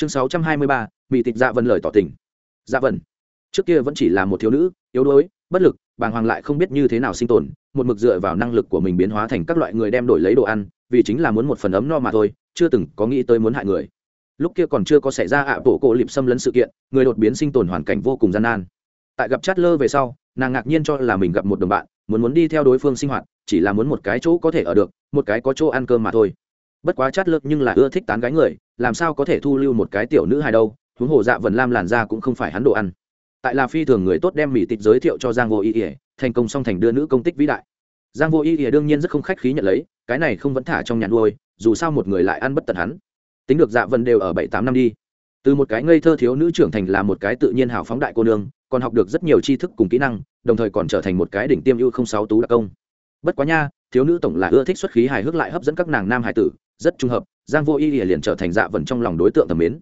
chương sáu trăm hai mươi ba bị tịch dạ vân lời tỏ tình. Dạ vân. Trước kia vẫn chỉ là một thiếu nữ, yếu đuối, bất lực, bàng hoàng lại không biết như thế nào sinh tồn, một mực dựa vào năng lực của mình biến hóa thành các loại người đem đổi lấy đồ ăn, vì chính là muốn một phần ấm no mà thôi, chưa từng có nghĩ tới muốn hại người. Lúc kia còn chưa có xảy ra ạ bộ cổ lịp xâm lấn sự kiện, người đột biến sinh tồn hoàn cảnh vô cùng gian nan. Tại gặp chát lơ về sau, nàng ngạc nhiên cho là mình gặp một đồng bạn, muốn muốn đi theo đối phương sinh hoạt, chỉ là muốn một cái chỗ có thể ở được, một cái có chỗ ăn cơm mà thôi bất quá chát lơ nhưng là ưa thích tán gái người, làm sao có thể thu lưu một cái tiểu nữ hài đâu, huống hồ dạ vần lam làn da cũng không phải hắn đồ ăn. Tại là phi thường người tốt đem mỹ tịch giới thiệu cho giang vô ý ỉa thành công song thành đưa nữ công tích vĩ đại. Giang vô ý ỉa đương nhiên rất không khách khí nhận lấy, cái này không vẫn thả trong nhà nuôi, dù sao một người lại ăn bất tận hắn. Tính được dạ vần đều ở bảy tám năm đi. Từ một cái ngây thơ thiếu nữ trưởng thành là một cái tự nhiên hào phóng đại cô nương, còn học được rất nhiều tri thức cùng kỹ năng, đồng thời còn trở thành một cái đỉnh tiêm ưu không sáu tú đặc công. Bất quá nha thiếu nữ tổng là ưa thích xuất khí hài hước lại hấp dẫn các nàng nam hài tử, rất trung hợp, giang vô y liền trở thành dạ vần trong lòng đối tượng tầm mến.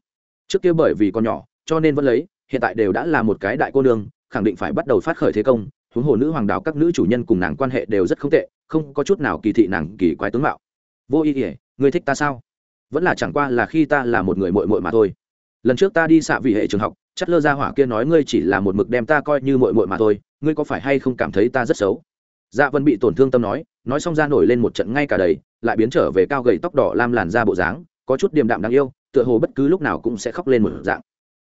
Trước kia bởi vì con nhỏ, cho nên vẫn lấy, hiện tại đều đã là một cái đại cô nương, khẳng định phải bắt đầu phát khởi thế công, huống hồ nữ hoàng đạo các nữ chủ nhân cùng nàng quan hệ đều rất không tệ, không có chút nào kỳ thị nàng kỳ quái tướng mạo. Vô y ỉa người thích ta sao? Vẫn là chẳng qua là khi ta là một người mội mội mà thôi. Lần trước ta đi xạ vị hệ trường học chất lơ ra hỏa kia nói ngươi chỉ là một mực đem ta coi như mội mội mà thôi, ngươi có phải hay không cảm thấy ta rất xấu? Dạ vân bị tổn thương tâm nói nói xong ra nổi lên một trận ngay cả đầy, lại biến trở về cao gầy tóc đỏ lam làn da bộ dáng, có chút điềm đạm đáng yêu, tựa hồ bất cứ lúc nào cũng sẽ khóc lên một dạng.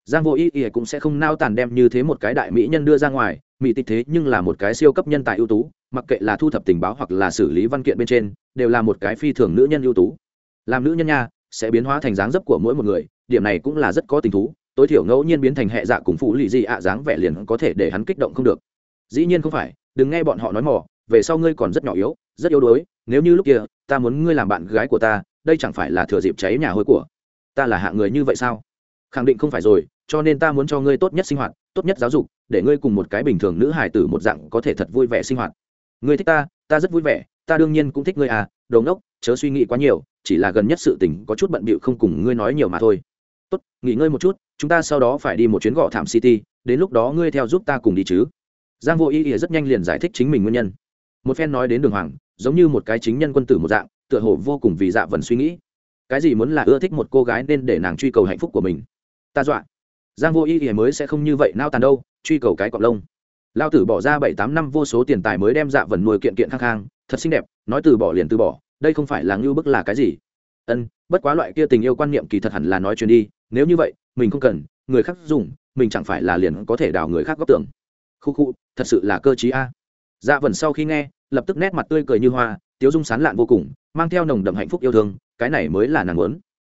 Giang vô ý ý cũng sẽ không nao tàn đem như thế một cái đại mỹ nhân đưa ra ngoài, mỹ tịch thế nhưng là một cái siêu cấp nhân tài ưu tú, mặc kệ là thu thập tình báo hoặc là xử lý văn kiện bên trên, đều là một cái phi thường nữ nhân ưu tú. Làm nữ nhân nha, sẽ biến hóa thành dáng dấp của mỗi một người, điểm này cũng là rất có tình thú, tối thiểu ngẫu nhiên biến thành hệ dạ cùng phụ lì gì ạ dáng vẻ liền có thể để hắn kích động không được. Dĩ nhiên không phải, đừng nghe bọn họ nói mỏ về sau ngươi còn rất nhỏ yếu, rất yếu đuối, nếu như lúc kia, ta muốn ngươi làm bạn gái của ta, đây chẳng phải là thừa dịp cháy nhà hôi của ta là hạng người như vậy sao? Khẳng định không phải rồi, cho nên ta muốn cho ngươi tốt nhất sinh hoạt, tốt nhất giáo dục, để ngươi cùng một cái bình thường nữ hài tử một dạng có thể thật vui vẻ sinh hoạt. Ngươi thích ta ta rất vui vẻ, ta đương nhiên cũng thích ngươi à đồ ngốc, chớ suy nghĩ quá nhiều, chỉ là gần nhất sự tình có chút bận bịu không cùng ngươi nói nhiều mà thôi. Tốt, nghỉ ngơi một chút, chúng ta sau đó phải đi một chuyến gõ thảm city, đến lúc đó ngươi theo giúp ta cùng đi chứ. Giang vô ý ý rất nhanh liền giải thích chính mình nguyên nhân một phen nói đến đường hoàng, giống như một cái chính nhân quân tử một dạng, tựa hồ vô cùng vì dạ vần suy nghĩ. Cái gì muốn là ưa thích một cô gái nên để nàng truy cầu hạnh phúc của mình? Ta dọa. Giang vô ý thì mới sẽ không như vậy nao tàn đâu, truy cầu cái cọc lông. Lao tử bỏ ra bảy tám năm vô số tiền tài mới đem dạ vần nuôi kiện kiện khang khang, thật xinh đẹp, nói từ bỏ liền từ bỏ, đây không phải là ngưu bức là cái gì? Ân, bất quá loại kia tình yêu quan niệm kỳ thật hẳn là nói chuyện đi, nếu như vậy, mình không cần, người khác dùng, mình chẳng phải là liền có thể đào người khác góp tưởng khu khu, thật sự là cơ chí a. Dạ vần sau khi nghe lập tức nét mặt tươi cười như hoa, tiếu dung sán lạn vô cùng, mang theo nồng đậm hạnh phúc yêu thương, cái này mới là nàng muốn.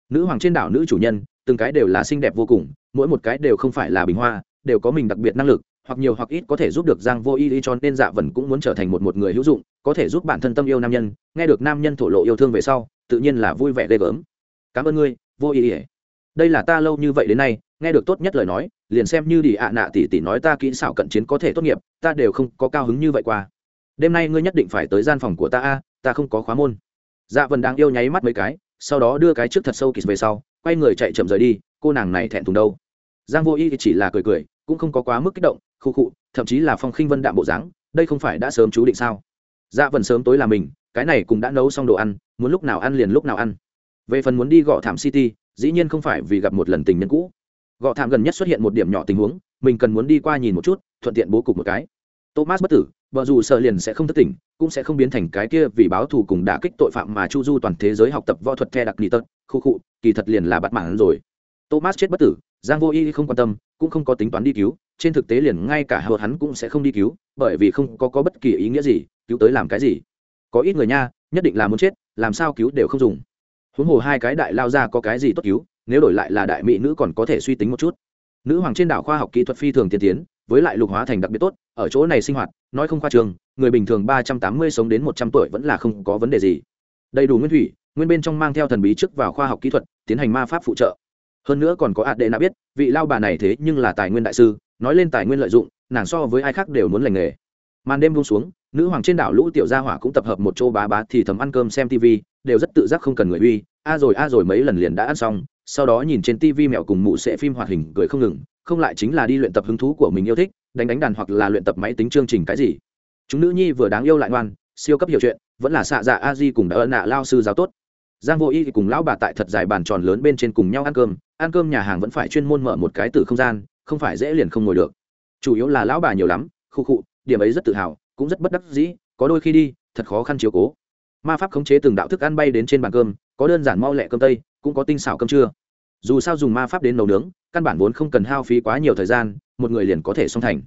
Nữ hoàng trên đảo nữ chủ nhân, từng cái đều là xinh đẹp vô cùng, mỗi một cái đều không phải là bình hoa, đều có mình đặc biệt năng lực, hoặc nhiều hoặc ít có thể giúp được giang vô y y cho nên dạ vần cũng muốn trở thành một một người hữu dụng, có thể giúp bản thân tâm yêu nam nhân, nghe được nam nhân thổ lộ yêu thương về sau, tự nhiên là vui vẻ ghê gớm. Cảm ơn ngươi, vô y y. Đây là ta lâu như vậy đến nay, nghe được tốt nhất lời nói, liền xem như đi ạ nạ tỷ tỷ nói ta kỹ xảo cận chiến có thể tốt nghiệp, ta đều không có cao hứng như vậy qua đêm nay ngươi nhất định phải tới gian phòng của ta a, ta không có khóa môn. Dạ vần đang yêu nháy mắt mấy cái, sau đó đưa cái trước thật sâu kịt về sau, quay người chạy chậm rời đi, cô nàng này thẹn thùng đâu. Giang vô y chỉ là cười cười, cũng không có quá mức kích động, khu khụ thậm chí là phong khinh vân đạm bộ dáng, đây không phải đã sớm chú định sao? Dạ vần sớm tối là mình, cái này cũng đã nấu xong đồ ăn, muốn lúc nào ăn liền lúc nào ăn. Về phần muốn đi gõ thảm city, dĩ nhiên không phải vì gặp một lần tình nhân cũ. Gõ thảm gần nhất xuất hiện một điểm nhỏ tình huống, mình cần muốn đi qua nhìn một chút, thuận tiện bố cục một cái thomas bất tử vợ dù sợ liền sẽ không thất tỉnh cũng sẽ không biến thành cái kia vì báo thù cùng đả kích tội phạm mà chu du toàn thế giới học tập võ thuật the đặc nghị tật khu khụ kỳ thật liền là bắt mạng rồi. Thomas chết bất tử giang vô y không quan tâm cũng không có tính toán đi cứu trên thực tế liền ngay cả hợp hắn cũng sẽ không đi cứu bởi vì không có, có bất kỳ ý nghĩa gì cứu tới làm cái gì. Có ít người nha nhất định là muốn chết làm sao cứu đều không dùng. Huống hồ hai cái đại lao ra có cái gì tốt cứu nếu đổi lại là đại mỹ nữ còn có thể suy tính một chút. Nữ hoàng trên đảo khoa học kỹ thuật phi thường tiên tiến với lại lục hóa thành đặc biệt tốt, ở chỗ này sinh hoạt, nói không khoa trường, người bình thường ba trăm tám mươi sống đến một trăm tuổi vẫn là không có vấn đề gì. Đầy đủ nguyên thủy, nguyên bên trong mang theo thần bí trước vào khoa học kỹ thuật, tiến hành ma pháp phụ trợ. Hơn nữa còn có ạt đệ nạ biết, vị lao bà này thế nhưng là tài nguyên đại sư, nói lên tài nguyên lợi dụng, nàng so với ai khác đều muốn lành nghề. Màn đêm buông xuống, nữ hoàng trên đảo lũ tiểu gia hỏa cũng tập hợp một chỗ bá bá thì thầm ăn cơm xem tv đều rất tự giác không cần người uy. A rồi a rồi mấy lần liền đã ăn xong, sau đó nhìn trên tv mẹo cùng mụ sẽ phim hoạt hình cười không ngừng không lại chính là đi luyện tập hứng thú của mình yêu thích, đánh đánh đàn hoặc là luyện tập máy tính chương trình cái gì. Chúng nữ nhi vừa đáng yêu lại ngoan, siêu cấp hiểu chuyện, vẫn là xạ dạ a di cùng đã ân nạ lao sư giáo tốt. Giang vô y thì cùng lão bà tại thật dài bàn tròn lớn bên trên cùng nhau ăn cơm ăn cơm nhà hàng vẫn phải chuyên môn mở một cái từ không gian, không phải dễ liền không ngồi được. Chủ yếu là lão bà nhiều lắm, khu khụ điểm ấy rất tự hào, cũng rất bất đắc dĩ, có đôi khi đi, thật khó khăn chiếu cố. Ma pháp khống chế từng đạo thức ăn bay đến trên bàn cơm, có đơn giản mau lẹ cơm tây, cũng có tinh xảo cơm trưa dù sao dùng ma pháp đến nấu nướng, căn bản vốn không cần hao phí quá nhiều thời gian, một người liền có thể xong thành.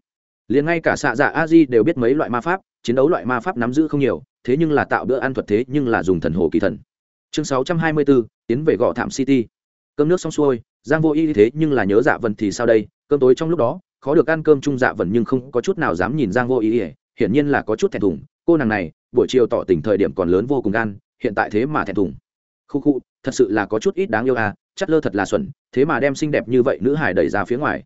Liền ngay cả xạ dạ a di đều biết mấy loại ma pháp, chiến đấu loại ma pháp nắm giữ không nhiều, thế nhưng là tạo bữa ăn thuật thế nhưng là dùng thần hồ kỳ thần. Chương sáu trăm hai mươi bốn, tiến về gõ thảm city. Cơm nước xong xuôi, giang vô y thế nhưng là nhớ dạ vần thì sao đây, cơm tối trong lúc đó, khó được ăn cơm chung dạ vần nhưng không có chút nào dám nhìn giang vô y, hiển nhiên là có chút thẹn thùng, cô nàng này, buổi chiều tỏ tình thời điểm còn lớn vô cùng gan, hiện tại thế mà thẹn thùng. Khu khu, thật sự là có chút ít đáng yêu à chất lơ thật là xuẩn thế mà đem xinh đẹp như vậy nữ hải đẩy ra phía ngoài.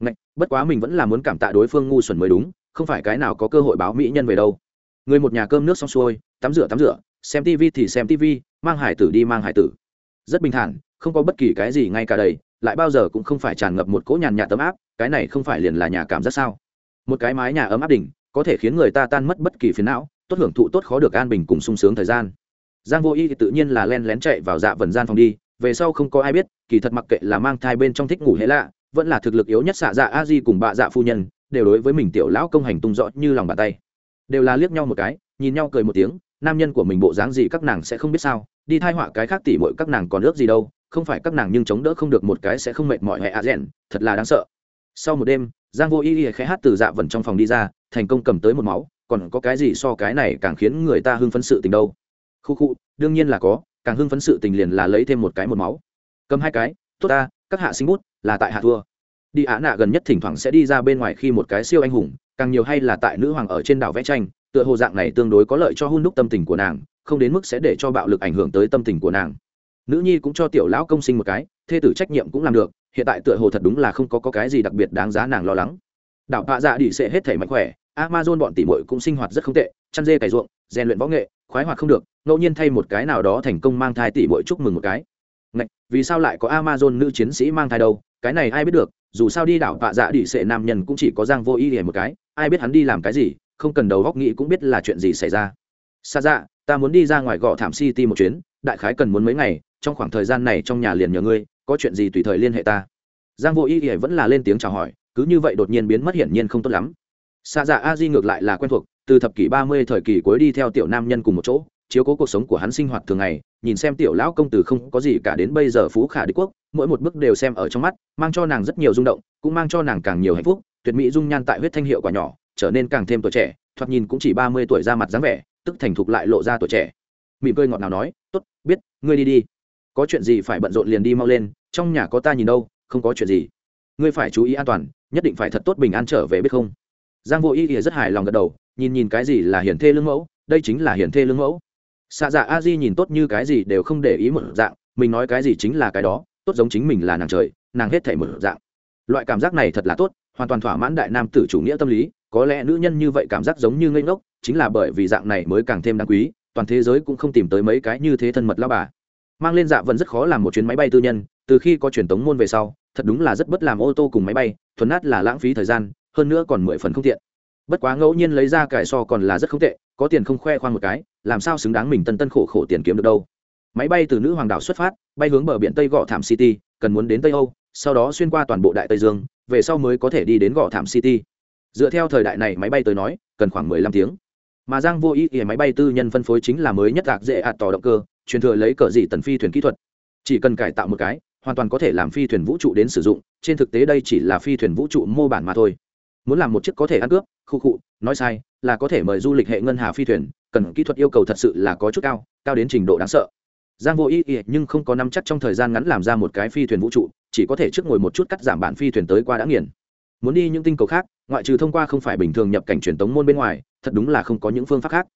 Ngạch, bất quá mình vẫn là muốn cảm tạ đối phương ngu xuẩn mới đúng không phải cái nào có cơ hội báo mỹ nhân về đâu. Người một nhà cơm nước xong xuôi tắm rửa tắm rửa xem tv thì xem tv mang hải tử đi mang hải tử. Rất bình thản không có bất kỳ cái gì ngay cả đây lại bao giờ cũng không phải tràn ngập một cỗ nhàn nhạt tấm áp cái này không phải liền là nhà cảm giác sao? Một cái mái nhà ấm áp đỉnh có thể khiến người ta tan mất bất kỳ phiền não tốt hưởng thụ tốt khó được an bình cùng sung sướng thời gian. Giang vô y thì tự nhiên là len lén chạy vào dạ vần gian phòng đi về sau không có ai biết, kỳ thật mặc kệ là mang thai bên trong thích ngủ hễ lạ, vẫn là thực lực yếu nhất xạ dạ a di cùng bạ dạ phu nhân, đều đối với mình tiểu lão công hành tung rõ như lòng bàn tay. Đều là liếc nhau một cái, nhìn nhau cười một tiếng, nam nhân của mình bộ dáng gì các nàng sẽ không biết sao, đi thai họa cái khác tỉ mọi các nàng còn ước gì đâu, không phải các nàng nhưng chống đỡ không được một cái sẽ không mệt mỏi hệ a rèn, thật là đáng sợ. Sau một đêm, giang vô y y khẽ hát từ dạ vần trong phòng đi ra, thành công cầm tới một máu, còn có cái gì so cái này càng khiến người ta hưng phấn sự tình đâu? Khu khu, đương nhiên là có càng hưng phấn sự tình liền là lấy thêm một cái một máu. Cầm hai cái tốt ta các hạ sinh bút là tại hạ thua. Đi á nạ gần nhất thỉnh thoảng sẽ đi ra bên ngoài khi một cái siêu anh hùng càng nhiều hay là tại nữ hoàng ở trên đảo vẽ tranh tựa hồ dạng này tương đối có lợi cho hôn đúc tâm tình của nàng không đến mức sẽ để cho bạo lực ảnh hưởng tới tâm tình của nàng. Nữ nhi cũng cho tiểu lão công sinh một cái thê tử trách nhiệm cũng làm được hiện tại tựa hồ thật đúng là không có, có cái gì đặc biệt đáng giá nàng lo lắng. Đảo hạ dạ đi sẽ hết thể mạnh khỏe amazon bọn tỉ mội cũng sinh hoạt rất không tệ chăn dê cày ruộng rèn luyện võ nghệ khoái hoạt không được ngẫu nhiên thay một cái nào đó thành công mang thai tỷ bội chúc mừng một cái. Ngạch, vì sao lại có amazon nữ chiến sĩ mang thai đâu? Cái này ai biết được dù sao đi đảo vạ dạ đi sệ nam nhân cũng chỉ có giang vô ý hề một cái ai biết hắn đi làm cái gì không cần đầu góc nghĩ cũng biết là chuyện gì xảy ra. Xa dạ ta muốn đi ra ngoài gõ thảm city một chuyến đại khái cần muốn mấy ngày trong khoảng thời gian này trong nhà liền nhờ ngươi có chuyện gì tùy thời liên hệ ta. Giang vô ý hề vẫn là lên tiếng chào hỏi cứ như vậy đột nhiên biến mất hiển nhiên không tốt lắm. Xa dạ a di ngược lại là quen thuộc từ thập kỷ ba mươi thời kỳ cuối đi theo tiểu nam nhân cùng một chỗ, chiếu cố cuộc sống của hắn sinh hoạt thường ngày, nhìn xem tiểu lão công tử không có gì cả đến bây giờ phú khả đế quốc, mỗi một bước đều xem ở trong mắt, mang cho nàng rất nhiều rung động, cũng mang cho nàng càng nhiều hạnh phúc, tuyệt mỹ dung nhan tại huyết thanh hiệu quả nhỏ, trở nên càng thêm tuổi trẻ, thoạt nhìn cũng chỉ ba mươi tuổi ra mặt dáng vẻ, tức thành thục lại lộ ra tuổi trẻ. Mỉm cười ngọt nào nói, tốt, biết, ngươi đi đi. Có chuyện gì phải bận rộn liền đi mau lên, trong nhà có ta nhìn đâu, không có chuyện gì. Ngươi phải chú ý an toàn, nhất định phải thật tốt bình an trở về biết không? Giang vô ý ỉa rất hài lòng gật đầu, nhìn nhìn cái gì là hiển thê lương mẫu, đây chính là hiển thê lương mẫu. Xạ dạ a di nhìn tốt như cái gì đều không để ý một dạng, mình nói cái gì chính là cái đó, tốt giống chính mình là nàng trời, nàng hết thể một dạng. Loại cảm giác này thật là tốt, hoàn toàn thỏa mãn đại nam tử chủ nghĩa tâm lý, có lẽ nữ nhân như vậy cảm giác giống như ngây ngốc, chính là bởi vì dạng này mới càng thêm đáng quý, toàn thế giới cũng không tìm tới mấy cái như thế thân mật lao bà. Mang lên dạ vẫn rất khó làm một chuyến máy bay tư nhân, từ khi có truyền tống môn về sau, thật đúng là rất bất làm ô tô cùng máy bay, thuần nát là lãng phí thời gian hơn nữa còn mười phần không tiện. Bất quá ngẫu nhiên lấy ra cải so còn là rất không tệ, có tiền không khoe khoang một cái, làm sao xứng đáng mình tân tân khổ khổ tiền kiếm được đâu. Máy bay từ nữ hoàng đảo xuất phát, bay hướng bờ biển tây gò thảm city, cần muốn đến tây âu, sau đó xuyên qua toàn bộ đại tây dương, về sau mới có thể đi đến gò thảm city. Dựa theo thời đại này máy bay tới nói, cần khoảng mười lăm tiếng. Mà giang vô ý ý máy bay tư nhân phân phối chính là mới nhất gạc dễ ạt tỏ động cơ, truyền thừa lấy cờ dị tần phi thuyền kỹ thuật. Chỉ cần cải tạo một cái, hoàn toàn có thể làm phi thuyền vũ trụ đến sử dụng, trên thực tế đây chỉ là phi thuyền vũ trụ mô bản mà thôi muốn làm một chiếc có thể ăn cướp, khu cụ nói sai, là có thể mời du lịch hệ ngân hà phi thuyền, cần kỹ thuật yêu cầu thật sự là có chút cao cao đến trình độ đáng sợ. Giang vô ý ý, nhưng không có nắm chắc trong thời gian ngắn làm ra một cái phi thuyền vũ trụ, chỉ có thể trước ngồi một chút cắt giảm bản phi thuyền tới qua đã nghiền. Muốn đi những tinh cầu khác, ngoại trừ thông qua không phải bình thường nhập cảnh truyền tống môn bên ngoài, thật đúng là không có những phương pháp khác.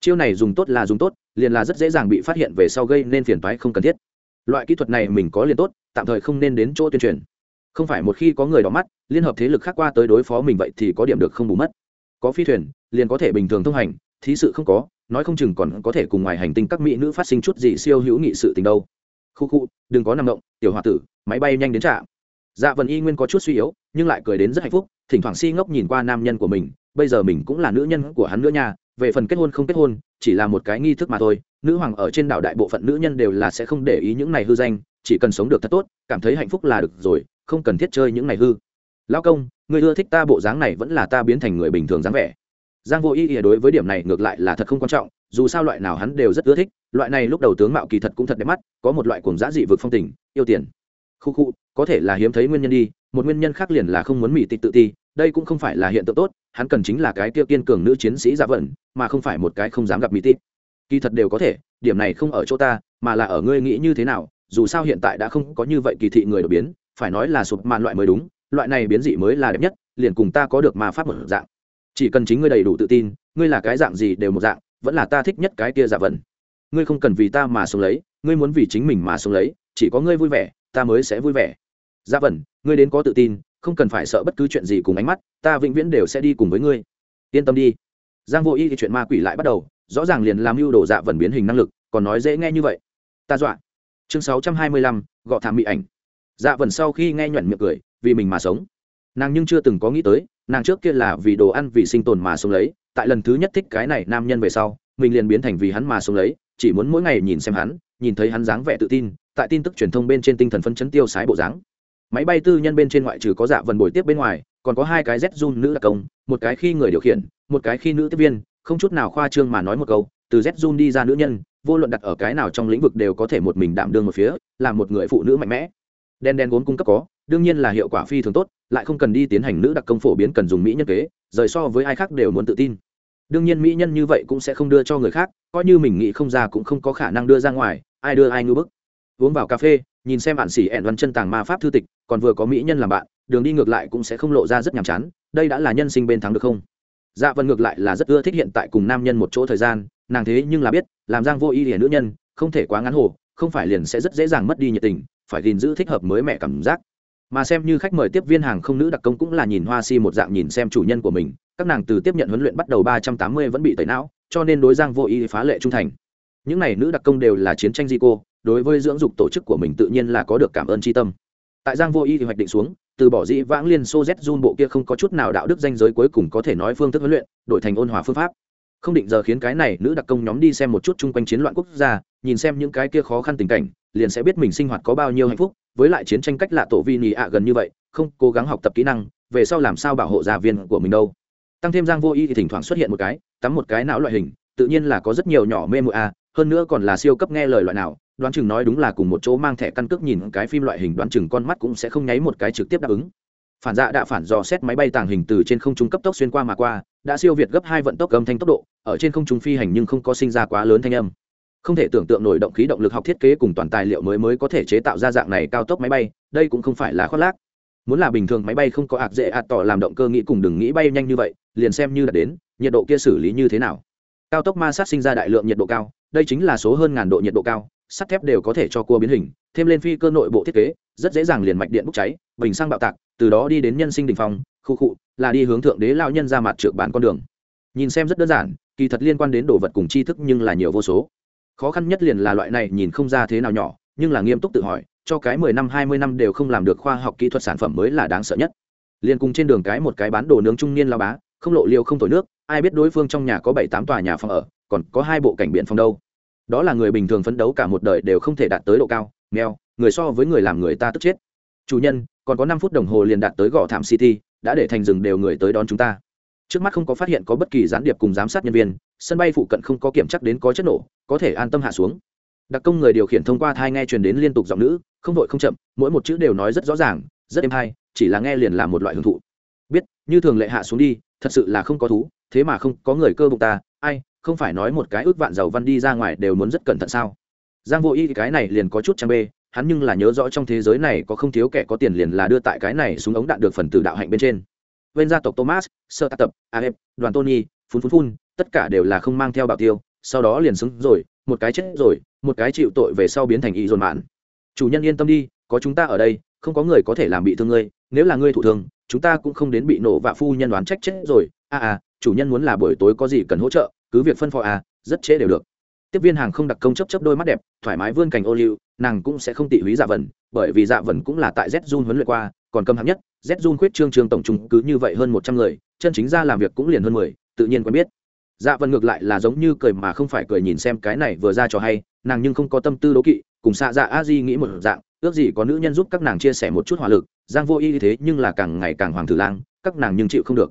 Chiêu này dùng tốt là dùng tốt, liền là rất dễ dàng bị phát hiện về sau gây nên phiền toái không cần thiết. Loại kỹ thuật này mình có liền tốt, tạm thời không nên đến chỗ tuyên truyền không phải một khi có người đỏ mắt, liên hợp thế lực khác qua tới đối phó mình vậy thì có điểm được không bù mất. Có phi thuyền, liền có thể bình thường thông hành, thí sự không có, nói không chừng còn có thể cùng ngoài hành tinh các mỹ nữ phát sinh chút gì siêu hữu nghị sự tình đâu. Khu khu, đừng có nằm động, tiểu h o a tử, máy bay nhanh đến trạm. Dạ vần y nguyên có chút suy yếu, nhưng lại cười đến rất hạnh phúc, thỉnh thoảng si ngốc nhìn qua nam nhân của mình, bây giờ mình cũng là nữ nhân của hắn nữa nha, về phần kết hôn không kết hôn, chỉ là một cái nghi thức mà thôi, nữ hoàng ở trên đảo đại bộ phận nữ nhân đều là sẽ không để ý những này hư danh, chỉ cần sống được thật tốt, cảm thấy hạnh phúc là được rồi không cần thiết chơi những này hư. Lão công, người ưa thích ta bộ dáng này vẫn là ta biến thành người bình thường dáng vẻ. Giang vô ý ỉa đối với điểm này ngược lại là thật không quan trọng, dù sao loại nào hắn đều rất ưa thích, loại này lúc đầu tướng mạo kỳ thật cũng thật đẹp mắt, có một loại cuồng giá dị vực phong tình, yêu tiền. Khu khu, có thể là hiếm thấy nguyên nhân đi, một nguyên nhân khác liền là không muốn mỹ tịch tự ti, đây cũng không phải là hiện tượng tốt, hắn cần chính là cái kia kiên cường nữ chiến sĩ giả vẩn mà không phải một cái không dám gặp mỹ tịch kỳ thật đều có thể, điểm này không ở chỗ ta, mà là ở ngươi nghĩ như thế nào, dù sao hiện tại đã không có như vậy kỳ thị người đột biến phải nói là sụp màn loại mới đúng, loại này biến dị mới là đẹp nhất, liền cùng ta có được ma pháp một dạng. Chỉ cần chính ngươi đầy đủ tự tin, ngươi là cái dạng gì đều một dạng, vẫn là ta thích nhất cái kia giả vần. Ngươi không cần vì ta mà sống lấy, ngươi muốn vì chính mình mà sống lấy, chỉ có ngươi vui vẻ, ta mới sẽ vui vẻ. Giả vần, ngươi đến có tự tin, không cần phải sợ bất cứ chuyện gì cùng ánh mắt, ta vĩnh viễn đều sẽ đi cùng với ngươi. Yên tâm đi. Giang vô y thì chuyện ma quỷ lại bắt đầu, rõ ràng liền làm mưu đồ dạ vần biến hình năng lực, còn nói dễ nghe như vậy. Ta dọa. Chương sáu trăm hai mươi lăm, gọ thảm mỹ ảnh dạ vần sau khi nghe nhuận miệng cười, vì mình mà sống. Nàng nhưng chưa từng có nghĩ tới, nàng trước kia là vì đồ ăn vì sinh tồn mà sống lấy, tại lần thứ nhất thích cái này nam nhân về sau, mình liền biến thành vì hắn mà sống lấy, chỉ muốn mỗi ngày nhìn xem hắn, nhìn thấy hắn dáng vẻ tự tin, tại tin tức truyền thông bên trên tinh thần phân chấn tiêu sái bộ dáng. Máy bay tư nhân bên trên ngoại trừ có dạ vần bồi tiếp bên ngoài, còn có hai cái z zun nữ đặc công, một cái khi người điều khiển, một cái khi nữ tiếp viên, không chút nào khoa trương mà nói một câu, từ z zun đi ra nữ nhân, vô luận đặt ở cái nào trong lĩnh vực đều có thể một mình đảm đương một phía, là một người phụ nữ mạnh mẽ đen đen vốn cung cấp có, đương nhiên là hiệu quả phi thường tốt, lại không cần đi tiến hành nữ đặc công phổ biến cần dùng mỹ nhân kế, rời so với ai khác đều muốn tự tin. Đương nhiên mỹ nhân như vậy cũng sẽ không đưa cho người khác, coi như mình nghĩ không ra cũng không có khả năng đưa ra ngoài, ai đưa ai ngư bức. Uống vào cà phê, nhìn xem bạn xỉ ẹn văn chân tàng ma pháp thư tịch, còn vừa có mỹ nhân làm bạn, đường đi ngược lại cũng sẽ không lộ ra rất nhàm chán, đây đã là nhân sinh bên thắng được không? Dạ vân ngược lại là rất ưa thích hiện tại cùng nam nhân một chỗ thời gian, nàng thế nhưng là biết, làm giang vô ý hiển nữ nhân, không thể quá ngắn hồ không phải liền sẽ rất dễ dàng mất đi nhiệt tình, phải gìn giữ thích hợp mới mẹ cảm giác. Mà xem như khách mời tiếp viên hàng không nữ đặc công cũng là nhìn hoa si một dạng nhìn xem chủ nhân của mình, các nàng từ tiếp nhận huấn luyện bắt đầu ba trăm tám mươi vẫn bị tẩy não, cho nên đối giang vô ý phá lệ trung thành. Những n à y nữ đặc công đều là chiến tranh di cô, đối với dưỡng dục tổ chức của mình tự nhiên là có được cảm ơn tri tâm. Tại giang vô ý thì hoạch định xuống, từ bỏ dĩ vãng liên xô z run bộ kia không có chút nào đạo đức danh giới cuối cùng có thể nói phương thức huấn luyện, đổi thành ôn hòa phương pháp không định giờ khiến cái này nữ đặc công nhóm đi xem một chút chung quanh chiến loạn quốc gia, nhìn xem những cái kia khó khăn tình cảnh, liền sẽ biết mình sinh hoạt có bao nhiêu hạnh phúc, với lại chiến tranh cách lạ tổ vi nhì ạ gần như vậy, không cố gắng học tập kỹ năng, về sau làm sao bảo hộ gia viên của mình đâu. Tăng thêm giang vô y thì thỉnh thoảng xuất hiện một cái, tắm một cái não loại hình, tự nhiên là có rất nhiều nhỏ mê mụa a, hơn nữa còn là siêu cấp nghe lời loại nào, đoán chừng nói đúng là cùng một chỗ mang thẻ căn cước nhìn cái phim loại hình, đoán chừng con mắt cũng sẽ không nháy một cái trực tiếp đáp ứng phản dạ đã phản dò xét máy bay tàng hình từ trên không trung cấp tốc xuyên qua mà qua, đã siêu việt gấp hai vận tốc âm thanh tốc độ, ở trên không trung phi hành nhưng không có sinh ra quá lớn thanh âm. Không thể tưởng tượng nổi động khí động lực học thiết kế cùng toàn tài liệu mới mới có thể chế tạo ra dạng này cao tốc máy bay, đây cũng không phải là khoác lác. Muốn là bình thường máy bay không có ạc dễ ạt tỏ làm động cơ nghĩ cùng đừng nghĩ bay nhanh như vậy, liền xem như đã đến, nhiệt độ kia xử lý như thế nào. Cao tốc ma sát sinh ra đại lượng nhiệt độ cao, đây chính là số hơn ngàn độ nhiệt độ cao sắt thép đều có thể cho cua biến hình, thêm lên phi cơ nội bộ thiết kế, rất dễ dàng liền mạch điện bốc cháy, bình sang bạo tạc, từ đó đi đến nhân sinh đình phong, khu cụ là đi hướng thượng đế lao nhân ra mặt trượt bán con đường. Nhìn xem rất đơn giản, kỳ thật liên quan đến đồ vật cùng tri thức nhưng là nhiều vô số. Khó khăn nhất liền là loại này nhìn không ra thế nào nhỏ, nhưng là nghiêm túc tự hỏi, cho cái mười năm, hai mươi năm đều không làm được khoa học kỹ thuật sản phẩm mới là đáng sợ nhất. Liền cùng trên đường cái một cái bán đồ nướng trung niên lao bá, không lộ liều không thổi nước, ai biết đối phương trong nhà có bảy tám tòa nhà phòng ở, còn có hai bộ cảnh biện phòng đâu đó là người bình thường phấn đấu cả một đời đều không thể đạt tới độ cao, mèo, người so với người làm người ta tức chết. Chủ nhân, còn có năm phút đồng hồ liền đạt tới gò thảm city, đã để thành rừng đều người tới đón chúng ta. Trước mắt không có phát hiện có bất kỳ gián điệp cùng giám sát nhân viên, sân bay phụ cận không có kiểm chắc đến có chất nổ, có thể an tâm hạ xuống. Đặc công người điều khiển thông qua thai nghe truyền đến liên tục giọng nữ, không vội không chậm, mỗi một chữ đều nói rất rõ ràng, rất êm hay, chỉ là nghe liền là một loại hưởng thụ. Biết, như thường lệ hạ xuống đi, thật sự là không có thú, thế mà không có người cơ bụng ta, ai không phải nói một cái ước vạn giàu văn đi ra ngoài đều muốn rất cẩn thận sao? Giang vô y cái này liền có chút trang bê hắn nhưng là nhớ rõ trong thế giới này có không thiếu kẻ có tiền liền là đưa tại cái này xuống ống đạn được phần tử đạo hạnh bên trên. Bên gia tộc thomas sơ tập aep đoàn tony phun phun phun tất cả đều là không mang theo bảo tiêu sau đó liền xứng rồi một cái chết rồi một cái chịu tội về sau biến thành y dồn mạn. Chủ nhân yên tâm đi có chúng ta ở đây không có người có thể làm bị thương ngươi nếu là ngươi thụ thương chúng ta cũng không đến bị nổ vạ phu nhân đoán trách chết rồi. A à, à chủ nhân muốn là buổi tối có gì cần hỗ trợ cứ việc phân phó à rất chế đều được. Tiếp viên hàng không đặc công chấp chấp đôi mắt đẹp, thoải mái vươn cành ô liu, nàng cũng sẽ không tị húy dạ vần, bởi vì dạ vần cũng là tại z zun huấn luyện qua, còn cầm hạng nhất, z zun khuyết trương trường tổng trung cứ như vậy hơn một trăm người, chân chính ra làm việc cũng liền hơn mười, tự nhiên quen biết. Dạ vần ngược lại là giống như cười mà không phải cười nhìn xem cái này vừa ra cho hay, nàng nhưng không có tâm tư đố kỵ, cùng xạ dạ a di nghĩ một dạng, ước gì có nữ nhân giúp các nàng chia sẻ một chút hỏa lực, giang vô y thế nhưng là càng ngày càng hoàng thử lang, các nàng nhưng chịu không được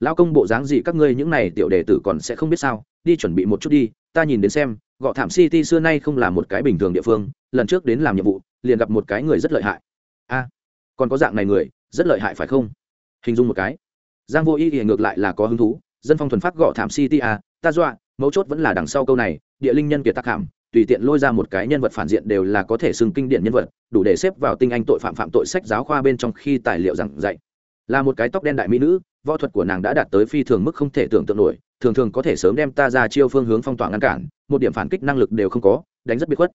lao công bộ dáng gì các ngươi những này tiểu đệ tử còn sẽ không biết sao? Đi chuẩn bị một chút đi, ta nhìn đến xem, gọ thảm city xưa nay không là một cái bình thường địa phương, lần trước đến làm nhiệm vụ, liền gặp một cái người rất lợi hại. A, còn có dạng này người, rất lợi hại phải không? Hình dung một cái. Giang vô ý thì ngược lại là có hứng thú, dân phong thuần phát gọ thảm city a ta dọa, mấu chốt vẫn là đằng sau câu này, địa linh nhân kiệt tác hàm tùy tiện lôi ra một cái nhân vật phản diện đều là có thể xưng kinh điển nhân vật, đủ để xếp vào tinh anh tội phạm phạm tội sách giáo khoa bên trong khi tài liệu giảng dạy là một cái tóc đen đại mỹ nữ, võ thuật của nàng đã đạt tới phi thường mức không thể tưởng tượng nổi, thường thường có thể sớm đem ta ra chiêu phương hướng phong tỏa ngăn cản, một điểm phản kích năng lực đều không có, đánh rất biệt khuất.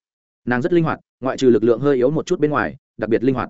Nàng rất linh hoạt, ngoại trừ lực lượng hơi yếu một chút bên ngoài, đặc biệt linh hoạt.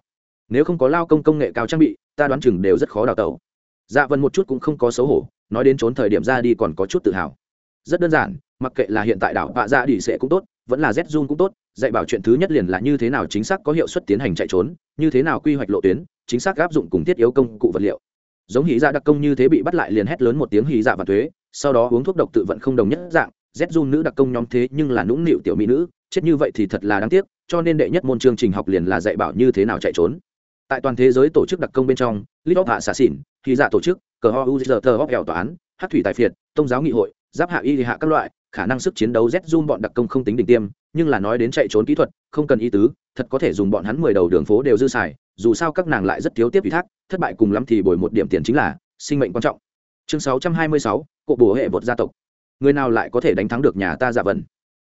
Nếu không có lao công công nghệ cao trang bị, ta đoán chừng đều rất khó đào tẩu. Dạ vân một chút cũng không có xấu hổ, nói đến trốn thời điểm ra đi còn có chút tự hào. Rất đơn giản, mặc kệ là hiện tại đảo bạ dạ đi sẽ cũng tốt, vẫn là z zoom cũng tốt, dạy bảo chuyện thứ nhất liền là như thế nào chính xác có hiệu suất tiến hành chạy trốn, như thế nào quy hoạch lộ tuyến chính xác áp dụng cùng thiết yếu công cụ vật liệu. Giống hí dạ đặc công như thế bị bắt lại liền hét lớn một tiếng hí dạ và thuế, sau đó uống thuốc độc tự vận không đồng nhất dạng z zun nữ đặc công nhóm thế nhưng là nũng nịu tiểu mỹ nữ, chết như vậy thì thật là đáng tiếc, cho nên đệ nhất môn chương trình học liền là dạy bảo như thế nào chạy trốn. Tại toàn thế giới tổ chức đặc công bên trong lít hạ xả xỉn hí dạ tổ chức, cờ ho u tờ hóc hẻo tòa án, hát thủy tài phiệt, tôn giáo nghị hội, giáp hạ y hạ các loại, khả năng sức chiến đấu z zoom bọn đặc công không tính đỉnh tiêm, nhưng là nói đến chạy trốn kỹ thuật, không cần ý tứ, thật có thể dùng bọn hắn mười đầu đường phố đều dư xài dù sao các nàng lại rất thiếu tiếp ủy thác, thất bại cùng lắm thì bồi một điểm tiền chính là sinh mệnh quan trọng. Chương sáu trăm hai mươi sáu cộ bổ hệ bột gia tộc. Người nào lại có thể đánh thắng được nhà ta dạ giả vần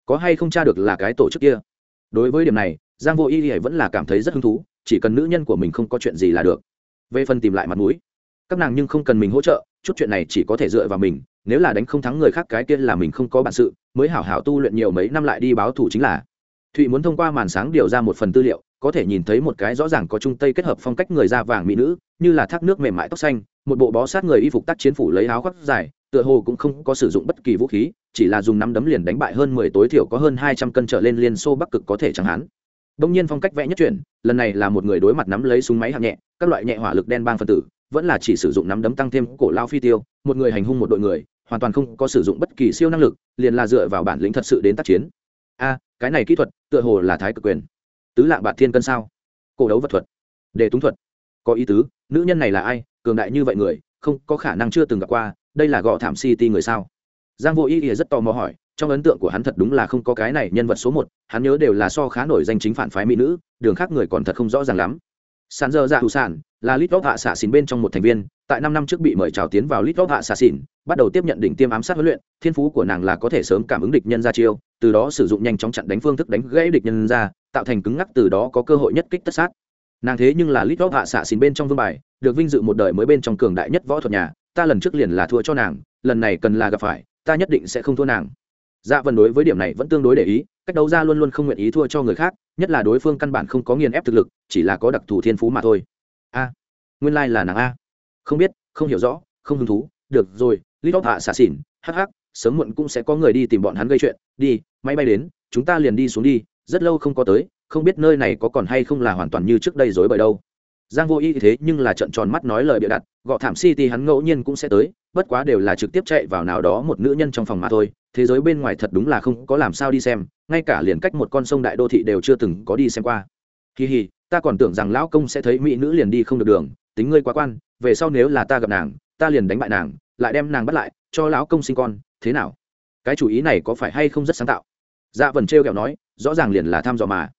có hay không tra được là cái tổ chức kia? Đối với điểm này, giang vô y vẫn là cảm thấy rất hứng thú, chỉ cần nữ nhân của mình không có chuyện gì là được. Về phần tìm lại mặt mũi, các nàng nhưng không cần mình hỗ trợ, chút chuyện này chỉ có thể dựa vào mình, nếu là đánh không thắng người khác cái kia là mình không có bản sự, mới hảo hảo tu luyện nhiều mấy năm lại đi báo thủ chính là thụy muốn thông qua màn sáng điều ra một phần tư liệu, có thể nhìn thấy một cái rõ ràng có trung tây kết hợp phong cách người da vàng mỹ nữ, như là thác nước mềm mại tóc xanh, một bộ bó sát người y phục tác chiến phủ lấy áo khoác dài, tựa hồ cũng không có sử dụng bất kỳ vũ khí, chỉ là dùng nắm đấm liền đánh bại hơn mười tối thiểu có hơn hai trăm cân trở lên liên xô bắc cực có thể chẳng hạn. Đông nhiên phong cách vẽ nhất chuyển, lần này là một người đối mặt nắm lấy súng máy hạng nhẹ, các loại nhẹ hỏa lực đen bang phân tử, vẫn là chỉ sử dụng nắm đấm tăng thêm cổ lao phi tiêu, một người hành hung một đội người, hoàn toàn không có sử dụng bất kỳ siêu năng lực, liền là dựa vào bản lĩnh thật sự đến tác chiến. A cái này kỹ thuật tựa hồ là thái cực quyền. Tứ lạng bạc thiên cân sao? Cổ đấu vật thuật. Đề túng thuật. Có ý tứ, nữ nhân này là ai? Cường đại như vậy người, không có khả năng chưa từng gặp qua, đây là gọ thảm city người sao? Giang vô ý ý rất tò mò hỏi, trong ấn tượng của hắn thật đúng là không có cái này nhân vật số một, hắn nhớ đều là so khá nổi danh chính phản phái mỹ nữ, đường khác người còn thật không rõ ràng lắm sàn dơ dạ hữu sản là lít hạ xạ xỉn bên trong một thành viên, tại năm năm trước bị mời chào tiến vào lít hạ xạ xỉn, bắt đầu tiếp nhận đỉnh tiêm ám sát huấn luyện, thiên phú của nàng là có thể sớm cảm ứng địch nhân ra chiêu, từ đó sử dụng nhanh chóng chặn đánh phương thức đánh gãy địch nhân ra, tạo thành cứng ngắc từ đó có cơ hội nhất kích tất sát. Nàng thế nhưng là lít hạ xạ xỉn bên trong vương bài, được vinh dự một đời mới bên trong cường đại nhất võ thuật nhà, ta lần trước liền là thua cho nàng, lần này cần là gặp phải, ta nhất định sẽ không thua nàng. Dạ vân đối với điểm này vẫn tương đối để ý cách đấu ra luôn luôn không nguyện ý thua cho người khác, nhất là đối phương căn bản không có nghiền ép thực lực, chỉ là có đặc thù thiên phú mà thôi. A, nguyên lai、like、là nàng a. Không biết, không hiểu rõ, không hứng thú. Được rồi lít hạ xả xỉn. Hh sớm muộn cũng sẽ có người đi tìm bọn hắn gây chuyện. Đi, máy bay đến, chúng ta liền đi xuống đi. Rất lâu không có tới, không biết nơi này có còn hay không là hoàn toàn như trước đây dối bởi đâu. Giang vô y thế nhưng là trận tròn mắt nói lời bịa đặt, gọ thảm city hắn ngẫu nhiên cũng sẽ tới, bất quá đều là trực tiếp chạy vào nào đó một nữ nhân trong phòng mà thôi. Thế giới bên ngoài thật đúng là không có làm sao đi xem ngay cả liền cách một con sông đại đô thị đều chưa từng có đi xem qua. Kỳ hì, ta còn tưởng rằng lão công sẽ thấy mỹ nữ liền đi không được đường, tính ngươi quá quan, về sau nếu là ta gặp nàng, ta liền đánh bại nàng, lại đem nàng bắt lại, cho lão công sinh con, thế nào? Cái chủ ý này có phải hay không rất sáng tạo? Dạ vần trêu kẹo nói, rõ ràng liền là tham dò mà.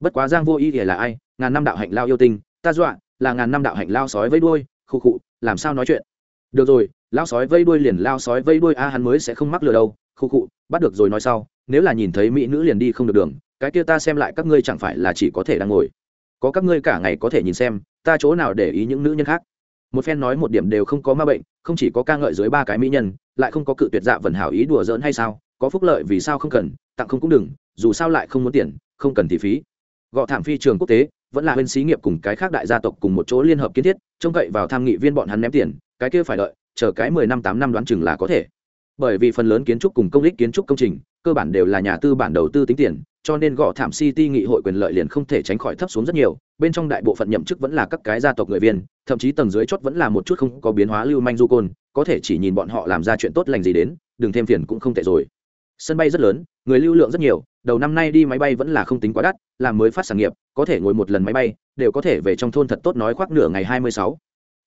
Bất quá giang vô ý thì là ai? Ngàn năm đạo hạnh lao yêu tinh, ta dọa, là ngàn năm đạo hạnh lao sói với đuôi, khụ khụ, làm sao nói chuyện? Được rồi lao sói vây đuôi liền lao sói vây đuôi, a, hắn mới sẽ không mắc lừa đâu. Khu khụ, bắt được rồi nói sau, nếu là nhìn thấy mỹ nữ liền đi không được đường, cái kia ta xem lại các ngươi chẳng phải là chỉ có thể đang ngồi. Có các ngươi cả ngày có thể nhìn xem, ta chỗ nào để ý những nữ nhân khác? Một phen nói một điểm đều không có ma bệnh, không chỉ có ca ngợi dưới ba cái mỹ nhân, lại không có cự tuyệt dạ vần hảo ý đùa giỡn hay sao? Có phúc lợi vì sao không cần, tặng không cũng đừng, dù sao lại không muốn tiền, không cần thì phí. Gọ thảm phi trường quốc tế, vẫn là bên xí nghiệp cùng cái khác đại gia tộc cùng một chỗ liên hợp kiến thiết, trông cậy vào tham nghị viên bọn hắn ném tiền, cái kia phải đợi chờ cái mười năm tám năm đoán chừng là có thể. Bởi vì phần lớn kiến trúc cùng công lích kiến trúc công trình, cơ bản đều là nhà tư bản đầu tư tính tiền, cho nên gõ thảm city nghị hội quyền lợi liền không thể tránh khỏi thấp xuống rất nhiều, bên trong đại bộ phận nhậm chức vẫn là các cái gia tộc người viên thậm chí tầng dưới chót vẫn là một chút không có biến hóa lưu manh du côn, có thể chỉ nhìn bọn họ làm ra chuyện tốt lành gì đến, đừng thêm phiền cũng không tệ rồi. Sân bay rất lớn, người lưu lượng rất nhiều, đầu năm nay đi máy bay vẫn là không tính quá đắt, làm mới phát sản nghiệp, có thể ngồi một lần máy bay, đều có thể về trong thôn thật tốt nói khoác nửa ngày hai mươi sáu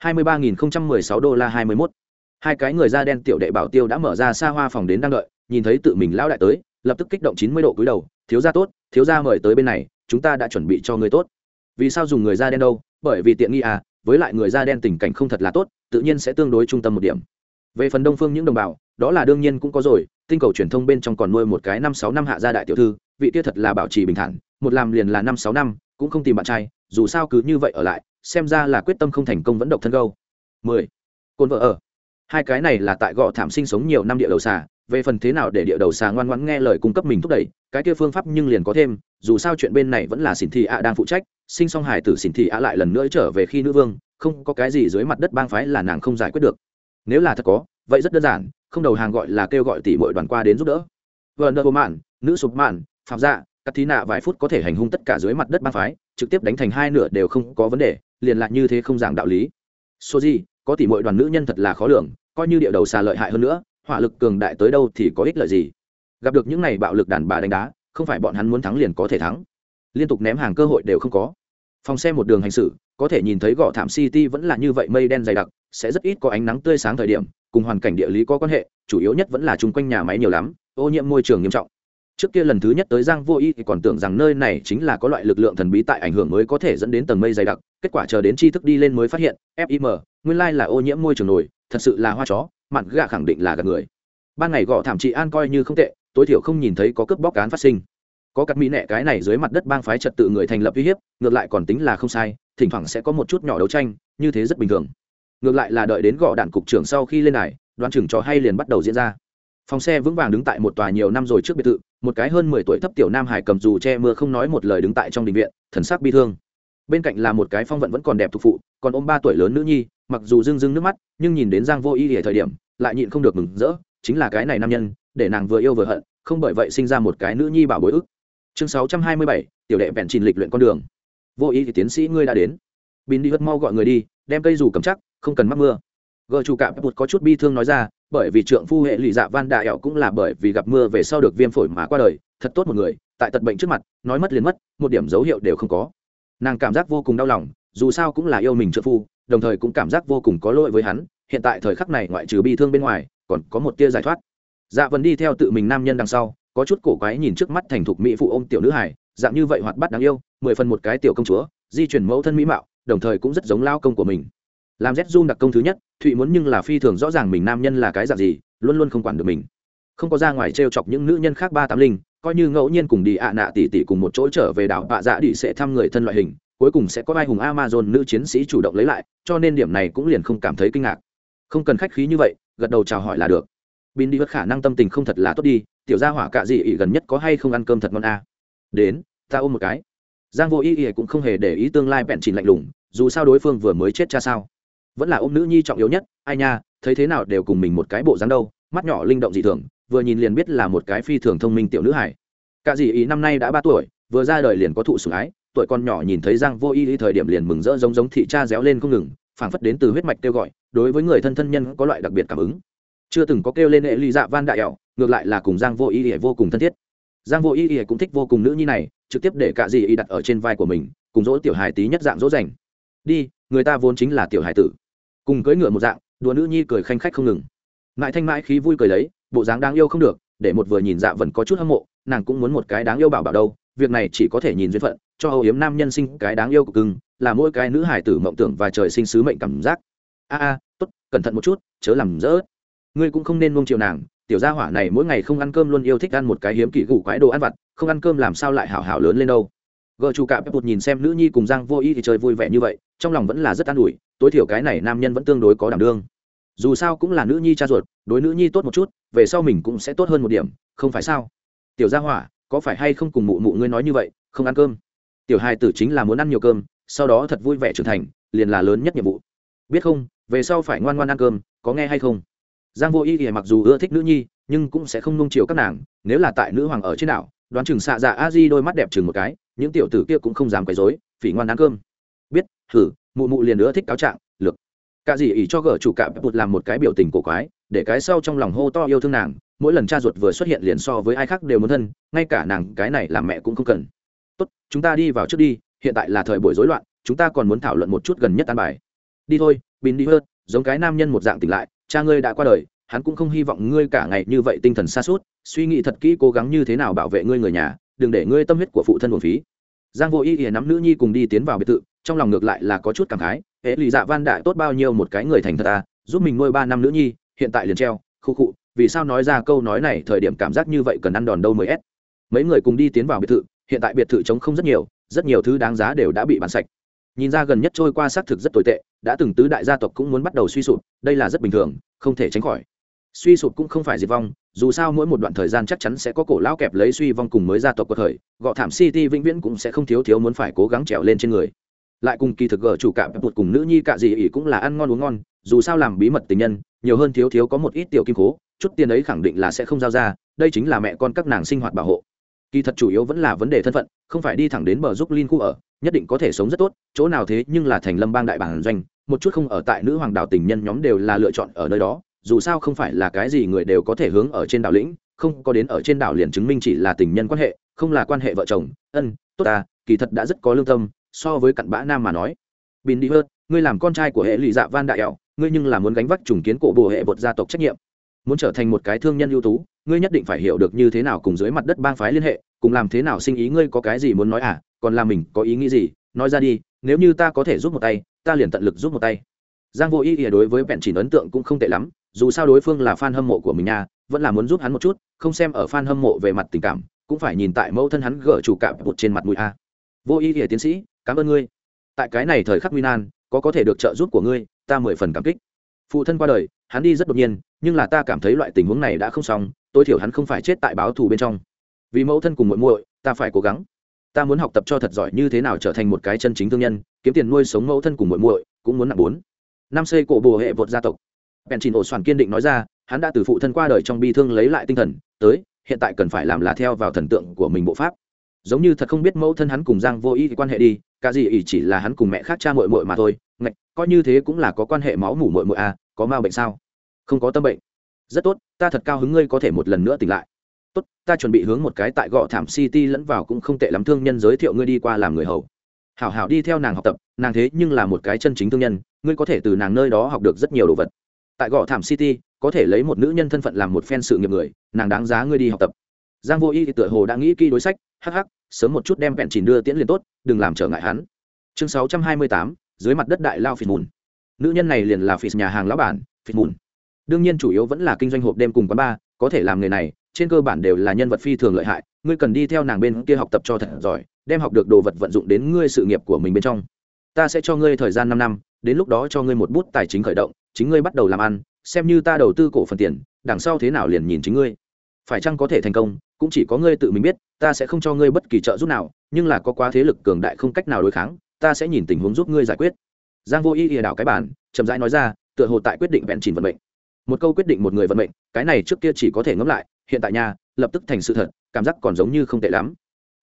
hai mươi ba nghìn không trăm mười sáu đô la hai mươi mốt. Hai cái người da đen tiểu đệ bảo tiêu đã mở ra xa hoa phòng đến đang đợi, nhìn thấy tự mình lão đại tới, lập tức kích động chín mươi độ cúi đầu, thiếu gia tốt, thiếu gia mời tới bên này, chúng ta đã chuẩn bị cho người tốt. Vì sao dùng người da đen đâu? Bởi vì tiện nghi à với lại người da đen tình cảnh không thật là tốt, tự nhiên sẽ tương đối trung tâm một điểm. Về phần đông phương những đồng bào, đó là đương nhiên cũng có rồi, tinh cầu truyền thông bên trong còn nuôi một cái năm sáu năm hạ gia đại tiểu thư, vị kia thật là bảo trì bình thản, một làm liền là năm sáu năm, cũng không tìm bạn trai, dù sao cứ như vậy ở lại xem ra là quyết tâm không thành công vẫn độc thân gâu. Mười. Côn vợ ở. Hai cái này là tại gò thảm sinh sống nhiều năm địa đầu xà, về phần thế nào để địa đầu xà ngoan ngoãn nghe lời cung cấp mình thúc đẩy, cái kia phương pháp nhưng liền có thêm, dù sao chuyện bên này vẫn là xỉn thị ạ đang phụ trách, sinh song hải tử xỉn thị ạ lại lần nữa trở về khi nữ vương, không có cái gì dưới mặt đất bang phái là nàng không giải quyết được. Nếu là thật có, vậy rất đơn giản, không đầu hàng gọi là kêu gọi tỷ mọi đoàn qua đến giúp đỡ. Vợ nợ mạn nữ sụp mạn, phạm dạ các thí nạ vài phút có thể hành hung tất cả dưới mặt đất bang phái, trực tiếp đánh thành hai nửa đều không có vấn đề liền lại như thế không giảng đạo lý. Số gì có tỷ mọi đoàn nữ nhân thật là khó lường, coi như địa đầu xà lợi hại hơn nữa, hỏa lực cường đại tới đâu thì có ích lợi gì? Gặp được những này bạo lực đàn bà đánh đá, không phải bọn hắn muốn thắng liền có thể thắng. Liên tục ném hàng cơ hội đều không có. Phòng xe một đường hành xử, có thể nhìn thấy gò thảm city vẫn là như vậy mây đen dày đặc, sẽ rất ít có ánh nắng tươi sáng thời điểm, cùng hoàn cảnh địa lý có quan hệ, chủ yếu nhất vẫn là chung quanh nhà máy nhiều lắm, ô nhiễm môi trường nghiêm trọng trước kia lần thứ nhất tới giang vô y thì còn tưởng rằng nơi này chính là có loại lực lượng thần bí tại ảnh hưởng mới có thể dẫn đến tầng mây dày đặc, kết quả chờ đến tri thức đi lên mới phát hiện fim nguyên lai là ô nhiễm môi trường nổi thật sự là hoa chó mặn gạ khẳng định là gạt người. Ban ngày gõ thảm trị an coi như không tệ, tối thiểu không nhìn thấy có cướp bóc cán phát sinh. Có cặp mỹ nẹ cái này dưới mặt đất bang phái trật tự người thành lập uy hiếp, ngược lại còn tính là không sai, thỉnh thoảng sẽ có một chút nhỏ đấu tranh, như thế rất bình thường. Ngược lại là đợi đến gõ đạn cục trưởng sau khi lên này đoán chừng trò hay liền bắt đầu diễn ra phòng xe vững vàng đứng tại một tòa nhiều năm rồi trước biệt thự, một cái hơn mười tuổi thấp tiểu nam hải cầm dù che mưa không nói một lời đứng tại trong đình viện, thần sắc bi thương. Bên cạnh là một cái phong vận vẫn còn đẹp thuộc phụ, còn ôm ba tuổi lớn nữ nhi, mặc dù rưng rưng nước mắt, nhưng nhìn đến giang vô y ở thời điểm, lại nhịn không được mừng rỡ, chính là cái này nam nhân, để nàng vừa yêu vừa hận, không bởi vậy sinh ra một cái nữ nhi bảo bối ức. Chương sáu trăm hai mươi bảy, tiểu đệ vẹn trình lịch luyện con đường. Vô ý thì tiến sĩ, ngươi đã đến. Bin đi hất mau gọi người đi, đem cây dù cầm chắc, không cần mắc mưa gờ chủ cạm bụt có chút bi thương nói ra, bởi vì trượng phu hệ lụy dạ van đại ẹo cũng là bởi vì gặp mưa về sau được viêm phổi mà qua đời, thật tốt một người, tại tật bệnh trước mặt, nói mất liền mất, một điểm dấu hiệu đều không có. Nàng cảm giác vô cùng đau lòng, dù sao cũng là yêu mình trượng phu, đồng thời cũng cảm giác vô cùng có lỗi với hắn, hiện tại thời khắc này ngoại trừ bi thương bên ngoài, còn có một tia giải thoát. Dạ vẫn đi theo tự mình nam nhân đằng sau, có chút cổ quái nhìn trước mắt thành thục mỹ phụ ôm tiểu nữ hải dạng như vậy hoạt bát đáng yêu, mười phần một cái tiểu công chúa, di chuyển mẫu thân mỹ mạo, đồng thời cũng rất giống lao công của mình. Làm rét run đặc công thứ nhất thụy muốn nhưng là phi thường rõ ràng mình nam nhân là cái dạng gì, luôn luôn không quản được mình. Không có ra ngoài t r e o chọc những nữ nhân khác ba tám linh, coi như ngẫu nhiên cùng đi ạ nạ tỉ tỉ cùng một chỗ trở về đảo bạ dạ đi sẽ thăm người thân loại hình, cuối cùng sẽ có vai hùng amazon nữ chiến sĩ chủ động lấy lại, cho nên điểm này cũng liền không cảm thấy kinh ngạc. Không cần khách khí như vậy, gật đầu chào hỏi là được. Bin đi vất khả năng tâm tình không thật là tốt đi, tiểu gia hỏa cạ dị ỉ gần nhất có hay không ăn cơm thật ngon à. đến, ta ôm một cái. Giang vô ý ỉ cũng không hề để ý tương lai bẹn chìn lạnh lùng, dù sao đối phương vừa mới chết cha sao? Vẫn là ôm nữ nhi trọng yếu nhất, ai nha, thấy thế nào đều cùng mình một cái bộ dáng đâu, mắt nhỏ linh động dị thường, vừa nhìn liền biết là một cái phi thường thông minh tiểu nữ hải cả dì ý năm nay đã ba tuổi, vừa ra đời liền có thụ sủng ái, tuổi con nhỏ nhìn thấy giang vô y thời điểm liền mừng rỡ giống giống thị cha réo lên không ngừng, phảng phất đến từ huyết mạch kêu gọi, đối với người thân thân nhân có loại đặc biệt cảm ứng. Chưa từng có kêu lên hệ ly dạ van đại ẻo ngược lại là cùng giang vô y vô cùng thân thiết. Giang vô y cũng thích vô cùng nữ nhi này, trực tiếp để cả dì y đặt ở trên vai của mình, cùng dỗ tiểu hài tí nhất dạng dỗ dành. Đi, người ta vốn chính là tiểu hài tử cùng cưỡi ngựa một dạng, đùa nữ nhi cười khanh khách không ngừng. Mãi thanh mãi khí vui cười lấy, bộ dáng đáng yêu không được, để một vừa nhìn dạ vẫn có chút hâm mộ, nàng cũng muốn một cái đáng yêu bảo bảo đâu, việc này chỉ có thể nhìn duyên phận, cho âu yếm nam nhân sinh cái đáng yêu của cưng, là mỗi cái nữ hải tử mộng tưởng và trời sinh sứ mệnh cảm giác. A a, tốt, cẩn thận một chút, chớ làm rỡ. Ngươi cũng không nên nuông chiều nàng, tiểu gia hỏa này mỗi ngày không ăn cơm luôn yêu thích ăn một cái hiếm kỷ gủ quái đồ ăn vặt, không ăn cơm làm sao lại hảo hảo lớn lên đâu. Gợ chủ cạm bụt nhìn xem nữ nhi cùng giang vô y thì chơi vui vẻ như vậy trong lòng vẫn là rất an ủi tối thiểu cái này nam nhân vẫn tương đối có đảm đương. Dù sao cũng là nữ nhi cha ruột đối nữ nhi tốt một chút về sau mình cũng sẽ tốt hơn một điểm không phải sao? Tiểu gia hỏa có phải hay không cùng mụ mụ ngươi nói như vậy không ăn cơm? Tiểu hai tử chính là muốn ăn nhiều cơm sau đó thật vui vẻ trưởng thành liền là lớn nhất nhiệm vụ. Biết không về sau phải ngoan ngoan ăn cơm có nghe hay không? Giang vô y thì mặc dù ưa thích nữ nhi nhưng cũng sẽ không nung chiều các nàng nếu là tại nữ hoàng ở trên đảo đoán chừng xạ dạ a di đôi mắt đẹp chừng một cái những tiểu tử kia cũng không dám quấy rối, phỉ ngoan ăn cơm hử, mụ mụ liền nữa thích cáo trạng, lược. Cả gì ý cho gở chủ cạm bụt làm một cái biểu tình cổ quái, để cái sau trong lòng hô to yêu thương nàng, mỗi lần cha ruột vừa xuất hiện liền so với ai khác đều muốn thân, ngay cả nàng, cái này làm mẹ cũng không cần. Tốt, chúng ta đi vào trước đi, hiện tại là thời buổi rối loạn, chúng ta còn muốn thảo luận một chút gần nhất an bài. Đi thôi bin đi hơn giống cái nam nhân một dạng tỉnh lại, cha ngươi đã qua đời, hắn cũng không hy vọng ngươi cả ngày như vậy tinh thần xa suốt suy nghĩ thật kỹ cố gắng như thế nào bảo vệ ngươi người nhà, đừng để ngươi tâm huyết của phụ thân buồn phí. Giang vô ý ỉa nắm nữ nhi cùng đi tiến vào biệt thự trong lòng ngược lại là có chút cảm khái hệ lụy dạ van đại tốt bao nhiêu một cái người thành thật à giúp mình nuôi ba năm nữ nhi, hiện tại liền treo, khu khụ vì sao nói ra câu nói này, thời điểm cảm giác như vậy cần ăn đòn đâu mới ép. Mấy người cùng đi tiến vào biệt thự, hiện tại biệt thự trống không rất nhiều rất nhiều thứ đáng giá đều đã bị bán sạch. Nhìn ra gần nhất trôi qua xác thực rất tồi tệ, đã từng tứ đại gia tộc cũng muốn bắt đầu suy sụp, đây là rất bình thường, không thể tránh khỏi. Suy sụp cũng không phải diệt vong, dù sao mỗi một đoạn thời gian chắc chắn sẽ có cổ lão kẹp lấy suy vong cùng mới gia tộc của thời, gọ thảm city vĩnh viễn cũng sẽ không thiếu thiếu muốn phải cố gắng trèo lên trên người lại cùng kỳ thực gở chủ cạm bụt cùng nữ nhi cạ gì ỉ cũng là ăn ngon uống ngon, dù sao làm bí mật tình nhân, nhiều hơn thiếu thiếu có một ít tiểu kim cố chút tiền ấy khẳng định là sẽ không giao ra, đây chính là mẹ con các nàng sinh hoạt bảo hộ. Kỳ thật chủ yếu vẫn là vấn đề thân phận, không phải đi thẳng đến bờ giúp linh khu ở, nhất định có thể sống rất tốt, chỗ nào thế nhưng là thành lâm bang đại bản doanh, một chút không ở tại nữ hoàng đảo tình nhân nhóm đều là lựa chọn ở nơi đó, dù sao không phải là cái gì người đều có thể hướng ở trên đảo lĩnh, không có đến ở trên đảo liền chứng minh chỉ là tình nhân quan hệ, không là quan hệ vợ chồng, ân, tốt ta, kỳ thật đã rất có lương tâm so với cặn bã nam mà nói. Bin đi hơn ngươi làm con trai của hệ lụy dạ van đại ẻo ngươi nhưng là muốn gánh vác trùng kiến cổ bồ hệ bột gia tộc trách nhiệm. Muốn trở thành một cái thương nhân ưu tú, ngươi nhất định phải hiểu được như thế nào cùng dưới mặt đất bang phái liên hệ, cùng làm thế nào sinh ý ngươi có cái gì muốn nói à còn là mình có ý nghĩ gì, nói ra đi, nếu như ta có thể giúp một tay, ta liền tận lực giúp một tay. Giang vô ý ỉa đối với vẹn chỉ ấn tượng cũng không tệ lắm, dù sao đối phương là fan hâm mộ của mình nha, vẫn là muốn giúp hắn một chút, không xem ở fan hâm mộ về mặt tình cảm, cũng phải nhìn tại mẫu thân hắn gỡ chủ cảm bột trên mặt mũi a. Vô ý ỉa tiến sĩ cảm ơn ngươi. Tại cái này thời khắc nguy nan, có có thể được trợ giúp của ngươi, ta mười phần cảm kích. Phụ thân qua đời, hắn đi rất đột nhiên, nhưng là ta cảm thấy loại tình huống này đã không xong, tối thiểu hắn không phải chết tại báo thù bên trong. Vì mẫu thân cùng muội muội, ta phải cố gắng. Ta muốn học tập cho thật giỏi như thế nào trở thành một cái chân chính thương nhân, kiếm tiền nuôi sống mẫu thân cùng muội muội, cũng muốn nặng bốn. Năm xây cổ bồ hệ vột gia tộc. Bèn Chỉ ổ soàn kiên định nói ra, hắn đã từ phụ thân qua đời trong bi thương lấy lại tinh thần, tới, hiện tại cần phải làm là theo vào thần tượng của mình bộ pháp. Giống như thật không biết mẫu thân hắn cùng giang vô ý quan hệ đi cả gì ỷ chỉ là hắn cùng mẹ khác cha muội muội mà thôi, ngạch, coi như thế cũng là có quan hệ máu mủ muội muội à có ma bệnh sao? Không có tâm bệnh. Rất tốt, ta thật cao hứng ngươi có thể một lần nữa tỉnh lại. Tốt, ta chuẩn bị hướng một cái tại gọ thảm city lẫn vào cũng không tệ lắm thương nhân giới thiệu ngươi đi qua làm người hầu. Hảo hảo đi theo nàng học tập, nàng thế nhưng là một cái chân chính thương nhân, ngươi có thể từ nàng nơi đó học được rất nhiều đồ vật. Tại gò thảm city, có thể lấy một nữ nhân thân phận làm một phen sự nghiệp người, nàng đáng giá ngươi đi học tập. Giang vô y thì tựa hồ đã nghĩ kỹ đối sách, hắc hắc sớm một chút đem vẹn chỉ đưa tiễn liền tốt đừng làm trở ngại hắn. Chương 628, dưới mặt đất đại lao phỉ mùn. Nữ nhân này liền là phỉ nhà hàng lão bản phỉ mùn. Đương nhiên chủ yếu vẫn là kinh doanh hộp đêm cùng quán bar có thể làm nghề này trên cơ bản đều là nhân vật phi thường lợi hại ngươi cần đi theo nàng bên kia học tập cho thật giỏi đem học được đồ vật vận dụng đến ngươi sự nghiệp của mình bên trong. Ta sẽ cho ngươi thời gian năm năm đến lúc đó cho ngươi một bút tài chính khởi động chính ngươi bắt đầu làm ăn xem như ta đầu tư cổ phần tiền đằng sau thế nào liền nhìn chính ngươi phải chăng có thể thành công, cũng chỉ có ngươi tự mình biết, ta sẽ không cho ngươi bất kỳ trợ giúp nào, nhưng là có quá thế lực cường đại không cách nào đối kháng, ta sẽ nhìn tình huống giúp ngươi giải quyết. Giang vô ý ỉa đảo cái bản chậm rãi nói ra, tựa hồ tại quyết định vẹn chỉnh vận mệnh. Một câu quyết định một người vận mệnh, cái này trước kia chỉ có thể ngẫm lại, hiện tại nhà lập tức thành sự thật, cảm giác còn giống như không tệ lắm.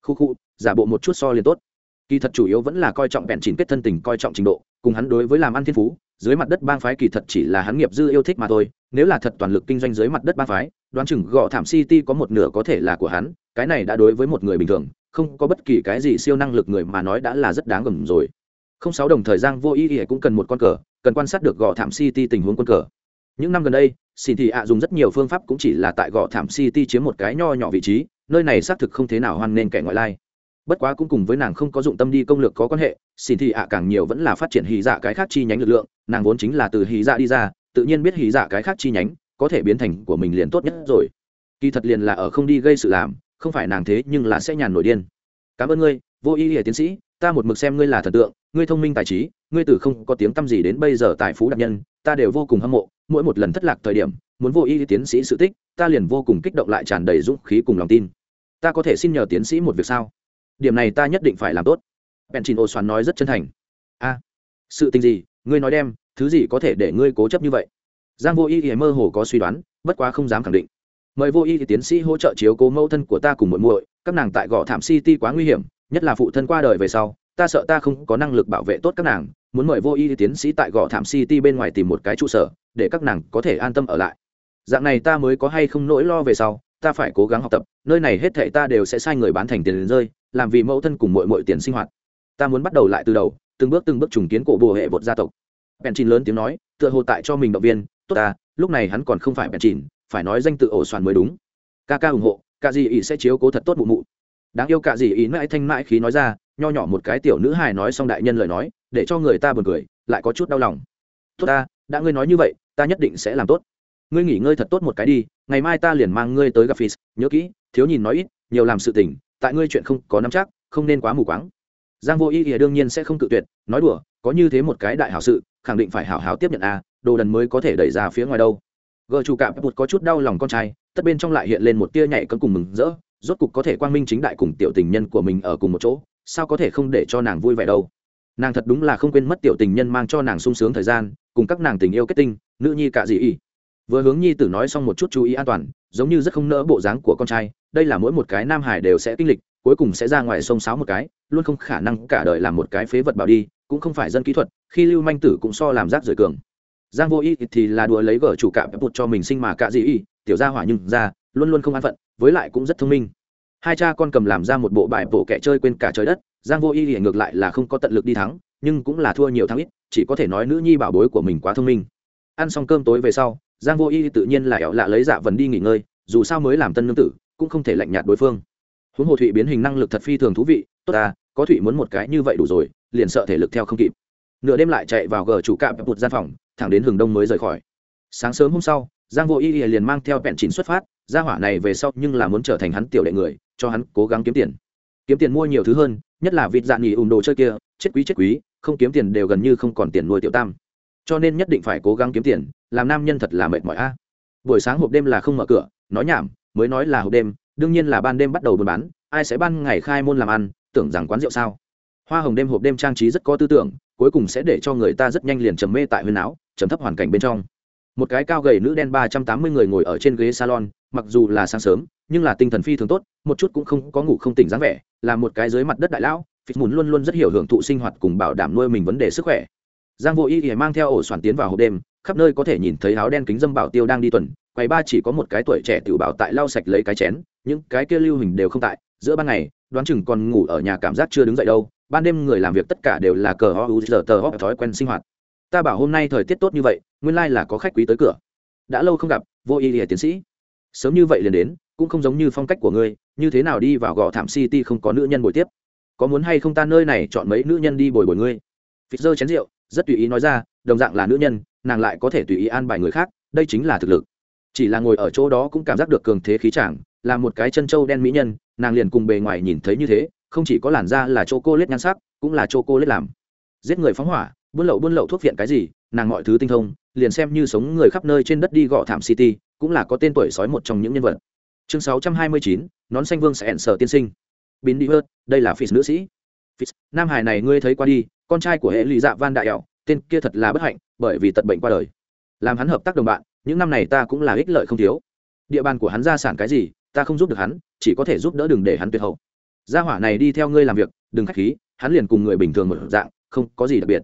Khu khu, giả bộ một chút so liền tốt. Kỳ thật chủ yếu vẫn là coi trọng vẹn chỉnh kết thân tình, coi trọng trình độ, cùng hắn đối với làm ăn thiên phú dưới mặt đất bang phái kỳ thật chỉ là hắn nghiệp dư yêu thích mà thôi, nếu là thật toàn lực kinh doanh dưới mặt đất bang phái, đoán chừng gõ thảm city có một nửa có thể là của hắn, cái này đã đối với một người bình thường, không có bất kỳ cái gì siêu năng lực người mà nói đã là rất đáng gầm rồi. Không sáu đồng thời gian vô ý ý cũng cần một con cờ, cần quan sát được gõ thảm city tình huống quân cờ. Những năm gần đây xin thị ạ dùng rất nhiều phương pháp cũng chỉ là tại gõ thảm city chiếm một cái nho nhỏ vị trí, nơi này xác thực không thế nào hoan nên kẻ ngoại lai bất quá cũng cùng với nàng không có dụng tâm đi công lược có quan hệ xin thị ạ càng nhiều vẫn là phát triển hì dạ cái khác chi nhánh lực lượng, nàng vốn chính là từ hì dạ đi ra, tự nhiên biết hì dạ cái khác chi nhánh có thể biến thành của mình liền tốt nhất rồi. Kỳ thật liền là ở không đi gây sự làm, không phải nàng thế nhưng là sẽ nhàn nổi điên. Cảm ơn ngươi, vô ý nghĩa tiến sĩ, ta một mực xem ngươi là thần tượng, ngươi thông minh tài trí, ngươi từ không có tiếng tăm gì đến bây giờ tài phú đặc nhân, ta đều vô cùng hâm mộ, mỗi một lần thất lạc thời điểm, muốn vô ý tiến sĩ sự tích, ta liền vô cùng kích động lại tràn đầy dũng khí cùng lòng tin. Ta có thể xin nhờ tiến sĩ một việc sao? Điểm này ta nhất định phải làm tốt. Bèn chìn ô xoắn nói rất chân thành. A, sự tình gì? Ngươi nói đem, thứ gì có thể để ngươi cố chấp như vậy? Giang vô y thì mơ hồ có suy đoán, bất quá không dám khẳng định. Mời vô y thì tiến sĩ hỗ trợ chiếu cố mẫu thân của ta cùng muội muội, các nàng tại gò thảm city quá nguy hiểm, nhất là phụ thân qua đời về sau, ta sợ ta không có năng lực bảo vệ tốt các nàng, muốn mời vô y tiến sĩ tại gò thảm city bên ngoài tìm một cái trụ sở, để các nàng có thể an tâm ở lại. Dạng này ta mới có hay không nỗi lo về sau, ta phải cố gắng học tập, nơi này hết thệ ta đều sẽ sai người bán thành tiền đến rơi làm vì mẫu thân cùng mọi mọi tiền sinh hoạt. Ta muốn bắt đầu lại từ đầu, từng bước từng bước trùng kiến cổ bồ hệ bột gia tộc. Bèn chín lớn tiếng nói, tựa hồ tại cho mình động viên, tốt ta, lúc này hắn còn không phải bèn chín phải nói danh tự ổ soạn mới đúng. Ca ca ủng hộ cả gì ý sẽ chiếu cố thật tốt mụ mụ. Đáng yêu cả gì ý mãi thanh mãi khí nói ra, nho nhỏ một cái tiểu nữ hài nói xong đại nhân lời nói, để cho người ta buồn cười, lại có chút đau lòng. Tốt ta, đã ngươi nói như vậy, ta nhất định sẽ làm tốt. Ngươi nghỉ ngơi thật tốt một cái đi, ngày mai ta liền mang ngươi tới gặp phis nhớ kỹ, thiếu nhìn nói ít, nhiều làm sự tình tại ngươi chuyện không có nắm chắc, không nên quá mù quáng. Giang vô ý ỉa đương nhiên sẽ không cự tuyệt, nói đùa, có như thế một cái đại hảo sự, khẳng định phải hảo hảo tiếp nhận a, đồ đần mới có thể đẩy ra phía ngoài đâu. Gờ chủ cảm bụt có chút đau lòng con trai, tất bên trong lại hiện lên một tia nhảy cân cùng mừng rỡ, rốt cục có thể quang minh chính đại cùng tiểu tình nhân của mình ở cùng một chỗ, sao có thể không để cho nàng vui vẻ đâu. Nàng thật đúng là không quên mất tiểu tình nhân mang cho nàng sung sướng thời gian, cùng các nàng tình yêu kết tinh, nữ nhi cả dị ỉ. vừa hướng nhi tử nói xong một chút chú ý an toàn, giống như rất không nỡ bộ dáng của con trai đây là mỗi một cái nam hải đều sẽ kinh lịch, cuối cùng sẽ ra ngoài sông sáo một cái, luôn không khả năng cả đời làm một cái phế vật bảo đi, cũng không phải dân kỹ thuật, khi lưu manh tử cũng so làm rác rời cường. Giang vô y thì là đùa lấy gở chủ cạm bụt cho mình sinh mà cả gì y, tiểu gia hỏa nhưng ra, luôn luôn không an phận, với lại cũng rất thông minh. Hai cha con cầm làm ra một bộ bài bộ kẻ chơi quên cả trời đất, giang vô y thì ngược lại là không có tận lực đi thắng, nhưng cũng là thua nhiều thắng ít, chỉ có thể nói nữ nhi bảo bối của mình quá thông minh. Ăn xong cơm tối về sau, giang vô y tự nhiên là ẻo lạ lấy dạ vần đi nghỉ ngơi, dù sao mới làm tân nương tử cũng không thể lạnh nhạt đối phương. Huống hồ thụy biến hình năng lực thật phi thường thú vị, tốt ta, có thụy muốn một cái như vậy đủ rồi, liền sợ thể lực theo không kịp. Nửa đêm lại chạy vào gờ chủ cạm bụt gian phòng, thẳng đến hừng đông mới rời khỏi. Sáng sớm hôm sau, giang vô y liền mang theo bẹn chín xuất phát ra hỏa này về sau nhưng là muốn trở thành hắn tiểu đệ người, cho hắn cố gắng kiếm tiền. Kiếm tiền mua nhiều thứ hơn, nhất là vịt dạng nghỉ ùm đồ chơi kia, chết quý chết quý, không kiếm tiền đều gần như không còn tiền nuôi tiểu tam. Cho nên nhất định phải cố gắng kiếm tiền, làm nam nhân thật là mệt mỏi a. Buổi sáng hộp đêm là không mở cửa, nói nhảm mới nói là hộp đêm, đương nhiên là ban đêm bắt đầu buôn bán, ai sẽ ban ngày khai môn làm ăn, tưởng rằng quán rượu sao? Hoa hồng đêm hộp đêm trang trí rất có tư tưởng, cuối cùng sẽ để cho người ta rất nhanh liền trầm mê tại huyền áo, trầm thấp hoàn cảnh bên trong. Một cái cao gầy nữ đen ba trăm tám mươi người ngồi ở trên ghế salon, mặc dù là sáng sớm, nhưng là tinh thần phi thường tốt, một chút cũng không có ngủ không tỉnh dáng vẻ, là một cái dưới mặt đất đại lão phịch mùn luôn luôn rất hiểu hưởng thụ sinh hoạt cùng bảo đảm nuôi mình vấn đề sức khỏe. Giang vô y thì mang theo ổ soạn tiến vào hộp đêm khắp nơi có thể nhìn thấy áo đen kính dâm bảo tiêu đang đi tuần, quầy ba chỉ có một cái tuổi trẻ tiểu bảo tại lau sạch lấy cái chén, những cái kia lưu hình đều không tại, giữa ban ngày, đoán chừng còn ngủ ở nhà cảm giác chưa đứng dậy đâu, ban đêm người làm việc tất cả đều là cờ ho u giờ tờ ho thói quen sinh hoạt. Ta bảo hôm nay thời tiết tốt như vậy, nguyên lai là có khách quý tới cửa. Đã lâu không gặp, vô y lìa tiến sĩ. Sớm như vậy liền đến, cũng không giống như phong cách của ngươi, như thế nào đi vào gò thảm city không có nữ nhân bồi tiếp. Có muốn hay không ta nơi này chọn mấy nữ nhân đi bồi bồi ngươi? Phít dơ chén rượu, rất tùy ý nói ra, đồng dạng là nữ nhân nàng lại có thể tùy ý an bài người khác đây chính là thực lực. Chỉ là ngồi ở chỗ đó cũng cảm giác được cường thế khí chàng là một cái chân trâu đen mỹ nhân nàng liền cùng bề ngoài nhìn thấy như thế không chỉ có làn da là chô cô lết nhan sắc cũng là chô cô lết làm. Giết người phóng hỏa buôn lậu buôn lậu thuốc viện cái gì nàng mọi thứ tinh thông liền xem như sống người khắp nơi trên đất đi gõ thảm city cũng là có tên tuổi sói một trong những nhân vật. Chương 629, nón xanh vương sẽ ẩn sở tiên sinh. Biến đi hơn đây là phis nữ sĩ. Phis nam hải này ngươi thấy qua đi con trai của hệ lụy dạ van đại ẹo tên kia thật là bất hạnh bởi vì tật bệnh qua đời. Làm hắn hợp tác đồng bạn, những năm này ta cũng là ích lợi không thiếu. Địa bàn của hắn gia sản cái gì, ta không giúp được hắn, chỉ có thể giúp đỡ đừng để hắn tuyệt hậu. Gia hỏa này đi theo ngươi làm việc, đừng khách khí, hắn liền cùng người bình thường một dạng, không có gì đặc biệt.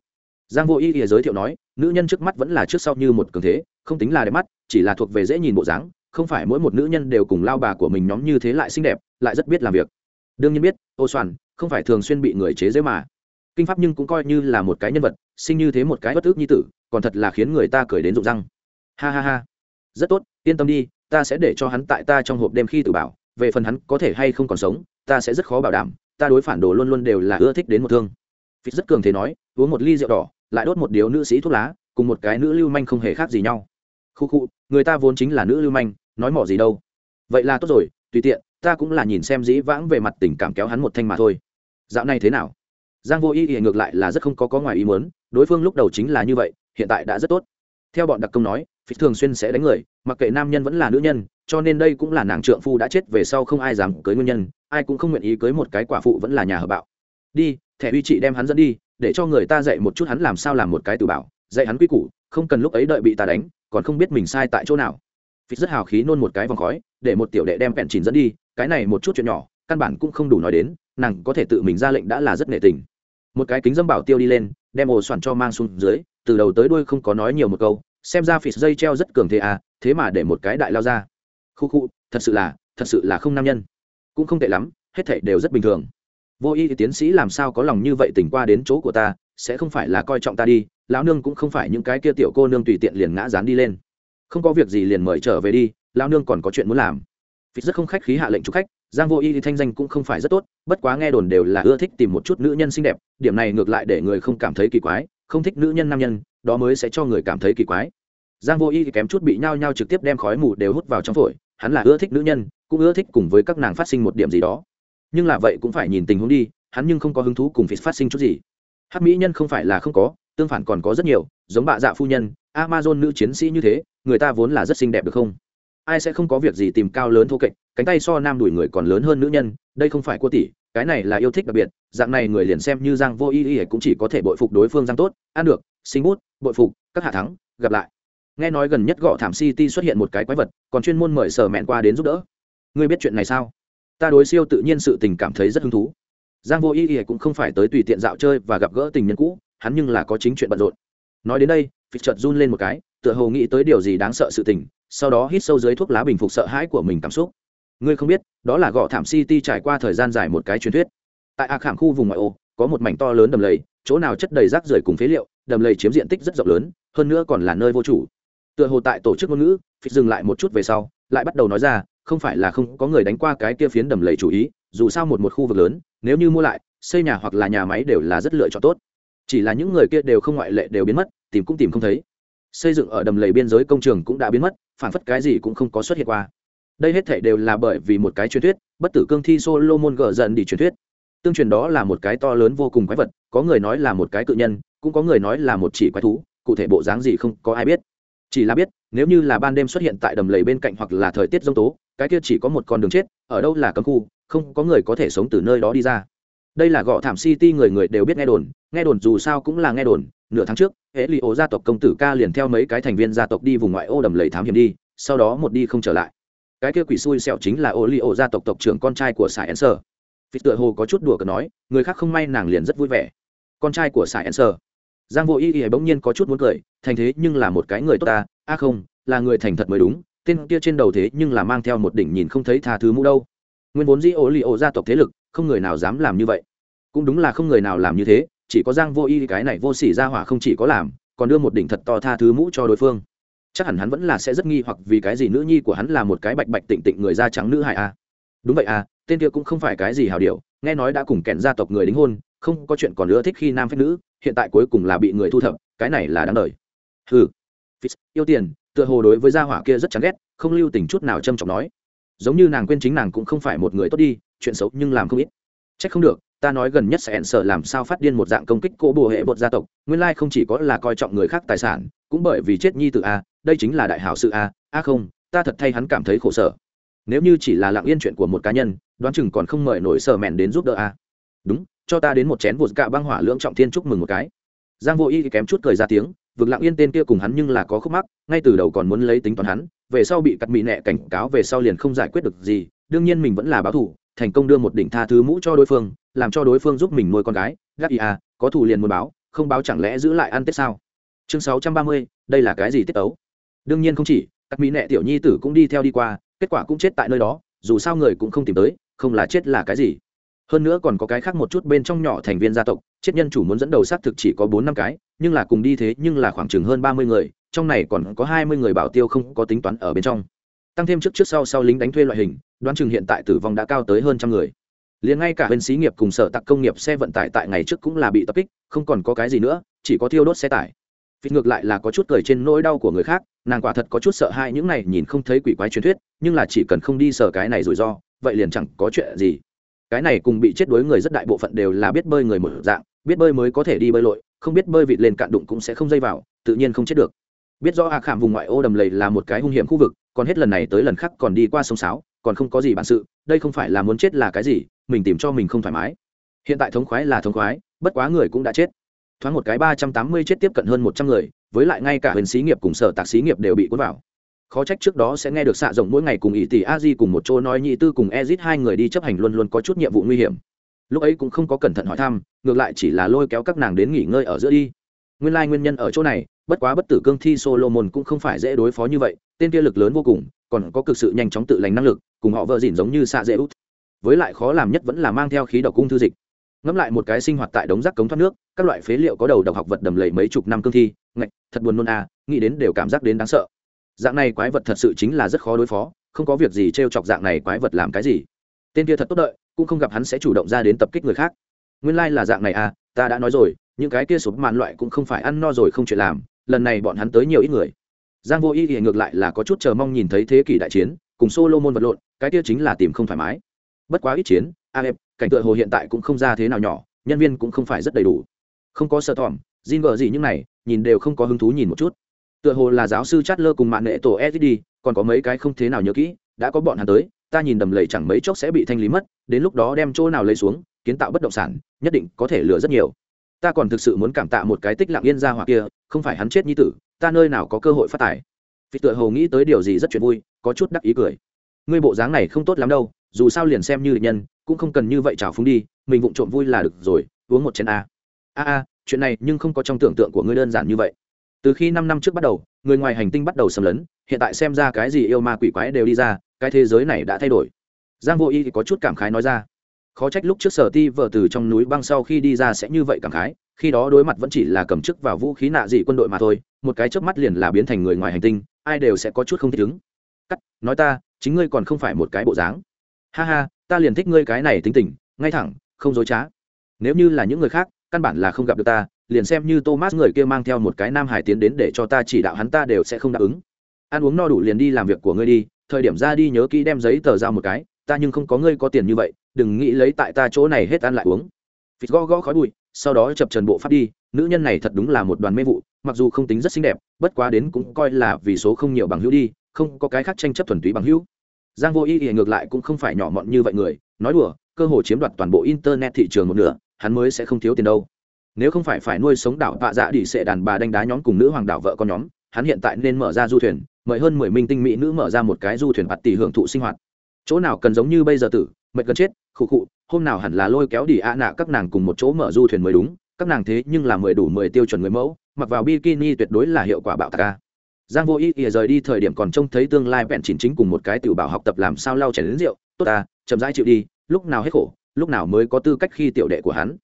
Giang vô ý ỉa giới thiệu nói, nữ nhân trước mắt vẫn là trước sau như một cường thế, không tính là đẹp mắt, chỉ là thuộc về dễ nhìn bộ dáng, không phải mỗi một nữ nhân đều cùng lao bà của mình nhóm như thế lại xinh đẹp, lại rất biết làm việc. Đương nhiên biết, ô soàn không phải thường xuyên bị người chế dễ mà. Kinh pháp nhưng cũng coi như là một cái nhân vật sinh như thế một cái bất ước như tử, còn thật là khiến người ta cười đến rụng răng. Ha ha ha. Rất tốt, yên tâm đi, ta sẽ để cho hắn tại ta trong hộp đêm khi tự bảo, về phần hắn có thể hay không còn sống, ta sẽ rất khó bảo đảm, ta đối phản đồ luôn luôn đều là ưa thích đến một thương. Phít rất cường thế nói, uống một ly rượu đỏ, lại đốt một điếu nữ sĩ thuốc lá, cùng một cái nữ lưu manh không hề khác gì nhau. Khu khu, người ta vốn chính là nữ lưu manh, nói mỏ gì đâu. Vậy là tốt rồi, tùy tiện, ta cũng là nhìn xem dĩ vãng về mặt tình cảm kéo hắn một thanh mà thôi. Dạo này thế nào? Giang vô ý ý ngược lại là rất không có có ngoài ý muốn đối phương lúc đầu chính là như vậy, hiện tại đã rất tốt. Theo bọn đặc công nói phí thường xuyên sẽ đánh người, mặc kệ nam nhân vẫn là nữ nhân, cho nên đây cũng là nàng trượng phu đã chết về sau không ai dám cưới nguyên nhân, ai cũng không nguyện ý cưới một cái quả phụ vẫn là nhà hợp bạo. Đi, thẻ uy chị đem hắn dẫn đi, để cho người ta dạy một chút hắn làm sao làm một cái từ bảo, dạy hắn quy củ, không cần lúc ấy đợi bị ta đánh, còn không biết mình sai tại chỗ nào. Phí rất hào khí nôn một cái vòng khói, để một tiểu đệ đem vẹn chìn dẫn đi, cái này một chút chuyện nhỏ, căn bản cũng không đủ nói đến, nàng có thể tự mình ra lệnh đã là rất nghệ tình một cái kính dâm bảo tiêu đi lên, đem ổ soạn cho mang xuống dưới, từ đầu tới đuôi không có nói nhiều một câu, xem ra phịt dây treo rất cường thế à thế mà để một cái đại lao ra. Khu khu, thật sự là, thật sự là không nam nhân. Cũng không tệ lắm, hết thảy đều rất bình thường. Vô y tiến sĩ làm sao có lòng như vậy tỉnh qua đến chỗ của ta, sẽ không phải là coi trọng ta đi, lão nương cũng không phải những cái kia tiểu cô nương tùy tiện liền ngã dán đi lên. Không có việc gì liền mời trở về đi, lão nương còn có chuyện muốn làm. Phịt rất không khách khí hạ lệnh chụp khách giang vô y thanh danh cũng không phải rất tốt, bất quá nghe đồn đều là ưa thích tìm một chút nữ nhân xinh đẹp, điểm này ngược lại để người không cảm thấy kỳ quái, không thích nữ nhân nam nhân, đó mới sẽ cho người cảm thấy kỳ quái. Giang vô y kém chút bị nhao nhao trực tiếp đem khói mù đều hút vào trong phổi, hắn là ưa thích nữ nhân, cũng ưa thích cùng với các nàng phát sinh một điểm gì đó. Nhưng là vậy cũng phải nhìn tình huống đi, hắn nhưng không có hứng thú cùng phít phát sinh chút gì. Hát mỹ nhân không phải là không có, tương phản còn có rất nhiều, giống bạ dạ phu nhân, amazon nữ chiến sĩ như thế, người ta vốn là rất xinh đẹp được không? Ai sẽ không có việc gì tìm cao lớn thô kệch, cánh tay so nam đuổi người còn lớn hơn nữ nhân, đây không phải cô tỷ, cái này là yêu thích đặc biệt, dạng này người liền xem như giang vô y y cũng chỉ có thể bội phục đối phương giang tốt, ăn được, sinh bút, bội phục, các hạ thắng, gặp lại. Nghe nói gần nhất gõ thảm city xuất hiện một cái quái vật, còn chuyên môn mời sở mẹn qua đến giúp đỡ. Ngươi biết chuyện này sao? Ta đối siêu tự nhiên sự tình cảm thấy rất hứng thú. Giang vô y y cũng không phải tới tùy tiện dạo chơi và gặp gỡ tình nhân cũ, hắn nhưng là có chính chuyện bận rộn. Nói đến đây, phịch chợt run lên một cái tựa hồ nghĩ tới điều gì đáng sợ sự tình, sau đó hít sâu dưới thuốc lá bình phục sợ hãi của mình cảm xúc. Ngươi không biết, đó là gõ thảm city trải qua thời gian dài một cái truyền thuyết. Tại A khảm khu vùng ngoại ô, có một mảnh to lớn đầm lầy, chỗ nào chất đầy rác rưởi cùng phế liệu, đầm lầy chiếm diện tích rất rộng lớn, hơn nữa còn là nơi vô chủ. Tựa hồ tại tổ chức ngôn ngữ phịch dừng lại một chút về sau, lại bắt đầu nói ra, không phải là không có người đánh qua cái kia phiến đầm lầy chủ ý, dù sao một một khu vực lớn, nếu như mua lại, xây nhà hoặc là nhà máy đều là rất lựa chọn tốt. Chỉ là những người kia đều không ngoại lệ đều biến mất, tìm cũng tìm không thấy xây dựng ở đầm lầy biên giới công trường cũng đã biến mất phản phất cái gì cũng không có xuất hiện qua. Đây hết thể đều là bởi vì một cái truyền thuyết, bất tử cương thi solomon gờ dần đi truyền thuyết. Tương truyền đó là một cái to lớn vô cùng quái vật, có người nói là một cái cự nhân, cũng có người nói là một chỉ quái thú, cụ thể bộ dáng gì không có ai biết. Chỉ là biết, nếu như là ban đêm xuất hiện tại đầm lầy bên cạnh hoặc là thời tiết giông tố, cái kia chỉ có một con đường chết, ở đâu là cấm khu, không có người có thể sống từ nơi đó đi ra. Đây là gõ thảm city người người đều biết nghe đồn nghe đồn dù sao cũng là nghe đồn, nửa tháng trước hệ li ô gia tộc công tử ca liền theo mấy cái thành viên gia tộc đi vùng ngoại ô đầm lầy thám hiểm đi, sau đó một đi không trở lại. Cái kia quỷ xui xẻo chính là ô li ô gia tộc tộc trưởng con trai của sài enser vì tựa hồ có chút đùa cờ nói, người khác không may nàng liền rất vui vẻ. Con trai của sài enser giang vô y y bỗng nhiên có chút muốn cười, thành thế nhưng là một cái người tốt ta, a không, là người thành thật mới đúng, tên kia trên đầu thế nhưng là mang theo một đỉnh nhìn không thấy tha thứ mũ đâu. Nguyên vốn dĩ ô li ô gia tộc thế lực, không người nào dám làm như vậy. Cũng đúng là không người nào làm như thế chỉ có giang vô y cái này vô sỉ ra hỏa không chỉ có làm, còn đưa một đỉnh thật to tha thứ mũ cho đối phương. Chắc hẳn hắn vẫn là sẽ rất nghi hoặc vì cái gì nữ nhi của hắn là một cái bạch bạch tịnh tịnh người da trắng nữ hại a. À. đúng vậy à tên kia cũng không phải cái gì hào điều nghe nói đã cùng kẹn gia tộc người đính hôn, không có chuyện còn nữa thích khi nam phép nữ, hiện tại cuối cùng là bị người thu thập, cái này là đáng đời. Ừ yêu tiền, tựa hồ đối với gia hỏa kia rất chán ghét, không lưu tình chút nào trâm trọng nói. Giống như nàng quên chính nàng cũng không phải một người tốt đi, chuyện xấu nhưng làm không ít. Trách không được ta nói gần nhất sẽ hẹn sở làm sao phát điên một dạng công kích cô bùa hệ bột gia tộc, nguyên lai không chỉ có là coi trọng người khác tài sản, cũng bởi vì chết nhi tự a, đây chính là đại hảo sự a a không, ta thật thay hắn cảm thấy khổ sở. Nếu như chỉ là lặng yên chuyện của một cá nhân, đoán chừng còn không mời nổi sở mẹn đến giúp đỡ a. Đúng, cho ta đến một chén vột cạ băng hỏa lưỡng trọng thiên chúc mừng một cái. Giang vô y kém chút cười ra tiếng, vực lặng yên tên kia cùng hắn nhưng là có khúc mắc, ngay từ đầu còn muốn lấy tính toán hắn, về sau bị cắt mỹ nẹ cảnh cáo về sau liền không giải quyết được gì, đương nhiên mình vẫn là báo thủ thành công đưa một đỉnh tha thứ mũ cho đối phương, làm cho đối phương giúp mình nuôi con gái. Gác ý à có thủ liền muốn báo, không báo chẳng lẽ giữ lại ăn tết sao? Chương sáu trăm ba mươi, đây là cái gì tiết ấu đương nhiên không chỉ, các mỹ nệ tiểu nhi tử cũng đi theo đi qua, kết quả cũng chết tại nơi đó, dù sao người cũng không tìm tới, không là chết là cái gì. Hơn nữa còn có cái khác một chút bên trong nhỏ thành viên gia tộc, chết nhân chủ muốn dẫn đầu xác thực chỉ có bốn năm cái, nhưng là cùng đi thế nhưng là khoảng chừng hơn ba mươi người, trong này còn có hai mươi người bảo tiêu không có tính toán ở bên trong tăng thêm trước trước sau sau lính đánh thuê loại hình, đoán chừng hiện tại tử vong đã cao tới hơn trăm người. Liền ngay cả bên xí nghiệp cùng sở tặc công nghiệp xe vận tải tại ngày trước cũng là bị tập kích, không còn có cái gì nữa, chỉ có thiêu đốt xe tải. Vì ngược lại là có chút cười trên nỗi đau của người khác, nàng quả thật có chút sợ hãi những này nhìn không thấy quỷ quái truyền thuyết, nhưng là chỉ cần không đi sở cái này rủi ro, vậy liền chẳng có chuyện gì. Cái này cùng bị chết đuối người rất đại bộ phận đều là biết bơi người một dạng, biết bơi mới có thể đi bơi lội, không biết bơi vịt lên cạn đụng cũng sẽ không dây vào, tự nhiên không chết được. Biết rõ a khảm vùng ngoại ô đầm lầy là một cái hung hiểm khu vực còn hết lần này tới lần khác còn đi qua sông sáo, còn không có gì bản sự, đây không phải là muốn chết là cái gì, mình tìm cho mình không thoải mái. Hiện tại thống khoái là thống khoái, bất quá người cũng đã chết. Thoáng một cái ba trăm tám mươi chết tiếp cận hơn một trăm người, với lại ngay cả huyền xí nghiệp cùng sở tạc xí nghiệp đều bị cuốn vào. Khó trách trước đó sẽ nghe được xạ rộng mỗi ngày cùng ỷ tỷ a di cùng một chỗ nói nhị tư cùng ezit hai người đi chấp hành luôn luôn có chút nhiệm vụ nguy hiểm. Lúc ấy cũng không có cẩn thận hỏi thăm, ngược lại chỉ là lôi kéo các nàng đến nghỉ ngơi ở giữa đi nguyên lai nguyên nhân ở chỗ này, bất quá bất tử cương thi solomon cũng không phải dễ đối phó như vậy, tên kia lực lớn vô cùng, còn có cực sự nhanh chóng tự lành năng lực, cùng họ vợ dỉn giống như xạ dễ út. Với lại khó làm nhất vẫn là mang theo khí độc cung thư dịch. Ngẫm lại một cái sinh hoạt tại đống rác cống thoát nước, các loại phế liệu có đầu độc học vật đầm lầy mấy chục năm cương thi, ngạch, thật buồn nôn à nghĩ đến đều cảm giác đến đáng sợ. Dạng này quái vật thật sự chính là rất khó đối phó, không có việc gì t r e o chọc dạng này quái vật làm cái gì. Tên kia thật tốt đợi, cũng không gặp hắn sẽ chủ động ra đến tập kích người khác. Nguyên lai、like、là dạng này à ta đã nói rồi những cái kia sụp màn loại cũng không phải ăn no rồi không chuyện làm, lần này bọn hắn tới nhiều ít người. Giang vô y thì ngược lại là có chút chờ mong nhìn thấy thế kỷ đại chiến, cùng solo môn vật lộn, cái kia chính là tìm không thoải mái. Bất quá ít chiến, a cảnh tượng hồ hiện tại cũng không ra thế nào nhỏ, nhân viên cũng không phải rất đầy đủ. Không có sợ thỏm gin gờ gì những này, nhìn đều không có hứng thú nhìn một chút. Tựa hồ là giáo sư chát lơ cùng mạng nệ tổ sd còn có mấy cái không thế nào nhớ kỹ, đã có bọn hắn tới, ta nhìn đầm lầy chẳng mấy chốc sẽ bị thanh lý mất, đến lúc đó đem chỗ nào lấy xuống, kiến tạo bất động sản, nhất định có thể lừa rất nhiều ta còn thực sự muốn cảm tạ một cái tích lặng yên ra hoặc kia, không phải hắn chết như tử, ta nơi nào có cơ hội phát tài. Vì tựa hồ nghĩ tới điều gì rất chuyện vui, có chút đắc ý cười. Ngươi bộ dáng này không tốt lắm đâu, dù sao liền xem như địch nhân, cũng không cần như vậy trào phúng đi, mình vụng trộm vui là được rồi, uống một chén a. A a, chuyện này nhưng không có trong tưởng tượng của ngươi đơn giản như vậy. Từ khi năm năm trước bắt đầu, người ngoài hành tinh bắt đầu xâm lấn, hiện tại xem ra cái gì yêu ma quỷ quái đều đi ra, cái thế giới này đã thay đổi. Giang vô y thì có chút cảm khái nói ra khó trách lúc trước sở ti vợ từ trong núi băng sau khi đi ra sẽ như vậy cảm khái, khi đó đối mặt vẫn chỉ là cầm chức vào vũ khí nạ dị quân đội mà thôi, một cái chớp mắt liền là biến thành người ngoài hành tinh, ai đều sẽ có chút không thích ứng. Cắt, nói ta, chính ngươi còn không phải một cái bộ dáng. Ha ha, ta liền thích ngươi cái này tính tình, ngay thẳng, không dối trá. Nếu như là những người khác, căn bản là không gặp được ta, liền xem như thomas người kia mang theo một cái nam hải tiến đến để cho ta chỉ đạo hắn ta đều sẽ không đáp ứng. Ăn uống no đủ liền đi làm việc của ngươi đi, thời điểm ra đi nhớ kỹ đem giấy tờ ra một cái, ta nhưng không có ngươi có tiền như vậy đừng nghĩ lấy tại ta chỗ này hết ăn lại uống. Phịt gõ gõ khói bụi, sau đó chập trần bộ phát đi, nữ nhân này thật đúng là một đoàn mê vụ, mặc dù không tính rất xinh đẹp, bất quá đến cũng coi là vì số không nhiều bằng hữu đi, không có cái khác tranh chấp thuần túy bằng hữu. Giang vô y thì ngược lại cũng không phải nhỏ mọn như vậy người, nói đùa, cơ hội chiếm đoạt toàn bộ internet thị trường một nửa, hắn mới sẽ không thiếu tiền đâu. Nếu không phải phải nuôi sống đảo tạ dạ đi sẽ đàn bà đánh đá nhóm cùng nữ hoàng đảo vợ con nhóm, hắn hiện tại nên mở ra du thuyền, mời hơn mười minh tinh mỹ nữ mở ra một cái du thuyền bạt tỷ hưởng thụ sinh hoạt. Chỗ nào cần giống như bây giờ tử, mệt gần chết khụ khụ, hôm nào hẳn là lôi kéo đi ạ nạ các nàng cùng một chỗ mở du thuyền mới đúng, các nàng thế nhưng là mười đủ mười tiêu chuẩn người mẫu, mặc vào bikini tuyệt đối là hiệu quả bạo tạc ca giang vô ý ỉa rời đi thời điểm còn trông thấy tương lai vẹn chỉnh chính cùng một cái tiểu bảo học tập làm sao lau chảy đến rượu. Tốt ta, chậm rãi chịu đi, lúc nào hết khổ, lúc nào mới có tư cách khi tiểu đệ của hắn.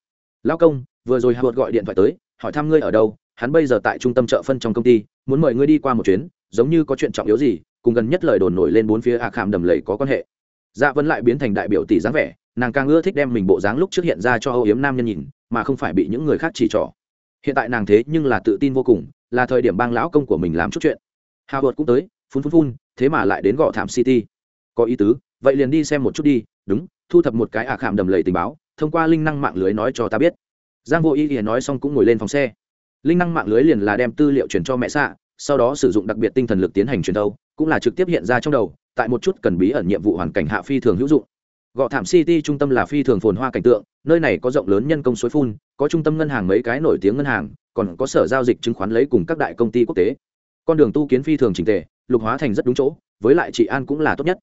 Lão công, vừa rồi hạ vợt gọi điện thoại tới, hỏi thăm ngươi ở đâu, hắn bây giờ tại trung tâm chợ phân trong công ty, muốn mời ngươi đi qua một chuyến, giống như có chuyện trọng yếu gì, cùng gần nhất lời đồn nổi lên bốn phía ạ khảm đầm lầy có quan hệ. Dạ vẫn lại biến thành đại biểu tỷ dáng vẻ nàng càng ưa thích đem mình bộ dáng lúc trước hiện ra cho âu yếm nam nhân nhìn, mà không phải bị những người khác chỉ trỏ. Hiện tại nàng thế nhưng là tự tin vô cùng, là thời điểm bang lão công của mình làm chút chuyện. Hào vợt cũng tới, phun phun phun, thế mà lại đến gõ thảm city. Có ý tứ, vậy liền đi xem một chút đi, đúng, thu thập một cái à khảm đầm lầy tình báo, thông qua linh năng mạng lưới nói cho ta biết. Giang vô ý ỉa nói xong cũng ngồi lên phòng xe. Linh năng mạng lưới liền là đem tư liệu chuyển cho mẹ xạ sau đó sử dụng đặc biệt tinh thần lực tiến hành truyền thâu cũng là trực tiếp hiện ra trong đầu, tại một chút cần bí ẩn nhiệm vụ hoàn cảnh hạ phi thường hữu dụng gọ thảm city trung tâm là phi thường phồn hoa cảnh tượng, nơi này có rộng lớn nhân công suối phun, có trung tâm ngân hàng mấy cái nổi tiếng ngân hàng, còn có sở giao dịch chứng khoán lấy cùng các đại công ty quốc tế. Con đường tu kiến phi thường trình tề, lục hóa thành rất đúng chỗ, với lại trị an cũng là tốt nhất.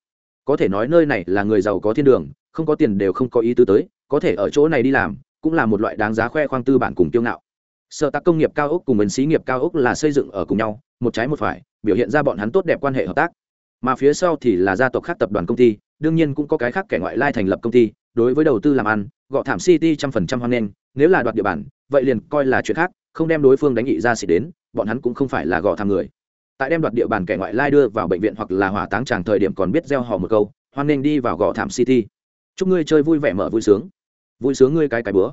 Có thể nói nơi này là người giàu có thiên đường, không có tiền đều không có ý tứ tới, có thể ở chỗ này đi làm, cũng là một loại đáng giá khoe khoang tư bản cùng tiêu ngạo. Sở tác công nghiệp cao ốc cùng bến xí nghiệp cao ốc là xây dựng ở cùng nhau, một trái một phải, biểu hiện ra bọn hắn tốt đẹp quan hệ hợp tác. Mà phía sau thì là gia tộc khác tập đoàn công ty đương nhiên cũng có cái khác kẻ ngoại lai thành lập công ty đối với đầu tư làm ăn gọ thảm city trăm phần trăm hoan nghênh nếu là đoạt địa bàn vậy liền coi là chuyện khác không đem đối phương đánh nghị ra xịt đến bọn hắn cũng không phải là gọ thảm người. Tại đem đoạt địa bàn kẻ ngoại lai đưa vào bệnh viện hoặc là hỏa táng tràng thời điểm còn biết gieo họ một câu hoan nghênh đi vào gò thảm city. Chúc ngươi chơi vui vẻ mở vui sướng. Vui sướng ngươi cái cái bữa.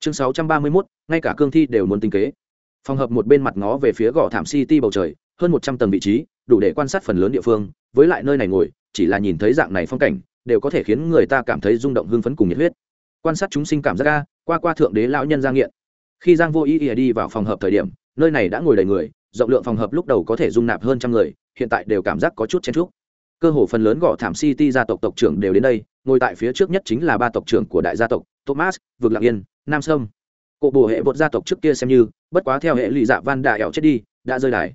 Chương sáu trăm ba mươi 631, ngay cả cương thi đều muốn tính kế. Phòng hợp một bên mặt ngó về phía gò thảm city bầu trời hơn một trăm tầng vị trí đủ để quan sát phần lớn địa phương với lại nơi này ngồi chỉ là nhìn thấy dạng này phong cảnh, đều có thể khiến người ta cảm thấy rung động hưng phấn cùng nhiệt huyết. Quan sát chúng sinh cảm giác ra qua qua thượng đế lão nhân ra nghiện. Khi giang vô ý ỉa đi vào phòng hợp thời điểm, nơi này đã ngồi đầy người, rộng lượng phòng hợp lúc đầu có thể dung nạp hơn trăm người, hiện tại đều cảm giác có chút chen trúc cơ hồ phần lớn gõ thảm city gia tộc tộc trưởng đều đến đây, ngồi tại phía trước nhất chính là ba tộc trưởng của đại gia tộc, thomas, vực lạc yên, nam sâm. Cụ bồ hệ vượt gia tộc trước kia xem như, bất quá theo hệ lụy dạ van đà ẻo chết đi, đã rơi đài.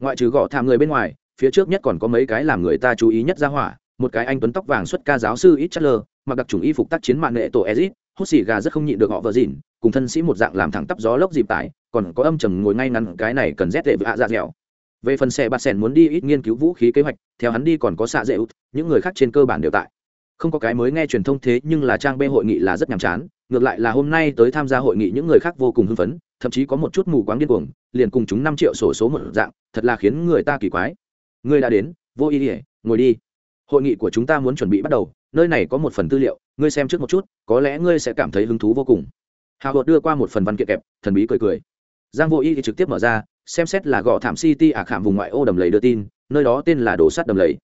Ngoại trừ gõ thảm người bên ngoài phía trước nhất còn có mấy cái làm người ta chú ý nhất ra hỏa, một cái anh tuấn tóc vàng xuất ca giáo sư ít chất lơ, mặc đặc trùng y phục tác chiến mạng nghệ tổ ezit, hút xì gà rất không nhịn được họ vợ dịn, cùng thân sĩ một dạng làm thẳng tắp gió lốc dịp tải, còn có âm trầm ngồi ngay ngắn, cái này cần rét tệ vạ dạ dẻo. Về phần xe bạt sẻn muốn đi ít nghiên cứu vũ khí kế hoạch, theo hắn đi còn có xạ dễ út, những người khác trên cơ bản đều tại. Không có cái mới nghe truyền thông thế, nhưng là trang bê hội nghị là rất nhàm chán, ngược lại là hôm nay tới tham gia hội nghị những người khác vô cùng hưng phấn, thậm chí có một chút mù quáng điên cuồng, liền cùng chúng năm triệu sổ số một dạng, thật là khiến người ta kỳ quái ngươi đã đến, vô ý ỉa ngồi đi. Hội nghị của chúng ta muốn chuẩn bị bắt đầu, nơi này có một phần tư liệu, ngươi xem trước một chút, có lẽ ngươi sẽ cảm thấy hứng thú vô cùng. Hào hột đưa qua một phần văn kiện kẹp, thần bí cười cười. Giang vô y thì trực tiếp mở ra, xem xét là gõ thảm city ả khảm vùng ngoại ô đầm lầy đưa tin, nơi đó tên là đồ sắt đầm lầy.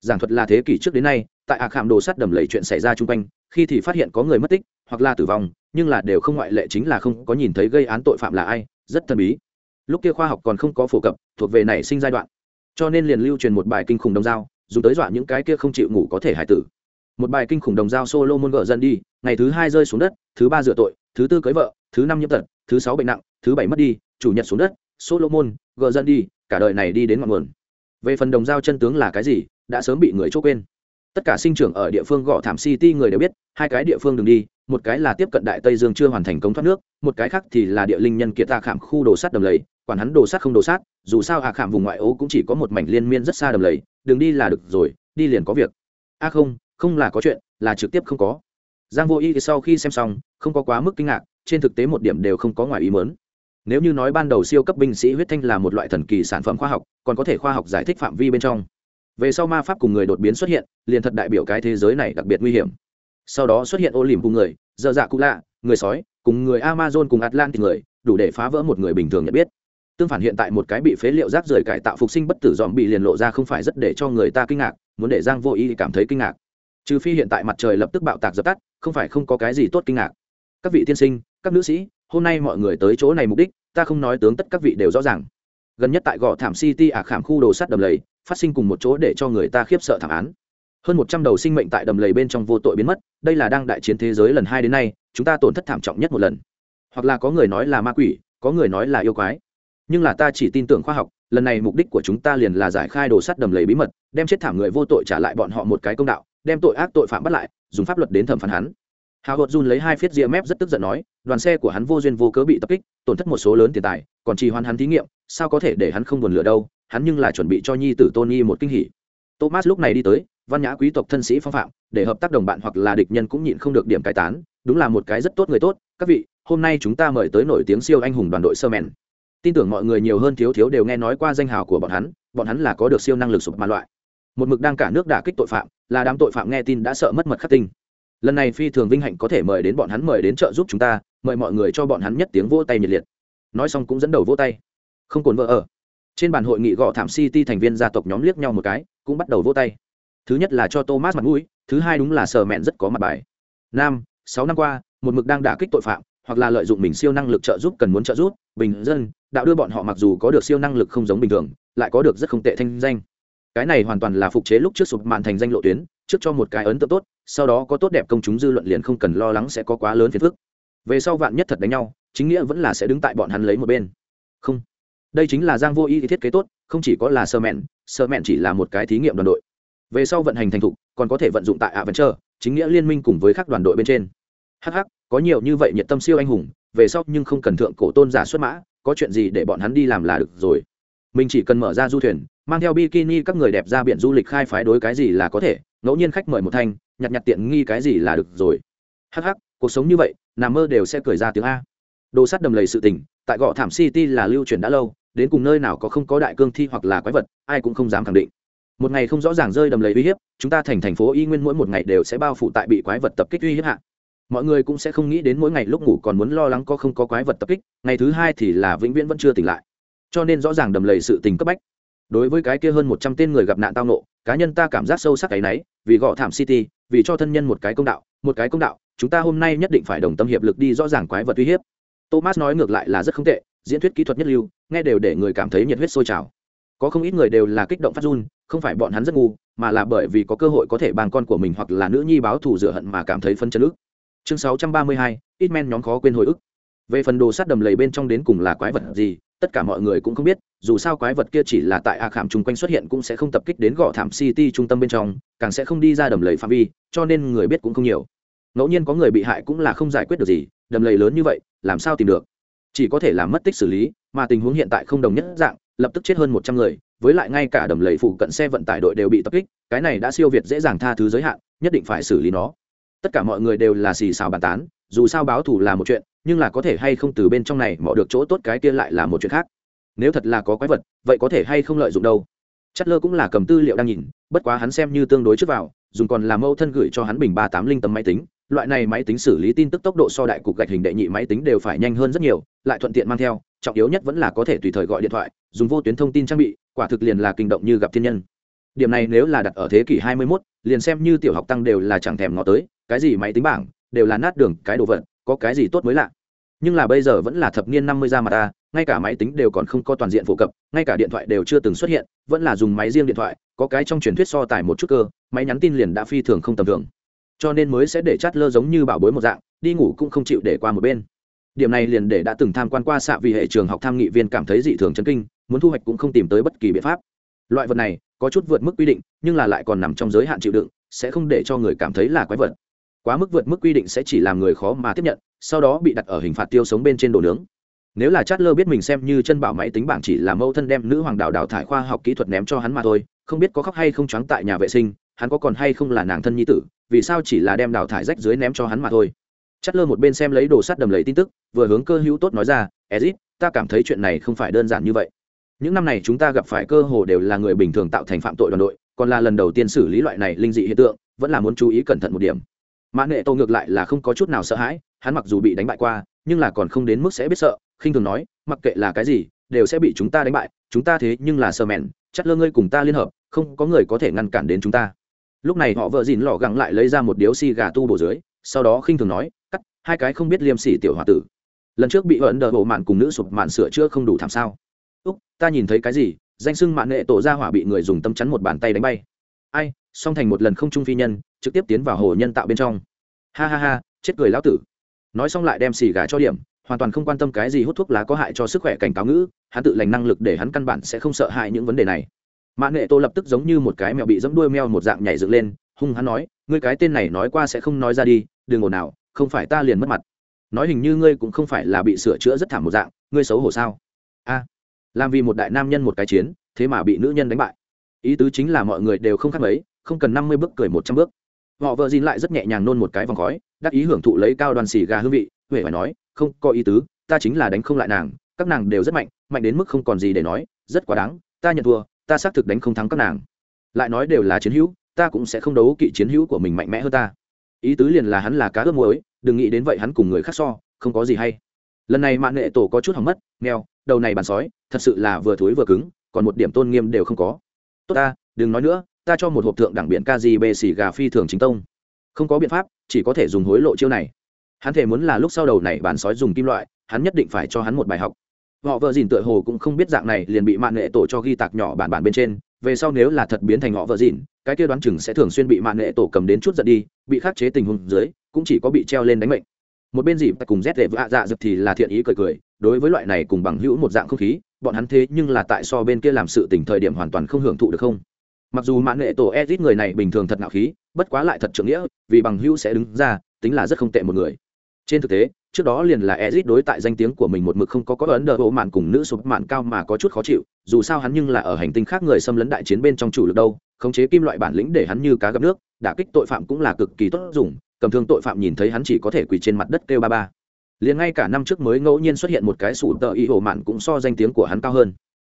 Giảng thuật là thế kỷ trước đến nay, tại ả khảm đồ sắt đầm lầy chuyện xảy ra chung quanh, khi thì phát hiện có người mất tích, hoặc là tử vong, nhưng là đều không ngoại lệ chính là không có nhìn thấy gây án tội phạm là ai, rất thần bí. Lúc kia khoa học còn không có phổ cập, thuộc về nảy sinh giai đoạn cho nên liền lưu truyền một bài kinh khủng đồng dao, dùng tới dọa những cái kia không chịu ngủ có thể hải tử. Một bài kinh khủng đồng dao solo môn gỡ dần đi, ngày thứ hai rơi xuống đất, thứ ba rửa tội, thứ tư cưới vợ, thứ năm nhiễm tật, thứ sáu bệnh nặng, thứ bảy mất đi, chủ nhật xuống đất solo môn gỡ dần đi, cả đời này đi đến ngọn nguồn. Về phần đồng dao chân tướng là cái gì, đã sớm bị người chốt quên. Tất cả sinh trưởng ở địa phương gõ thảm city người đều biết, hai cái địa phương đường đi, một cái là tiếp cận đại tây dương chưa hoàn thành công thoát nước, một cái khác thì là địa linh nhân kiệt tạ khảm khu đồ sắt đầm lầy quản hắn đồ sát không đồ sát, dù sao hạ khảm vùng ngoại ô cũng chỉ có một mảnh liên miên rất xa đầm lầy đường đi là được rồi, đi liền có việc. A không không là có chuyện, là trực tiếp không có. Giang vô y sau khi xem xong, không có quá mức kinh ngạc, trên thực tế một điểm đều không có ngoài ý mớn nếu như nói ban đầu siêu cấp binh sĩ huyết thanh là một loại thần kỳ sản phẩm khoa học, còn có thể khoa học giải thích phạm vi bên trong. Về sau ma pháp cùng người đột biến xuất hiện, liền thật đại biểu cái thế giới này đặc biệt nguy hiểm. Sau đó xuất hiện ô lìm cùng người dơ dạ cụ lạ, người sói, cùng người amazon cùng atlantic người, đủ để phá vỡ một người bình thường nhận biết tương phản hiện tại một cái bị phế liệu rác rưởi cải tạo phục sinh bất tử dòm bị liền lộ ra không phải rất để cho người ta kinh ngạc, muốn để giang vô ý cảm thấy kinh ngạc. Trừ phi hiện tại mặt trời lập tức bạo tạc dập tắt, không phải không có cái gì tốt kinh ngạc. Các vị tiên sinh, các nữ sĩ, hôm nay mọi người tới chỗ này mục đích, ta không nói tướng tất các vị đều rõ ràng. Gần nhất tại gò thảm city ả khảm khu đồ sắt đầm lầy, phát sinh cùng một chỗ để cho người ta khiếp sợ thảm án. Hơn một trăm đầu sinh mệnh tại đầm lầy bên trong vô tội biến mất, đây là đang đại chiến thế giới lần hai đến nay, chúng ta tổn thất thảm trọng nhất một lần. Hoặc là có người nói là ma quỷ, có người nói là yêu quái nhưng là ta chỉ tin tưởng khoa học, lần này mục đích của chúng ta liền là giải khai đồ sắt đầm lầy bí mật, đem chết thảm người vô tội trả lại bọn họ một cái công đạo, đem tội ác tội phạm bắt lại, dùng pháp luật đến thẩm phán hắn. Hào hột dun lấy hai phiết ria mép rất tức giận nói, đoàn xe của hắn vô duyên vô cớ bị tập kích, tổn thất một số lớn tiền tài, còn trì hoãn hắn thí nghiệm, sao có thể để hắn không buồn lửa đâu, hắn nhưng là chuẩn bị cho nhi tử tony một kinh hỉ. Thomas lúc này đi tới, văn nhã quý tộc thân sĩ phong phạm, để hợp tác đồng bạn hoặc là địch nhân cũng nhịn không được điểm cải tán, đúng là một cái rất tốt người tốt, các vị, hôm nay chúng ta mời tới nổi tiếng siêu anh hùng đoàn đội sơ mèn tin tưởng mọi người nhiều hơn thiếu thiếu đều nghe nói qua danh hào của bọn hắn bọn hắn là có được siêu năng lực sụp màn loại. Một mực đang cả nước đả kích tội phạm, là đám tội phạm nghe tin đã sợ mất mật khắc tinh. Lần này phi thường vinh hạnh có thể mời đến bọn hắn mời đến trợ giúp chúng ta, mời mọi người cho bọn hắn nhất tiếng vỗ tay nhiệt liệt. Nói xong cũng dẫn đầu vỗ tay. Không cồn vỡ ở. Trên bàn hội nghị gõ thảm city thành viên gia tộc nhóm liếc nhau một cái, cũng bắt đầu vỗ tay. Thứ nhất là cho thomas mặt mũi, thứ hai đúng là sờ mẹn rất có mặt bài. Năm sáu năm qua, một mực đang đả kích tội phạm, hoặc là lợi dụng mình siêu năng lực trợ giúp cần muốn trợ giúp bình dân, đạo đưa bọn họ mặc dù có được siêu năng lực không giống bình thường, lại có được rất không tệ thanh danh. Cái này hoàn toàn là phục chế lúc trước sụp mạn thành danh lộ tuyến, trước cho một cái ấn tượng tốt, sau đó có tốt đẹp công chúng dư luận liền không cần lo lắng sẽ có quá lớn phiền phức. Về sau vạn nhất thật đánh nhau, chính nghĩa vẫn là sẽ đứng tại bọn hắn lấy một bên. Không. Đây chính là giang vô y thiết kế tốt, không chỉ có là sơ mẹn sơ mẹn chỉ là một cái thí nghiệm đoàn đội. Về sau vận hành thành thục, còn có thể vận dụng tại ạ vẫn chờ chính nghĩa liên minh cùng với các đoàn đội bên trên. Hh có nhiều như vậy nhiệt tâm siêu anh hùng về sau nhưng không cần thượng cổ tôn giả xuất mã, có chuyện gì để bọn hắn đi làm là được rồi. Mình chỉ cần mở ra du thuyền, mang theo bikini các người đẹp ra biển du lịch khai phái đối cái gì là có thể, ngẫu nhiên khách mời một thanh, nhặt nhặt tiện nghi cái gì là được rồi. Hh cuộc sống như vậy nằm mơ đều sẽ cười ra tiếng a. Đồ sắt đầm lầy sự tình, tại gõ thảm city là lưu truyền đã lâu, đến cùng nơi nào có không có đại cương thi hoặc là quái vật, ai cũng không dám khẳng định. Một ngày không rõ ràng rơi đầm lầy uy hiếp, chúng ta thành thành phố y nguyên mỗi một ngày đều sẽ bao phủ tại bị quái vật tập kích uy hiếp hạ mọi người cũng sẽ không nghĩ đến mỗi ngày lúc ngủ còn muốn lo lắng có không có quái vật tập kích, ngày thứ hai thì là vĩnh viễn vẫn chưa tỉnh lại. Cho nên rõ ràng đầm lầy sự tình cấp bách. Đối với cái kia hơn một trăm tên người gặp nạn tao nộ cá nhân ta cảm giác sâu sắc cái náy vì gõ thảm city, vì cho thân nhân một cái công đạo, một cái công đạo, chúng ta hôm nay nhất định phải đồng tâm hiệp lực đi rõ ràng quái vật uy hiếp. Thomas nói ngược lại là rất không tệ, diễn thuyết kỹ thuật nhất lưu, nghe đều để người cảm thấy nhiệt huyết sôi trào. Có không ít người đều là kích động phát run, không phải bọn hắn rất ngu, mà là bởi vì có cơ hội có thể bàn con của mình hoặc là nữ nhi báo thù rửa hận mà cảm thấy phân chân ức chương sáu trăm ba mươi hai ít men nhóm khó quên hồi ức. Về phần đồ sát đầm lầy bên trong đến cùng là quái vật gì, tất cả mọi người cũng không biết, dù sao quái vật kia chỉ là tại a khảm chung quanh xuất hiện cũng sẽ không tập kích đến gò thảm city trung tâm bên trong, càng sẽ không đi ra đầm lầy phạm vi, cho nên người biết cũng không nhiều. Ngẫu nhiên có người bị hại cũng là không giải quyết được gì, đầm lầy lớn như vậy, làm sao tìm được? Chỉ có thể làm mất tích xử lý, mà tình huống hiện tại không đồng nhất dạng, lập tức chết hơn một trăm người, với lại ngay cả đầm lầy phụ cận xe vận tải đội đều bị tập kích, cái này đã siêu việt dễ dàng tha thứ giới hạn, nhất định phải xử lý nó tất cả mọi người đều là xì xào bàn tán dù sao báo thù là một chuyện nhưng là có thể hay không từ bên trong này mò được chỗ tốt cái kia lại là một chuyện khác. Nếu thật là có quái vật vậy có thể hay không lợi dụng đâu? Chất lơ cũng là cầm tư liệu đang nhìn bất quá hắn xem như tương đối trước vào dùng còn làm mẫu thân gửi cho hắn bình ba tám linh tấm máy tính loại này máy tính xử lý tin tức tốc độ so đại cục gạch hình đệ nhị máy tính đều phải nhanh hơn rất nhiều lại thuận tiện mang theo trọng yếu nhất vẫn là có thể tùy thời gọi điện thoại dùng vô tuyến thông tin trang bị quả thực liền là kinh động như gặp thiên nhân. Điểm này nếu là đặt ở thế kỷ 21, liền xem như tiểu học tăng đều là chẳng thèm ngó tới cái gì máy tính bảng, đều là nát đường, cái đồ vật, có cái gì tốt mới lạ. Nhưng là bây giờ vẫn là thập niên năm mươi ra mà ta, ngay cả máy tính đều còn không có toàn diện phổ cập, ngay cả điện thoại đều chưa từng xuất hiện, vẫn là dùng máy riêng điện thoại, có cái trong truyền thuyết so tài một chút cơ, máy nhắn tin liền đã phi thường không tầm thường. Cho nên mới sẽ để chát lơ giống như bảo bối một dạng, đi ngủ cũng không chịu để qua một bên. Điểm này liền để đã từng tham quan qua xạ vì hệ trường học tham nghị viên cảm thấy dị thường chấn kinh, muốn thu hoạch cũng không tìm tới bất kỳ biện pháp. Loại vật này có chút vượt mức quy định, nhưng là lại còn nằm trong giới hạn chịu đựng, sẽ không để cho người cảm thấy là quái vật quá mức vượt mức quy định sẽ chỉ làm người khó mà tiếp nhận, sau đó bị đặt ở hình phạt tiêu sống bên trên đồ nướng. Nếu là chát lơ biết mình xem như chân bảo máy tính bảng chỉ là mâu thân đem nữ hoàng đạo đào thải khoa học kỹ thuật ném cho hắn mà thôi, không biết có khóc hay không choáng tại nhà vệ sinh, hắn có còn hay không là nàng thân nhi tử, vì sao chỉ là đem đào thải rách dưới ném cho hắn mà thôi. Chát lơ một bên xem lấy đồ sắt đầm lấy tin tức, vừa hướng cơ hữu tốt nói ra, ezit, ta cảm thấy chuyện này không phải đơn giản như vậy. Những năm này chúng ta gặp phải cơ hồ đều là người bình thường tạo thành phạm tội đoàn đội, còn là lần đầu tiên xử lý loại này linh dị hiện tượng, vẫn là muốn chú ý cẩn thận một điểm mã nghệ tô ngược lại là không có chút nào sợ hãi, hắn mặc dù bị đánh bại qua, nhưng là còn không đến mức sẽ biết sợ, khinh thường nói, mặc kệ là cái gì, đều sẽ bị chúng ta đánh bại, chúng ta thế nhưng là sơ mèn chắc lơ ngươi cùng ta liên hợp, không có người có thể ngăn cản đến chúng ta. Lúc này họ vợ dìn lò gắng lại lấy ra một điếu xì gà tu bổ dưới, sau đó khinh thường nói, cắt, hai cái không biết liêm sỉ tiểu h o a tử. Lần trước bị ấn đờ bộ mạn cùng nữ sụp mạn sửa chữa không đủ thảm sao? Úc, ta nhìn thấy cái gì? Danh sưng mạn nghệ tổ ra hỏa bị người dùng tâm chắn một bàn tay đánh bay. Ai song thành một lần không trung phi nhân, trực tiếp tiến vào hồ nhân tạo bên trong. Ha ha ha, chết cười lão tử. Nói xong lại đem xì gà cho điểm, hoàn toàn không quan tâm cái gì hút thuốc lá có hại cho sức khỏe cảnh cáo ngữ, hắn tự lành năng lực để hắn căn bản sẽ không sợ hãi những vấn đề này. Mã nghệ tô lập tức giống như một cái mèo bị dẫm đuôi meo một dạng nhảy dựng lên, hung hắn nói, ngươi cái tên này nói qua sẽ không nói ra đi, đừng ồn nào không phải ta liền mất mặt. Nói hình như ngươi cũng không phải là bị sửa chữa rất thảm một dạng, ngươi xấu hổ sao? A. Làm vì một đại nam nhân một cái chiến, thế mà bị nữ nhân đánh bại. Ý tứ chính là mọi người đều không khác mấy không cần năm mươi bước cười một trăm bước. Họ vợ dìn lại rất nhẹ nhàng nôn một cái vòng khói, đắc ý hưởng thụ lấy cao đoàn xì gà hương vị huệ phải nói, không có ý tứ, ta chính là đánh không lại nàng, các nàng đều rất mạnh mạnh đến mức không còn gì để nói, rất quá đáng, ta nhận thua, ta xác thực đánh không thắng các nàng. Lại nói đều là chiến hữu, ta cũng sẽ không đấu kỵ chiến hữu của mình mạnh mẽ hơn ta. Ý tứ liền là hắn là cá ướp muối, đừng nghĩ đến vậy hắn cùng người khác so, không có gì hay. Lần này mạng nghệ tổ có chút hỏng mất, nghèo, đầu này bàn sói, thật sự là vừa thối vừa cứng, còn một điểm tôn nghiêm đều không có. Tốt ta, đừng nói nữa ta cho một hộp thượng đẳng biện ca gì bê gà phi thường chính tông. Không có biện pháp, chỉ có thể dùng hối lộ chiêu này. Hắn thể muốn là lúc sau đầu này bàn sói dùng kim loại, hắn nhất định phải cho hắn một bài học. Họ vợ dìn tựa hồ cũng không biết dạng này, liền bị mạng nghệ tổ cho ghi tạc nhỏ bản bản bên trên. Về sau nếu là thật biến thành họ vợ dìn, cái kia đoán chừng sẽ thường xuyên bị mạng nghệ tổ cầm đến chút giận đi, bị khắc chế tình huống dưới, cũng chỉ có bị treo lên đánh mệnh. Một bên dịp cùng rét để vạ dạ dập thì là thiện ý cười cười, đối với loại này cùng bằng hữu một dạng không khí, bọn hắn thế nhưng là tại so bên kia làm sự tỉnh thời điểm hoàn toàn không hưởng thụ được không? Mặc dù mạng nghệ tổ edit người này bình thường thật ngạo khí, bất quá lại thật trưởng nghĩa, vì bằng hữu sẽ đứng ra, tính là rất không tệ một người. Trên thực tế, trước đó liền là ezit đối tại danh tiếng của mình một mực không có có ấn độ mạn cùng nữ sụp mạn cao mà có chút khó chịu, dù sao hắn nhưng là ở hành tinh khác người xâm lấn đại chiến bên trong chủ lực đâu, khống chế kim loại bản lĩnh để hắn như cá gặp nước, đả kích tội phạm cũng là cực kỳ tốt dùng, cầm thương tội phạm nhìn thấy hắn chỉ có thể quỳ trên mặt đất kêu ba ba. Liền ngay cả năm trước mới ngẫu nhiên xuất hiện một cái sủ tờ y hồ mạn cũng so danh tiếng của hắn cao hơn.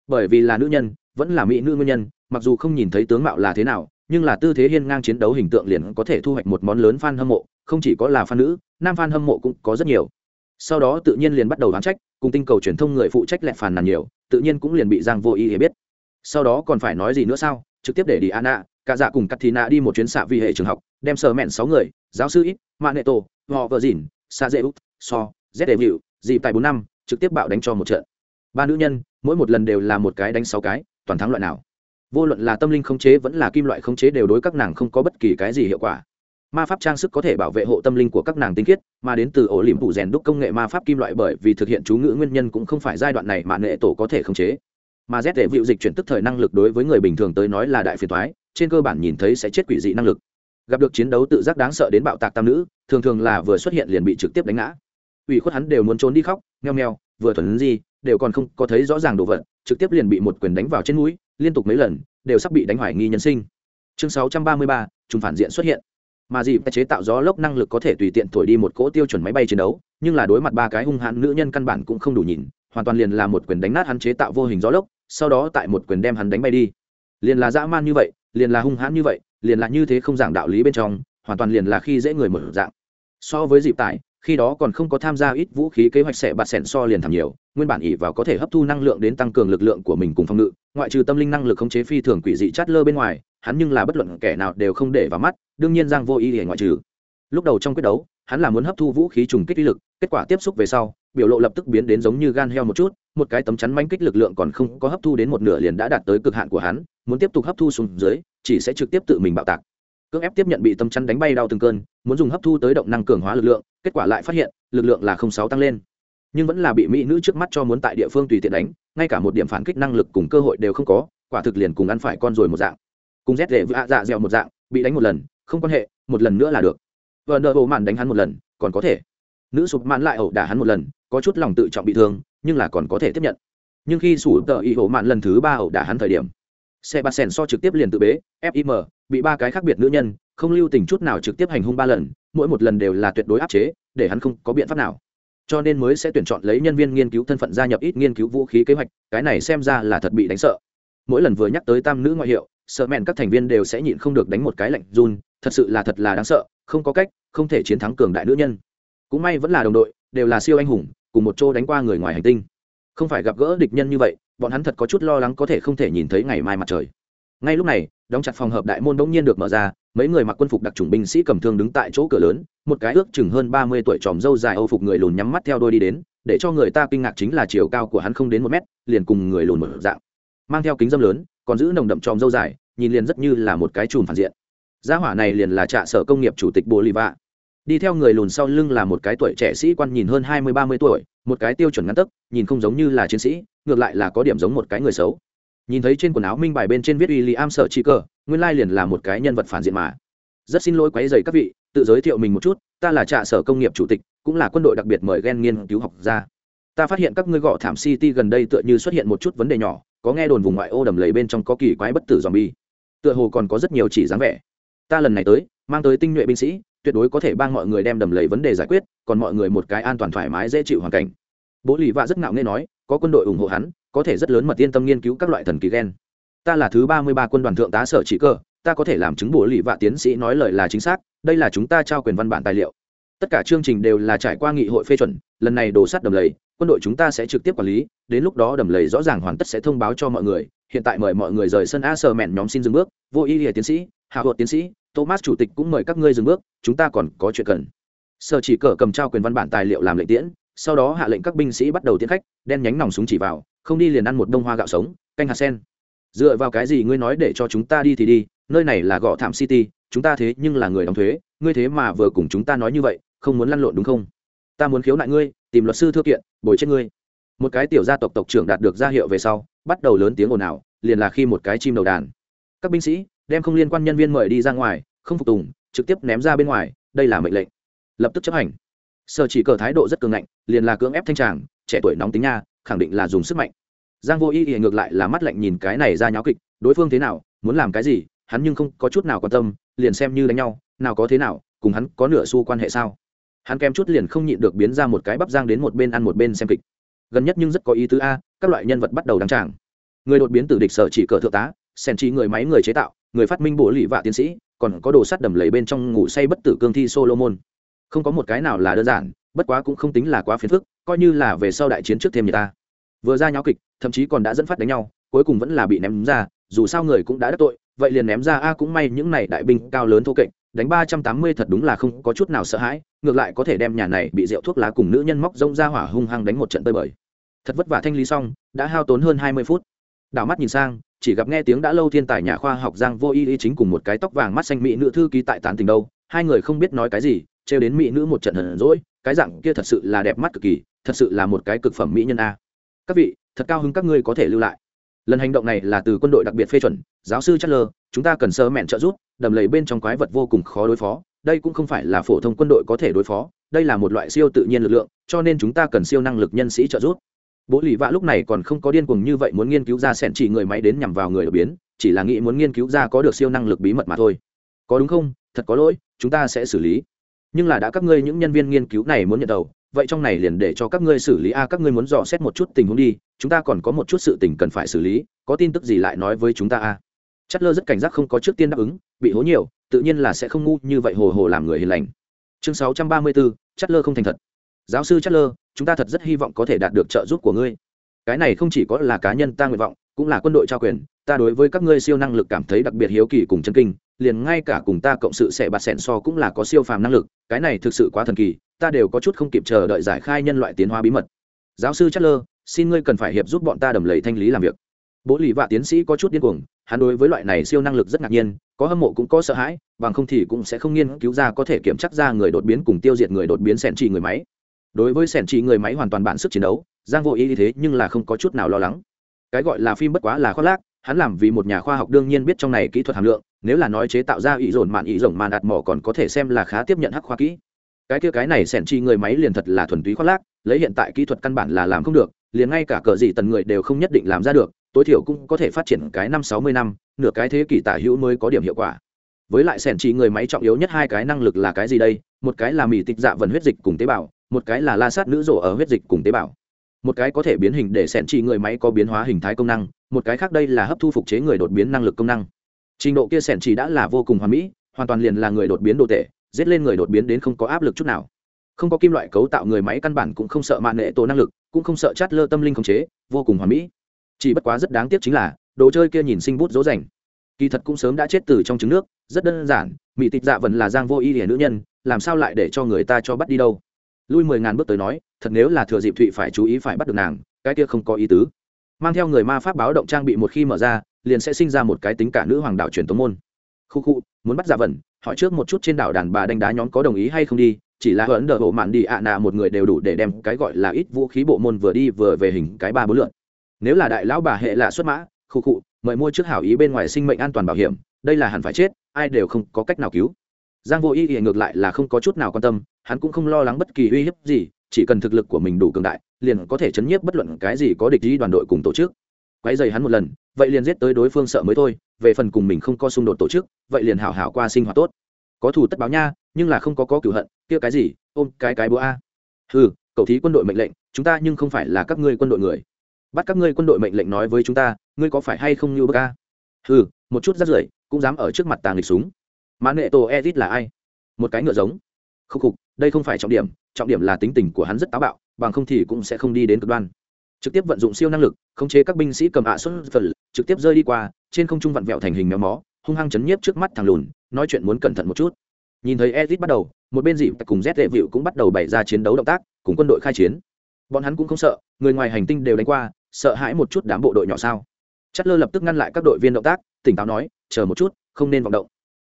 Bởi vì là nữ nhân, vẫn là mỹ nữ nguyên nhân mặc dù không nhìn thấy tướng mạo là thế nào, nhưng là tư thế hiên ngang chiến đấu hình tượng liền có thể thu hoạch một món lớn fan hâm mộ, không chỉ có là fan nữ, nam fan hâm mộ cũng có rất nhiều. Sau đó tự nhiên liền bắt đầu đoán trách, cùng tinh cầu truyền thông người phụ trách lẹt phàn nàn nhiều, tự nhiên cũng liền bị giang vô ý hiểu biết. Sau đó còn phải nói gì nữa sao? Trực tiếp để đi anna, cả dạ cùng katina đi một chuyến xạ vi hệ trường học, đem sờ mẹn sáu người, giáo sư ít maneto họ vợ dìn, sa dễ út, so z đề hiệu dịp tại bốn năm, trực tiếp bạo đánh cho một trận. Ba nữ nhân, mỗi một lần đều là một cái đánh sáu cái, toàn thắng loại nào? Vô luận là tâm linh khống chế vẫn là kim loại khống chế đều đối các nàng không có bất kỳ cái gì hiệu quả. Ma pháp trang sức có thể bảo vệ hộ tâm linh của các nàng tinh khiết, mà đến từ ổ liềm phủ rèn đúc công nghệ ma pháp kim loại bởi vì thực hiện chú ngữ nguyên nhân cũng không phải giai đoạn này mà nghệ tổ có thể khống chế. Mà z để vịu dịch chuyển tức thời năng lực đối với người bình thường tới nói là đại phiền thoái trên cơ bản nhìn thấy sẽ chết quỷ dị năng lực. Gặp được chiến đấu tự giác đáng sợ đến bạo tạc tam nữ, thường thường là vừa xuất hiện liền bị trực tiếp đánh ngã. Ủy khuất hắn đều muốn trốn đi khóc nheo nheo vừa thuần gì đều còn không có thấy rõ ràng đồ vật, trực tiếp liền bị một quyền đánh vào trên mũi liên tục mấy lần đều sắp bị đánh hoài nghi nhân sinh. Chương 633, trùng phản diện xuất hiện. Mà dịp chế tạo gió lốc năng lực có thể tùy tiện thổi đi một cỗ tiêu chuẩn máy bay chiến đấu nhưng là đối mặt ba cái hung hãn nữ nhân căn bản cũng không đủ nhìn hoàn toàn liền là một quyền đánh nát hắn chế tạo vô hình gió lốc sau đó tại một quyền đem hắn đánh bay đi. Liền là dã man như vậy liền là hung hãn như vậy liền là như thế không giảng đạo lý bên trong hoàn toàn liền là khi dễ người mở dạng. So với dịp tại khi đó còn không có tham gia ít vũ khí kế hoạch sẽ bạt sẻn so liền thảm nhiều, nguyên bản ỉ vào có thể hấp thu năng lượng đến tăng cường lực lượng của mình cùng phòng ngự, ngoại trừ tâm linh năng lực khống chế phi thường quỷ dị chát lơ bên ngoài, hắn nhưng là bất luận kẻ nào đều không để vào mắt, đương nhiên giang vô ý để ngoại trừ. Lúc đầu trong quyết đấu, hắn là muốn hấp thu vũ khí trùng kích uy lực, kết quả tiếp xúc về sau, biểu lộ lập tức biến đến giống như gan heo một chút, một cái tấm chắn manh kích lực lượng còn không có hấp thu đến một nửa liền đã đạt tới cực hạn của hắn, muốn tiếp tục hấp thu xuống dưới, chỉ sẽ trực tiếp tự mình bạo tạc cưỡng ép tiếp nhận bị tâm chắn đánh bay đau từng cơn, muốn dùng hấp thu tới động năng cường hóa lực lượng, kết quả lại phát hiện, lực lượng là không sáu tăng lên. Nhưng vẫn là bị mỹ nữ trước mắt cho muốn tại địa phương tùy tiện đánh, ngay cả một điểm phản kích năng lực cùng cơ hội đều không có, quả thực liền cùng ăn phải con rồi một dạng. Cùng rét rệ vạ dạ dẹo một dạng, bị đánh một lần, không quan hệ, một lần nữa là được. Vợ nợ bộ mạn đánh hắn một lần, còn có thể. Nữ sụp mạn lại ẩu đả hắn một lần, có chút lòng tự trọng bị thương, nhưng là còn có thể tiếp nhận. Nhưng khi sủ tờ y ẩu mạn lần thứ ba ẩu đả hắn thời điểm xe bạt sèn so trực tiếp liền tự bế fim bị ba cái khác biệt nữ nhân, không lưu tình chút nào trực tiếp hành hung ba lần, mỗi một lần đều là tuyệt đối áp chế, để hắn không có biện pháp nào. Cho nên mới sẽ tuyển chọn lấy nhân viên nghiên cứu thân phận gia nhập ít nghiên cứu vũ khí kế hoạch, cái này xem ra là thật bị đánh sợ. Mỗi lần vừa nhắc tới tam nữ ngoại hiệu, sợ mẹn các thành viên đều sẽ nhịn không được đánh một cái lạnh run, thật sự là thật là đáng sợ, không có cách, không thể chiến thắng cường đại nữ nhân. Cũng may vẫn là đồng đội, đều là siêu anh hùng, cùng một chỗ đánh qua người ngoài hành tinh. Không phải gặp gỡ địch nhân như vậy bọn hắn thật có chút lo lắng có thể không thể nhìn thấy ngày mai mặt trời. Ngay lúc này, đóng chặt phòng hợp đại môn bỗng nhiên được mở ra, mấy người mặc quân phục đặc trùng binh sĩ cầm thương đứng tại chỗ cửa lớn, một cái ước chừng hơn ba mươi tuổi tròm dâu dài âu phục người lùn nhắm mắt theo đôi đi đến, để cho người ta kinh ngạc chính là chiều cao của hắn không đến một mét, liền cùng người lùn một dạng. Mang theo kính dâm lớn, còn giữ nồng đậm tròm dâu dài, nhìn liền rất như là một cái chùm phản diện. Gia hỏa này liền là trạ sở công nghiệp chủ tịch bolivar đi theo người lùn sau lưng là một cái tuổi trẻ sĩ quan nhìn hơn hai mươi, ba mươi tuổi một cái tiêu chuẩn ngắn tấc, nhìn không giống như là chiến sĩ, ngược lại là có điểm giống một cái người xấu. Nhìn thấy trên quần áo minh bài bên trên viết uy li am sợ chi cờ, nguyên lai liền là một cái nhân vật phản diện mà. Rất xin lỗi quấy dày các vị, tự giới thiệu mình một chút, ta là trạ sở công nghiệp chủ tịch, cũng là quân đội đặc biệt mời ghen nghiên cứu học ra ta phát hiện các ngươi gõ thảm city gần đây tựa như xuất hiện một chút vấn đề nhỏ, có nghe đồn vùng ngoại ô đầm lầy bên trong có kỳ quái bất tử zombie. Tựa hồ còn có rất nhiều chỉ dáng vẻ. Ta lần này tới, mang tới tinh nhuệ binh sĩ, tuyệt đối có thể ban mọi người đem đầm lầy vấn đề giải quyết còn mọi người một cái an toàn thoải mái dễ chịu hoàn cảnh. Bố lì vạ rất ngạo nghê nói, có quân đội ủng hộ hắn, có thể rất lớn mật yên tâm nghiên cứu các loại thần kỳ gen. Ta là thứ ba mươi ba quân đoàn thượng tá sở chỉ cơ, ta có thể làm chứng bố lì vạ tiến sĩ nói lời là chính xác, đây là chúng ta trao quyền văn bản tài liệu. Tất cả chương trình đều là trải qua nghị hội phê chuẩn, lần này đổ sắt đầm lầy, quân đội chúng ta sẽ trực tiếp quản lý, đến lúc đó đầm lầy rõ ràng hoàn tất sẽ thông báo cho mọi người. Hiện tại mời mọi người rời sân a sờ mẹn nhóm xin dừng bước, vô y lìa tiến sĩ, hạ hộ tiến sĩ, thomas chủ tịch cũng mời các ngươi dừng bước, chúng ta còn có chuyện cần sở chỉ cờ cầm trao quyền văn bản tài liệu làm lệnh tiễn, sau đó hạ lệnh các binh sĩ bắt đầu tiến khách, đen nhánh nòng súng chỉ vào, không đi liền ăn một đông hoa gạo sống, canh hạt sen. Dựa vào cái gì ngươi nói để cho chúng ta đi thì đi, nơi này là gõ thảm city, chúng ta thế nhưng là người đóng thuế, ngươi thế mà vừa cùng chúng ta nói như vậy, không muốn lăn lộn đúng không? Ta muốn khiếu nại ngươi, tìm luật sư thư kiện, bồi chết ngươi. Một cái tiểu gia tộc tộc trưởng đạt được gia hiệu về sau, bắt đầu lớn tiếng ồn ào, liền là khi một cái chim đầu đàn. Các binh sĩ, đem không liên quan nhân viên mời đi ra ngoài, không phục tùng, trực tiếp ném ra bên ngoài, đây là mệnh lệnh lập tức chấp hành. Sở chỉ cờ thái độ rất cường ngạnh, liền là cưỡng ép thanh tràng, trẻ tuổi nóng tính nha, khẳng định là dùng sức mạnh. Giang vô y thì ngược lại là mắt lạnh nhìn cái này ra nháo kịch, đối phương thế nào, muốn làm cái gì, hắn nhưng không có chút nào quan tâm, liền xem như đánh nhau, nào có thế nào, cùng hắn có nửa xu quan hệ sao? Hắn kém chút liền không nhịn được biến ra một cái bắp giang đến một bên ăn một bên xem kịch. Gần nhất nhưng rất có ý tứ a, các loại nhân vật bắt đầu đăng tràng. Người đột biến từ địch sở chỉ cờ thượng tá sen trí người máy người chế tạo, người phát minh bộ lì vạ tiến sĩ, còn có đồ sắt đầm lầy bên trong ngủ say bất tử cương thi solomon không có một cái nào là đơn giản, bất quá cũng không tính là quá phiền phức, coi như là về sau đại chiến trước thêm người ta. Vừa ra nháo kịch, thậm chí còn đã dẫn phát đánh nhau, cuối cùng vẫn là bị ném ra, dù sao người cũng đã đắc tội, vậy liền ném ra a cũng may những này đại binh cao lớn thô kệch, đánh ba trăm tám mươi thật đúng là không có chút nào sợ hãi, ngược lại có thể đem nhà này bị rượu thuốc lá cùng nữ nhân móc rông ra hỏa hung hăng đánh một trận tơi bời. Thật vất vả thanh lý xong, đã hao tốn hơn hai mươi phút. Đảo mắt nhìn sang, chỉ gặp nghe tiếng đã lâu thiên tài nhà khoa học giang vô y y chính cùng một cái tóc vàng mắt xanh mỹ nữ thư ký tại tán tình đâu, hai người không biết nói cái gì trêu đến mỹ nữ một trận hờn rỗi cái dạng kia thật sự là đẹp mắt cực kỳ, thật sự là một cái cực phẩm mỹ nhân a. Các vị, thật cao hứng các ngươi có thể lưu lại. Lần hành động này là từ quân đội đặc biệt phê chuẩn, giáo sư chất lơ chúng ta cần sơ mẹn trợ giúp, đầm lầy bên trong quái vật vô cùng khó đối phó, đây cũng không phải là phổ thông quân đội có thể đối phó, đây là một loại siêu tự nhiên lực lượng, cho nên chúng ta cần siêu năng lực nhân sĩ trợ giúp. Bố lì vạ lúc này còn không có điên cuồng như vậy muốn nghiên cứu ra sẻn chỉ người máy đến nhằm vào người đột biến, chỉ là nghĩ muốn nghiên cứu ra có được siêu năng lực bí mật mà thôi. Có đúng không? Thật có lỗi, chúng ta sẽ xử lý nhưng là đã các ngươi những nhân viên nghiên cứu này muốn nhận đầu, vậy trong này liền để cho các ngươi xử lý. A, các ngươi muốn dò xét một chút tình huống đi, chúng ta còn có một chút sự tình cần phải xử lý, có tin tức gì lại nói với chúng ta a? Chất lơ rất cảnh giác không có trước tiên đáp ứng, bị hố nhiều, tự nhiên là sẽ không ngu như vậy hồ hồ làm người hiền lành. Chương sáu trăm ba mươi bốn chất lơ không thành thật. Giáo sư chất lơ chúng ta thật rất hy vọng có thể đạt được trợ giúp của ngươi. Cái này không chỉ có là cá nhân ta nguyện vọng, cũng là quân đội trao quyền, ta đối với các ngươi siêu năng lực cảm thấy đặc biệt hiếu kỳ cùng chân kinh liền ngay cả cùng ta cộng sự sẽ bạt sẹn so cũng là có siêu phàm năng lực, cái này thực sự quá thần kỳ, ta đều có chút không kịp chờ đợi giải khai nhân loại tiến hóa bí mật. Giáo sư chất lơ xin ngươi cần phải hiệp giúp bọn ta đầm lầy thanh lý làm việc. Bố lì vạ tiến sĩ có chút điên cuồng, hắn đối với loại này siêu năng lực rất ngạc nhiên, có hâm mộ cũng có sợ hãi, bằng không thì cũng sẽ không nghiên cứu ra có thể kiểm chắc ra người đột biến cùng tiêu diệt người đột biến sẻn trì người máy. Đối với sẻn trì người máy hoàn toàn bản sức chiến đấu, giang vô ý như thế nhưng là không có chút nào lo lắng. Cái gọi là phim bất quá là khoác lác, hắn làm vì một nhà khoa học đương nhiên biết trong này kỹ thuật hàm lượng nếu là nói chế tạo ra ý dồn mạn ý rồng màn đạt mỏ còn có thể xem là khá tiếp nhận hắc khoa kỹ. Cái kia cái này sẻn chi người máy liền thật là thuần túy khoác lác, lấy hiện tại kỹ thuật căn bản là làm không được, liền ngay cả cờ gì tần người đều không nhất định làm ra được, tối thiểu cũng có thể phát triển cái năm sáu mươi năm, nửa cái thế kỷ tả hữu mới có điểm hiệu quả. Với lại sẻn chi người máy trọng yếu nhất hai cái năng lực là cái gì đây? Một cái là mì tịch dạ vần huyết dịch cùng tế bào, một cái là la sát nữ rổ ở huyết dịch cùng tế bào. Một cái có thể biến hình để sẻn chi người máy có biến hóa hình thái công năng, một cái khác đây là hấp thu phục chế người đột biến năng lực công năng trình độ kia sẻn chỉ đã là vô cùng hoàn mỹ, hoàn toàn liền là người đột biến đồ tệ giết lên người đột biến đến không có áp lực chút nào. Không có kim loại cấu tạo người máy căn bản cũng không sợ mạng nghệ tổ năng lực, cũng không sợ chát lơ tâm linh khống chế, vô cùng hoàn mỹ. Chỉ bất quá rất đáng tiếc chính là, đồ chơi kia nhìn sinh bút dỗ dành. Kỳ thật cũng sớm đã chết từ trong trứng nước, rất đơn giản mỹ tịch dạ vẫn là giang vô y hiển nữ nhân, làm sao lại để cho người ta cho bắt đi đâu? Lui mười ngàn bước tới nói, thật nếu là thừa dịp thụy phải chú ý phải bắt được nàng, cái kia không có ý tứ mang theo người ma pháp báo động trang bị một khi mở ra, liền sẽ sinh ra một cái tính cả nữ hoàng đảo truyền tống môn. Khu khu, muốn bắt giả vần, hỏi trước một chút trên đảo đàn bà đánh đá nhóm có đồng ý hay không đi, chỉ là ấn đờ hộ mạn đi ạ à nạ một người đều đủ để đem cái gọi là ít vũ khí bộ môn vừa đi vừa về hình cái ba bốn lượn. Nếu là đại lão bà hệ là xuất mã, khu khu, mời mua trước hảo ý bên ngoài sinh mệnh an toàn bảo hiểm, đây là hẳn phải chết, ai đều không có cách nào cứu. Giang vô ý ý ngược lại là không có chút nào quan tâm, hắn cũng không lo lắng bất kỳ uy hiếp gì chỉ cần thực lực của mình đủ cường đại, liền có thể chấn nhiếp bất luận cái gì có địch ý đoàn đội cùng tổ chức. Quay dày hắn một lần, vậy liền giết tới đối phương sợ mới thôi, về phần cùng mình không có xung đột tổ chức, vậy liền hảo hảo qua sinh hoạt tốt. Có thù tất báo nha, nhưng là không có có cửu hận, kia cái gì, ôm cái cái búa a. Ừ cầu thí quân đội mệnh lệnh, chúng ta nhưng không phải là các ngươi quân đội người. Bắt các ngươi quân đội mệnh lệnh nói với chúng ta, ngươi có phải hay không như bức a? Ừ một chút rắt rưởi, cũng dám ở trước mặt tàng lịch súng. Mã nệ tổ edit là ai? Một cái ngựa giống. Khúc khục, đây không phải trọng điểm trọng điểm là tính tình của hắn rất táo bạo, bằng không thì cũng sẽ không đi đến cực đoan. Trực tiếp vận dụng siêu năng lực, khống chế các binh sĩ cầm ạ à xuất phần trực tiếp rơi đi qua, trên không trung vặn vẹo thành hình méo mó, hung hăng chấn nhiếp trước mắt thằng lùn, nói chuyện muốn cẩn thận một chút. Nhìn thấy ezit bắt đầu, một bên dị cùng z đệ vịu cũng bắt đầu bày ra chiến đấu động tác, cùng quân đội khai chiến. Bọn hắn cũng không sợ, người ngoài hành tinh đều đánh qua, sợ hãi một chút đám bộ đội nhỏ sao. Chất lơ lập tức ngăn lại các đội viên động tác, tỉnh táo nói, chờ một chút, không nên vọng động.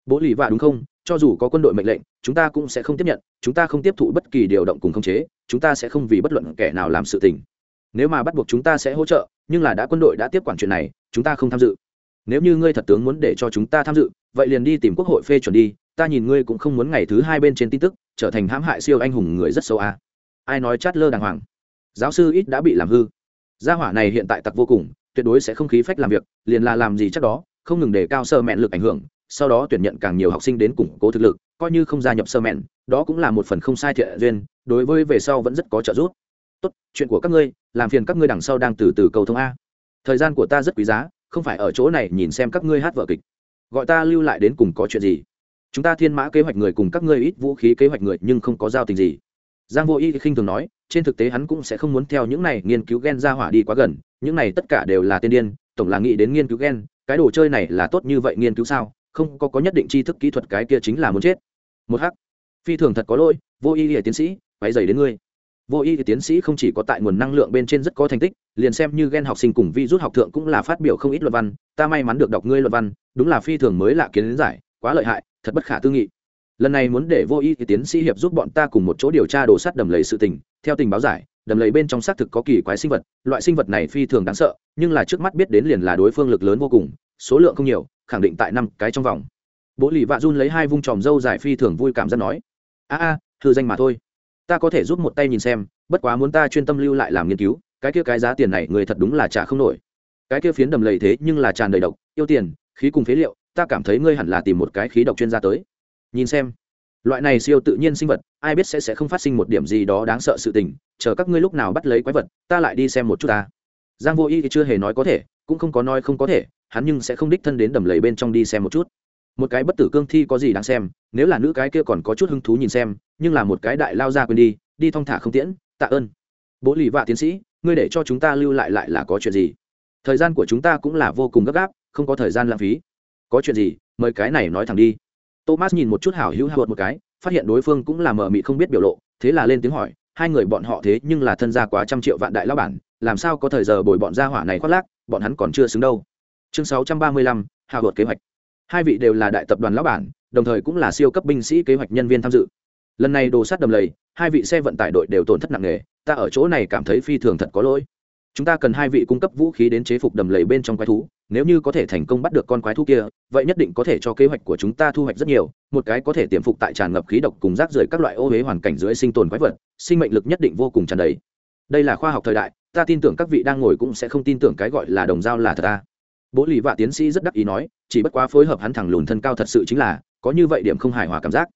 Bố lì vạ đúng không? Cho dù có quân đội mệnh lệnh, chúng ta cũng sẽ không tiếp nhận, chúng ta không tiếp thụ bất kỳ điều động cùng khống chế, chúng ta sẽ không vì bất luận kẻ nào làm sự tình. Nếu mà bắt buộc chúng ta sẽ hỗ trợ, nhưng là đã quân đội đã tiếp quản chuyện này, chúng ta không tham dự. Nếu như ngươi thật tướng muốn để cho chúng ta tham dự, vậy liền đi tìm quốc hội phê chuẩn đi, ta nhìn ngươi cũng không muốn ngày thứ hai bên trên tin tức, trở thành hãm hại siêu anh hùng người rất sâu à. ai nói chát lơ đàng hoàng? Giáo sư ít đã bị làm hư. Gia hỏa này hiện tại tặc vô cùng, tuyệt đối sẽ không khí phách làm việc, liền là làm gì chắc đó, không ngừng để cao sơ mẹn lực ảnh hưởng sau đó tuyển nhận càng nhiều học sinh đến củng cố thực lực, coi như không gia nhập sơ mẹn, đó cũng là một phần không sai thiện duyên, đối với về sau vẫn rất có trợ giúp. Tốt, chuyện của các ngươi, làm phiền các ngươi đằng sau đang từ từ cầu thông a. Thời gian của ta rất quý giá, không phải ở chỗ này nhìn xem các ngươi hát vở kịch. Gọi ta lưu lại đến cùng có chuyện gì? Chúng ta thiên mã kế hoạch người cùng các ngươi ít vũ khí kế hoạch người nhưng không có giao tình gì. Giang vô y khinh thường nói, trên thực tế hắn cũng sẽ không muốn theo những này nghiên cứu gen ra hỏa đi quá gần, những này tất cả đều là tiên điên, tổng là nghĩ đến nghiên cứu gen, cái đồ chơi này là tốt như vậy nghiên cứu sao? Không có có nhất định tri thức kỹ thuật cái kia chính là muốn chết. Một hắc. Phi thường thật có lỗi, vô y hệ tiến sĩ quay dày đến ngươi. Vô y tiến sĩ không chỉ có tại nguồn năng lượng bên trên rất có thành tích, liền xem như gen học sinh cùng vi rút học thượng cũng là phát biểu không ít luận văn, ta may mắn được đọc ngươi luận văn, đúng là phi thường mới lạ kiến giải, quá lợi hại, thật bất khả tư nghị. Lần này muốn để vô y tiến sĩ hiệp giúp bọn ta cùng một chỗ điều tra đồ sắt đầm lầy sự tình, theo tình báo giải, đầm lầy bên trong xác thực có kỳ quái sinh vật, loại sinh vật này phi thường đáng sợ, nhưng là trước mắt biết đến liền là đối phương lực lớn vô cùng số lượng không nhiều, khẳng định tại năm cái trong vòng. Bố lì vạ run lấy hai vung tròm dâu dài phi thường vui cảm giác nói, a a thư danh mà thôi. Ta có thể giúp một tay nhìn xem, bất quá muốn ta chuyên tâm lưu lại làm nghiên cứu, cái kia cái giá tiền này người thật đúng là trả không nổi. Cái kia phiến đầm lầy thế nhưng là tràn đầy độc, yêu tiền, khí cùng phế liệu, ta cảm thấy ngươi hẳn là tìm một cái khí độc chuyên gia tới. Nhìn xem. Loại này siêu tự nhiên sinh vật, ai biết sẽ sẽ không phát sinh một điểm gì đó đáng sợ sự tình, chờ các ngươi lúc nào bắt lấy quái vật, ta lại đi xem một chút ta. Giang vô y thì chưa hề nói có thể, cũng không có nói không có thể hắn nhưng sẽ không đích thân đến đầm lầy bên trong đi xem một chút. Một cái bất tử cương thi có gì đáng xem, nếu là nữ cái kia còn có chút hứng thú nhìn xem, nhưng là một cái đại lao ra quên đi đi thong thả không tiễn, tạ ơn. Bố lì vạ tiến sĩ, ngươi để cho chúng ta lưu lại lại là có chuyện gì? Thời gian của chúng ta cũng là vô cùng gấp gáp, không có thời gian lãng phí. Có chuyện gì, mời cái này nói thẳng đi. Thomas nhìn một chút hảo hữu hạ một cái, phát hiện đối phương cũng là mờ mị không biết biểu lộ, thế là lên tiếng hỏi, hai người bọn họ thế nhưng là thân gia quá trăm triệu vạn đại lao bản, làm sao có thời giờ bồi bọn gia hỏa này khoác lác, bọn hắn còn chưa xứng đâu chương sáu trăm ba mươi lăm, hào hột kế hoạch. Hai vị đều là đại tập đoàn lão bản, đồng thời cũng là siêu cấp binh sĩ kế hoạch nhân viên tham dự. Lần này đồ sát đầm lầy, hai vị xe vận tải đội đều tổn thất nặng nề, ta ở chỗ này cảm thấy phi thường thật có lỗi. Chúng ta cần hai vị cung cấp vũ khí đến chế phục đầm lầy bên trong quái thú, nếu như có thể thành công bắt được con quái thú kia, vậy nhất định có thể cho kế hoạch của chúng ta thu hoạch rất nhiều, một cái có thể tiềm phục tại tràn ngập khí độc cùng rác rưởi các loại ô huế hoàn cảnh dưới sinh tồn quái vật, sinh mệnh lực nhất định vô cùng tràn đầy. Đây là khoa học thời đại, ta tin tưởng các vị đang ngồi cũng sẽ không tin tưởng cái gọi là đồng dao là thật ta bố lì vạ tiến sĩ rất đắc ý nói, chỉ bất quá phối hợp hắn thẳng lùn thân cao thật sự chính là, có như vậy điểm không hài hòa cảm giác.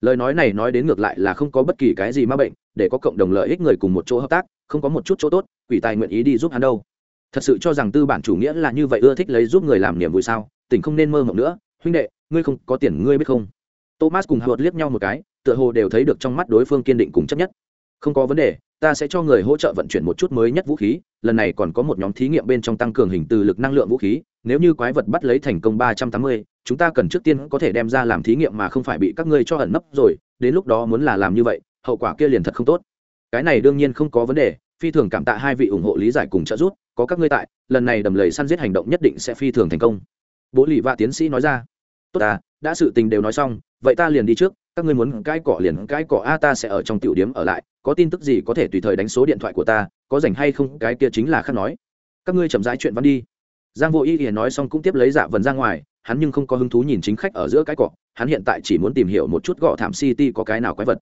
Lời nói này nói đến ngược lại là không có bất kỳ cái gì ma bệnh, để có cộng đồng lợi ích người cùng một chỗ hợp tác, không có một chút chỗ tốt, quỷ tài nguyện ý đi giúp hắn đâu. Thật sự cho rằng tư bản chủ nghĩa là như vậy ưa thích lấy giúp người làm niềm vui sao, tỉnh không nên mơ mộng nữa. Huynh đệ, ngươi không có tiền ngươi biết không? Thomas cùng howard liếc nhau một cái, tựa hồ đều thấy được trong mắt đối phương kiên định cùng chấp nhất không có vấn đề, ta sẽ cho người hỗ trợ vận chuyển một chút mới nhất vũ khí, lần này còn có một nhóm thí nghiệm bên trong tăng cường hình từ lực năng lượng vũ khí, nếu như quái vật bắt lấy thành công ba trăm tám mươi, chúng ta cần trước tiên có thể đem ra làm thí nghiệm mà không phải bị các ngươi cho ẩn nấp rồi, đến lúc đó muốn là làm như vậy, hậu quả kia liền thật không tốt. Cái này đương nhiên không có vấn đề, phi thường cảm tạ hai vị ủng hộ lý giải cùng trợ giúp, có các ngươi tại, lần này đầm lầy săn giết hành động nhất định sẽ phi thường thành công. Bố lì vạ tiến sĩ nói ra. Tốt à đã sự tình đều nói xong, vậy ta liền đi trước các ngươi muốn cái cỏ liền cái cỏ a, ta sẽ ở trong tiểu điếm ở lại, có tin tức gì có thể tùy thời đánh số điện thoại của ta, có rảnh hay không, cái kia chính là khác nói. Các ngươi chậm rãi chuyện văn đi. Giang vô ý ỉa nói xong cũng tiếp lấy dạ vần ra ngoài, hắn nhưng không có hứng thú nhìn chính khách ở giữa cái cỏ hắn hiện tại chỉ muốn tìm hiểu một chút gò thảm city có cái nào quái vật.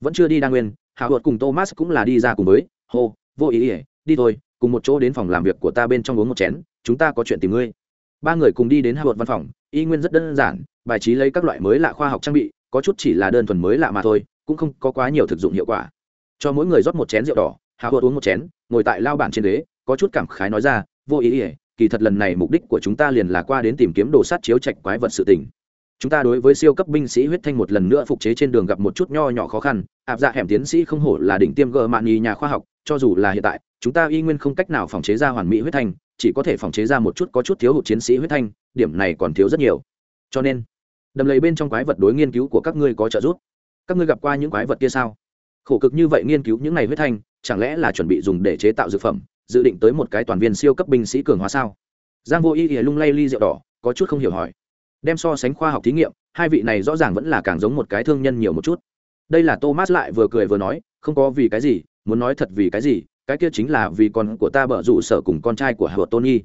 Vẫn chưa đi đa nguyên hạ hột cùng thomas cũng là đi ra cùng với, hô, vô ý ỉa đi thôi, cùng một chỗ đến phòng làm việc của ta bên trong uống một chén, chúng ta có chuyện tìm ngươi. Ba người cùng đi đến hạ hột văn phòng, y nguyên rất đơn giản, bài trí lấy các loại mới lạ khoa học trang bị có chút chỉ là đơn thuần mới lạ mà thôi, cũng không có quá nhiều thực dụng hiệu quả. Cho mỗi người rót một chén rượu đỏ hào hột uống một chén, ngồi tại lao bản trên ghế, có chút cảm khái nói ra, vô ý ỉa kỳ thật lần này mục đích của chúng ta liền là qua đến tìm kiếm đồ sát chiếu trạch quái vật sự tình. Chúng ta đối với siêu cấp binh sĩ huyết thanh một lần nữa phục chế trên đường gặp một chút nho nhỏ khó khăn áp dạ hẻm tiến sĩ không hổ là đỉnh tiêm gờ mạn nhì nhà khoa học, cho dù là hiện tại, chúng ta y nguyên không cách nào phòng chế ra hoàn mỹ huyết thanh, chỉ có thể phòng chế ra một chút có chút thiếu hụt chiến sĩ huyết thanh, điểm này còn thiếu rất nhiều. Cho nên đầm lầy bên trong quái vật đối nghiên cứu của các ngươi có trợ giúp? Các ngươi gặp qua những quái vật kia sao? Khổ cực như vậy nghiên cứu những này huyết thanh, chẳng lẽ là chuẩn bị dùng để chế tạo dược phẩm, dự định tới một cái toàn viên siêu cấp binh sĩ cường hóa sao? Giang vô y ỉa lung lay ly rượu đỏ, có chút không hiểu hỏi. Đem so sánh khoa học thí nghiệm, hai vị này rõ ràng vẫn là càng giống một cái thương nhân nhiều một chút. Đây là thomas lại vừa cười vừa nói, không có vì cái gì, muốn nói thật vì cái gì, cái kia chính là vì con của ta bợ rủ sở cùng con trai của hờ tony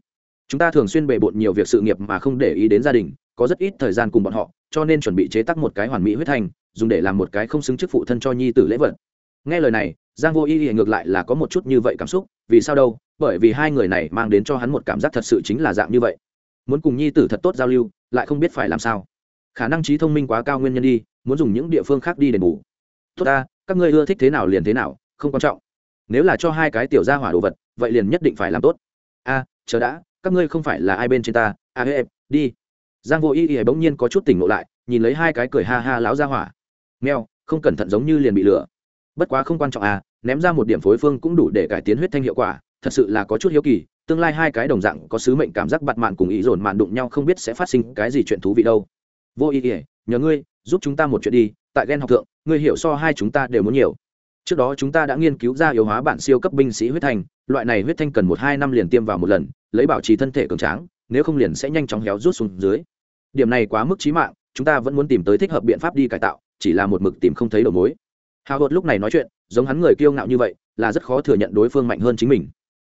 chúng ta thường xuyên bề bộn nhiều việc sự nghiệp mà không để ý đến gia đình, có rất ít thời gian cùng bọn họ cho nên chuẩn bị chế tác một cái hoàn mỹ huyết thành dùng để làm một cái không xứng chức phụ thân cho nhi tử lễ vật. Nghe lời này giang vô y ngược lại là có một chút như vậy cảm xúc vì sao đâu? Bởi vì hai người này mang đến cho hắn một cảm giác thật sự chính là dạng như vậy. Muốn cùng nhi tử thật tốt giao lưu lại không biết phải làm sao. Khả năng trí thông minh quá cao nguyên nhân đi muốn dùng những địa phương khác đi đền bù. Tốt ta các ngươi ưa thích thế nào liền thế nào không quan trọng. Nếu là cho hai cái tiểu gia hỏa đồ vật vậy liền nhất định phải làm tốt. A chờ đã các ngươi không phải là ai bên trên ta. A à, đi giang vô y y bỗng nhiên có chút tỉnh ngộ lại, nhìn lấy hai cái cười ha ha láo gia hỏa. Mèo, không cẩn thận giống như liền bị lửa bất quá không quan trọng à ném ra một điểm phối phương cũng đủ để cải tiến huyết thanh hiệu quả, thật sự là có chút hiếu kỳ, tương lai hai cái đồng dạng có sứ mệnh cảm giác bặt mạn cùng ý dồn mạn đụng nhau không biết sẽ phát sinh cái gì chuyện thú vị đâu. Vô ý ỉa nhờ ngươi, giúp chúng ta một chuyện đi, tại ghen học thượng, ngươi hiểu so hai chúng ta đều muốn nhiều. Trước đó chúng ta đã nghiên cứu ra yếu hóa bản siêu cấp binh sĩ huyết thanh, loại này huyết thanh cần một hai năm liền tiêm vào một lần, lấy bảo trì thân thể cường tráng, nếu không liền sẽ nhanh chóng héo rút xuống dưới điểm này quá mức trí mạng, chúng ta vẫn muốn tìm tới thích hợp biện pháp đi cải tạo, chỉ là một mực tìm không thấy đầu mối. Hào hột lúc này nói chuyện, giống hắn người kiêu ngạo như vậy, là rất khó thừa nhận đối phương mạnh hơn chính mình.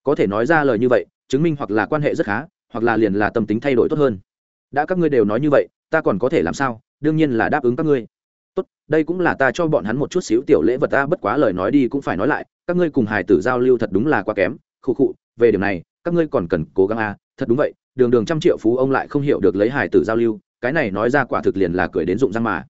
Có thể nói ra lời như vậy, chứng minh hoặc là quan hệ rất khá, hoặc là liền là tâm tính thay đổi tốt hơn. Đã các ngươi đều nói như vậy, ta còn có thể làm sao? Đương nhiên là đáp ứng các ngươi. Tốt, đây cũng là ta cho bọn hắn một chút xíu tiểu lễ vật ta, bất quá lời nói đi cũng phải nói lại, các ngươi cùng hài tử giao lưu thật đúng là quá kém, khụ khụ, về điểm này, các ngươi còn cần cố gắng à thật đúng vậy đường đường trăm triệu phú ông lại không hiểu được lấy hải tử giao lưu, cái này nói ra quả thực liền là cười đến dụng răng mà.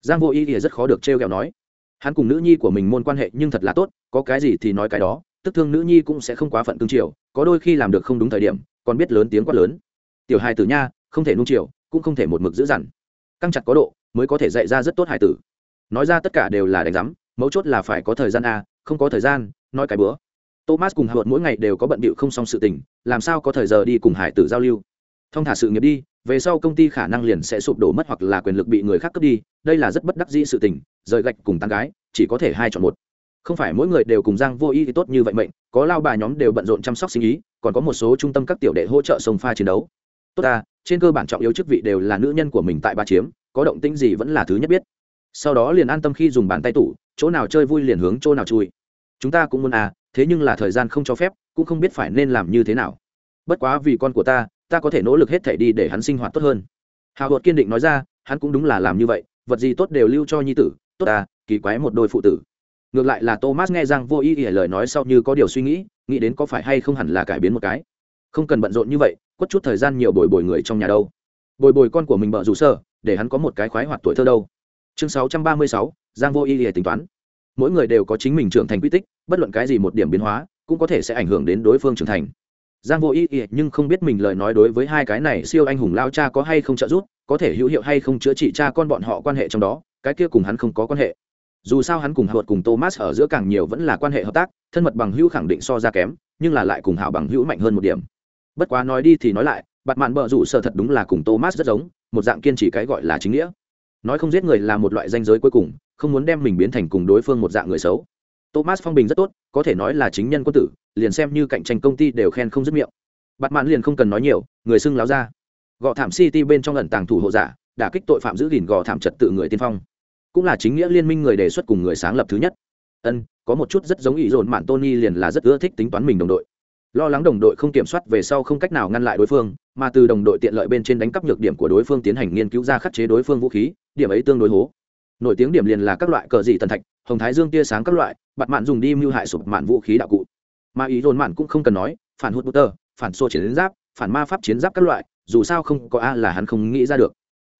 Giang vô ý thì rất khó được trêu ghẹo nói, hắn cùng nữ nhi của mình môn quan hệ nhưng thật là tốt, có cái gì thì nói cái đó, tức thương nữ nhi cũng sẽ không quá phận cương triều có đôi khi làm được không đúng thời điểm, còn biết lớn tiếng quát lớn. Tiểu hài tử nha, không thể nung chiều, cũng không thể một mực giữ dằn. Căng chặt có độ, mới có thể dạy ra rất tốt hài tử. Nói ra tất cả đều là đánh giám, mấu chốt là phải có thời gian a, không có thời gian, nói cái bữa thomas cùng hạ mỗi ngày đều có bận bịu không xong sự tình, làm sao có thời giờ đi cùng hải tử giao lưu? Thông thả sự nghiệp đi, về sau công ty khả năng liền sẽ sụp đổ mất hoặc là quyền lực bị người khác cướp đi, đây là rất bất đắc dĩ sự tình, rời gạch cùng tán gái, chỉ có thể hai chọn một. Không phải mỗi người đều cùng giang vô ý thì tốt như vậy mệnh, có lao bà nhóm đều bận rộn chăm sóc sinh ý, còn có một số trung tâm các tiểu đệ hỗ trợ sông pha chiến đấu. Tốt ta, trên cơ bản trọng yếu chức vị đều là nữ nhân của mình tại ba chiếm, có động tĩnh gì vẫn là thứ nhất biết. Sau đó liền an tâm khi dùng bàn tay tủ, chỗ nào chơi vui liền hướng chỗ nào chui. Chúng ta cũng muốn à thế nhưng là thời gian không cho phép cũng không biết phải nên làm như thế nào. Bất quá vì con của ta ta có thể nỗ lực hết thể đi để hắn sinh hoạt tốt hơn. Hào hột kiên định nói ra hắn cũng đúng là làm như vậy vật gì tốt đều lưu cho nhi tử tốt à kỳ quái một đôi phụ tử. Ngược lại là thomas nghe rằng vô ý ỉa lời nói sau như có điều suy nghĩ nghĩ đến có phải hay không hẳn là cải biến một cái. Không cần bận rộn như vậy quất chút thời gian nhiều bồi bồi người trong nhà đâu. Bồi bồi con của mình bợ rủ sơ để hắn có một cái khoái hoạt tuổi thơ đâu. Chương 636, giang vô ý ỉa tính toán mỗi người đều có chính mình trưởng thành quy tích, bất luận cái gì một điểm biến hóa, cũng có thể sẽ ảnh hưởng đến đối phương trưởng thành. Giang vô ý ý, nhưng không biết mình lời nói đối với hai cái này siêu anh hùng lao cha có hay không trợ giúp, có thể hữu hiệu hay không chữa trị cha con bọn họ quan hệ trong đó, cái kia cùng hắn không có quan hệ. Dù sao hắn cùng hợp cùng thomas ở giữa càng nhiều vẫn là quan hệ hợp tác, thân mật bằng hữu khẳng định so ra kém, nhưng là lại cùng hảo bằng hữu mạnh hơn một điểm. Bất quá nói đi thì nói lại bạn mạn bợ rủ sợ thật đúng là cùng thomas rất giống, một dạng kiên trì cái gọi là chính nghĩa. Nói không giết người là một loại danh giới cuối cùng không muốn đem mình biến thành cùng đối phương một dạng người xấu. Thomas phong bình rất tốt, có thể nói là chính nhân quân tử, liền xem như cạnh tranh công ty đều khen không dứt miệng. Bạn mạn liền không cần nói nhiều, người xưng láo ra. Gọ thảm city bên trong ẩn tàng thủ hộ giả, đả kích tội phạm giữ gìn gò thảm trật tự người tiên phong. Cũng là chính nghĩa liên minh người đề xuất cùng người sáng lập thứ nhất. Ân, có một chút rất giống ý dồn mạn tony liền là rất ưa thích tính toán mình đồng đội. Lo lắng đồng đội không kiểm soát về sau không cách nào ngăn lại đối phương, mà từ đồng đội tiện lợi bên trên đánh cắp nhược điểm của đối phương tiến hành nghiên cứu ra khắc chế đối phương vũ khí, điểm ấy tương đối hố nổi tiếng điểm liền là các loại cờ dị thần thạch, hồng thái dương tia sáng các loại bặt mạn dùng đi mưu hại sụp mạn vũ khí đạo cụ. Mà ý dồn mạn cũng không cần nói, phản hút bút tơ phản xô chiến giáp, phản ma pháp chiến giáp các loại, dù sao không có a là hắn không nghĩ ra được.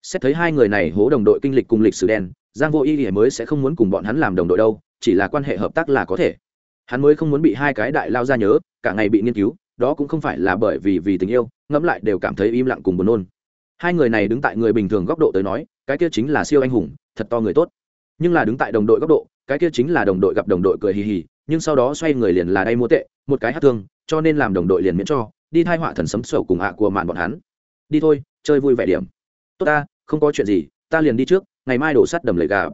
Xét thấy hai người này hố đồng đội kinh lịch cùng lịch sử đen, giang vô y thì mới sẽ không muốn cùng bọn hắn làm đồng đội đâu, chỉ là quan hệ hợp tác là có thể. Hắn mới không muốn bị hai cái đại lao ra nhớ, cả ngày bị nghiên cứu, đó cũng không phải là bởi vì vì tình yêu, ngẫm lại đều cảm thấy im lặng cùng buồn nôn. Hai người này đứng tại người bình thường góc độ tới nói, cái kia chính là siêu anh hùng thật to người tốt. Nhưng là đứng tại đồng đội góc độ cái kia chính là đồng đội gặp đồng đội cười hì hì nhưng sau đó xoay người liền là đay mua tệ một cái hát thương cho nên làm đồng đội liền miễn cho đi thai họa thần sấm sầu cùng ạ của mạn bọn hắn. Đi thôi chơi vui vẻ điểm. Tốt ta không có chuyện gì ta liền đi trước ngày mai đổ sắt đầm lầy gà.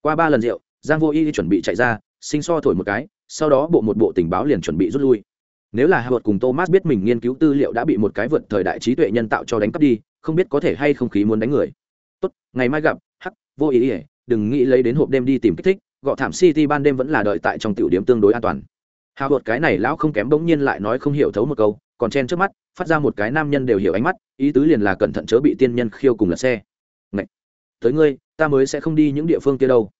Qua ba lần rượu giang vô y chuẩn bị chạy ra sinh so thổi một cái sau đó bộ một bộ tình báo liền chuẩn bị rút lui. Nếu là Howard cùng Thomas biết mình nghiên cứu tư liệu đã bị một cái vượt thời đại trí tuệ nhân tạo cho đánh cắp đi, không biết có thể hay không khí muốn đánh người. Tốt, ngày mai gặp, vô ý ý, đừng nghĩ lấy đến hộp đêm đi tìm kích thích, gọ thảm City ban đêm vẫn là đợi tại trong tiểu điểm tương đối an toàn. Howard cái này lão không kém bỗng nhiên lại nói không hiểu thấu một câu, còn chen trước mắt, phát ra một cái nam nhân đều hiểu ánh mắt, ý tứ liền là cẩn thận chớ bị tiên nhân khiêu cùng lật xe. Ngậy. Tới ngươi, ta mới sẽ không đi những địa phương kia đâu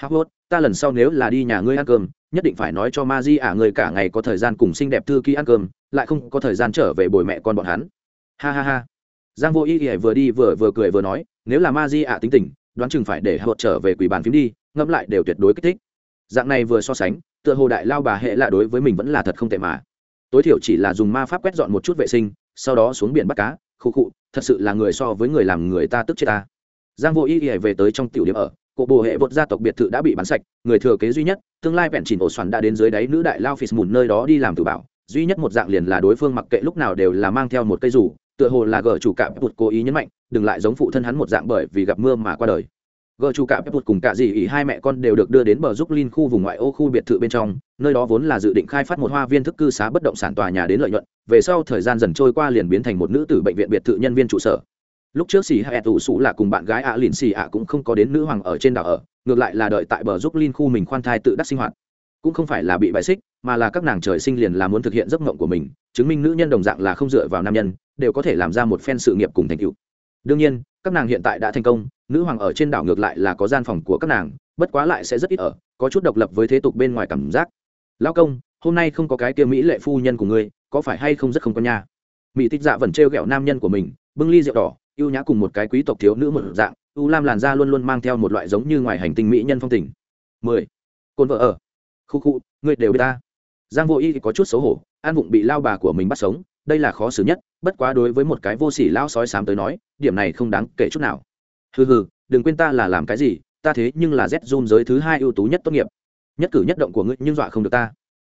howard ta lần sau nếu là đi nhà ngươi ăn cơm nhất định phải nói cho ma di à ả người cả ngày có thời gian cùng xinh đẹp thư ký ăn cơm lại không có thời gian trở về bồi mẹ con bọn hắn ha ha ha giang vô ý ỉa vừa đi vừa vừa cười vừa nói nếu là ma di ả tính tình đoán chừng phải để howard trở về quỷ bàn phím đi, ngẫm lại đều tuyệt đối kích thích. Dạng này vừa so sánh, tựa hồ đại lao bà hệ lạ đối với mình vẫn là thật không tệ mà. Tối thiểu chỉ là dùng ma pháp quét dọn một chút vệ sinh, sau đó xuống biển bắt cá, khu khụ thật sự là người so với người làm người ta tức chết ta. Giang vô ý ỉa về tới trong tiểu điểm ở, cổ bồ hệ vượt gia tộc biệt thự đã bị bắn sạch, người thừa kế duy nhất, tương lai vẹn chỉnh ổ xoắn đã đến dưới đáy nữ đại lao phì mùn nơi đó đi làm tử bảo, duy nhất một dạng liền là đối phương mặc kệ lúc nào đều là mang theo một cây rủ tựa hồ là gờ chủ cạm bụt cố ý nhấn mạnh, đừng lại giống phụ thân hắn một dạng bởi vì gặp mưa mà qua đời. Gờ chủ cạm bụt cùng cả dì ỉ hai mẹ con đều được đưa đến bờ giúp linh khu vùng ngoại ô khu biệt thự bên trong, nơi đó vốn là dự định khai phát một hoa viên thức cư xá bất động sản tòa nhà đến lợi nhuận, về sau thời gian dần trôi qua liền biến thành một nữ tử bệnh viện biệt thự nhân viên trụ sở. Lúc trước xì hạ tù sủ là cùng bạn gái ạ à lìn xì ạ cũng không có đến nữ hoàng ở trên đảo ở, ngược lại là đợi tại bờ giúp linh khu mình khoan thai tự đắc sinh hoạt. Cũng không phải là bị bại xích, mà là các nàng trời sinh liền là muốn thực hiện giấc mộng của mình, chứng minh nữ nhân đồng dạng là không dựa vào nam nhân đều có thể làm ra một phen sự nghiệp cùng thành tựu. Đương nhiên, các nàng hiện tại đã thành công, nữ hoàng ở trên đảo ngược lại là có gian phòng của các nàng, bất quá lại sẽ rất ít ở, có chút độc lập với thế tục bên ngoài cảm giác. Lao công, hôm nay không có cái kia mỹ lệ phu nhân của ngươi, có phải hay không rất không có nha? Mỹ tích dạ vẫn trêu ghẹo nam nhân của mình, bưng ly rượu đỏ ưu nhã cùng một cái quý tộc thiếu nữ một dạng, u lam làn da luôn luôn mang theo một loại giống như ngoài hành tinh mỹ nhân phong tình. Mười. Côn vợ ở. Khu khu, ngươi đều biết ta. Giang vô y có chút xấu hổ, an vụng bị lao bà của mình bắt sống, đây là khó xử nhất bất quá đối với một cái vô sỉ lao sói sám tới nói, điểm này không đáng kể chút nào. Hừ hừ, đừng quên ta là làm cái gì, ta thế nhưng là z zoom giới thứ hai ưu tú nhất tốt nghiệp. Nhất cử nhất động của ngươi nhưng dọa không được ta.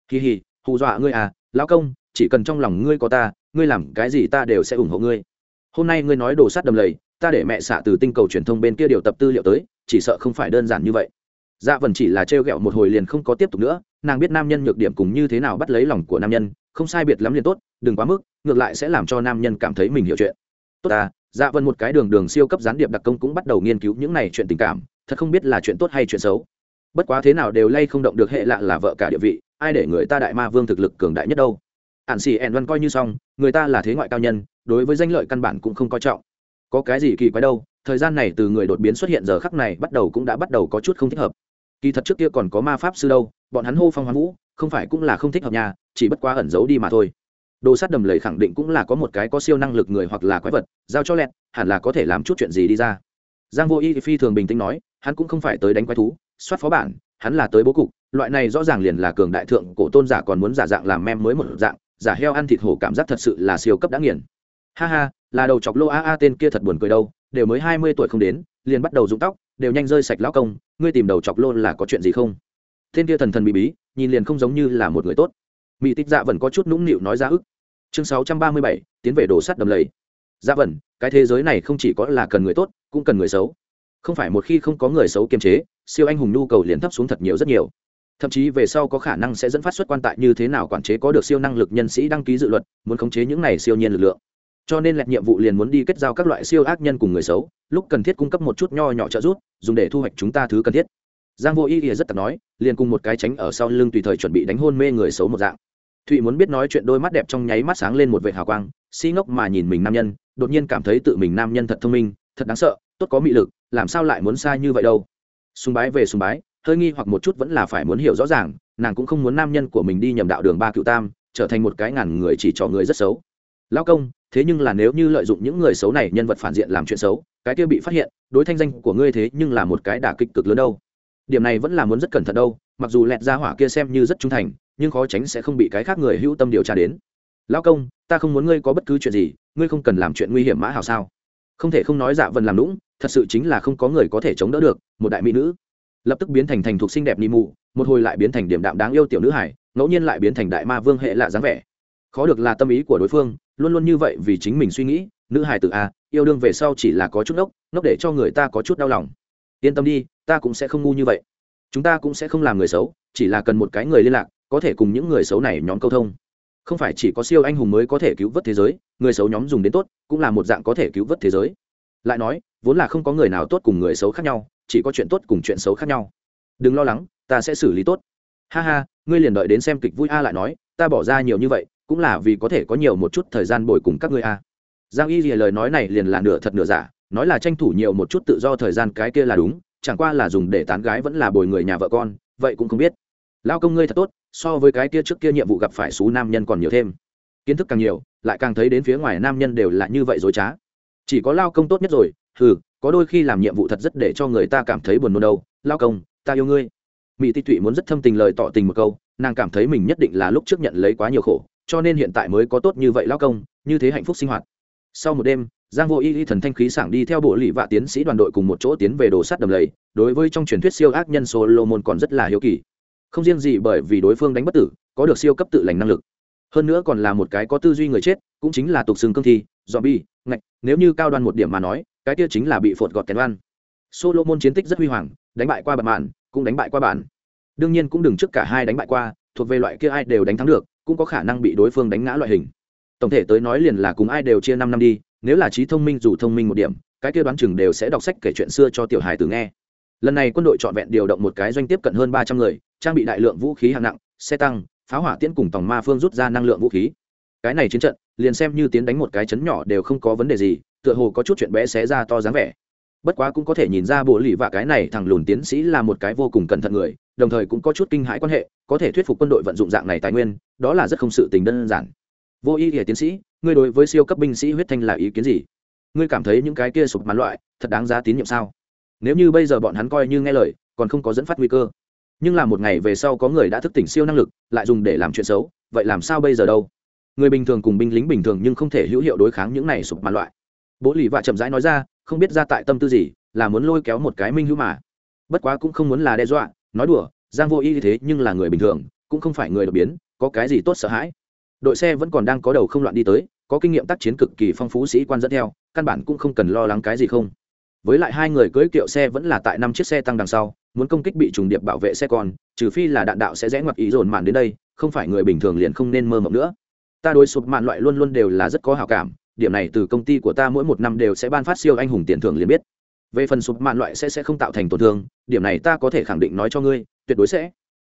Kỳ hì, hù dọa ngươi à lão công, chỉ cần trong lòng ngươi có ta, ngươi làm cái gì ta đều sẽ ủng hộ ngươi. Hôm nay ngươi nói đồ sát đầm lầy, ta để mẹ xạ từ tinh cầu truyền thông bên kia điều tập tư liệu tới, chỉ sợ không phải đơn giản như vậy. Dạ vần chỉ là trêu ghẹo một hồi liền không có tiếp tục nữa, nàng biết nam nhân nhược điểm cùng như thế nào bắt lấy lòng của nam nhân không sai biệt lắm liền tốt, đừng quá mức, ngược lại sẽ làm cho nam nhân cảm thấy mình hiểu chuyện. Tốt à dạ vân một cái đường đường siêu cấp gián điệp đặc công cũng bắt đầu nghiên cứu những này chuyện tình cảm, thật không biết là chuyện tốt hay chuyện xấu. Bất quá thế nào đều lay không động được hệ lạ là vợ cả địa vị, ai để người ta đại ma vương thực lực cường đại nhất đâu. Ạn xì ẻn văn coi như xong, người ta là thế ngoại cao nhân, đối với danh lợi căn bản cũng không coi trọng. Có cái gì kỳ quái đâu, thời gian này từ người đột biến xuất hiện giờ khắc này bắt đầu cũng đã bắt đầu có chút không thích hợp. Kỳ thật trước kia còn có ma pháp sư đâu, bọn hắn hô phong hoán vũ không phải cũng là không thích hợp nhà, chỉ bất quá ẩn giấu đi mà thôi. Đồ sát đầm lầy khẳng định cũng là có một cái có siêu năng lực người hoặc là quái vật, giao cho lẹt, hẳn là có thể làm chút chuyện gì đi ra. Giang vô y phi thường bình tĩnh nói, hắn cũng không phải tới đánh quái thú, soát phó bản, hắn là tới bố cục, loại này rõ ràng liền là cường đại thượng cổ tôn giả còn muốn giả dạng làm mem mới một dạng, giả heo ăn thịt hổ cảm giác thật sự là siêu cấp đã nghiền. Ha ha, là đầu chọc lô a a tên kia thật buồn cười đâu, đều mới hai mươi tuổi không đến, liền bắt đầu rụng tóc, đều nhanh rơi sạch lão công, ngươi tìm đầu chọc lô là có chuyện gì không? Tên kia thần thần bí bí, nhìn liền không giống như là một người tốt. Mỹ tích dạ vẫn có chút nũng nịu nói ra ức. Chương sáu trăm ba mươi bảy, tiến về đổ sắt đầm lầy. Dạ vẩn, cái thế giới này không chỉ có là cần người tốt, cũng cần người xấu. Không phải một khi không có người xấu kiềm chế, siêu anh hùng nhu cầu liền thấp xuống thật nhiều rất nhiều. Thậm chí về sau có khả năng sẽ dẫn phát xuất quan tại như thế nào quản chế có được siêu năng lực nhân sĩ đăng ký dự luật, muốn khống chế những này siêu nhiên lực lượng. Cho nên lẹt nhiệm vụ liền muốn đi kết giao các loại siêu ác nhân cùng người xấu, lúc cần thiết cung cấp một chút nho nhỏ trợ giúp, dùng để thu hoạch chúng ta thứ cần thiết giang vô ý ỉa rất tặc nói, liền cùng một cái tránh ở sau lưng tùy thời chuẩn bị đánh hôn mê người xấu một dạng. Thụy muốn biết nói chuyện đôi mắt đẹp trong nháy mắt sáng lên một vệ hào quang, si ngốc mà nhìn mình nam nhân, đột nhiên cảm thấy tự mình nam nhân thật thông minh, thật đáng sợ, tốt có mị lực, làm sao lại muốn sai như vậy đâu. Sùng bái về sùng bái, hơi nghi hoặc một chút vẫn là phải muốn hiểu rõ ràng, nàng cũng không muốn nam nhân của mình đi nhầm đạo đường ba cựu tam, trở thành một cái ngàn người chỉ trò người rất xấu. Lao công, thế nhưng là nếu như lợi dụng những người xấu này nhân vật phản diện làm chuyện xấu, cái kia bị phát hiện, đối thanh danh của ngươi thế nhưng là một cái đả kích cực lớn đâu điểm này vẫn là muốn rất cẩn thận đâu mặc dù lẹt ra hỏa kia xem như rất trung thành nhưng khó tránh sẽ không bị cái khác người hữu tâm điều tra đến. Lão công ta không muốn ngươi có bất cứ chuyện gì ngươi không cần làm chuyện nguy hiểm mã hào sao? Không thể không nói dạ vần làm lũng thật sự chính là không có người có thể chống đỡ được một đại mỹ nữ. Lập tức biến thành thành thuộc xinh đẹp ni mụ, một hồi lại biến thành điểm đạm đáng yêu tiểu nữ hải ngẫu nhiên lại biến thành đại ma vương hệ lạ dáng vẻ. Khó được là tâm ý của đối phương luôn luôn như vậy vì chính mình suy nghĩ nữ hải tự a à, yêu đương về sau chỉ là có chút nốc, nốc để cho người ta có chút đau lòng. Yên tâm đi ta cũng sẽ không ngu như vậy. Chúng ta cũng sẽ không làm người xấu, chỉ là cần một cái người liên lạc, có thể cùng những người xấu này nhóm câu thông. Không phải chỉ có siêu anh hùng mới có thể cứu vớt thế giới, người xấu nhóm dùng đến tốt, cũng là một dạng có thể cứu vớt thế giới. Lại nói, vốn là không có người nào tốt cùng người xấu khác nhau, chỉ có chuyện tốt cùng chuyện xấu khác nhau. Đừng lo lắng, ta sẽ xử lý tốt. Ha ha, ngươi liền đợi đến xem kịch vui a lại nói, ta bỏ ra nhiều như vậy, cũng là vì có thể có nhiều một chút thời gian bồi cùng các ngươi a. Giang y lời nói này liền là nửa thật nửa giả, nói là tranh thủ nhiều một chút tự do thời gian cái kia là đúng chẳng qua là dùng để tán gái vẫn là bồi người nhà vợ con, vậy cũng không biết. Lao công ngươi thật tốt, so với cái kia trước kia nhiệm vụ gặp phải số nam nhân còn nhiều thêm. Kiến thức càng nhiều, lại càng thấy đến phía ngoài nam nhân đều là như vậy dối trá. Chỉ có lao công tốt nhất rồi ừ có đôi khi làm nhiệm vụ thật rất để cho người ta cảm thấy buồn nôn đâu. Lao công, ta yêu ngươi. Mỹ ti tụy muốn rất thâm tình lời tỏ tình một câu, nàng cảm thấy mình nhất định là lúc trước nhận lấy quá nhiều khổ, cho nên hiện tại mới có tốt như vậy lao công, như thế hạnh phúc sinh hoạt. Sau một đêm giang vô y y thần thanh khí sảng đi theo bộ lì vạ tiến sĩ đoàn đội cùng một chỗ tiến về đồ sắt đầm lầy, đối với trong truyền thuyết siêu ác nhân solomon còn rất là hiếu kỳ. Không riêng gì bởi vì đối phương đánh bất tử, có được siêu cấp tự lành năng lực. Hơn nữa còn là một cái có tư duy người chết, cũng chính là tục xương cương thi, zombie, ngạch, nếu như cao đoan một điểm mà nói, cái kia chính là bị phột gọt kén oan. Solomon chiến tích rất huy hoàng, đánh bại qua bản mạn, cũng đánh bại qua bản đương nhiên cũng đừng trước cả hai đánh bại qua, thuộc về loại kia ai đều đánh thắng được, cũng có khả năng bị đối phương đánh ngã loại hình. Tổng thể tới nói liền là cùng ai đều chia năm năm đi nếu là trí thông minh dù thông minh một điểm, cái kia đoán chừng đều sẽ đọc sách kể chuyện xưa cho tiểu hài tử nghe. Lần này quân đội trọn vẹn điều động một cái doanh tiếp cận hơn ba trăm người, trang bị đại lượng vũ khí hạng nặng, xe tăng, pháo hỏa tiễn cùng tòng ma phương rút ra năng lượng vũ khí. Cái này chiến trận, liền xem như tiến đánh một cái chấn nhỏ đều không có vấn đề gì, tựa hồ có chút chuyện bé xé ra to dáng vẻ. Bất quá cũng có thể nhìn ra bộ lì và cái này thằng lùn tiến sĩ là một cái vô cùng cẩn thận người, đồng thời cũng có chút kinh hãi quan hệ, có thể thuyết phục quân đội vận dụng dạng này tài nguyên, đó là rất không sự tình đơn giản vô ý thì tiến sĩ, ngươi đối với siêu cấp binh sĩ huyết thanh là ý kiến gì? Ngươi cảm thấy những cái kia sụp màn loại, thật đáng giá tín nhiệm sao? Nếu như bây giờ bọn hắn coi như nghe lời, còn không có dẫn phát nguy cơ. Nhưng là một ngày về sau có người đã thức tỉnh siêu năng lực, lại dùng để làm chuyện xấu, vậy làm sao bây giờ đâu? Người bình thường cùng binh lính bình thường nhưng không thể hữu hiệu đối kháng những này sụp màn loại. Bố lì vạ chậm rãi nói ra, không biết ra tại tâm tư gì, là muốn lôi kéo một cái minh hữu mà. Bất quá cũng không muốn là đe dọa, nói đùa, giang vô y thế nhưng là người bình thường, cũng không phải người đột biến, có cái gì tốt sợ hãi đội xe vẫn còn đang có đầu không loạn đi tới, có kinh nghiệm tác chiến cực kỳ phong phú sĩ quan dẫn theo, căn bản cũng không cần lo lắng cái gì không. Với lại hai người cưỡi kiệu xe vẫn là tại năm chiếc xe tăng đằng sau, muốn công kích bị trùng điệp bảo vệ xe con trừ phi là đạn đạo sẽ rẽ ngoặt ý dồn màn đến đây, không phải người bình thường liền không nên mơ mộng nữa. Ta đối sụp mạn loại luôn luôn đều là rất có hào cảm, điểm này từ công ty của ta mỗi một năm đều sẽ ban phát siêu anh hùng tiền thưởng liền biết. Về phần sụp mạn loại sẽ sẽ không tạo thành tổn thương, điểm này ta có thể khẳng định nói cho ngươi, tuyệt đối sẽ.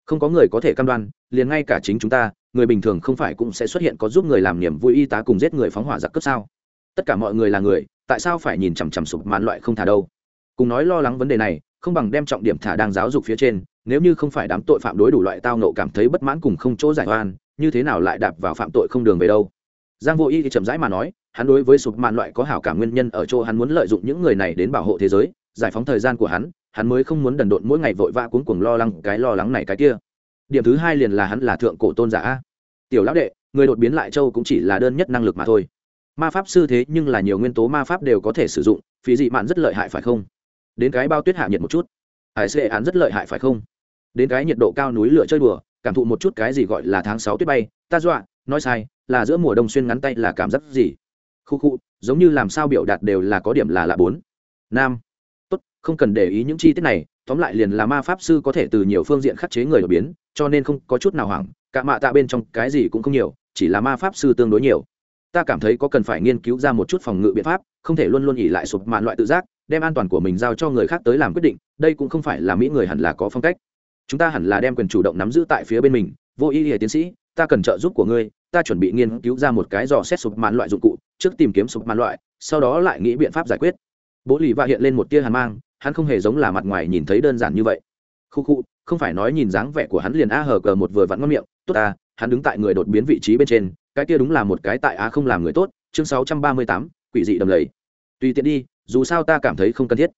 Không có người có thể cam đoan, liền ngay cả chính chúng ta người bình thường không phải cũng sẽ xuất hiện có giúp người làm niềm vui y tá cùng giết người phóng hỏa giặc cấp sao? Tất cả mọi người là người, tại sao phải nhìn chằm chằm sụp màn loại không thả đâu? Cùng nói lo lắng vấn đề này, không bằng đem trọng điểm thả đang giáo dục phía trên, nếu như không phải đám tội phạm đối đủ loại tao nộ cảm thấy bất mãn cùng không chỗ giải oan, như thế nào lại đạp vào phạm tội không đường về đâu? Giang vô y thì chậm rãi mà nói, hắn đối với sụp màn loại có hảo cảm nguyên nhân ở chỗ hắn muốn lợi dụng những người này đến bảo hộ thế giới, giải phóng thời gian của hắn hắn mới không muốn đần độn mỗi ngày vội vã cuống cuồng lo lắng cái lo lắng này cái kia điểm thứ hai liền là hắn là thượng cổ tôn giả tiểu lão đệ, người đột biến lại châu cũng chỉ là đơn nhất năng lực mà thôi. Ma pháp sư thế nhưng là nhiều nguyên tố ma pháp đều có thể sử dụng, phí dị mạn rất lợi hại phải không? Đến cái bao tuyết hạ nhiệt một chút. Hải xệ án rất lợi hại phải không? Đến cái nhiệt độ cao núi lửa chơi đùa, cảm thụ một chút cái gì gọi là tháng sáu tuyết bay. Ta dọa, nói sai, là giữa mùa đông xuyên ngắn tay là cảm giác gì? Khu khu, giống như làm sao biểu đạt đều là có điểm là lạ bốn. Nam không cần để ý những chi tiết này, tóm lại liền là ma pháp sư có thể từ nhiều phương diện khắc chế người đột biến, cho nên không có chút nào hoảng, cả mạ tạ bên trong cái gì cũng không nhiều, chỉ là ma pháp sư tương đối nhiều. Ta cảm thấy có cần phải nghiên cứu ra một chút phòng ngự biện pháp, không thể luôn luôn ỉ lại sụp mạn loại tự giác, đem an toàn của mình giao cho người khác tới làm quyết định, đây cũng không phải là mỹ người hẳn là có phong cách. Chúng ta hẳn là đem quyền chủ động nắm giữ tại phía bên mình, vô ý hệ tiến sĩ, ta cần trợ giúp của ngươi, ta chuẩn bị nghiên cứu ra một cái dò xét sụp mạn loại dụng cụ, trước tìm kiếm sụp mạn loại, sau đó lại nghĩ biện pháp giải quyết. Bố lì và hiện lên một tia hàn mang hắn không hề giống là mặt ngoài nhìn thấy đơn giản như vậy. Khu khu không phải nói nhìn dáng vẻ của hắn liền a hờ cờ một vừa vặn ngon miệng tốt ta hắn đứng tại người đột biến vị trí bên trên cái kia đúng là một cái tại á không làm người tốt chương sáu trăm ba mươi tám quỷ dị đầm lầy. Tùy tiện đi dù sao ta cảm thấy không cần thiết.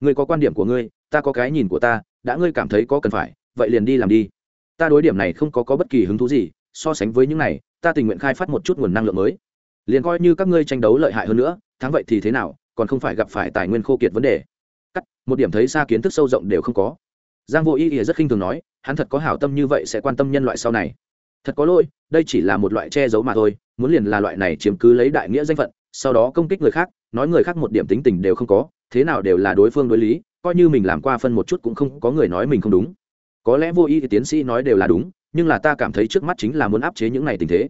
Ngươi có quan điểm của ngươi ta có cái nhìn của ta đã ngươi cảm thấy có cần phải vậy liền đi làm đi. Ta đối điểm này không có, có bất kỳ hứng thú gì so sánh với những này ta tình nguyện khai phát một chút nguồn năng lượng mới. Liền coi như các ngươi tranh đấu lợi hại hơn nữa thắng vậy thì thế nào còn không phải gặp phải tài nguyên khô kiệt vấn đề một điểm thấy xa kiến thức sâu rộng đều không có. Giang vô ý ỉa rất khinh thường nói, hắn thật có hảo tâm như vậy sẽ quan tâm nhân loại sau này. Thật có lỗi, đây chỉ là một loại che giấu mà thôi, muốn liền là loại này chiếm cứ lấy đại nghĩa danh phận, sau đó công kích người khác, nói người khác một điểm tính tình đều không có, thế nào đều là đối phương đối lý, coi như mình làm qua phân một chút cũng không có người nói mình không đúng. Có lẽ vô ý thì tiến sĩ nói đều là đúng, nhưng là ta cảm thấy trước mắt chính là muốn áp chế những này tình thế.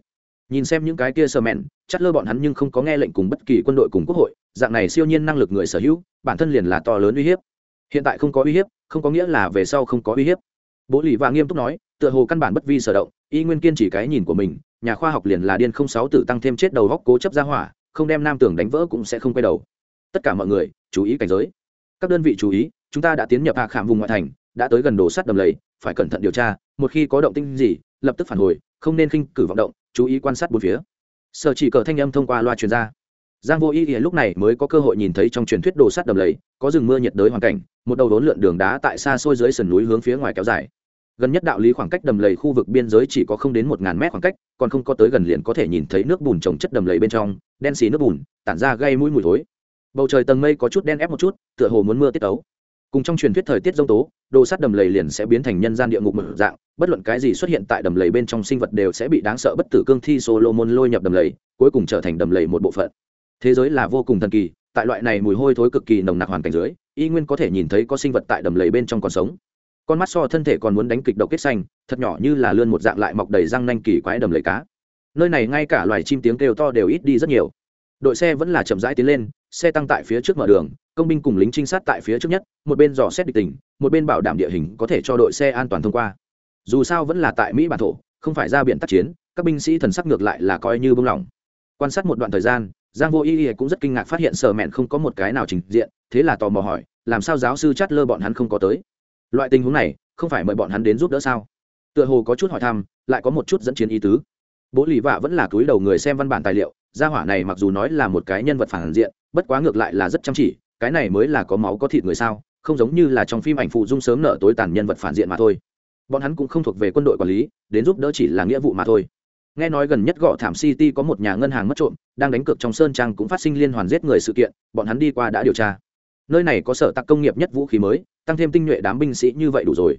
Nhìn xem những cái kia sơ mẹn chắt lơ bọn hắn nhưng không có nghe lệnh cùng bất kỳ quân đội cùng quốc hội, dạng này siêu nhiên năng lực người sở hữu, bản thân liền là to lớn uy hiếp hiện tại không có uy hiếp, không có nghĩa là về sau không có uy hiếp. Bố lì và nghiêm túc nói, tựa hồ căn bản bất vi sở động, y nguyên kiên chỉ cái nhìn của mình, nhà khoa học liền là điên không sáu tử tăng thêm chết đầu góc cố chấp ra hỏa, không đem nam tường đánh vỡ cũng sẽ không quay đầu. Tất cả mọi người, chú ý cảnh giới. Các đơn vị chú ý, chúng ta đã tiến nhập hạ khảm vùng ngoại thành, đã tới gần đồ sắt đầm lầy, phải cẩn thận điều tra, một khi có động tinh gì, lập tức phản hồi, không nên khinh cử vọng động, chú ý quan sát bốn phía. Sở chỉ cờ thanh âm thông qua loa truyền ra giang vô ý thì lúc này mới có cơ hội nhìn thấy trong truyền thuyết đồ sắt đầm lầy, có rừng mưa nhiệt đới hoàn cảnh, một đầu đốn lượn đường đá tại xa xôi dưới sườn núi hướng phía ngoài kéo dài. Gần nhất đạo lý khoảng cách đầm lầy khu vực biên giới chỉ có không đến một ngàn mét khoảng cách, còn không có tới gần liền có thể nhìn thấy nước bùn trồng chất đầm lầy bên trong, đen xì nước bùn, tản ra gây mũi mùi thối. Bầu trời tầng mây có chút đen ép một chút, tựa hồ muốn mưa tiết ấu cùng trong truyền thuyết thời tiết g tố, đồ sắt đầm lầy liền sẽ biến thành nhân gian địa ngục mở dạng, bất luận cái gì xuất hiện tại đầm lầy bên trong sinh vật đều sẽ bị đáng sợ bất tử cương thi solomon lôi nhập đầm lầy, cuối cùng trở thành đầm lầy một bộ phận thế giới là vô cùng thần kỳ, tại loại này mùi hôi thối cực kỳ nồng nặc hoàn cảnh dưới, y nguyên có thể nhìn thấy có sinh vật tại đầm lầy bên trong còn sống. Con mắt so thân thể còn muốn đánh kịch độc kết xanh, thật nhỏ như là lươn một dạng lại mọc đầy răng nanh kỳ quái đầm lầy cá. Nơi này ngay cả loài chim tiếng kêu to đều ít đi rất nhiều. Đội xe vẫn là chậm rãi tiến lên, xe tăng tại phía trước mở đường, công binh cùng lính trinh sát tại phía trước nhất, một bên dò xét địch tình, một bên bảo đảm địa hình có thể cho đội xe an toàn thông qua. Dù sao vẫn là tại mỹ bản thổ, không phải ra biển tác chiến, các binh sĩ thần sắc ngược lại là coi như bông lỏng quan sát một đoạn thời gian giang vô y cũng rất kinh ngạc phát hiện sở mẹn không có một cái nào trình diện, thế là tò mò hỏi, làm sao giáo sư chát lơ bọn hắn không có tới? Loại tình huống này, không phải mời bọn hắn đến giúp đỡ sao? Tựa hồ có chút hỏi thăm, lại có một chút dẫn chiến ý tứ. Bố lì vạ vẫn là túi đầu người xem văn bản tài liệu, gia hỏa này mặc dù nói là một cái nhân vật phản diện, bất quá ngược lại là rất chăm chỉ, cái này mới là có máu có thịt người sao, không giống như là trong phim ảnh phụ dung sớm nợ tối tàn nhân vật phản diện mà thôi. Bọn hắn cũng không thuộc về quân đội quản lý, đến giúp đỡ chỉ là nghĩa vụ mà thôi nghe nói gần nhất gõ thảm city có một nhà ngân hàng mất trộm đang đánh cược trong sơn trang cũng phát sinh liên hoàn giết người sự kiện bọn hắn đi qua đã điều tra. Nơi này có sở tạc công nghiệp nhất vũ khí mới tăng thêm tinh nhuệ đám binh sĩ như vậy đủ rồi.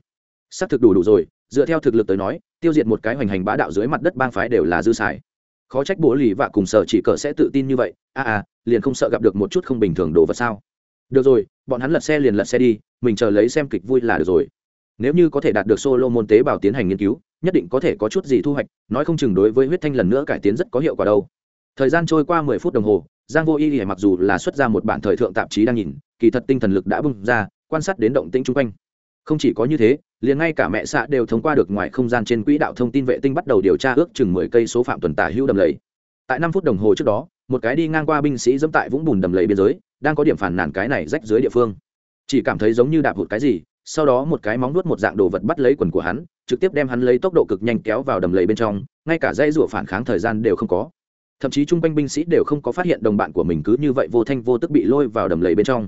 Xác thực đủ đủ rồi dựa theo thực lực tới nói tiêu diệt một cái hoành hành bá đạo dưới mặt đất bang phái đều là dư xài. Khó trách bố lì và cùng sở chỉ cờ sẽ tự tin như vậy a à, à liền không sợ gặp được một chút không bình thường đồ vật sao. Được rồi bọn hắn lật xe liền lật xe đi mình chờ lấy xem kịch vui là được rồi. Nếu như có thể đạt được solo môn tế bào tiến hành nghiên cứu nhất định có thể có chút gì thu hoạch, nói không chừng đối với huyết thanh lần nữa cải tiến rất có hiệu quả đâu. Thời gian trôi qua mười phút đồng hồ, giang vô y mặc dù là xuất ra một bản thời thượng tạp chí đang nhìn, kỳ thật tinh thần lực đã bung ra, quan sát đến động tĩnh chung quanh. Không chỉ có như thế, liền ngay cả mẹ xạ đều thông qua được ngoài không gian trên quỹ đạo thông tin vệ tinh bắt đầu điều tra ước chừng mười cây số phạm tuần tả hữu đầm lầy. Tại năm phút đồng hồ trước đó, một cái đi ngang qua binh sĩ dẫm tại vũng bùn đầm lầy biên giới, đang có điểm phản nản cái này rách dưới địa phương. Chỉ cảm thấy giống như đạp hụt cái gì sau đó một cái móng nuốt một dạng đồ vật bắt lấy quần của hắn, trực tiếp đem hắn lấy tốc độ cực nhanh kéo vào đầm lầy bên trong, ngay cả dây rủa phản kháng thời gian đều không có. Thậm chí chung quanh binh sĩ đều không có phát hiện đồng bạn của mình cứ như vậy vô thanh vô tức bị lôi vào đầm lầy bên trong.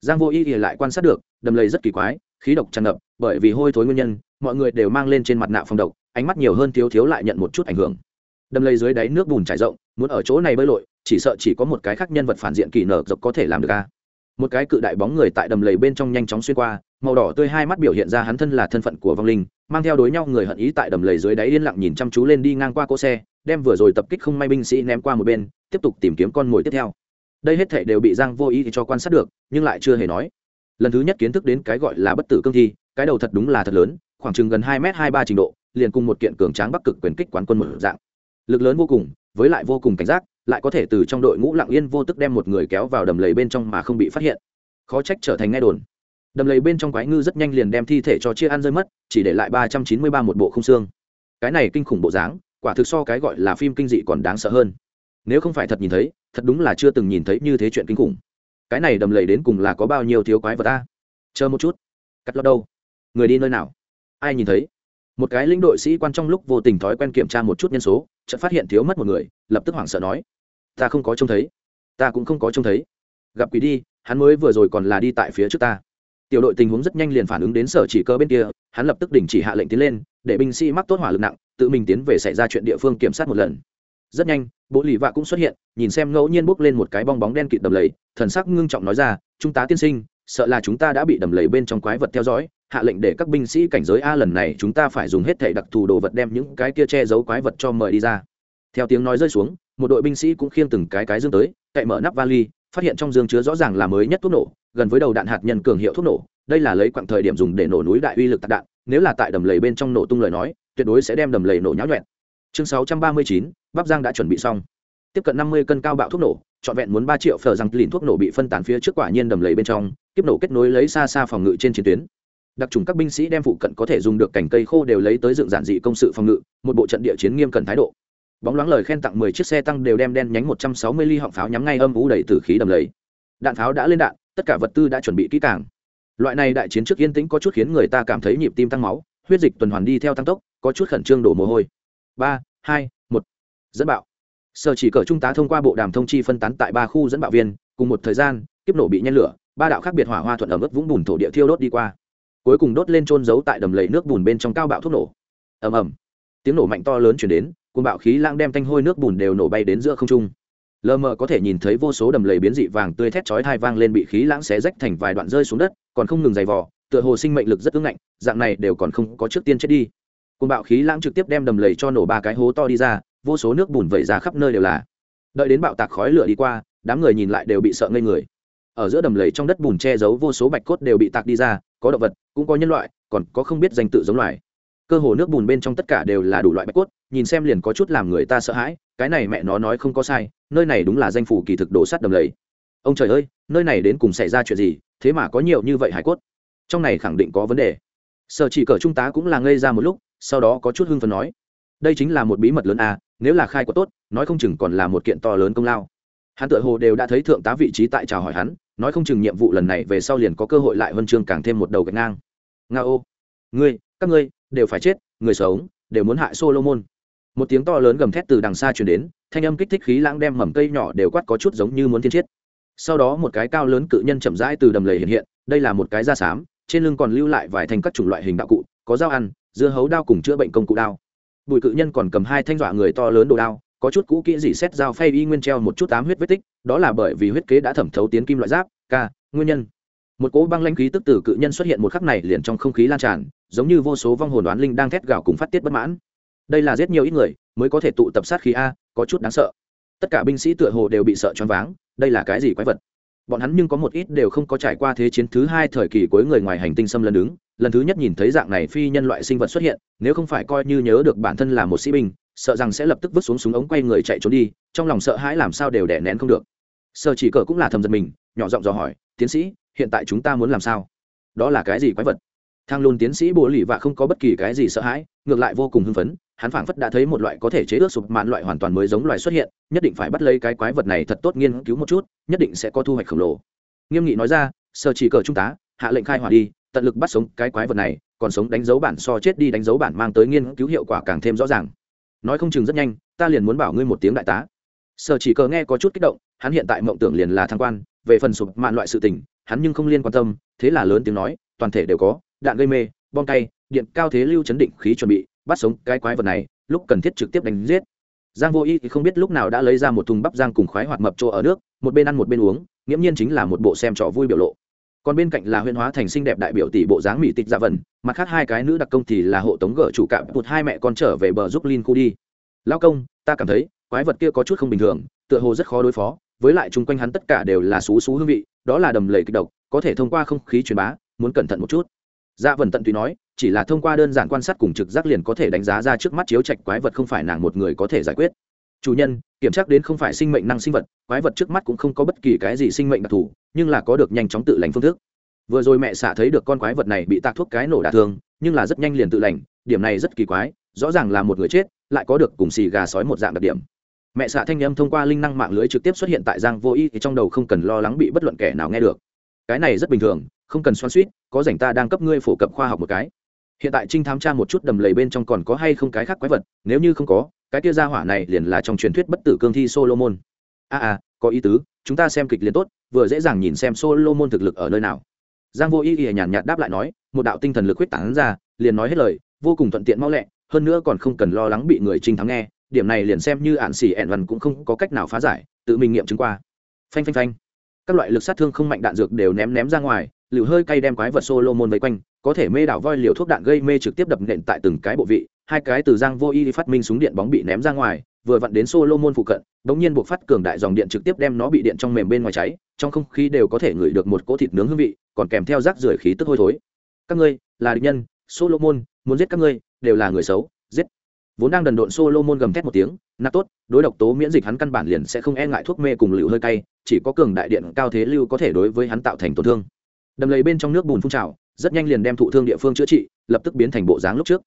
Giang vô y thì lại quan sát được, đầm lầy rất kỳ quái, khí độc tràn ngập, bởi vì hôi thối nguyên nhân, mọi người đều mang lên trên mặt nạ phòng độc, ánh mắt nhiều hơn thiếu thiếu lại nhận một chút ảnh hưởng. Đầm lầy dưới đáy nước bùn trải rộng, muốn ở chỗ này bơi lội, chỉ sợ chỉ có một cái khác nhân vật phản diện kỳ nở dọc có thể làm được a một cái cự đại bóng người tại đầm lầy bên trong nhanh chóng xuyên qua, màu đỏ tươi hai mắt biểu hiện ra hắn thân là thân phận của vong linh, mang theo đối nhau người hận ý tại đầm lầy dưới đáy yên lặng nhìn chăm chú lên đi ngang qua cỗ xe, đem vừa rồi tập kích không may binh sĩ ném qua một bên, tiếp tục tìm kiếm con mồi tiếp theo. Đây hết thể đều bị giang vô ý cho quan sát được, nhưng lại chưa hề nói. Lần thứ nhất kiến thức đến cái gọi là bất tử cương thi, cái đầu thật đúng là thật lớn, khoảng chừng gần hai m hai ba trình độ, liền cùng một kiện cường tráng bắc cực quyền kích quán quân một dạng lực lớn vô cùng, với lại vô cùng cảnh giác, lại có thể từ trong đội ngũ lặng yên vô tức đem một người kéo vào đầm lầy bên trong mà không bị phát hiện. Khó trách trở thành nghe đồn. Đầm lầy bên trong quái ngư rất nhanh liền đem thi thể cho chia ăn rơi mất, chỉ để lại ba trăm chín mươi ba một bộ không xương. Cái này kinh khủng bộ dáng, quả thực so cái gọi là phim kinh dị còn đáng sợ hơn. Nếu không phải thật nhìn thấy, thật đúng là chưa từng nhìn thấy như thế chuyện kinh khủng. Cái này đầm lầy đến cùng là có bao nhiêu thiếu quái vật ta? Chờ một chút. Cắt lót đâu? Người đi nơi nào? Ai nhìn thấy? Một cái lĩnh đội sĩ quan trong lúc vô tình thói quen kiểm tra một chút nhân số, chợt phát hiện thiếu mất một người, lập tức hoảng sợ nói, ta không có trông thấy, ta cũng không có trông thấy. Gặp quỷ đi, hắn mới vừa rồi còn là đi tại phía trước ta. Tiểu đội tình huống rất nhanh liền phản ứng đến sở chỉ cơ bên kia, hắn lập tức đình chỉ hạ lệnh tiến lên, để binh sĩ mắc tốt hỏa lực nặng, tự mình tiến về xảy ra chuyện địa phương kiểm soát một lần. Rất nhanh bộ lì vạ cũng xuất hiện, nhìn xem ngẫu nhiên bốc lên một cái bong bóng đen kịt đầm lầy, thần sắc ngưng trọng nói ra trung tá tiên sinh, sợ là chúng ta đã bị đầm lầy bên trong quái vật theo dõi hạ lệnh để các binh sĩ cảnh giới a lần này chúng ta phải dùng hết thể đặc thù đồ vật đem những cái kia che giấu quái vật cho mời đi ra. Theo tiếng nói rơi xuống một đội binh sĩ cũng khiêng từng cái cái dương tới cậy mở nắp vali phát hiện trong dương chứa rõ ràng là mới nhất thuốc nổ gần với đầu đạn hạt nhân cường hiệu thuốc nổ. Đây là lấy quặng thời điểm dùng để nổ núi đại uy lực tạc đạn nếu là tại đầm lầy bên trong nổ tung lời nói tuyệt đối sẽ đem đầm lầy nổ nháo nhuẹn. Chương 639, bắp giang đã chuẩn bị xong. Tiếp cận 50 cân cao bạo thuốc nổ trọn vẹn muốn ba triệu phở rằng lìn thuốc nổ bị phân tán phía trước quả nhiên đầm lầy bên trong tiếp nổ kết nối lấy xa xa phòng ngự trên chiến tuyến đặc trùng các binh sĩ đem phụ cận có thể dùng được cảnh cây khô đều lấy tới dựng giản dị công sự phòng ngự, một bộ trận địa chiến nghiêm cần thái độ. Bóng loáng lời khen tặng mười chiếc xe tăng đều đem đen nhánh một trăm sáu mươi ly họng pháo nhắm ngay âm vũ đầy tử khí đầm lầy. Đạn pháo đã lên đạn, tất cả vật tư đã chuẩn bị kỹ càng. Loại này đại chiến trước yên tĩnh có chút khiến người ta cảm thấy nhịp tim tăng máu, huyết dịch tuần hoàn đi theo tăng tốc, có chút khẩn trương đổ mồ hôi. Ba, hai, một. Dẫn bạo. Sở chỉ cờ trung tá thông qua bộ đàm thông chi phân tán tại ba khu dẫn bạo viên, cùng một thời gian, kiếp nổ bị nhen lửa, ba đạo khác biệt hỏa hoa thuận ở mức vũng bùn thổ địa thiêu đốt đi qua cuối cùng đốt lên trôn giấu tại đầm lầy nước bùn bên trong cao bạo thuốc nổ. Ầm ầm. Tiếng nổ mạnh to lớn chuyển đến cùng bạo khí lãng đem thanh hôi nước bùn đều nổ bay đến giữa không trung. Lờ mờ có thể nhìn thấy vô số đầm lầy biến dị vàng tươi thét chói thai vang lên bị khí lãng xé rách thành vài đoạn rơi xuống đất, còn không ngừng dày vò, tựa hồ sinh mệnh lực rất ứng ngạnh, dạng này đều còn không có trước tiên chết đi. Cùng bạo khí lãng trực tiếp đem đầm lầy cho nổ ba cái hố to đi ra, vô số nước bùn vẩy ra khắp nơi đều là. Đợi đến bạo tạc khói lửa đi qua, đám người nhìn lại đều bị sợ ngây người. Ở giữa đầm lầy trong đất bùn che giấu vô số bạch cốt đều bị tạc đi ra có động vật, cũng có nhân loại, còn có không biết danh tự giống loài. Cơ hồ nước bùn bên trong tất cả đều là đủ loại bạch cốt, nhìn xem liền có chút làm người ta sợ hãi, cái này mẹ nó nói không có sai, nơi này đúng là danh phủ kỳ thực đổ sắt đầm lầy. Ông trời ơi, nơi này đến cùng xảy ra chuyện gì, thế mà có nhiều như vậy hải cốt. Trong này khẳng định có vấn đề. Sở chỉ cờ trung tá cũng là ngây ra một lúc, sau đó có chút hưng phấn nói. Đây chính là một bí mật lớn à nếu là khai quật tốt, nói không chừng còn là một kiện to lớn công lao. Hắn tự hồ đều đã thấy thượng tá vị trí tại chào hỏi hắn nói không chừng nhiệm vụ lần này về sau liền có cơ hội lại huân chương càng thêm một đầu gạch ngang. Nga ô, ngươi, các ngươi, đều phải chết, người sống, đều muốn hại solomon. Một tiếng to lớn gầm thét từ đằng xa truyền đến, thanh âm kích thích khí lãng đem mầm cây nhỏ đều quát có chút giống như muốn thiên chiết sau đó một cái cao lớn cự nhân chậm rãi từ đầm lầy hiện hiện, đây là một cái da xám, trên lưng còn lưu lại vài thành các chủng loại hình đạo cụ, có dao ăn, dưa hấu đao cùng chữa bệnh công cụ đao. Bụi cự nhân còn cầm hai thanh dọa người to lớn đồ đao có chút cũ kỹ dị xét dao phay y nguyên treo một chút tám huyết vết tích, đó là bởi vì huyết kế đã thẩm thấu tiến kim loại giáp k nguyên nhân. Một cỗ băng lanh khí tức từ cự nhân xuất hiện một khắc này liền trong không khí lan tràn, giống như vô số vong hồn đoán linh đang thét gào cùng phát tiết bất mãn. Đây là giết nhiều ít người, mới có thể tụ tập sát khí a, có chút đáng sợ. Tất cả binh sĩ tựa hồ đều bị sợ choáng váng, đây là cái gì quái vật? Bọn hắn nhưng có một ít đều không có trải qua thế chiến thứ hai thời kỳ cuối người ngoài hành tinh xâm lấn đứng, lần thứ nhất nhìn thấy dạng này phi nhân loại sinh vật xuất hiện, nếu không phải coi như nhớ được bản thân là một sĩ binh sợ rằng sẽ lập tức vứt xuống súng ống quay người chạy trốn đi, trong lòng sợ hãi làm sao đều đẻ nén không được. Sợ chỉ cờ cũng là thầm giật mình, nhỏ giọng dò hỏi, tiến sĩ, hiện tại chúng ta muốn làm sao? Đó là cái gì quái vật? Thang lùn tiến sĩ bồ lì và không có bất kỳ cái gì sợ hãi, ngược lại vô cùng hưng phấn, hắn phảng phất đã thấy một loại có thể chế ước sụp mạn loại hoàn toàn mới giống loài xuất hiện, nhất định phải bắt lấy cái quái vật này thật tốt nghiên cứu một chút, nhất định sẽ có thu hoạch khổng lồ. Nghiêm nghị nói ra sợ chỉ cờ trung tá hạ lệnh khai hỏa đi, tận lực bắt sống cái quái vật này, còn sống đánh dấu bản so chết đi đánh dấu bản mang tới nghiên cứu hiệu quả càng thêm rõ ràng nói không chừng rất nhanh, ta liền muốn bảo ngươi một tiếng đại tá. Sở chỉ cờ nghe có chút kích động, hắn hiện tại mộng tưởng liền là thăng quan, về phần sụp mạn loại sự tình, hắn nhưng không liên quan tâm, thế là lớn tiếng nói, toàn thể đều có, đạn gây mê, bom tay, điện cao thế lưu chấn định khí chuẩn bị, bắt sống cái quái vật này, lúc cần thiết trực tiếp đánh giết. Giang vô y thì không biết lúc nào đã lấy ra một thùng bắp giang cùng khoái hoạt mập chỗ ở nước, một bên ăn một bên uống, nghiễm nhiên chính là một bộ xem trò vui biểu lộ còn bên cạnh là huyên hóa thành xinh đẹp đại biểu tỷ bộ dáng mỹ tịch dạ vần, mặt khác hai cái nữ đặc công thì là hộ tống gở chủ cạm một hai mẹ con trở về bờ giúp linh khu đi. Lao công, ta cảm thấy, quái vật kia có chút không bình thường, tựa hồ rất khó đối phó, với lại chung quanh hắn tất cả đều là xú xú hương vị, đó là đầm lầy kịch độc, có thể thông qua không khí truyền bá, muốn cẩn thận một chút. Dạ vần tận tùy nói, chỉ là thông qua đơn giản quan sát cùng trực giác liền có thể đánh giá ra trước mắt chiếu trạch quái vật không phải nàng một người có thể giải quyết chủ nhân, kiểm tra đến không phải sinh mệnh năng sinh vật, quái vật trước mắt cũng không có bất kỳ cái gì sinh mệnh đặc thù, nhưng là có được nhanh chóng tự lành phương thức. Vừa rồi mẹ xạ thấy được con quái vật này bị tạc thuốc cái nổ đả thương, nhưng là rất nhanh liền tự lành, điểm này rất kỳ quái, rõ ràng là một người chết, lại có được cùng xì gà sói một dạng đặc điểm. Mẹ xạ thanh âm thông qua linh năng mạng lưới trực tiếp xuất hiện tại giang vô y thì trong đầu không cần lo lắng bị bất luận kẻ nào nghe được. Cái này rất bình thường, không cần xoan suýt có rảnh ta đang cấp ngươi phổ cập khoa học một cái hiện tại trinh thám tra một chút đầm lầy bên trong còn có hay không cái khác quái vật nếu như không có cái kia ra hỏa này liền là trong truyền thuyết bất tử cương thi solomon. A à, à có ý tứ chúng ta xem kịch liền tốt vừa dễ dàng nhìn xem solomon thực lực ở nơi nào. Giang vô ý ỉa nhàn nhạt đáp lại nói một đạo tinh thần lực huyết tán ra liền nói hết lời vô cùng thuận tiện mau lẹ hơn nữa còn không cần lo lắng bị người trinh thắng nghe điểm này liền xem như ạn xỉ ẹn vằn cũng không có cách nào phá giải tự mình nghiệm chứng qua. Phanh phanh phanh. Các loại lực sát thương không mạnh đạn dược đều ném ném ra ngoài liều hơi cay đem quái vật solomon vây quanh có thể mê đảo voi liều thuốc đạn gây mê trực tiếp đập nện tại từng cái bộ vị, hai cái từ giang vô y phát minh súng điện bóng bị ném ra ngoài, vừa vặn đến solomon phụ cận đ ỗ n g nhiên buộc phát cường đại dòng điện trực tiếp đem nó bị điện trong mềm bên ngoài cháy, trong không khí đều có thể ngửi được một cỗ thịt nướng hương vị, còn kèm theo rác rưởi khí tức hôi thối. Các ngươi, là địch nhân, solomon, muốn giết các ngươi, đều là người xấu, giết. Vốn đang đần độn solomon gầm thét một tiếng nát tốt, đối độc tố miễn dịch hắn căn bản liền sẽ không e ngại thuốc mê cùng lựu hơi cay, chỉ có cường đại điện cao thế lưu có thể đối với hắn tạo thành tổn thương. Đầm lầy bên trong nước bùn phun trào rất nhanh liền đem thụ thương địa phương chữa trị, lập tức biến thành bộ dáng lúc trước.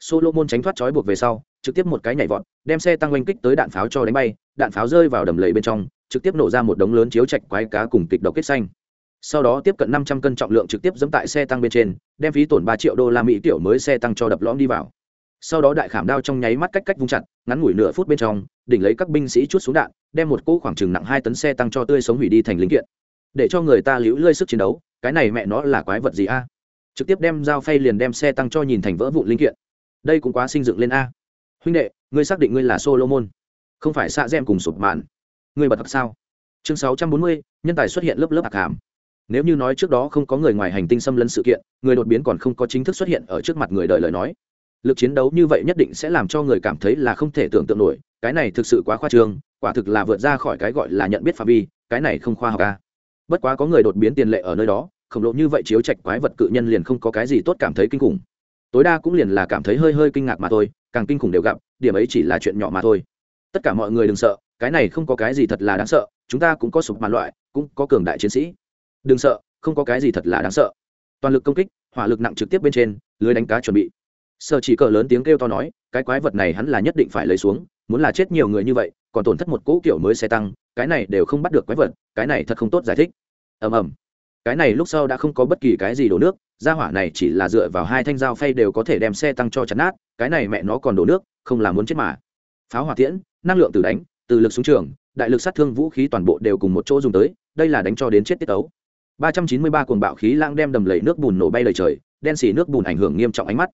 Solomon tránh thoát trói buộc về sau, trực tiếp một cái nhảy vọt, đem xe tăng oanh kích tới đạn pháo cho đánh bay, đạn pháo rơi vào đầm lầy bên trong, trực tiếp nổ ra một đống lớn chiếu chạch quái cá cùng kịch độc kết xanh. Sau đó tiếp cận năm trăm cân trọng lượng trực tiếp dẫm tại xe tăng bên trên, đem phí tổn ba triệu đô la mỹ tiểu mới xe tăng cho đập lõm đi vào. Sau đó đại khảm đao trong nháy mắt cách cách vung chặt, ngắn ngủi nửa phút bên trong, đỉnh lấy các binh sĩ chút xuống đạn, đem một cỗ khoảng chừng nặng hai tấn xe tăng cho tươi sống hủy đi thành linh kiện. Để cho người ta liễu lơi sức chiến đấu, cái này mẹ nó là quái vật gì a? Trực tiếp đem dao phay liền đem xe tăng cho nhìn thành vỡ vụn linh kiện. Đây cũng quá sinh dựng lên a. Huynh đệ, ngươi xác định ngươi là solomon? Không phải xạ gem cùng sụp mạn. Ngươi bật thật sao? Chương sáu trăm bốn mươi, nhân tài xuất hiện lớp lớp hạc hàm. Nếu như nói trước đó không có người ngoài hành tinh xâm lấn sự kiện, người đột biến còn không có chính thức xuất hiện ở trước mặt người đời lời nói. Lực chiến đấu như vậy nhất định sẽ làm cho người cảm thấy là không thể tưởng tượng nổi, cái này thực sự quá khoa trương, quả thực là vượt ra khỏi cái gọi là nhận biết phạm vi, cái này không khoa học ca bất quá có người đột biến tiền lệ ở nơi đó khổng lồ như vậy chiếu trạch quái vật cự nhân liền không có cái gì tốt cảm thấy kinh khủng. Tối đa cũng liền là cảm thấy hơi hơi kinh ngạc mà thôi, càng kinh khủng đều gặp, điểm ấy chỉ là chuyện nhỏ mà thôi. Tất cả mọi người đừng sợ, cái này không có cái gì thật là đáng sợ, chúng ta cũng có sụp màn loại, cũng có cường đại chiến sĩ. Đừng sợ, không có cái gì thật là đáng sợ. Toàn lực công kích, hỏa lực nặng trực tiếp bên trên, lưới đánh cá chuẩn bị. Sợ chỉ cờ lớn tiếng kêu to nói, cái quái vật này hắn là nhất định phải lấy xuống, muốn là chết nhiều người như vậy, còn tổn thất một cỗ kiểu mới xe tăng, cái này đều không bắt được quái vật, cái này thật không tốt giải thích. Ầm ầm cái này lúc sau đã không có bất kỳ cái gì đổ nước, gia hỏa này chỉ là dựa vào hai thanh dao phay đều có thể đem xe tăng cho chắn nát, cái này mẹ nó còn đổ nước, không là muốn chết mà. Pháo hỏa tiễn, năng lượng từ đánh, từ lực súng trường, đại lực sát thương vũ khí toàn bộ đều cùng một chỗ dùng tới, đây là đánh cho đến chết tiết tấu 393 cuồng bạo khí lãng đem đầm lầy nước bùn nổ bay lời trời, đen xì nước bùn ảnh hưởng nghiêm trọng ánh mắt.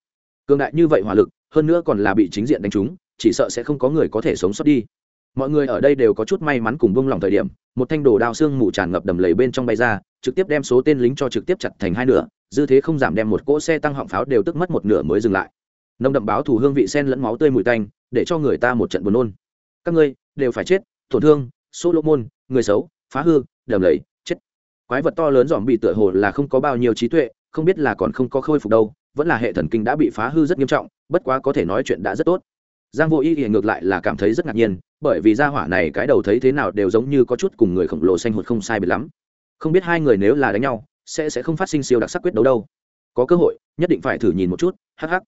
Cường đại như vậy hỏa lực, hơn nữa còn là bị chính diện đánh trúng, chỉ sợ sẽ không có người có thể sống sót đi mọi người ở đây đều có chút may mắn cùng bông lòng thời điểm một thanh đồ đao xương mù tràn ngập đầm lầy bên trong bay ra trực tiếp đem số tên lính cho trực tiếp chặt thành hai nửa dư thế không giảm đem một cỗ xe tăng họng pháo đều tức mất một nửa mới dừng lại. Nông đậm báo thủ hương vị sen lẫn máu tươi mùi tanh để cho người ta một trận buồn nôn. Các ngươi đều phải chết tổn thương môn, người xấu phá hư đầm lầy chết. Quái vật to lớn dòm bị tựa hồ là không có bao nhiêu trí tuệ không biết là còn không có khôi phục đâu vẫn là hệ thần kinh đã bị phá hư rất nghiêm trọng bất quá có thể nói chuyện đã rất tốt. Giang vô y thì ngược lại là cảm thấy rất ngạc nhiên bởi vì gia hỏa này cái đầu thấy thế nào đều giống như có chút cùng người khổng lồ xanh hụt không sai biệt lắm. Không biết hai người nếu là đánh nhau, sẽ sẽ không phát sinh siêu đặc sắc quyết đấu đâu. Có cơ hội, nhất định phải thử nhìn một chút, hắc hắc.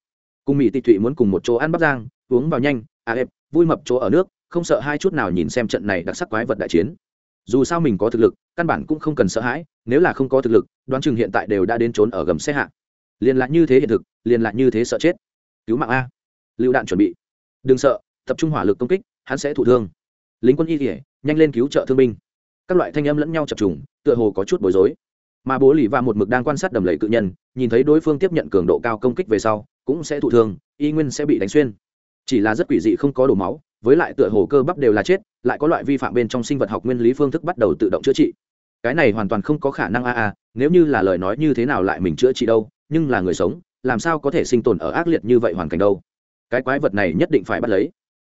Cùng mỹ tị thụy muốn cùng một chỗ ăn bắp giang uống vào nhanh à ép, vui mập chỗ ở nước, không sợ hai chút nào nhìn xem trận này đặc sắc quái vật đại chiến. Dù sao mình có thực lực, căn bản cũng không cần sợ hãi, nếu là không có thực lực, đoán chừng hiện tại đều đã đến trốn ở gầm xe hạ. Liền lại như thế hiện thực liền lại như thế sợ chết. Cứu mạng a. Lựu đạn chuẩn bị. Đừng sợ, tập trung hỏa lực công kích hắn sẽ thụ thương. Lính quân y kỉa nhanh lên cứu trợ thương binh. Các loại thanh âm lẫn nhau chập trùng, tựa hồ có chút bối rối. Mà bố lì và một mực đang quan sát đầm lầy cự nhân, nhìn thấy đối phương tiếp nhận cường độ cao công kích về sau, cũng sẽ thụ thương, y nguyên sẽ bị đánh xuyên. Chỉ là rất quỷ dị không có đổ máu, với lại tựa hồ cơ bắp đều là chết, lại có loại vi phạm bên trong sinh vật học nguyên lý phương thức bắt đầu tự động chữa trị. Cái này hoàn toàn không có khả năng a a, nếu như là lời nói như thế nào lại mình chữa trị đâu, nhưng là người sống, làm sao có thể sinh tồn ở ác liệt như vậy hoàn cảnh đâu? Cái quái vật này nhất định phải bắt lấy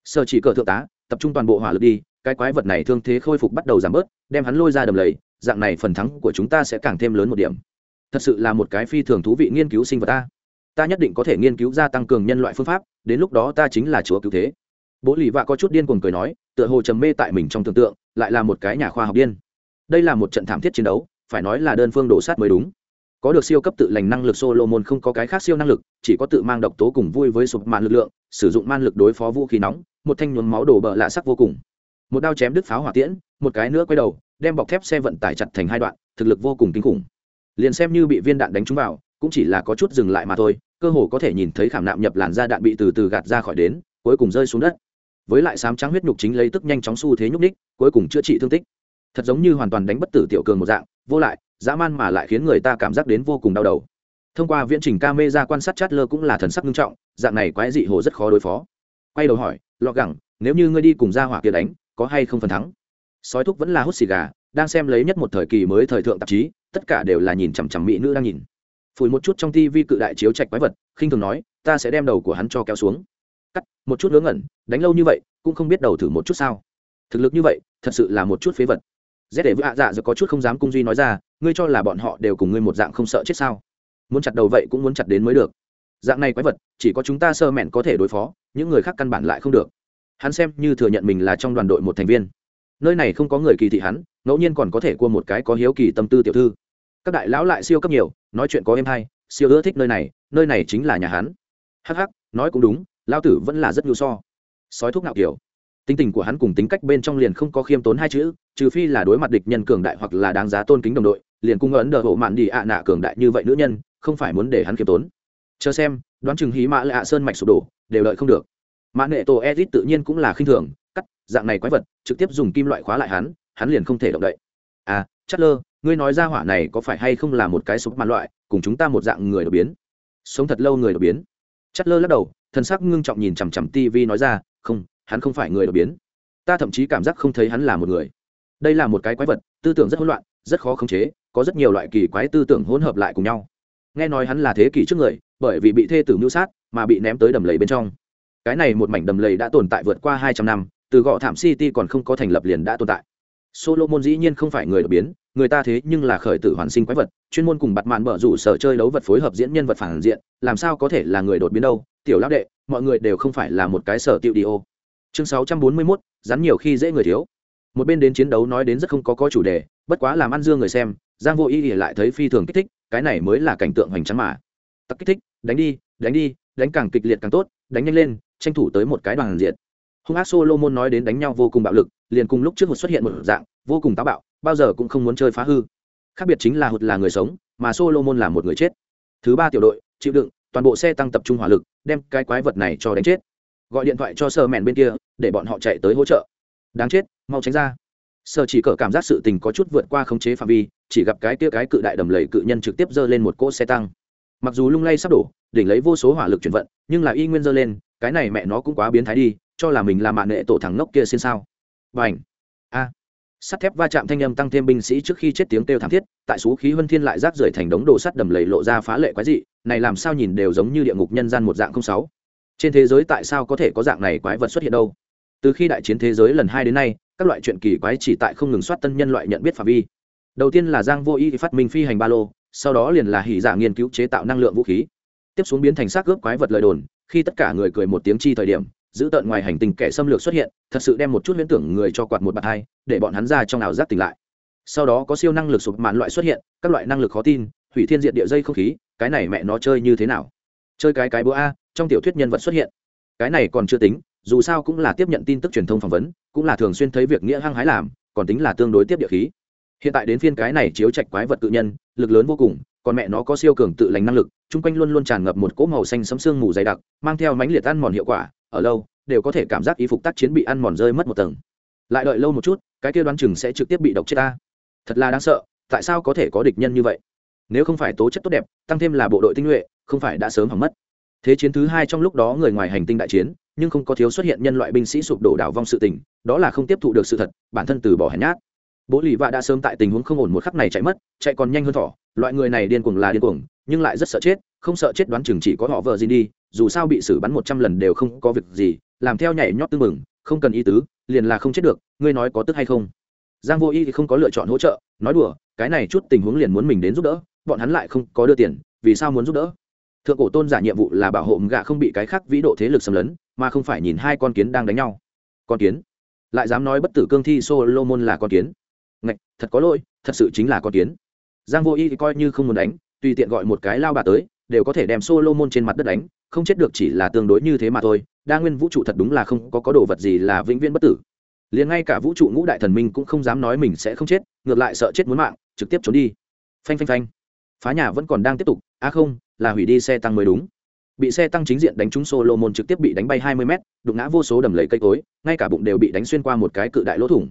sở chỉ cờ thượng tá, tập trung toàn bộ hỏa lực đi, cái quái vật này thương thế khôi phục bắt đầu giảm bớt, đem hắn lôi ra đầm lầy, dạng này phần thắng của chúng ta sẽ càng thêm lớn một điểm. Thật sự là một cái phi thường thú vị nghiên cứu sinh vật ta. Ta nhất định có thể nghiên cứu ra tăng cường nhân loại phương pháp, đến lúc đó ta chính là chúa cứu thế. Bố lì vạ có chút điên cuồng cười nói, tựa hồ trầm mê tại mình trong tưởng tượng, lại là một cái nhà khoa học điên. Đây là một trận thảm thiết chiến đấu, phải nói là đơn phương đổ sát mới đúng có được siêu cấp tự lành năng lực solomon không có cái khác siêu năng lực, chỉ có tự mang độc tố cùng vui với sụp màn lực lượng, sử dụng man lực đối phó vũ khí nóng, một thanh nhuốm máu đổ bờ lạ sắc vô cùng. Một đao chém đứt pháo hỏa tiễn, một cái nữa quay đầu, đem bọc thép xe vận tải chặt thành hai đoạn, thực lực vô cùng kinh khủng. Liền xem như bị viên đạn đánh trúng vào, cũng chỉ là có chút dừng lại mà thôi, cơ hồ có thể nhìn thấy khảm nạm nhập làn da đạn bị từ từ gạt ra khỏi đến, cuối cùng rơi xuống đất. Với lại sám trắng huyết nhục chính lấy tức nhanh chóng xu thế nhúc ních cuối cùng chữa trị thương tích. Thật giống như hoàn toàn đánh bất tử tiểu cường một dạng, vô lại dã man mà lại khiến người ta cảm giác đến vô cùng đau đầu. Thông qua viễn trình camera quan sát chát lơ cũng là thần sắc nghiêm trọng, dạng này quái dị hồ rất khó đối phó. Quay đầu hỏi, lọ gẳng, nếu như ngươi đi cùng ra hỏa kia đánh, có hay không phần thắng? Sói thúc vẫn là hút xì gà, đang xem lấy nhất một thời kỳ mới thời thượng tạp chí, tất cả đều là nhìn chằm chằm mỹ nữ đang nhìn. Phủi một chút trong tivi cự đại chiếu trạch quái vật, khinh thường nói, ta sẽ đem đầu của hắn cho kéo xuống. Cắt, một chút ngớ ngẩn, đánh lâu như vậy, cũng không biết đầu thử một chút sao. Thực lực như vậy, thật sự là một chút phế vật rét để vạ dạ giờ có chút không dám cung duy nói ra, ngươi cho là bọn họ đều cùng ngươi một dạng không sợ chết sao? Muốn chặt đầu vậy cũng muốn chặt đến mới được. Dạng này quái vật, chỉ có chúng ta sơ mẹn có thể đối phó, những người khác căn bản lại không được. Hắn xem như thừa nhận mình là trong đoàn đội một thành viên. Nơi này không có người kỳ thị hắn, ngẫu nhiên còn có thể cua một cái có hiếu kỳ tâm tư tiểu thư. Các đại lão lại siêu cấp nhiều, nói chuyện có em hay, siêu ưa thích nơi này nơi này chính là nhà hắn. Hắc hắc, nói cũng đúng lao tử vẫn là rất nhu so. Sói thuốc nạo kiểu tính tình của hắn cùng tính cách bên trong liền không có khiêm tốn hai chữ, trừ phi là đối mặt địch nhân cường đại hoặc là đáng giá tôn kính đồng đội, liền cung ấn đờ hộ mạn đi ạ nạ cường đại như vậy nữ nhân, không phải muốn để hắn khiêm tốn. Chờ xem, đoán chừng hí mã lạ sơn mạch sụp đổ, đều lợi không được. Mã nệ tổ edit tự nhiên cũng là khinh thường, cắt, dạng này quái vật, trực tiếp dùng kim loại khóa lại hắn hắn liền không thể động đậy. À chất lơ ngươi nói ra hỏa này có phải hay không là một cái sụp mạn loại, cùng chúng ta một dạng người đột biến? Sống thật lâu người đột biến. Chất lơ lắc đầu thân sắc ngưng trọng nhìn chằm chằm tv nói ra, không hắn không phải người đột biến. Ta thậm chí cảm giác không thấy hắn là một người. Đây là một cái quái vật, tư tưởng rất hỗn loạn, rất khó khống chế, có rất nhiều loại kỳ quái tư tưởng hỗn hợp lại cùng nhau. Nghe nói hắn là thế kỷ trước người, bởi vì bị thê tử mưu sát mà bị ném tới đầm lầy bên trong. Cái này một mảnh đầm lầy đã tồn tại vượt qua hai trăm năm, từ gọ thảm city còn không có thành lập liền đã tồn tại. Solomon dĩ nhiên không phải người đột biến, người ta thế nhưng là khởi tử hoàn sinh quái vật, chuyên môn cùng bặt mạn mở rủ sở chơi đấu vật phối hợp diễn nhân vật phản diện, làm sao có thể là người đột biến đâu? Tiểu lão đệ, mọi người đều không phải là một cái sở tiêu đi ô chương sáu trăm bốn mươi 641, rắn nhiều khi dễ người thiếu. Một bên đến chiến đấu nói đến rất không có có chủ đề bất quá làm ăn dương người xem giang vô ý thì lại thấy phi thường kích thích cái này mới là cảnh tượng hoành tráng mà. Tắc kích thích đánh đi đánh đi đánh càng kịch liệt càng tốt đánh nhanh lên tranh thủ tới một cái đoàn diện hung ác solomon nói đến đánh nhau vô cùng bạo lực liền cùng lúc trước hụt xuất hiện một dạng vô cùng táo bạo bao giờ cũng không muốn chơi phá hư. Khác biệt chính là hụt là người sống mà solomon là một người chết. Thứ ba tiểu đội chịu đựng toàn bộ xe tăng tập trung hỏa lực đem cái quái vật này cho đánh chết gọi điện thoại cho sơ mèn bên kia, để bọn họ chạy tới hỗ trợ. Đáng chết, mau tránh ra. Sơ chỉ cờ cảm giác sự tình có chút vượt qua khống chế phạm vi, chỉ gặp cái tia cái cự đại đầm lầy cự nhân trực tiếp giơ lên một cỗ xe tăng. Mặc dù lung lay sắp đổ đỉnh lấy vô số hỏa lực chuyển vận, nhưng là y nguyên giơ lên, cái này mẹ nó cũng quá biến thái đi, cho là mình là mạng nệ tổ thằng ngốc kia xin sao. Và ảnh a! Sắt thép va chạm thanh âm tăng thêm binh sĩ trước khi chết tiếng kêu thảm thiết, tại số khí huân thiên lại rác rưởi thành đống đồ sắt đầm lầy lộ ra phá lệ quái dị, này làm sao nhìn đều giống như địa ngục nhân gian một dạng không sáu trên thế giới tại sao có thể có dạng này quái vật xuất hiện đâu? Từ khi đại chiến thế giới lần hai đến nay, các loại chuyện kỳ quái chỉ tại không ngừng soát tân nhân loại nhận biết phạm vi. Đầu tiên là giang vô y phát minh phi hành ba lô, sau đó liền là hỉ giả nghiên cứu chế tạo năng lượng vũ khí. Tiếp xuống biến thành xác cướp quái vật lời đồn, khi tất cả người cười một tiếng chi thời điểm, giữ tận ngoài hành tinh kẻ xâm lược xuất hiện, thật sự đem một chút huyễn tưởng người cho quạt một bạt hai, để bọn hắn ra trong ảo giác tỉnh lại. Sau đó có siêu năng lực sụp mạn loại xuất hiện, các loại năng lực khó tin, hủy thiên diện địa dây không khí, cái này mẹ nó chơi như thế nào? Chơi cái cái búa a trong tiểu thuyết nhân vật xuất hiện. Cái này còn chưa tính, dù sao cũng là tiếp nhận tin tức truyền thông phỏng vấn, cũng là thường xuyên thấy việc nghĩa hăng hái làm, còn tính là tương đối tiếp địa khí. Hiện tại đến phiên cái này chiếu trạch quái vật tự nhân, lực lớn vô cùng, còn mẹ nó có siêu cường tự lành năng lực, chung quanh luôn luôn tràn ngập một cỗ màu xanh sấm sương mù dày đặc, mang theo mánh liệt ăn mòn hiệu quả, ở lâu, đều có thể cảm giác y phục tác chiến bị ăn mòn rơi mất một tầng. Lại đợi lâu một chút, cái kia đoán chừng sẽ trực tiếp bị độc chết ta. Thật là đáng sợ, tại sao có thể có địch nhân như vậy? Nếu không phải tố chất tốt đẹp, tăng thêm là bộ đội tinh nhuệ, không phải đã sớm hỏng mất thế chiến thứ hai trong lúc đó người ngoài hành tinh đại chiến, nhưng không có thiếu xuất hiện nhân loại binh sĩ sụp đổ đảo vong sự tình, đó là không tiếp thụ được sự thật, bản thân từ bỏ hèn nhát. Bố lì vạ đã sớm tại tình huống không ổn một khắc này chạy mất, chạy còn nhanh hơn thỏ, loại người này điên cuồng là điên cuồng, nhưng lại rất sợ chết, không sợ chết đoán chừng chỉ có họ vợ gì đi, dù sao bị xử bắn một trăm lần đều không có việc gì, làm theo nhảy nhót tư mừng, không cần ý tứ, liền là không chết được, ngươi nói có tức hay không? Giang vô y thì không có lựa chọn hỗ trợ, nói đùa, cái này chút tình huống liền muốn mình đến giúp đỡ, bọn hắn lại không có đưa tiền, vì sao muốn giúp đỡ? Thượng cổ tôn giả nhiệm vụ là bảo hộ gạ không bị cái khác vĩ độ thế lực xâm lấn, mà không phải nhìn hai con kiến đang đánh nhau. Con kiến? Lại dám nói bất tử cương thi solomon là con kiến? Ngạch, thật có lỗi, thật sự chính là con kiến. Giang vô y thì coi như không muốn đánh, tùy tiện gọi một cái lao bà tới, đều có thể đem solomon trên mặt đất đánh, không chết được chỉ là tương đối như thế mà thôi, đa nguyên vũ trụ thật đúng là không có có đồ vật gì là vĩnh viễn bất tử. Liền ngay cả vũ trụ ngũ đại thần minh cũng không dám nói mình sẽ không chết, ngược lại sợ chết muốn mạng, trực tiếp trốn đi. Phanh phanh phanh. Phá nhà vẫn còn đang tiếp tục à không là hủy đi xe tăng mới đúng. Bị xe tăng chính diện đánh trúng solomon trực tiếp bị đánh bay hai mươi mét, đụng ngã vô số đầm lầy cây cối, ngay cả bụng đều bị đánh xuyên qua một cái cự đại lỗ thủng.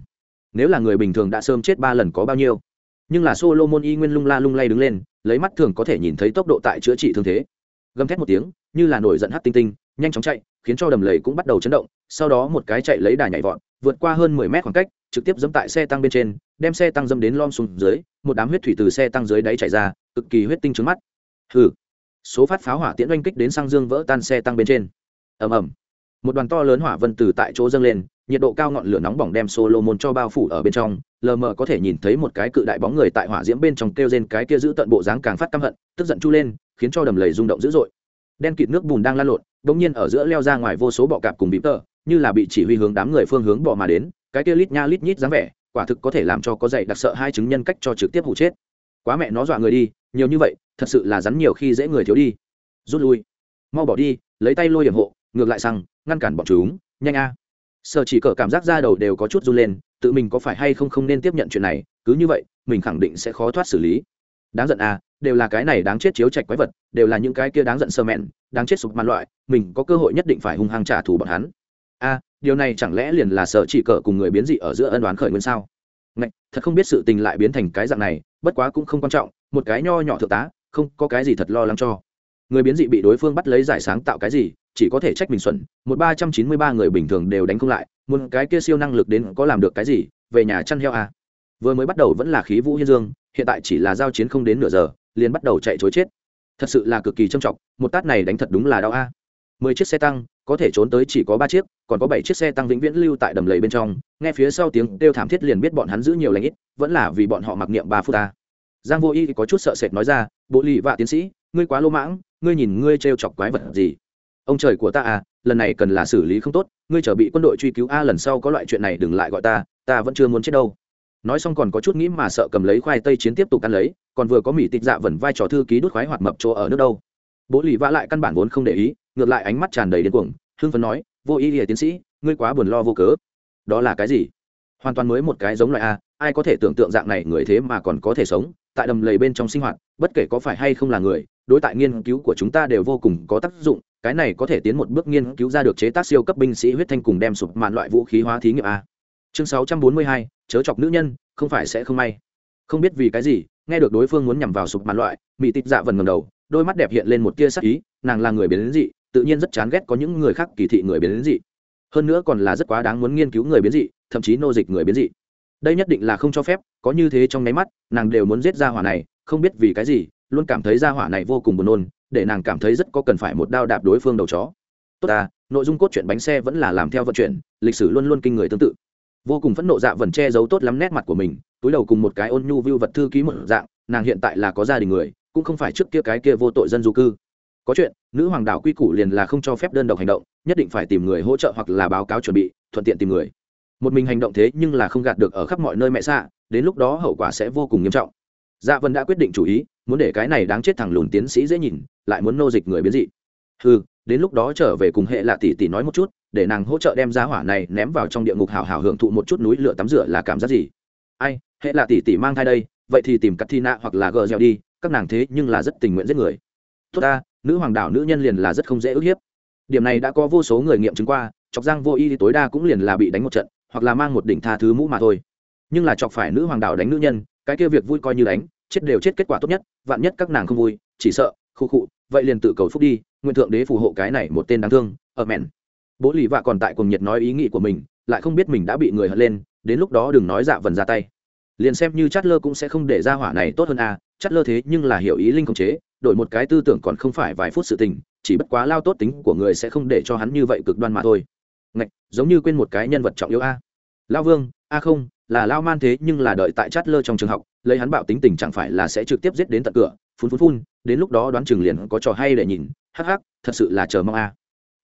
Nếu là người bình thường đã sớm chết ba lần có bao nhiêu? Nhưng là solomon y nguyên lung la lung lay đứng lên, lấy mắt thường có thể nhìn thấy tốc độ tại chữa trị thương thế. Gầm thét một tiếng, như là nổi giận hát tinh tinh, nhanh chóng chạy, khiến cho đầm lầy cũng bắt đầu chấn động, sau đó một cái chạy lấy đà nhảy vọt, vượt qua hơn mười mét khoảng cách, trực tiếp dẫm tại xe tăng bên trên, đem xe tăng dâm đến lom xuống dưới, một đám huyết thủy từ xe tăng dưới đáy chảy ra, cực kỳ huyết tinh trứng mắt. Hừ số phát pháo hỏa tiễn oanh kích đến sang dương vỡ tan xe tăng bên trên. Ầm ầm. Một đoàn to lớn hỏa vân từ tại chỗ dâng lên, nhiệt độ cao ngọn lửa nóng bỏng đem solomon cho bao phủ ở bên trong, lờ mờ có thể nhìn thấy một cái cự đại bóng người tại hỏa diễm bên trong kêu trên cái kia giữ tận bộ dáng càng phát căm hận, tức giận chu lên, khiến cho đầm lầy rung động dữ dội. Đen kịt nước bùn đang lan lộn, bỗng nhiên ở giữa leo ra ngoài vô số bọ cạp cùng bịp tờ, như là bị chỉ huy hướng đám người phương hướng bọ mà đến, cái kia lít nha lít nhít dáng vẻ, quả thực có thể làm cho có dạy đặc sợ hai chứng nhân cách cho trực tiếp hụ chết. Quá mẹ nó dọa người đi nhiều như vậy thật sự là rắn nhiều khi dễ người thiếu đi. Rút lui. Mau bỏ đi lấy tay lôi hiểm hộ ngược lại sang ngăn cản bọn chúng. Nhanh a. Sợ chỉ cờ cảm giác ra đầu đều có chút run lên tự mình có phải hay không không nên tiếp nhận chuyện này cứ như vậy mình khẳng định sẽ khó thoát xử lý. Đáng giận à đều là cái này đáng chết chiếu chạch quái vật đều là những cái kia đáng giận sơ mẹn đáng chết sụp màn loại mình có cơ hội nhất định phải hung hăng trả thù bọn hắn. A điều này chẳng lẽ liền là sợ chỉ cờ cùng người biến dị ở giữa ân đoán khởi nguyên sao? Ngạch, thật không biết sự tình lại biến thành cái dạng này bất quá cũng không quan trọng một cái nho nhỏ thượng tá, không có cái gì thật lo lắng cho. Người biến dị bị đối phương bắt lấy giải sáng tạo cái gì, chỉ có thể trách mình xuẩn, một ba trăm chín mươi ba người bình thường đều đánh không lại một cái kia siêu năng lực đến có làm được cái gì, về nhà chăn heo à. vừa mới bắt đầu vẫn là khí vũ hiên dương, hiện tại chỉ là giao chiến không đến nửa giờ, liền bắt đầu chạy chối chết. Thật sự là cực kỳ trầm trọng, một tát này đánh thật đúng là đau a. Mười chiếc xe tăng, có thể trốn tới chỉ có ba chiếc, còn có bảy chiếc xe tăng vĩnh viễn lưu tại đầm lầy bên trong, nghe phía sau tiếng kêu thảm thiết liền biết bọn hắn giữ nhiều lãnh ít, vẫn là vì bọn họ mặc niệm ba phút ta giang vô y thì có chút sợ sệt nói ra, bộ lì vạ tiến sĩ, ngươi quá lô mãng, ngươi nhìn ngươi trêu chọc quái vật gì? Ông trời của ta à lần này cần là xử lý không tốt, ngươi trở bị quân đội truy cứu a, lần sau có loại chuyện này đừng lại gọi ta ta vẫn chưa muốn chết đâu. Nói xong còn có chút nghĩ mà sợ cầm lấy khoai tây chiến tiếp tục ăn lấy, còn vừa có mỹ tịch dạ vẩn vai trò thư ký đốt khoái hoạt mập chỗ ở nước đâu. Bố lì vã lại căn bản vốn không để ý, ngược lại ánh mắt tràn đầy điên cuồng, hưng phấn nói, vô ý ỉa tiến sĩ, ngươi quá buồn lo vô cớ. Đó là cái gì? Hoàn toàn mới một cái giống loại a ai có thể tưởng tượng dạng này người thế mà còn có thể sống tại đầm lầy bên trong sinh hoạt bất kể có phải hay không là người đối tại nghiên cứu của chúng ta đều vô cùng có tác dụng cái này có thể tiến một bước nghiên cứu ra được chế tác siêu cấp binh sĩ huyết thanh cùng đem sụp mạn loại vũ khí hóa thí nghiệm a. Chương 642, chớ chọc nữ nhân không phải sẽ không may. Không biết vì cái gì nghe được đối phương muốn nhằm vào sụp mạn loại mỹ tịch dạ vần ngầm đầu đôi mắt đẹp hiện lên một tia sắc ý nàng là người biến dị tự nhiên rất chán ghét có những người khác kỳ thị người biến dị. Hơn nữa còn là rất quá đáng muốn nghiên cứu người biến dị thậm chí nô dịch người biến dị đây nhất định là không cho phép, có như thế trong nháy mắt, nàng đều muốn giết ra hỏa này, không biết vì cái gì, luôn cảm thấy ra hỏa này vô cùng buồn nôn, để nàng cảm thấy rất có cần phải một đao đạp đối phương đầu chó. Tốt ta, nội dung cốt truyện bánh xe vẫn là làm theo vận chuyển, lịch sử luôn luôn kinh người tương tự. Vô cùng phẫn nộ dạ vần che giấu tốt lắm nét mặt của mình, túi đầu cùng một cái ôn nhu view vật thư ký một dạng, nàng hiện tại là có gia đình người, cũng không phải trước kia cái kia vô tội dân du cư. Có chuyện, nữ hoàng đảo quy củ liền là không cho phép đơn độc hành động, nhất định phải tìm người hỗ trợ hoặc là báo cáo chuẩn bị, thuận tiện tìm người một mình hành động thế nhưng là không gạt được ở khắp mọi nơi mẹ xạ đến lúc đó hậu quả sẽ vô cùng nghiêm trọng. Dạ vân đã quyết định chủ ý, muốn để cái này đáng chết thằng lùn tiến sĩ dễ nhìn, lại muốn nô dịch người biến dị. Ừ đến lúc đó trở về cùng hệ lạ tỷ tỷ nói một chút, để nàng hỗ trợ đem giá hỏa này ném vào trong địa ngục hào hào hưởng thụ một chút núi lửa tắm rửa là cảm giác gì? Ai, hệ lạ tỷ tỷ mang thai đây, vậy thì tìm cắt thi nạ hoặc là gờ gieo đi, các nàng thế nhưng là rất tình nguyện giết người. Tốt ta, nữ hoàng đảo nữ nhân liền là rất không dễ ức hiếp. Điểm này đã có vô số người nghiệm chứng qua, chọc giang vô y tối đa cũng liền là bị đánh một trận hoặc là mang một đỉnh tha thứ mũ mà thôi. Nhưng là chọc phải nữ hoàng đảo đánh nữ nhân cái kia việc vui coi như đánh chết đều chết kết quả tốt nhất vạn nhất các nàng không vui chỉ sợ khu khụ vậy liền tự cầu phúc đi nguyện thượng đế phù hộ cái này một tên đáng thương ở mẹn. Bố lì vạ còn tại cùng nhiệt nói ý nghĩ của mình lại không biết mình đã bị người hận lên đến lúc đó đừng nói dạ vần ra tay. Liền xem như chát lơ cũng sẽ không để ra hỏa này tốt hơn a à, chát lơ thế nhưng là hiểu ý linh khống chế đổi một cái tư tưởng còn không phải vài phút sự tình chỉ bất quá lao tốt tính của người sẽ không để cho hắn như vậy cực đoan mà thôi ngạch, giống như quên một cái nhân vật trọng yếu a. Lao vương, a không, là lao man thế nhưng là đợi tại chát lơ trong trường học, lấy hắn bạo tính tình chẳng phải là sẽ trực tiếp giết đến tận cửa, phun phun phun, đến lúc đó đoán chừng liền có trò hay để nhìn, hắc hắc, thật sự là chờ mong a.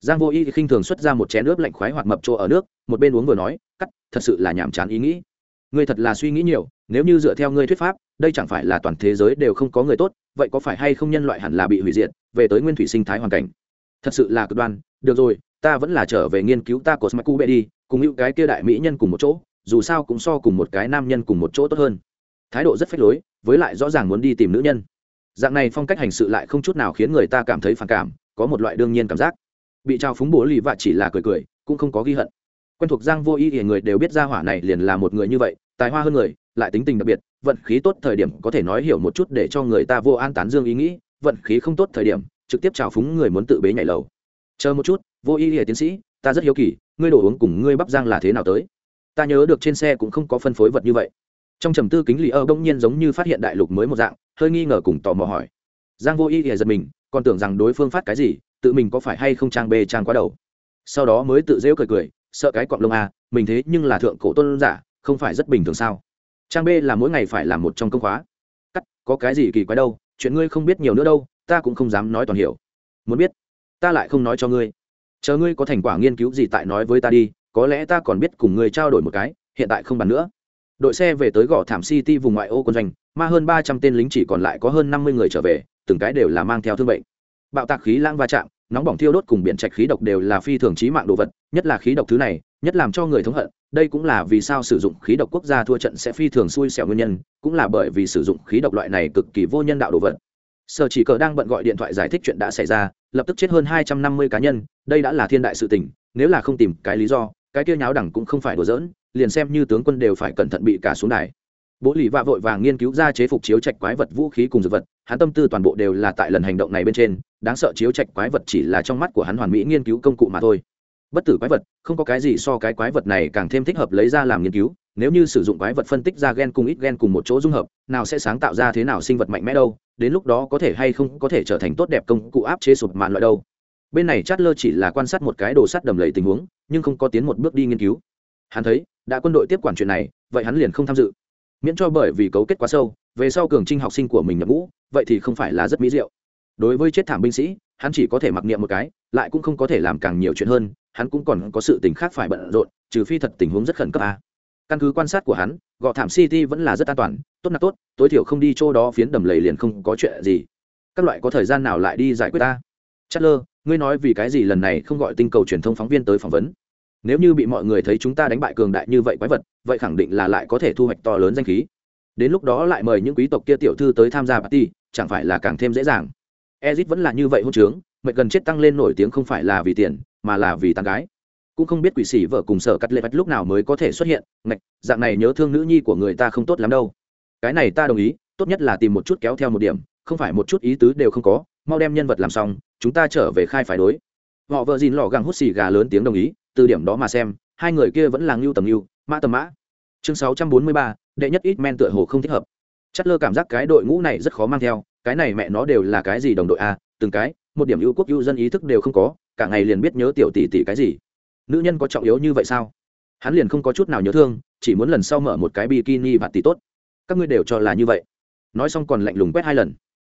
Giang vô y khinh thường xuất ra một chén nước lạnh khoái hoạt mập chỗ ở nước, một bên uống vừa nói, cắt, thật sự là nhàm chán ý nghĩ. Ngươi thật là suy nghĩ nhiều, nếu như dựa theo ngươi thuyết pháp, đây chẳng phải là toàn thế giới đều không có người tốt, vậy có phải hay không nhân loại hẳn là bị hủy diệt, về tới nguyên thủy sinh thái hoàn cảnh? Thật sự là cực đoan, được rồi ta vẫn là trở về nghiên cứu ta của smaku bệ đi, cùng những cái kia đại mỹ nhân cùng một chỗ, dù sao cũng so cùng một cái nam nhân cùng một chỗ tốt hơn. Thái độ rất phách lối, với lại rõ ràng muốn đi tìm nữ nhân. Dạng này phong cách hành sự lại không chút nào khiến người ta cảm thấy phản cảm, có một loại đương nhiên cảm giác. Bị trao phúng bố lì vạ chỉ là cười cười, cũng không có ghi hận. Quen thuộc giang vô ý thì người đều biết ra hỏa này liền là một người như vậy, tài hoa hơn người, lại tính tình đặc biệt, vận khí tốt thời điểm có thể nói hiểu một chút để cho người ta vô an tán dương ý nghĩ, vận khí không tốt thời điểm, trực tiếp trào phúng người muốn tự bế nhảy lầu. Chờ một chút vô ý hệ tiến sĩ, ta rất hiếu kỳ, ngươi đồ uống cùng ngươi bắp giang là thế nào tới? Ta nhớ được trên xe cũng không có phân phối vật như vậy. Trong trầm tư kính lì ơ bỗng nhiên giống như phát hiện đại lục mới một dạng, hơi nghi ngờ cùng tò mò hỏi. Giang vô ý hệ giật mình, còn tưởng rằng đối phương phát cái gì, tự mình có phải hay không trang bê trang quá đầu. Sau đó mới tự rêu cười cười, sợ cái cọng lông à mình thế nhưng là thượng cổ tôn giả, không phải rất bình thường sao? Trang b là mỗi ngày phải làm một trong công khóa. Cắt, có cái gì kỳ quái đâu, chuyện ngươi không biết nhiều nữa đâu, ta cũng không dám nói toàn hiểu. Muốn biết, ta lại không nói cho ngươi chờ ngươi có thành quả nghiên cứu gì tại nói với ta đi, có lẽ ta còn biết cùng ngươi trao đổi một cái, hiện tại không bàn nữa. Đội xe về tới gò thảm city vùng ngoại ô quân doanh, mà hơn ba trăm tên lính chỉ còn lại có hơn năm mươi người trở về, từng cái đều là mang theo thương bệnh. Bạo tạc khí lãng va chạm, nóng bỏng thiêu đốt cùng biển trạch khí độc đều là phi thường trí mạng đồ vật, nhất là khí độc thứ này, nhất làm cho người thống hận, đây cũng là vì sao sử dụng khí độc quốc gia thua trận sẽ phi thường xui xẻo nguyên nhân, cũng là bởi vì sử dụng khí độc loại này cực kỳ vô nhân đạo đồ vật sở chỉ cờ đang bận gọi điện thoại giải thích chuyện đã xảy ra, lập tức chết hơn hai trăm năm mươi cá nhân, đây đã là thiên đại sự tình, nếu là không tìm cái lý do, cái kia nháo đẳng cũng không phải đùa giỡn, liền xem như tướng quân đều phải cẩn thận bị cả xuống đài. Bố lì vạ vội vàng nghiên cứu ra chế phục chiếu trạch quái vật vũ khí cùng dược vật, hắn tâm tư toàn bộ đều là tại lần hành động này bên trên, đáng sợ chiếu trạch quái vật chỉ là trong mắt của hắn hoàn mỹ nghiên cứu công cụ mà thôi. Bất tử quái vật, không có cái gì so cái quái vật này càng thêm thích hợp lấy ra làm nghiên cứu nếu như sử dụng quái vật phân tích ra gen cùng ít gen cùng một chỗ dung hợp, nào sẽ sáng tạo ra thế nào sinh vật mạnh mẽ đâu, đến lúc đó có thể hay không có thể trở thành tốt đẹp công cụ áp chế sụp mạn loại đâu. Bên này chát lơ chỉ là quan sát một cái đồ sắt đầm lầy tình huống, nhưng không có tiến một bước đi nghiên cứu. Hắn thấy, đã quân đội tiếp quản chuyện này, vậy hắn liền không tham dự. Miễn cho bởi vì cấu kết quá sâu, về sau cường trinh học sinh của mình nhập ngũ, vậy thì không phải là rất mỹ diệu. Đối với chết thảm binh sĩ, hắn chỉ có thể mặc niệm một cái, lại cũng không có thể làm càng nhiều chuyện hơn, hắn cũng còn có sự tình khác phải bận rộn, trừ phi thật tình huống rất khẩn cấp a căn cứ quan sát của hắn gọ thảm city vẫn là rất an toàn, tốt là tốt, tối thiểu không đi chỗ đó phiến đầm lầy liền không có chuyện gì. Các loại có thời gian nào lại đi giải quyết ta? Chất lơ ngươi nói vì cái gì lần này không gọi tinh cầu truyền thông phóng viên tới phỏng vấn? Nếu như bị mọi người thấy chúng ta đánh bại cường đại như vậy quái vật, vậy khẳng định là lại có thể thu hoạch to lớn danh khí. Đến lúc đó lại mời những quý tộc kia tiểu thư tới tham gia party, chẳng phải là càng thêm dễ dàng? Ezit vẫn là như vậy hôn trướng mệt gần chết tăng lên nổi tiếng không phải là vì tiền, mà là vì tàn gái cũng không biết quỷ sĩ vợ cùng sở cắt lệ vạch lúc nào mới có thể xuất hiện. Ngạch, dạng này nhớ thương nữ nhi của người ta không tốt lắm đâu. Cái này ta đồng ý, tốt nhất là tìm một chút kéo theo một điểm, không phải một chút ý tứ đều không có, mau đem nhân vật làm xong, chúng ta trở về khai phải đối. Họ vợ dìn lò găng hút xì gà lớn tiếng đồng ý, từ điểm đó mà xem, hai người kia vẫn là ngưu tầm ngưu, mã tầm mã. Chương sáu trăm bốn mươi ba, đệ nhất ít men tựa hồ không thích hợp. Chất lơ cảm giác cái đội ngũ này rất khó mang theo, cái này mẹ nó đều là cái gì đồng đội a, từng cái, một điểm ưu quốc ưu dân ý thức đều không có, cả ngày liền biết nhớ tiểu tỷ tỷ cái gì nữ nhân có trọng yếu như vậy sao? Hắn liền không có chút nào nhớ thương chỉ muốn lần sau mở một cái bikini và tỷ tốt. Các ngươi đều cho là như vậy. Nói xong còn lạnh lùng quét hai lần.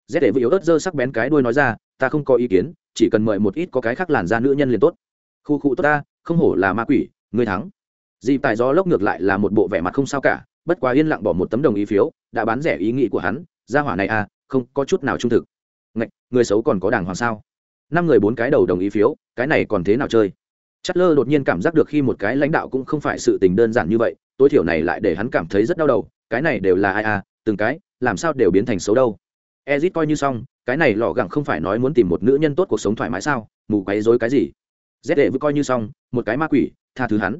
Dễ để vừa yếu ớt dơ sắc bén cái đuôi nói ra ta không có ý kiến chỉ cần mời một ít có cái khác làn da nữ nhân liền tốt. Khu khu tốt ta không hổ là ma quỷ ngươi thắng. Dịp tài gió lốc ngược lại là một bộ vẻ mặt không sao cả bất quá yên lặng bỏ một tấm đồng ý phiếu đã bán rẻ ý nghĩ của hắn ra hỏa này à không có chút nào trung thực. Ngạch, người xấu còn có đàng hoàng sao? Năm người bốn cái đầu đồng ý phiếu cái này còn thế nào chơi? Chất lơ đột nhiên cảm giác được khi một cái lãnh đạo cũng không phải sự tình đơn giản như vậy, tối thiểu này lại để hắn cảm thấy rất đau đầu, cái này đều là ai à từng cái, làm sao đều biến thành xấu đâu. Ezit coi như xong, cái này lò gẳng không phải nói muốn tìm một nữ nhân tốt cuộc sống thoải mái sao, mù quấy dối cái gì. Z đệ vừa coi như xong, một cái ma quỷ, tha thứ hắn.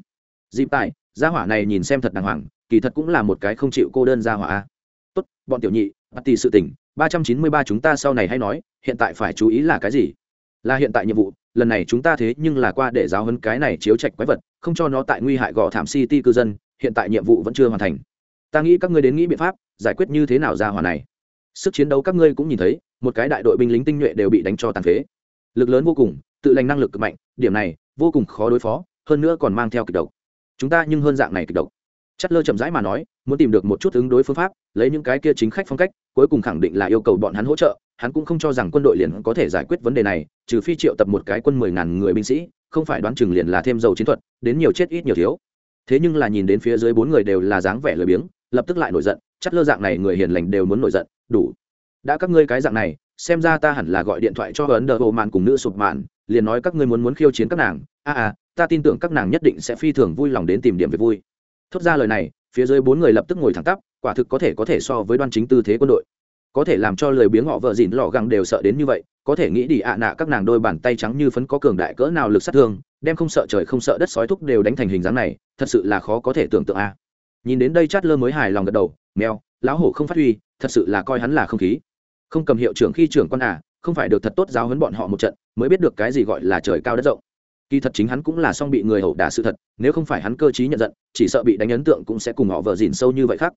Dịp tài, gia hỏa này nhìn xem thật đàng hoàng, kỳ thật cũng là một cái không chịu cô đơn gia hỏa tốt, bọn tiểu nhị, bắt tì sự tỉnh ba trăm chín mươi ba chúng ta sau này hay nói, hiện tại phải chú ý là cái gì? Là hiện tại nhiệm vụ, lần này chúng ta thế nhưng là qua để giáo hấn cái này chiếu trạch quái vật, không cho nó tại nguy hại gò thảm city cư dân, hiện tại nhiệm vụ vẫn chưa hoàn thành. Ta nghĩ các ngươi đến nghĩ biện pháp, giải quyết như thế nào ra hỏa này. Sức chiến đấu các ngươi cũng nhìn thấy, một cái đại đội binh lính tinh nhuệ đều bị đánh cho tàn phế. Lực lớn vô cùng, tự lành năng lực cực mạnh, điểm này, vô cùng khó đối phó, hơn nữa còn mang theo kịch độc. Chúng ta nhưng hơn dạng này kịch độc. Chất lơ chậm rãi mà nói, muốn tìm được một chút ứng đối phương pháp, lấy những cái kia chính khách phong cách, cuối cùng khẳng định là yêu cầu bọn hắn hỗ trợ hắn cũng không cho rằng quân đội liền có thể giải quyết vấn đề này trừ phi triệu tập một cái quân mười ngàn người binh sĩ không phải đoán chừng liền là thêm dầu chiến thuật đến nhiều chết ít nhiều thiếu. Thế nhưng là nhìn đến phía dưới bốn người đều là dáng vẻ lười biếng lập tức lại nổi giận chắc lơ dạng này người hiền lành đều muốn nổi giận đủ. Đã các ngươi cái dạng này xem ra ta hẳn là gọi điện thoại cho ấn đờ bộ cùng nữ sụp mạn, liền nói các ngươi muốn muốn khiêu chiến các nàng. A à, à ta tin tưởng các nàng nhất định sẽ phi thường vui lòng đến tìm điểm về vui. Thốt ra lời này phía dưới bốn người lập tức ngồi thẳng tắp quả thực có thể có thể so với đoan chính tư thế quân đội có thể làm cho lời biếng họ vợ dịn lọ găng đều sợ đến như vậy, có thể nghĩ đi ạ nạ các nàng đôi bàn tay trắng như phấn có cường đại cỡ nào lực sát thương, đem không sợ trời không sợ đất sói thúc đều đánh thành hình dáng này, thật sự là khó có thể tưởng tượng a. Nhìn đến đây chát lơ mới hài lòng gật đầu, mèo, lão hổ không phát huy, thật sự là coi hắn là không khí. Không cầm hiệu trưởng khi trưởng con à không phải được thật tốt giáo huấn bọn họ một trận, mới biết được cái gì gọi là trời cao đất rộng. Kỳ thật chính hắn cũng là song bị người hầu đả sự thật, nếu không phải hắn cơ t nhận giận, chỉ sợ bị đánh ấn tượng cũng sẽ cùng họ vợ dìn sâu như vậy khác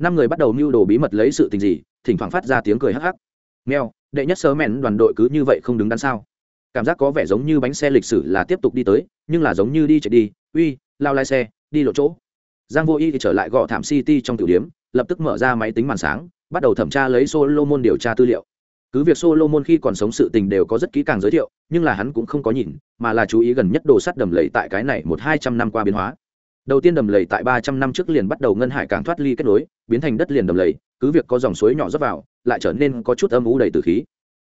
năm người bắt đầu mưu đồ bí mật lấy sự tình gì, thỉnh thoảng phát ra tiếng cười hắc hắc. Mèo, đệ nhất sớ mèn đoàn đội cứ như vậy không đứng đắn sao? Cảm giác có vẻ giống như bánh xe lịch sử là tiếp tục đi tới, nhưng là giống như đi chạy đi, uy, lao lai xe, đi lộ chỗ. Giang vô y thì trở lại gõ thảm city trong tiểu điểm, lập tức mở ra máy tính màn sáng, bắt đầu thẩm tra lấy solomon điều tra tư liệu. Cứ việc solomon khi còn sống sự tình đều có rất kỹ càng giới thiệu, nhưng là hắn cũng không có nhìn, mà là chú ý gần nhất đồ sắt đầm lầy tại cái này một hai trăm năm qua biến hóa đầu tiên đầm lầy tại ba trăm năm trước liền bắt đầu ngân hải càng thoát ly kết nối, biến thành đất liền đầm lầy, cứ việc có dòng suối nhỏ rót vào, lại trở nên có chút âm u đầy từ khí.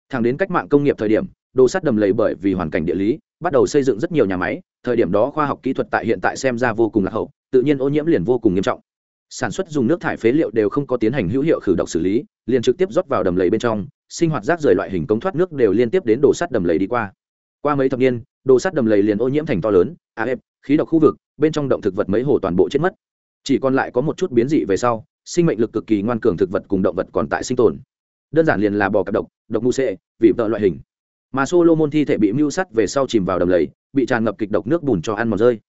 Thẳng đến cách mạng công nghiệp thời điểm, đồ sắt đầm lầy bởi vì hoàn cảnh địa lý, bắt đầu xây dựng rất nhiều nhà máy, thời điểm đó khoa học kỹ thuật tại hiện tại xem ra vô cùng lạc hậu, tự nhiên ô nhiễm liền vô cùng nghiêm trọng. Sản xuất dùng nước thải phế liệu đều không có tiến hành hữu hiệu khử độc xử lý, liền trực tiếp rót vào đầm lầy bên trong, sinh hoạt rác rời loại hình cống thoát nước đều liên tiếp đến đồ sắt đầm lầy đi qua. Qua mấy thập niên, đồ sắt đầm lầy liền ô nhiễm thành to lớn af khí độc khu vực bên trong động thực vật mấy hồ toàn bộ chết mất. Chỉ còn lại có một chút biến dị về sau, sinh mệnh lực cực kỳ ngoan cường thực vật cùng động vật còn tại sinh tồn. Đơn giản liền là bò cặp độc độc mu sệ, vị vợ loại hình. Mà solomon thi thể bị mưu sắt về sau chìm vào đầm lầy, bị tràn ngập kịch độc nước bùn cho ăn mòn rơi.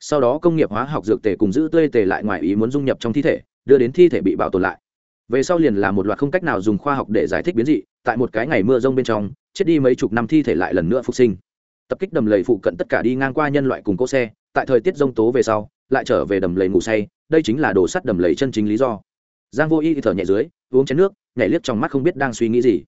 Sau đó công nghiệp hóa học dược tề cùng giữ tươi tề lại ngoài ý muốn dung nhập trong thi thể, đưa đến thi thể bị bảo tồn lại. Về sau liền là một loạt không cách nào dùng khoa học để giải thích biến dị, tại một cái ngày mưa rông bên trong, chết đi mấy chục năm thi thể lại lần nữa phục sinh. Tập kích đầm lầy phụ cận tất cả đi ngang qua nhân loại cùng cỗ xe tại thời tiết rông tố về sau, lại trở về đầm lầy ngủ say, đây chính là đồ sắt đầm lầy chân chính lý do. Giang vô y thở nhẹ dưới, uống chén nước, nhảy liếc trong mắt không biết đang suy nghĩ gì.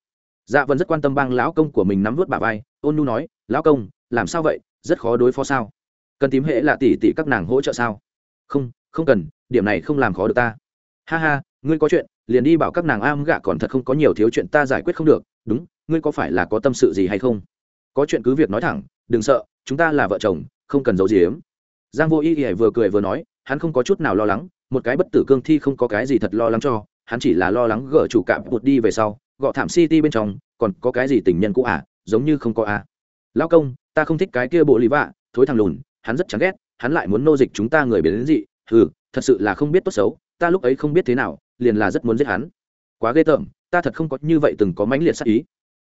Dạ vẫn rất quan tâm bang lão công của mình nắm vút bà vai, ôn nu nói, lão công, làm sao vậy? Rất khó đối phó sao? Cần tím hệ là tỷ tỷ các nàng hỗ trợ sao? Không không cần, điểm này không làm khó được ta. Ha ha, ngươi có chuyện, liền đi bảo các nàng am gạ còn thật không có nhiều thiếu chuyện ta giải quyết không được. Đúng, ngươi có phải là có tâm sự gì hay không? Có chuyện cứ việc nói thẳng, đừng sợ, chúng ta là vợ chồng, không cần giấu gì ếm giang vô ý ỉa vừa cười vừa nói hắn không có chút nào lo lắng một cái bất tử cương thi không có cái gì thật lo lắng cho hắn chỉ là lo lắng gỡ chủ cạm bụt đi về sau gọ thảm city bên trong còn có cái gì tình nhân cũ à giống như không có à. Lão công ta không thích cái kia bộ lý vạ thối thằng lùn hắn rất chán ghét hắn lại muốn nô dịch chúng ta người biến đến dị Hừ, thật sự là không biết tốt xấu ta lúc ấy không biết thế nào liền là rất muốn giết hắn. Quá ghê tởm ta thật không có như vậy từng có mãnh liệt sát ý.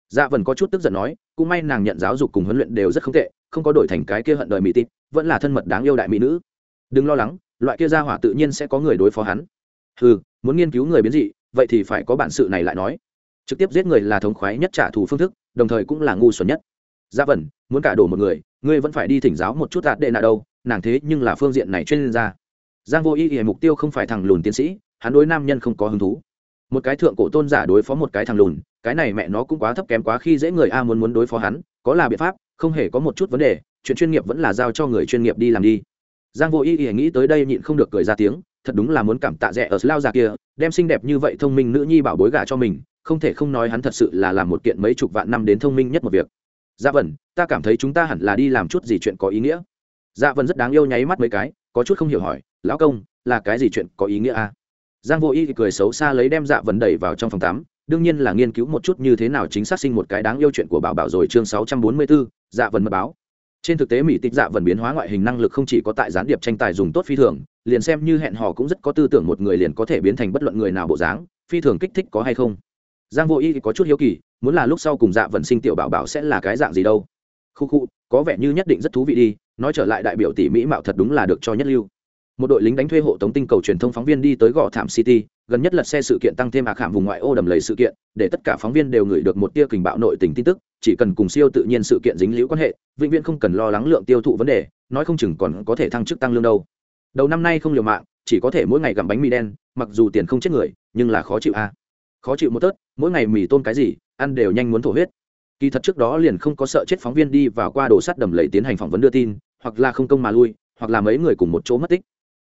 Dạ vẫn có chút tức giận nói cũng may nàng nhận giáo dục cùng huấn luyện đều rất không tệ không có đổi thành cái kia hận đời mỹ tít, vẫn là thân mật đáng yêu đại mỹ nữ. Đừng lo lắng, loại kia ra hỏa tự nhiên sẽ có người đối phó hắn. Ừ muốn nghiên cứu người biến dị, vậy thì phải có bản sự này lại nói. Trực tiếp giết người là thống khoái nhất trả thù phương thức, đồng thời cũng là ngu xuẩn nhất. Dạ gia vẩn muốn cả đổ một người, ngươi vẫn phải đi thỉnh giáo một chút đạt đệ nạ đâu, nàng thế nhưng là phương diện này chuyên gia. Giang vô ý ý mục tiêu không phải thằng lùn tiến sĩ, hắn đối nam nhân không có hứng thú. Một cái thượng cổ tôn giả đối phó một cái thằng lùn, cái này mẹ nó cũng quá thấp kém quá khi dễ người a muốn muốn đối phó hắn, có là biện pháp không hề có một chút vấn đề, chuyện chuyên nghiệp vẫn là giao cho người chuyên nghiệp đi làm đi. Giang vô ý ý nghĩ tới đây nhịn không được cười ra tiếng, thật đúng là muốn cảm tạ rẻ ở lao già kia, đem xinh đẹp như vậy thông minh nữ nhi bảo bối gà cho mình, không thể không nói hắn thật sự là làm một kiện mấy chục vạn năm đến thông minh nhất một việc. Dạ vần ta cảm thấy chúng ta hẳn là đi làm chút gì chuyện có ý nghĩa. Dạ vần rất đáng yêu nháy mắt mấy cái, có chút không hiểu hỏi, lão công, là cái gì chuyện có ý nghĩa a à? giang vô y thì cười xấu xa lấy đem dạ vần đẩy vào trong phòng tắm đương nhiên là nghiên cứu một chút như thế nào chính xác sinh một cái đáng yêu chuyện của bảo bảo rồi chương 644, dạ vần mật báo. Trên thực tế mỹ tịch dạ vần biến hóa ngoại hình năng lực không chỉ có tại gián điệp tranh tài dùng tốt phi thường liền xem như hẹn hò cũng rất có tư tưởng một người liền có thể biến thành bất luận người nào bộ dáng phi thường kích thích có hay không. Giang vô y có chút hiếu kỳ muốn là lúc sau cùng dạ vần sinh tiểu bảo bảo sẽ là cái dạng gì đâu. Khu khu có vẻ như nhất định rất thú vị đi nói trở lại đại biểu tỷ mỹ mạo thật đúng là được cho nhất lưu một đội lính đánh thuê hộ tống tinh cầu truyền thông phóng viên đi tới gò thảm city, gần nhất lật xe sự kiện tăng thêm ạc khảm vùng ngoại ô đầm lầy sự kiện, để tất cả phóng viên đều gửi được một tia kình bạo nội tình tin tức, chỉ cần cùng siêu tự nhiên sự kiện dính liễu quan hệ, vĩnh viễn không cần lo lắng lượng tiêu thụ vấn đề, nói không chừng còn có thể thăng chức tăng lương đâu. Đầu năm nay không liều mạng, chỉ có thể mỗi ngày gặm bánh mì đen, mặc dù tiền không chết người, nhưng là khó chịu a. À. khó chịu một tớt, mỗi ngày mì tôm cái gì, ăn đều nhanh muốn thổ huyết. Kỳ thật trước đó liền không có sợ chết phóng viên đi vào qua đồ sắt đầm lầy tiến hành phỏng vấn đưa tin, hoặc là không công mà lui, hoặc là mấy người cùng một chỗ mất tích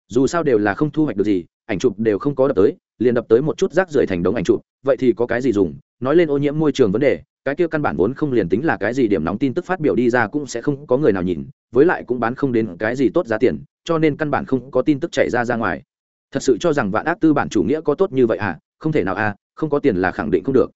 dù sao đều là không thu hoạch được gì, ảnh chụp đều không có đập tới, liền đập tới một chút rác rưởi thành đống ảnh chụp, vậy thì có cái gì dùng? Nói lên ô nhiễm môi trường vấn đề, cái kia căn bản vốn không liền tính là cái gì điểm nóng tin tức phát biểu đi ra cũng sẽ không có người nào nhìn, với lại cũng bán không đến cái gì tốt giá tiền, cho nên căn bản không có tin tức chạy ra ra ngoài. Thật sự cho rằng vạn ác tư bản chủ nghĩa có tốt như vậy à? Không thể nào à không có tiền là khẳng định không được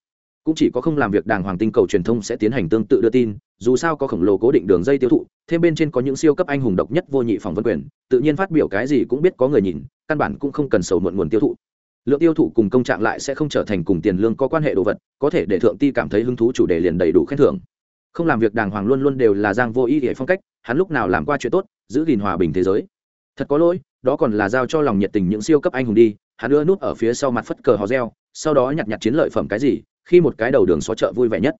cũng chỉ có không làm việc đàng hoàng tinh cầu truyền thông sẽ tiến hành tương tự đưa tin, dù sao có khổng lồ cố định đường dây tiêu thụ, thêm bên trên có những siêu cấp anh hùng độc nhất vô nhị phòng vân quyền, tự nhiên phát biểu cái gì cũng biết có người nhìn, căn bản cũng không cần sầu muộn nguồn tiêu thụ. Lượng tiêu thụ cùng công trạng lại sẽ không trở thành cùng tiền lương có quan hệ đồ vật, có thể để thượng ti cảm thấy hứng thú chủ đề liền đầy đủ khen thưởng. Không làm việc đàng hoàng luôn luôn đều là giang vô ý để phong cách, hắn lúc nào làm qua chuyện tốt, giữ gìn hòa bình thế giới. Thật có lỗi, đó còn là giao cho lòng nhiệt tình những siêu cấp anh hùng đi, hắn đưa nút ở phía sau mặt phất cờ hò reo, sau đó nhặt nhặt chiến lợi phẩm cái gì khi một cái đầu đường xó chợ vui vẻ nhất.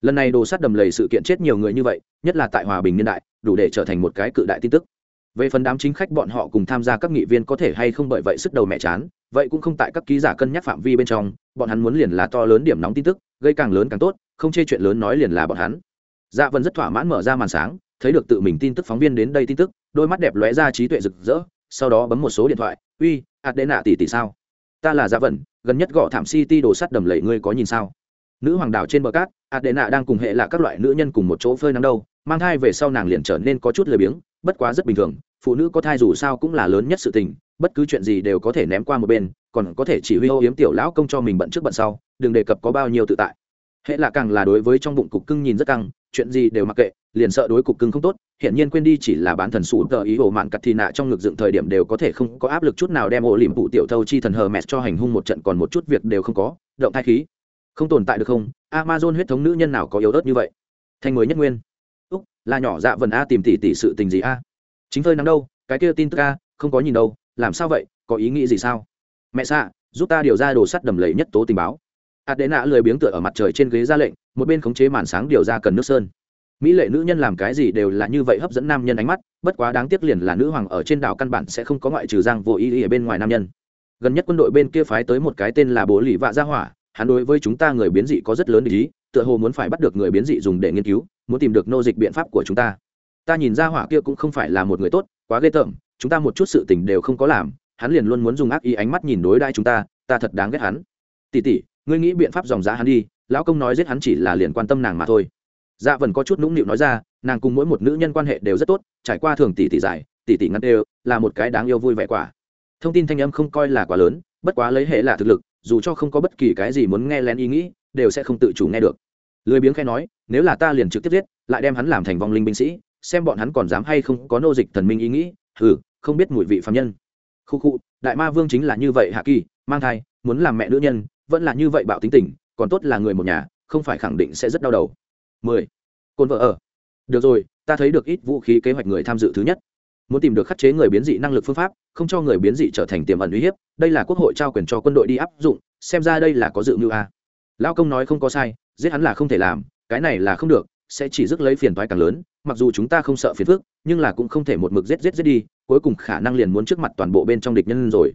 Lần này đồ sát đầm lầy sự kiện chết nhiều người như vậy, nhất là tại hòa bình niên đại, đủ để trở thành một cái cự đại tin tức. Về phần đám chính khách bọn họ cùng tham gia các nghị viên có thể hay không bởi vậy sức đầu mẹ chán, vậy cũng không tại các ký giả cân nhắc phạm vi bên trong, bọn hắn muốn liền là to lớn điểm nóng tin tức, gây càng lớn càng tốt, không chê chuyện lớn nói liền là bọn hắn. Dạ vân rất thỏa mãn mở ra màn sáng, thấy được tự mình tin tức phóng viên đến đây tin tức, đôi mắt đẹp lóe ra trí tuệ rực rỡ, sau đó bấm một số điện thoại, uy ạt nạ tỷ tỷ sao? Ta là dạ vân gần nhất gõ thảm city đồ sắt đầm lầy ngươi có nhìn sao? Nữ hoàng đảo trên bờ cát, adena đang cùng hệ là các loại nữ nhân cùng một chỗ phơi nắng đâu, mang thai về sau nàng liền trở nên có chút lười biếng, bất quá rất bình thường, phụ nữ có thai dù sao cũng là lớn nhất sự tình, bất cứ chuyện gì đều có thể ném qua một bên, còn có thể chỉ huy ô yếm tiểu lão công cho mình bận trước bận sau, đừng đề cập có bao nhiêu tự tại. Hệ là càng là đối với trong bụng cục cưng nhìn rất căng, chuyện gì đều mặc kệ, liền sợ đối cục cưng không tốt hiện nhiên quên đi chỉ là bán thần sủ tờ ý ổ mạn cặt thì nạ trong ngực dựng thời điểm đều có thể không có áp lực chút nào đem ổ liềm phụ tiểu thâu chi thần hờ mẹ cho hành hung một trận còn một chút việc đều không có, động thai khí. Không tồn tại được không? Amazon huyết thống nữ nhân nào có yếu ớt như vậy? Thanh mới nhất nguyên. Úc, là nhỏ dạ vần a tìm tỉ tỉ sự tình gì a? Chính phơi nắng đâu, cái kia tin tức a, không có nhìn đâu, làm sao vậy, có ý nghĩ gì sao? Mẹ xạ, giúp ta điều ra đồ sắt đầm lầy nhất tố tình báo. Adena lười biếng tựa ở mặt trời trên ghế ra lệnh, một bên khống chế màn sáng điều ra cần nước sơn mỹ lệ nữ nhân làm cái gì đều là như vậy hấp dẫn nam nhân ánh mắt, bất quá đáng tiếc liền là nữ hoàng ở trên đảo căn bản sẽ không có ngoại trừ giang vô ý ý ở bên ngoài nam nhân. Gần nhất quân đội bên kia phái tới một cái tên là bố lì vạ gia hỏa, hắn đối với chúng ta người biến dị có rất lớn ý, tựa hồ muốn phải bắt được người biến dị dùng để nghiên cứu, muốn tìm được nô dịch biện pháp của chúng ta. Ta nhìn gia hỏa kia cũng không phải là một người tốt, quá ghê tởm, chúng ta một chút sự tình đều không có làm, hắn liền luôn muốn dùng ác ý ánh mắt nhìn đối đãi chúng ta ta thật đáng ghét hắn. Tỉ tỉ ngươi nghĩ biện pháp dòng giá hắn đi, lão công nói giết hắn chỉ là liền quan tâm nàng mà thôi dạ vẫn có chút nũng nịu nói ra nàng cùng mỗi một nữ nhân quan hệ đều rất tốt trải qua thường tỷ tỷ dài, tỷ tỷ ngắn đều là một cái đáng yêu vui vẻ quả. Thông tin thanh âm không coi là quá lớn bất quá lấy hệ là thực lực dù cho không có bất kỳ cái gì muốn nghe lén ý nghĩ đều sẽ không tự chủ nghe được. Lười biếng khai nói nếu là ta liền trực tiếp giết lại đem hắn làm thành vong linh binh sĩ xem bọn hắn còn dám hay không có nô dịch thần minh ý nghĩ hừ không biết mùi vị phạm nhân. Khu khu đại ma vương chính là như vậy hạ kỳ mang thai muốn làm mẹ nữ nhân vẫn là như vậy bạo tính tình còn tốt là người một nhà không phải khẳng định sẽ rất đau đầu mười. Côn vợ ở. Được rồi, ta thấy được ít vũ khí kế hoạch người tham dự thứ nhất. Muốn tìm được khắc chế người biến dị năng lực phương pháp, không cho người biến dị trở thành tiềm ẩn uy hiếp, đây là quốc hội trao quyền cho quân đội đi áp dụng, xem ra đây là có dự mưu a. Lão công nói không có sai, giết hắn là không thể làm, cái này là không được, sẽ chỉ rước lấy phiền toái càng lớn, mặc dù chúng ta không sợ phiền phức, nhưng là cũng không thể một mực giết giết giết đi, cuối cùng khả năng liền muốn trước mặt toàn bộ bên trong địch nhân rồi.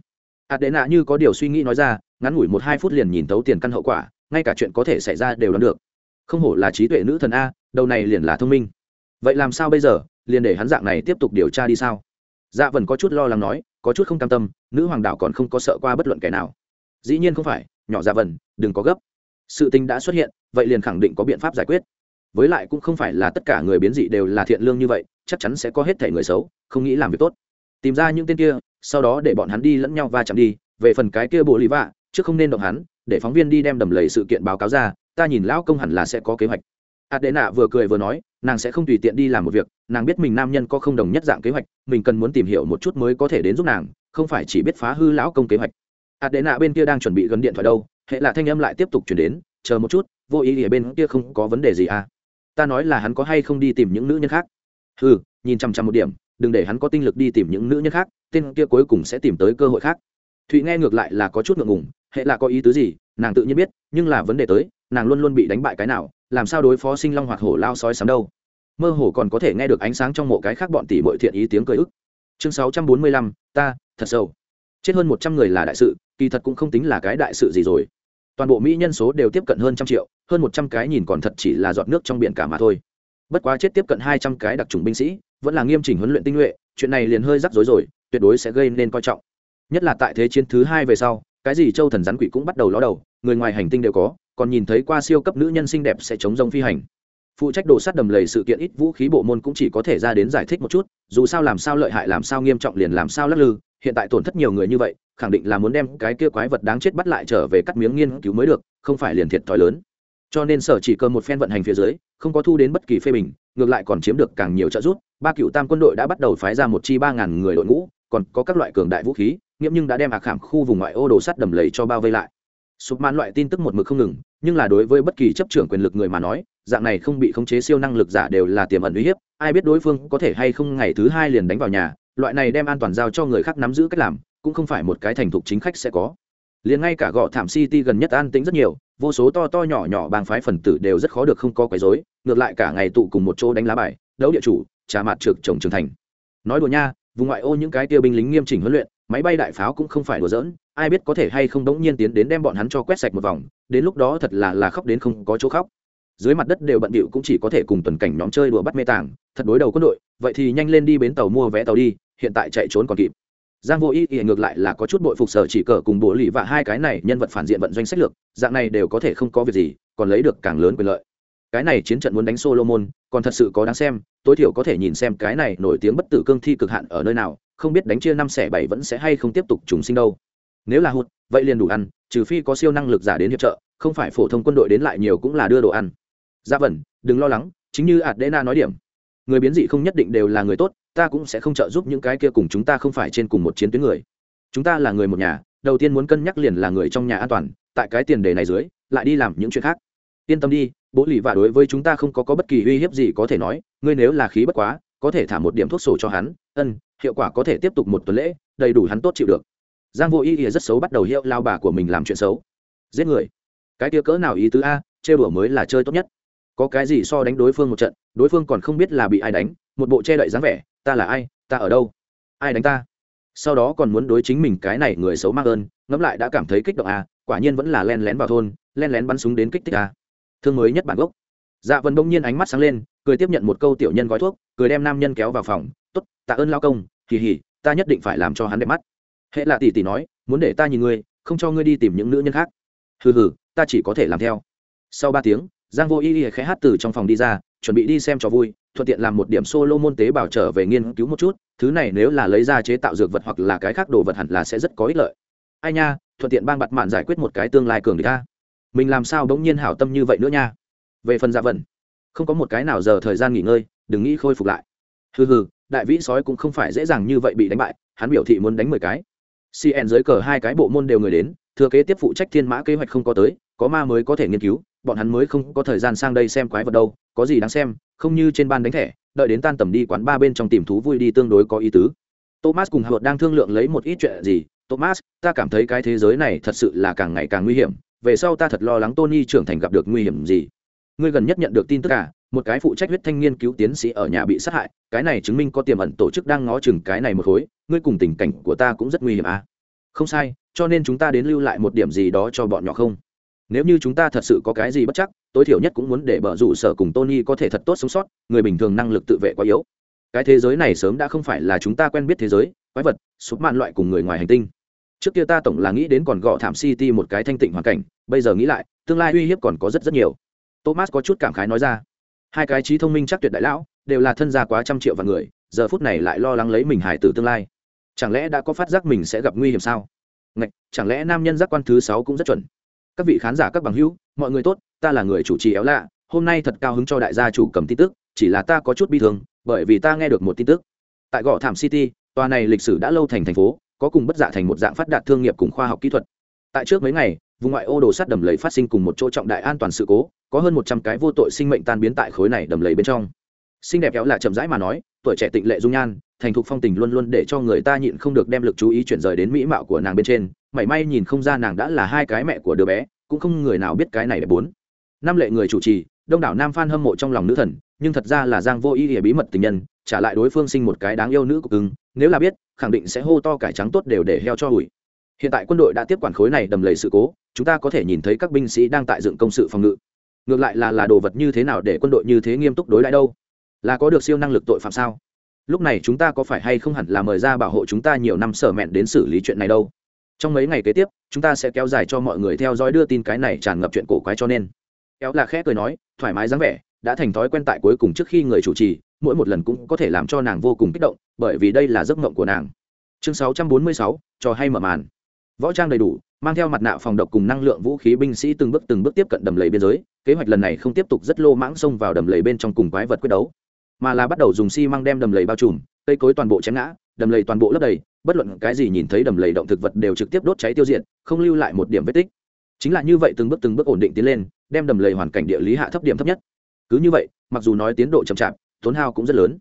Hạt đệ nạ như có điều suy nghĩ nói ra, ngắn ngủi một hai phút liền nhìn tấu tiền căn hậu quả, ngay cả chuyện có thể xảy ra đều đoán được không hổ là trí tuệ nữ thần a, đầu này liền là thông minh. Vậy làm sao bây giờ, liền để hắn dạng này tiếp tục điều tra đi sao? Dạ vần có chút lo lắng nói, có chút không cam tâm, nữ hoàng đạo còn không có sợ qua bất luận kẻ nào. Dĩ nhiên không phải, nhỏ dạ vần đừng có gấp. Sự tình đã xuất hiện, vậy liền khẳng định có biện pháp giải quyết. Với lại cũng không phải là tất cả người biến dị đều là thiện lương như vậy, chắc chắn sẽ có hết thể người xấu, không nghĩ làm việc tốt. Tìm ra những tên kia, sau đó để bọn hắn đi lẫn nhau va chạm đi, về phần cái kia bộ lý vạ chứ không nên động hắn, để phóng viên đi đem đầm lầy sự kiện báo cáo ra ta nhìn lão công hẳn là sẽ có kế hoạch. Adena vừa cười vừa nói, nàng sẽ không tùy tiện đi làm một việc, nàng biết mình nam nhân có không đồng nhất dạng kế hoạch, mình cần muốn tìm hiểu một chút mới có thể đến giúp nàng, không phải chỉ biết phá hư lão công kế hoạch. Adena bên kia đang chuẩn bị gần điện thoại đâu, hệ là thanh âm lại tiếp tục chuyển đến, chờ một chút, vô ý ở bên kia không có vấn đề gì à? Ta nói là hắn có hay không đi tìm những nữ nhân khác? Ừ nhìn chăm chăm một điểm, đừng để hắn có tinh lực đi tìm những nữ nhân khác, tên kia cuối cùng sẽ tìm tới cơ hội khác. Thụy nghe ngược lại là có chút ngượng ngùng hệ là có ý tứ gì, nàng tự nhiên biết, nhưng là vấn đề tới, nàng luôn luôn bị đánh bại cái nào, làm sao đối phó sinh long hoặc hổ lao sói sắm đâu. Mơ hồ còn có thể nghe được ánh sáng trong mộ cái khác bọn tỷ bội thiện ý tiếng cười ức. Chương sáu trăm bốn mươi lăm, ta, thật sâu chết hơn một trăm người là đại sự, kỳ thật cũng không tính là cái đại sự gì rồi. Toàn bộ mỹ nhân số đều tiếp cận hơn trăm triệu, hơn một trăm cái nhìn còn thật chỉ là giọt nước trong biển cả mà thôi. Bất quá chết tiếp cận hai trăm cái đặc trùng binh sĩ, vẫn là nghiêm chỉnh huấn luyện tinh nhuệ, chuyện này liền hơi rắc rối rồi, tuyệt đối sẽ gây nên coi trọng. Nhất là tại thế chiến thứ hai về sau cái gì châu thần rắn quỷ cũng bắt đầu ló đầu, người ngoài hành tinh đều có, còn nhìn thấy qua siêu cấp nữ nhân xinh đẹp sẽ chống rông phi hành. Phụ trách đồ sát đầm lầy sự kiện ít vũ khí bộ môn cũng chỉ có thể ra đến giải thích một chút, dù sao làm sao lợi hại, làm sao nghiêm trọng liền làm sao lắc lư, hiện tại tổn thất nhiều người như vậy, khẳng định là muốn đem cái kia quái vật đáng chết bắt lại trở về cắt miếng nghiên cứu mới được, không phải liền thiệt thòi lớn. Cho nên sở chỉ cơ một phen vận hành phía dưới, không có thu đến bất kỳ phê bình, ngược lại còn chiếm được càng nhiều trợ giúp, ba cựu tam quân đội đã bắt đầu phái ra một chi ba ngàn người đội ngũ, còn có các loại cường đại vũ khí nghiễm nhưng đã đem ạc khảm khu vùng ngoại ô đồ sắt đầm lầy cho bao vây lại. Sụp mãn loại tin tức một mực không ngừng, nhưng là đối với bất kỳ chấp trưởng quyền lực người mà nói, dạng này không bị khống chế siêu năng lực giả đều là tiềm ẩn uy hiếp, ai biết đối phương có thể hay không ngày thứ hai liền đánh vào nhà, loại này đem an toàn giao cho người khác nắm giữ cách làm, cũng không phải một cái thành thục chính khách sẽ có. Liền ngay cả gọ thảm city gần nhất an tĩnh rất nhiều, vô số to to nhỏ nhỏ bang phái phần tử đều rất khó được không có quấy rối, ngược lại cả ngày tụ cùng một chỗ đánh lá bài, đấu địa chủ trà mặt trực trồng trưởng thành. Nói đùa nha, vùng ngoại ô những cái tiêu binh lính nghiêm chỉnh huấn luyện máy bay đại pháo cũng không phải đùa giỡn, ai biết có thể hay không đống nhiên tiến đến đem bọn hắn cho quét sạch một vòng, đến lúc đó thật là là khóc đến không có chỗ khóc. Dưới mặt đất đều bận bịu cũng chỉ có thể cùng tuần cảnh nhóm chơi đùa bắt mê tàng, thật đối đầu quân đội, vậy thì nhanh lên đi bến tàu mua vé tàu đi, hiện tại chạy trốn còn kịp. Giang vô ý ý ngược lại là có chút bội phục sở chỉ cờ cùng bộ lì và hai cái này nhân vật phản diện vận doanh sách lược, dạng này đều có thể không có việc gì, còn lấy được càng lớn quyền lợi. Cái này chiến trận muốn đánh solomon, còn thật sự có đáng xem, tối thiểu có thể nhìn xem cái này nổi tiếng bất tử cương thi cực hạn ở nơi nào không biết đánh chia năm xẻ bảy vẫn sẽ hay không tiếp tục trùng sinh đâu. Nếu là hụt vậy liền đủ ăn trừ phi có siêu năng lực giả đến hiệp trợ không phải phổ thông quân đội đến lại nhiều cũng là đưa đồ ăn. Dạ Gia vẩn đừng lo lắng chính như adena nói điểm. Người biến dị không nhất định đều là người tốt ta cũng sẽ không trợ giúp những cái kia cùng chúng ta không phải trên cùng một chiến tuyến người. Chúng ta là người một nhà đầu tiên muốn cân nhắc liền là người trong nhà an toàn tại cái tiền đề này dưới lại đi làm những chuyện khác. Yên tâm đi bố lì và đối với chúng ta không có, có bất kỳ uy hiếp gì có thể nói ngươi nếu là khí bất quá có thể thả một điểm thuốc sổ cho hắn ân hiệu quả có thể tiếp tục một tuần lễ, đầy đủ hắn tốt chịu được. Giang vô ý thì rất xấu bắt đầu hiệu lao bà của mình làm chuyện xấu. Giết người. Cái tia cỡ nào ý tứ a chơi đùa mới là chơi tốt nhất. Có cái gì so đánh đối phương một trận, đối phương còn không biết là bị ai đánh, một bộ che đậy dáng vẻ, ta là ai, ta ở đâu? Ai đánh ta? Sau đó còn muốn đối chính mình cái này người xấu mắc ơn, ngẫm lại đã cảm thấy kích động a, quả nhiên vẫn là len lén vào thôn, len lén bắn súng đến kích thích a. Thương mới nhất bản gốc. Dạ vân bỗng nhiên ánh mắt sáng lên, cười tiếp nhận một câu tiểu nhân gói thuốc, cười đem nam nhân kéo vào phòng t ố t tạ ơn lao công kỳ hỉ, ta nhất định phải làm cho hắn đẹp mắt. Hệ là tỷ tỷ nói, muốn để ta nhìn ngươi, không cho ngươi đi tìm những nữ nhân khác. Hừ hừ, ta chỉ có thể làm theo. Sau ba tiếng, giang vô y y khẽ hát từ trong phòng đi ra, chuẩn bị đi xem cho vui, thuận tiện làm một điểm solo môn tế bào trở về nghiên cứu một chút, thứ này nếu là lấy ra chế tạo dược vật hoặc là cái khác đồ vật hẳn là sẽ rất có ích lợi. Ai nha, thuận tiện bang bặt mạn giải quyết một cái tương lai cường địch ta. Mình làm sao bỗng nhiên hảo tâm như vậy nữa nha. Về phần dạ vận, không có một cái nào giờ thời gian nghỉ ngơi, đừng nghĩ khôi phục lại. Hừ hừ đại vĩ sói cũng không phải dễ dàng như vậy bị đánh bại, hắn biểu thị muốn đánh mười cái. Cn dưới cờ hai cái bộ môn đều người đến, thừa kế tiếp phụ trách thiên mã kế hoạch không có tới, có ma mới có thể nghiên cứu, bọn hắn mới không có thời gian sang đây xem quái vật đâu, có gì đáng xem, không như trên ban đánh thẻ, đợi đến tan tầm đi quán ba bên trong tìm thú vui đi tương đối có ý tứ. Thomas cùng howard đang thương lượng lấy một ít chuyện gì, thomas, ta cảm thấy cái thế giới này thật sự là càng ngày càng nguy hiểm, về sau ta thật lo lắng tony trưởng thành gặp được nguy hiểm gì. Ngươi gần nhất nhận được tin tức cả một cái phụ trách huyết thanh nghiên cứu tiến sĩ ở nhà bị sát hại, cái này chứng minh có tiềm ẩn tổ chức đang ngó chừng cái này một khối, ngươi cùng tình cảnh của ta cũng rất nguy hiểm à? Không sai, cho nên chúng ta đến lưu lại một điểm gì đó cho bọn nhỏ không? Nếu như chúng ta thật sự có cái gì bất chắc, tối thiểu nhất cũng muốn để bờ rủ sở cùng tony có thể thật tốt sống sót, người bình thường năng lực tự vệ quá yếu. Cái thế giới này sớm đã không phải là chúng ta quen biết thế giới, quái vật, sụp mạn loại cùng người ngoài hành tinh. Trước kia ta tổng là nghĩ đến còn gõ thảm city một cái thanh tịnh hoàn cảnh, bây giờ nghĩ lại, tương lai uy hiếp còn có rất rất nhiều. Thomas có chút cảm khái nói ra hai cái trí thông minh chắc tuyệt đại lão đều là thân gia quá trăm triệu vạn người giờ phút này lại lo lắng lấy mình hải tử tương lai. Chẳng lẽ đã có phát giác mình sẽ gặp nguy hiểm sao? Ngạch, chẳng lẽ nam nhân giác quan thứ sáu cũng rất chuẩn? Các vị khán giả các bằng hữu mọi người tốt ta là người chủ trì éo lạ hôm nay thật cao hứng cho đại gia chủ cầm tin tức chỉ là ta có chút bi thương bởi vì ta nghe được một tin tức. Tại gò thảm city tòa này lịch sử đã lâu thành thành phố có cùng bất dạ thành một dạng phát đạt thương nghiệp cùng khoa học kỹ thuật. Tại trước mấy ngày vùng ngoại ô đồ sắt đầm lầy phát sinh cùng một chỗ trọng đại an toàn sự cố, có hơn một trăm cái vô tội sinh mệnh tan biến tại khối này đầm lầy bên trong. Xinh đẹp kéo là chậm rãi mà nói, tuổi trẻ tịnh lệ dung nhan, thành thục phong tình luôn luôn để cho người ta nhịn không được đem lực chú ý chuyển rời đến mỹ mạo của nàng bên trên. Mảy may nhìn không ra nàng đã là hai cái mẹ của đứa bé, cũng không người nào biết cái này để bốn. Năm lệ người chủ trì, đông đảo nam phan hâm mộ trong lòng nữ thần, nhưng thật ra là giang vô ý địa bí mật tình nhân, trả lại đối phương sinh một cái đáng yêu nữ của cưng. Nếu là biết, khẳng định sẽ hô to cải trắng tốt đều để heo cho ủi hiện tại quân đội đã tiếp quản khối này đầm lầy sự cố chúng ta có thể nhìn thấy các binh sĩ đang tại dựng công sự phòng ngự. Ngược lại là là đồ vật như thế nào để quân đội như thế nghiêm túc đối lại đâu? Là có được siêu năng lực tội phạm sao? Lúc này chúng ta có phải hay không hẳn là mời ra bảo hộ chúng ta nhiều năm sở mẹn đến xử lý chuyện này đâu? Trong mấy ngày kế tiếp chúng ta sẽ kéo dài cho mọi người theo dõi đưa tin cái này tràn ngập chuyện cổ quái cho nên. Kéo là khẽ cười nói thoải mái dáng vẻ đã thành thói quen tại cuối cùng trước khi người chủ trì mỗi một lần cũng có thể làm cho nàng vô cùng kích động bởi vì đây là giấc mộng của nàng. Chương 646, trò hay mở màn võ trang đầy đủ, mang theo mặt nạ phòng độc cùng năng lượng vũ khí binh sĩ từng bước từng bước tiếp cận đầm lầy biên giới. Kế hoạch lần này không tiếp tục rất lô mãng xông vào đầm lầy bên trong cùng quái vật quyết đấu, mà là bắt đầu dùng xi măng đem đầm lầy bao trùm, cây cối toàn bộ chém ngã, đầm lầy toàn bộ lấp đầy, bất luận cái gì nhìn thấy đầm lầy động thực vật đều trực tiếp đốt cháy tiêu diệt, không lưu lại một điểm vết tích. Chính là như vậy từng bước từng bước ổn định tiến lên, đem đầm lầy hoàn cảnh địa lý hạ thấp điểm thấp nhất. Cứ như vậy, mặc dù nói tiến độ chậm chạp, tốn hao cũng rất lớn.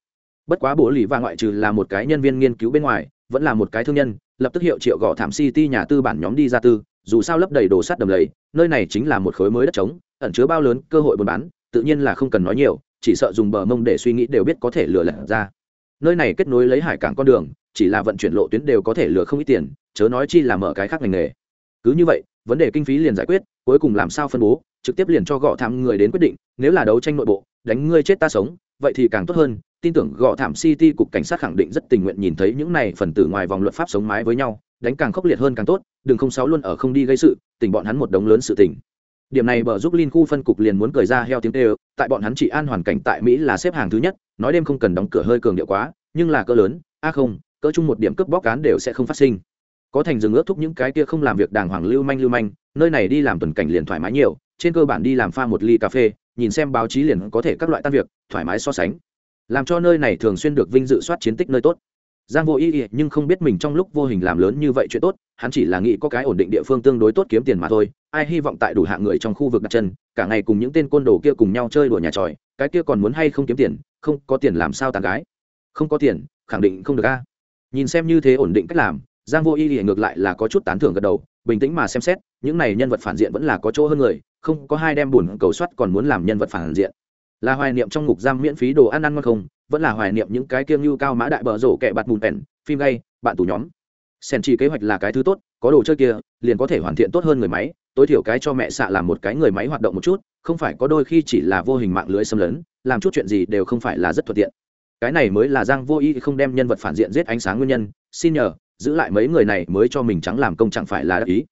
Bất quá bố lì và ngoại trừ là một cái nhân viên nghiên cứu bên ngoài vẫn là một cái thương nhân, lập tức hiệu triệu gõ thảm city nhà tư bản nhóm đi ra tư, dù sao lấp đầy đồ sắt đầm lầy, nơi này chính là một khối mới đất trống, ẩn chứa bao lớn cơ hội buôn bán, tự nhiên là không cần nói nhiều, chỉ sợ dùng bờ mông để suy nghĩ đều biết có thể lừa lật ra. Nơi này kết nối lấy hải cảng con đường, chỉ là vận chuyển lộ tuyến đều có thể lừa không ít tiền, chớ nói chi là mở cái khác ngành nghề. Cứ như vậy, vấn đề kinh phí liền giải quyết, cuối cùng làm sao phân bố, trực tiếp liền cho gõ thảm người đến quyết định, nếu là đấu tranh nội bộ, đánh ngươi chết ta sống, vậy thì càng tốt hơn tin tưởng gọ thảm city cục cảnh sát khẳng định rất tình nguyện nhìn thấy những này phần tử ngoài vòng luật pháp sống mái với nhau, đánh càng khốc liệt hơn càng tốt, đừng không sáu luôn ở không đi gây sự, tình bọn hắn một đống lớn sự tình. Điểm này bờ giúp linh khu phân cục liền muốn cười ra heo tiếng tê tại bọn hắn chỉ an hoàn cảnh tại mỹ là xếp hàng thứ nhất, nói đêm không cần đóng cửa hơi cường điệu quá, nhưng là cỡ lớn, a à không, cỡ chung một điểm cướp bóc cán đều sẽ không phát sinh. Có thành dừng ước thúc những cái kia không làm việc đàng hoàng lưu manh lưu manh, nơi này đi làm tuần cảnh liền thoải mái nhiều, trên cơ bản đi làm pha một ly cà phê, nhìn xem báo chí liền có thể các loại tan việc, thoải mái so sánh làm cho nơi này thường xuyên được vinh dự soát chiến tích nơi tốt. Giang vô ý ý nhưng không biết mình trong lúc vô hình làm lớn như vậy chuyện tốt, hắn chỉ là nghĩ có cái ổn định địa phương tương đối tốt kiếm tiền mà thôi, ai hy vọng tại đủ hạng người trong khu vực đặt chân, cả ngày cùng những tên côn đồ kia cùng nhau chơi đùa nhà tròi, cái kia còn muốn hay không kiếm tiền, không có tiền làm sao tàn gái. Không có tiền, khẳng định không được a. Nhìn xem như thế ổn định cách làm, giang vô ý ý ngược lại là có chút tán thưởng gật đầu, bình tĩnh mà xem xét, những này nhân vật phản diện vẫn là có chỗ hơn người, không có hai đem buồn cầu soát còn muốn làm nhân vật phản diện là hoài niệm trong ngục giam miễn phí đồ ăn ăn ngon không, vẫn là hoài niệm những cái kiêng như cao mã đại bờ rổ kẹ bạt mùn pèn phim gay, bạn tù nhóm. Sen chỉ kế hoạch là cái thứ tốt, có đồ chơi kia, liền có thể hoàn thiện tốt hơn người máy, tối thiểu cái cho mẹ xạ làm một cái người máy hoạt động một chút, không phải có đôi khi chỉ là vô hình mạng lưới xâm lấn, làm chút chuyện gì đều không phải là rất thuận tiện. Cái này mới là giang vô ý không đem nhân vật phản diện giết ánh sáng nguyên nhân, xin nhờ, giữ lại mấy người này mới cho mình trắng làm công chẳng phải là đắc ý.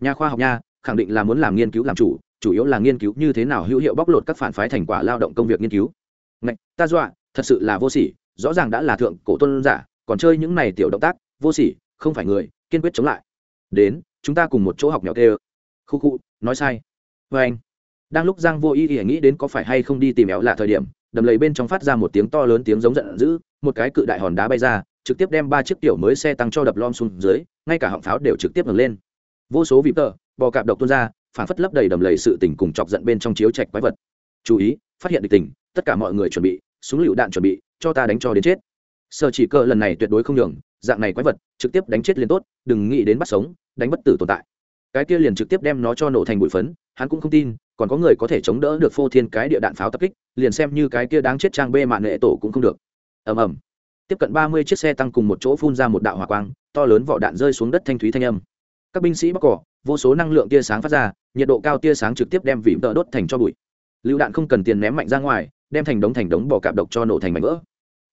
Nhà khoa học nha, khẳng định là muốn làm nghiên cứu làm chủ chủ yếu là nghiên cứu như thế nào hữu hiệu bóc lột các phản phái thành quả lao động công việc nghiên cứu. Ngạch, ta dọa, thật sự là vô sỉ, rõ ràng đã là thượng cổ tôn giả, còn chơi những này tiểu động tác, vô sỉ, không phải người, kiên quyết chống lại. Đến, chúng ta cùng một chỗ học nhỏ tê ơ. Khu khu, nói sai. Vê anh, đang lúc giang vô ý nghĩ đến có phải hay không đi tìm éo là thời điểm, đầm lầy bên trong phát ra một tiếng to lớn tiếng giống giận dữ, một cái cự đại hòn đá bay ra, trực tiếp đem ba chiếc tiểu mới xe tăng cho đập lom xuống dưới, ngay cả họng pháo đều trực tiếp ngừng lên. Vô số vịp tờ, bò cạp độc tuôn ra phản phất lấp đầy đầm lầy sự tình cùng chọc giận bên trong chiếu trạch quái vật. Chú ý, phát hiện địch tình, tất cả mọi người chuẩn bị, súng lựu đạn chuẩn bị, cho ta đánh cho đến chết. Sở chỉ cơ lần này tuyệt đối không nhường, dạng này quái vật, trực tiếp đánh chết liền tốt, đừng nghĩ đến bắt sống, đánh bất tử tồn tại. Cái kia liền trực tiếp đem nó cho nổ thành bụi phấn, hắn cũng không tin, còn có người có thể chống đỡ được phô thiên cái địa đạn pháo tập kích, liền xem như cái kia đáng chết trang bê mạng nghệ tổ cũng không được. Ầm ầm. Tiếp cận ba mươi chiếc xe tăng cùng một chỗ phun ra một đạo hỏa quang, to lớn vỏ đạn rơi xuống đất thanh thúy thanh âm. Các binh sĩ bắc cỏ, vô số năng lượng tia sáng phát ra nhiệt độ cao tia sáng trực tiếp đem vịm tợ đốt thành cho bụi. Lựu đạn không cần tiền ném mạnh ra ngoài, đem thành đống thành đống bỏ cạp độc cho nổ thành mảnh vỡ.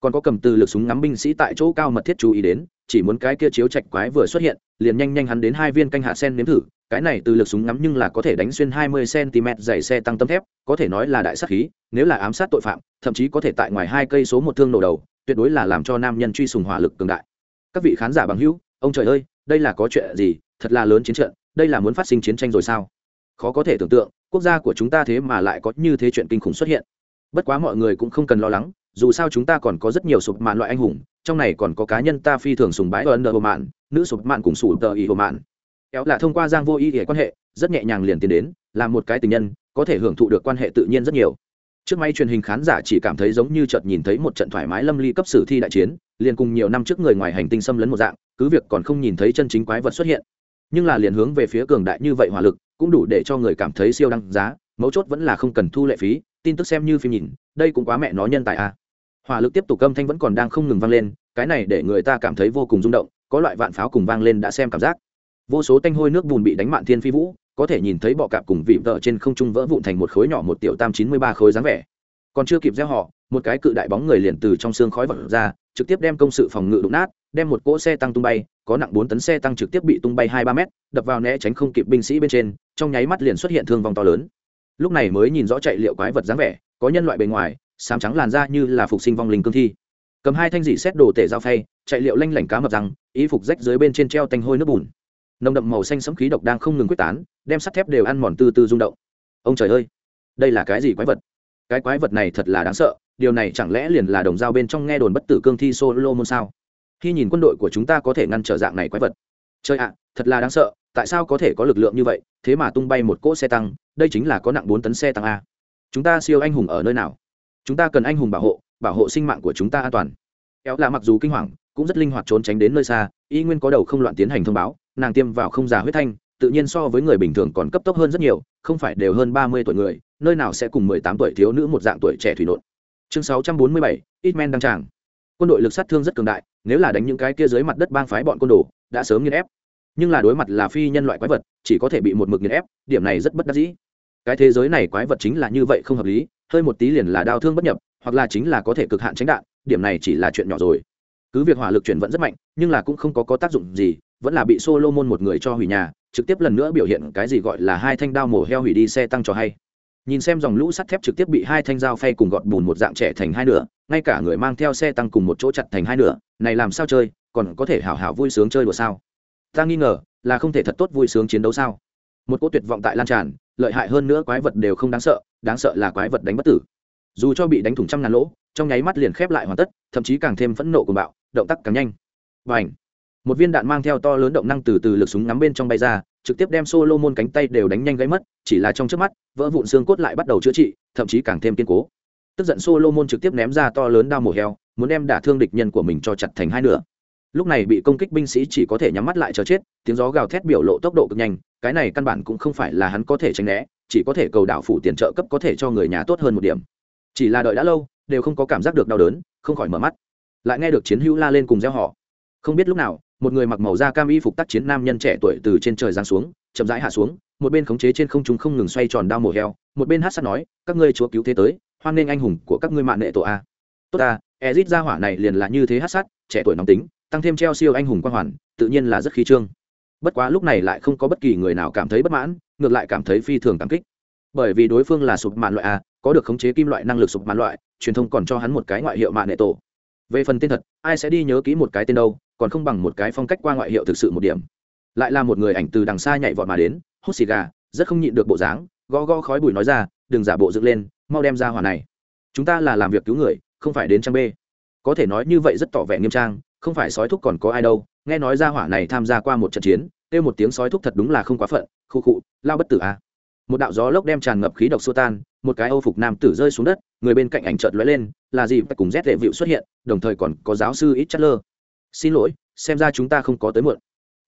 Còn có cầm từ lực súng ngắm binh sĩ tại chỗ cao mật thiết chú ý đến, chỉ muốn cái kia chiếu chạch quái vừa xuất hiện, liền nhanh nhanh hắn đến hai viên canh hạ sen nếm thử, cái này từ lực súng ngắm nhưng là có thể đánh xuyên hai mươi cm dày xe tăng tấm thép, có thể nói là đại sát khí, nếu là ám sát tội phạm, thậm chí có thể tại ngoài hai cây số một thương nổ đầu, tuyệt đối là làm cho nam nhân truy sùng hỏa lực cường đại. Các vị khán giả bằng hữu, ông trời ơi, đây là có chuyện gì, thật là lớn chiến trận, đây là muốn phát sinh chiến tranh rồi sao? Khó có thể tưởng tượng, quốc gia của chúng ta thế mà lại có như thế chuyện kinh khủng xuất hiện. Bất quá mọi người cũng không cần lo lắng, dù sao chúng ta còn có rất nhiều sụp mạn loại anh hùng, trong này còn có cá nhân ta phi thường sùng bái ấn độ mạn nữ sụp mạn cùng sủ tờ ý hồ mạn kéo là thông qua giang vô ý để quan hệ, rất nhẹ nhàng liền tiến đến làm một cái tình nhân, có thể hưởng thụ được quan hệ tự nhiên rất nhiều. Trước máy truyền hình khán giả chỉ cảm thấy giống như chợt nhìn thấy một trận thoải mái lâm ly cấp sử thi đại chiến, liền cùng nhiều năm trước người ngoài hành tinh xâm lấn một dạng, cứ việc còn không nhìn thấy chân chính quái vật xuất hiện. Nhưng là liền hướng về phía cường đại như vậy hỏa lực cũng đủ để cho người cảm thấy siêu đăng giá, mấu chốt vẫn là không cần thu lệ phí, tin tức xem như phim nhìn, đây cũng quá mẹ nó nhân tài a à. hỏa lực tiếp tục âm thanh vẫn còn đang không ngừng vang lên, cái này để người ta cảm thấy vô cùng rung động, có loại vạn pháo cùng vang lên đã xem cảm giác vô số tanh hôi nước bùn bị đánh mạn thiên phi vũ, có thể nhìn thấy bọ cạp cùng vị vợ trên không trung vỡ vụn thành một khối nhỏ một tiểu tam chín mươi ba khối dáng vẻ còn chưa kịp gieo họ, một cái cự đại bóng người liền từ trong xương khói vật ra, trực tiếp đem công sự phòng ngự đụng nát, đem một cỗ xe tăng tung bay có nặng bốn tấn xe tăng trực tiếp bị tung bay hai ba mét, đập vào né tránh không kịp binh sĩ bên trên, trong nháy mắt liền xuất hiện thương vong to lớn. Lúc này mới nhìn rõ chạy liệu quái vật dáng vẻ, có nhân loại bề ngoài sám trắng làn da như là phục sinh vong linh cương thi. Cầm hai thanh dị xét đồ tể dao phay, chạy liệu lanh lảnh cá mập răng ý phục rách dưới bên trên treo tanh hôi nước bùn. Nồng đậm màu xanh sẫm khí độc đang không ngừng quyết tán, đem sắt thép đều ăn mòn từ từ rung động. Ông trời ơi, đây là cái gì quái vật? Cái quái vật này thật là đáng sợ, điều này chẳng lẽ liền là đồng dao bên trong nghe đồn bất tử cương thi solo môn sao? Khi nhìn quân đội của chúng ta có thể ngăn trở dạng này quái vật. Chơi ạ, thật là đáng sợ, tại sao có thể có lực lượng như vậy, thế mà tung bay một cỗ xe tăng, đây chính là có nặng bốn tấn xe tăng a. Chúng ta siêu anh hùng ở nơi nào? Chúng ta cần anh hùng bảo hộ bảo hộ sinh mạng của chúng ta an toàn. Kéo là mặc dù kinh hoàng, cũng rất linh hoạt trốn tránh đến nơi xa, y nguyên có đầu không loạn tiến hành thông báo, nàng tiêm vào không già huyết thanh, tự nhiên so với người bình thường còn cấp tốc hơn rất nhiều, không phải đều hơn ba mươi tuổi người, nơi nào sẽ cùng mười tám tuổi thiếu nữ một dạng tuổi trẻ thủy nộn. Chương sáu trăm bốn mươi bảy ít men đăng tràng quân đội lực sát thương rất cường đại, nếu là đánh những cái kia dưới mặt đất bang phái bọn côn đồ, đã sớm nghiền ép. Nhưng là đối mặt là phi nhân loại quái vật, chỉ có thể bị một mực nghiền ép, điểm này rất bất đắc dĩ. Cái thế giới này quái vật chính là như vậy không hợp lý, hơi một tí liền là đau thương bất nhập, hoặc là chính là có thể cực hạn tránh đạn, điểm này chỉ là chuyện nhỏ rồi. Cứ việc hỏa lực chuyển vẫn rất mạnh, nhưng là cũng không có có tác dụng gì, vẫn là bị solomon một người cho hủy nhà, trực tiếp lần nữa biểu hiện cái gì gọi là hai thanh đao mổ heo hủy đi xe tăng cho hay nhìn xem dòng lũ sắt thép trực tiếp bị hai thanh dao phay cùng gọt bùn một dạng trẻ thành hai nửa, ngay cả người mang theo xe tăng cùng một chỗ chặt thành hai nửa, này làm sao chơi, còn có thể hảo hảo vui sướng chơi đùa sao? Ta nghi ngờ, là không thể thật tốt vui sướng chiến đấu sao? Một cỗ tuyệt vọng tại lan tràn, lợi hại hơn nữa quái vật đều không đáng sợ đáng sợ là quái vật đánh bất tử. Dù cho bị đánh thủng trăm ngàn lỗ, trong nháy mắt liền khép lại hoàn tất, thậm chí càng thêm phẫn nộ của bạo, động tác càng nhanh. Và ảnh một viên đạn mang theo to lớn động năng từ từ lực súng ngắm bên trong bay ra trực tiếp đem Solomon cánh tay đều đánh nhanh gãy mất, chỉ là trong chớp mắt, vỡ vụn xương cốt lại bắt đầu chữa trị, thậm chí càng thêm kiên cố. Tức giận Solomon trực tiếp ném ra to lớn đao mổ heo, muốn đem đả thương địch nhân của mình cho chặt thành hai nửa. Lúc này bị công kích binh sĩ chỉ có thể nhắm mắt lại chờ chết, tiếng gió gào thét biểu lộ tốc độ cực nhanh, cái này căn bản cũng không phải là hắn có thể tránh né, chỉ có thể cầu đảo phủ tiền trợ cấp có thể cho người nhà tốt hơn một điểm. Chỉ là đợi đã lâu, đều không có cảm giác được đau đớn, không khỏi mở mắt. Lại nghe được chiến hữu la lên cùng reo họ. Không biết lúc nào, một người mặc màu da cam y phục tác chiến nam nhân trẻ tuổi từ trên trời giáng xuống, chậm rãi hạ xuống, một bên khống chế trên không trung không ngừng xoay tròn đao mổ heo, một bên hát sát nói, các ngươi chúa cứu thế tới, hoan nghênh anh hùng của các ngươi mạng nệ tổ a. Tốt ta, ezit gia hỏa này liền là như thế hát sát, trẻ tuổi nóng tính, tăng thêm treo siêu anh hùng quan hoàn, tự nhiên là rất khí trương. Bất quá lúc này lại không có bất kỳ người nào cảm thấy bất mãn, ngược lại cảm thấy phi thường cảm kích. Bởi vì đối phương là sụp mạn loại a, có được khống chế kim loại năng lực sụp mạn loại, truyền thông còn cho hắn một cái ngoại hiệu mạng nệ tổ. Về phần tên thật, ai sẽ đi nhớ kỹ một cái tên đâu? Còn không bằng một cái phong cách qua ngoại hiệu thực sự một điểm. Lại là một người ảnh từ đằng xa nhảy vọt mà đến, hút xì gà, rất không nhịn được bộ dáng, gõ gõ khói bụi nói ra, đừng giả bộ dựng lên, mau đem ra hỏa này. Chúng ta là làm việc cứu người, không phải đến trang b có thể nói như vậy rất tỏ vẻ nghiêm trang, không phải sói thúc còn có ai đâu, nghe nói ra hỏa này tham gia qua một trận chiến, kêu một tiếng sói thúc thật đúng là không quá phận, khu khụ lao bất tử a à. một đạo gió lốc đem tràn ngập khí độc xua tan, một cái âu phục nam tử rơi xuống đất, người bên cạnh ảnh trợt lóe lên, là gì phải cùng rét lệ vịu xuất hiện, đồng thời còn có giáo sư ít chất lơ xin lỗi xem ra chúng ta không có tới muộn.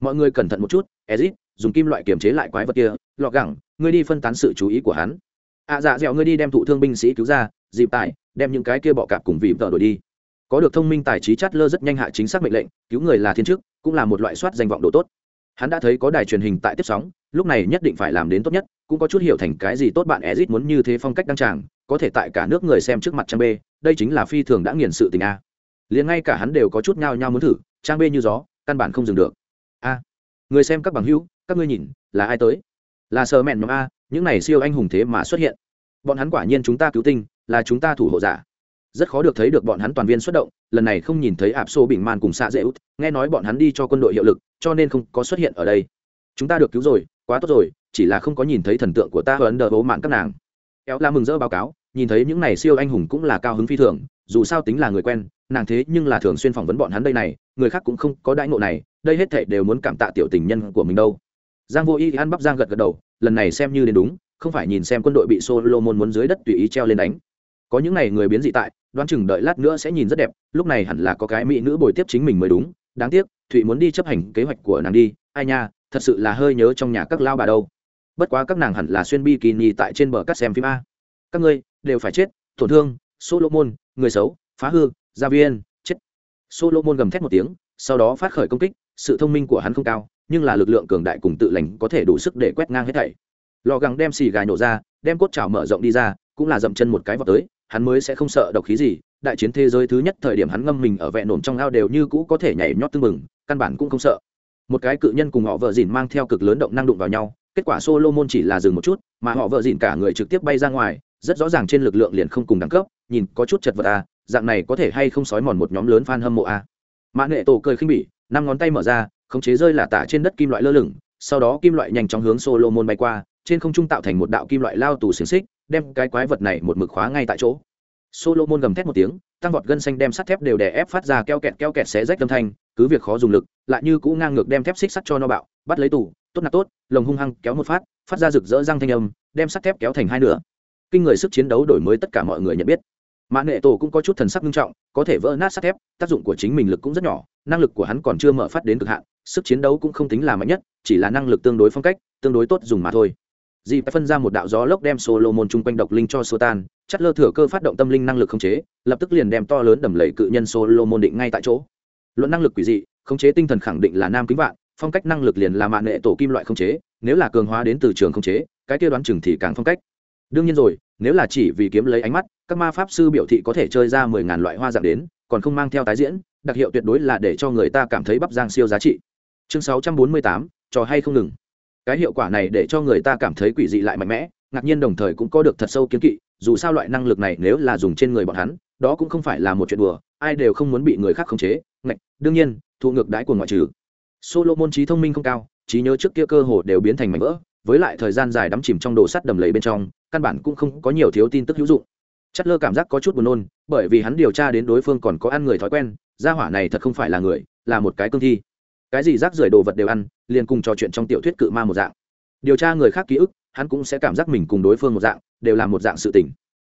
Mọi người cẩn thận một chút ezit dùng kim loại kiềm chế lại quái vật kia lọ gẳng ngươi đi phân tán sự chú ý của hắn. Ạ à, dạ dẻo ngươi đi đem thụ thương binh sĩ cứu ra dịp tài đem những cái kia bọ cạp cùng vì vợ đổi đi. Có được thông minh tài trí chát lơ rất nhanh hạ chính xác mệnh lệnh cứu người là thiên chức cũng là một loại soát danh vọng độ tốt. Hắn đã thấy có đài truyền hình tại tiếp sóng lúc này nhất định phải làm đến tốt nhất cũng có chút hiểu thành cái gì tốt bạn ezit muốn như thế phong cách đăng tràng có thể tại cả nước người xem trước mặt trang b đây chính là phi thường đã nghiền sự tình a liền ngay cả hắn đều có chút nhao nhao muốn thử, trang bê như gió, căn bản không dừng được. A, người xem các bằng hữu, các ngươi nhìn, là ai tới? Là sờ mẹn nhóm a, những này siêu anh hùng thế mà xuất hiện. Bọn hắn quả nhiên chúng ta cứu tinh, là chúng ta thủ hộ giả. Rất khó được thấy được bọn hắn toàn viên xuất động, lần này không nhìn thấy ạp xô bình man cùng xạ dễ út, nghe nói bọn hắn đi cho quân đội hiệu lực, cho nên không có xuất hiện ở đây. Chúng ta được cứu rồi, quá tốt rồi, chỉ là không có nhìn thấy thần tượng của ta ấn đờ bố mạng các nàng. Éo la mừng rỡ báo cáo, nhìn thấy những này siêu anh hùng cũng là cao hứng phi thường, dù sao tính là người quen nàng thế nhưng là thường xuyên phỏng vấn bọn hắn đây này, người khác cũng không có đãi ngộ này, đây hết thệ đều muốn cảm tạ tiểu tình nhân của mình đâu. Giang vô y ăn bắp giang gật gật đầu, lần này xem như đến đúng, không phải nhìn xem quân đội bị solomon muốn dưới đất tùy ý treo lên đánh. Có những này người biến dị tại, đoán chừng đợi lát nữa sẽ nhìn rất đẹp, lúc này hẳn là có cái mỹ nữ bồi tiếp chính mình mới đúng. Đáng tiếc, thụy muốn đi chấp hành kế hoạch của nàng đi, ai nha, thật sự là hơi nhớ trong nhà các lao bà đâu. Bất quá các nàng hẳn là xuyên bikini tại trên bờ cắt xem phim a. Các ngươi đều phải chết, tổn thương, solomon, người xấu, phá hư gia viên, chết. Solomon gầm thét một tiếng, sau đó phát khởi công kích, sự thông minh của hắn không cao, nhưng là lực lượng cường đại cùng tự lành có thể đủ sức để quét ngang hết thảy. Lò gắng đem xì gà nổ ra, đem cốt chảo mở rộng đi ra, cũng là dậm chân một cái vào tới, hắn mới sẽ không sợ độc khí gì. Đại chiến thế giới thứ nhất thời điểm hắn ngâm mình ở vẹn nổm trong ao đều như cũ có thể nhảy nhót tưng bừng, căn bản cũng không sợ. Một cái cự nhân cùng họ vợ dìn mang theo cực lớn động năng đụng vào nhau, kết quả solomon chỉ là dừng một chút, mà họ vợ dìn cả người trực tiếp bay ra ngoài, rất rõ ràng trên lực lượng liền không cùng đẳng cấp, nhìn có chút chật vật à dạng này có thể hay không sói mòn một nhóm lớn fan hâm mộ à mã nghệ tổ cười khinh bỉ, năm ngón tay mở ra, khống chế rơi là tả trên đất kim loại lơ lửng, sau đó kim loại nhanh chóng hướng solomon bay qua, trên không trung tạo thành một đạo kim loại lao tù xiềng xích, đem cái quái vật này một mực khóa ngay tại chỗ. Solomon gầm thét một tiếng, tăng vọt gân xanh đem sắt thép đều đè ép phát ra keo kẹt keo kẹt xé rách âm thanh, cứ việc khó dùng lực, lại như cũ ngang ngược đem thép xích sắt cho nó bạo, bắt lấy tủ tốt nạt tốt, lồng hung hăng kéo một phát phát ra rực rỡ răng thanh âm, đem sắt thép kéo thành hai nửa. Kinh người sức chiến đấu đổi mới tất cả mọi người nhận biết mã nệ tổ cũng có chút thần sắc nghiêm trọng, có thể vỡ nát sắt thép, tác dụng của chính mình lực cũng rất nhỏ, năng lực của hắn còn chưa mở phát đến cực hạn, sức chiến đấu cũng không tính là mạnh nhất, chỉ là năng lực tương đối phong cách, tương đối tốt dùng mà thôi. Dì phải phân ra một đạo gió lốc đem solomon chung quanh độc linh cho sô tan chất lơ thừa cơ phát động tâm linh năng lực khống chế, lập tức liền đem to lớn đầm lầy cự nhân solomon định ngay tại chỗ. Luận năng lực quỷ dị, khống chế tinh thần khẳng định là nam kính vạn, phong cách năng lực liền là mạng nghệ tổ kim loại khống chế, nếu là cường hóa đến từ trường khống chế, cái kia đoán chừng thì càng phong cách. Đương nhiên rồi, nếu là chỉ vì kiếm lấy ánh mắt các ma pháp sư biểu thị có thể chơi ra mười ngàn loại hoa dạng đến, còn không mang theo tái diễn, đặc hiệu tuyệt đối là để cho người ta cảm thấy bắp giang siêu giá trị. Chương sáu trăm bốn mươi tám, trò hay không ngừng. Cái hiệu quả này để cho người ta cảm thấy quỷ dị lại mạnh mẽ, ngạc nhiên đồng thời cũng có được thật sâu kiến kỵ, dù sao loại năng lực này nếu là dùng trên người bọn hắn, đó cũng không phải là một chuyện đùa, ai đều không muốn bị người khác khống chế, ngạch, đương nhiên, thụ ngược đãi của ngoại trừ. Solomon trí thông minh không cao, trí nhớ trước kia cơ hồ đều biến thành mảnh vỡ, với lại thời gian dài đắm chìm trong đồ sắt đầm lầy bên trong, căn bản cũng không có nhiều thiếu tin tức hữu dụng chất lơ cảm giác có chút buồn nôn, bởi vì hắn điều tra đến đối phương còn có ăn người thói quen, gia hỏa này thật không phải là người, là một cái cương thi. Cái gì rác rưởi đồ vật đều ăn, liền cùng trò chuyện trong tiểu thuyết cự ma một dạng. Điều tra người khác ký ức, hắn cũng sẽ cảm giác mình cùng đối phương một dạng, đều là một dạng sự tình.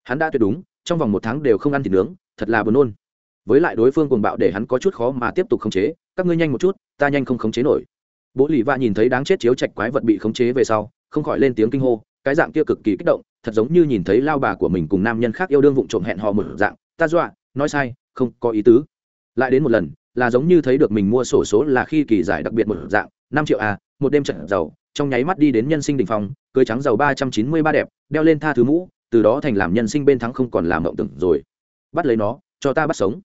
Hắn đã tuyệt đúng, trong vòng một tháng đều không ăn thịt nướng, thật là buồn nôn. Với lại đối phương cuồng bạo để hắn có chút khó mà tiếp tục khống chế, các ngươi nhanh một chút, ta nhanh không khống chế nổi. Bố lì va nhìn thấy đáng chết chiếu chạch quái vật bị khống chế về sau, không khỏi lên tiếng kinh hô, cái dạng kia cực kỳ kích động thật giống như nhìn thấy lao bà của mình cùng nam nhân khác yêu đương vụng trộm hẹn hò một dạng. Ta dọa, nói sai, không có ý tứ. Lại đến một lần, là giống như thấy được mình mua sổ số là khi kỳ giải đặc biệt một dạng. Năm triệu à một đêm trận giàu, trong nháy mắt đi đến nhân sinh đình phòng cưới trắng giàu ba trăm chín mươi ba đẹp, đeo lên tha thứ mũ, từ đó thành làm nhân sinh bên thắng không còn làm mộng tưởng rồi. Bắt lấy nó, cho ta bắt sống.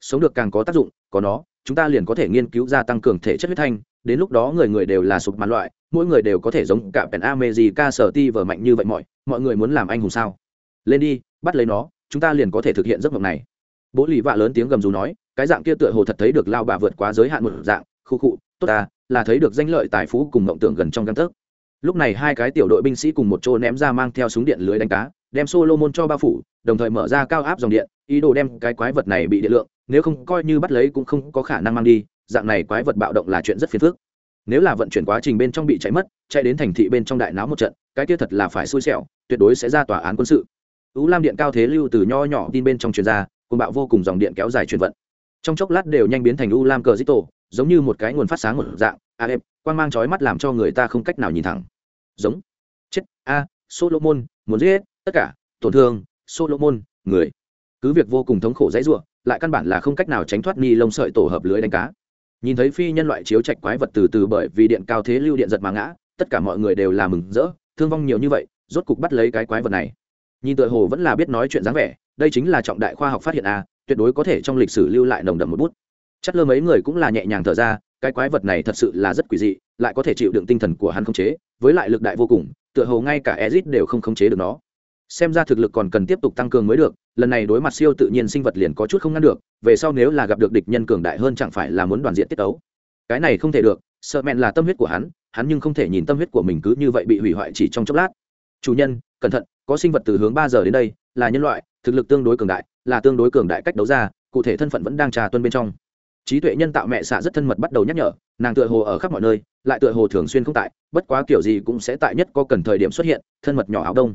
Sống được càng có tác dụng, có nó, chúng ta liền có thể nghiên cứu ra tăng cường thể chất huyết thanh, đến lúc đó người người đều là sụp mặt loại mỗi người đều có thể giống cả pèn America, sở ti vở mạnh như vậy mọi mọi người muốn làm anh hùng sao? Lên đi, bắt lấy nó, chúng ta liền có thể thực hiện giấc mộng này. Bố lì vạ lớn tiếng gầm rú nói, cái dạng kia tựa hồ thật thấy được lao bà vượt quá giới hạn một dạng, khu khụ tốt ta, là thấy được danh lợi tài phú cùng mộng tưởng gần trong gang tấc. Lúc này hai cái tiểu đội binh sĩ cùng một chỗ ném ra mang theo súng điện lưới đánh cá, đem solomon cho bao phủ, đồng thời mở ra cao áp dòng điện, ý đồ đem cái quái vật này bị điện lượng, nếu không coi như bắt lấy cũng không có khả năng mang đi, dạng này quái vật bạo động là chuyện rất phiền phức nếu là vận chuyển quá trình bên trong bị cháy mất, chạy đến thành thị bên trong đại náo một trận, cái kia thật là phải xui xẻo, tuyệt đối sẽ ra tòa án quân sự. Tú lam điện cao thế lưu từ nho nhỏ tin bên trong truyền ra cùng bạo vô cùng dòng điện kéo dài truyền vận. Trong chốc lát đều nhanh biến thành u lam cờ dít tổ giống như một cái nguồn phát sáng một dạng. A em quang mang chói mắt làm cho người ta không cách nào nhìn thẳng. Giống. Chết. A, solomon, muốn giết tất cả, tổn thương, solomon, người. Cứ việc vô cùng thống khổ dãy ruộng lại căn bản là không cách nào tránh thoát ni lông sợi tổ hợp lưới đánh cá nhìn thấy phi nhân loại chiếu trạch quái vật từ từ bởi vì điện cao thế lưu điện giật mà ngã, tất cả mọi người đều là mừng rỡ, thương vong nhiều như vậy, rốt cục bắt lấy cái quái vật này. Nhìn tựa hồ vẫn là biết nói chuyện dáng vẻ, đây chính là trọng đại khoa học phát hiện a, tuyệt đối có thể trong lịch sử lưu lại nồng đậm một bút. Chắc lơ mấy người cũng là nhẹ nhàng thở ra, cái quái vật này thật sự là rất quỷ dị, lại có thể chịu đựng tinh thần của hắn không chế, với lại lực đại vô cùng, tựa hồ ngay cả ezit đều không khống chế được nó xem ra thực lực còn cần tiếp tục tăng cường mới được, lần này đối mặt siêu tự nhiên sinh vật liền có chút không ngăn được, về sau nếu là gặp được địch nhân cường đại hơn chẳng phải là muốn đoàn diện tiết tấu. Cái này không thể được, sợ mẹn là tâm huyết của hắn hắn nhưng không thể nhìn tâm huyết của mình cứ như vậy bị hủy hoại chỉ trong chốc lát. Chủ nhân, cẩn thận, có sinh vật từ hướng ba giờ đến đây, là nhân loại, thực lực tương đối cường đại, là tương đối cường đại cách đấu ra, cụ thể thân phận vẫn đang trà tuân bên trong. Trí tuệ nhân tạo mẹ xạ rất thân mật bắt đầu nhắc nhở, nàng tựa hồ ở khắp mọi nơi, lại tựa hồ thường xuyên không tại, bất quá kiểu gì cũng sẽ tại nhất có cần thời điểm xuất hiện, thân mật nhỏ áo đông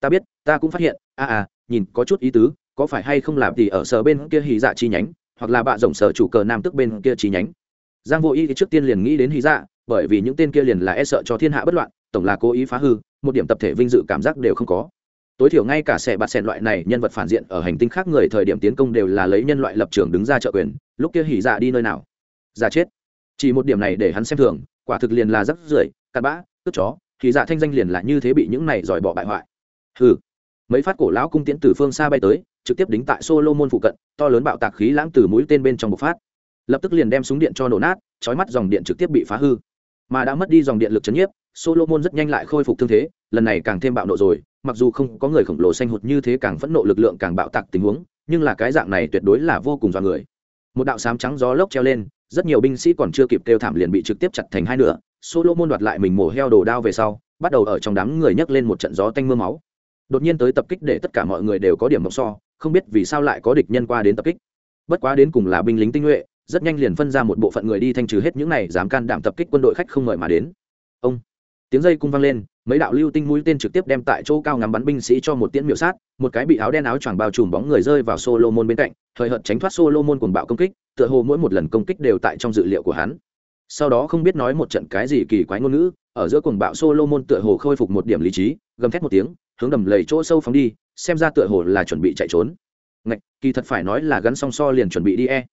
ta biết ta cũng phát hiện a à, à nhìn có chút ý tứ có phải hay không làm thì ở sở bên kia hì dạ chi nhánh hoặc là bạ rộng sở chủ cờ nam tức bên kia chi nhánh. Giang vô ý thì trước tiên liền nghĩ đến hì dạ bởi vì những tên kia liền là e sợ cho thiên hạ bất loạn tổng là cố ý phá hư một điểm tập thể vinh dự cảm giác đều không có. Tối thiểu ngay cả xe bạt sẹn loại này nhân vật phản diện ở hành tinh khác người thời điểm tiến công đều là lấy nhân loại lập trường đứng ra trợ quyền lúc kia hỉ dạ đi nơi nào? Ra chết. Chỉ một điểm này để hắn xem thường quả thực liền là rắc rưởi cặn bã cướp chó hỉ dạ thanh danh liền là như thế bị những này giỏi bỏ bại hoại hừ. Mấy phát cổ lão cung tiễn từ phương xa bay tới, trực tiếp đính tại solomon phụ cận, to lớn bạo tạc khí lãng từ mũi tên bên trong bộc phát. Lập tức liền đem súng điện cho nổ nát, chói mắt dòng điện trực tiếp bị phá hư. Mà đã mất đi dòng điện lực chấn nhiếp, solomon rất nhanh lại khôi phục thương thế, lần này càng thêm bạo nộ rồi, mặc dù không có người khổng lồ xanh hụt như thế càng phẫn nộ lực lượng càng bạo tạc tình huống, nhưng là cái dạng này tuyệt đối là vô cùng dọa người. Một đạo sám trắng gió lốc treo lên, rất nhiều binh sĩ còn chưa kịp kêu thảm liền bị trực tiếp chặt thành hai nửa, solomon đoạt lại mình mổ heo đồ đao về sau, bắt đầu ở trong đám người nhấc lên một trận gió tanh mưa máu đột nhiên tới tập kích để tất cả mọi người đều có điểm mộng so, không biết vì sao lại có địch nhân qua đến tập kích. Bất quá đến cùng là binh lính tinh nhuệ, rất nhanh liền phân ra một bộ phận người đi thanh trừ hết những này dám can đảm tập kích quân đội khách không mời mà đến. Ông, tiếng dây cung vang lên, mấy đạo lưu tinh mũi tên trực tiếp đem tại chỗ cao ngắm bắn binh sĩ cho một tiễn miểu sát, một cái bị áo đen áo choàng bao trùm bóng người rơi vào solomon bên cạnh, thời hợt tránh thoát solomon cùng bạo công kích, tựa hồ mỗi một lần công kích đều tại trong dự liệu của hắn. Sau đó không biết nói một trận cái gì kỳ quái ngôn ngữ, ở giữa cuồng bạo solomon tựa hồ khôi phục một điểm lý trí, gầm thét một tiếng hướng đầm lầy chỗ sâu phóng đi, xem ra tựa hồ là chuẩn bị chạy trốn. Ngạch, kỳ thật phải nói là gắn song so liền chuẩn bị đi e.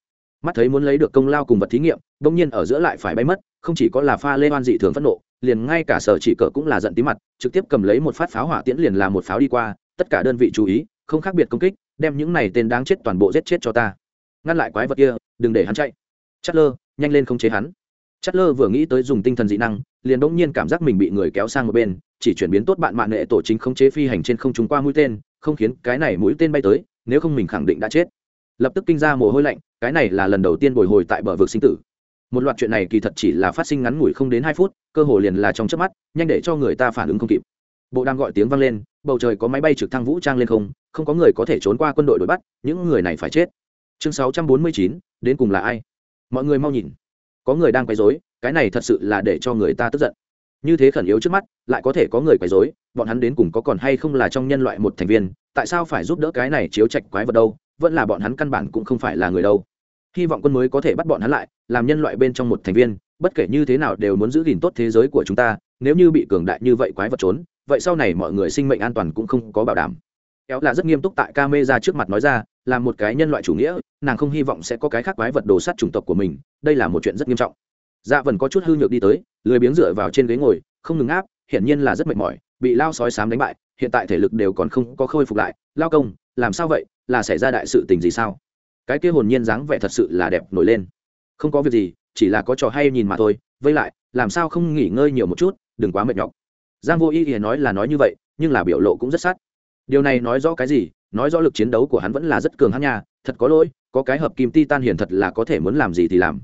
Mắt thấy muốn lấy được công lao cùng vật thí nghiệm, bỗng nhiên ở giữa lại phải bay mất, không chỉ có là pha lê oan dị thường phẫn nộ, liền ngay cả sở chỉ cờ cũng là giận tí mặt, trực tiếp cầm lấy một phát pháo hỏa tiễn liền là một pháo đi qua, tất cả đơn vị chú ý, không khác biệt công kích, đem những này tên đáng chết toàn bộ giết chết cho ta. Ngăn lại quái vật kia, đừng để hắn chạy. Chất lơ nhanh lên không chế hắn. Chất lơ vừa nghĩ tới dùng tinh thần dị năng, liền bỗng nhiên cảm giác mình bị người kéo sang một bên chỉ chuyển biến tốt bạn mạng nghệ tổ chính không chế phi hành trên không trung qua mũi tên, không khiến cái này mũi tên bay tới, nếu không mình khẳng định đã chết. Lập tức kinh ra mồ hôi lạnh, cái này là lần đầu tiên bồi hồi tại bờ vực sinh tử. Một loạt chuyện này kỳ thật chỉ là phát sinh ngắn ngủi không đến hai phút, cơ hồ liền là trong chớp mắt, nhanh để cho người ta phản ứng không kịp. Bộ đang gọi tiếng vang lên, bầu trời có máy bay trực thăng vũ trang lên không không có người có thể trốn qua quân đội đuổi bắt, những người này phải chết. Chương sáu trăm bốn mươi chín, đến cùng là ai? Mọi người mau nhìn. Có người đang quấy rối, cái này thật sự là để cho người ta tức giận như thế khẩn yếu trước mắt, lại có thể có người quấy rối, bọn hắn đến cùng có còn hay không là trong nhân loại một thành viên, tại sao phải giúp đỡ cái này chiếu chạch quái vật đâu, vẫn là bọn hắn căn bản cũng không phải là người đâu. Hy vọng quân mới có thể bắt bọn hắn lại, làm nhân loại bên trong một thành viên, bất kể như thế nào đều muốn giữ gìn tốt thế giới của chúng ta, nếu như bị cường đại như vậy quái vật trốn, vậy sau này mọi người sinh mệnh an toàn cũng không có bảo đảm. Kéo là rất nghiêm túc tại ca mê ra trước mặt nói ra, là một cái nhân loại chủ nghĩa, nàng không hy vọng sẽ có cái khác quái vật đồ sát chủng tộc của mình, đây là một chuyện rất nghiêm trọng dạ vần có chút hư nhược đi tới, lười biếng dựa vào trên ghế ngồi, không ngừng áp, hiển nhiên là rất mệt mỏi, bị lao sói sám đánh bại, hiện tại thể lực đều còn không có khôi phục lại. Lao công, làm sao vậy? Là xảy ra đại sự tình gì sao? Cái kia hồn nhiên dáng vẻ thật sự là đẹp nổi lên. Không có việc gì, chỉ là có trò hay nhìn mà thôi. Vây lại, làm sao không nghỉ ngơi nhiều một chút, đừng quá mệt nhọc. Giang vô ý ý nói là nói như vậy, nhưng là biểu lộ cũng rất sát. Điều này nói rõ cái gì? Nói rõ lực chiến đấu của hắn vẫn là rất cường hắn nha, thật có lỗi, có cái hợp kim titan hiền thật là có thể muốn làm gì thì làm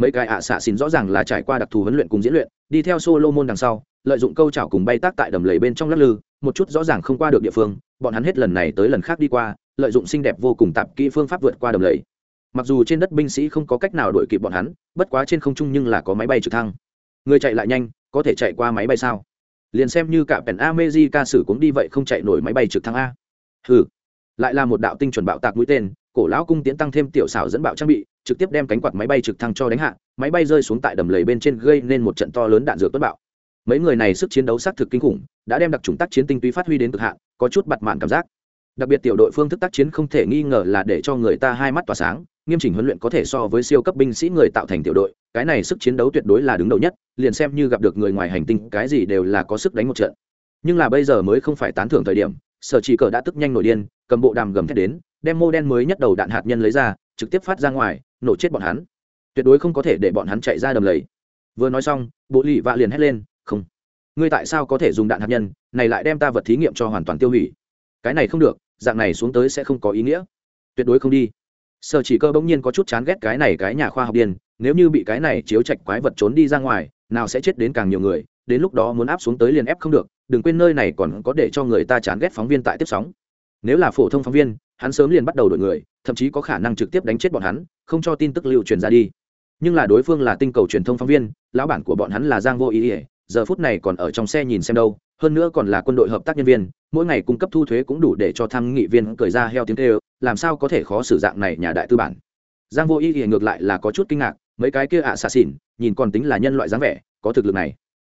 mấy cái ạ xạ xin rõ ràng là trải qua đặc thù huấn luyện cùng diễn luyện, đi theo solo môn đằng sau, lợi dụng câu chảo cùng bay tác tại đầm lầy bên trong lắc lư, một chút rõ ràng không qua được địa phương, bọn hắn hết lần này tới lần khác đi qua, lợi dụng xinh đẹp vô cùng tạp kỹ phương pháp vượt qua đầm lầy. Mặc dù trên đất binh sĩ không có cách nào đuổi kịp bọn hắn, bất quá trên không trung nhưng là có máy bay trực thăng. Người chạy lại nhanh, có thể chạy qua máy bay sao? Liền xem như cả pèn amezi ca sử cũng đi vậy không chạy nổi máy bay trực thăng a. Ừ lại là một đạo tinh chuẩn bạo tạc mũi tên, cổ lão cung tiến tăng thêm tiểu xảo dẫn bạo trang bị trực tiếp đem cánh quạt máy bay trực thăng cho đánh hạ, máy bay rơi xuống tại đầm lầy bên trên gây nên một trận to lớn đạn dược tuất bạo. Mấy người này sức chiến đấu xác thực kinh khủng, đã đem đặc trùng tác chiến tinh túy phát huy đến cực hạn, có chút bặt mạn cảm giác. Đặc biệt tiểu đội phương thức tác chiến không thể nghi ngờ là để cho người ta hai mắt tỏa sáng, nghiêm chỉnh huấn luyện có thể so với siêu cấp binh sĩ người tạo thành tiểu đội, cái này sức chiến đấu tuyệt đối là đứng đầu nhất, liền xem như gặp được người ngoài hành tinh, cái gì đều là có sức đánh một trận. Nhưng là bây giờ mới không phải tán thưởng thời điểm, sở chỉ cờ đã tức nhanh nổi điên, cầm bộ đàm gầm thét đến, đem mô đen mới nhất đầu đạn hạt nhân lấy ra trực tiếp phát ra ngoài, nổ chết bọn hắn. Tuyệt đối không có thể để bọn hắn chạy ra đầm lầy. Vừa nói xong, bộ lì vạ liền hét lên, không. Ngươi tại sao có thể dùng đạn hạt nhân, này lại đem ta vật thí nghiệm cho hoàn toàn tiêu hủy? Cái này không được, dạng này xuống tới sẽ không có ý nghĩa. Tuyệt đối không đi. Sở chỉ cơ bỗng nhiên có chút chán ghét cái này cái nhà khoa học điên, nếu như bị cái này chiếu chạch quái vật trốn đi ra ngoài, nào sẽ chết đến càng nhiều người, đến lúc đó muốn áp xuống tới liền ép không được, đừng quên nơi này còn có để cho người ta chán ghét phóng viên tại tiếp sóng. Nếu là phổ thông phóng viên hắn sớm liền bắt đầu đổi người, thậm chí có khả năng trực tiếp đánh chết bọn hắn, không cho tin tức lưu truyền ra đi. Nhưng là đối phương là tinh cầu truyền thông phóng viên, lão bản của bọn hắn là giang vô ý ỉa giờ phút này còn ở trong xe nhìn xem đâu, hơn nữa còn là quân đội hợp tác nhân viên, mỗi ngày cung cấp thu thuế cũng đủ để cho tham nghị viên cởi ra heo tiếng tê làm sao có thể khó xử dạng này nhà đại tư bản. Giang vô ý ỉa ngược lại là có chút kinh ngạc, mấy cái kia ạ xà xỉn, nhìn còn tính là nhân loại dáng vẻ, có thực lực này.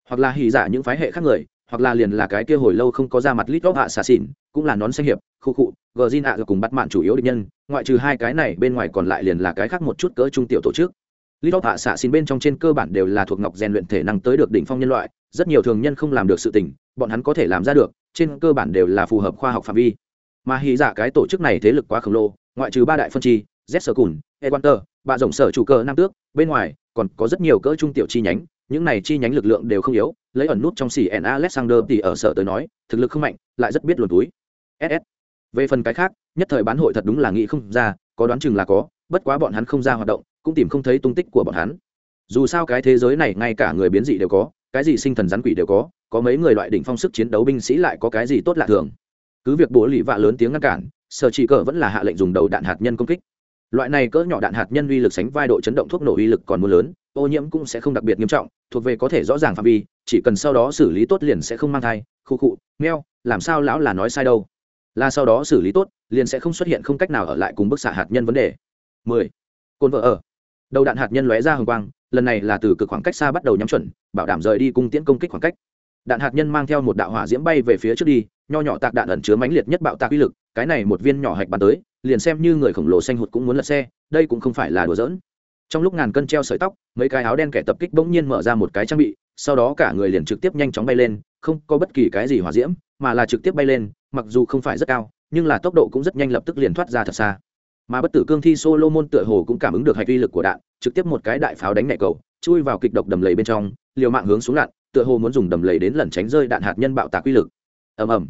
Hoặc là hỉ giả những phái hệ khác người hoặc là liền là cái kia hồi lâu không có ra mặt lít góc hạ xà xỉn, cũng là nón xanh hiệp, khu cụ gờ zin ạ cùng bắt mạn chủ yếu định nhân, ngoại trừ hai cái này, bên ngoài còn lại liền là cái khác một chút cỡ trung tiểu tổ chức. Lít góc hạ xà xỉn bên trong trên cơ bản đều là thuộc ngọc rèn luyện thể năng tới được đỉnh phong nhân loại, rất nhiều thường nhân không làm được sự tình, bọn hắn có thể làm ra được, trên cơ bản đều là phù hợp khoa học phạm vi. Mà hy giả dạ cái tổ chức này thế lực quá khổng lồ, ngoại trừ ba đại phân chi z sở cùn equator bạ rộng sở chủ cơ nam tước, bên ngoài còn có rất nhiều cỡ trung tiểu chi nhánh những này chi nhánh lực lượng đều không yếu, lấy ẩn nút trong xỉ n alexander thì ở sở tới nói, thực lực không mạnh, lại rất biết luồn túi. Ss về phần cái khác, nhất thời bán hội thật đúng là nghĩ không ra, có đoán chừng là có, bất quá bọn hắn không ra hoạt động, cũng tìm không thấy tung tích của bọn hắn. Dù sao cái thế giới này ngay cả người biến dị đều có, cái gì sinh thần rắn quỷ đều có có mấy người loại đỉnh phong sức chiến đấu binh sĩ lại có cái gì tốt lạ thường. Cứ việc bố lì vạ lớn tiếng ngăn cản, sở chỉ cờ vẫn là hạ lệnh dùng đầu đạn hạt nhân công kích. Loại này cỡ nhỏ đạn hạt nhân uy lực sánh vai độ chấn động thuốc nổ uy lực còn mưa lớn ô nhiễm cũng sẽ không đặc biệt nghiêm trọng, thuộc về có thể rõ ràng phạm vi, chỉ cần sau đó xử lý tốt liền sẽ không mang thai, khu khụ meo, làm sao lão là nói sai đâu. Là sau đó xử lý tốt, liền sẽ không xuất hiện không cách nào ở lại cùng bức xạ hạt nhân vấn đề. 10. cồn vợ ở. Đầu đạn hạt nhân lóe ra hồng quang, lần này là từ cực khoảng cách xa bắt đầu nhắm chuẩn, bảo đảm rời đi cung tiễn công kích khoảng cách. Đạn hạt nhân mang theo một đạo hỏa diễm bay về phía trước đi, nho nhỏ tạc đạn ẩn chứa mãnh liệt nhất bạo tạc uy lực, cái này một viên nhỏ hạch bắn tới, liền xem như người khổng lồ xanh hụt cũng muốn lật xe, đây cũng không phải là đùa giỡn trong lúc ngàn cân treo sợi tóc, mấy cái áo đen kẻ tập kích bỗng nhiên mở ra một cái trang bị, sau đó cả người liền trực tiếp nhanh chóng bay lên, không có bất kỳ cái gì hỏa diễm, mà là trực tiếp bay lên, mặc dù không phải rất cao, nhưng là tốc độ cũng rất nhanh lập tức liền thoát ra thật xa. Mà bất tử cương thi solomon tựa hồ cũng cảm ứng được hành vi lực của đạn, trực tiếp một cái đại pháo đánh mẹ cầu, chui vào kịch độc đầm lầy bên trong, liều mạng hướng xuống lặn, tựa hồ muốn dùng đầm lầy đến lẩn tránh rơi đạn hạt nhân bạo tạc uy lực. Ầm ầm.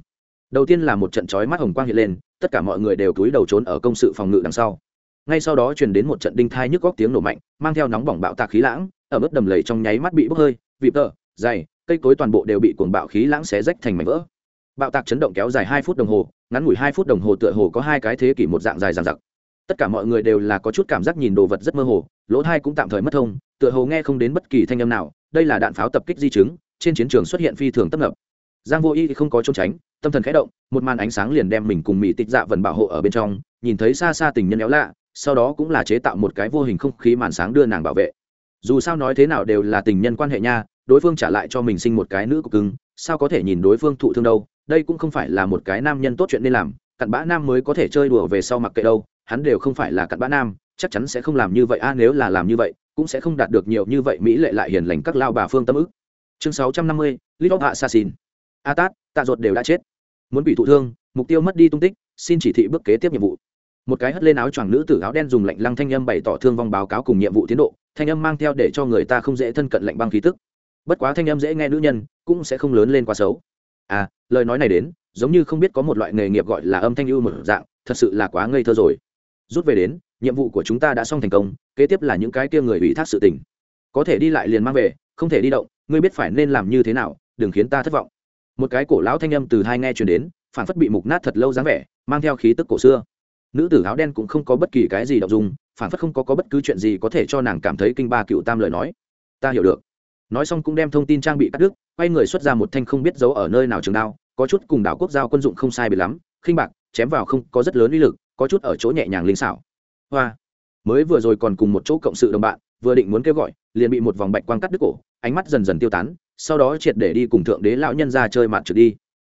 Đầu tiên là một trận chói mắt hồng quang hiện lên, tất cả mọi người đều cúi đầu trốn ở công sự phòng ngự đằng sau ngay sau đó truyền đến một trận đinh thai nhức góc tiếng nổ mạnh, mang theo nóng bỏng bạo tạc khí lãng, ở mức đầm lầy trong nháy mắt bị bốc hơi vịp tợ, dày, cây cối toàn bộ đều bị cuồng bạo khí lãng xé rách thành mảnh vỡ. Bạo tạc chấn động kéo dài hai phút đồng hồ, ngắn ngủi hai phút đồng hồ tựa hồ có hai cái thế kỷ một dạng dài dằng dặc. Tất cả mọi người đều là có chút cảm giác nhìn đồ vật rất mơ hồ, lỗ thai cũng tạm thời mất thông, tựa hồ nghe không đến bất kỳ thanh âm nào, đây là đạn pháo tập kích di chứng, trên chiến trường xuất hiện phi thường tấp nập. Giang vô y thì không có trốn tránh, tâm thần khẽ động, một màn ánh sáng liền đem mình cùng mỹ tịch dạ vần bảo hộ ở bên trong, nhìn thấy xa xa tình nhân éo lạ sau đó cũng là chế tạo một cái vô hình không khí màn sáng đưa nàng bảo vệ. Dù sao nói thế nào đều là tình nhân quan hệ nha, đối phương trả lại cho mình sinh một cái nữ của cứng sao có thể nhìn đối phương thụ thương đâu? Đây cũng không phải là một cái nam nhân tốt chuyện nên làm, cặn bã nam mới có thể chơi đùa về sau mặc kệ đâu, hắn đều không phải là cặn bã nam, chắc chắn sẽ không làm như vậy. A, nếu là làm như vậy, cũng sẽ không đạt được nhiều như vậy mỹ lệ lại hiền lành các lao bà phương tâm ức. Chương sáu trăm năm mươi, little assassin. A tát tạ ruột đều đã chết. Muốn bị thụ thương, mục tiêu mất đi tung tích, xin chỉ thị bước kế tiếp nhiệm vụ một cái hất lên áo choàng nữ tử áo đen dùng lạnh lăng thanh âm bày tỏ thương vong báo cáo cùng nhiệm vụ tiến độ, thanh âm mang theo để cho người ta không dễ thân cận lạnh băng khí tức. Bất quá thanh âm dễ nghe nữ nhân cũng sẽ không lớn lên quá xấu. À lời nói này đến, giống như không biết có một loại nghề nghiệp gọi là âm thanh ưu một dạng, thật sự là quá ngây thơ rồi. Rút về đến, nhiệm vụ của chúng ta đã xong thành công, kế tiếp là những cái kia người ủy thác sự tình. Có thể đi lại liền mang về, không thể đi động, ngươi biết phải nên làm như thế nào, đừng khiến ta thất vọng. Một cái cổ lão thanh âm từ hai nghe truyền đến phản phất bị mục nát thật lâu dáng vẻ, mang theo khí tức cổ xưa nữ tử áo đen cũng không có bất kỳ cái gì đọc dùng phản phất không có, có bất cứ chuyện gì có thể cho nàng cảm thấy kinh ba cựu tam lời nói. Ta hiểu được. Nói xong cũng đem thông tin trang bị cắt đứt quay người xuất ra một thanh không biết giấu ở nơi nào trường đao có chút cùng đảo quốc giao quân dụng không sai bị lắm khinh bạc chém vào không có rất lớn uy lực có chút ở chỗ nhẹ nhàng linh xảo. Hoa. Mới vừa rồi còn cùng một chỗ cộng sự đồng bạn vừa định muốn kêu gọi liền bị một vòng bạch quang cắt đứt cổ ánh mắt dần dần tiêu tán sau đó triệt để đi cùng thượng đế lão nhân ra chơi mạn trượt đi.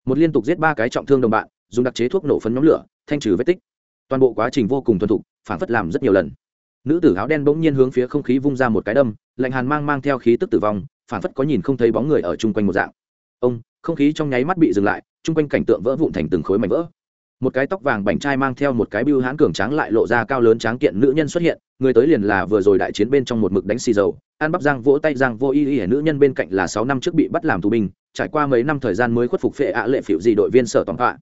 Một liên tục giết ba cái trọng thương đồng bạn dùng đặc chế thuốc nổ phấn nhóm lửa thanh trừ vết tích toàn bộ quá trình vô cùng thuần thục phản phất làm rất nhiều lần. Nữ tử áo đen bỗng nhiên hướng phía không khí vung ra một cái đâm, lạnh hàn mang mang theo khí tức tử vong phản phất có nhìn không thấy bóng người ở chung quanh một dạng. Ông, không khí trong nháy mắt bị dừng lại, chung quanh cảnh tượng vỡ vụn thành từng khối mảnh vỡ. Một cái tóc vàng bảnh trai mang theo một cái bưu hãn cường tráng lại lộ ra cao lớn tráng kiện nữ nhân xuất hiện, người tới liền là vừa rồi đại chiến bên trong một mực đánh xì dầu an bắp giang vỗ tay giang vô y y nữ nhân bên cạnh là sáu năm trước bị bắt làm tù binh, trải qua mấy năm thời gian mới khuất phục phệ ạ lệ phiệu gì đội viên sở tổng tọa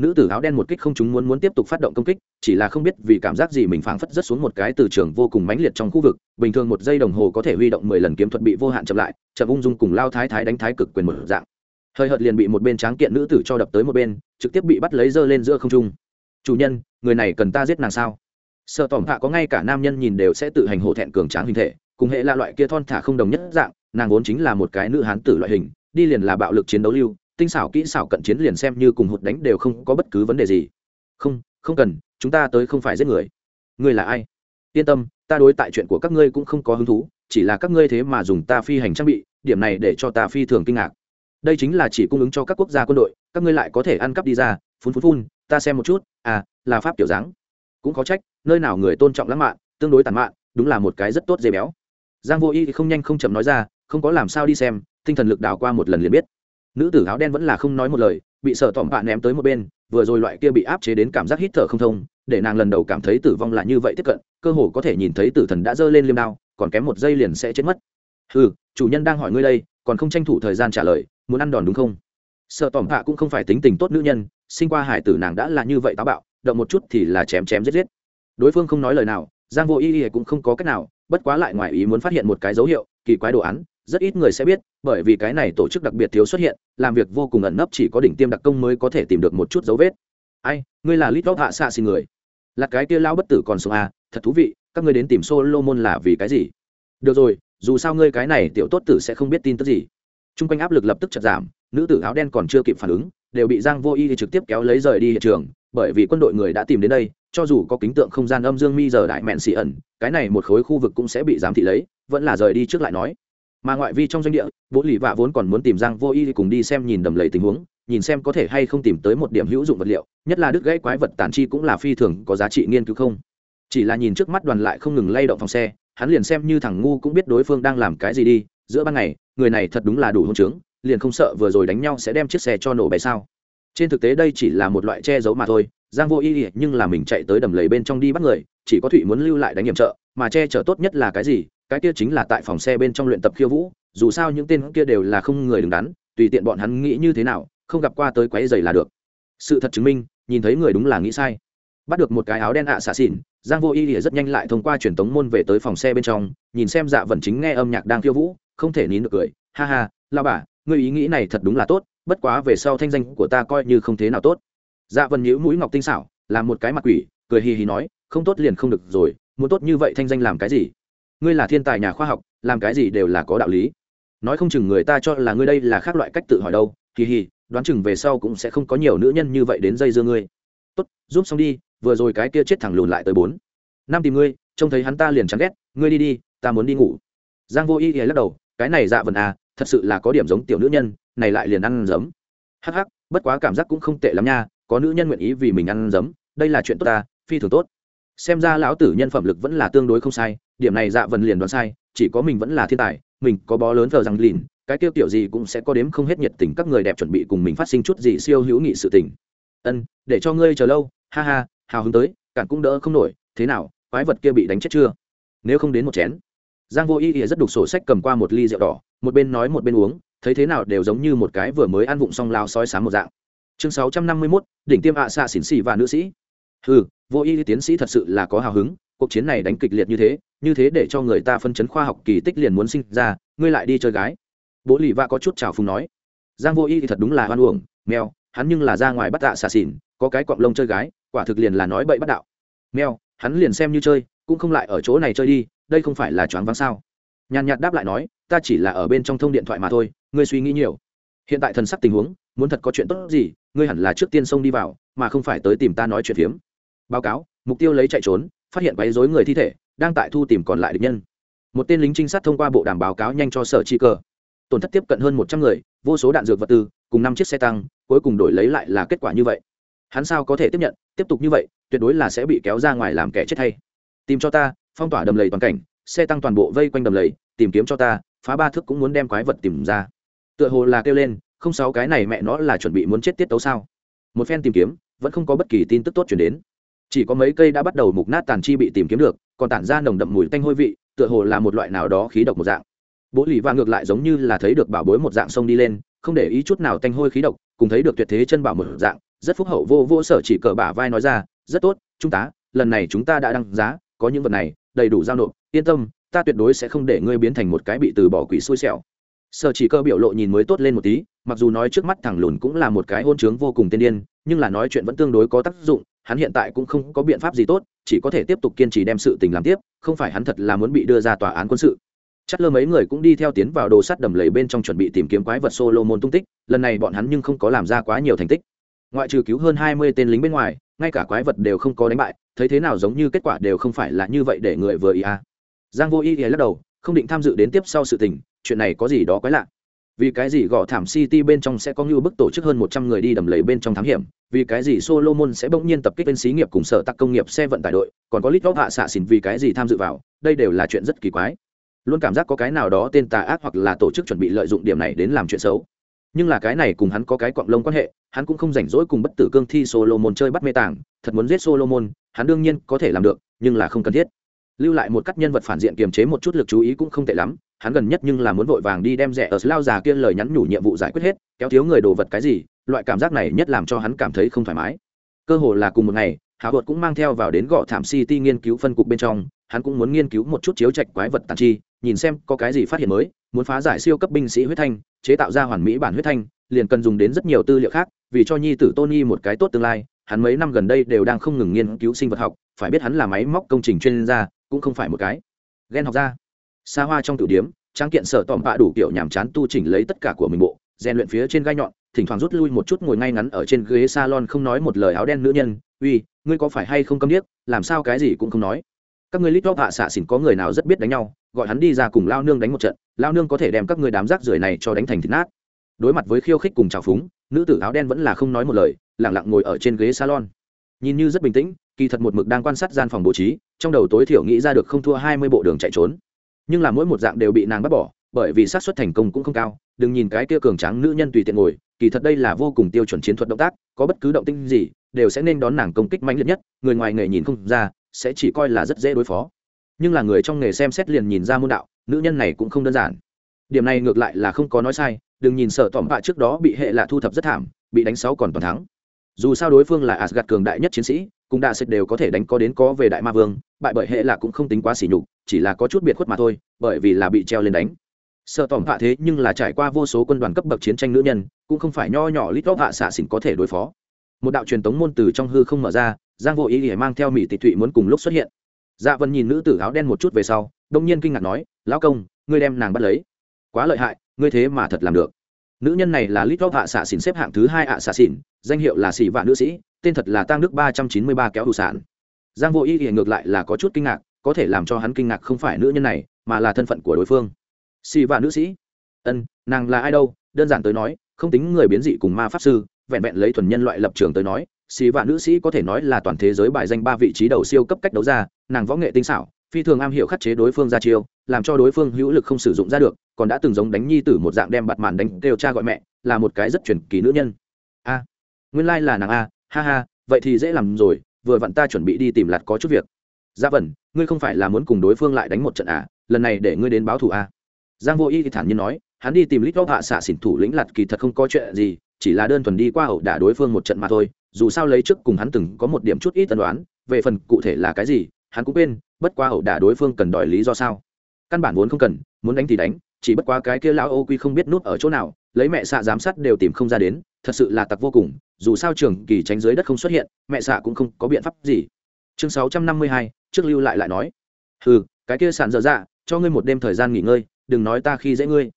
nữ tử áo đen một kích không chúng muốn muốn tiếp tục phát động công kích, chỉ là không biết vì cảm giác gì mình phảng phất rất xuống một cái từ trường vô cùng mãnh liệt trong khu vực, bình thường một giây đồng hồ có thể huy động mười lần kiếm thuật bị vô hạn chậm lại, chậm ung dung cùng lao thái thái đánh thái cực quyền một dạng. Hơi hợt liền bị một bên tráng kiện nữ tử cho đập tới một bên, trực tiếp bị bắt lấy dơ lên giữa không trung. Chủ nhân, người này cần ta giết nàng sao? Sợ tỏm hạ có ngay cả nam nhân nhìn đều sẽ tự hành hổ thẹn cường tráng hình thể, cùng hệ là loại kia thon thả không đồng nhất dạng, nàng vốn chính là một cái nữ hán tử loại hình, đi liền là bạo lực chiến đấu lưu tinh xảo kỹ xảo cận chiến liền xem như cùng hụt đánh đều không có bất cứ vấn đề gì. Không không cần, chúng ta tới không phải giết người. Ngươi là ai? Yên tâm, ta đối tại chuyện của các ngươi cũng không có hứng thú, chỉ là các ngươi thế mà dùng ta phi hành trang bị, điểm này để cho ta phi thường kinh ngạc. Đây chính là chỉ cung ứng cho các quốc gia quân đội, các ngươi lại có thể ăn cắp đi ra, phun phun phun, ta xem một chút à là pháp tiểu dáng. Cũng có trách, nơi nào người tôn trọng lãng mạn, tương đối tàn mạn, đúng là một cái rất tốt dây béo. Giang vô y thì không nhanh không chậm nói ra, không có làm sao đi xem, tinh thần lực đào qua một lần liền biết nữ tử áo đen vẫn là không nói một lời, bị sợ tỏm bạn ném tới một bên, vừa rồi loại kia bị áp chế đến cảm giác hít thở không thông, để nàng lần đầu cảm thấy tử vong là như vậy tiếp cận, cơ hồ có thể nhìn thấy tử thần đã giơ lên liêm đao, còn kém một giây liền sẽ chết mất. Ừ chủ nhân đang hỏi ngươi đây, còn không tranh thủ thời gian trả lời, muốn ăn đòn đúng không? Sợ tỏm hạ cũng không phải tính tình tốt nữ nhân, sinh qua hải tử nàng đã là như vậy táo bạo, động một chút thì là chém chém giết giết. Đối phương không nói lời nào, giang vô y y cũng không có cách nào, bất quá lại ngoài ý muốn phát hiện một cái dấu hiệu, kỳ quái đồ án rất ít người sẽ biết, bởi vì cái này tổ chức đặc biệt thiếu xuất hiện, làm việc vô cùng ẩn nấp, chỉ có đỉnh tiêm đặc công mới có thể tìm được một chút dấu vết. Ai, ngươi là lít hạ xạ xin người. Là cái kia lao bất tử còn sống à thật thú vị, các ngươi đến tìm solomon là vì cái gì? Được rồi, dù sao ngươi cái này tiểu tốt tử sẽ không biết tin tức gì. T r u n g quanh áp lực lập tức chật giảm, nữ tử áo đen còn chưa kịp phản ứng, đều bị giang vô y trực tiếp kéo lấy rời đi hiện trường, bởi vì quân đội người đã tìm đến đây, cho dù có kính tượng không gian âm dương mi giờ đại mẹn xì ẩn, cái này một khối khu vực cũng sẽ bị giám thị lấy, vẫn là rời đi trước lại nói mà ngoại vi trong doanh địa, bố lì vạ vốn còn muốn tìm giang vô y cùng đi xem nhìn đầm lầy tình huống, nhìn xem có thể hay không tìm tới một điểm hữu dụng vật liệu, nhất là đứt gãy quái vật tản chi cũng là phi thường có giá trị nghiên cứu không. Chỉ là nhìn trước mắt đoàn lại không ngừng lay động phòng xe, hắn liền xem như thằng ngu cũng biết đối phương đang làm cái gì đi, giữa ban ngày, người này thật đúng là đủ hôn trướng, liền không sợ vừa rồi đánh nhau sẽ đem chiếc xe cho nổ bay sao trên thực tế đây chỉ là một loại che giấu mà thôi, giang vô ý ỉa nhưng là mình chạy tới đầm lầy bên trong đi bắt người, chỉ có thụy muốn lưu lại đánh nhiệm trợ, mà che chở tốt nhất là cái gì? Cái kia chính là tại phòng xe bên trong luyện tập khiêu vũ, dù sao những tên kia đều là không người đứng đắn, tùy tiện bọn hắn nghĩ như thế nào, không gặp qua tới quấy giày là được. Sự thật chứng minh, nhìn thấy người đúng là nghĩ sai. Bắt được một cái áo đen ạ xạ xỉn, giang vô ý ỉa rất nhanh lại thông qua truyền tống môn về tới phòng xe bên trong, nhìn xem dạ vần chính nghe âm nhạc đang khiêu vũ, không thể nín được cười. Ha ha lao bà người ý nghĩ này thật đúng là tốt bất quá về sau thanh danh của ta coi như không thế nào tốt. Dạ vân nhíu mũi ngọc tinh xảo, làm một cái mặt quỷ, cười hì hì nói, không tốt liền không được rồi, muốn tốt như vậy thanh danh làm cái gì? Ngươi là thiên tài nhà khoa học, làm cái gì đều là có đạo lý. Nói không chừng người ta cho là ngươi đây là khác loại cách tự hỏi đâu, hì hì, đoán chừng về sau cũng sẽ không có nhiều nữ nhân như vậy đến dây dưa ngươi. Tốt, giúp xong đi, vừa rồi cái kia chết thẳng lùn lại tới bốn. Năm tìm ngươi, trông thấy hắn ta liền chán ghét, ngươi đi đi, ta muốn đi ngủ. Giang vô y lắc đầu, cái này dạ vần à thật sự là có điểm giống tiểu nữ nhân, này lại liền ăn giấm. Hắc hắc, bất quá cảm giác cũng không tệ lắm nha, có nữ nhân nguyện ý vì mình ăn giấm, đây là chuyện tốt ta, phi thường tốt. Xem ra lão tử nhân phẩm lực vẫn là tương đối không sai, điểm này dạ vần liền đoán sai, chỉ có mình vẫn là thiên tài, mình có bó lớn thờ rằng lìn, cái tiêu tiểu gì cũng sẽ có đếm không hết nhiệt tình các người đẹp chuẩn bị cùng mình phát sinh chút gì siêu hữu nghị sự tình. Ân, để cho ngươi chờ lâu, ha ha, hào hứng tới, cản cũng đỡ không nổi, thế nào, quái vật kia bị đánh chết chưa? Nếu không đến một chén giang vô ý ỉa rất đục sổ sách cầm qua một ly rượu đỏ một bên nói một bên uống thấy thế nào đều giống như một cái vừa mới ăn vụng xong lao soi sáng một dạng. Chương sáu trăm năm mươi mốt đỉnh tiêm ạ xạ xỉn xì và nữ sĩ. Hừ, vô y tiến sĩ thật sự là có hào hứng cuộc chiến này đánh kịch liệt như thế như thế để cho người ta phân chấn khoa học kỳ tích liền muốn sinh ra ngươi lại đi chơi gái. Bố lì va có chút trào phúng nói. Giang vô y thì thật đúng là hoan uổng mèo hắn nhưng là ra ngoài bắt tạ xà xỉn có cái cọng lông chơi gái quả thực liền là nói bậy bắt đạo. Mèo hắn liền xem như chơi cũng không lại ở chỗ này chơi đi, đây không phải là choáng váng sao? Nhàn nhạt đáp lại nói, ta chỉ là ở bên trong thông điện thoại mà thôi, ngươi suy nghĩ nhiều. Hiện tại thần sắc tình huống, muốn thật có chuyện tốt gì, ngươi hẳn là trước tiên xông đi vào, mà không phải tới tìm ta nói chuyện phiếm. Báo cáo, mục tiêu lấy chạy trốn, phát hiện quấy dối người thi thể, đang tại thu tìm còn lại địch nhân. Một tên lính trinh sát thông qua bộ đàm báo cáo nhanh cho sở chi cơ tổn thất tiếp cận hơn một trăm người, vô số đạn dược vật tư, cùng năm chiếc xe tăng, cuối cùng đổi lấy lại là kết quả như vậy. Hắn sao có thể tiếp nhận? Tiếp tục như vậy, tuyệt đối là sẽ bị kéo ra ngoài làm kẻ chết hay tìm cho ta, phong tỏa đầm lầy toàn cảnh, xe tăng toàn bộ vây quanh đầm lầy, tìm kiếm cho ta, phá ba thước cũng muốn đem quái vật tìm ra. Tựa hồ là kêu lên, không sáu cái này mẹ nó là chuẩn bị muốn chết tiết tấu sao? Một phen tìm kiếm, vẫn không có bất kỳ tin tức tốt chuyển đến. Chỉ có mấy cây đã bắt đầu mục nát tàn chi bị tìm kiếm được, còn tản ra nồng đậm mùi tanh hôi vị, tựa hồ là một loại nào đó khí độc một dạng. Bố lì và ngược lại giống như là thấy được bảo bối một dạng sông đi lên, không để ý chút nào tanh hôi khí độc, cùng thấy được tuyệt thế chân bảo một dạng, rất phúc hậu vô vô sở chỉ cờ bả vai nói ra, rất tốt, chúng ta, lần này chúng ta đã đăng giá có những vật này, đầy đủ giao nộp, yên tâm, ta tuyệt đối sẽ không để ngươi biến thành một cái bị từ bỏ quỷ xui xẻo. Sở chỉ cơ biểu lộ nhìn mới tốt lên một tí, mặc dù nói trước mắt thằng lùn cũng là một cái hôn trướng vô cùng tiên điên, nhưng là nói chuyện vẫn tương đối có tác dụng, hắn hiện tại cũng không có biện pháp gì tốt, chỉ có thể tiếp tục kiên trì đem sự tình làm tiếp, không phải hắn thật là muốn bị đưa ra tòa án quân sự. Chắc lơ mấy người cũng đi theo tiến vào đồ sắt đầm lầy bên trong chuẩn bị tìm kiếm quái vật solomon tung tích, lần này bọn hắn nhưng không có làm ra quá nhiều thành tích. Ngoại trừ cứu hơn hai mươi tên lính bên ngoài, ngay cả quái vật đều không có đánh bại thấy thế nào giống như kết quả đều không phải là như vậy để người vừa ý à. giang vô ý ý lắc đầu, không định tham dự đến tiếp sau sự tình, chuyện này có gì đó quái lạ. Vì cái gì gõ thảm city bên trong sẽ có như bức tổ chức hơn một trăm người đi đầm lầy bên trong thám hiểm, vì cái gì solomon sẽ bỗng nhiên tập kích bên xí nghiệp cùng sở tắc công nghiệp xe vận tải đội, còn có lít vóc hạ xạ xỉn vì cái gì tham dự vào, đây đều là chuyện rất kỳ quái. Luôn cảm giác có cái nào đó tên tà ác hoặc là tổ chức chuẩn bị lợi dụng điểm này đến làm chuyện xấu nhưng là cái này cùng hắn có cái quạng lông quan hệ, hắn cũng không rảnh rỗi cùng bất tử cương thi solomon chơi bắt mê tàng thật muốn giết solomon, hắn đương nhiên có thể làm được, nhưng là không cần thiết. Lưu lại một cắt nhân vật phản diện kiềm chế một chút lực chú ý cũng không tệ lắm, hắn gần nhất nhưng là muốn vội vàng đi đem rẻ ở lao già kia lời nhắn nhủ nhiệm vụ giải quyết hết, kéo thiếu người đồ vật cái gì, loại cảm giác này nhất làm cho hắn cảm thấy không thoải mái. Cơ hồ là cùng một ngày, hào Bột cũng mang theo vào đến gõ thảm city nghiên cứu phân cục bên trong hắn cũng muốn nghiên cứu một chút chiếu trạch quái vật tàn chi, nhìn xem có cái gì phát hiện mới, muốn phá giải siêu cấp binh sĩ huyết thanh, chế tạo ra hoàn mỹ bản huyết thanh, liền cần dùng đến rất nhiều tư liệu khác, vì cho nhi tử tony một cái tốt tương lai, hắn mấy năm gần đây đều đang không ngừng nghiên cứu sinh vật học, phải biết hắn là máy móc công trình chuyên gia, cũng không phải một cái ghen học gia. Xa hoa trong tử điếm trang kiện sở tòm bạ đủ kiểu nhàm chán tu chỉnh lấy tất cả của mình bộ, rèn luyện phía trên gai nhọn, thỉnh thoảng rút lui một chút ngồi ngay ngắn ở trên ghế salon không nói một lời áo đen nữ nhân, uy, ngươi có phải hay không câm điếc, làm sao cái gì cũng không nói các ngươi lít lót hạ xạ xỉn có người nào rất biết đánh nhau, gọi hắn đi ra cùng lao nương đánh một trận, lao nương có thể đem các ngươi đám rác rưởi này cho đánh thành thịt nát. Đối mặt với khiêu khích cùng trào phúng, nữ tử áo đen vẫn là không nói một lời lẳng lặng ngồi ở trên ghế salon. Nhìn như rất bình tĩnh, kỳ thật một mực đang quan sát gian phòng bố trí, trong đầu tối thiểu nghĩ ra được không thua hai mươi bộ đường chạy trốn. Nhưng là mỗi một dạng đều bị nàng bắt bỏ, bởi vì xác suất thành công cũng không cao, đừng nhìn cái kia cường tráng nữ nhân tùy tiện ngồi, kỳ thật đây là vô cùng tiêu chuẩn chiến thuật động tác, có bất cứ động tinh gì, đều sẽ nên đón nàng công kích mạnh liệt nhất, người ngoài nghề nhìn không ra sẽ chỉ coi là rất dễ đối phó. Nhưng là người trong nghề xem xét liền nhìn ra môn đạo, nữ nhân này cũng không đơn giản. Điểm này ngược lại là không có nói sai, đừng nhìn sợ tỏm bạ trước đó bị hệ lạ thu thập rất thảm, bị đánh sáu còn toàn thắng. Dù sao đối phương là asgad cường đại nhất chiến sĩ cũng đã sệt đều có thể đánh có đến có về đại ma vương, bại bởi hệ lạ cũng không tính quá xỉ nhục, chỉ là có chút biệt khuất mà thôi, bởi vì là bị treo lên đánh. Sợ tỏm bạ thế nhưng là trải qua vô số quân đoàn cấp bậc chiến tranh nữ nhân, cũng không phải nho nhỏ lít lót hạ xạ xỉn có thể đối phó. Một đạo truyền tống môn từ trong hư không mở ra giang vô ý để mang theo mỹ tịch thụy muốn cùng lúc xuất hiện. Dạ vân nhìn nữ tử áo đen một chút về sau, đông nhiên kinh ngạc nói, lão công, ngươi đem nàng bắt lấy. Quá lợi hại, ngươi thế mà thật làm được. Nữ nhân này là lít hạ xạ xỉn xếp hạng thứ hai ạ xạ xỉn, danh hiệu là xỉ vạn nữ sĩ, tên thật là tăng đức ba trăm chín mươi ba kéo hữu sản giang vô ý thì ngược lại là có chút kinh ngạc, có thể làm cho hắn kinh ngạc không phải nữ nhân này, mà là thân phận của đối phương. Xỉ vạn nữ sĩ. Ân, nàng là ai đâu? Đơn giản tới nói, không tính người biến dị cùng ma pháp sư, vẹn vẹn lấy thuần nhân loại lập trường tới nói xì vạn nữ sĩ có thể nói là toàn thế giới bài danh ba vị trí đầu siêu cấp cách đấu ra, nàng võ nghệ tinh xảo, phi thường am hiểu khắc chế đối phương ra chiêu, làm cho đối phương hữu lực không sử dụng ra được, còn đã từng giống đánh nhi tử một dạng đem bạt màn đánh kêu cha gọi mẹ, là một cái rất truyền kỳ nữ nhân. A, nguyên lai là nàng a, ha ha, vậy thì dễ làm rồi, vừa vặn ta chuẩn bị đi tìm lặt có chút việc. Dạ Gia vẩn ngươi không phải là muốn cùng đối phương lại đánh một trận à lần này để ngươi đến báo thù a. Giang vô y thì thản nhiên nói, hắn đi tìm lít góc hạ xạ xỉn thủ lĩnh lặt kỳ thật không có chuyện gì, chỉ là đơn thuần đi qua ẩu đả đối phương một trận mà thôi dù sao lấy trước cùng hắn từng có một điểm chút ít tân đoán, về phần cụ thể là cái gì, hắn cũng quên, bất qua ẩu đả đối phương cần đòi lý do sao. Căn bản vốn không cần, muốn đánh thì đánh, chỉ bất quá cái kia lão ô quy không biết nút ở chỗ nào, lấy mẹ xạ giám sát đều tìm không ra đến, thật sự là tặc vô cùng, dù sao trường kỳ tránh dưới đất không xuất hiện, mẹ xạ cũng không có biện pháp gì. Chương sáu trăm năm mươi hai, trước lưu lại lại nói. Ừ cái kia sàn dở dạ cho ngươi một đêm thời gian nghỉ ngơi, đừng nói ta khi dễ ngươi.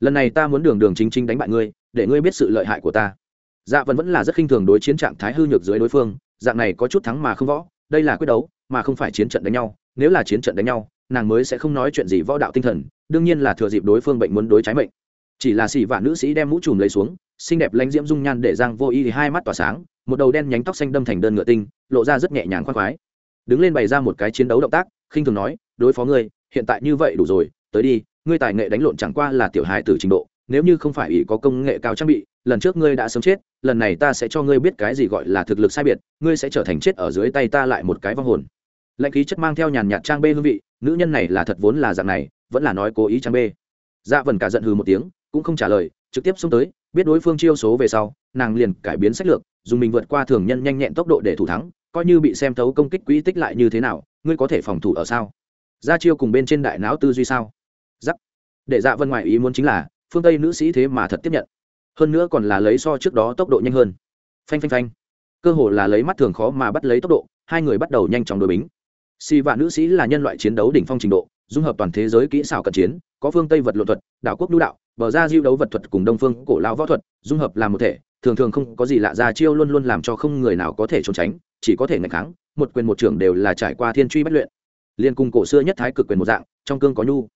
Lần này ta muốn đường đường chính chính đánh bại ngươi, để ngươi biết sự lợi hại của ta dạ vẫn vẫn là rất khinh thường đối chiến trạng thái hư nhược dưới đối phương, dạng này có chút thắng mà không võ, đây là quyết đấu, mà không phải chiến trận đánh nhau, nếu là chiến trận đánh nhau, nàng mới sẽ không nói chuyện gì võ đạo tinh thần, đương nhiên là thừa dịp đối phương bệnh muốn đối trái mệnh. Chỉ là xỉ vạn nữ sĩ đem mũ trùm lấy xuống, xinh đẹp lãnh diễm dung nhan để giang vô y thì hai mắt tỏa sáng, một đầu đen nhánh tóc xanh đâm thành đơn ngựa tinh, lộ ra rất nhẹ nhàng khoan khoái. Đứng lên bày ra một cái chiến đấu động tác, khinh thường nói, đối phó ngươi, hiện tại như vậy đủ rồi, tới đi, ngươi tài nghệ đánh lộn chẳng qua là tiểu hài tử trình độ, nếu như không phải ý có công nghệ cao trang bị lần trước ngươi đã sớm chết, lần này ta sẽ cho ngươi biết cái gì gọi là thực lực sai biệt, ngươi sẽ trở thành chết ở dưới tay ta lại một cái vong hồn. Lệnh khí chất mang theo nhàn nhạt trang bê hương vị, nữ nhân này là thật vốn là dạng này, vẫn là nói cố ý trang bê. Dạ vần cả giận hừ một tiếng, cũng không trả lời, trực tiếp xông tới, biết đối phương chiêu số về sau, nàng liền cải biến sách lược, dùng mình vượt qua thường nhân nhanh nhẹn tốc độ để thủ thắng, coi như bị xem thấu công kích quỹ tích lại như thế nào, ngươi có thể phòng thủ ở sao? Ra chiêu cùng bên trên đại não tư duy sao? Giắc để dạ vân ngoại ý muốn chính là, phương tây nữ sĩ thế mà thật tiếp nhận hơn nữa còn là lấy so trước đó tốc độ nhanh hơn. Phanh phanh phanh. Cơ hồ là lấy mắt thường khó mà bắt lấy tốc độ, hai người bắt đầu nhanh chóng đối bính. Si vạn nữ sĩ là nhân loại chiến đấu đỉnh phong trình độ, dung hợp toàn thế giới kỹ xảo cận chiến, có phương tây vật lộ thuật, đảo quốc đu đạo, bờ ra diêu đấu vật thuật cùng đông phương cổ lao võ thuật, dung hợp làm một thể, thường thường không có gì lạ ra chiêu luôn luôn làm cho không người nào có thể trốn tránh, chỉ có thể ngày kháng, một quyền một trưởng đều là trải qua thiên truy bất luyện. Liên cung cổ xưa nhất thái cực quyền một dạng, trong cương có nhu.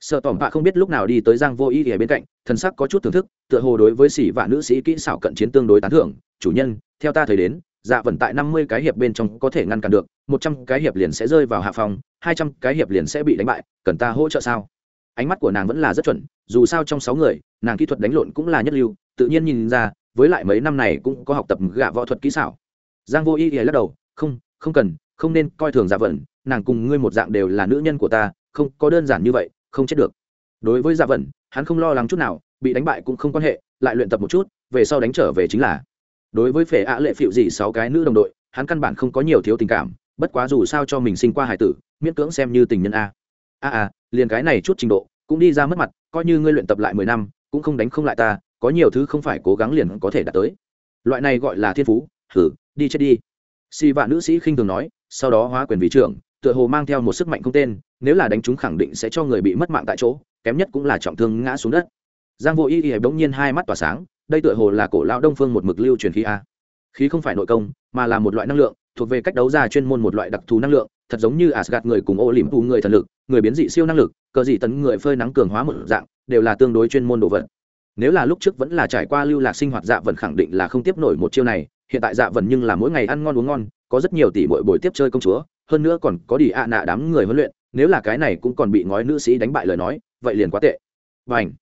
Sợ tỏm bạ không biết lúc nào đi tới giang vô ý ở bên cạnh thần sắc có chút thưởng thức, tựa hồ đối với sĩ và nữ sĩ kỹ xảo cận chiến tương đối tán thưởng. Chủ nhân, theo ta thấy đến dạ vận tại năm mươi cái hiệp bên trong có thể ngăn cản được, một trăm cái hiệp liền sẽ rơi vào hạ phòng, hai trăm cái hiệp liền sẽ bị đánh bại, cần ta hỗ trợ sao? Ánh mắt của nàng vẫn là rất chuẩn, dù sao trong sáu người, nàng kỹ thuật đánh lộn cũng là nhất lưu, tự nhiên nhìn ra, với lại mấy năm này cũng có học tập gạ võ thuật kỹ xảo. Giang vô ý thì lắc đầu, không không cần, không nên coi thường dạ vận, nàng cùng ngươi một dạng đều là nữ nhân của ta, không có đơn giản như vậy, không chết được. Đối với dạ vận hắn không lo lắng chút nào, bị đánh bại cũng không quan hệ, lại luyện tập một chút, về sau đánh trở về chính là. Đối với phệ ạ lệ phịu dị sáu cái nữ đồng đội, hắn căn bản không có nhiều thiếu tình cảm, bất quá dù sao cho mình sinh qua hải tử, miễn cưỡng xem như tình nhân a. A a liền cái này chút trình độ, cũng đi ra mất mặt, coi như ngươi luyện tập lại mười năm, cũng không đánh không lại ta, có nhiều thứ không phải cố gắng liền có thể đạt tới. Loại này gọi là thiên phú thử đi chết đi. Si vạn nữ sĩ khinh thường nói, sau đó hóa quyền vị trưởng, tựa hồ mang theo một sức mạnh không tên, nếu là đánh chúng khẳng định sẽ cho người bị mất mạng tại chỗ kém nhất cũng là trọng thương ngã xuống đất. Giang vô y y bỗng nhiên hai mắt tỏa sáng, đây tựa hồ là cổ lão đông phương một mực lưu truyền khí a. Khí không phải nội công, mà là một loại năng lượng, thuộc về cách đấu ra chuyên môn một loại đặc thù năng lượng, thật giống như asgad người cùng ô liềm thù người thần lực, người biến dị siêu năng lực, cờ dị tấn người phơi nắng cường hóa một dạng, đều là tương đối chuyên môn đồ vật. Nếu là lúc trước vẫn là trải qua lưu lạc sinh hoạt dạ vần khẳng định là không tiếp nổi một chiêu này, hiện tại dạ vần nhưng là mỗi ngày ăn ngon uống ngon, có rất nhiều tỷ bội buổi tiếp chơi công chúa, hơn nữa còn có đi ạ nạ đám người huấn luyện, nếu là cái này cũng còn bị ngói nữ sĩ đánh bại lời nói vậy liền quá tệ. Và ảnh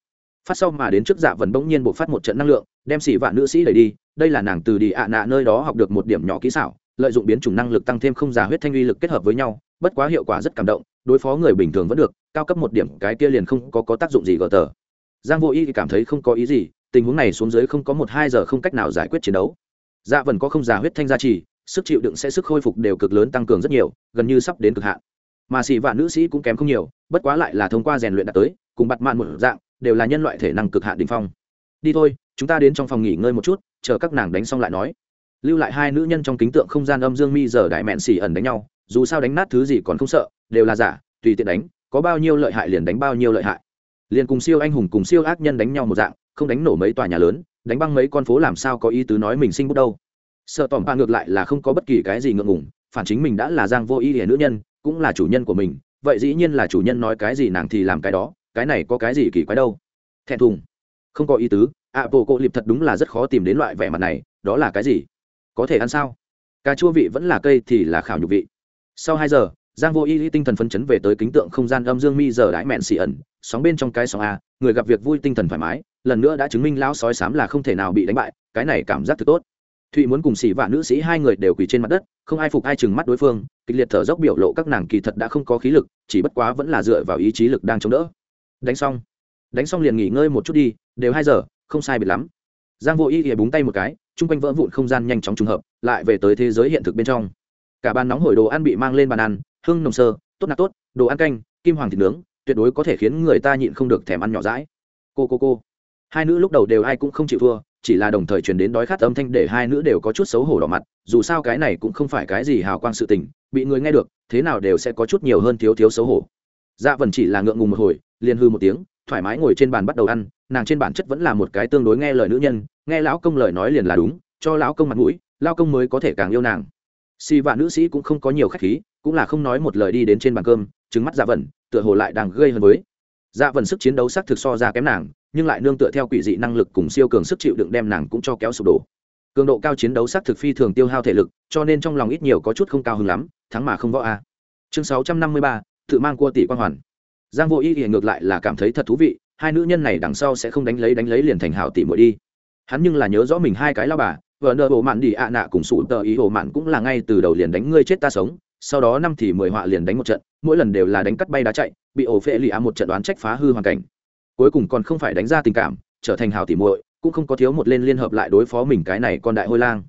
phát sau mà đến trước dạ vần bỗng nhiên buộc phát một trận năng lượng đem xỉ vạn nữ sĩ đẩy đi đây là nàng từ đi ạ nạ nơi đó học được một điểm nhỏ kỹ xảo lợi dụng biến chủng năng lực tăng thêm không giả huyết thanh uy lực kết hợp với nhau bất quá hiệu quả rất cảm động đối phó người bình thường vẫn được cao cấp một điểm cái kia liền không có, có tác dụng gì gờ tờ. Giang vô y thì cảm thấy không có ý gì tình huống này xuống dưới không có một hai giờ không cách nào giải quyết chiến đấu. Dạ vần có không giả huyết thanh gia trì sức chịu đựng sẽ sức khôi phục đều cực lớn tăng cường rất nhiều gần như sắp đến cực hạn mà xì vạn nữ sĩ cũng kém không nhiều, bất quá lại là thông qua rèn luyện đạt tới, cùng bặt mạn một dạng, đều là nhân loại thể năng cực hạn đ ỉ n h phong. Đi thôi, chúng ta đến trong phòng nghỉ ngơi một chút, chờ các nàng đánh xong lại nói. Lưu lại hai nữ nhân trong kính tượng không gian âm dương mi giờ đại mẹn xì ẩn đánh nhau, dù sao đánh nát thứ gì còn không sợ, đều là giả, tùy tiện đánh, có bao nhiêu lợi hại liền đánh bao nhiêu lợi hại. Liền cùng siêu anh hùng cùng siêu ác nhân đánh nhau một dạng, không đánh nổ mấy tòa nhà lớn, đánh băng mấy con phố làm sao có ý tứ nói mình sinh bút đâu. Sợ tỏm pa ngược lại là không có bất kỳ cái gì ngượng ngùng, phản chính mình đã là giang vô ý để nữ nhân cũng là chủ nhân của mình, vậy dĩ nhiên là chủ nhân nói cái gì nàng thì làm cái đó, cái này có cái gì kỳ quái đâu. Thẹn thùng. Không có ý tứ ạ bộ cộ lịp thật đúng là rất khó tìm đến loại vẻ mặt này, đó là cái gì? Có thể ăn sao? Cà chua vị vẫn là cây thì là khảo nhục vị. Sau hai giờ, giang vô y tinh thần phấn chấn về tới kính tượng không gian âm dương mi giờ đãi mẹn xì ẩn, sóng bên trong cái sóng a, người gặp việc vui tinh thần thoải mái, lần nữa đã chứng minh lão sói sám là không thể nào bị đánh bại, cái này cảm giác thật tốt. Thụy muốn cùng xì và nữ sĩ hai người đều quỳ trên mặt đất, không ai phục ai chừng mắt đối phương kịch liệt thở dốc biểu lộ các nàng kỳ thật đã không có khí lực, chỉ bất quá vẫn là dựa vào ý chí lực đang chống đỡ. Đánh xong. Đánh xong liền nghỉ ngơi một chút đi, đều hai giờ, không sai biệt lắm. Giang vô ý ỉa búng tay một cái, chung quanh vỡ vụn không gian nhanh chóng trùng hợp, lại về tới thế giới hiện thực bên trong. Cả bàn nóng hổi đồ ăn bị mang lên bàn ăn, hương nồng sơ, tốt nạc tốt, đồ ăn canh, kim hoàng thịt nướng, tuyệt đối có thể khiến người ta nhịn không được thèm ăn nhỏ rãi cô cô cô. Hai nữ lúc đầu đều ai cũng không chịu thua, chỉ là đồng thời truyền đến đói khát âm thanh để hai nữ đều có chút xấu hổ đỏ mặt, dù sao cái này cũng không phải cái gì hào quang sự tình bị người nghe được, thế nào đều sẽ có chút nhiều hơn thiếu thiếu xấu hổ. Dạ vần chỉ là ngượng ngùng một hồi, liền hư một tiếng, thoải mái ngồi trên bàn bắt đầu ăn, nàng trên bản chất vẫn là một cái tương đối nghe lời nữ nhân, nghe lão công lời nói liền là đúng, cho lão công mặt mũi lao công mới có thể càng yêu nàng. Si và nữ sĩ cũng không có nhiều khách khí, cũng là không nói một lời đi đến trên bàn cơm trứng mắt dạ vần tựa hồ lại đang gây hơn với. Dạ vần sức chiến đấu xác thực so ra kém nàng, nhưng lại nương tựa theo quỷ dị năng lực cùng siêu cường sức chịu đựng đem nàng cũng cho kéo sụp đổ cường độ cao chiến đấu xác thực phi thường tiêu hao thể lực, cho nên trong lòng ít nhiều có chút không cao hứng lắm, thắng mà không võ a. Chương sáu trăm năm mươi ba, tự mang cua tỷ quan hoàn. Giang vô y thì ngược lại là cảm thấy thật thú vị, hai nữ nhân này đằng sau sẽ không đánh lấy đánh lấy liền thành hảo tỷ muội đi. Hắn nhưng là nhớ rõ mình hai cái lao bà vợ nợ bộ mạn đi ạ nạ cùng sụ tờ ý hồ mạn cũng là ngay từ đầu liền đánh ngươi chết ta sống, sau đó năm thì mười họa liền đánh một trận, mỗi lần đều là đánh cắt bay đá chạy, bị ổ phệ lì ạ một trận đoán trách phá hư hoàn cảnh. Cuối cùng còn không phải đánh ra tình cảm, trở thành hào tỉ muội cũng không có thiếu một lên liên hợp lại đối phó mình cái này con đại hôi lang.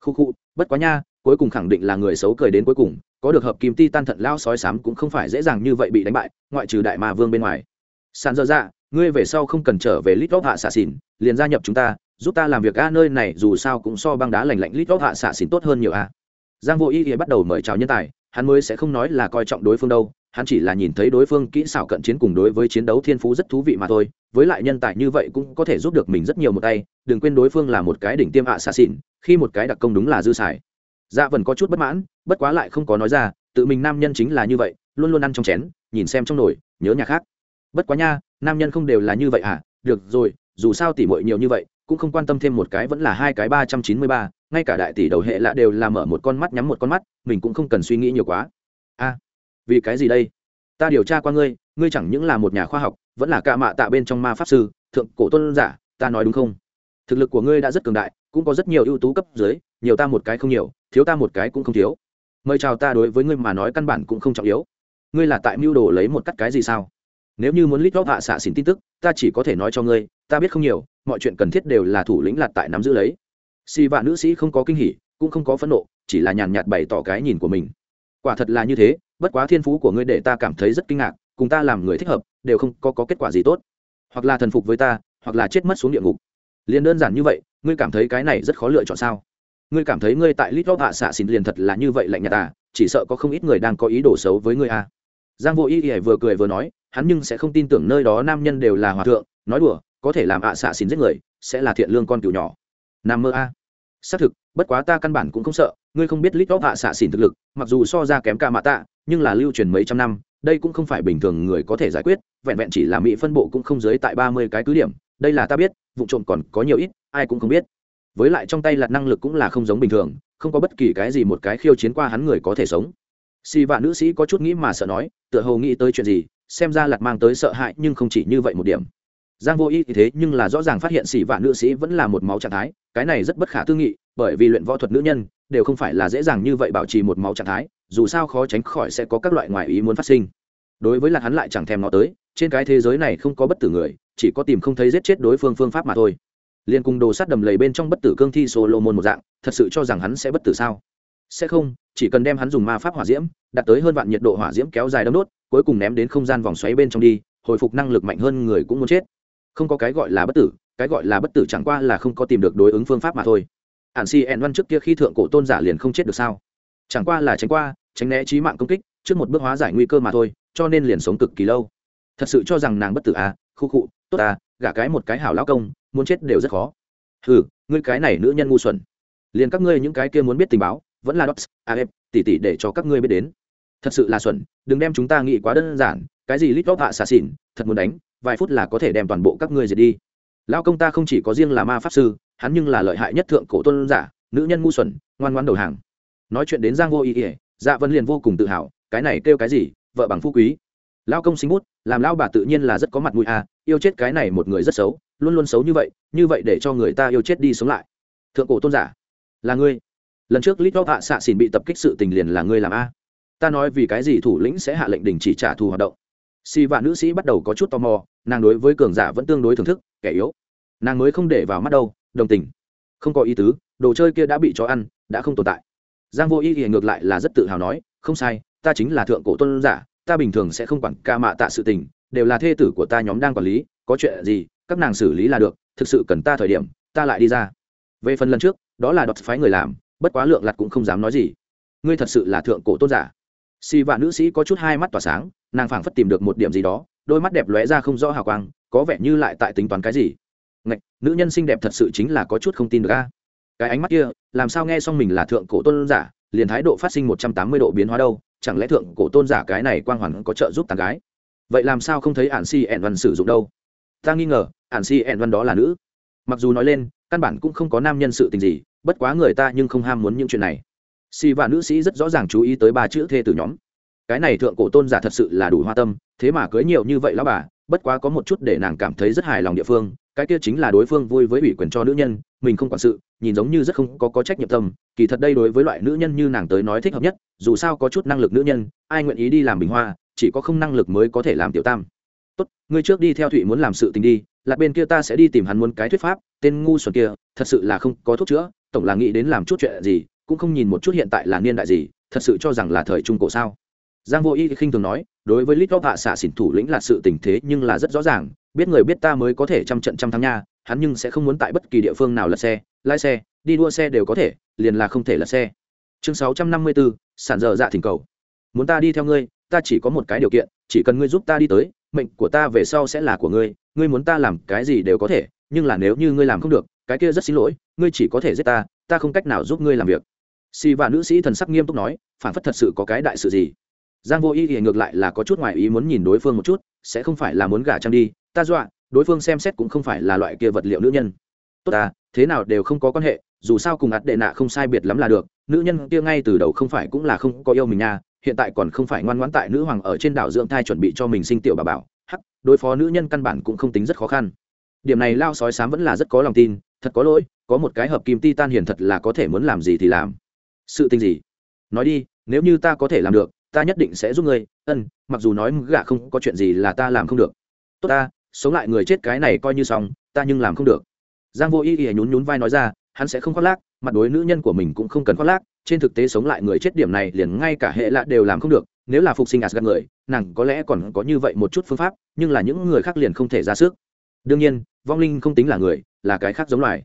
Khu khu, bất quá nha, cuối cùng khẳng định là người xấu cười đến cuối cùng, có được hợp kim ti tan thận lao sói sám cũng không phải dễ dàng như vậy bị đánh bại, ngoại trừ đại ma vương bên ngoài. Sàn dơ dạ ngươi về sau không cần trở về lít lót hạ xạ xỉn, liền gia nhập chúng ta, giúp ta làm việc a, nơi này dù sao cũng so băng đá lành lạnh lít lót hạ xạ xỉn tốt hơn nhiều a. Giang vô ý ý bắt đầu mời chào nhân tài, hắn mới sẽ không nói là coi trọng đối phương đâu hắn chỉ là nhìn thấy đối phương kỹ xảo cận chiến cùng đối với chiến đấu thiên phú rất thú vị mà thôi, với lại nhân tài như vậy cũng có thể giúp được mình rất nhiều một tay, đừng quên đối phương là một cái đỉnh tiêm hạ xạ xỉn khi một cái đặc công đúng là dư xài. Dạ vẫn có chút bất mãn, bất quá lại không có nói ra, tự mình nam nhân chính là như vậy, luôn luôn ăn trong chén, nhìn xem trong nồi, nhớ nhà khác. Bất quá nha, nam nhân không đều là như vậy à? Được rồi, dù sao tỉ mội nhiều như vậy, cũng không quan tâm thêm một cái vẫn là hai cái ba trăm chín mươi ba, ngay cả đại tỷ đầu hệ lạ đều là mở một con mắt nhắm một con mắt, mình cũng không cần suy nghĩ nhiều quá. A vì cái gì đây? Ta điều tra qua ngươi ngươi chẳng những là một nhà khoa học, vẫn là ca mạ tạ bên trong ma pháp sư, thượng cổ tôn giả, ta nói đúng không? Thực lực của ngươi đã rất cường đại, cũng có rất nhiều ưu tú cấp dưới, nhiều ta một cái không nhiều, thiếu ta một cái cũng không thiếu. Mời chào ta đối với ngươi mà nói căn bản cũng không trọng yếu. Ngươi là tại mưu đồ lấy một cắt cái gì sao? Nếu như muốn lít lót hạ xạ xỉn tin tức, ta chỉ có thể nói cho ngươi, ta biết không nhiều, mọi chuyện cần thiết đều là thủ lĩnh lạt tại nắm giữ lấy. Si vạn nữ sĩ không có kinh hỉ, cũng không có phẫn nộ, chỉ là nhàn nhạt bày tỏ cái nhìn của mình. Quả thật là như thế bất quá thiên phú của ngươi để ta cảm thấy rất kinh ngạc cùng ta làm người thích hợp đều không có, có kết quả gì tốt. Hoặc là thần phục với ta hoặc là chết mất xuống địa ngục. Liền đơn giản như vậy ngươi cảm thấy cái này rất khó lựa chọn sao? Ngươi cảm thấy ngươi tại lít lót hạ xạ xỉn liền thật là như vậy lạnh nhạt à? Chỉ sợ có không ít người đang có ý đồ xấu với ngươi à? Giang vô ý ỉa vừa cười vừa nói hắn nhưng sẽ không tin tưởng nơi đó nam nhân đều là hòa thượng nói đùa có thể làm ạ xạ xỉn giết người sẽ là thiện lương con cừu nhỏ. Nam mơ a. Xác thực bất quá ta căn bản cũng không sợ ngươi không biết lít lót hạ xạ xỉn thực lực mặc dù so ra kém ca mạ tạ nhưng là lưu truyền mấy trăm năm, đây cũng không phải bình thường người có thể giải quyết, vẹn vẹn chỉ là mỹ phân bộ cũng không dưới tại ba mươi cái cứ điểm, đây là ta biết, vụ trộm còn có nhiều ít, ai cũng không biết. Với lại trong tay lạt năng lực cũng là không giống bình thường, không có bất kỳ cái gì một cái khiêu chiến qua hắn người có thể sống. Si vạn nữ sĩ có chút nghĩ mà sợ nói, tựa hồ nghĩ tới chuyện gì, xem ra lạt mang tới sợ hãi nhưng không chỉ như vậy một điểm. Giang vô ý thì thế nhưng là rõ ràng phát hiện xì vạn nữ sĩ vẫn là một máu trạng thái, cái này rất bất khả tư nghị, bởi vì luyện võ thuật nữ nhân đều không phải là dễ dàng như vậy bảo trì một máu trạng thái dù sao khó tránh khỏi sẽ có các loại ngoại ý muốn phát sinh. Đối với lạc hắn lại chẳng thèm nó tới, trên cái thế giới này không có bất tử người, chỉ có tìm không thấy giết chết đối phương phương pháp mà thôi. Liền cùng đồ sát đầm lầy bên trong bất tử cương thi solomon một dạng, thật sự cho rằng hắn sẽ bất tử sao? Sẽ không, chỉ cần đem hắn dùng ma pháp hỏa diễm, đạt tới hơn vạn nhiệt độ hỏa diễm kéo dài đấm đốt, cuối cùng ném đến không gian vòng xoáy bên trong đi, hồi phục năng lực mạnh hơn người cũng muốn chết. Không có cái gọi là bất tử, cái gọi là bất tử chẳng qua là không có tìm được đối ứng phương pháp mà thôi. Ản si ẹn văn trước kia khi thượng cổ tôn giả liền không chết được sao? Chẳng qua là tránh qua, tránh né trí mạng công kích, trước một bước hóa giải nguy cơ mà thôi, cho nên liền sống cực kỳ lâu. Thật sự cho rằng nàng bất tử à khu khụ tốt à gả cái một cái hảo lão công, muốn chết đều rất khó. Ừ ngươi cái này nữ nhân ngu xuẩn. Liền các ngươi những cái kia muốn biết tình báo, vẫn là dots af tỉ tỉ để cho các ngươi biết đến. Thật sự là xuẩn, đừng đem chúng ta nghĩ quá đơn giản, cái gì lít lót hạ xà xỉn, thật muốn đánh, vài phút là có thể đem toàn bộ các ngươi diệt đi. Lao công ta không chỉ có riêng là ma pháp sư, hắn nhưng là lợi hại nhất thượng cổ tôn giả, nữ nhân ngu xuẩn, ngoan ngoan đầu hàng nói chuyện đến giang vô ý ỉa dạ vân liền vô cùng tự hào, cái này kêu cái gì, vợ bằng phú quý. Lao công sinh bút, làm lao bà tự nhiên là rất có mặt mũi à yêu chết cái này một người rất xấu, luôn luôn xấu như vậy như vậy để cho người ta yêu chết đi sống lại. Thượng cổ tôn giả, là ngươi. Lần trước lít hạ xạ xỉn bị tập kích sự tình liền là ngươi làm a. Ta nói vì cái gì thủ lĩnh sẽ hạ lệnh đình chỉ trả thù hoạt động. Si và nữ sĩ bắt đầu có chút tò mò, nàng đối với cường giả vẫn tương đối thưởng thức, kẻ yếu. Nàng mới không để vào mắt đâu, đồng tình. Không có ý tứ, đồ chơi kia đã bị chó ăn, đã không tồn tại giang vô ý thì ngược lại là rất tự hào nói không sai ta chính là thượng cổ tôn giả ta bình thường sẽ không quản ca mạ tạ sự tình đều là thê tử của ta nhóm đang quản lý có chuyện gì các nàng xử lý là được thực sự cần ta thời điểm ta lại đi ra. Về phần lần trước đó là đọt phái người làm bất quá lượng lặt cũng không dám nói gì. Ngươi thật sự là thượng cổ tôn giả. Si vạn nữ sĩ có chút hai mắt tỏa sáng nàng phảng phất tìm được một điểm gì đó đôi mắt đẹp lóe ra không rõ hào quang có vẻ như lại tại tính toán cái gì. Ngạch, nữ nhân xinh đẹp thật sự chính là có chút không tin được a cái ánh mắt kia, làm sao nghe xong mình là thượng cổ tôn giả, liền thái độ phát sinh một trăm tám mươi độ biến hóa đâu, chẳng lẽ thượng cổ tôn giả cái này quang hoàn có trợ giúp tàn gái? Vậy làm sao không thấy ản si ẹn văn sử dụng đâu? Ta nghi ngờ, ản si ẹn văn đó là nữ. Mặc dù nói lên, căn bản cũng không có nam nhân sự tình gì, bất quá người ta nhưng không ham muốn những chuyện này. Si và nữ sĩ rất rõ ràng chú ý tới ba chữ thê từ nhóm. Cái này thượng cổ tôn giả thật sự là đủ hoa tâm, thế mà cưới nhiều như vậy lão bà, bất quá có một chút để nàng cảm thấy rất hài lòng địa phương, cái kia chính là đối phương vui với ủy quyền cho nữ nhân, mình không quản sự nhìn giống như rất không có, có trách nhiệm tâm kỳ thật đây đối với loại nữ nhân như nàng tới nói thích hợp nhất dù sao có chút năng lực nữ nhân ai nguyện ý đi làm bình hoa chỉ có không năng lực mới có thể làm tiểu tam. Tốt ngươi trước đi theo thụy muốn làm sự tình đi lạc bên kia ta sẽ đi tìm hắn muốn cái thuyết pháp tên ngu xuẩn kia thật sự là không có thuốc chữa tổng là nghĩ đến làm chút chuyện gì cũng không nhìn một chút hiện tại là niên đại gì thật sự cho rằng là thời trung cổ sao. Giang vô y khinh thường nói đối với lít góp hạ xạ xỉn thủ lĩnh là sự tình thế nhưng là rất rõ ràng biết người biết ta mới có thể trăm trận trăm thắng nha hắn nhưng sẽ không muốn tại bất kỳ địa phương nào lật xe lái xe, đi đua xe đều có thể, liền là không thể là xe. Chương sáu trăm năm mươi bốn sản dở dạ thỉnh cầu. Muốn ta đi theo ngươi, ta chỉ có một cái điều kiện, chỉ cần ngươi giúp ta đi tới, mệnh của ta về sau sẽ là của ngươi ngươi muốn ta làm cái gì đều có thể, nhưng là nếu như ngươi làm không được, cái kia rất xin lỗi, ngươi chỉ có thể giết ta ta không cách nào giúp ngươi làm việc. Si và nữ sĩ thần sắc nghiêm túc nói, phản phất thật sự có cái đại sự gì. Giang vô ý thì ngược lại là có chút ngoài ý muốn nhìn đối phương một chút, sẽ không phải là muốn gả trang đi, ta dọa, đối phương xem xét cũng không phải là loại kia vật liệu nữ nhân tốt ta, thế nào đều không có quan hệ, dù sao cùng ạt đệ nạ không sai biệt lắm là được, nữ nhân kia ngay từ đầu không phải cũng là không có yêu mình nha, hiện tại còn không phải ngoan ngoãn tại nữ hoàng ở trên đảo dưỡng thai chuẩn bị cho mình sinh tiểu bà bảo, hắc, đối phó nữ nhân căn bản cũng không tính rất khó khăn. Điểm này lao sói sám vẫn là rất có lòng tin, thật có lỗi, có một cái hợp kim ti tan hiền thật là có thể muốn làm gì thì làm. Sự tình gì? Nói đi, nếu như ta có thể làm được, ta nhất định sẽ giúp ngươi, ân, mặc dù nói gạ không có chuyện gì là ta làm không được. Tốt ta, sống lại người chết cái này coi như xong, ta nhưng làm không được giang vô ý ý nhún nhún vai nói ra, hắn sẽ không khoác lác, mặt đối nữ nhân của mình cũng không cần khoác lác, trên thực tế sống lại người chết điểm này liền ngay cả hệ lạ đều làm không được, nếu là phục sinh asgad người, nàng có lẽ còn có như vậy một chút phương pháp, nhưng là những người khác liền không thể ra sức. Đương nhiên, vong linh không tính là người, là cái khác giống loài.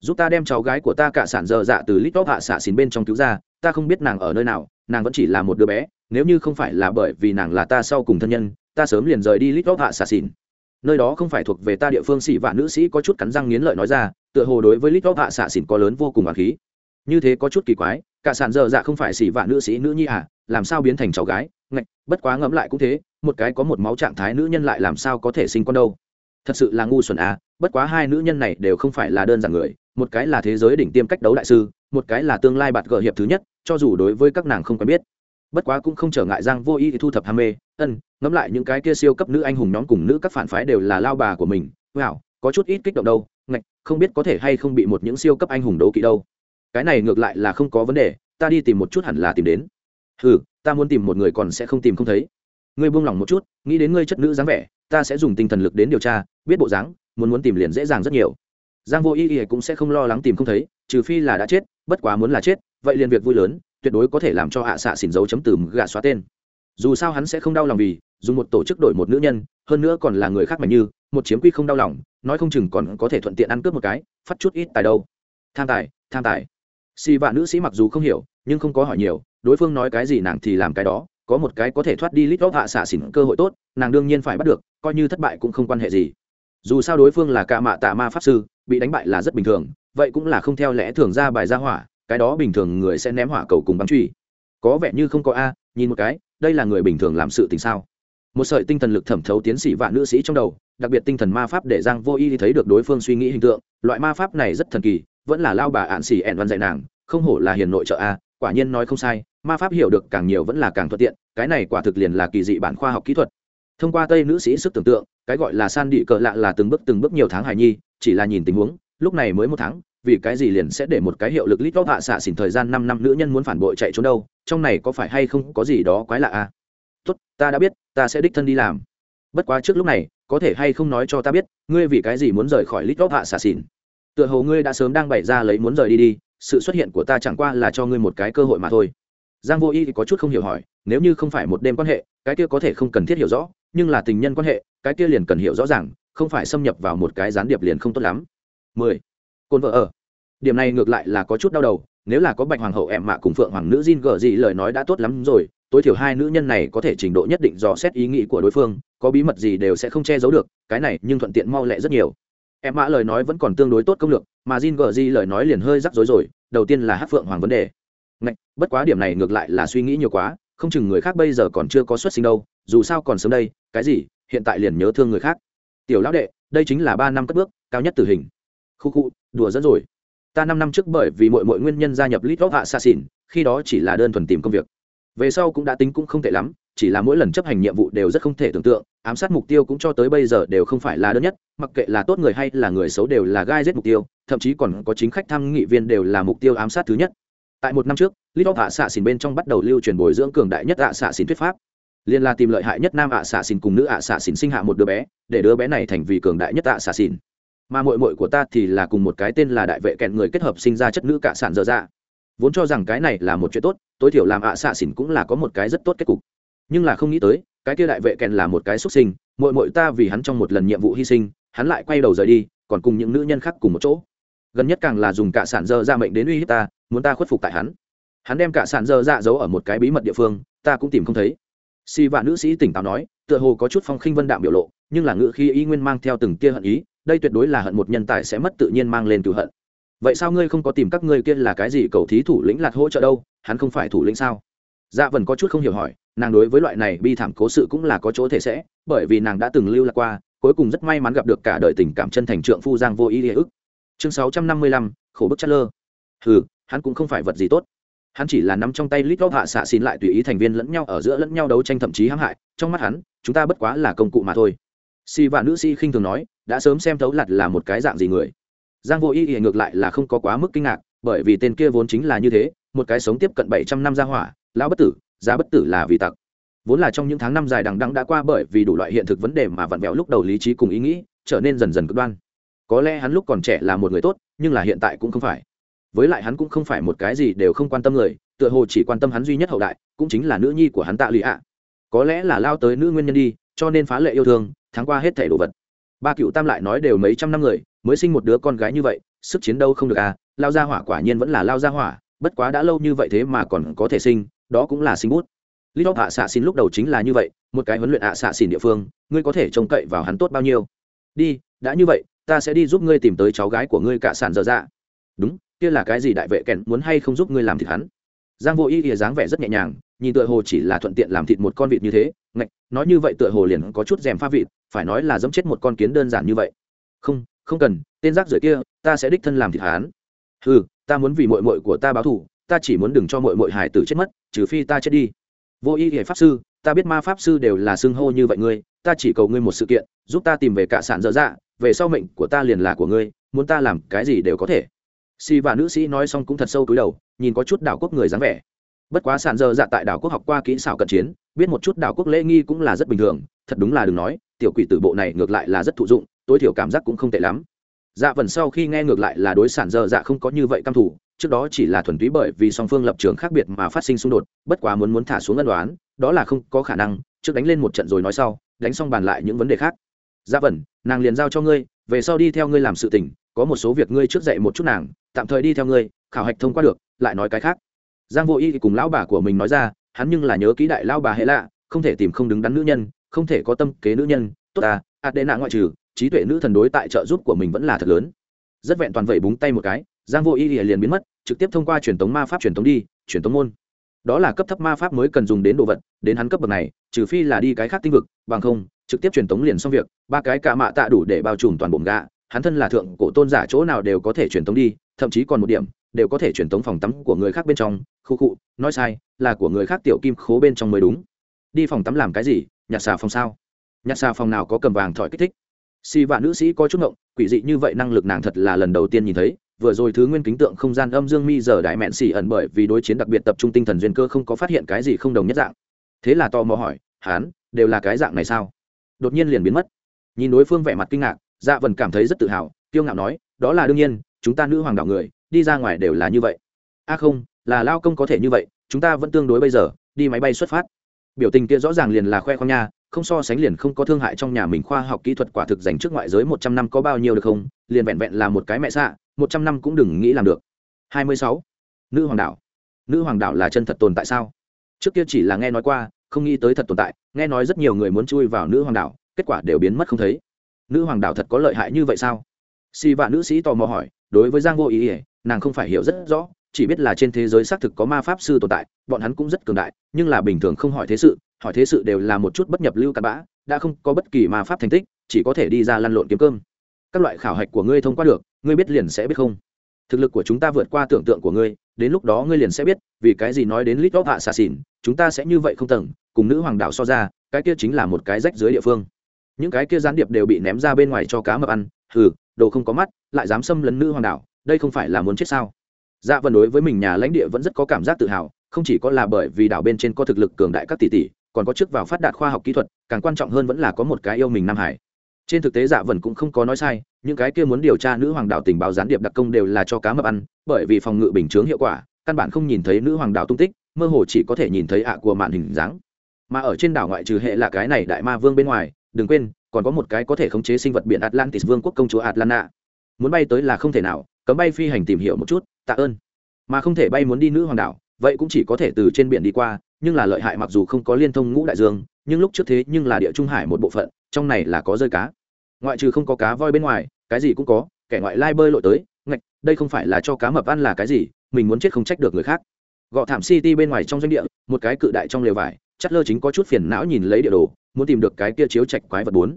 Giúp ta đem cháu gái của ta cả sản dơ dạ từ lít vóc hạ xạ xín bên trong cứu ra, ta không biết nàng ở nơi nào, nàng vẫn chỉ là một đứa bé, nếu như không phải là bởi vì nàng là ta sau cùng thân nhân, ta sớm liền rời đi lít vóc hạ xạ xín nơi đó không phải thuộc về ta địa phương sĩ và nữ sĩ có chút cắn răng nghiến lợi nói ra, tựa hồ đối với lít vóc hạ xạ xỉn có lớn vô cùng hoàng khí. Như thế có chút kỳ quái, cả sản dơ dạ không phải sĩ và nữ sĩ nữ nhi à làm sao biến thành cháu gái, ngạch, bất quá ngẫm lại cũng thế, một cái có một máu trạng thái nữ nhân lại làm sao có thể sinh con đâu. Thật sự là ngu xuẩn à bất quá hai nữ nhân này đều không phải là đơn giản người, một cái là thế giới đỉnh tiêm cách đấu đại sư, một cái là tương lai bạt gợ hiệp thứ nhất, cho dù đối với các nàng không quen biết bất quá cũng không trở ngại giang vô ý thì thu thập ham mê, ân, ngẫm lại những cái kia siêu cấp nữ anh hùng nhóm cùng nữ các phản phái đều là lao bà của mình. Wow, có chút ít kích động đâu, ngạch, không biết có thể hay không bị một những siêu cấp anh hùng đấu kỵ đâu. Cái này ngược lại là không có vấn đề, ta đi tìm một chút hẳn là tìm đến. Ừ ta muốn tìm một người còn sẽ không tìm không thấy. Ngươi buông lỏng một chút, nghĩ đến ngươi chất nữ dáng vẻ, ta sẽ dùng tinh thần lực đến điều tra, biết bộ dáng, muốn muốn tìm liền dễ dàng rất nhiều. Giang vô ý ý cũng sẽ không lo lắng tìm không thấy, trừ phi là đã chết, bất quá muốn là chết, vậy liền việc vui lớn tuyệt đối có thể làm cho hạ xạ xỉn dấu chấm từ gạ xóa tên. Dù sao hắn sẽ không đau lòng vì dùng một tổ chức đổi một nữ nhân, hơn nữa còn là người khác mà như, một chiếm quy không đau lòng, nói không chừng còn có thể thuận tiện ăn cướp một cái, phát chút ít tài đâu. Tham tài tham tài. Xì vạ nữ sĩ mặc dù không hiểu, nhưng không có hỏi nhiều, đối phương nói cái gì nàng thì làm cái đó, có một cái có thể thoát đi lít góc hạ xạ xỉn cơ hội tốt, nàng đương nhiên phải bắt được, coi như thất bại cũng không quan hệ gì. Dù sao đối phương là ca mạ tạ ma pháp sư, bị đánh bại là rất bình thường, vậy cũng là không theo lẽ thường ra bài ra hỏa cái đó bình thường người sẽ ném hỏa cầu cùng băng truy. Có vẻ như không có a, nhìn một cái, đây là người bình thường làm sự tình sao? Một sợi tinh thần lực thẩm thấu tiến sĩ và nữ sĩ trong đầu, đặc biệt tinh thần ma pháp để giang vô y thấy được đối phương suy nghĩ hình tượng, loại ma pháp này rất thần kỳ, vẫn là lao bà ạn xỉ ẹn văn dạy nàng, không hổ là hiền nội trợ a, quả nhiên nói không sai, ma pháp hiểu được càng nhiều vẫn là càng thuận tiện, cái này quả thực liền là kỳ dị bản khoa học kỹ thuật. Thông qua tây nữ sĩ sức tưởng tượng, cái gọi là san đi cờ lạ là từng bước từng bước nhiều tháng hài nhi, chỉ là nhìn tình huống, lúc này mới một tháng vì cái gì liền sẽ để một cái hiệu lực lít vóc hạ xạ xỉn thời gian năm năm nữ nhân muốn phản bội chạy trốn đâu, trong này có phải hay không có gì đó quái lạ a tốt, ta đã biết, ta sẽ đích thân đi làm. Bất quá trước lúc này, có thể hay không nói cho ta biết, ngươi vì cái gì muốn rời khỏi lít vóc hạ xạ xỉn? Tựa hồ ngươi đã sớm đang bày ra lấy muốn rời đi đi, sự xuất hiện của ta chẳng qua là cho ngươi một cái cơ hội mà thôi. Giang vô y thì có chút không hiểu hỏi, nếu như không phải một đêm quan hệ, cái kia có thể không cần thiết hiểu rõ, nhưng là tình nhân quan hệ, cái kia liền cần hiểu rõ ràng, không phải xâm nhập vào một cái gián điệp liền không tốt lắm. 10 cồn vợ ở. Điểm này ngược lại là có chút đau đầu nếu là có bạch hoàng hậu em mạ cùng phượng hoàng nữ Jin Gờ gì lời nói đã tốt lắm rồi tối thiểu hai nữ nhân này có thể trình độ nhất định dò xét ý nghĩ của đối phương có bí mật gì đều sẽ không che giấu được cái này nhưng thuận tiện mau lẹ rất nhiều. Em mã lời nói vẫn còn tương đối tốt công lược mà Jin Gờ gì lời nói liền hơi rắc rối rồi đầu tiên là hát phượng hoàng vấn đề. Ngạch, bất quá điểm này ngược lại là suy nghĩ nhiều quá không chừng người khác bây giờ còn chưa có xuất sinh đâu dù sao còn sớm đây cái gì hiện tại liền nhớ thương người khác. Tiểu lão đệ đây chính là ba năm cất bước cao nhất tử hình. Khu khu đùa dẫn rồi. Ta năm năm trước bởi vì mọi mọi nguyên nhân gia nhập lit hạ xa xỉn khi đó chỉ là đơn thuần tìm công việc. Về sau cũng đã tính cũng không tệ lắm, chỉ là mỗi lần chấp hành nhiệm vụ đều rất không thể tưởng tượng, ám sát mục tiêu cũng cho tới bây giờ đều không phải là đơn nhất, mặc kệ là tốt người hay là người xấu đều là gai giết mục tiêu, thậm chí còn có chính khách tham nghị viên đều là mục tiêu ám sát thứ nhất. Tại một năm trước lit hạ xạ xỉn bên trong bắt đầu lưu truyền bồi dưỡng cường đại nhất hạ xạ xỉn thuyết pháp. Liên là tìm lợi hại nhất nam ạ xạ xỉn cùng nữ ạ xạ xỉn sinh hạ một đứa bé, để đứa bé này thành vì cường đại nhất ạ xạ xỉn mà mội mội của ta thì là cùng một cái tên là đại vệ kẹn người kết hợp sinh ra chất nữ cả sản dở dạ. Vốn cho rằng cái này là một chuyện tốt, tối thiểu làm ạ xạ xỉn cũng là có một cái rất tốt kết cục. Nhưng là không nghĩ tới, cái kia đại vệ kẹn là một cái xuất sinh mội mội ta vì hắn trong một lần nhiệm vụ hy sinh, hắn lại quay đầu rời đi, còn cùng những nữ nhân khác cùng một chỗ. Gần nhất càng là dùng cả sản dơ ra dạ mệnh đến uy hiếp ta, muốn ta khuất phục tại hắn. Hắn đem cả sản dơ dạ giấu ở một cái bí mật địa phương, ta cũng tìm không thấy. Si và nữ sĩ tỉnh táo nói, tựa hồ có chút phong khinh vân đạm biểu lộ, nhưng là ngữ khi y nguyên mang theo từng tia hận ý đây tuyệt đối là hận một nhân tài sẽ mất tự nhiên mang lên cựu hận. Vậy sao ngươi không có tìm các ngươi kia là cái gì cầu thí thủ lĩnh lạc hỗ trợ đâu? Hắn không phải thủ lĩnh sao? Dạ vần có chút không hiểu hỏi, nàng đối với loại này bi thảm cố sự cũng là có chỗ thể sẽ, bởi vì nàng đã từng lưu lạc qua, cuối cùng rất may mắn gặp được cả đời tình cảm chân thành trượng phu giang vô ý địa ức. Chương sáu trăm năm mươi lăm, khổ bức chất lơ ừ hắn cũng không phải vật gì tốt. Hắn chỉ là nắm trong tay lít lót hạ xạ xin lại tùy ý thành viên lẫn nhau ở giữa lẫn nhau đấu tranh thậm chí hãm hại, trong mắt hắn, chúng ta bất quá là công cụ mà thôi. Si và nữ si khinh thường nói đã sớm xem thấu lặt là một cái dạng gì người. Giang vô y y ngược lại là không có quá mức kinh ngạc, bởi vì tên kia vốn chính là như thế, một cái sống tiếp cận bảy trăm năm ra hỏa, lão bất tử giá bất tử là vì tặc. Vốn là trong những tháng năm dài đằng đẵng đã qua bởi vì đủ loại hiện thực vấn đề mà vặn vẹo lúc đầu lý trí cùng ý nghĩ, trở nên dần dần cực đoan. Có lẽ hắn lúc còn trẻ là một người tốt, nhưng là hiện tại cũng không phải. Với lại hắn cũng không phải một cái gì đều không quan tâm người, tựa hồ chỉ quan tâm hắn duy nhất hậu đại, cũng chính là nữ nhi của hắn tạ lụy ạ. Có lẽ là lao tới nữ nguyên nhân đi, cho nên phá lệ yêu thương tháng qua hết thẻ đồ vật ba cựu tam lại nói đều mấy trăm năm người, mới sinh một đứa con gái như vậy, sức chiến đâu không được à lao ra hỏa quả nhiên vẫn là lao ra hỏa, bất quá đã lâu như vậy thế mà còn có thể sinh, đó cũng là sinh bút. Lý đốc hạ xạ xin lúc đầu chính là như vậy, một cái huấn luyện hạ xạ xin địa phương, ngươi có thể trông cậy vào hắn tốt bao nhiêu? Đi, đã như vậy, ta sẽ đi giúp ngươi tìm tới cháu gái của ngươi cả sản dở dạ. Đúng, kia là cái gì đại vệ kèn muốn hay không giúp ngươi làm thịt hắn? Giang vô ý ỉa dáng vẻ rất nhẹ nhàng, nhìn tựa hồ chỉ là thuận tiện làm thịt một con vịt như thế, ngạch, nói như vậy tựa hồ liền có chút rèm pha vịt phải nói là giống chết một con kiến đơn giản như vậy. Không không cần, tên rác rưởi kia, ta sẽ đích thân làm thịt hắn. Ừ ta muốn vì mội mội của ta báo thù, ta chỉ muốn đừng cho mội mội hải tử chết mất, trừ phi ta chết đi. Vô ý hệ pháp sư, ta biết ma pháp sư đều là xưng hô như vậy ngươi, ta chỉ cầu ngươi một sự kiện, giúp ta tìm về cả sản dở dạ về sau mệnh của ta liền là của ngươi, muốn ta làm cái gì đều có thể. Si và nữ sĩ nói xong cũng thật sâu túi đầu, nhìn có chút đảo quốc người dáng vẻ bất quá sàn dơ dạ tại đảo quốc học qua kỹ xảo cận chiến, biết một chút đảo quốc lễ nghi cũng là rất bình thường, thật đúng là đừng nói, tiểu quỷ tử bộ này ngược lại là rất thụ dụng, tối thiểu cảm giác cũng không tệ lắm. Dạ vần sau khi nghe ngược lại là đối sản dơ dạ không có như vậy căm thủ trước đó chỉ là thuần túy bởi vì song phương lập trường khác biệt mà phát sinh xung đột, bất quá muốn muốn thả xuống ân đoán đó là không có khả năng, trước đánh lên một trận rồi nói sau, đánh xong bàn lại những vấn đề khác. Dạ vần nàng liền giao cho ngươi, về sau đi theo ngươi làm sự tình, có một số việc ngươi trước dạy một chút nàng, tạm thời đi theo ngươi, khảo hạch thông qua được, lại nói cái khác giang vô y cùng lão bà của mình nói ra, hắn nhưng là nhớ kỹ đại lão bà hệ lạ, không thể tìm không đứng đắn nữ nhân, không thể có tâm kế nữ nhân, tốt à ạt đệ nạ ngoại trừ, trí tuệ nữ thần đối tại trợ giúp của mình vẫn là thật lớn. Rất vẹn toàn vậy búng tay một cái, giang vô y liền biến mất, trực tiếp thông qua truyền thống ma pháp truyền thống đi, truyền thống môn. Đó là cấp thấp ma pháp mới cần dùng đến đồ vật, đến hắn cấp bậc này, trừ phi là đi cái khác tinh vực, bằng không, trực tiếp truyền thống liền xong việc, ba cái cả mạ tạ đủ để bao trùm toàn bộ gạ hắn thân là thượng cổ tôn giả chỗ nào đều có thể truyền thống đi, thậm chí còn một điểm đều có thể truyền tống phòng tắm của người khác bên trong. Khu cụ nói sai, là của người khác tiểu kim khố bên trong mới đúng. Đi phòng tắm làm cái gì? Nhặt xà phòng sao? Nhặt xà phòng nào có cầm vàng thỏi kích thích? Si vạn nữ sĩ có chút ngộng, quỷ dị như vậy năng lực nàng thật là lần đầu tiên nhìn thấy. Vừa rồi thứ nguyên kính tượng không gian âm dương mi giờ đại mẹn xỉ ẩn bởi vì đối chiến đặc biệt tập trung tinh thần duyên cơ không có phát hiện cái gì không đồng nhất dạng. Thế là tò mò hỏi, hán, đều là cái dạng này sao? Đột nhiên liền biến mất. Nhìn đối phương vẻ mặt kinh ngạc dạ vần cảm thấy rất tự hào, kiêu ngạo nói, đó là đương nhiên, chúng ta nữ hoàng đảo người đi ra ngoài đều là như vậy. A không, là lao công có thể như vậy, chúng ta vẫn tương đối bây giờ, đi máy bay xuất phát. Biểu tình kia rõ ràng liền là khoe khoang nha, không so sánh liền không có thương hại trong nhà mình khoa học kỹ thuật quả thực dành trước ngoại giới một trăm năm có bao nhiêu được không, liền vẹn vẹn là một cái mẹ xạ, một trăm năm cũng đừng nghĩ làm được. Hai mươi sáu. Nữ hoàng đảo. Nữ hoàng đảo là chân thật tồn tại sao? Trước kia chỉ là nghe nói qua, không nghĩ tới thật tồn tại, nghe nói rất nhiều người muốn chui vào nữ hoàng đảo, kết quả đều biến mất không thấy. Nữ hoàng đảo thật có lợi hại như vậy sao? Si vạn nữ sĩ tò mò hỏi, đối với giang vô ý ỉa nàng không phải hiểu rất rõ, chỉ biết là trên thế giới xác thực có ma pháp sư tồn tại, bọn hắn cũng rất cường đại, nhưng là bình thường không hỏi thế sự, hỏi thế sự đều là một chút bất nhập lưu cặn bã, đã không có bất kỳ ma pháp thành tích, chỉ có thể đi ra lăn lộn kiếm cơm. Các loại khảo hạch của ngươi thông qua được, ngươi biết liền sẽ biết không? Thực lực của chúng ta vượt qua tưởng tượng của ngươi, đến lúc đó ngươi liền sẽ biết, vì cái gì nói đến lít lót hạ xà xỉn chúng ta sẽ như vậy không tầng, cùng nữ hoàng đảo so ra, cái kia chính là một cái rách dưới địa phương. Những cái kia gián điệp đều bị ném ra bên ngoài cho cá mập ăn, hừ, đồ không có mắt, lại dám xâm lấn nữ hoàng đảo đây không phải là muốn chết sao? Dạ vân đối với mình nhà lãnh địa vẫn rất có cảm giác tự hào, không chỉ có là bởi vì đảo bên trên có thực lực cường đại các tỷ tỷ, còn có chức vào phát đạt khoa học kỹ thuật, càng quan trọng hơn vẫn là có một cái yêu mình nam hải. Trên thực tế dạ vân cũng không có nói sai, những cái kia muốn điều tra nữ hoàng đảo tình báo gián điệp đặc công đều là cho cá mập ăn, bởi vì phòng ngự bình chướng hiệu quả, căn bản không nhìn thấy nữ hoàng đảo tung tích, mơ hồ chỉ có thể nhìn thấy ạ của màn hình dáng. Mà ở trên đảo ngoại trừ hệ là cái này đại ma vương bên ngoài, đừng quên, còn có một cái có thể khống chế sinh vật biển atlantis vương quốc công chúa atlanta. Muốn bay tới là không thể nào cấm bay phi hành tìm hiểu một chút, tạ ơn. Mà không thể bay muốn đi nữ hoàng đảo, vậy cũng chỉ có thể từ trên biển đi qua, nhưng là lợi hại mặc dù không có liên thông ngũ đại dương, nhưng lúc trước thế nhưng là địa trung hải một bộ phận, trong này là có rơi cá. Ngoại trừ không có cá voi bên ngoài, cái gì cũng có, kẻ ngoại lai bơi lội tới, ngạch, đây không phải là cho cá mập ăn là cái gì, mình muốn chết không trách được người khác. Gọ thảm city bên ngoài trong doanh địa, một cái cự đại trong lều vải chất lơ chính có chút phiền não nhìn lấy địa đồ, muốn tìm được cái kia chiếu chạch quái vật bốn.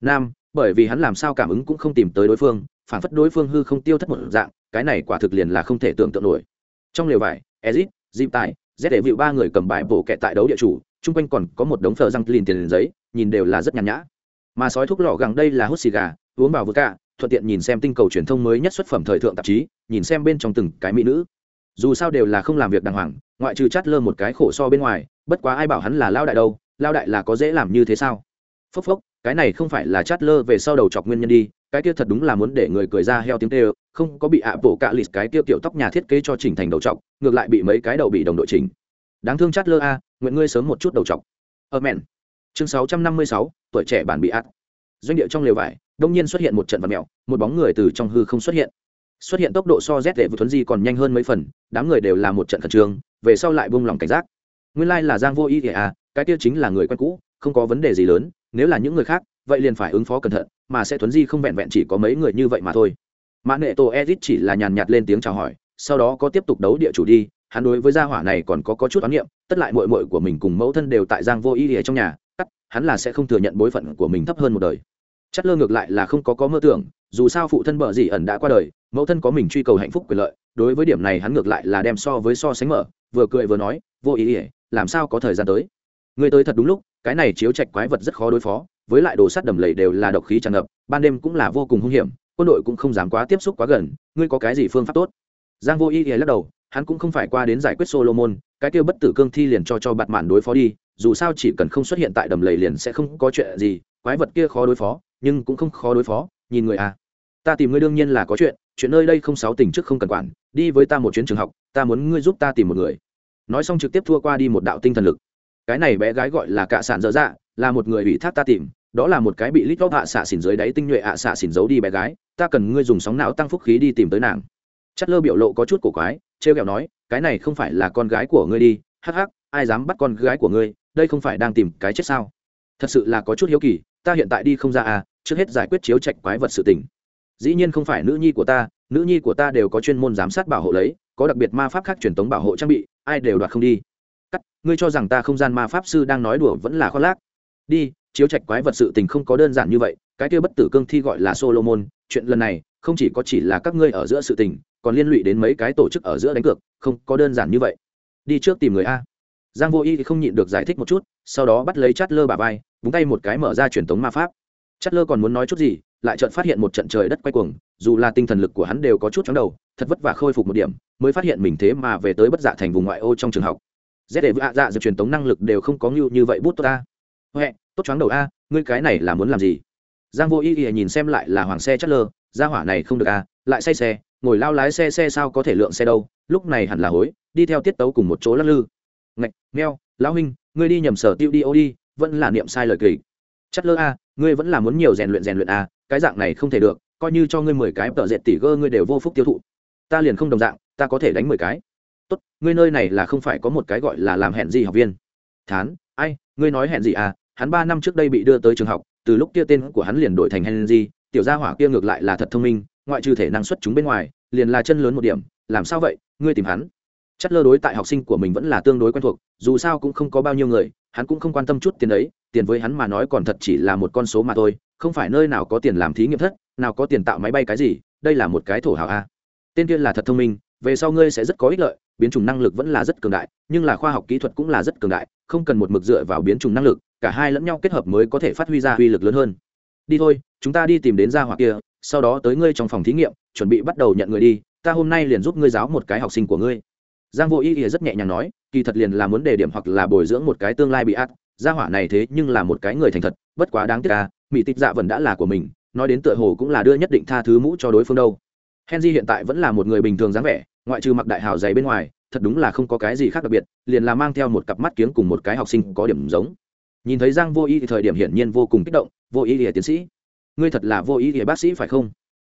Nam, bởi vì hắn làm sao cảm ứng cũng không tìm tới đối phương phản phất đối phương hư không tiêu thất một dạng, cái này quả thực liền là không thể tưởng tượng nổi. Trong lều vải ezit dịp tài z để vịu ba người cầm bài bổ kẹt tại đấu địa chủ, chung quanh còn có một đống phờ răng liền tiền giấy, nhìn đều là rất nhàn nhã. Mà sói thuốc lọ gẳng đây là hút xì gà, uống vào vừa cả thuận tiện nhìn xem tinh cầu truyền thông mới nhất xuất phẩm thời thượng tạp chí, nhìn xem bên trong từng cái mỹ nữ. Dù sao đều là không làm việc đàng hoàng, ngoại trừ chát lơ một cái khổ so bên ngoài, bất quá ai bảo hắn là lao đại đâu, lao đại là có dễ làm như thế sao? Phốc phốc, cái này không phải là chát lơ về sau đầu chọc nguyên nhân đi cái kia thật đúng là muốn để người cười ra heo tiếng tê không có bị ạ bộ cạ lịt cái kia kiểu tóc nhà thiết kế cho chỉnh thành đầu chọc ngược lại bị mấy cái đầu bị đồng đội chỉnh. Đáng thương chát lơ a nguyện ngươi sớm một chút đầu chọc ở mẹn chương sáu trăm năm mươi sáu tuổi trẻ bản bị át, doanh địa trong lều vải đông nhiên xuất hiện một trận vật mèo một bóng người từ trong hư không xuất hiện. Xuất hiện tốc độ so rét để vừa thuấn di còn nhanh hơn mấy phần đám người đều là một trận khẩn trương về sau lại buông lỏng cảnh giác. Nguyên lai là giang vô ý thì à cái kia chính là người quen cũ không có vấn đề gì lớn nếu là những người khác vậy liền phải ứng phó cẩn thận mà sẽ thuấn di không vẹn vẹn chỉ có mấy người như vậy mà thôi. Mã nệ tổ edit chỉ là nhàn nhạt lên tiếng chào hỏi sau đó có tiếp tục đấu địa chủ đi hắn đối với gia hỏa này còn có, có chút oán niệm tất lại mội mội của mình cùng mẫu thân đều tại giang vô ý ở trong nhà cắt hắn là sẽ không thừa nhận bối phận của mình thấp hơn một đời. Chất lơ ngược lại là không có có mơ tưởng dù sao phụ thân bợ dị ẩn đã qua đời mẫu thân có mình truy cầu hạnh phúc quyền lợi đối với điểm này hắn ngược lại là đem so với so sánh mở vừa cười vừa nói vô ý ỉa làm sao có thời gian tới? Người tới thật đúng lúc cái này chiếu trạch quái vật rất khó đối phó với lại đồ sắt đầm lầy đều là độc khí tràn ngập, ban đêm cũng là vô cùng hung hiểm, quân đội cũng không dám quá tiếp xúc quá gần, ngươi có cái gì phương pháp tốt? Giang vô ý ỉa lắc đầu, hắn cũng không phải qua đến giải quyết solomon, cái kia bất tử cương thi liền cho cho bạt mạn đối phó đi, dù sao chỉ cần không xuất hiện tại đầm lầy liền sẽ không có chuyện gì, quái vật kia khó đối phó, nhưng cũng không khó đối phó, nhìn người à. Ta tìm ngươi đương nhiên là có chuyện chuyện nơi đây không sáu tỉnh trước không cần quản, đi với ta một chuyến trường học, ta muốn ngươi giúp ta tìm một người. Nói xong trực tiếp thua qua đi một đạo tinh thần lực. Cái này bé gái gọi là cạ sản dở dạ là một người ủy thác ta tìm đó là một cái bị lít vóc hạ xạ xỉn dưới đáy tinh nhuệ hạ xạ xỉn giấu đi bé gái, ta cần ngươi dùng sóng não tăng phúc khí đi tìm tới nàng. Chất lơ biểu lộ có chút cổ quái, trêu ghẹo nói, cái này không phải là con gái của ngươi đi, hắc hắc, ai dám bắt con gái của ngươi, đây không phải đang tìm cái chết sao? Thật sự là có chút hiếu kỳ, ta hiện tại đi không ra à trước hết giải quyết chiếu trạch quái vật sự tình. Dĩ nhiên không phải nữ nhi của ta, nữ nhi của ta đều có chuyên môn giám sát bảo hộ lấy, có đặc biệt ma pháp khác truyền thống bảo hộ trang bị, ai đều đoạt không đi. Cắt, ngươi cho rằng ta không gian ma pháp sư đang nói đùa vẫn là khoác lác. Đi chiếu trạch quái vật sự tình không có đơn giản như vậy, cái kia bất tử cương thi gọi là solomon, chuyện lần này không chỉ có chỉ là các ngươi ở giữa sự tình, còn liên lụy đến mấy cái tổ chức ở giữa đánh cược, không có đơn giản như vậy. Đi trước tìm người a. Giang vô y thì không nhịn được giải thích một chút, sau đó bắt lấy chát lơ bà vai, búng tay một cái mở ra truyền thống ma pháp. Chát lơ còn muốn nói chút gì, lại chợt phát hiện một trận trời đất quay cuồng, dù là tinh thần lực của hắn đều có chút chóng đầu, thật vất vả khôi phục một điểm, mới phát hiện mình thế mà về tới bất dạ thành vùng ngoại ô trong trường học. Z để vạ dạ dự truyền thống năng lực đều không có như như vậy bút tốt ta. Huệ tốt chóng đầu a, ngươi cái này là muốn làm gì? Giang vô ý ý nhìn xem lại là hoàng xe chất lơ, ra hỏa này không được a, lại say xe, ngồi lao lái xe xe sao có thể lượng xe đâu, lúc này hẳn là hối, đi theo tiết tấu cùng một chỗ lắc lư. Ngạch nghèo lão huynh, ngươi đi nhầm sở tiêu đi ô đi, vẫn là niệm sai lời kỳ. Chất lơ a, ngươi vẫn là muốn nhiều rèn luyện rèn luyện a, cái dạng này không thể được, coi như cho ngươi mười cái tợ dệt tỷ gơ ngươi đều vô phúc tiêu thụ. Ta liền không đồng dạng, ta có thể đánh mười cái. Tốt, ngươi nơi này là không phải có một cái gọi là làm hẹn gì học viên. Thán, ai, ngươi nói hẹn gì à hắn ba năm trước đây bị đưa tới trường học, từ lúc kia tên của hắn liền đổi thành henry, tiểu gia hỏa kia ngược lại là thật thông minh, ngoại trừ thể năng xuất chúng bên ngoài, liền là chân lớn một điểm, làm sao vậy, ngươi tìm hắn. Chất lơ đối tại học sinh của mình vẫn là tương đối quen thuộc, dù sao cũng không có bao nhiêu người, hắn cũng không quan tâm chút tiền đấy, tiền với hắn mà nói còn thật chỉ là một con số mà thôi, không phải nơi nào có tiền làm thí nghiệm thất, nào có tiền tạo máy bay cái gì, đây là một cái thổ hào a. Tên kia là thật thông minh, về sau ngươi sẽ rất có ích lợi, biến chủng năng lực vẫn là rất cường đại, nhưng là khoa học kỹ thuật cũng là rất cường đại, không cần một mực dựa vào biến chủng năng lực cả hai lẫn nhau kết hợp mới có thể phát huy ra uy lực lớn hơn. Đi thôi, chúng ta đi tìm đến gia hỏa kia, sau đó tới ngươi trong phòng thí nghiệm, chuẩn bị bắt đầu nhận người đi, ta hôm nay liền giúp ngươi giáo một cái học sinh của ngươi. Giang vô ý ỉa rất nhẹ nhàng nói, kỳ thật liền là muốn đề điểm hoặc là bồi dưỡng một cái tương lai bị ác, gia hỏa này thế nhưng là một cái người thành thật, bất quá đáng tiếc à mỹ tịch dạ vẫn đã là của mình, nói đến tựa hồ cũng là đưa nhất định tha thứ mũ cho đối phương đâu. Henry hiện tại vẫn là một người bình thường dáng vẻ, ngoại trừ mặc đại hào giày bên ngoài, thật đúng là không có cái gì khác đặc biệt, liền là mang theo một cặp mắt kiếng cùng một cái học sinh có điểm giống nhìn thấy giang vô ý thì thời điểm hiển nhiên vô cùng kích động, vô ý ỉa tiến sĩ, ngươi thật là vô ý ỉa bác sĩ phải không?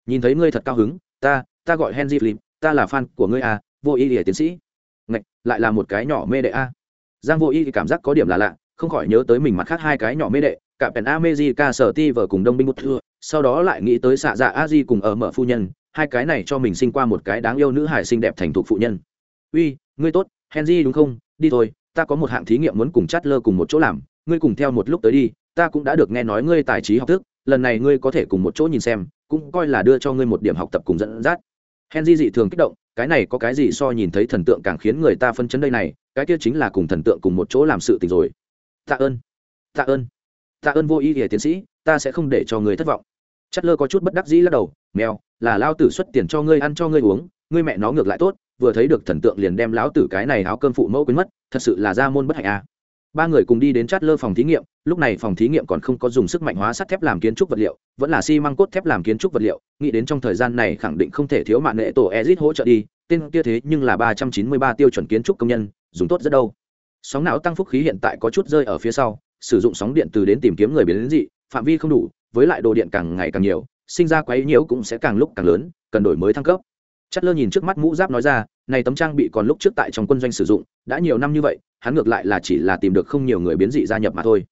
Nhìn thấy ngươi thật cao hứng, ta ta gọi henry philip, ta là fan của ngươi à vô ý ỉa tiến sĩ. Ngạch, lại là một cái nhỏ mê đệ a. Giang vô ý thì cảm giác có điểm là lạ, không khỏi nhớ tới mình mặt khác hai cái nhỏ mê đệ, cả pèn amejica sở ti vợ cùng đông binh một thưa, sau đó lại nghĩ tới xạ dạ a di cùng ở mở phu nhân, hai cái này cho mình sinh qua một cái đáng yêu nữ hải xinh đẹp thành thục phụ nhân. Uy, ngươi tốt, henry đúng không? Đi thôi, ta có một hạng thí nghiệm muốn cùng chát lơ cùng một chỗ làm ngươi cùng theo một lúc tới đi, ta cũng đã được nghe nói ngươi tài trí học thức, lần này ngươi có thể cùng một chỗ nhìn xem, cũng coi là đưa cho ngươi một điểm học tập cùng dẫn dắt. Henry dị thường kích động, cái này có cái gì so nhìn thấy thần tượng càng khiến người ta phân chấn đây này, cái kia chính là cùng thần tượng cùng một chỗ làm sự tình rồi. Tạ ơn tạ ơn tạ ơn vô ý nghĩa tiến sĩ, ta sẽ không để cho người thất vọng. Chất lơ có chút bất đắc dĩ lắc đầu, mèo, là lao tử xuất tiền cho ngươi ăn cho ngươi uống, ngươi mẹ nó ngược lại tốt, vừa thấy được thần tượng liền đem lão tử cái này áo cơm phụ mẫu quên mất, thật sự là ra môn bất hạnh à ba người cùng đi đến chát lơ phòng thí nghiệm, lúc này phòng thí nghiệm còn không có dùng sức mạnh hóa sắt thép làm kiến trúc vật liệu, vẫn là xi măng cốt thép làm kiến trúc vật liệu, nghĩ đến trong thời gian này khẳng định không thể thiếu mạng nghệ tổ ezit hỗ trợ đi, tên kia thế nhưng là ba trăm chín mươi ba tiêu chuẩn kiến trúc công nhân, dùng tốt rất đâu. Sóng não tăng phúc khí hiện tại có chút rơi ở phía sau, sử dụng sóng điện từ đến tìm kiếm người biến đến dị, phạm vi không đủ, với lại đồ điện càng ngày càng nhiều, sinh ra quấy nhiễu cũng sẽ càng lúc càng lớn, cần đổi mới thăng cấp. Chất lơ nhìn trước mắt mũ giáp nói ra, này tấm trang bị còn lúc trước tại trong quân doanh sử dụng, đã nhiều năm như vậy hắn ngược lại là chỉ là tìm được không nhiều người biến dị gia nhập mà thôi.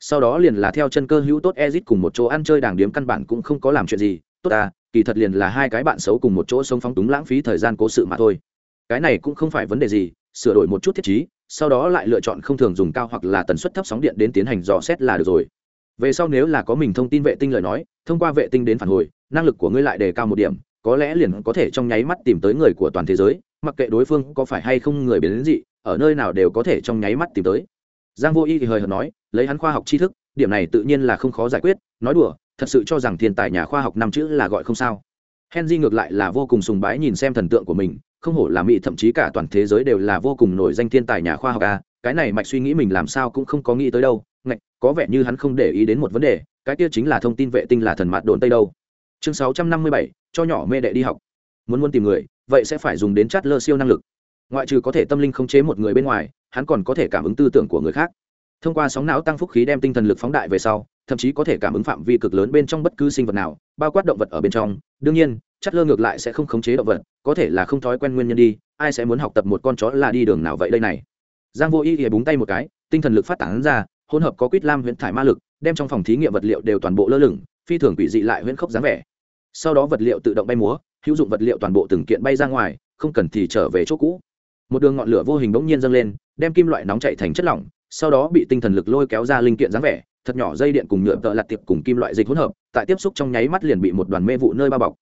Sau đó liền là theo chân cơ hữu tốt ezit cùng một chỗ ăn chơi đàng điếm căn bản cũng không có làm chuyện gì. Tốt ta, kỳ thật liền là hai cái bạn xấu cùng một chỗ sống phóng túng lãng phí thời gian cố sự mà thôi. Cái này cũng không phải vấn đề gì, sửa đổi một chút thiết chí sau đó lại lựa chọn không thường dùng cao hoặc là tần suất thấp sóng điện đến tiến hành dò xét là được rồi. Về sau nếu là có mình thông tin vệ tinh lời nói, thông qua vệ tinh đến phản hồi, năng lực của ngươi lại đề cao một điểm, có lẽ liền có thể trong nháy mắt tìm tới người của toàn thế giới mặc kệ đối phương có phải hay không người biến đến dị, ở nơi nào đều có thể trong nháy mắt tìm tới. Giang vô y thì hời hợt nói, lấy hắn khoa học tri thức, điểm này tự nhiên là không khó giải quyết, nói đùa, thật sự cho rằng thiên tài nhà khoa học năm chữ là gọi không sao. Henry ngược lại là vô cùng sùng bái nhìn xem thần tượng của mình, không hổ là mỹ, thậm chí cả toàn thế giới đều là vô cùng nổi danh thiên tài nhà khoa học a à. cái này mạch suy nghĩ mình làm sao cũng không có nghĩ tới đâu, ngạch, có vẻ như hắn không để ý đến một vấn đề, cái kia chính là thông tin vệ tinh là thần mạt đồn tây đâu. Chương sáu trăm năm mươi bảy, cho nhỏ mê đệ đi học. Muốn muốn tìm người vậy sẽ phải dùng đến chát lơ siêu năng lực. Ngoại trừ có thể tâm linh khống chế một người bên ngoài, hắn còn có thể cảm ứng tư tưởng của người khác. Thông qua sóng não tăng phúc khí đem tinh thần lực phóng đại về sau, thậm chí có thể cảm ứng phạm vi cực lớn bên trong bất cứ sinh vật nào, bao quát động vật ở bên trong. Đương nhiên chất lơ ngược lại sẽ không khống chế động vật, có thể là không thói quen nguyên nhân đi, ai sẽ muốn học tập một con chó là đi đường nào vậy đây này? Giang vô y ghé búng tay một cái, tinh thần lực phát tán ra, hỗn hợp có quýt lam huyễn thải ma lực, đem trong phòng thí nghiệm vật liệu đều toàn bộ lơ lửng, phi thường quỷ dị lại huyễn khốc dáng vẻ. Sau đó vật liệu tự động bay múa hữu dụng vật liệu toàn bộ từng kiện bay ra ngoài, không cần thì trở về chỗ cũ. Một đường ngọn lửa vô hình bỗng nhiên dâng lên, đem kim loại nóng chạy thành chất lỏng, sau đó bị tinh thần lực lôi kéo ra linh kiện dáng vẻ, thật nhỏ dây điện cùng nhựa tợ lặt tiệp cùng kim loại dịch hỗn hợp, tại tiếp xúc trong nháy mắt liền bị một đoàn mê vụ nơi bao bọc.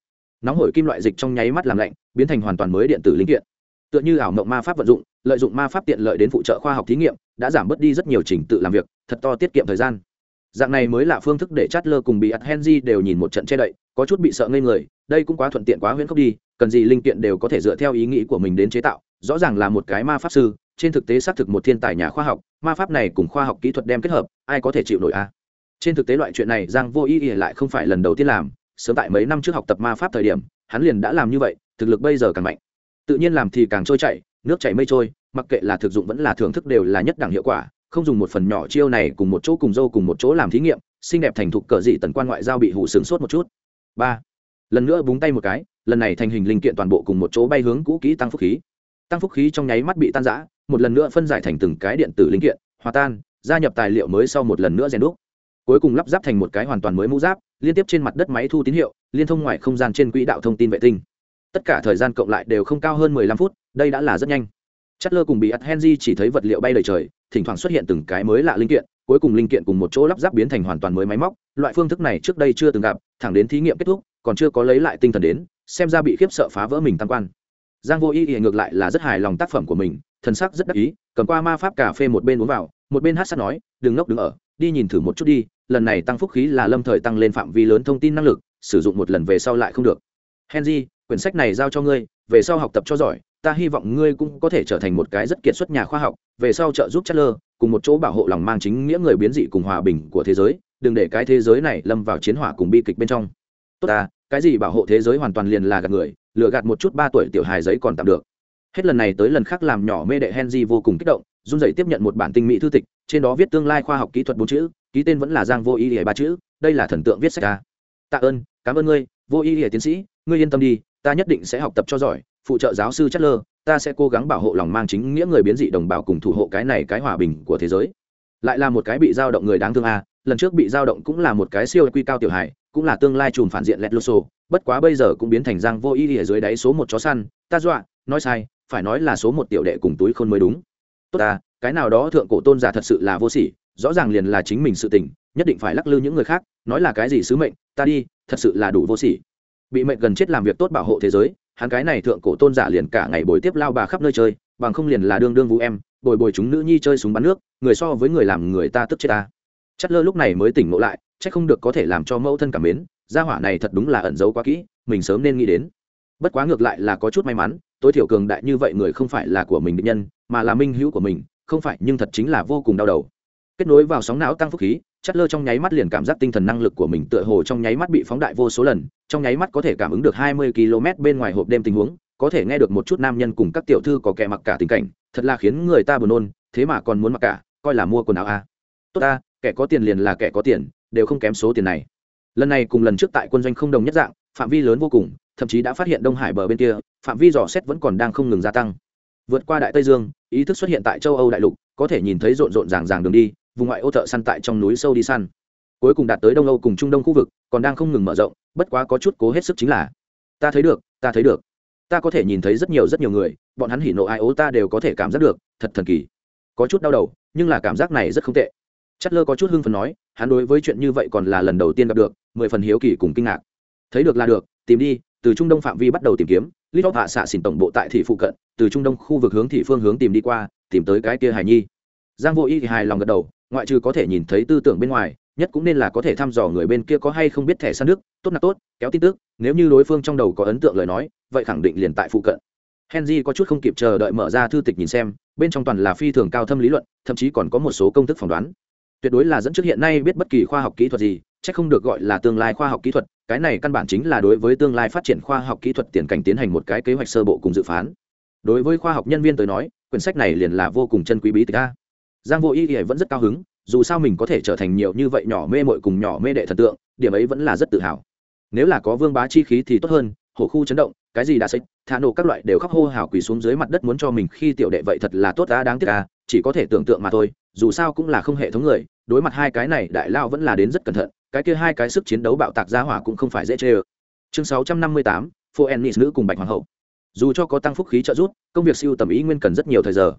Nóng hổi kim loại dịch trong nháy mắt làm lạnh, biến thành hoàn toàn mới điện tử linh kiện. Tựa như ảo mộng ma pháp vận dụng, lợi dụng ma pháp tiện lợi đến phụ trợ khoa học thí nghiệm, đã giảm bớt đi rất nhiều trình tự làm việc, thật to tiết kiệm thời gian. Dạng này mới là phương thức để chát lơ cùng bị ắt henzi đều nhìn một trận che đậy, có chút bị sợ ngây người đây cũng quá thuận tiện quá huyễn khốc đi, cần gì linh kiện đều có thể dựa theo ý nghĩ của mình đến chế tạo, rõ ràng là một cái ma pháp sư, trên thực tế xác thực một thiên tài nhà khoa học, ma pháp này cùng khoa học kỹ thuật đem kết hợp, ai có thể chịu nổi a? Trên thực tế loại chuyện này giang vô ý ỉa lại không phải lần đầu tiên làm, sớm tại mấy năm trước học tập ma pháp thời điểm, hắn liền đã làm như vậy, thực lực bây giờ càng mạnh. Tự nhiên làm thì càng trôi chảy, nước chảy mây trôi, mặc kệ là thực dụng vẫn là thưởng thức đều là nhất đẳng hiệu quả, không dùng một phần nhỏ chiêu này cùng một chỗ cùng dâu cùng một chỗ làm thí nghiệm, xinh đẹp thành thục cờ dị tần quan ngoại giao bị hủ sướng sốt một chút. Ba lần nữa búng tay một cái, lần này thành hình linh kiện toàn bộ cùng một chỗ bay hướng cũ kỹ tăng phúc khí. Tăng phúc khí trong nháy mắt bị tan rã, một lần nữa phân giải thành từng cái điện tử linh kiện, hòa tan, gia nhập tài liệu mới sau một lần nữa rèn đúc. Cuối cùng lắp ráp thành một cái hoàn toàn mới mũ giáp, liên tiếp trên mặt đất máy thu tín hiệu, liên thông ngoài không gian trên quỹ đạo thông tin vệ tinh. Tất cả thời gian cộng lại đều không cao hơn mười lăm phút, đây đã là rất nhanh. Chất lơ cùng bị ắt henry chỉ thấy vật liệu bay đầy trời, thỉnh thoảng xuất hiện từng cái mới lạ linh kiện, cuối cùng linh kiện cùng một chỗ lắp ráp biến thành hoàn toàn mới máy móc, loại phương thức này trước đây chưa từng gặp thẳng đến thí nghiệm kết thúc, còn chưa có lấy lại tinh thần đến, xem ra bị khiếp sợ phá vỡ mình tam quan. Giang vô ý ý ngược lại là rất hài lòng tác phẩm của mình, thần sắc rất đắc ý, cầm qua ma pháp cà phê một bên uống vào, một bên hát sát nói, đừng ngốc đứng ở, đi nhìn thử một chút đi, lần này tăng phúc khí là lâm thời tăng lên phạm vi lớn thông tin năng lực, sử dụng một lần về sau lại không được. Henry, quyển sách này giao cho ngươi, về sau học tập cho giỏi, ta hy vọng ngươi cũng có thể trở thành một cái rất kiệt xuất nhà khoa học, về sau trợ giúp chất lơ cùng một chỗ bảo hộ lòng mang chính nghĩa người biến dị cùng hòa bình của thế giới đừng để cái thế giới này lâm vào chiến hỏa cùng bi kịch bên trong. Tốt ta, cái gì bảo hộ thế giới hoàn toàn liền là gạt người, lừa gạt một chút ba tuổi tiểu hài giấy còn tạm được. Hết lần này tới lần khác làm nhỏ mê đệ henry vô cùng kích động, run dậy tiếp nhận một bản tinh mỹ thư tịch, trên đó viết tương lai khoa học kỹ thuật bốn chữ, ký tên vẫn là giang vô ý hề ba chữ, đây là thần tượng viết sách ta. Tạ ơn, cảm ơn ngươi, vô ý hề tiến sĩ, ngươi yên tâm đi, ta nhất định sẽ học tập cho giỏi, phụ trợ giáo sư chất lơ, ta sẽ cố gắng bảo hộ lòng mang chính nghĩa người biến dị đồng bào cùng thủ hộ cái này cái hòa bình của thế giới. Lại là một cái bị giao động người đáng thương a à lần trước bị giao động cũng là một cái siêu quy cao tiểu hài, cũng là tương lai chùm phản diện lẹt lô sô bất quá bây giờ cũng biến thành giang vô ý ở dưới đáy số một chó săn. Ta dọa, nói sai, phải nói là số một tiểu đệ cùng túi khôn mới đúng. Tốt ta, cái nào đó thượng cổ tôn giả thật sự là vô sỉ, rõ ràng liền là chính mình sự tình, nhất định phải lắc lư những người khác, nói là cái gì sứ mệnh, ta đi, thật sự là đủ vô sỉ. Bị mệnh gần chết làm việc tốt bảo hộ thế giới, hắn cái này thượng cổ tôn giả liền cả ngày bồi tiếp lao bà khắp nơi chơi, bằng không liền là đương đương vũ em, bồi bồi chúng nữ nhi chơi súng bắn nước, người so với người làm người ta tức chết ta chất lơ lúc này mới tỉnh ngộ lại c h ắ c không được có thể làm cho mẫu thân cảm mến, gia hỏa này thật đúng là ẩn giấu quá kỹ, mình sớm nên nghĩ đến bất quá ngược lại là có chút may mắn, tối thiểu cường đại như vậy người không phải là của mình định nhân, mà là minh hữu của mình, không phải nhưng thật chính là vô cùng đau đầu kết nối vào sóng não tăng phúc khí, chất lơ trong nháy mắt liền cảm giác tinh thần năng lực của mình tựa hồ trong nháy mắt bị phóng đại vô số lần, trong nháy mắt có thể cảm ứng được hai mươi km bên ngoài hộp đêm tình huống, có thể nghe được một chút nam nhân cùng các tiểu thư có kẻ mặc cả tình cảnh, thật là khiến người ta buồn nôn, thế mà còn muốn mặc cả, coi là mua quần áo a à. tốt ta kẻ có tiền liền là kẻ có tiền, đều không kém số tiền này. Lần này cùng lần trước tại quân doanh không đồng nhất dạng, phạm vi lớn vô cùng, thậm chí đã phát hiện đông hải bờ bên kia, phạm vi dò xét vẫn còn đang không ngừng gia tăng. Vượt qua đại tây dương, ý thức xuất hiện tại châu âu đại lục, có thể nhìn thấy rộn rộn ràng ràng đường đi, vùng ngoại ô thợ săn tại trong núi sâu đi săn. Cuối cùng đạt tới đông âu cùng trung đông khu vực, còn đang không ngừng mở rộng, bất quá có chút cố hết sức chính là, ta thấy được, ta thấy được. Ta có thể nhìn thấy rất nhiều rất nhiều người, bọn hắn hỉ nộ ai ố ta đều có thể cảm giác được, thật thần kỳ. Có chút đau đầu, nhưng là cảm giác này rất không tệ chất lơ có chút hưng phần nói, hắn đối với chuyện như vậy còn là lần đầu tiên gặp được, mười phần hiếu kỳ cùng kinh ngạc. Thấy được là được, tìm đi, từ trung đông phạm vi bắt đầu tìm kiếm lít hạ xạ xỉn tổng bộ tại thị phụ cận, từ trung đông khu vực hướng thị phương hướng tìm đi qua, tìm tới cái kia hải nhi. Giang vô y thì hài lòng gật đầu, ngoại trừ có thể nhìn thấy tư tưởng bên ngoài, nhất cũng nên là có thể thăm dò người bên kia có hay không biết thẻ săn nước tốt là tốt, kéo tin tức, nếu như đối phương trong đầu có ấn tượng lời nói, vậy khẳng định liền tại phụ cận. Henry có chút không kịp chờ đợi mở ra thư tịch nhìn xem, bên trong toàn là phi thường cao thâm lý luận, thậm chí còn có một số công thức phỏng đoán tuyệt đối là dẫn trước hiện nay biết bất kỳ khoa học kỹ thuật gì, chắc không được gọi là tương lai khoa học kỹ thuật, cái này căn bản chính là đối với tương lai phát triển khoa học kỹ thuật tiền cảnh tiến hành một cái kế hoạch sơ bộ cùng dự phán. Đối với khoa học nhân viên tới nói, quyển sách này liền là vô cùng chân quý bí tịch a. Giang vô y thì vẫn rất cao hứng, dù sao mình có thể trở thành nhiều như vậy nhỏ mê mội cùng nhỏ mê đệ thần tượng, điểm ấy vẫn là rất tự hào. Nếu là có vương bá chi khí thì tốt hơn, hổ khu chấn động, cái gì đã xích thả nổ các loại đều khóc hô hào quỳ xuống dưới mặt đất muốn cho mình khi tiểu đệ vậy thật là tốt đã đáng tiếc à chỉ có thể tưởng tượng mà thôi, dù sao cũng là không hệ thống người, đối mặt hai cái này đại lao vẫn là đến rất cẩn thận, cái kia hai cái sức chiến đấu bạo tạc ra hỏa cũng không phải dễ chê ơ. Chương sáu trăm năm mươi tám phố ennis nữ cùng bạch hoàng hậu. Dù cho có tăng phúc khí trợ giúp, công việc siêu tầm ý nguyên cần rất nhiều thời giờ.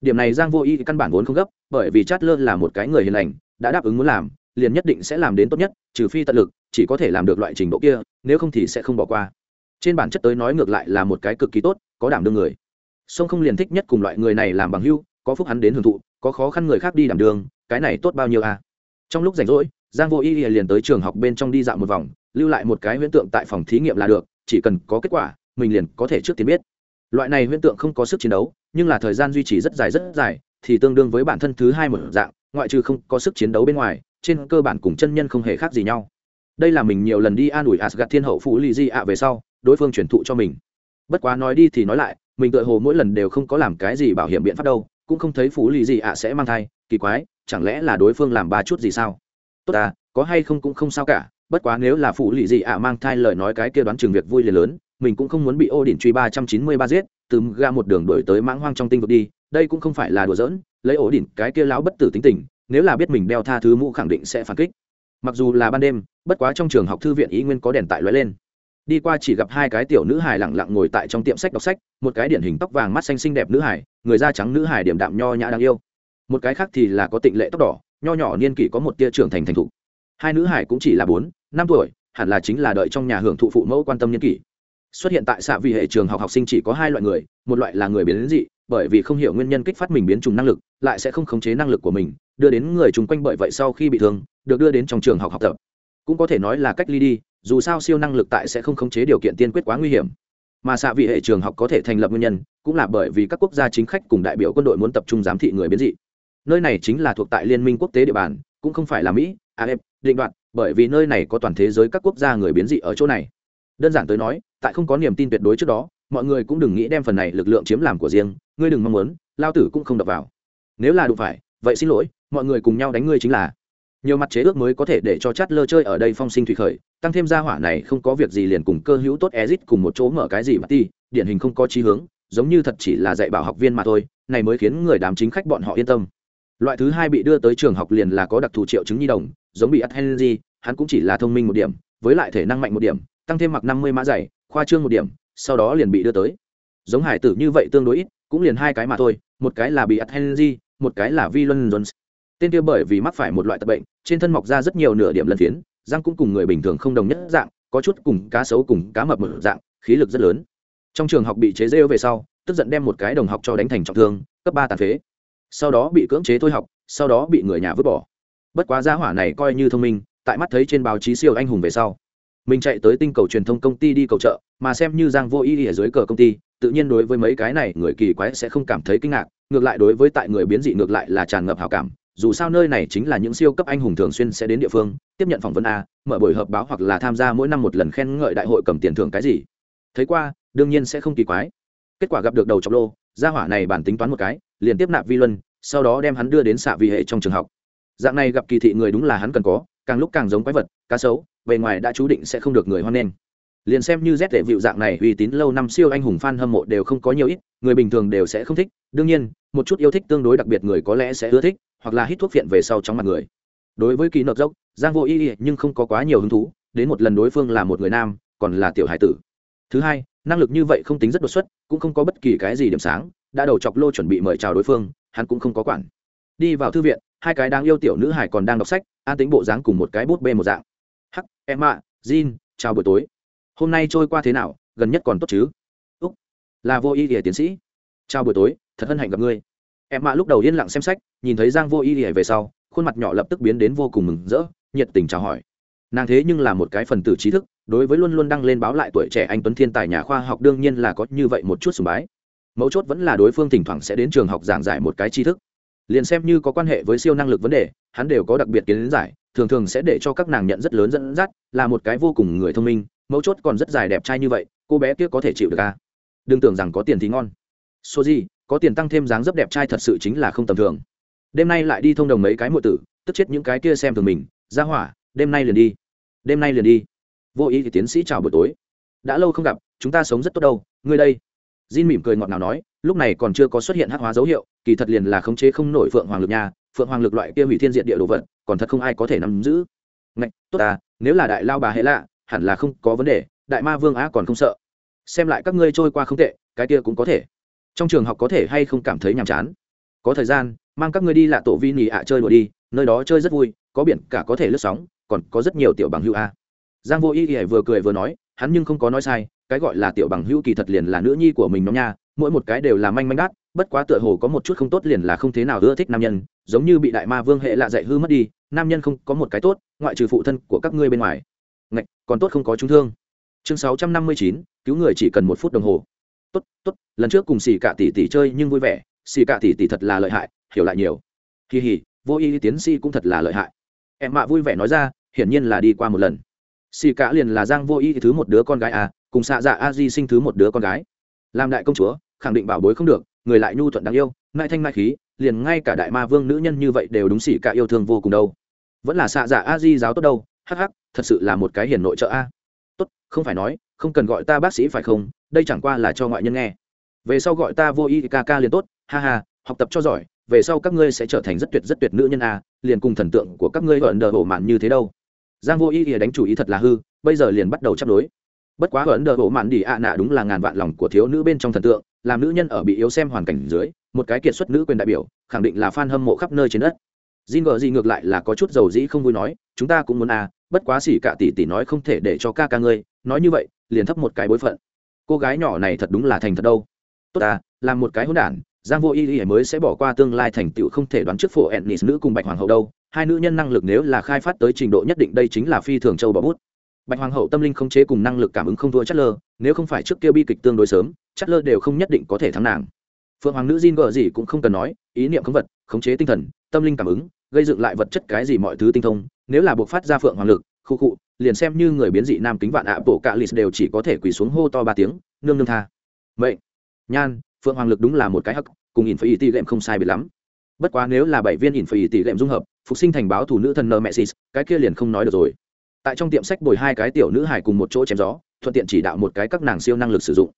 Điểm này giang vô y căn bản vốn không gấp, bởi vì chát lơ là một cái người hiền lành, đã đáp ứng muốn làm, liền nhất định sẽ làm đến tốt nhất, trừ phi tận lực, chỉ có thể làm được loại trình độ kia, nếu không thì sẽ không bỏ qua. Trên bản chất tới nói ngược lại là một cái cực kỳ tốt, có đảm đương người. Sông không liền thích nhất cùng loại người này làm bằng hưu có phúc hắn đến hưởng thụ, có khó khăn người khác đi đảm đường, cái này tốt bao nhiêu à? Trong lúc rảnh rỗi, giang vô y liền tới trường học bên trong đi dạo một vòng, lưu lại một cái huyễn tượng tại phòng thí nghiệm là được, chỉ cần có kết quả, mình liền có thể trước tiên biết. Loại này huyễn tượng không có sức chiến đấu, nhưng là thời gian duy trì rất dài rất dài, thì tương đương với bản thân thứ hai một dạng, ngoại trừ không có sức chiến đấu bên ngoài, trên cơ bản cùng chân nhân không hề khác gì nhau. Đây là mình nhiều lần đi an ủi asgad thiên hậu phụ lì di ạ về sau, đối phương chuyển thụ cho mình. Bất quá nói đi thì nói lại, mình tự hồ mỗi lần đều không có làm cái gì bảo hiểm biện pháp đâu cũng không thấy phú lì gì ạ sẽ mang thai, kỳ quái, chẳng lẽ là đối phương làm ba chút gì sao? Tốt à có hay không cũng không sao cả, bất quá nếu là phú lì gì ạ mang thai lời nói cái kia đoán chừng việc vui liền lớn, mình cũng không muốn bị ô đỉnh truy ba trăm chín mươi ba giết, từ ga một đường đổi tới mãng hoang trong tinh vực đi, đây cũng không phải là đùa giỡn, lấy ổ đỉnh cái kia lão bất tử tính tình, nếu là biết mình đeo tha thứ mũ khẳng định sẽ phản kích. Mặc dù là ban đêm, bất quá trong trường học thư viện ý nguyên có đèn tại lóe lên đi qua chỉ gặp hai cái tiểu nữ hài lẳng lặng ngồi tại trong tiệm sách đọc sách, một cái điển hình tóc vàng mắt xanh xinh đẹp nữ hài, người da trắng nữ hài điểm đạm nho nhã đáng yêu. Một cái khác thì là có tịnh lệ tóc đỏ, nho nhỏ niên kỷ có một tia trưởng thành thành thục. Hai nữ hải cũng chỉ là bốn, năm tuổi, hẳn là chính là đợi trong nhà hưởng thụ phụ mẫu quan tâm niên kỷ. Xuất hiện tại xạ vị hệ trường học học sinh chỉ có hai loại người, một loại là người biến dị, bởi vì không hiểu nguyên nhân kích phát mình biến trùng năng lực, lại sẽ không khống chế năng lực của mình, đưa đến người chung quanh bởi vậy sau khi bị thương, được đưa đến trong trường học học tập. Cũng có thể nói là cách ly đi dù sao siêu năng lực tại sẽ không khống chế điều kiện tiên quyết quá nguy hiểm. Mà xạ vị hệ trường học có thể thành lập nguyên nhân cũng là bởi vì các quốc gia chính khách cùng đại biểu quân đội muốn tập trung giám thị người biến dị. Nơi này chính là thuộc tại liên minh quốc tế địa bàn cũng không phải là mỹ afp định đoạn, bởi vì nơi này có toàn thế giới các quốc gia người biến dị ở chỗ này. Đơn giản tới nói tại không có niềm tin tuyệt đối trước đó mọi người cũng đừng nghĩ đem phần này lực lượng chiếm làm của riêng ngươi đừng mong muốn lao tử cũng không đập vào. Nếu là đụng phải vậy xin lỗi mọi người cùng nhau đánh ngươi chính là nhiều mặt chế ước mới có thể để cho chát lơ chơi ở đây phong sinh thủy khởi, tăng thêm gia hỏa này không có việc gì liền cùng cơ hữu tốt ezit cùng một chỗ mở cái gì mà ti, điển hình không có chí hướng, giống như thật chỉ là dạy bảo học viên mà thôi, này mới khiến người đám chính khách bọn họ yên tâm. Loại thứ hai bị đưa tới trường học liền là có đặc thù triệu chứng nhi đồng, giống bị henry hắn cũng chỉ là thông minh một điểm, với lại thể năng mạnh một điểm, tăng thêm mặc năm mươi mã dày, khoa trương một điểm, sau đó liền bị đưa tới. Giống hải tử như vậy tương đối ít, cũng liền hai cái mà thôi, một cái là bị henry một cái là vi luân jones tên kia bởi vì mắc phải một loại tật bệnh, trên thân mọc ra rất nhiều nửa điểm lân phiến, răng cũng cùng người bình thường không đồng nhất dạng, có chút cùng cá sấu cùng cá mập một dạng, khí lực rất lớn. Trong trường học bị chế rêu về sau, tức giận đem một cái đồng học cho đánh thành trọng thương, cấp ba tàn phế. Sau đó bị cưỡng chế thôi học, sau đó bị người nhà vứt bỏ. Bất quá gia hỏa này coi như thông minh, tại mắt thấy trên báo chí siêu anh hùng về sau, mình chạy tới tinh cầu truyền thông công ty đi cầu trợ, mà xem như giang vô ý ở dưới cờ công ty, tự nhiên đối với mấy cái này người kỳ quái sẽ không cảm thấy kinh ngạc, ngược lại đối với tại người biến dị ngược lại là tràn ngập hảo cảm dù sao nơi này chính là những siêu cấp anh hùng thường xuyên sẽ đến địa phương, tiếp nhận phỏng vấn a, mở buổi họp báo hoặc là tham gia mỗi năm một lần khen ngợi đại hội cầm tiền thưởng cái gì. Thấy qua, đương nhiên sẽ không kỳ quái. Kết quả gặp được đầu chọc lô, gia hỏa này bản tính toán một cái, liền tiếp nạp vi luân, sau đó đem hắn đưa đến xạ vi hệ trong trường học. Dạng này gặp kỳ thị người đúng là hắn cần có, càng lúc càng giống quái vật, cá sấu, bề ngoài đã chú định sẽ không được người hoan nghênh liền xem như rét đệ vịu dạng này uy tín lâu năm siêu anh hùng fan hâm mộ đều không có nhiều ít, người bình thường đều sẽ không thích. Đương nhiên, một chút yêu thích tương đối đặc biệt người có lẽ sẽ ưa thích, hoặc là hít thuốc phiện về sau chóng mặt người. Đối với kỳ nợ dốc, giang vô ý nhưng không có quá nhiều hứng thú, đến một lần đối phương là một người nam, còn là tiểu hải tử. Thứ hai, năng lực như vậy không tính rất đột xuất, cũng không có bất kỳ cái gì điểm sáng, đã đầu chọc lô chuẩn bị mời chào đối phương, hắn cũng không có quản. Đi vào thư viện, hai cái đáng yêu tiểu nữ hải còn đang đọc sách, an tính bộ dáng cùng một cái bút bê một dạng. Hắc em ạ jin chào buổi tối hôm nay trôi qua thế nào, gần nhất còn tốt chứ? Úc, là vô ý ỉa tiến sĩ. Chào buổi tối, thật hân hạnh gặp ngươi. Em mạ lúc đầu yên lặng xem sách, nhìn thấy giang vô ý ỉa về sau, khuôn mặt nhỏ lập tức biến đến vô cùng mừng rỡ, nhiệt tình chào hỏi. Nàng thế nhưng là một cái phần tử trí thức, đối với luôn luôn đăng lên báo lại tuổi trẻ anh tuấn thiên tài nhà khoa học đương nhiên là có như vậy một chút sùng bái. Mấu chốt vẫn là đối phương thỉnh thoảng sẽ đến trường học giảng giải một cái tri thức. Liền xem như có quan hệ với siêu năng lực vấn đề, hắn đều có đặc biệt kiến giải, thường thường sẽ để cho các nàng nhận rất lớn dẫn dắt, là một cái vô cùng người thông minh mấu chốt còn rất dài đẹp trai như vậy cô bé kia có thể chịu được à? đừng tưởng rằng có tiền thì ngon. Số gì có tiền tăng thêm dáng dấp đẹp trai thật sự chính là không tầm thường. Đêm nay lại đi thông đồng mấy cái muội tử tức chết những cái kia xem thường mình. Ra hỏa đêm nay liền đi. Đêm nay liền đi. Vô ý thì tiến sĩ chào buổi tối. Đã lâu không gặp chúng ta sống rất tốt đâu ngươi đây. Jin mỉm cười ngọt ngào nói, lúc này còn chưa có xuất hiện hắc hóa dấu hiệu, kỳ thật liền là khống chế không nổi phượng hoàng lực nha, phượng hoàng lực loại kia hủy thiên diệt địa đồ vật, còn thật không ai có thể nắm giữ. Ngạch, tốt à, nếu là đại lao bà hệ lạ, hẳn là không có vấn đề, đại ma vương á còn không sợ. Xem lại các ngươi trôi qua không tệ, cái kia cũng có thể. Trong trường học có thể hay không cảm thấy nhàm chán. Có thời gian, mang các ngươi đi lạ tổ vi nhì ạ chơi đùa đi, nơi đó chơi rất vui, có biển cả có thể lướt sóng, còn có rất nhiều tiểu bằng hữu a. Giang Vô Y vừa cười vừa nói, hắn nhưng không có nói sai, cái gọi là tiểu bằng hữu kỳ thật liền là nữ nhi của mình nó nha mỗi một cái đều là manh manh đắt bất quá tựa hồ có một chút không tốt liền là không thế nào ưa thích nam nhân giống như bị đại ma vương hệ lạ dạy hư mất đi nam nhân không có một cái tốt ngoại trừ phụ thân của các ngươi bên ngoài ngạch, còn tốt không có chúng thương. Chương sáu trăm năm mươi chín, cứu người chỉ cần một phút đồng hồ. Tốt tốt, lần trước cùng xì cả tỷ tỷ chơi nhưng vui vẻ xì cả tỷ tỷ thật là lợi hại, hiểu lại nhiều. Kỳ hỉ, vô y tiến sĩ cũng thật là lợi hại. Em mạ vui vẻ nói ra, hiển nhiên là đi qua một lần. Xì cả liền là giang vô y thứ một đứa con gái à cùng xạ dạ a di sinh thứ một đứa con gái. Làm đại công chúa, khẳng định bảo bối không được, người lại nhu thuận đáng yêu, nại thanh nại khí, liền ngay cả đại ma vương nữ nhân như vậy đều đúng xỉ cả yêu thương vô cùng đâu. Vẫn là xạ dạ a di giáo tốt đâu hắc hắc, thật sự là một cái hiền nội trợ a. Tốt, không phải nói, không cần gọi ta bác sĩ phải không? Đây chẳng qua là cho ngoại nhân nghe. Về sau gọi ta vô y ca ca liền tốt. Ha ha, học tập cho giỏi, về sau các ngươi sẽ trở thành rất tuyệt rất tuyệt nữ nhân a, liền cùng thần tượng của các ngươi ở đờ hộ mạn như thế đâu. Giang vô y thì đánh chủ ý thật là hư, bây giờ liền bắt đầu chấp đối. Bất quá ấn đờ bộ mạn đi ạ nạ đúng là ngàn vạn lòng của thiếu nữ bên trong thần tượng, làm nữ nhân ở bị yếu xem hoàn cảnh dưới, một cái kiệt xuất nữ quyền đại biểu, khẳng định là fan hâm mộ khắp nơi trên đất. Jin gở gì ngược lại là có chút dầu dĩ không vui nói, chúng ta cũng muốn à bất quá xỉ cả tỷ tỷ nói không thể để cho ca ca ngươi, nói như vậy, liền thấp một cái bối phận. Cô gái nhỏ này thật đúng là thành thật đâu. Tốt à làm một cái hỗn đản, giang vô y y mới sẽ bỏ qua tương lai thành tựu không thể đoán trước phụ ennis nữ cùng bạch hoàng hậu đâu. Hai nữ nhân năng lực nếu là khai phát tới trình độ nhất định đây chính là phi thường châu bỏ bút. Bạch hoàng hậu tâm linh không chế cùng năng lực cảm ứng không thua chatler nếu không phải trước kia bi kịch tương đối sớm chatler đều không nhất định có thể thắng nàng. Phượng hoàng nữ Jin gở gì cũng không cần nói, ý niệm khống vật, khống chế tinh thần, tâm linh cảm ứng gây dựng lại vật chất cái gì mọi thứ tinh thông, nếu là buộc phát ra phượng hoàng lực, khu cụ liền xem như người biến dị nam kính vạn ạ, bộ cạ lì đều chỉ có thể quỳ xuống hô to ba tiếng, nương nương tha. Vậy nhan, phượng hoàng lực đúng là một cái hắc, cùng in phải tỷ lệm không sai biệt lắm. Bất quá nếu là bảy viên in phải tỷ lệm dung hợp, phục sinh thành báo thủ nữ thần nơ mẹ sis cái kia liền không nói được rồi. Tại trong tiệm sách bồi hai cái tiểu nữ hải cùng một chỗ chém gió, thuận tiện chỉ đạo một cái các nàng siêu năng lực sử dụng.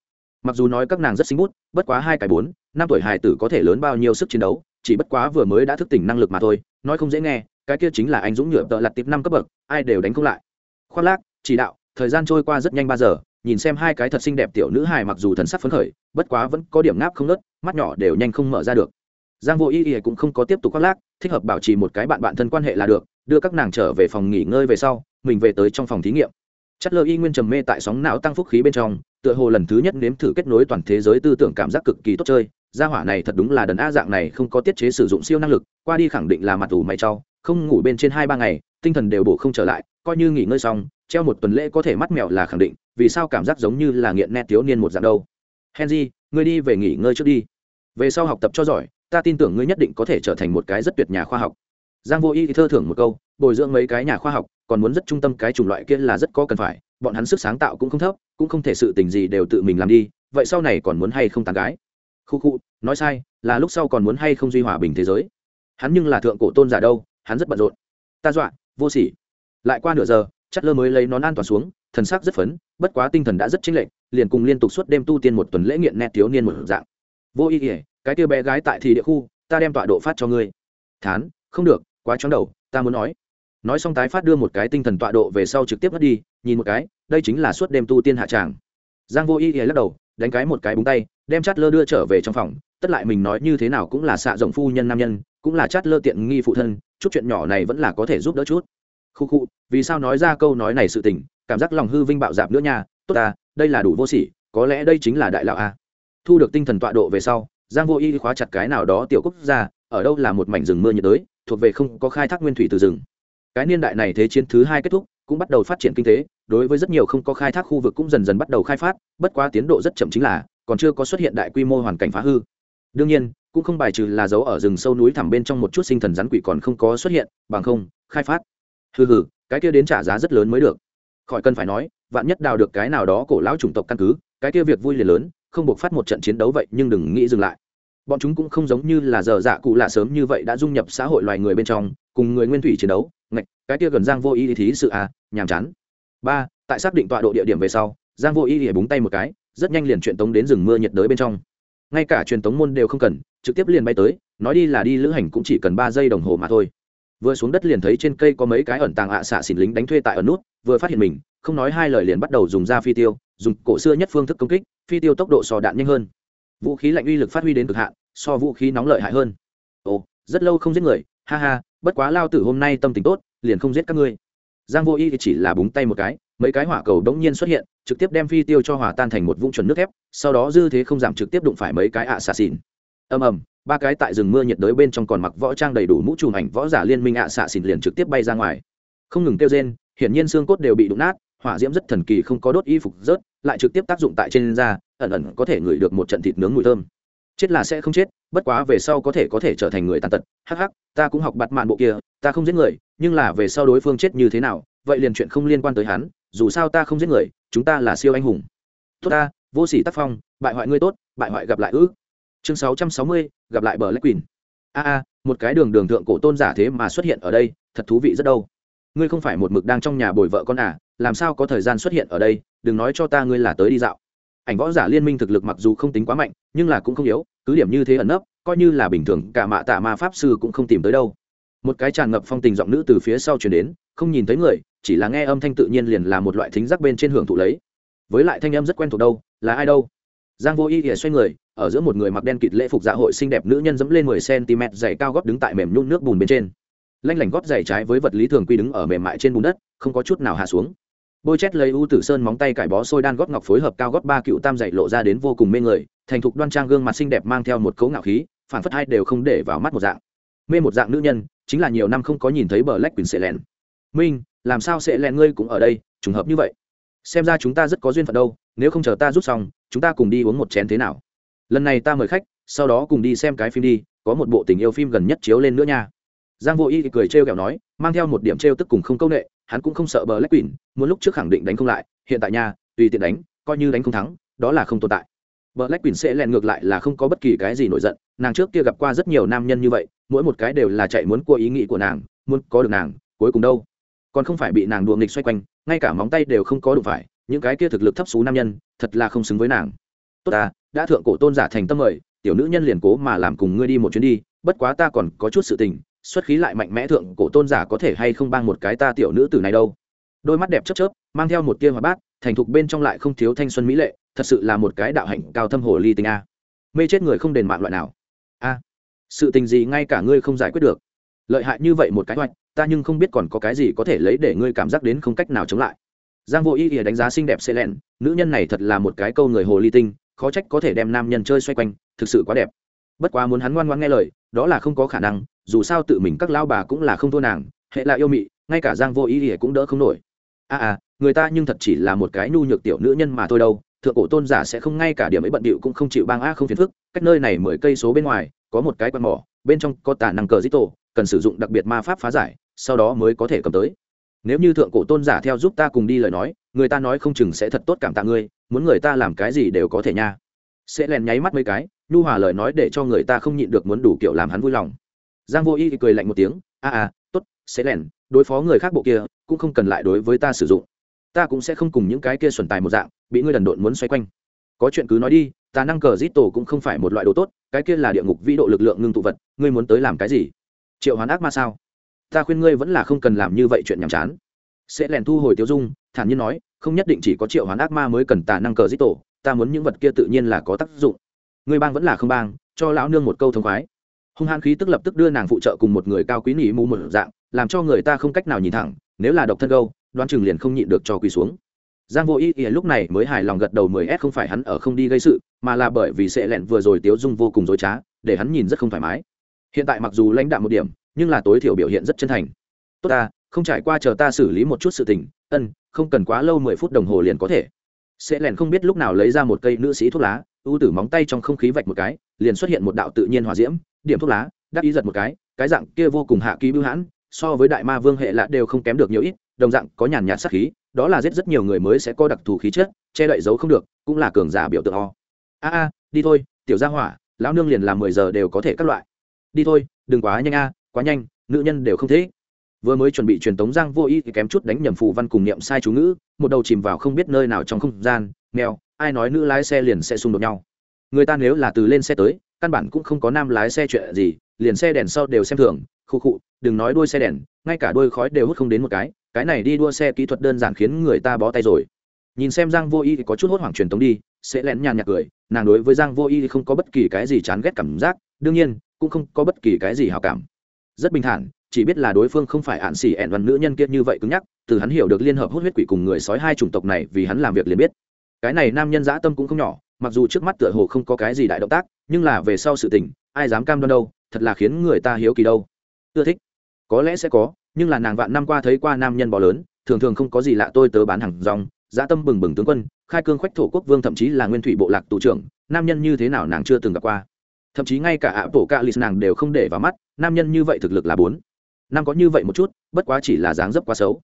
Mặc dù nói các nàng rất xinh bút, bất quá hai cái bốn, năm tuổi hải tử có thể lớn bao nhiêu sức chiến đấu chỉ bất quá vừa mới đã thức tỉnh năng lực mà thôi, nói không dễ nghe, cái kia chính là anh dũng nhựa tợ lặt tiếp năm cấp bậc, ai đều đánh không lại. Khoác lác, chỉ đạo, thời gian trôi qua rất nhanh ba giờ, nhìn xem hai cái thật xinh đẹp tiểu nữ hài mặc dù thần sắc phấn khởi, bất quá vẫn có điểm ngáp không nớt mắt nhỏ đều nhanh không mở ra được. Giang vô y y cũng không có tiếp tục khoác lác, thích hợp bảo trì một cái bạn bạn thân quan hệ là được, đưa các nàng trở về phòng nghỉ ngơi về sau, mình về tới trong phòng thí nghiệm. Chất lơ y nguyên trầm mê tại sóng não tăng phúc khí bên trong, tựa hồ lần thứ nhất nếm thử kết nối toàn thế giới tư tưởng cảm giác cực kỳ tốt chơi gia hỏa này thật đúng là đần a dạng này không có tiết chế sử dụng siêu năng lực, qua đi khẳng định là mặt ủ mày trau, không ngủ bên trên hai ba ngày, tinh thần đều bổ không trở lại, coi như nghỉ ngơi xong, treo một tuần lễ có thể mắt mèo là khẳng định, vì sao cảm giác giống như là nghiện nét thiếu niên một dạng đâu. Henry, ngươi đi về nghỉ ngơi trước đi. Về sau học tập cho giỏi, ta tin tưởng ngươi nhất định có thể trở thành một cái rất tuyệt nhà khoa học. Giang vô y thì thơ thưởng một câu, bồi dưỡng mấy cái nhà khoa học, còn muốn rất trung tâm cái chủng loại kia là rất có cần phải, bọn hắn sức sáng tạo cũng không thấp, cũng không thể sự tình gì đều tự mình làm đi, vậy sau này còn muốn hay không tán gái? Khu khu, nói sai, là lúc sau còn muốn hay không duy hòa bình thế giới. Hắn nhưng là thượng cổ tôn giả đâu, hắn rất bận rộn. Ta dọa, vô sỉ. Lại qua nửa giờ chất lơ mới lấy nón an toàn xuống, thần sắc rất phấn, bất quá tinh thần đã rất chênh lệch, liền cùng liên tục suốt đêm tu tiên một tuần lễ nghiện nét thiếu niên một dạng. Vô ý ỉa cái kia bé gái tại thì địa khu, ta đem tọa độ phát cho ngươi. Thán, không được, quá chóng đầu, ta muốn nói. Nói xong tái phát đưa một cái tinh thần tọa độ về sau trực tiếp mất đi, nhìn một cái, đây chính là suốt đêm tu tiên hạ tràng. Giang vô ý ỉa lắc đầu đánh cái một cái búng tay, đem chát lơ đưa trở về trong phòng. Tất lại mình nói như thế nào cũng là xạ rộng phu nhân nam nhân, cũng là chát lơ tiện nghi phụ thân, chút chuyện nhỏ này vẫn là có thể giúp đỡ chút. Khu khu, vì sao nói ra câu nói này sự tình, cảm giác lòng hư vinh bạo dạp nữa nha, tốt ta, đây là đủ vô sỉ, có lẽ đây chính là đại lão a. Thu được tinh thần tọa độ về sau, giang vô y khóa chặt cái nào đó tiểu quốc gia, ở đâu là một mảnh rừng mưa nhiệt đới, thuộc về không có khai thác nguyên thủy từ rừng. Cái niên đại này thế chiến thứ hai kết thúc, cũng bắt đầu phát triển kinh tế đối với rất nhiều không có khai thác khu vực cũng dần dần bắt đầu khai phát, bất quá tiến độ rất chậm chính là, còn chưa có xuất hiện đại quy mô hoàn cảnh phá hư. Đương nhiên, cũng không bài trừ là dấu ở rừng sâu núi thẳm bên trong một chút sinh thần rắn quỷ còn không có xuất hiện, bằng không, khai phát. Hừ hừ, cái kia đến trả giá rất lớn mới được. Khỏi cần phải nói, vạn nhất đào được cái nào đó cổ lão chủng tộc căn cứ, cái kia việc vui liền lớn, không buộc phát một trận chiến đấu vậy nhưng đừng nghĩ dừng lại. Bọn chúng cũng không giống như là giờ dạ cụ lạ sớm như vậy đã dung nhập xã hội loài người bên trong, cùng người nguyên thủy chiến đấu, ngạch, cái kia gần giang vô ý thí sự à nhàm chán ba, tại xác định tọa độ địa điểm về sau, giang vô y hỉa búng tay một cái, rất nhanh liền truyền tống đến rừng mưa nhiệt đới bên trong. Ngay cả truyền tống môn đều không cần, trực tiếp liền bay tới, nói đi là đi lữ hành cũng chỉ cần ba giây đồng hồ mà thôi. Vừa xuống đất liền thấy trên cây có mấy cái ẩn tàng ạ xạ xỉn lính đánh thuê tại ẩn nút, vừa phát hiện mình, không nói hai lời liền bắt đầu dùng ra phi tiêu, dùng cổ xưa nhất phương thức công kích, phi tiêu tốc độ sò đạn nhanh hơn. Vũ khí lạnh uy lực phát huy đến cực hạn, so vũ khí nóng lợi hại hơn. Ồ, rất lâu không giết người, ha ha, bất quá lao tử hôm nay tâm tình tốt, liền không giết các ngươi giang vô y chỉ là búng tay một cái, mấy cái hỏa cầu đống nhiên xuất hiện, trực tiếp đem phi tiêu cho hòa tan thành một vũng chuẩn nước thép, sau đó dư thế không giảm trực tiếp đụng phải mấy cái ạ xà xỉn ầm ầm, ba cái tại rừng mưa nhiệt đới bên trong còn mặc võ trang đầy đủ mũ trùm ảnh võ giả liên minh ạ xạ xỉn liền trực tiếp bay ra ngoài. Không ngừng kêu rên, hiển nhiên xương cốt đều bị đụng nát, hỏa diễm rất thần kỳ không có đốt y phục rớt, lại trực tiếp tác dụng tại trên da, ẩn ẩn có thể ngửi được một trận thịt nướng mùi thơm chết là sẽ không chết, bất quá về sau có thể có thể trở thành người tàn tật. Hắc hắc, ta cũng học bặt mạn bộ kia, ta không giết người, nhưng là về sau đối phương chết như thế nào, vậy liền chuyện không liên quan tới hắn, dù sao ta không giết người, chúng ta là siêu anh hùng. Tốt ta, vô sỉ tác phong, bại hoại ngươi tốt, bại hoại gặp lại ư. Chương sáu trăm sáu mươi, gặp lại bờ lách quỳnh a a, một cái đường đường thượng cổ tôn giả thế mà xuất hiện ở đây, thật thú vị rất đâu. Ngươi không phải một mực đang trong nhà bồi vợ con à làm sao có thời gian xuất hiện ở đây, đừng nói cho ta ngươi là tới đi dạo ảnh võ giả liên minh thực lực mặc dù không tính quá mạnh, nhưng là cũng không yếu, cứ điểm như thế ẩn nấp, coi như là bình thường, cả mạ tạ ma pháp sư cũng không tìm tới đâu. Một cái tràn ngập phong tình giọng nữ từ phía sau chuyển đến, không nhìn thấy người, chỉ là nghe âm thanh tự nhiên liền là một loại thính giác bên trên hưởng thụ lấy. Với lại thanh âm rất quen thuộc đâu, là ai đâu? Giang vô y thì xoay người, ở giữa một người mặc đen kịt lễ phục dạ hội xinh đẹp nữ nhân dẫm lên mười cm dày cao gót đứng tại mềm nhún nước bùn bên trên. Lanh lảnh gót dày trái với vật lý thường quy đứng ở mềm mại trên bùn đất, không có chút nào hạ xuống bôi chét lấy u tử sơn móng tay cải bó xôi đan gót ngọc phối hợp cao gót ba cựu tam dạy lộ ra đến vô cùng mê người, thành thục đoan trang gương mặt xinh đẹp mang theo một cấu ngạo khí phản phất hai đều không để vào mắt một dạng. Mê một dạng nữ nhân, chính là nhiều năm không có nhìn thấy bờ lách quỳnh sệ lẹn. minh, làm sao sệ lẹn ngươi cũng ở đây, trùng hợp như vậy? Xem ra chúng ta rất có duyên phận đâu, nếu không chờ ta rút xong, chúng ta cùng đi uống một chén thế nào? Lần này ta mời khách, sau đó cùng đi xem cái phim đi, có một bộ tình yêu phim gần nhất chiếu lên nữa nha. Giang vô y cười trêu kẹo nói, mang theo một điểm trêu tức cùng không công nghệ hắn cũng không sợ bờ lách quỳnh, muốn lúc trước khẳng định đánh không lại, hiện tại nha, tùy tiện đánh, coi như đánh không thắng, đó là không tồn tại. Bờ lách quỳnh sẽ lẹn ngược lại là không có bất kỳ cái gì nổi giận, nàng trước kia gặp qua rất nhiều nam nhân như vậy, mỗi một cái đều là chạy muốn cua ý nghĩ của nàng, muốn có được nàng, cuối cùng đâu. Còn không phải bị nàng đùa nghịch xoay quanh, ngay cả móng tay đều không có đủ phải, những cái kia thực lực thấp xú nam nhân, thật là không xứng với nàng. Tốt ta, đã thượng cổ tôn giả thành tâm mời, tiểu nữ nhân liền cố mà làm cùng ngươi đi một chuyến đi, bất quá ta còn có chút sự tình xuất khí lại mạnh mẽ thượng cổ tôn giả có thể hay không bang một cái ta tiểu nữ tử này đâu. Đôi mắt đẹp chớp chớp mang theo một tia hoạt bát thành thục bên trong lại không thiếu thanh xuân mỹ lệ thật sự là một cái đạo hạnh cao thâm hồ ly tinh a. Mê chết người không đền mạng loại nào. A sự tình gì ngay cả ngươi không giải quyết được? Lợi hại như vậy một cái hoạch ta nhưng không biết còn có cái gì có thể lấy để ngươi cảm giác đến không cách nào chống lại. Giang vô ý ỉa đánh giá xinh đẹp xê lẹn, nữ nhân này thật là một cái câu người hồ ly tinh khó trách có thể đem nam nhân chơi xoay quanh thực sự quá đẹp. Bất quá muốn hắn ngoan ngoan nghe lời đó là không có khả năng dù sao tự mình các lao bà cũng là không thua nàng hệ là yêu mị ngay cả giang vô ý ỉa cũng đỡ không nổi. A à, à người ta nhưng thật chỉ là một cái nhu nhược tiểu nữ nhân mà thôi đâu thượng cổ tôn giả sẽ không ngay cả điểm ấy bận bịu cũng không chịu bang a không phiền phức cách nơi này mười cây số bên ngoài có một cái quạt mỏ bên trong có tà năng cờ dít tổ cần sử dụng đặc biệt ma pháp phá giải sau đó mới có thể cầm tới. Nếu như thượng cổ tôn giả theo giúp ta cùng đi lời nói người ta nói không chừng sẽ thật tốt cảm tạ ngươi muốn người ta làm cái gì đều có thể nha. Sẽ lèn nháy mắt mấy cái nhu hòa lời nói để cho người ta không nhịn được muốn đủ kiểu làm hắn vui lòng giang vô y cười lạnh một tiếng, a a, tốt, sẽ Lẻn, đối phó người khác bộ kia, cũng không cần lại đối với ta sử dụng. Ta cũng sẽ không cùng những cái kia xuẩn tài một dạng, bị ngươi đần độn muốn xoay quanh. Có chuyện cứ nói đi tà năng cờ giết tổ cũng không phải một loại đồ tốt, cái kia là địa ngục vĩ độ lực lượng ngưng tụ vật, ngươi muốn tới làm cái gì? Triệu hoán ác ma sao? Ta khuyên ngươi vẫn là không cần làm như vậy chuyện nhàm chán. Sẽ lèn thu hồi tiêu dung, thản nhiên nói, không nhất định chỉ có triệu hoán ác ma mới cần tà năng cờ dít tổ, ta muốn những vật kia tự nhiên là có tác dụng. Ngươi bang vẫn là không bang, cho lão nương một câu thông khoái hung hãn khí tức lập tức đưa nàng phụ trợ cùng một người cao quý nỉ mù một dạng, làm cho người ta không cách nào nhìn thẳng, nếu là độc thân gâu Đoan chừng liền không nhịn được cho quỳ xuống. Giang vô ý ý lúc này mới hài lòng gật đầu mười s không phải hắn ở không đi gây sự, mà là bởi vì sệ lẹn vừa rồi tiếu dung vô cùng dối trá, để hắn nhìn rất không thoải mái. Hiện tại mặc dù lãnh đạm một điểm, nhưng là tối thiểu biểu hiện rất chân thành. Tốt ta, không trải qua chờ ta xử lý một chút sự tình, ân, không cần quá lâu mười phút đồng hồ liền có thể. Sệ lẹn không biết lúc nào lấy ra một cây nữ sĩ thuốc lá, ưu tử móng tay trong không khí vạch một cái, liền xuất hiện một đạo tự nhiên hòa diễm điểm thuốc lá, đắc ý giật một cái cái dạng kia vô cùng hạ ký bưu hãn, so với đại ma vương hệ lạ đều không kém được nhiều ít, đồng dạng có nhàn nhạt sắc khí, đó là giết rất nhiều người mới sẽ có đặc thù khí chất, che đậy giấu không được, cũng là cường giả biểu tượng o. A a, đi thôi, tiểu gia hỏa, lão nương liền làm mười giờ đều có thể các loại. Đi thôi, đừng quá nhanh a, quá nhanh, nữ nhân đều không thế. Vừa mới chuẩn bị truyền tống giang vô ý thì kém chút đánh nhầm phù văn cùng niệm sai chú ngữ, một đầu chìm vào không biết nơi nào trong không gian, mèo, ai nói nữ lái xe liền sẽ xung đột nhau. Người ta nếu là từ lên xe tới căn bản cũng không có nam lái xe chuyện gì, liền xe đèn sau đều xem thường, khu khụ đừng nói đuôi xe đèn, ngay cả đuôi khói đều hút không đến một cái cái này đi đua xe kỹ thuật đơn giản khiến người ta bó tay rồi. Nhìn xem giang vô y thì có chút hốt hoảng truyền tống đi, sẽ lén nhàn nhạt cười, nàng đối với giang vô y thì không có bất kỳ cái gì chán ghét cảm giác, đương nhiên, cũng không có bất kỳ cái gì hào cảm. Rất bình thản, chỉ biết là đối phương không phải ạn xỉ ẹn văn nữ nhân kia như vậy cứng nhắc, từ hắn hiểu được liên hợp hút huyết quỷ cùng người sói hai chủng tộc này vì hắn làm việc liền biết. Cái này nam nhân dã tâm cũng không nhỏ mặc dù trước mắt tựa hồ không có cái gì đại động tác nhưng là về sau sự tình ai dám cam đoan đâu thật là khiến người ta hiếu kỳ đâu. Ưa thích. Có lẽ sẽ có nhưng là nàng vạn năm qua thấy qua nam nhân bò lớn thường thường không có gì lạ tôi tớ bán hàng rong dã tâm bừng bừng tướng quân khai cương khoách thổ quốc vương thậm chí là nguyên thủy bộ lạc tù trưởng nam nhân như thế nào nàng chưa từng gặp qua. Thậm chí ngay cả ạ bộ cạ lì nàng đều không để vào mắt nam nhân như vậy thực lực là bốn. Năm có như vậy một chút bất quá chỉ là dáng dấp quá xấu.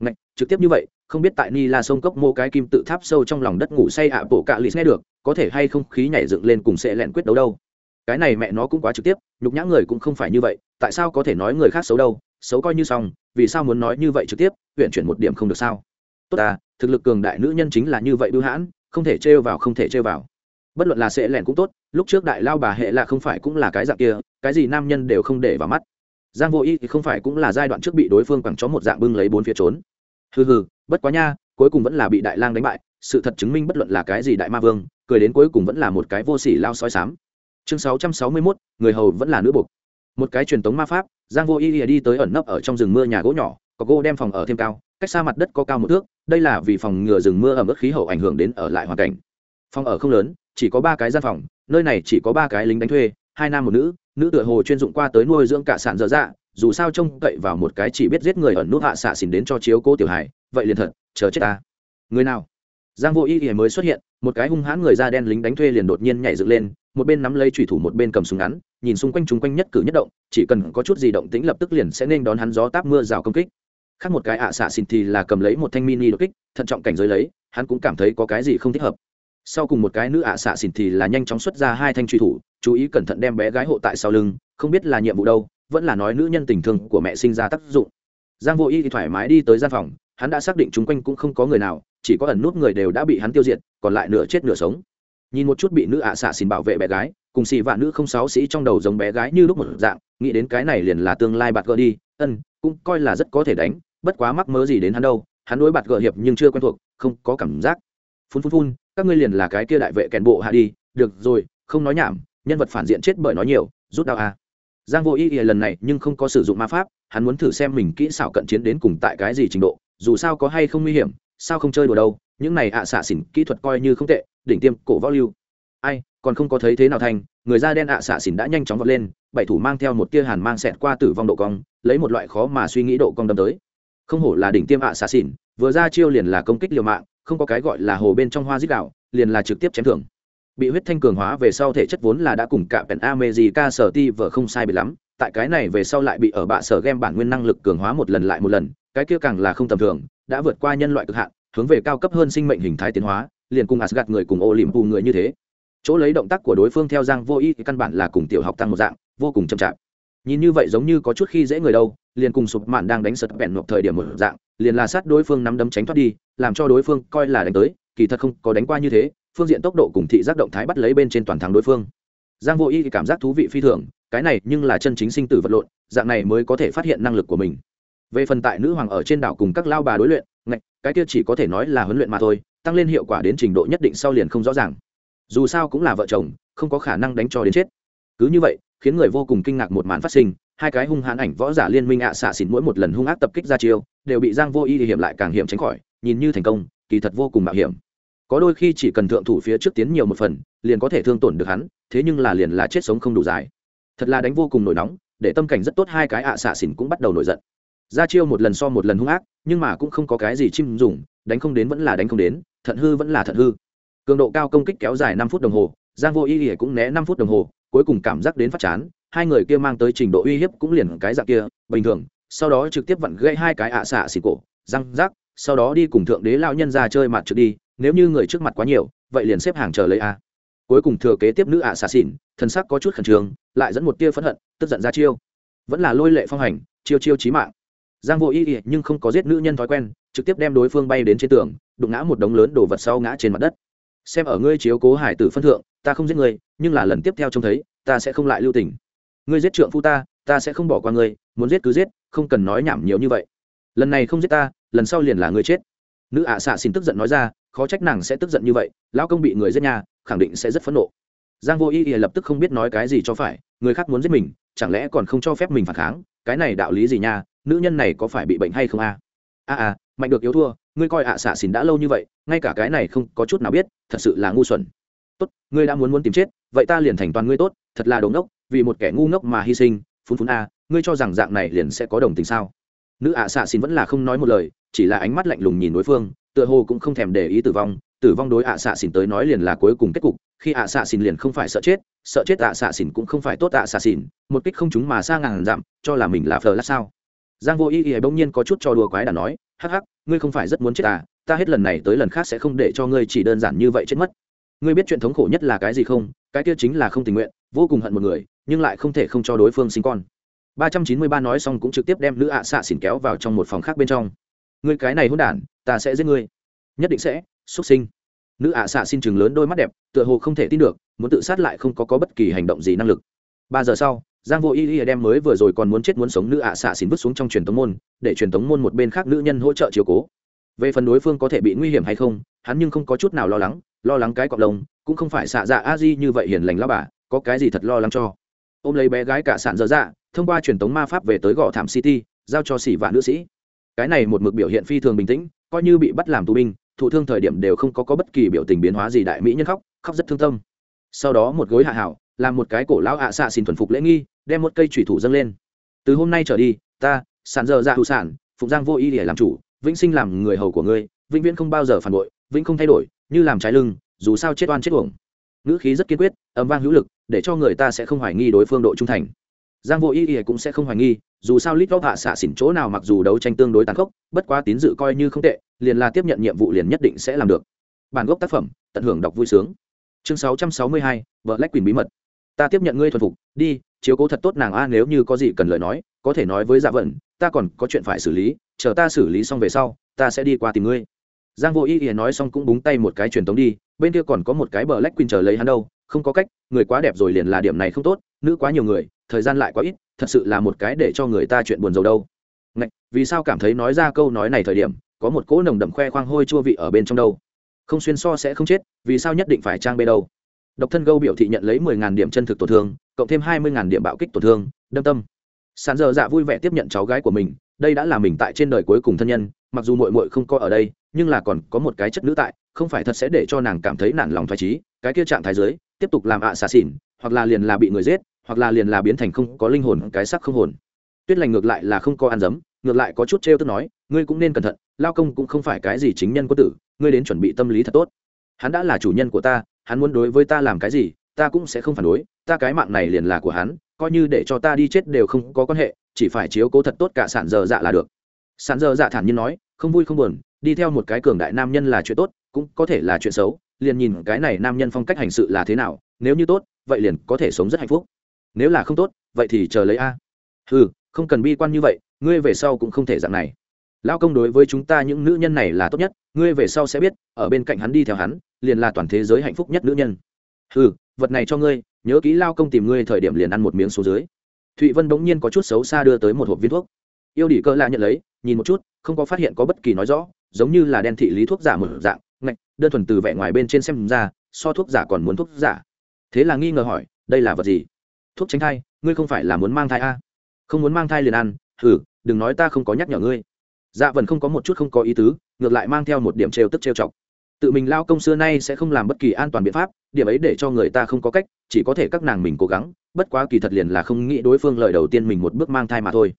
Ngạch, trực tiếp như vậy không biết tại ni la sông cốc mô cái kim tự tháp sâu trong lòng đất ngủ say ạ bộ cạ lì nghe được, có thể hay không khí nhảy dựng lên cùng sẽ lẹn quyết đấu đâu. Cái này mẹ nó cũng quá trực tiếp, nhục nhã người cũng không phải như vậy, tại sao có thể nói người khác xấu đâu? Xấu coi như xong, vì sao muốn nói như vậy trực tiếp, huyện chuyển một điểm không được sao? Tốt à thực lực cường đại nữ nhân chính là như vậy bưu hãn, không thể trêu vào không thể trêu vào. Bất luận là sẽ lẹn cũng tốt, lúc trước đại lao bà hệ là không phải cũng là cái dạng kia, cái gì nam nhân đều không để vào mắt. Giang vô y thì không phải cũng là giai đoạn trước bị đối phương quẳng chó một dạng bưng lấy bốn phía trốn hừ hừ, bất quá nha, cuối cùng vẫn là bị đại lang đánh bại, sự thật chứng minh bất luận là cái gì đại ma vương, cười đến cuối cùng vẫn là một cái vô sỉ lao soi sám chương sáu trăm sáu mươi mốt, người hầu vẫn là nữ bục một cái truyền thống ma pháp, giang vô y đi tới ẩn nấp ở trong rừng mưa nhà gỗ nhỏ, có gỗ đem phòng ở thêm cao, cách xa mặt đất có cao một thước, đây là vì phòng ngừa rừng mưa ẩm ướt khí hậu ảnh hưởng đến ở lại hoàn cảnh. Phòng ở không lớn, chỉ có ba cái gian phòng, nơi này chỉ có ba cái lính đánh thuê, hai nam một nữ nữ tựa hồ chuyên dụng qua tới nuôi dưỡng cả sản dở dạ dù sao trông cậy vào một cái chỉ biết giết người ẩn nút hạ xạ xỉn đến cho chiếu cố tiểu hải vậy liền thật, chờ chết ta. Người nào? Giang vô y y mới xuất hiện, một cái hung hãn người da đen lính đánh thuê liền đột nhiên nhảy dựng lên, một bên nắm lấy thủy thủ một bên cầm súng ngắn, nhìn xung quanh chúng quanh nhất cử nhất động, chỉ cần có chút gì động tĩnh lập tức liền sẽ nên đón hắn gió táp mưa rào công kích. Khác một cái ạ xạ xỉn thì là cầm lấy một thanh mini đột kích, thận trọng cảnh giới lấy, hắn cũng cảm thấy có cái gì không thích hợp. Sau cùng một cái nữ ạ xạ xỉn thì là nhanh chóng xuất ra hai thanh truy thủ, chú ý cẩn thận đem bé gái hộ tại sau lưng, không biết là nhiệm vụ đâu vẫn là nói nữ nhân tình thương của mẹ sinh ra tác dụng. Giang vô y thì thoải mái đi tới gian phòng, hắn đã xác định chung quanh cũng không có người nào, chỉ có ẩn nút người đều đã bị hắn tiêu diệt, còn lại nửa chết nửa sống. Nhìn một chút bị nữ ạ xạ xin bảo vệ bé gái, cùng xì vạn nữ không sáu sĩ trong đầu giống bé gái như lúc một dạng, nghĩ đến cái này liền là tương lai bạt gỡ đi, ân, cũng coi là rất có thể đánh, bất quá mắc mớ gì đến hắn đâu, hắn đối bạt gỡ hiệp nhưng chưa quen thuộc, không có cảm giác. Phun phun phun, các ngươi liền là cái kia đại vệ kèn bộ hạ đi, được rồi, không nói nhảm, nhân vật phản diện chết bởi nói nhiều, rút đau à giang vô ý ý lần này nhưng không có sử dụng ma pháp, hắn muốn thử xem mình kỹ xảo cận chiến đến cùng tại cái gì trình độ, dù sao có hay không nguy hiểm, sao không chơi đùa đâu, những này ạ xạ xỉn kỹ thuật coi như không tệ, đỉnh tiêm, cổ võ lưu. Ai, còn không có thấy thế nào thành, người da đen ạ xạ xỉn đã nhanh chóng vọt lên, bảy thủ mang theo một tia hàn mang xẹt qua tử vong độ cong, lấy một loại khó mà suy nghĩ độ cong đâm tới. Không hổ là đỉnh tiêm ạ xạ xỉn, vừa ra chiêu liền là công kích liều mạng, không có cái gọi là hồ bên trong hoa dích đạo liền là trực tiếp chém thưởng bị huyết thanh cường hóa về sau thể chất vốn là đã cùng cả pèn amejica sở ti vợ không sai bị lắm, tại cái này về sau lại bị ở bạ sở game bản nguyên năng lực cường hóa một lần lại một lần, cái kia càng là không tầm thường, đã vượt qua nhân loại cực hạn, hướng về cao cấp hơn sinh mệnh hình thái tiến hóa, liền cùng asgad người cùng ô liềm phù người như thế. Chỗ lấy động tác của đối phương theo giang vô ý thì căn bản là cùng tiểu học tăng một dạng, vô cùng chậm chạp. Nhìn như vậy giống như có chút khi dễ người đâu, liền cùng sụp mạn đang đánh sật bẹn nộp thời điểm một dạng, liền là sát đối phương nắm đấm tránh thoát đi, làm cho đối phương coi là đánh tới, kỳ thật không có đánh qua như thế phương diện tốc độ cùng thị giác động thái bắt lấy bên trên toàn thắng đối phương. Giang vô y cảm giác thú vị phi thường, cái này nhưng là chân chính sinh tử vật lộn, dạng này mới có thể phát hiện năng lực của mình. Về phần tại nữ hoàng ở trên đảo cùng các lao bà đối luyện, ngạch, cái kia chỉ có thể nói là huấn luyện mà thôi, tăng lên hiệu quả đến trình độ nhất định sau liền không rõ ràng. Dù sao cũng là vợ chồng, không có khả năng đánh cho đến chết. Cứ như vậy, khiến người vô cùng kinh ngạc một màn phát sinh, hai cái hung hãn ảnh võ giả liên minh ạ xạ xỉn mỗi một lần hung ác tập kích ra chiêu, đều bị giang vô y hiểm lại càng hiểm tránh khỏi, nhìn như thành công, kỳ thật vô cùng mạo hiểm có đôi khi chỉ cần thượng thủ phía trước tiến nhiều một phần, liền có thể thương tổn được hắn, thế nhưng là liền là chết sống không đủ dài. Thật là đánh vô cùng nổi nóng, để tâm cảnh rất tốt hai cái ạ xạ xỉn cũng bắt đầu nổi giận. Ra chiêu một lần so một lần hung ác, nhưng mà cũng không có cái gì chim dùng, đánh không đến vẫn là đánh không đến, thận hư vẫn là thận hư. Cường độ cao công kích kéo dài năm phút đồng hồ, giang vô y ỉa cũng né năm phút đồng hồ, cuối cùng cảm giác đến phát chán, hai người kia mang tới trình độ uy hiếp cũng liền cái dạng kia, bình thường, sau đó trực tiếp vặn gãy hai cái ạ xạ xỉn cổ, răng rác, sau đó đi cùng thượng đế lao nhân ra chơi mặt trực đi nếu như người trước mặt quá nhiều, vậy liền xếp hàng chờ lấy a. Cuối cùng thừa kế tiếp nữ ạ xà xỉn, thần sắc có chút khẩn trương, lại dẫn một tia phẫn hận, tức giận ra chiêu. Vẫn là lôi lệ phong hành, chiêu chiêu chí mạng. Giang vô ý ý nhưng không có giết nữ nhân thói quen, trực tiếp đem đối phương bay đến trên tường, đụng ngã một đống lớn đồ vật sau ngã trên mặt đất. Xem ở ngươi chiếu cố hải tử phân thượng, ta không giết ngươi, nhưng là lần tiếp theo trông thấy, ta sẽ không lại lưu tình. Ngươi giết trượng phu ta ta sẽ không bỏ qua ngươi, muốn giết cứ giết, không cần nói nhảm nhiều như vậy. Lần này không giết ta, lần sau liền là ngươi chết nữ ạ xạ xin tức giận nói ra, khó trách nàng sẽ tức giận như vậy, lão công bị người giết nhà, khẳng định sẽ rất phẫn nộ. Giang vô y y lập tức không biết nói cái gì cho phải, người khác muốn giết mình, chẳng lẽ còn không cho phép mình phản kháng, cái này đạo lý gì nha, nữ nhân này có phải bị bệnh hay không a? A a, mạnh được yếu thua, ngươi coi ạ à xạ xỉn đã lâu như vậy, ngay cả cái này không có chút nào biết, thật sự là ngu xuẩn. Tốt, ngươi đã muốn muốn tìm chết, vậy ta liền thành toàn ngươi tốt, thật là đống ngốc, vì một kẻ ngu ngốc mà hy sinh, phun phun a, ngươi cho rằng dạng này liền sẽ có đồng tình sao? Nữ ạ à xạ xỉn vẫn là không nói một lời chỉ là ánh mắt lạnh lùng nhìn đối phương, tựa hồ cũng không thèm để ý tử vong. Tử vong đối ạ à xạ xỉn tới nói liền là cuối cùng kết cục. Khi ạ xạ xỉn liền không phải sợ chết sợ chết ạ xạ xỉn cũng không phải tốt ạ xạ xỉn một kích không chúng mà xa ngàn dặm, cho là mình là phờ lát sao? Giang vô ý ý bỗng nhiên có chút cho đùa quái đản nói, hắc hắc, ngươi không phải rất muốn chết à? Ta hết lần này tới lần khác sẽ không để cho ngươi chỉ đơn giản như vậy chết mất. Ngươi biết chuyện thống khổ nhất là cái gì không? Cái kia chính là không tình nguyện, vô cùng hận một người, nhưng lại không thể không cho đối phương sinh con. Ba trăm chín mươi ba nói xong cũng trực tiếp đem nữ ạ xạ xỉn kéo vào trong một phòng khác bên trong ngươi cái này hôn đản ta sẽ giết ngươi. Nhất định sẽ xuất sinh. Nữ ạ xạ xin chừng lớn đôi mắt đẹp tựa hồ không thể tin được muốn tự sát lại không có, có bất kỳ hành động gì năng lực. Ba giờ sau giang vô y y đem mới vừa rồi còn muốn chết muốn sống nữ ạ xạ xin vứt xuống trong truyền tống môn để truyền tống môn một bên khác nữ nhân hỗ trợ chiều cố. Về phần đối phương có thể bị nguy hiểm hay không hắn nhưng không có chút nào lo lắng lo lắng cái cọp lông cũng không phải xạ dạ a di như vậy hiền lành lao bà có cái gì thật lo lắng cho. Ôm lấy bé gái cả sạn dở dạ thông qua truyền tống ma pháp về tới gò thảm city giao cho xỉ vạn nữ sĩ cái này một mực biểu hiện phi thường bình tĩnh coi như bị bắt làm tù binh thụ thương thời điểm đều không có, có bất kỳ biểu tình biến hóa gì đại mỹ nhân khóc khóc rất thương tâm. Sau đó một gối hạ hảo làm một cái cổ lão ạ xạ xin thuần phục lễ nghi đem một cây thủy thủ dâng lên. Từ hôm nay trở đi ta sản dơ ra dạ hữu sản phục giang vô ý để làm chủ vĩnh sinh làm người hầu của ngươi vĩnh viễn không bao giờ phản bội vĩnh không thay đổi như làm trái lưng dù sao chết oan chết uổng. Ngữ khí rất kiên quyết âm vang hữu lực để cho người ta sẽ không hoài nghi đối phương độ trung thành giang vô ý ý cũng sẽ không hoài nghi dù sao lít vóc hạ xạ xỉn chỗ nào mặc dù đấu tranh tương đối tàn khốc bất quá tín dự coi như không tệ liền là tiếp nhận nhiệm vụ liền nhất định sẽ làm được. Bản gốc tác phẩm tận hưởng đọc vui sướng. Chương 662, vợ lách quyền bí mật. Ta tiếp nhận ngươi thuần phục đi chiếu cố thật tốt nàng a nếu như có gì cần lời nói có thể nói với dạ vận ta còn có chuyện phải xử lý chờ ta xử lý xong về sau ta sẽ đi qua tìm ngươi. Giang vô ý ý nói xong cũng búng tay một cái truyền tống đi bên kia còn có một cái bờ lách quyền chờ lấy hắn đâu không có cách người quá đẹp rồi liền là điểm này không tốt nữ quá nhiều người thời gian lại quá ít thật sự là một cái để cho người ta chuyện buồn rầu đâu. Ngạch, vì sao cảm thấy nói ra câu nói này thời điểm có một cỗ nồng đậm khoe khoang hôi chua vị ở bên trong đâu? Không xuyên so sẽ không chết vì sao nhất định phải trang bê đâu? Độc thân gâu biểu thị nhận lấy mười ngàn điểm chân thực tổn thương cộng thêm hai mươi ngàn điểm bạo kích tổn thương đâm tâm. Sàn dơ dạ vui vẻ tiếp nhận cháu gái của mình đây đã là mình tại trên đời cuối cùng thân nhân mặc dù mội mội không có ở đây nhưng là còn có một cái chất nữ tại không phải thật sẽ để cho nàng cảm thấy nản lòng thoải trí cái kia trạng thái giới tiếp tục làm ạ xà xỉn hoặc là liền là bị người giết hoặc là liền là biến thành không có linh hồn, cái sắc không hồn. Tuyết lành ngược lại là không có ăn dấm, ngược lại có chút trêu tức nói, ngươi cũng nên cẩn thận, lao công cũng không phải cái gì chính nhân có tử, ngươi đến chuẩn bị tâm lý thật tốt. Hắn đã là chủ nhân của ta, hắn muốn đối với ta làm cái gì, ta cũng sẽ không phản đối, ta cái mạng này liền là của hắn, coi như để cho ta đi chết đều không có quan hệ, chỉ phải chiếu cố thật tốt cả sản dơ dạ là được. Sản dơ dạ thản nhiên nói, không vui không buồn, đi theo một cái cường đại nam nhân là chuyện tốt, cũng có thể là chuyện xấu, liền nhìn cái này nam nhân phong cách hành sự là thế nào, nếu như tốt, vậy liền có thể sống rất hạnh phúc nếu là không tốt, vậy thì chờ lấy a. Ừ không cần bi quan như vậy, ngươi về sau cũng không thể dạng này. Lao công đối với chúng ta những nữ nhân này là tốt nhất, ngươi về sau sẽ biết, ở bên cạnh hắn đi theo hắn, liền là toàn thế giới hạnh phúc nhất nữ nhân. Ừ vật này cho ngươi, nhớ kỹ lao công tìm ngươi thời điểm liền ăn một miếng số dưới. Thụy vân bỗng nhiên có chút xấu xa đưa tới một hộp viên thuốc. Yêu đỉ cơ la nhận lấy, nhìn một chút, không có phát hiện có bất kỳ nói rõ, giống như là đen thị lý thuốc giả một dạng, ngạch, đơn thuần từ vẻ ngoài bên trên xem ra, so thuốc giả còn muốn thuốc giả. Thế là nghi ngờ hỏi, đây là vật gì? Thuốc tránh thai, ngươi không phải là muốn mang thai a? À? không muốn mang thai liền ăn thử đừng nói ta không có nhắc nhở ngươi. Dạ vần không có một chút không có ý tứ, ngược lại mang theo một điểm trêu tức trêu chọc. Tự mình lao công xưa nay sẽ không làm bất kỳ an toàn biện pháp, điểm ấy để cho người ta không có cách, chỉ có thể các nàng mình cố gắng, bất quá kỳ thật liền là không nghĩ đối phương lời đầu tiên mình một bước mang thai mà thôi.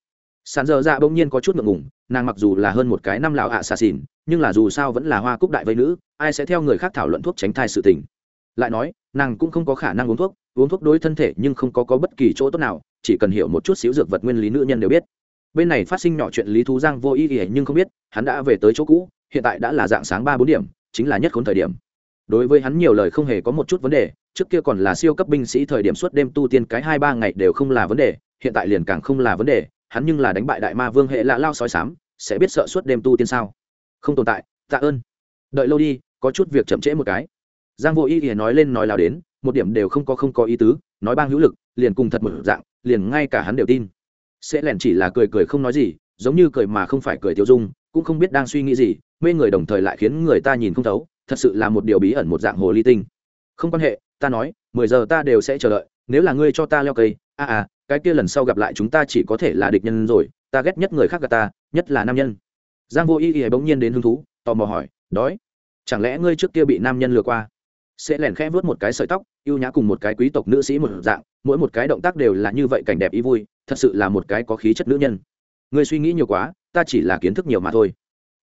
Sàn dơ dạ bỗng nhiên có chút ngượng ngùng, nàng mặc dù là hơn một cái năm lão ạ xà xỉn, nhưng là dù sao vẫn là hoa cúc đại vây nữ, ai sẽ theo người khác thảo luận thuốc tránh thai sự tình. Lại nói, nàng cũng không có khả năng uống thuốc uống thuốc đối thân thể nhưng không có, có bất kỳ chỗ tốt nào chỉ cần hiểu một chút xíu dược vật nguyên lý nữ nhân đều biết. Bên này phát sinh nhỏ chuyện lý thú giang vô ý ỉa nhưng không biết hắn đã về tới chỗ cũ hiện tại đã là dạng sáng ba bốn điểm chính là nhất khốn thời điểm. Đối với hắn nhiều lời không hề có một chút vấn đề trước kia còn là siêu cấp binh sĩ thời điểm suốt đêm tu tiên cái hai ba ngày đều không là vấn đề hiện tại liền càng không là vấn đề hắn nhưng là đánh bại đại ma vương hệ lạ lao sói sám sẽ biết sợ suốt đêm tu tiên sao? Không tồn tại tạ ơn. Đợi lâu đi có chút việc chậm trễ một cái. Giang vô ý ỉa nói lên nói lào đến một điểm đều không có không có ý tứ nói bang hữu lực liền cùng thật mở dạng liền ngay cả hắn đều tin. Sẽ lẻn chỉ là cười cười không nói gì giống như cười mà không phải cười tiêu dung cũng không biết đang suy nghĩ gì mê người đồng thời lại khiến người ta nhìn không thấu thật sự là một điều bí ẩn một dạng hồ ly tinh. Không quan hệ ta nói mười giờ ta đều sẽ chờ đợi nếu là ngươi cho ta leo cây a à, à cái kia lần sau gặp lại chúng ta chỉ có thể là địch nhân rồi ta ghét nhất người khác gà ta nhất là nam nhân. Giang vô y y bỗng nhiên đến hứng thú tò mò hỏi đói chẳng lẽ ngươi trước kia bị nam nhân lừa qua? Sẽ lèn khẽ vớt một cái sợi tóc ưu nhã cùng một cái quý tộc nữ sĩ một dạng, mỗi một cái động tác đều là như vậy cảnh đẹp ý vui, thật sự là một cái có khí chất nữ nhân. Ngươi suy nghĩ nhiều quá, ta chỉ là kiến thức nhiều mà thôi.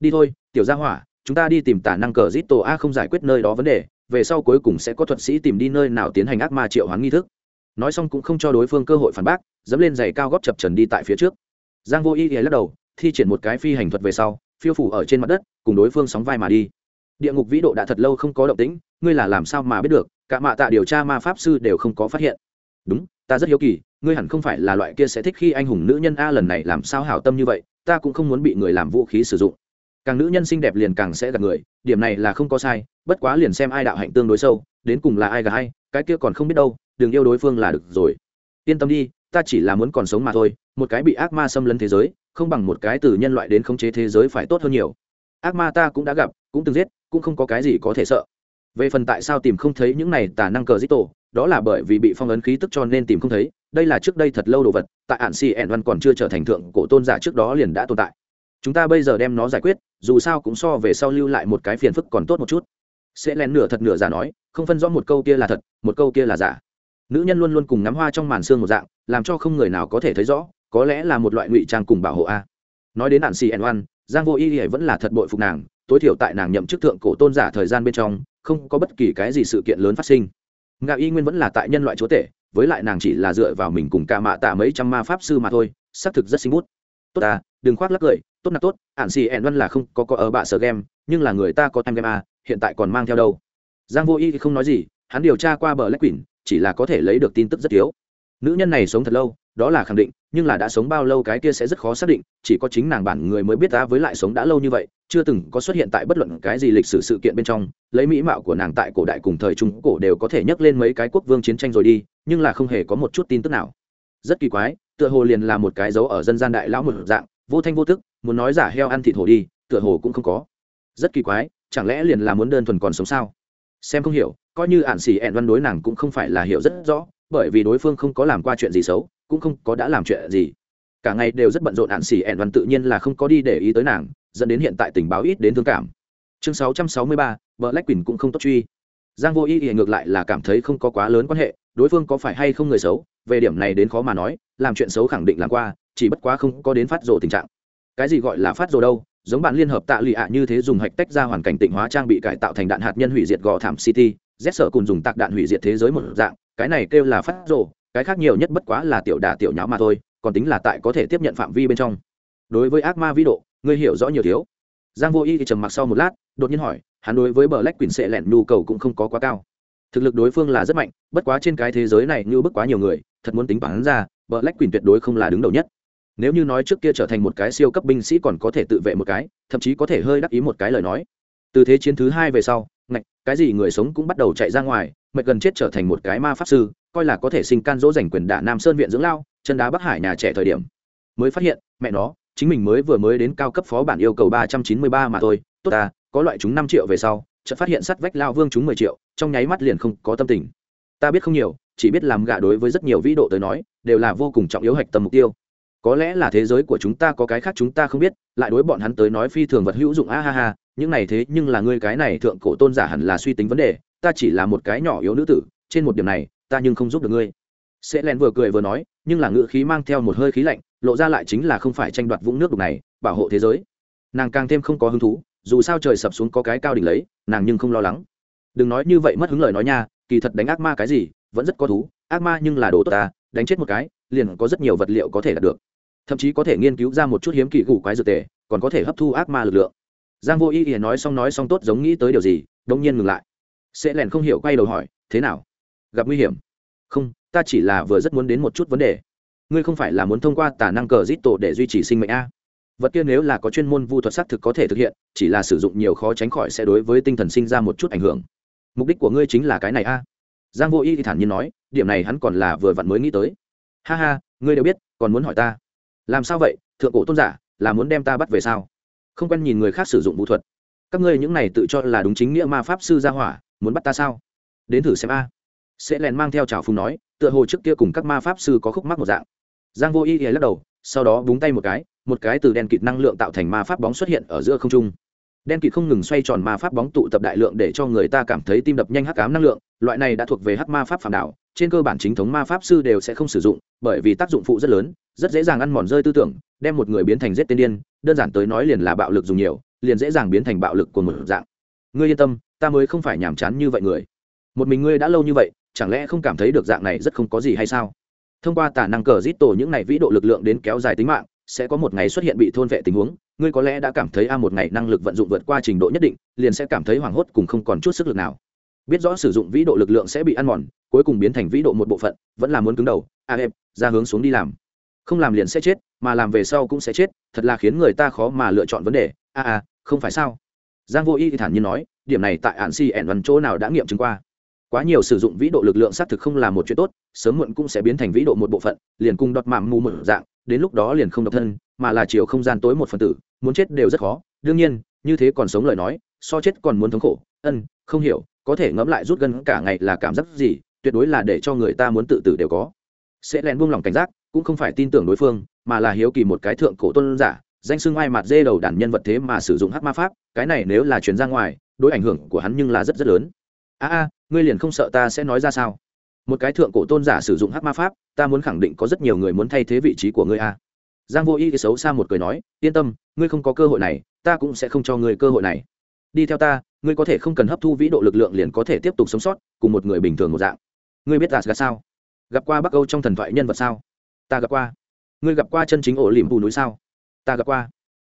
Đi thôi, tiểu gia hỏa, chúng ta đi tìm tả năng cờ zit tổ a không giải quyết nơi đó vấn đề, về sau cuối cùng sẽ có thuật sĩ tìm đi nơi nào tiến hành ác ma triệu hoán nghi thức. Nói xong cũng không cho đối phương cơ hội phản bác, dẫm lên giày cao góp chập trần đi tại phía trước. Giang vô y ghé lắc đầu, thi triển một cái phi hành thuật về sau, phiêu phủ ở trên mặt đất, cùng đối phương sóng vai mà đi địa ngục vĩ độ đã thật lâu không có động tĩnh, ngươi là làm sao mà biết được, cả mạ tạ điều tra ma pháp sư đều không có phát hiện. Đúng, ta rất hiếu kỳ, ngươi hẳn không phải là loại kia sẽ thích khi anh hùng nữ nhân a lần này làm sao hảo tâm như vậy, ta cũng không muốn bị người làm vũ khí sử dụng. Càng nữ nhân xinh đẹp liền càng sẽ gặp người, điểm này là không có sai, bất quá liền xem ai đạo hạnh tương đối sâu, đến cùng là ai gà hay, cái kia còn không biết đâu, đừng yêu đối phương là được rồi. Yên tâm đi, ta chỉ là muốn còn sống mà thôi, một cái bị ác ma xâm lấn thế giới, không bằng một cái từ nhân loại đến khống chế thế giới phải tốt hơn nhiều. Ác ma ta cũng đã gặp cũng từng giết, cũng không có cái gì có thể sợ. Về phần tại sao tìm không thấy những này tà năng cờ dít tổ, đó là bởi vì bị phong ấn khí tức cho nên tìm không thấy, đây là trước đây thật lâu đồ vật, tại ạn xì ẻn văn còn chưa trở thành thượng cổ tôn giả trước đó liền đã tồn tại. Chúng ta bây giờ đem nó giải quyết, dù sao cũng so về sau lưu lại một cái phiền phức còn tốt một chút. Sẽ len nửa thật nửa giả nói, không phân rõ một câu kia là thật, một câu kia là giả. Nữ nhân luôn luôn cùng ngắm hoa trong màn xương một dạng, làm cho không người nào có thể thấy rõ, có lẽ là một loại ngụy trang cùng bảo hộ a. Nói đến nạn xì ẩn văn, giang vô y y vẫn là thật bội phục nàng tối thiểu tại nàng nhậm chức thượng cổ tôn giả thời gian bên trong, không có bất kỳ cái gì sự kiện lớn phát sinh. Ngạ y nguyên vẫn là tại nhân loại chúa tể, với lại nàng chỉ là dựa vào mình cùng cả mạ tạ mấy trăm ma pháp sư mà thôi, xác thực rất sinh bút. Tốt ta, đừng khoác lắc cười, tốt là tốt, ạn xì ẹn văn là không có có ở bạ sở game, nhưng là người ta có time game a hiện tại còn mang theo đâu. Giang vô y thì không nói gì, hắn điều tra qua bờ lách quỷ chỉ là có thể lấy được tin tức rất thiếu nữ nhân này sống thật lâu đó là khẳng định, nhưng là đã sống bao lâu cái kia sẽ rất khó xác định, chỉ có chính nàng bản người mới biết ta với lại sống đã lâu như vậy, chưa từng có xuất hiện tại bất luận cái gì lịch sử sự kiện bên trong, lấy mỹ mạo của nàng tại cổ đại cùng thời trung cổ đều có thể nhắc lên mấy cái quốc vương chiến tranh rồi đi, nhưng là không hề có một chút tin tức nào. Rất kỳ quái, tựa hồ liền là một cái dấu ở dân gian đại lão một dạng, vô thanh vô tức, muốn nói giả heo ăn thịt hồ đi, tựa hồ cũng không có. Rất kỳ quái, chẳng lẽ liền là muốn đơn thuần còn sống sao? Xem không hiểu, coi như ạn xỉ ẹn văn đối nàng cũng không phải là hiểu rất rõ, bởi vì đối phương không có làm qua chuyện gì xấu cũng không có đã làm chuyện gì. Cả ngày đều rất bận rộn hạn xỉ ẹn văn tự nhiên là không có đi để ý tới nàng dẫn đến hiện tại tình báo ít đến thương cảm. Chương 663, vợ lách quỳnh cũng không tốt truy. Giang vô ý ý ngược lại là cảm thấy không có quá lớn quan hệ đối phương có phải hay không người xấu về điểm này đến khó mà nói làm chuyện xấu khẳng định làm qua chỉ bất quá không có đến phát rồ tình trạng. Cái gì gọi là phát rồ đâu giống bạn liên hợp tạ lụy ạ như thế dùng hạch tách ra hoàn cảnh tịnh hóa trang bị cải tạo thành đạn hạt nhân hủy diệt gò thảm city z sở cùng dùng tạc đạn hủy diệt thế giới một dạng cái này kêu là phát rồ cái khác nhiều nhất bất quá là tiểu đà tiểu nháo mà thôi, còn tính là tại có thể tiếp nhận phạm vi bên trong. Đối với ác ma vĩ độ, ngươi hiểu rõ nhiều thiếu. Giang vô y thì trầm mặc sau một lát, đột nhiên hỏi, hắn đối với bờ lách quỳnh sệ lẹn nhu cầu cũng không có quá cao. Thực lực đối phương là rất mạnh, bất quá trên cái thế giới này như bức quá nhiều người, thật muốn tính bản ra, bờ lách quỳnh tuyệt đối không là đứng đầu nhất. Nếu như nói trước kia trở thành một cái siêu cấp binh sĩ còn có thể tự vệ một cái, thậm chí có thể hơi đắc ý một cái lời nói. Từ thế chiến thứ hai về sau, ngạch, cái gì người sống cũng bắt đầu chạy ra ngoài, mệt gần chết trở thành một cái ma pháp sư coi là có thể sinh can dỗ dành quyền đả nam sơn viện dưỡng lao, chân đá bắc hải nhà trẻ thời điểm. Mới phát hiện, mẹ nó, chính mình mới vừa mới đến cao cấp phó bản yêu cầu ba trăm chín mươi ba mà thôi. Tốt ta, có loại chúng năm triệu về sau, chợt phát hiện sắt vách lao vương chúng mười triệu, trong nháy mắt liền không có tâm tình. Ta biết không nhiều, chỉ biết làm gạ đối với rất nhiều vĩ độ tới nói, đều là vô cùng trọng yếu hạch tầm mục tiêu. Có lẽ là thế giới của chúng ta có cái khác chúng ta không biết, lại đối bọn hắn tới nói phi thường vật hữu dụng, a ha ha, những này thế nhưng là ngươi cái này thượng cổ tôn giả hẳn là suy tính vấn đề, ta chỉ là một cái nhỏ yếu nữ tử, trên một điểm này ta nhưng không giúp được ngươi. Sẽ len vừa cười vừa nói, nhưng là ngữ khí mang theo một hơi khí lạnh, lộ ra lại chính là không phải tranh đoạt vũng nước đục này, bảo hộ thế giới. Nàng càng thêm không có hứng thú, dù sao trời sập xuống có cái cao đỉnh lấy, nàng nhưng không lo lắng. Đừng nói như vậy mất hứng lời nói nha, kỳ thật đánh ác ma cái gì, vẫn rất có thú, ác ma nhưng là đồ tốt ta, đánh chết một cái, liền có rất nhiều vật liệu có thể đạt được. Thậm chí có thể nghiên cứu ra một chút hiếm kỳ củ quái dược tề, còn có thể hấp thu ác ma lực lượng. Giang vô y ỉa nói xong nói xong tốt giống nghĩ tới điều gì đông nhiên ngừng lại. Sẽ lèn không hiểu quay đầu hỏi, thế nào? Gặp nguy hiểm. Không, ta chỉ là vừa rất muốn đến một chút vấn đề. Ngươi không phải là muốn thông qua tả năng cờ giết tổ để duy trì sinh mệnh a. Vật kia nếu là có chuyên môn vu thuật xác thực có thể thực hiện, chỉ là sử dụng nhiều khó tránh khỏi sẽ đối với tinh thần sinh ra một chút ảnh hưởng. Mục đích của ngươi chính là cái này a. Giang vô y thì thản nhiên nói, điểm này hắn còn là vừa vặn mới nghĩ tới. Ha ha, ngươi đều biết, còn muốn hỏi ta. Làm sao vậy, thượng cổ tôn giả, là muốn đem ta bắt về sao? Không quen nhìn người khác sử dụng vũ thuật. Các ngươi những này tự cho là đúng chính nghĩa ma pháp sư gia hỏa, muốn bắt ta sao? Đến thử xem a sẽ lèn mang theo trào phung nói tựa hồ trước kia cùng các ma pháp sư có khúc mắc một dạng. Giang vô y lắc đầu sau đó búng tay một cái một cái từ đen kịt năng lượng tạo thành ma pháp bóng xuất hiện ở giữa không trung. Đen kịt không ngừng xoay tròn ma pháp bóng tụ tập đại lượng để cho người ta cảm thấy tim đập nhanh hắc ám năng lượng loại này đã thuộc về hắc ma pháp phản đảo, trên cơ bản chính thống ma pháp sư đều sẽ không sử dụng bởi vì tác dụng phụ rất lớn rất dễ dàng ăn mòn rơi tư tưởng đem một người biến thành giết tên điên đơn giản tới nói liền là bạo lực dùng nhiều liền dễ dàng biến thành bạo lực của một dạng. Ngươi yên tâm ta mới không phải nhàm chán như vậy người. Một mình ngươi đã lâu như vậy chẳng lẽ không cảm thấy được dạng này rất không có gì hay sao? Thông qua tả năng cờ rít tổ những này vĩ độ lực lượng đến kéo dài tính mạng, sẽ có một ngày xuất hiện bị thôn vệ tình huống. Ngươi có lẽ đã cảm thấy, a, một ngày năng lực vận dụng vượt qua trình độ nhất định, liền sẽ cảm thấy hoảng hốt cùng không còn chút sức lực nào. Biết rõ sử dụng vĩ độ lực lượng sẽ bị ăn mòn, cuối cùng biến thành vĩ độ một bộ phận, vẫn là muốn cứng đầu. A, em, ra hướng xuống đi làm. Không làm liền sẽ chết, mà làm về sau cũng sẽ chết, thật là khiến người ta khó mà lựa chọn vấn đề. A a, không phải sao? Giang vô y thì thản nhiên nói, điểm này tại ạn si ẻn văn chỗ nào đã nghiệm chứng qua quá nhiều sử dụng vĩ độ lực lượng xác thực không là một chuyện tốt, sớm muộn cũng sẽ biến thành vĩ độ một bộ phận, liền cung đọt mạm mù một dạng, đến lúc đó liền không độc thân, mà là chiều không gian tối một phần tử, muốn chết đều rất khó. Đương nhiên, như thế còn sống lời nói, so chết còn muốn thống khổ. Ân, không hiểu, có thể ngẫm lại rút gân cả ngày là cảm giác gì, tuyệt đối là để cho người ta muốn tự tử đều có. Sẽ len buông lòng cảnh giác, cũng không phải tin tưởng đối phương, mà là hiếu kỳ một cái thượng cổ tôn giả, danh xưng ai mặt dê đầu đàn nhân vật thế mà sử dụng hát ma pháp, cái này nếu là chuyển ra ngoài, đối ảnh hưởng của hắn nhưng là rất rất lớn a a, ngươi liền không sợ ta sẽ nói ra sao? Một cái thượng cổ tôn giả sử dụng hát ma pháp, ta muốn khẳng định có rất nhiều người muốn thay thế vị trí của ngươi a. Giang vô y thì xấu xa một cười nói, yên tâm, ngươi không có cơ hội này, ta cũng sẽ không cho ngươi cơ hội này. Đi theo ta, ngươi có thể không cần hấp thu vĩ độ lực lượng liền có thể tiếp tục sống sót, cùng một người bình thường một dạng. Ngươi biết asgad sao? Gặp qua bắc âu trong thần thoại nhân vật sao? Ta gặp qua. Ngươi gặp qua chân chính ổ liềm bù núi sao? Ta gặp qua.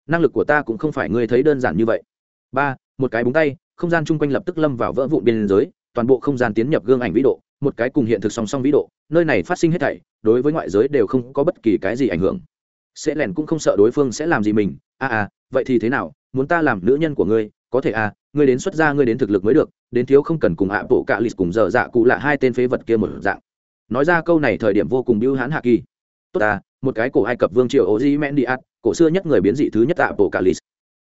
Năng lực của ta cũng không phải ngươi thấy đơn giản như vậy. Ba một cái búng tay không gian chung quanh lập tức lâm vào vỡ vụn biên giới toàn bộ không gian tiến nhập gương ảnh vĩ độ một cái cùng hiện thực song song vĩ độ nơi này phát sinh hết thảy đối với ngoại giới đều không có bất kỳ cái gì ảnh hưởng. Sẽ lẻn cũng không sợ đối phương sẽ làm gì mình. A à, à vậy thì thế nào? Muốn ta làm nữ nhân của ngươi? Có thể à ngươi đến xuất gia, ngươi đến thực lực mới được đến thiếu không cần cùng ạ bộ cạ lịt cùng dở dạ cụ lạ hai tên phế vật kia một dạng. Nói ra câu này thời điểm vô cùng biêu hãn hạ kỳ. Tốt à một cái cổ ai cập vương triều ô di men đi ạt cổ xưa nhất người biến dị thứ nhất ạ bộ cạ lịt.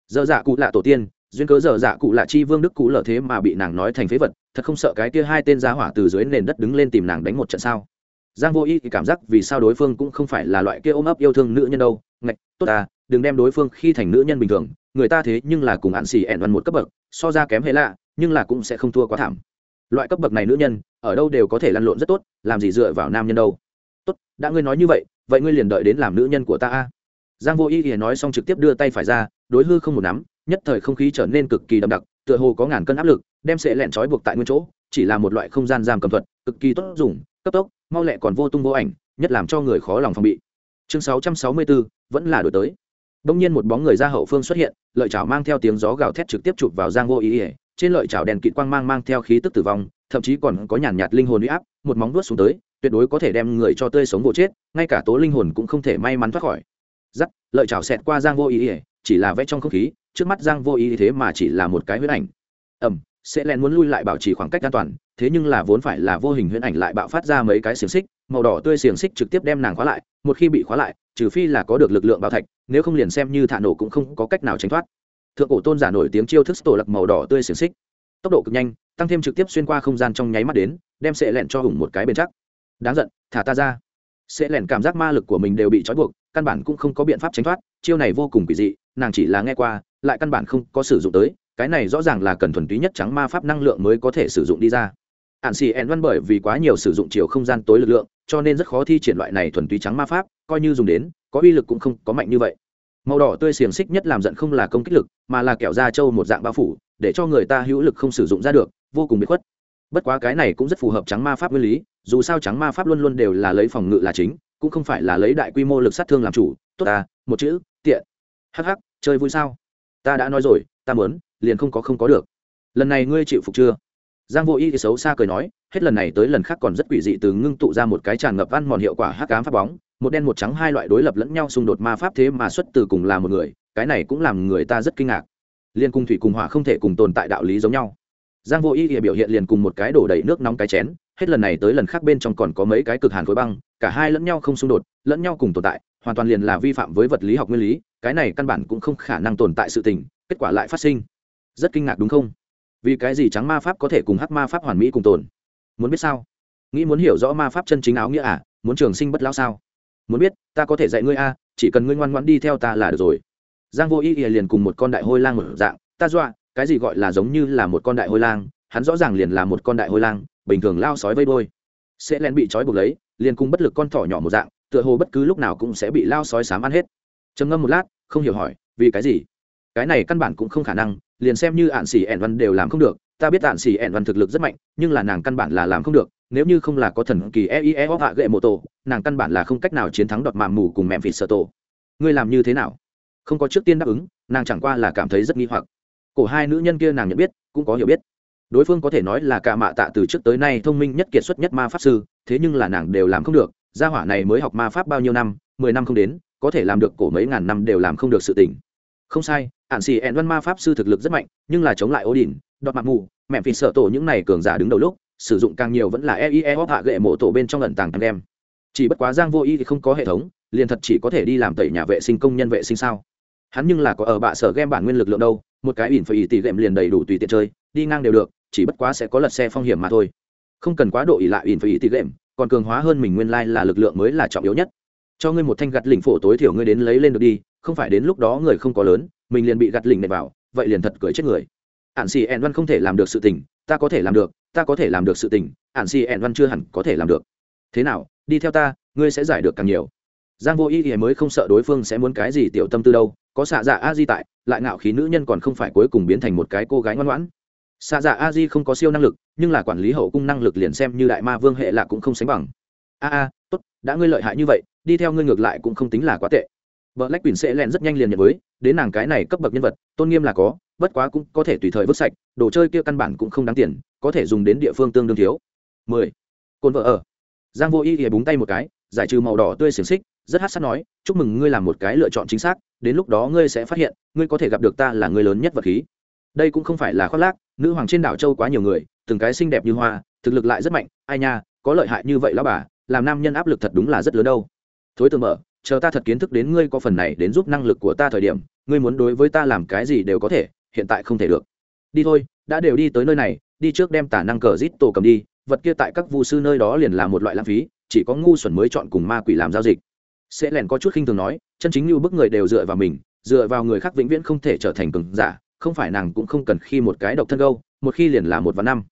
Dở dạ cụ lạ tổ tiên duyên cớ dở dạ cụ lạ chi vương đức cụ lở thế mà bị nàng nói thành phế vật, thật không sợ cái kia hai tên giá hỏa từ dưới nền đất đứng lên tìm nàng đánh một trận sao? Giang vô y thì cảm giác vì sao đối phương cũng không phải là loại kia ôm ấp yêu thương nữ nhân đâu. Ngạch, tốt à đừng đem đối phương khi thành nữ nhân bình thường, người ta thế nhưng là cùng hạn xì ẹn văn một cấp bậc, so ra kém hệ lạ, nhưng là cũng sẽ không thua quá thảm. Loại cấp bậc này nữ nhân, ở đâu đều có thể lăn lộn rất tốt, làm gì dựa vào nam nhân đâu. Tốt, đã ngươi nói như vậy vậy ngươi liền đợi đến làm nữ nhân của ta a. Giang vô y thì nói xong trực tiếp đưa tay phải ra, đối hư không một nắm nhất thời không khí trở nên cực kỳ đậm đặc tựa hồ có ngàn cân áp lực đem sệ lẹn trói buộc tại nguyên chỗ chỉ là một loại không gian giam cầm thuật cực kỳ tốt dùng cấp tốc mau lẹ còn vô tung vô ảnh nhất làm cho người khó lòng phòng bị. Chương 664, vẫn là đổi tới. Đông nhiên một bóng người ra hậu phương xuất hiện lợi chảo mang theo tiếng gió gào thét trực tiếp chụp vào giang vô ý ỉa trên lợi chảo đèn kịt quang mang mang theo khí tức tử vong thậm chí còn có nhàn nhạt linh hồn uy áp một móng vuốt xuống tới tuyệt đối có thể đem người cho tươi sống vô chết ngay cả tố linh hồn cũng không thể may mắn thoát khỏi. Giắt lợi chảo xẹt qua giang vô ý ỉa chỉ là vẽ trong không khí trước mắt giang vô ý thế mà chỉ là một cái huyết ảnh. Ẩm sẽ len muốn lui lại bảo trì khoảng cách an toàn, thế nhưng là vốn phải là vô hình huyễn ảnh lại bạo phát ra mấy cái xiềng xích, màu đỏ tươi xiềng xích trực tiếp đem nàng khóa lại, một khi bị khóa lại, trừ phi là có được lực lượng bảo thạch, nếu không liền xem như thả nổ cũng không có cách nào tránh thoát. Thượng cổ tôn giả nổi tiếng chiêu thức tổ lập màu đỏ tươi xiềng xích. Tốc độ cực nhanh, tăng thêm trực tiếp xuyên qua không gian trong nháy mắt đến, đem sệ lẹn cho hùng một cái bên chắc. Đáng giận, thả ta ra. Sẽ lẻn cảm giác ma lực của mình đều bị trói buộc, căn bản cũng không có biện pháp tránh thoát, chiêu này vô cùng kỳ dị, nàng chỉ là nghe qua, lại căn bản không có sử dụng tới, cái này rõ ràng là cần thuần túy nhất trắng ma pháp năng lượng mới có thể sử dụng đi ra. Ạn xì ẹn văn bởi vì quá nhiều sử dụng chiều không gian tối lực lượng, cho nên rất khó thi triển loại này thuần túy trắng ma pháp, coi như dùng đến, có uy lực cũng không có mạnh như vậy. Màu đỏ tươi xiềng xích nhất làm giận không là công kích lực, mà là kẹo da trâu một dạng bao phủ, để cho người ta hữu lực không sử dụng ra được, vô cùng bị khuất. Bất quá cái này cũng rất phù hợp trắng ma pháp nguyên lý dù sao trắng ma pháp luôn luôn đều là lấy phòng ngự là chính cũng không phải là lấy đại quy mô lực sát thương làm chủ. Tốt ta một chữ tiện. Hắc hắc, chơi vui sao? Ta đã nói rồi ta muốn liền không có không có được. Lần này ngươi chịu phục chưa? Giang vô y thì xấu xa cười nói hết lần này tới lần khác còn rất quỷ dị từ ngưng tụ ra một cái tràn ngập ăn mòn hiệu quả hắc ám pháp bóng một đen một trắng hai loại đối lập lẫn nhau xung đột ma pháp thế mà xuất từ cùng là một người cái này cũng làm người ta rất kinh ngạc. Liên cung thủy cùng hỏa không thể cùng tồn tại đạo lý giống nhau. Giang vô y thì biểu hiện liền cùng một cái đổ đầy nước nóng cái chén hết lần này tới lần khác bên trong còn có mấy cái cực hàn khối băng, cả hai lẫn nhau không xung đột, lẫn nhau cùng tồn tại, hoàn toàn liền là vi phạm với vật lý học nguyên lý, cái này căn bản cũng không khả năng tồn tại sự tình, kết quả lại phát sinh. Rất kinh ngạc đúng không? Vì cái gì trắng ma pháp có thể cùng hắc ma pháp hoàn mỹ cùng tồn? Muốn biết sao? Nghĩ muốn hiểu rõ ma pháp chân chính áo nghĩa à muốn trường sinh bất lao sao? Muốn biết, ta có thể dạy ngươi a chỉ cần ngươi ngoan ngoãn đi theo ta là được rồi. Giang vô ý ỉa liền cùng một con đại hôi lang một dạng, ta dọa, cái gì gọi là giống như là một con đại hôi lang, hắn rõ ràng liền là một con đại hôi lang bình thường lao sói vây đôi sẽ len bị trói buộc lấy, liền cùng bất lực con thỏ nhỏ một dạng, tựa hồ bất cứ lúc nào cũng sẽ bị lao sói sám ăn hết. Trầm ngâm một lát, không hiểu hỏi, vì cái gì? Cái này căn bản cũng không khả năng, liền xem như ạn xỉ ẻn văn đều làm không được, ta biết ạn xỉ ẻn văn thực lực rất mạnh, nhưng là nàng căn bản là làm không được, nếu như không là có thần kỳ e e o hạ gậy mô tổ, nàng căn bản là không cách nào chiến thắng đọt màm mù cùng mẹm vịt sợ tổ. Ngươi làm như thế nào? Không có trước tiên đáp ứng, nàng chẳng qua là cảm thấy rất nghi hoặc. Cổ hai nữ nhân kia nàng nhận biết, cũng có hiểu biết đối phương có thể nói là cả mạ tạ từ trước tới nay thông minh nhất kiệt xuất nhất ma pháp sư, thế nhưng là nàng đều làm không được, gia hỏa này mới học ma pháp bao nhiêu năm, mười năm không đến, có thể làm được cổ mấy ngàn năm đều làm không được sự tỉnh không sai, ạn xì ẹn văn ma pháp sư thực lực rất mạnh, nhưng là chống lại ố đỉnh đọt mặt mù, mẹ phì sợ tổ những này cường giả đứng đầu lúc, sử dụng càng nhiều vẫn là eie hóc hạ gậy mộ tổ bên trong lần tàng đem. Chỉ bất quá giang vô y thì không có hệ thống, liền thật chỉ có thể đi làm tẩy nhà vệ sinh công nhân vệ sinh sao? Hắn nhưng là có ở bạ sở game bản nguyên lực lượng đâu, một cái ỉn phải ỉ tỷ game liền đầy đủ tùy tiện chơi, đi ngang đều được chỉ bất quá sẽ có lật xe phong hiểm mà thôi. Không cần quá độ ỉ lại ỉn phải ỉ tỉ gệm còn cường hóa hơn mình nguyên lai là lực lượng mới là trọng yếu nhất. Cho ngươi một thanh gặt lỉnh phổ tối thiểu ngươi đến lấy lên được đi, không phải đến lúc đó người không có lớn, mình liền bị gặt lỉnh này vào, vậy liền thật cười chết người. Ạn xì ẹn văn không thể làm được sự tình, ta có thể làm được, ta có thể làm được sự tình ạn xì ẹn văn chưa hẳn có thể làm được. Thế nào, đi theo ta, ngươi sẽ giải được càng nhiều. Giang vô ý thì mới không sợ đối phương sẽ muốn cái gì tiểu tâm tư đâu, có xạ dạ a di tại, lại ngạo khí nữ nhân còn không phải cuối cùng biến thành một cái cô gái ngoan ngoãn xạ dạ a di không có siêu năng lực, nhưng là quản lý hậu cung năng lực liền xem như đại ma vương hệ là cũng không sánh bằng. A a, tốt, đã ngươi lợi hại như vậy, đi theo ngươi ngược lại cũng không tính là quá tệ. Vợ lách quỳnh sẽ len rất nhanh liền nhận với đến nàng cái này cấp bậc nhân vật, tôn nghiêm là có, bất quá cũng có thể tùy thời vứt sạch, đồ chơi kia căn bản cũng không đáng tiền, có thể dùng đến địa phương tương đương thiếu. Mười cồn vợ ở. Giang vô y thì búng tay một cái, giải trừ màu đỏ tươi xiềng xích, rất hát sát nói, chúc mừng ngươi làm một cái lựa chọn chính xác, đến lúc đó ngươi sẽ phát hiện, ngươi có thể gặp được ta là người lớn nhất vật khí. Đây cũng không phải là khoác lác nữ hoàng trên đảo châu quá nhiều người, từng cái xinh đẹp như hoa, thực lực lại rất mạnh. Ai nha, có lợi hại như vậy lão bà, làm nam nhân áp lực thật đúng là rất lớn đâu. Thối tường mở, chờ ta thật kiến thức đến ngươi có phần này đến giúp năng lực của ta thời điểm, ngươi muốn đối với ta làm cái gì đều có thể, hiện tại không thể được. Đi thôi, đã đều đi tới nơi này, đi trước đem tả năng cờ rít tổ cầm đi, vật kia tại các vu sư nơi đó liền là một loại lãng phí, chỉ có ngu xuẩn mới chọn cùng ma quỷ làm giao dịch. Sẽ lèn có chút khinh thường nói, chân chính như bức người đều dựa vào mình, dựa vào người khác vĩnh viễn không thể trở thành cường giả không phải nàng cũng không cần khi một cái độc thân gâu, một khi liền là một và năm.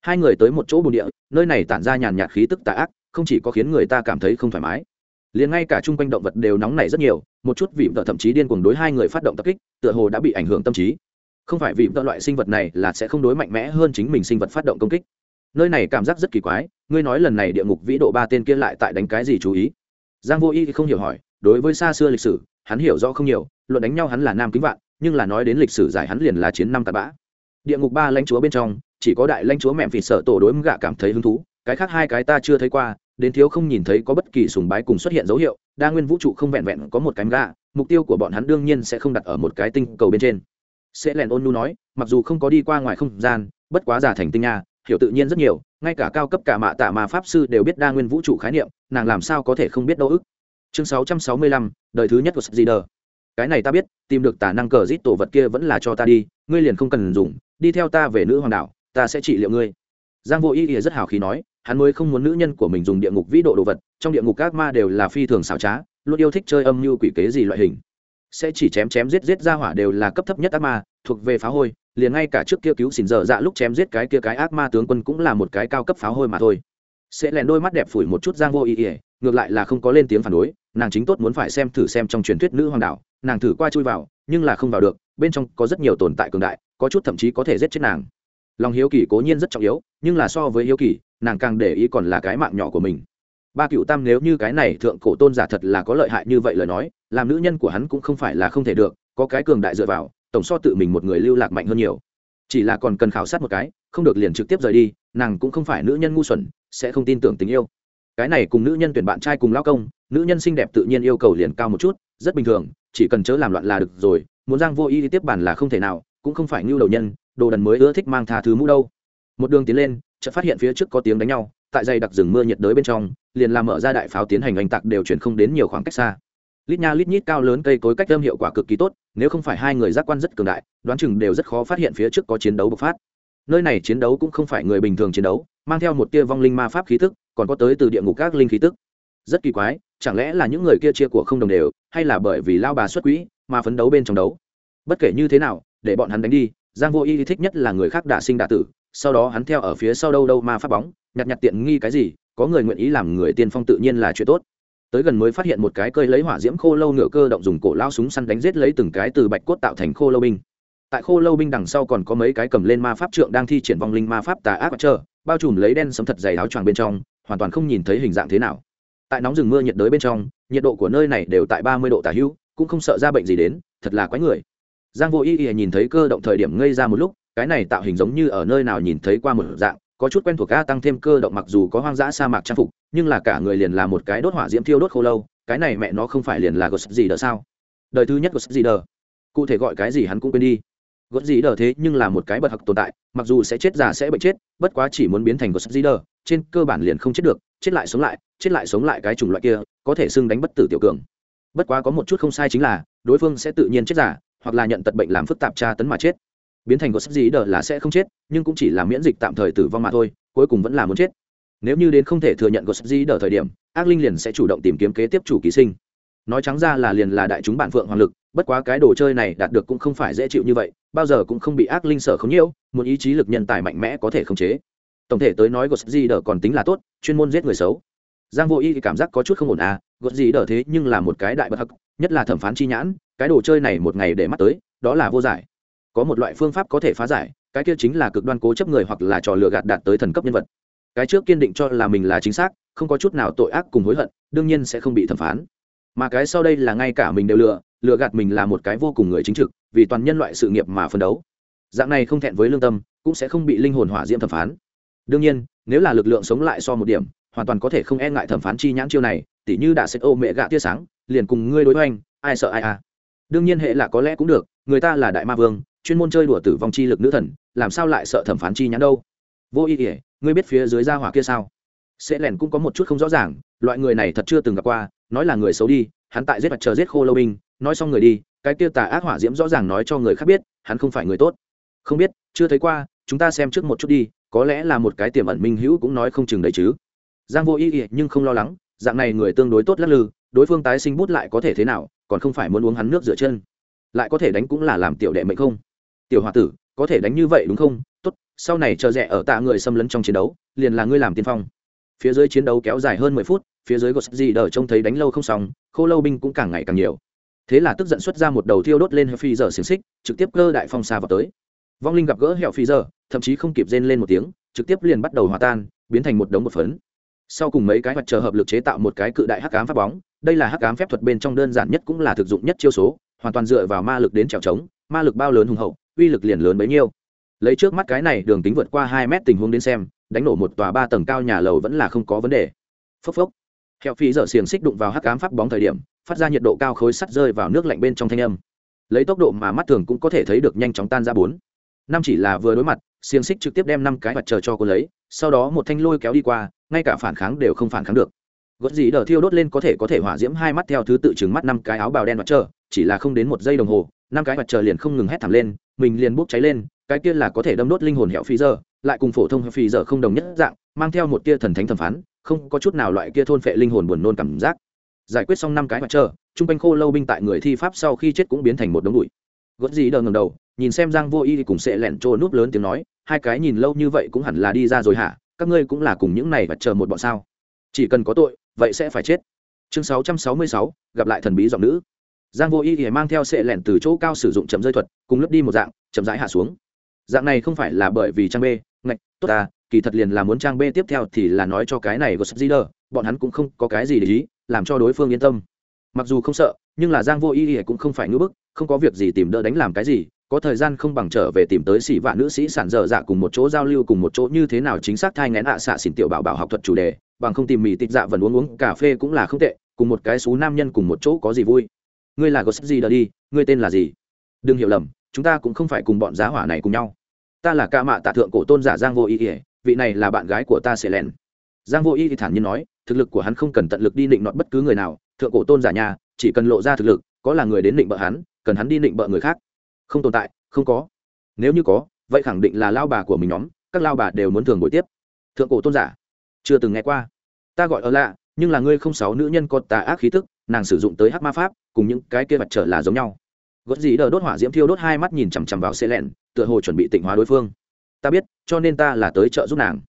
Hai người tới một chỗ bồn địa, nơi này tản ra nhàn nhạt khí tức tà ác, không chỉ có khiến người ta cảm thấy không thoải mái, liền ngay cả chung quanh động vật đều nóng nảy rất nhiều, một chút vị vợ thậm chí điên cuồng đối hai người phát động tập kích, tựa hồ đã bị ảnh hưởng tâm trí. Không phải vị vợ loại sinh vật này là sẽ không đối mạnh mẽ hơn chính mình sinh vật phát động công kích. Nơi này cảm giác rất kỳ quái, ngươi nói lần này địa ngục vĩ độ ba tên kia lại tại đánh cái gì chú ý? Giang vô y thì không hiểu hỏi, đối với xa xưa lịch sử, hắn hiểu rõ không nhiều, luận đánh nhau hắn là nam kính vạn nhưng là nói đến lịch sử giải hắn liền là chiến năm tạt bã. Địa ngục ba lãnh chúa bên trong, chỉ có đại lãnh chúa mẹm vì sợ tổ đối gạ cảm thấy hứng thú, cái khác hai cái ta chưa thấy qua, đến thiếu không nhìn thấy có bất kỳ sùng bái cùng xuất hiện dấu hiệu, đa nguyên vũ trụ không vẹn vẹn có một cánh gạ mục tiêu của bọn hắn đương nhiên sẽ không đặt ở một cái tinh cầu bên trên. Sẽ lèn ôn nu nói, mặc dù không có đi qua ngoài không gian, bất quá giả thành tinh nha, hiểu tự nhiên rất nhiều, ngay cả cao cấp cả mạ tạ mà pháp sư đều biết đa nguyên vũ trụ khái niệm, nàng làm sao có thể không biết đâu ức. Chương sáu trăm sáu mươi lăm, đời thứ nhất của gì đờ cái này ta biết, tìm được tả năng cờ rít tổ vật kia vẫn là cho ta đi, ngươi liền không cần dùng, đi theo ta về nữ hoàng đảo, ta sẽ trị liệu ngươi. Giang vô ý ỉa rất hào khí nói, hắn mới không muốn nữ nhân của mình dùng địa ngục vĩ độ đồ vật, trong địa ngục các ma đều là phi thường xảo trá, luôn yêu thích chơi âm như quỷ kế gì loại hình. Sẽ chỉ chém chém giết giết ra hỏa đều là cấp thấp nhất ác ma, thuộc về phá hôi, liền ngay cả trước kia cứu xỉn dở dạ lúc chém giết cái kia cái ác ma tướng quân cũng là một cái cao cấp phá hôi mà thôi. Sẽ lèn đôi mắt đẹp phủi một chút giang vô ý ỉa ngược lại là không có lên tiếng phản đối nàng chính tốt muốn phải xem thử xem trong truyền thuyết nữ hoàng đảo, nàng thử qua chui vào, nhưng là không vào được, bên trong có rất nhiều tồn tại cường đại, có chút thậm chí có thể giết chết nàng. Lòng hiếu kỳ cố nhiên rất trọng yếu, nhưng là so với hiếu kỳ, nàng càng để ý còn là cái mạng nhỏ của mình. Ba cựu tam nếu như cái này thượng cổ tôn giả thật là có lợi hại như vậy lời nói, làm nữ nhân của hắn cũng không phải là không thể được, có cái cường đại dựa vào, tổng so tự mình một người lưu lạc mạnh hơn nhiều. Chỉ là còn cần khảo sát một cái, không được liền trực tiếp rời đi, nàng cũng không phải nữ nhân ngu xuẩn, sẽ không tin tưởng tình yêu cái này cùng nữ nhân tuyển bạn trai cùng lao công, nữ nhân xinh đẹp tự nhiên yêu cầu liền cao một chút, rất bình thường, chỉ cần chớ làm loạn là được rồi, muốn giang vô y đi tiếp bản là không thể nào, cũng không phải ngưu đầu nhân, đồ đần mới ưa thích mang tha thứ mũ đâu. Một đường tiến lên, chợt phát hiện phía trước có tiếng đánh nhau, tại dây đặc rừng mưa nhiệt đới bên trong, liền làm mở ra đại pháo tiến hành oanh tạc đều chuyển không đến nhiều khoảng cách xa. Lít nha lít nhít cao lớn cây cối cách âm hiệu quả cực kỳ tốt, nếu không phải hai người giác quan rất cường đại, đoán chừng đều rất khó phát hiện phía trước có chiến đấu bộc phát. Nơi này chiến đấu cũng không phải người bình thường chiến đấu, mang theo một tia vong linh ma pháp khí tức còn có tới từ địa ngục các linh khí tức. Rất kỳ quái, chẳng lẽ là những người kia chia của không đồng đều, hay là bởi vì lao bà xuất quỹ mà phấn đấu bên trong đấu? Bất kể như thế nào, để bọn hắn đánh đi, giang vô y thích nhất là người khác đả sinh đả tử, sau đó hắn theo ở phía sau đâu đâu mà phát bóng, nhặt nhặt tiện nghi cái gì, có người nguyện ý làm người tiên phong tự nhiên là chuyện tốt. Tới gần mới phát hiện một cái cơi lấy hỏa diễm khô lâu nửa cơ động dùng cổ lao súng săn đánh giết lấy từng cái từ bạch cốt tạo thành khô lâu binh. Tại khô lâu binh đằng sau còn có mấy cái cầm lên ma pháp trượng đang thi triển vong linh ma pháp tà ác chờ, bao trùm lấy đen sấm thật dày áo choàng bên trong hoàn toàn không nhìn thấy hình dạng thế nào. Tại nóng rừng mưa nhiệt đới bên trong, nhiệt độ của nơi này đều tại ba mươi độ tả hữu, cũng không sợ ra bệnh gì đến, thật là quái người. Giang vô ý ý nhìn thấy cơ động thời điểm ngây ra một lúc, cái này tạo hình giống như ở nơi nào nhìn thấy qua một dạng, có chút quen thuộc ca tăng thêm cơ động mặc dù có hoang dã sa mạc trang phục, nhưng là cả người liền là một cái đốt hỏa diễm thiêu đốt khô lâu, cái này mẹ nó không phải liền là gột gì đỡ sao? Đời thứ nhất của gì đỡ cụ thể gọi cái gì hắn cũng quên đi gót gì đờ thế nhưng là một cái bật học tồn tại, mặc dù sẽ chết già sẽ bệnh chết, bất quá chỉ muốn biến thành gót gì đờ, trên cơ bản liền không chết được, chết lại sống lại, chết lại sống lại cái chủng loại kia, có thể xưng đánh bất tử tiểu cường. Bất quá có một chút không sai chính là, đối phương sẽ tự nhiên chết giả hoặc là nhận tật bệnh làm phức tạp tra tấn mà chết. Biến thành gót gì đờ là sẽ không chết, nhưng cũng chỉ là miễn dịch tạm thời tử vong mà thôi, cuối cùng vẫn là muốn chết. Nếu như đến không thể thừa nhận gót gì đờ thời điểm, ác linh liền sẽ chủ động tìm kiếm kế tiếp chủ ký sinh. Nói trắng ra là liền là đại chúng bản phượng hoàng lực, bất quá cái đồ chơi này đạt được cũng không phải dễ chịu như vậy bao giờ cũng không bị ác linh sở không nhiễu, một ý chí lực nhân tài mạnh mẽ có thể khống chế. Tổng thể tới nói gột gì đờ còn tính là tốt, chuyên môn giết người xấu. Giang vô y thì cảm giác có chút không ổn à gột gì đờ thế nhưng là một cái đại bất hắc, nhất là thẩm phán chi nhãn, cái đồ chơi này một ngày để mắt tới, đó là vô giải. Có một loại phương pháp có thể phá giải, cái kia chính là cực đoan cố chấp người hoặc là trò lừa gạt đạt tới thần cấp nhân vật. Cái trước kiên định cho là mình là chính xác, không có chút nào tội ác cùng hối hận, đương nhiên sẽ không bị thẩm phán. Mà cái sau đây là ngay cả mình đều lừa lừa gạt mình là một cái vô cùng người chính trực vì toàn nhân loại sự nghiệp mà phân đấu. Dạng này không thẹn với lương tâm, cũng sẽ không bị linh hồn hỏa diễm thẩm phán. Đương nhiên, nếu là lực lượng sống lại so một điểm, hoàn toàn có thể không e ngại thẩm phán chi nhãn chiêu này, tỉ như đã sẽ ô mẹ gạ tia sáng, liền cùng ngươi đối với anh ai sợ ai à. Đương nhiên hệ là có lẽ cũng được, người ta là đại ma vương, chuyên môn chơi đùa tử vong chi lực nữ thần, làm sao lại sợ thẩm phán chi nhãn đâu? Vô ý ỉa ngươi biết phía dưới ra hỏa kia sao? Sẽ lẻn cũng có một chút không rõ ràng, loại người này thật chưa từng gặp qua, nói là người xấu đi, hắn tại giết mặt chờ giết khô lâu binh, nói xong người đi cái kia tà ác hỏa diễm rõ ràng nói cho người khác biết hắn không phải người tốt. Không biết chưa thấy qua chúng ta xem trước một chút đi có lẽ là một cái tiềm ẩn minh hữu cũng nói không chừng đấy chứ. Giang vô ý ỉ, nhưng không lo lắng dạng này người tương đối tốt lắc lư đối phương tái sinh bút lại có thể thế nào còn không phải muốn uống hắn nước rửa chân. Lại có thể đánh cũng là làm tiểu đệ mệnh không? Tiểu hòa tử có thể đánh như vậy đúng không? Tốt sau này chờ rẽ ở tạ người xâm lấn trong chiến đấu liền là ngươi làm tiên phong. Phía dưới chiến đấu kéo dài hơn mười phút phía dưới gột gì đờ trông thấy đánh lâu không xong khô lâu binh cũng càng ngày càng nhiều thế là tức giận xuất ra một đầu thiêu đốt lên phi giờ xiềng xích, trực tiếp cơ đại phong xa vào tới. Vong linh gặp gỡ hẹo phi giờ, thậm chí không kịp rên lên một tiếng, trực tiếp liền bắt đầu hòa tan, biến thành một đống một phấn. Sau cùng mấy cái mặt chờ hợp lực chế tạo một cái cự đại hắc ám pháp bóng, đây là hắc ám phép thuật bên trong đơn giản nhất cũng là thực dụng nhất chiêu số, hoàn toàn dựa vào ma lực đến trèo trống, ma lực bao lớn hùng hậu, uy lực liền lớn bấy nhiêu. Lấy trước mắt cái này đường tính vượt qua hai mét tình huống đến xem, đánh nổ một tòa ba tầng cao nhà lầu vẫn là không có vấn đề. Phốc phốc. Hẹo phi dở xiềng xích đụng vào hắc ám pháp bóng thời điểm phát ra nhiệt độ cao khối sắt rơi vào nước lạnh bên trong thanh âm. Lấy tốc độ mà mắt thường cũng có thể thấy được nhanh chóng tan ra bốn. Năm chỉ là vừa đối mặt, xiềng xích trực tiếp đem năm cái mặt trời cho cô lấy, sau đó một thanh lôi kéo đi qua, ngay cả phản kháng đều không phản kháng được. Gót gì đờ thiêu đốt lên có thể có thể hỏa diễm hai mắt theo thứ tự chứng mắt năm cái áo bào đen mặt trời chỉ là không đến một giây đồng hồ, năm cái mặt trời liền không ngừng hét thẳng lên, mình liền bốc cháy lên, cái kia là có thể đâm đốt linh hồn hẹo phi giờ, lại cùng phổ thông hẹo phi giờ không đồng nhất dạng, mang theo một tia thần thánh thẩm phán, không có chút nào loại kia thôn phệ linh hồn buồn nôn cảm giác giải quyết xong năm cái mặt trời trung quanh khô lâu binh tại người thi pháp sau khi chết cũng biến thành một đống bụi. Gót gì đờ ngầm đầu nhìn xem giang vô y cùng sẽ lẹn trô núp lớn tiếng nói hai cái nhìn lâu như vậy cũng hẳn là đi ra rồi hả? Các ngươi cũng là cùng những này và chờ một bọn sao? Chỉ cần có tội vậy sẽ phải chết. Chương 666, gặp lại thần bí giọng nữ. Giang vô y thì mang theo sệ lẻn từ chỗ cao sử dụng chấm rơi thuật cùng lướt đi một dạng chậm rãi hạ xuống. Dạng này không phải là bởi vì trang b ngạch tốt ta kỳ thật liền là muốn trang b tiếp theo thì là nói cho cái này của sắp leader bọn hắn cũng không có cái gì để ý làm cho đối phương yên tâm. Mặc dù không sợ, nhưng là giang vô y thì cũng không phải ngưỡng bức, không có việc gì tìm đỡ đánh làm cái gì, có thời gian không bằng trở về tìm tới sĩ vạn nữ sĩ sản dở dạ cùng một chỗ giao lưu cùng một chỗ như thế nào chính xác thai ngén ạ xạ xỉn tiểu bảo bảo học thuật chủ đề, bằng không tìm mì tịt dạ vẫn uống uống cà phê cũng là không tệ, cùng một cái số nam nhân cùng một chỗ có gì vui. Ngươi là gossip gì đó đi, ngươi tên là gì? Đừng hiểu lầm, chúng ta cũng không phải cùng bọn giá hỏa này cùng nhau. Ta là ca mạ tạ thượng cổ tôn giả giang vô y ỉa vị này là bạn gái của ta sẽ lèn giang vô y thì thản nhiên nói, thực lực của hắn không cần tận lực đi định nọt bất cứ người nào, thượng cổ tôn giả nhà, chỉ cần lộ ra thực lực, có là người đến định bợ hắn, cần hắn đi định bợ người khác. Không tồn tại, không có. Nếu như có, vậy khẳng định là lao bà của mình nhóm, các lao bà đều muốn thường buổi tiếp. Thượng cổ tôn giả, chưa từng nghe qua. Ta gọi ở lạ, nhưng là ngươi không sáu nữ nhân có tà ác khí tức, nàng sử dụng tới hắc ma pháp, cùng những cái kia mặt trở là giống nhau. Gót gì đờ đốt hỏa diễm thiêu đốt hai mắt nhìn chằm chằm vào xe lẹn, tựa hồ chuẩn bị tịnh hóa đối phương. Ta biết, cho nên ta là tới trợ giúp nàng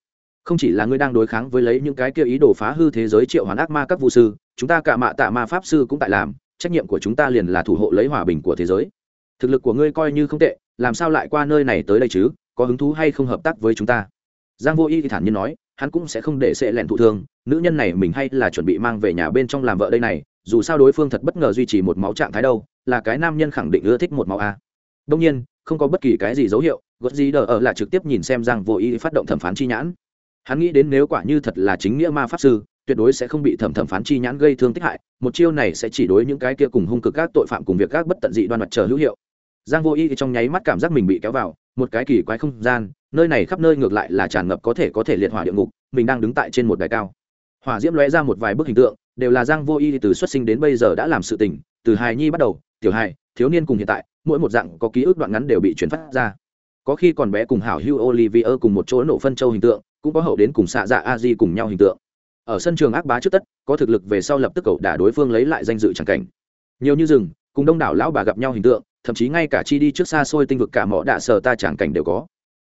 không chỉ là ngươi đang đối kháng với lấy những cái kia ý đồ phá hư thế giới triệu hoán ác ma các vụ sư, chúng ta cả mạ tạ ma pháp sư cũng tại làm, trách nhiệm của chúng ta liền là thủ hộ lấy hòa bình của thế giới. Thực lực của ngươi coi như không tệ, làm sao lại qua nơi này tới đây chứ, có hứng thú hay không hợp tác với chúng ta? Giang vô y thì thản nhiên nói, hắn cũng sẽ không để sẽ lẹn thụ thương, nữ nhân này mình hay là chuẩn bị mang về nhà bên trong làm vợ đây này, dù sao đối phương thật bất ngờ duy trì một máu trạng thái đâu, là cái nam nhân khẳng định ưa thích một máu a. Đông nhiên, không có bất kỳ cái gì dấu hiệu gót gì đờ ở là trực tiếp nhìn xem giang vô y phát động thẩm phán chi nhãn hắn nghĩ đến nếu quả như thật là chính nghĩa ma pháp sư, tuyệt đối sẽ không bị thẩm thẩm phán chi nhãn gây thương tích hại, một chiêu này sẽ chỉ đối những cái kia cùng hung cực các tội phạm cùng việc các bất tận dị đoan mặt chờ hữu hiệu. Giang vô y trong nháy mắt cảm giác mình bị kéo vào, một cái kỳ quái không gian, nơi này khắp nơi ngược lại là tràn ngập có thể có thể liệt hỏa địa ngục, mình đang đứng tại trên một đài cao. Hỏa diễm lóe ra một vài bức hình tượng, đều là giang vô y từ xuất sinh đến bây giờ đã làm sự tình, từ hài nhi bắt đầu, tiểu hài, thiếu niên cùng hiện tại, mỗi một dạng có ký ức đoạn ngắn đều bị chuyển phát ra. Có khi còn bé cùng hảo hưu olivier cùng một chỗ nổ phân châu hình tượng cũng có hậu đến cùng xạ dạ a di cùng nhau hình tượng. Ở sân trường ác bá trước tất, có thực lực về sau lập tức cậu đả đối phương lấy lại danh dự chẳng cảnh. Nhiều như rừng, cùng đông đảo lão bà gặp nhau hình tượng, thậm chí ngay cả chi đi trước xa xôi tinh vực cả mỏ đạ sờ ta chẳng cảnh đều có.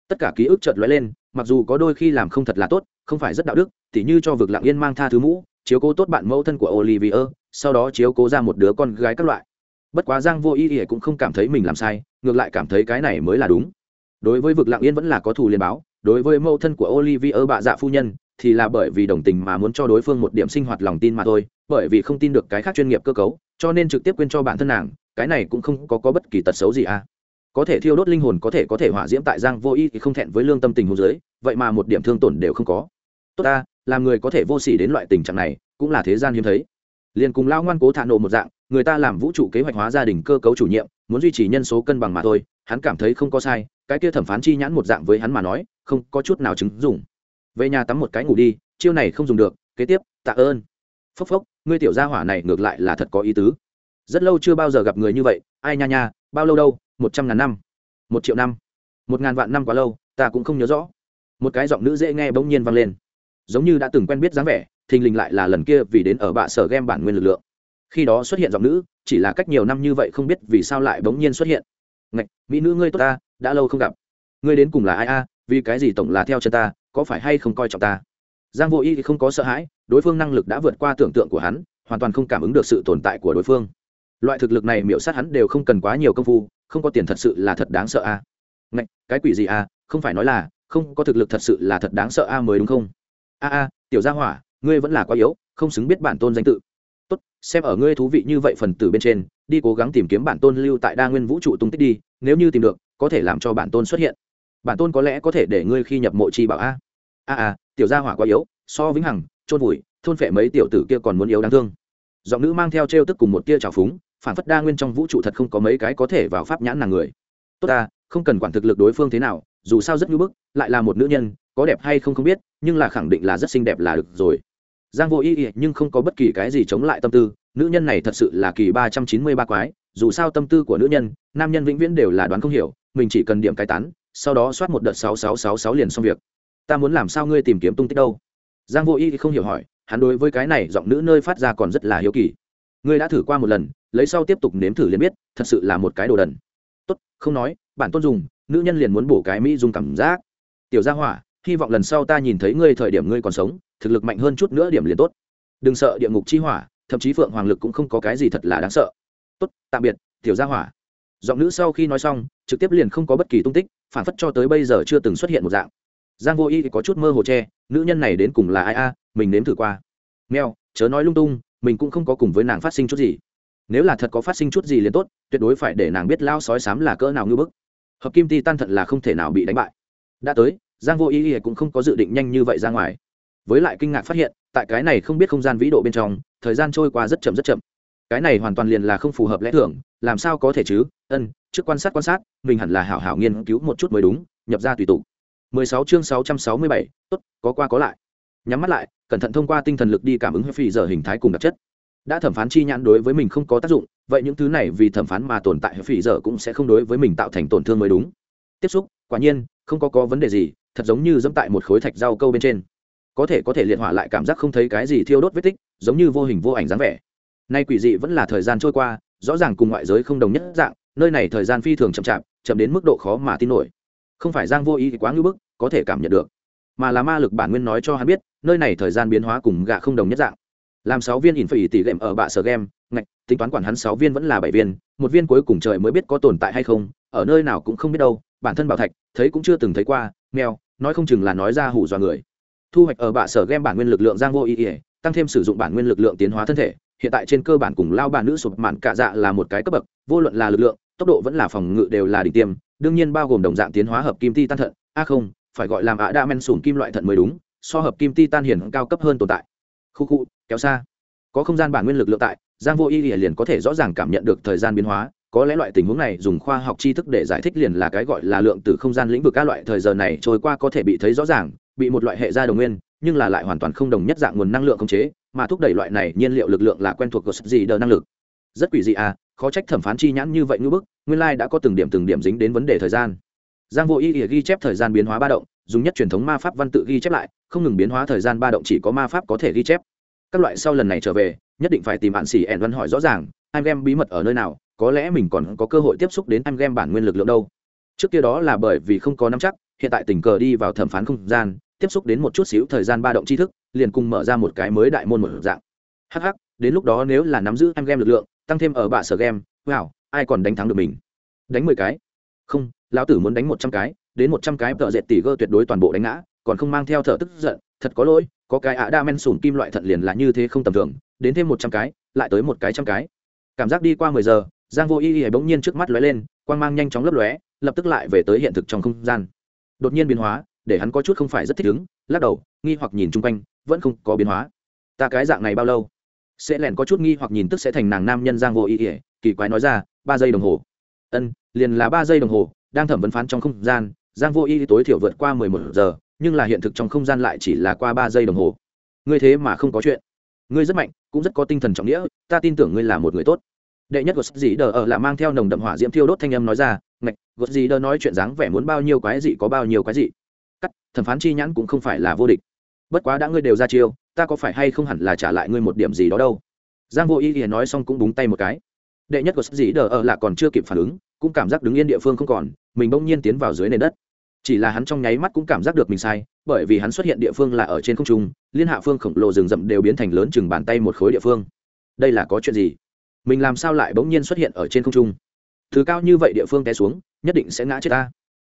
Tất cả ký ức chợt lóe lên, mặc dù có đôi khi làm không thật là tốt, không phải rất đạo đức, tỉ như cho vực lặng yên mang tha thứ mũ, chiếu cố tốt bạn mẫu thân của olivier sau đó chiếu cố ra một đứa con gái các loại. Bất quá giang vô ý ỉa cũng không cảm thấy mình làm sai, ngược lại cảm thấy cái này mới là đúng. Đối với vực lặng yên vẫn là có thù liên báo đối với mẫu thân của olivier bạ dạ phu nhân thì là bởi vì đồng tình mà muốn cho đối phương một điểm sinh hoạt lòng tin mà thôi bởi vì không tin được cái khác chuyên nghiệp cơ cấu cho nên trực tiếp quên cho bản thân nàng cái này cũng không có, có bất kỳ tật xấu gì à. Có thể thiêu đốt linh hồn có thể có thể hỏa diễm tại giang vô y thì không thẹn với lương tâm tình huống dưới, vậy mà một điểm thương tổn đều không có. Tốt ta làm người có thể vô sỉ đến loại tình trạng này cũng là thế gian hiếm thấy. Liền cùng lao ngoan cố thản nộ một dạng người ta làm vũ trụ kế hoạch hóa gia đình cơ cấu chủ nhiệm muốn duy trì nhân số cân bằng mà thôi hắn cảm thấy không có sai cái kia thẩm phán chi nhãn một dạng với hắn mà nói, không có chút nào chứng dùng về nhà tắm một cái ngủ đi, chiêu này không dùng được, kế tiếp, tạ ơn. Phốc phốc, ngươi tiểu gia hỏa này ngược lại là thật có ý tứ. Rất lâu chưa bao giờ gặp người như vậy, ai nha nha, bao lâu đâu, một trăm ngàn năm, một triệu năm, một ngàn vạn năm quá lâu, ta cũng không nhớ rõ. Một cái giọng nữ dễ nghe bỗng nhiên vang lên. Giống như đã từng quen biết dáng vẻ, thình lình lại là lần kia vì đến ở bạ sở game bản nguyên lực lượng. Khi đó xuất hiện giọng nữ, chỉ là cách nhiều năm như vậy không biết vì sao lại bỗng nhiên xuất hiện ngạch, mỹ nữ ngươi tốt ta, đã lâu không gặp. Ngươi đến cùng là ai a? Vì cái gì tổng là theo chân ta, có phải hay không coi trọng ta? Giang vô y thì không có sợ hãi, đối phương năng lực đã vượt qua tưởng tượng của hắn, hoàn toàn không cảm ứng được sự tồn tại của đối phương. Loại thực lực này miễu sát hắn đều không cần quá nhiều công phu, không có tiền thật sự là thật đáng sợ a. Ngạch, cái quỷ gì a? Không phải nói là, không có thực lực thật sự là thật đáng sợ a mới đúng không? A a, tiểu gia hỏa, ngươi vẫn là quá yếu, không xứng biết bản tôn danh tự tốt, xem ở ngươi thú vị như vậy phần tử bên trên, đi cố gắng tìm kiếm bản tôn lưu tại đa nguyên vũ trụ tung tích đi, nếu như tìm được, có thể làm cho bản tôn xuất hiện. Bản tôn có lẽ có thể để ngươi khi nhập mộ chi bảo a. A a, tiểu gia hỏa quá yếu, so vĩnh hằng, chôn vùi, thôn phệ mấy tiểu tử kia còn muốn yếu đáng thương. Giọng nữ mang theo trêu tức cùng một tia trào phúng, phản phất đa nguyên trong vũ trụ thật không có mấy cái có thể vào pháp nhãn nàng người. Tốt ta, không cần quản thực lực đối phương thế nào, dù sao rất nhu bức, lại là một nữ nhân, có đẹp hay không không biết, nhưng là khẳng định là rất xinh đẹp là được rồi giang vô ý ý nhưng không có bất kỳ cái gì chống lại tâm tư, nữ nhân này thật sự là kỳ ba trăm chín mươi ba quái, dù sao tâm tư của nữ nhân, nam nhân vĩnh viễn đều là đoán không hiểu, mình chỉ cần điểm cái tán, sau đó soát một đợt sáu sáu sáu sáu liền xong việc. Ta muốn làm sao ngươi tìm kiếm tung tích đâu? Giang vô ý không hiểu hỏi, hắn đối với cái này giọng nữ nơi phát ra còn rất là hiếu kỳ. Ngươi đã thử qua một lần, lấy sau tiếp tục nếm thử liền biết, thật sự là một cái đồ đần. Tốt, không nói, bản tôn dùng, nữ nhân liền muốn bổ cái mỹ dùng cảm giác. Tiểu gia hỏa, hy vọng lần sau ta nhìn thấy ngươi thời điểm ngươi còn sống thực lực mạnh hơn chút nữa điểm liền tốt. Đừng sợ địa ngục chi hỏa, thậm chí phượng hoàng lực cũng không có cái gì thật là đáng sợ. Tốt, tạm biệt, tiểu gia hỏa. Giọng nữ sau khi nói xong, trực tiếp liền không có bất kỳ tung tích, phản phất cho tới bây giờ chưa từng xuất hiện một dạng. Giang vô y thì có chút mơ hồ che, nữ nhân này đến cùng là ai a à, mình nếm thử qua. Mèo, chớ nói lung tung, mình cũng không có cùng với nàng phát sinh chút gì. Nếu là thật có phát sinh chút gì liền tốt, tuyệt đối phải để nàng biết lao sói sám là cỡ nào ngưỡng bức. Hợp kim ti tan thật là không thể nào bị đánh bại. Đã tới, giang vô ý cũng không có dự định nhanh như vậy ra ngoài với lại kinh ngạc phát hiện tại cái này không biết không gian vĩ độ bên trong thời gian trôi qua rất chậm rất chậm. Cái này hoàn toàn liền là không phù hợp lẽ thường làm sao có thể chứ? Ân trước quan sát quan sát mình hẳn là hảo hảo nghiên cứu một chút mới đúng nhập ra tùy tục 16 chương 667, tốt có qua có lại. Nhắm mắt lại cẩn thận thông qua tinh thần lực đi cảm ứng phi giờ hình thái cùng đặc chất. Đã thẩm phán chi nhãn đối với mình không có tác dụng vậy những thứ này vì thẩm phán mà tồn tại phỉ giờ cũng sẽ không đối với mình tạo thành tổn thương mới đúng. Tiếp xúc quả nhiên không có có vấn đề gì thật giống như dẫm tại một khối thạch rau câu bên trên có thể có thể liệt hỏa lại cảm giác không thấy cái gì thiêu đốt vết tích, giống như vô hình vô ảnh dáng vẻ. Nay quỷ dị vẫn là thời gian trôi qua, rõ ràng cùng ngoại giới không đồng nhất dạng, nơi này thời gian phi thường chậm chạp, chậm đến mức độ khó mà tin nổi. Không phải giang vô ý quá ngưỡng bức, có thể cảm nhận được, mà là ma lực bản nguyên nói cho hắn biết, nơi này thời gian biến hóa cùng gạ không đồng nhất dạng. Làm sáu viên ỉn phải tỷ lệm ở bạ sở game ngạch, tính toán quản hắn sáu viên vẫn là bảy viên, một viên cuối cùng trời mới biết có tồn tại hay không, ở nơi nào cũng không biết đâu, bản thân bảo thạch, thấy cũng chưa từng thấy qua, mèo, nói không chừng là nói ra hủ dọa người thu hoạch ở bạ sở game bản nguyên lực lượng giang vô ý ỉa tăng thêm sử dụng bản nguyên lực lượng tiến hóa thân thể. Hiện tại trên cơ bản cùng lao bản nữ sụp mạn cạ dạ là một cái cấp bậc, vô luận là lực lượng, tốc độ vẫn là phòng ngự đều là đỉnh tiêm, đương nhiên bao gồm đồng dạng tiến hóa hợp kim ti tan thận. A không, phải gọi làm ạ đa men sùn kim loại thận mới đúng, so hợp kim ti tan hiển cao cấp hơn tồn tại. Khu khu, kéo xa. Có không gian bản nguyên lực lượng tại, giang vô ý y liền có thể rõ ràng cảm nhận được thời gian biến hóa. Có lẽ loại tình huống này dùng khoa học tri thức để giải thích liền là cái gọi là lượng từ không gian lĩnh vực các loại thời giờ này trôi qua có thể bị thấy rõ ràng bị một loại hệ gia đồng nguyên, nhưng là lại hoàn toàn không đồng nhất dạng nguồn năng lượng khống chế, mà thúc đẩy loại này nhiên liệu lực lượng là quen thuộc của gì đờ năng lực. Rất quỷ dị à khó trách thẩm phán chi nhãn như vậy ngữ bức, nguyên lai đã có từng điểm từng điểm dính đến vấn đề thời gian. Giang vô y ỉa ghi chép thời gian biến hóa ba động, dùng nhất truyền thống ma pháp văn tự ghi chép lại, không ngừng biến hóa thời gian ba động chỉ có ma pháp có thể ghi chép. Các loại sau lần này trở về, nhất định phải tìm bạn xỉ ẻn văn hỏi rõ ràng anh em bí mật ở nơi nào, có lẽ mình còn có cơ hội tiếp xúc đến anh em bản nguyên lực lượng đâu. Trước kia đó là bởi vì không có nắm chắc, hiện tại tình cờ đi vào thẩm phán không gian tiếp xúc đến một chút xíu thời gian ba động tri thức, liền cùng mở ra một cái mới đại môn một dạng. Hh đến lúc đó nếu là nắm giữ anh game lực lượng, tăng thêm ở bạ sở game, wow, ai còn đánh thắng được mình? Đánh mười cái? Không, lão tử muốn đánh một trăm cái, đến một trăm cái tợ dệt tỷ gơ tuyệt đối toàn bộ đánh ngã, còn không mang theo thở tức giận, thật có lỗi, có cái ạ đa men sùn kim loại thận liền là như thế không tầm thường, đến thêm một trăm cái, lại tới một cái trăm cái. Cảm giác đi qua mười giờ, giang vô y y bỗng nhiên trước mắt lóe lên, quang mang nhanh chóng lấp lóe, lập tức lại về tới hiện thực trong không gian. Đột nhiên biến hóa để hắn có chút không phải rất thích ứng, lắc đầu, nghi hoặc nhìn chung quanh, vẫn không có biến hóa. Ta cái dạng này bao lâu? Sẽ lẻn có chút nghi hoặc nhìn tức sẽ thành nàng nam nhân giang vô ý ỉa kỳ quái nói ra, ba giây đồng hồ. Ân, liền là ba giây đồng hồ, đang thẩm vấn phán trong không gian, giang vô ý tối thiểu vượt qua mười một giờ, nhưng là hiện thực trong không gian lại chỉ là qua ba giây đồng hồ. Ngươi thế mà không có chuyện. Ngươi rất mạnh, cũng rất có tinh thần trọng nghĩa, ta tin tưởng ngươi là một người tốt. Đệ nhất của dĩ đờ ở là mang theo nồng đậm hỏa diễm thiêu đốt thanh âm nói ra, ngạch gột dĩ đờ nói chuyện dáng vẻ muốn bao nhiêu quái dị có bao nhiêu quái dị cắt, thẩm phán chi nhãn cũng không phải là vô địch. Bất quá đã ngươi đều ra chiêu, ta có phải hay không hẳn là trả lại ngươi một điểm gì đó đâu? Giang vô ý ý nói xong cũng búng tay một cái. Đệ nhất của dĩ đờ ở là còn chưa kịp phản ứng, cũng cảm giác đứng yên địa phương không còn, mình bỗng nhiên tiến vào dưới nền đất. Chỉ là hắn trong nháy mắt cũng cảm giác được mình sai, bởi vì hắn xuất hiện địa phương là ở trên không trung, liên hạ phương khổng lồ rừng rậm đều biến thành lớn chừng bàn tay một khối địa phương. Đây là có chuyện gì? Mình làm sao lại bỗng nhiên xuất hiện ở trên không trung? Thứ cao như vậy địa phương té xuống, nhất định sẽ ngã chết ta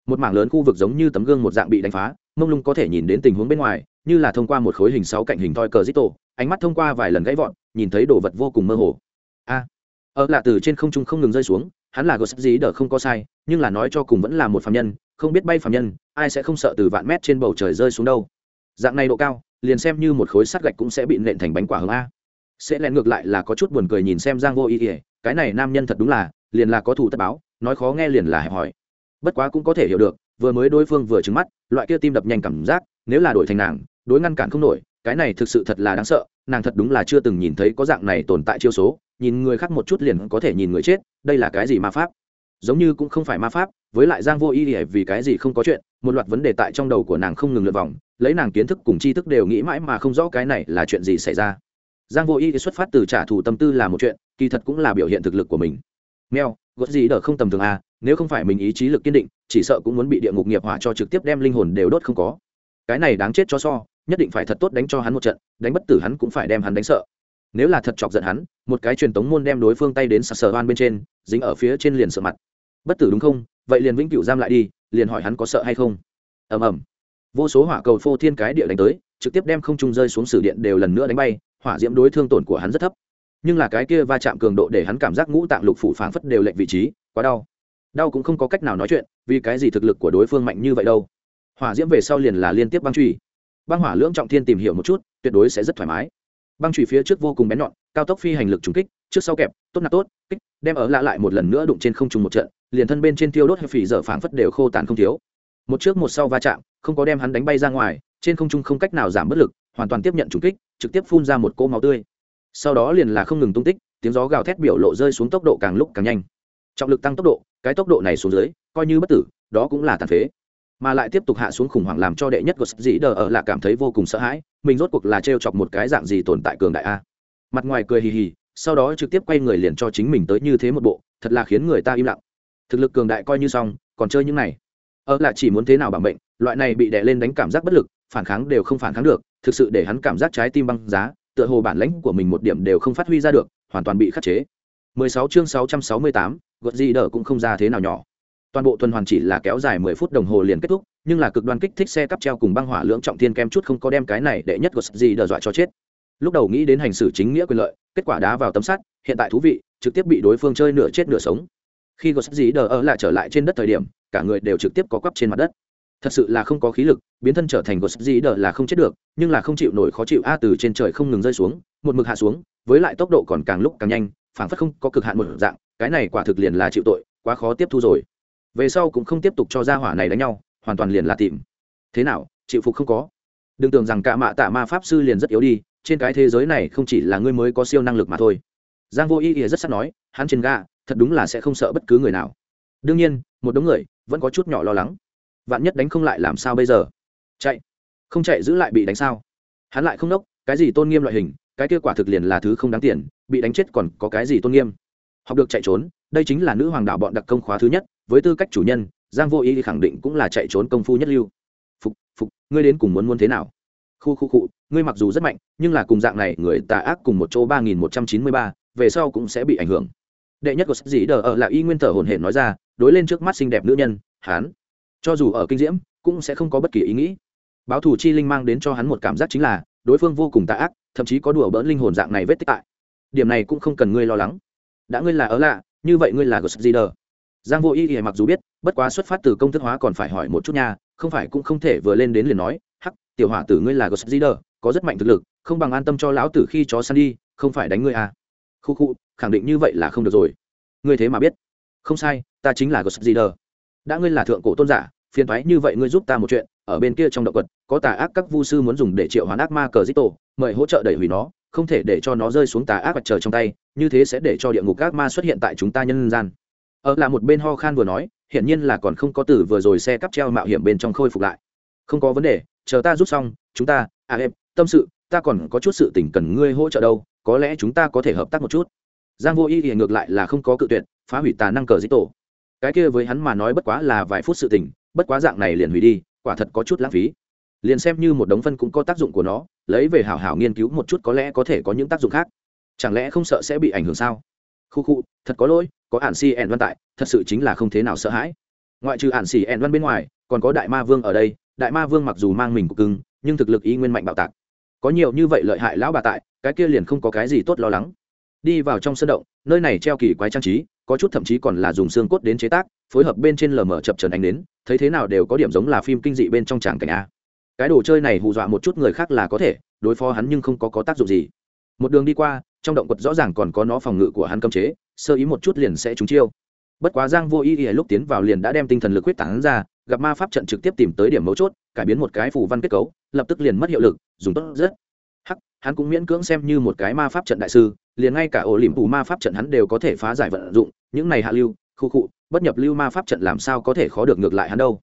một mảng lớn khu vực giống như tấm gương một dạng bị đánh phá mông lung có thể nhìn đến tình huống bên ngoài như là thông qua một khối hình sáu cạnh hình thoi cờ dít tổ ánh mắt thông qua vài lần gãy vọn nhìn thấy đồ vật vô cùng mơ hồ. A à, ở là từ trên không trung không ngừng rơi xuống hắn là gờ gì dí không có sai nhưng là nói cho cùng vẫn là một phạm nhân không biết bay phạm nhân ai sẽ không sợ từ vạn mét trên bầu trời rơi xuống đâu. Dạng này độ cao liền xem như một khối sắt gạch cũng sẽ bị nện thành bánh quả hướng a. Sẽ lén ngược lại là có chút buồn cười nhìn xem giang vô ý ỉa cái này nam nhân thật đúng là liền là có thủ tất báo nói khó nghe liền là hẹp hỏi bất quá cũng có thể hiểu được, vừa mới đối phương vừa trứng mắt, loại kia tim đập nhanh cảm giác, nếu là đổi thành nàng, đối ngăn cản không nổi, cái này thực sự thật là đáng sợ, nàng thật đúng là chưa từng nhìn thấy có dạng này tồn tại chiêu số, nhìn người khác một chút liền có thể nhìn người chết, đây là cái gì ma pháp? Giống như cũng không phải ma pháp, với lại giang vô ý vì cái gì không có chuyện, một loạt vấn đề tại trong đầu của nàng không ngừng lượt vòng, lấy nàng kiến thức cùng tri thức đều nghĩ mãi mà không rõ cái này là chuyện gì xảy ra. Giang vô ý xuất phát từ trả thù tâm tư là một chuyện, kỳ thật cũng là biểu hiện thực lực của mình. Mèo gót gì đỡ không tầm thường à nếu không phải mình ý chí lực kiên định, chỉ sợ cũng muốn bị địa ngục nghiệp hỏa cho trực tiếp đem linh hồn đều đốt không có. Cái này đáng chết cho so, nhất định phải thật tốt đánh cho hắn một trận, đánh bất tử hắn cũng phải đem hắn đánh sợ. Nếu là thật chọc giận hắn, một cái truyền tống môn đem đối phương tay đến sờ sờ oan bên trên, dính ở phía trên liền sợ mặt. Bất tử đúng không? Vậy liền vĩnh cửu giam lại đi, liền hỏi hắn có sợ hay không? Ầm ầm. Vô số hỏa cầu phô thiên cái địa đánh tới, trực tiếp đem không trung rơi xuống sử điện đều lần nữa đánh bay, hỏa diễm đối thương tổn của hắn rất thấp nhưng là cái kia va chạm cường độ để hắn cảm giác ngũ tạng lục phủ phảng phất đều lệch vị trí, quá đau. Đau cũng không có cách nào nói chuyện, vì cái gì thực lực của đối phương mạnh như vậy đâu. Hỏa diễm về sau liền là liên tiếp băng truy băng hỏa lưỡng trọng thiên tìm hiểu một chút, tuyệt đối sẽ rất thoải mái. Băng truy phía trước vô cùng bén nhọn, cao tốc phi hành lực trùng kích, trước sau kẹp, tốt nạt tốt, kích, đem ở lạ lại một lần nữa đụng trên không trùng một trận, liền thân bên trên tiêu đốt hay phỉ dở phảng phất đều khô tàn không thiếu. Một trước một sau va chạm, không có đem hắn đánh bay ra ngoài, trên không trung không cách nào giảm bất lực, hoàn toàn tiếp nhận trùng kích, trực tiếp phun ra một cỗ máu tươi sau đó liền là không ngừng tung tích, tiếng gió gào thét biểu lộ rơi xuống tốc độ càng lúc càng nhanh. Trọng lực tăng tốc độ, cái tốc độ này xuống dưới, coi như bất tử, đó cũng là tàn phế. Mà lại tiếp tục hạ xuống khủng hoảng làm cho đệ nhất của dĩ đờ ở là cảm thấy vô cùng sợ hãi, mình rốt cuộc là t chọc một cái dạng gì tồn tại cường đại a? Mặt ngoài cười hì hì, sau đó trực tiếp quay người liền cho chính mình tới như thế một bộ, thật là khiến người ta im lặng. Thực lực cường đại coi như xong, còn chơi những này. Ở là chỉ muốn thế nào bằng bệnh loại này bị đè lên đánh cảm giác bất lực, phản kháng đều không phản kháng được, thực sự để hắn cảm giác trái tim băng giá tựa hồ bản lãnh của mình một điểm đều không phát huy ra được hoàn toàn bị khắc chế. 16 chương 668, gợt gì đỡ cũng không ra thế nào nhỏ. Toàn bộ tuần hoàn chỉ là kéo dài 10 phút đồng hồ liền kết thúc nhưng là cực đoan kích thích xe cắp treo cùng băng hỏa lưỡng trọng thiên kem chút không có đem cái này để nhất gợt gì đỡ dọa cho chết. Lúc đầu nghĩ đến hành xử chính nghĩa quyền lợi kết quả đá vào tấm sắt hiện tại thú vị trực tiếp bị đối phương chơi nửa chết nửa sống. Khi gos gì đỡ ở lại trở lại trên đất thời điểm cả người đều trực tiếp có quắp trên mặt đất thật sự là không có khí lực, biến thân trở thành gos dĩ đờ là không chết được, nhưng là không chịu nổi khó chịu a từ trên trời không ngừng rơi xuống, một mực hạ xuống, với lại tốc độ còn càng lúc càng nhanh, phảng phất không có cực hạn một dạng, cái này quả thực liền là chịu tội, quá khó tiếp thu rồi. Về sau cũng không tiếp tục cho ra hỏa này đánh nhau, hoàn toàn liền là tìm. Thế nào, chịu phục không có? Đừng tưởng rằng cả mạ tạ ma pháp sư liền rất yếu đi, trên cái thế giới này không chỉ là ngươi mới có siêu năng lực mà thôi. Giang vô ý ỉa rất sắp nói, hắn trên ga thật đúng là sẽ không sợ bất cứ người nào. Đương nhiên, một đống người vẫn có chút nhỏ lo lắng vạn nhất đánh không lại làm sao bây giờ? Chạy. Không chạy giữ lại bị đánh sao? Hắn lại không đốc, cái gì tôn nghiêm loại hình, cái kia quả thực liền là thứ không đáng tiền, bị đánh chết còn có cái gì tôn nghiêm? Học được chạy trốn, đây chính là nữ hoàng đạo bọn đặc công khóa thứ nhất, với tư cách chủ nhân, giang vô ý khẳng định cũng là chạy trốn công phu nhất lưu. Phục phục, ngươi đến cùng muốn muốn thế nào? Khu khu khu, ngươi mặc dù rất mạnh, nhưng là cùng dạng này, người tà ác cùng một chỗ ba nghìn một trăm chín mươi ba, về sau cũng sẽ bị ảnh hưởng. Đệ nhất của sách dĩ đờ ở là y nguyên thở hồn hển nói ra, đối lên trước mắt xinh đẹp nữ nhân, hán cho dù ở kinh diễm, cũng sẽ không có bất kỳ ý nghĩ. Báo thủ chi linh mang đến cho hắn một cảm giác chính là, đối phương vô cùng tà ác, thậm chí có đùa bỡn linh hồn dạng này vết tích tại. Điểm này cũng không cần ngươi lo lắng. Đã ngươi là ở lạ, như vậy ngươi là gos gì giang vô y thì mặc dù biết, bất quá xuất phát từ công thức hóa còn phải hỏi một chút nha, không phải cũng không thể vừa lên đến liền nói, hắc, tiểu hỏa tử ngươi là gos gì có rất mạnh thực lực, không bằng an tâm cho lão tử khi chó săn đi, không phải đánh ngươi à. Khu khu, khẳng định như vậy là không được rồi. Ngươi thế mà biết. Không sai, ta chính là gos gì đã ngươi là thượng cổ tôn giả, phiền thoái như vậy ngươi giúp ta một chuyện, ở bên kia trong động vật có tà ác các vu sư muốn dùng để triệu hoán ác ma cờ dít tổ mời hỗ trợ đẩy hủy nó, không thể để cho nó rơi xuống tà ác mặt trời trong tay, như thế sẽ để cho địa ngục ác ma xuất hiện tại chúng ta nhân gian. Ở là một bên ho khan vừa nói, hiển nhiên là còn không có từ vừa rồi xe cắp treo mạo hiểm bên trong khôi phục lại. Không có vấn đề, chờ ta rút xong, chúng ta à em, tâm sự, ta còn có chút sự tình cần ngươi hỗ trợ đâu, có lẽ chúng ta có thể hợp tác một chút. Giang vô y thì ngược lại là không có cự tuyệt, phá hủy tà năng cờ dít tổ cái kia với hắn mà nói bất quá là vài phút sự tình, bất quá dạng này liền hủy đi, quả thật có chút lãng phí. Liền xem như một đống phân cũng có tác dụng của nó, lấy về hảo hảo nghiên cứu một chút có lẽ có thể có những tác dụng khác. Chẳng lẽ không sợ sẽ bị ảnh hưởng sao? Khu khu, thật có lỗi, có ản si ẻn văn tại, thật sự chính là không thế nào sợ hãi. Ngoại trừ ả n si ẻn văn bên ngoài, còn có đại ma vương ở đây, đại ma vương mặc dù mang mình cục cưng, nhưng thực lực y nguyên mạnh bạo tạc. Có nhiều như vậy lợi hại lão bà tại, cái kia liền không có cái gì tốt lo lắng. Đi vào trong sân động, nơi này treo kỳ quái trang trí có chút thậm chí còn là dùng xương cốt đến chế tác, phối hợp bên trên lờ mờ chập trần ánh đến thấy thế nào đều có điểm giống là phim kinh dị bên trong tràng cảnh a. Cái đồ chơi này hù dọa một chút người khác là có thể, đối phó hắn nhưng không có có tác dụng gì. Một đường đi qua, trong động quật rõ ràng còn có nó phòng ngự của hắn cấm chế, sơ ý một chút liền sẽ trúng chiêu. Bất quá giang vô ý ý lúc tiến vào liền đã đem tinh thần lực quyết tán ra, gặp ma pháp trận trực tiếp tìm tới điểm mấu chốt, cải biến một cái phù văn kết cấu, lập tức liền mất hiệu lực, dùng tốt rất hắn cũng miễn cưỡng xem như một cái ma pháp trận đại sư, liền ngay cả ổ liềm phủ ma pháp trận hắn đều có thể phá giải vận dụng, những này hạ lưu, khu cụ bất nhập lưu ma pháp trận làm sao có thể khó được ngược lại hắn đâu.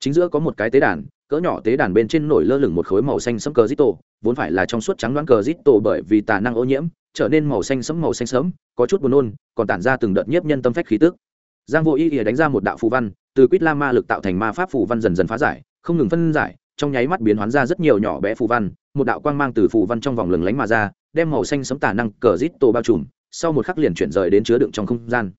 Chính giữa có một cái tế đàn, cỡ nhỏ tế đàn bên trên nổi lơ lửng một khối màu xanh sẫm cờ zito vốn phải là trong suốt trắng đoán cờ zito bởi vì tà năng ô nhiễm, trở nên màu xanh sẫm màu xanh sẫm, có chút buồn nôn, còn tản ra từng đợt nhiếp nhân tâm phách khí tức. Giang vô ý ỉa đánh ra một đạo phù văn, từ quýt la ma lực tạo thành ma pháp phù văn dần dần phá giải, không ngừng phân giải, trong nháy mắt biến hoán ra rất nhiều nhỏ bé phù văn một đạo quang mang từ phù văn trong vòng lừng lánh mà ra, đem màu xanh sẫm tà năng cờ rít tổ bao trùm, sau một khắc liền chuyển rời đến chứa đựng trong không gian.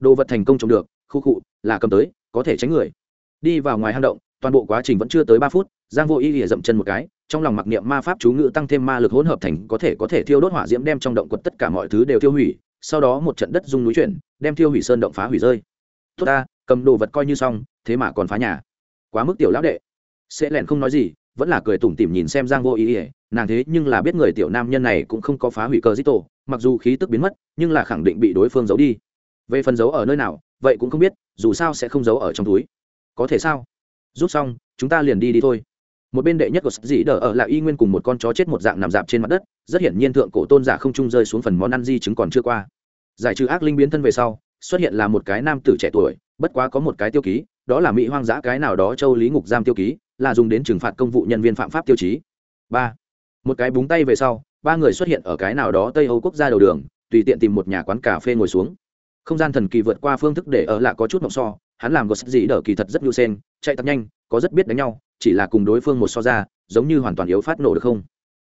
Đồ vật thành công trồng được, khu cụ là cầm tới, có thể tránh người. Đi vào ngoài hang động, toàn bộ quá trình vẫn chưa tới ba phút, giang vô ý ỉa dậm chân một cái, trong lòng mặc niệm ma pháp chú ngữ tăng thêm ma lực hỗn hợp thành có thể có thể thiêu đốt hỏa diễm đem trong động quật tất cả mọi thứ đều tiêu hủy, sau đó một trận đất rung núi chuyển, đem thiêu hủy sơn động phá hủy rơi. Tốt ta, cầm đồ vật coi như xong, thế mà còn phá nhà. Quá mức tiểu lão đệ. Sẽ lẹn không nói gì vẫn là cười tủm tỉm nhìn xem giang vô ý ỉa nàng thế nhưng là biết người tiểu nam nhân này cũng không có phá hủy cờ dít tổ mặc dù khí tức biến mất, nhưng là khẳng định bị đối phương giấu đi. Về phần giấu ở nơi nào, vậy cũng không biết, dù sao sẽ không giấu ở trong túi. Có thể sao? Rút xong, chúng ta liền đi đi thôi. Một bên đệ nhất của dĩ đờ ở là y nguyên cùng một con chó chết một dạng nằm dạp trên mặt đất, rất hiển nhiên thượng cổ tôn giả không trung rơi xuống phần món ăn di chứng còn chưa qua. Giải trừ ác linh biến thân về sau, xuất hiện là một cái nam tử trẻ tuổi, bất quá có một cái tiêu ký đó là mỹ hoang dã cái nào đó châu lý ngục giam tiêu ký, là dùng đến trừng phạt công vụ nhân viên phạm pháp tiêu chí. Ba, một cái búng tay về sau, ba người xuất hiện ở cái nào đó tây âu quốc gia đầu đường, tùy tiện tìm một nhà quán cà phê ngồi xuống. Không gian thần kỳ vượt qua phương thức để ở lạ có chút mộng so, hắn làm gos gì đỡ kỳ thật rất nhu sen, chạy tập nhanh, có rất biết đánh nhau, chỉ là cùng đối phương một so ra, giống như hoàn toàn yếu phát nổ được không?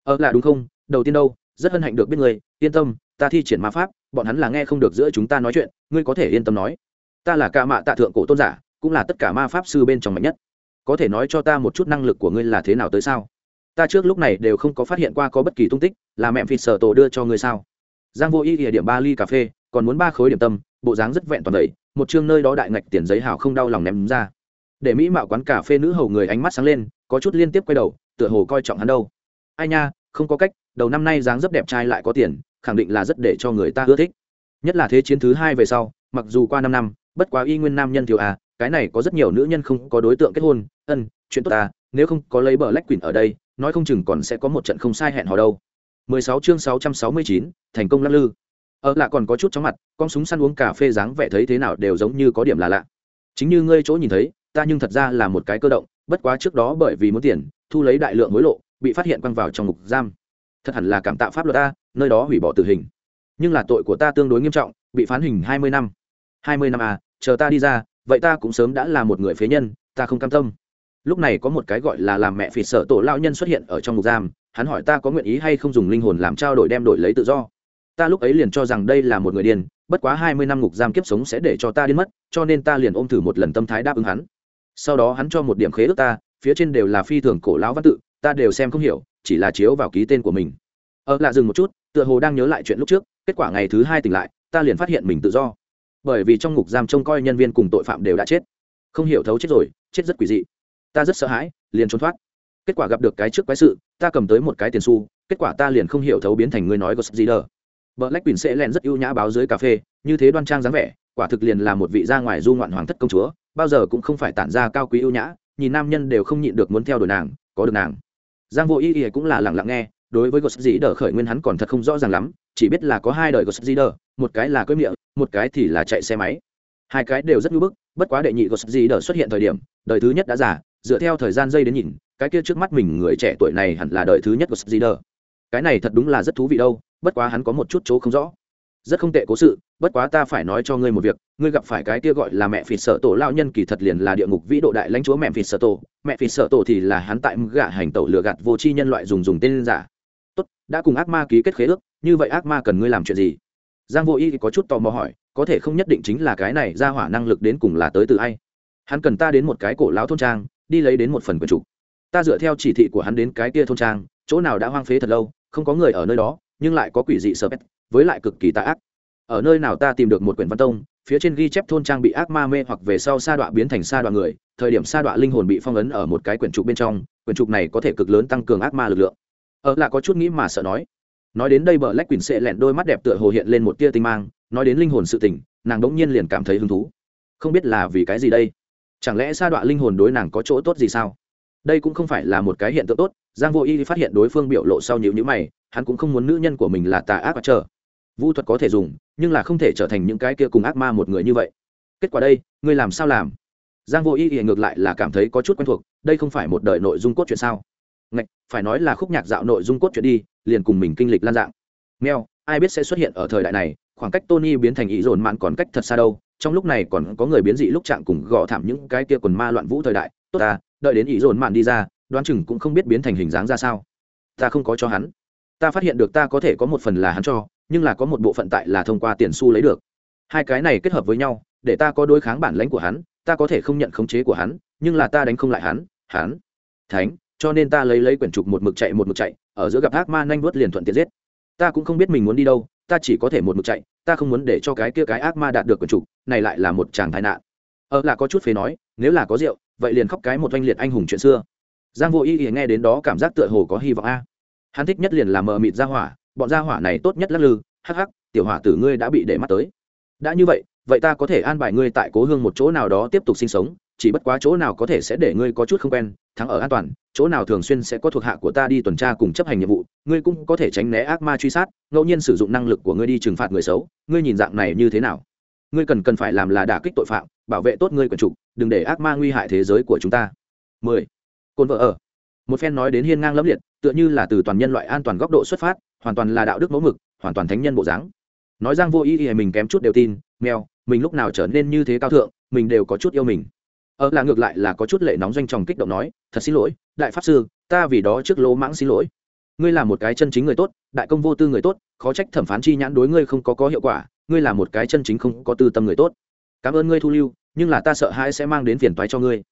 Ở lạ đúng không? Đầu tiên đâu, rất hân hạnh được biết người, yên tâm, ta thi triển ma pháp, bọn hắn là nghe không được giữa chúng ta nói chuyện, ngươi có thể yên tâm nói. Ta là ca mạ tạ thượng cổ tôn giả cũng là tất cả ma pháp sư bên trong mạnh nhất. Có thể nói cho ta một chút năng lực của ngươi là thế nào tới sao? Ta trước lúc này đều không có phát hiện qua có bất kỳ tung tích, là mẹ phi sở tổ đưa cho ngươi sao? Giang vô ý địa điểm ba ly cà phê, còn muốn ba khối điểm tâm, bộ dáng rất vẹn toàn đầy, một chương nơi đó đại ngạch tiền giấy hào không đau lòng ném ra. Để mỹ mạo quán cà phê nữ hầu người ánh mắt sáng lên, có chút liên tiếp quay đầu, tựa hồ coi trọng hắn đâu. Ai nha, không có cách, đầu năm nay dáng rất đẹp trai lại có tiền, khẳng định là rất để cho người ta ưa thích. Nhất là thế chiến thứ hai về sau, mặc dù qua năm năm, bất quá y nguyên nam nhân thiếu à cái này có rất nhiều nữ nhân không có đối tượng kết hôn ân chuyện tốt ta nếu không có lấy bờ lách quỳnh ở đây nói không chừng còn sẽ có một trận không sai hẹn hò đâu. 16 chương 669, thành công lắc lư. Ở lạ còn có chút chóng mặt con súng săn uống cà phê dáng vẻ thấy thế nào đều giống như có điểm là lạ. Chính như ngươi chỗ nhìn thấy ta nhưng thật ra là một cái cơ động bất quá trước đó bởi vì muốn tiền thu lấy đại lượng hối lộ bị phát hiện quăng vào trong ngục giam. Thật hẳn là cảm tạ pháp luật ta nơi đó hủy bỏ tử hình. Nhưng là tội của ta tương đối nghiêm trọng bị phán hình hai mươi năm. Hai mươi năm à chờ ta đi ra vậy ta cũng sớm đã là một người phế nhân, ta không cam tâm. Lúc này có một cái gọi là làm mẹ phỉ sợ tổ lao nhân xuất hiện ở trong ngục giam, hắn hỏi ta có nguyện ý hay không dùng linh hồn làm trao đổi đem đổi lấy tự do. Ta lúc ấy liền cho rằng đây là một người điên, bất quá hai mươi năm ngục giam kiếp sống sẽ để cho ta điên mất, cho nên ta liền ôm thử một lần tâm thái đáp ứng hắn. Sau đó hắn cho một điểm khế ước ta, phía trên đều là phi thường cổ lão văn tự, ta đều xem không hiểu, chỉ là chiếu vào ký tên của mình. Ở lạ dừng một chút, tựa hồ đang nhớ lại chuyện lúc trước, kết quả ngày thứ hai tỉnh lại, ta liền phát hiện mình tự do bởi vì trong ngục giam trông coi nhân viên cùng tội phạm đều đã chết. Không hiểu thấu chết rồi, chết rất quỷ dị. Ta rất sợ hãi, liền trốn thoát. Kết quả gặp được cái trước quái sự, ta cầm tới một cái tiền xu, kết quả ta liền không hiểu thấu biến thành người nói của gì đờ vợ lách quỳnh sẽ len rất ưu nhã báo dưới cà phê, như thế đoan trang dáng vẻ, quả thực liền là một vị ra ngoài du ngoạn hoàng thất công chúa, bao giờ cũng không phải tản ra cao quý ưu nhã, nhìn nam nhân đều không nhịn được muốn theo đuổi nàng, có được nàng. Giang vô y ý cũng là lẳng lặng nghe, đối với gos dĩ đờ khởi nguyên hắn còn thật không rõ ràng lắm chỉ biết là có hai đời của dĩ một cái là cưỡi miệng một cái thì là chạy xe máy. Hai cái đều rất nhu bức, bất quá đệ nhị của dĩ xuất hiện thời điểm, đời thứ nhất đã giả dựa theo thời gian dây đến nhìn, cái kia trước mắt mình người trẻ tuổi này hẳn là đời thứ nhất của dĩ cái này thật đúng là rất thú vị đâu, bất quá hắn có một chút chỗ không rõ. Rất không tệ cố sự, bất quá ta phải nói cho ngươi một việc, ngươi gặp phải cái kia gọi là mẹ phịt sợ tổ lao nhân kỳ thật liền là địa ngục vĩ độ đại lãnh chúa mẹ phịt sợ tổ. Mẹ phịt sợ tổ thì là hắn tại gạ hành tẩu lừa gạt vô tri nhân loại dùng dùng tên giả đã cùng ác ma ký kết khế ước, như vậy ác ma cần ngươi làm chuyện gì? Giang vô y có chút tò mò hỏi, có thể không nhất định chính là cái này ra hỏa năng lực đến cùng là tới từ ai? Hắn cần ta đến một cái cổ lão thôn trang, đi lấy đến một phần quần trục ta dựa theo chỉ thị của hắn đến cái kia thôn trang, chỗ nào đã hoang phế thật lâu, không có người ở nơi đó, nhưng lại có quỷ dị sợ pet với lại cực kỳ tà ác. Ở nơi nào ta tìm được một quyển văn tông, phía trên ghi chép thôn trang bị ác ma mê hoặc về sau sa đọa biến thành sa đọa người, thời điểm sa đọa linh hồn bị phong ấn ở một cái quyển trục bên trong, quyển trục này có thể cực lớn tăng cường ác ma lực lượng ở là có chút nghĩ mà sợ nói. Nói đến đây bờ lách quỳnh sệ lẹn đôi mắt đẹp tựa hồ hiện lên một tia tinh mang, nói đến linh hồn sự tình, nàng đống nhiên liền cảm thấy hứng thú. Không biết là vì cái gì đây? Chẳng lẽ sa đọa linh hồn đối nàng có chỗ tốt gì sao? Đây cũng không phải là một cái hiện tượng tốt, giang vô y phát hiện đối phương biểu lộ sau nhịu nhữ mày, hắn cũng không muốn nữ nhân của mình là tà ác và chờ. Vũ thuật có thể dùng, nhưng là không thể trở thành những cái kia cùng ác ma một người như vậy. Kết quả đây, ngươi làm sao làm? Giang vô y ngược lại là cảm thấy có chút quen thuộc, đây không phải một đời nội dung cốt truyện sao? Ngạch, phải nói là khúc nhạc dạo nội dung cốt truyện đi, liền cùng mình kinh lịch lan dạng. Meo ai biết sẽ xuất hiện ở thời đại này, khoảng cách tony biến thành ý dồn mạn còn cách thật xa đâu, trong lúc này còn có người biến dị lúc trạng cùng gõ thảm những cái kia quần ma loạn vũ thời đại, tốt ta, đợi đến ý dồn mạn đi ra, đoán chừng cũng không biết biến thành hình dáng ra sao. Ta không có cho hắn. Ta phát hiện được ta có thể có một phần là hắn cho, nhưng là có một bộ phận tại là thông qua tiền xu lấy được. Hai cái này kết hợp với nhau, để ta có đối kháng bản lãnh của hắn, ta có thể không nhận khống chế của hắn, nhưng là ta đánh không lại hắn hắn, thánh cho nên ta lấy lấy quyển trục một mực chạy một mực chạy, ở giữa gặp ác ma nhanh vớt liền thuận tiện giết. Ta cũng không biết mình muốn đi đâu, ta chỉ có thể một mực chạy, ta không muốn để cho cái kia cái ác ma đạt được quyển trục, này lại là một chàng tai nạn. Ờ là có chút phế nói, nếu là có rượu, vậy liền khóc cái một oanh liệt anh hùng chuyện xưa. Giang vô y nghe đến đó cảm giác tựa hồ có hy vọng a. Hắn thích nhất liền là mờ mịt ra hỏa, bọn gia hỏa này tốt nhất lắc lư, hắc hắc, tiểu hỏa tử ngươi đã bị để mắt tới. Đã như vậy vậy ta có thể an bài ngươi tại cố hương một chỗ nào đó tiếp tục sinh sống chỉ bất quá chỗ nào có thể sẽ để ngươi có chút không quen, thắng ở an toàn, chỗ nào thường xuyên sẽ có thuộc hạ của ta đi tuần tra cùng chấp hành nhiệm vụ, ngươi cũng có thể tránh né ác ma truy sát, ngẫu nhiên sử dụng năng lực của ngươi đi trừng phạt người xấu, ngươi nhìn dạng này như thế nào? Ngươi cần cần phải làm là đả kích tội phạm, bảo vệ tốt ngươi quần trục đừng để ác ma nguy hại thế giới của chúng ta. 10. côn vợ ở. Một phen nói đến hiên ngang lẫm liệt, tựa như là từ toàn nhân loại an toàn góc độ xuất phát, hoàn toàn là đạo đức mẫu mực, hoàn toàn thánh nhân bộ dáng. Nói giang vô ý ý mình kém chút đều tin, mèo, mình lúc nào trở nên như thế cao thượng, mình đều có chút yêu mình ở là ngược lại là có chút lệ nóng doanh tròng kích động nói, thật xin lỗi, đại pháp sư, ta vì đó trước lỗ mãng xin lỗi. Ngươi là một cái chân chính người tốt, đại công vô tư người tốt, khó trách thẩm phán chi nhãn đối ngươi không có có hiệu quả, ngươi là một cái chân chính không có tư tâm người tốt. Cảm ơn ngươi thu lưu, nhưng là ta sợ hãi sẽ mang đến phiền toái cho ngươi.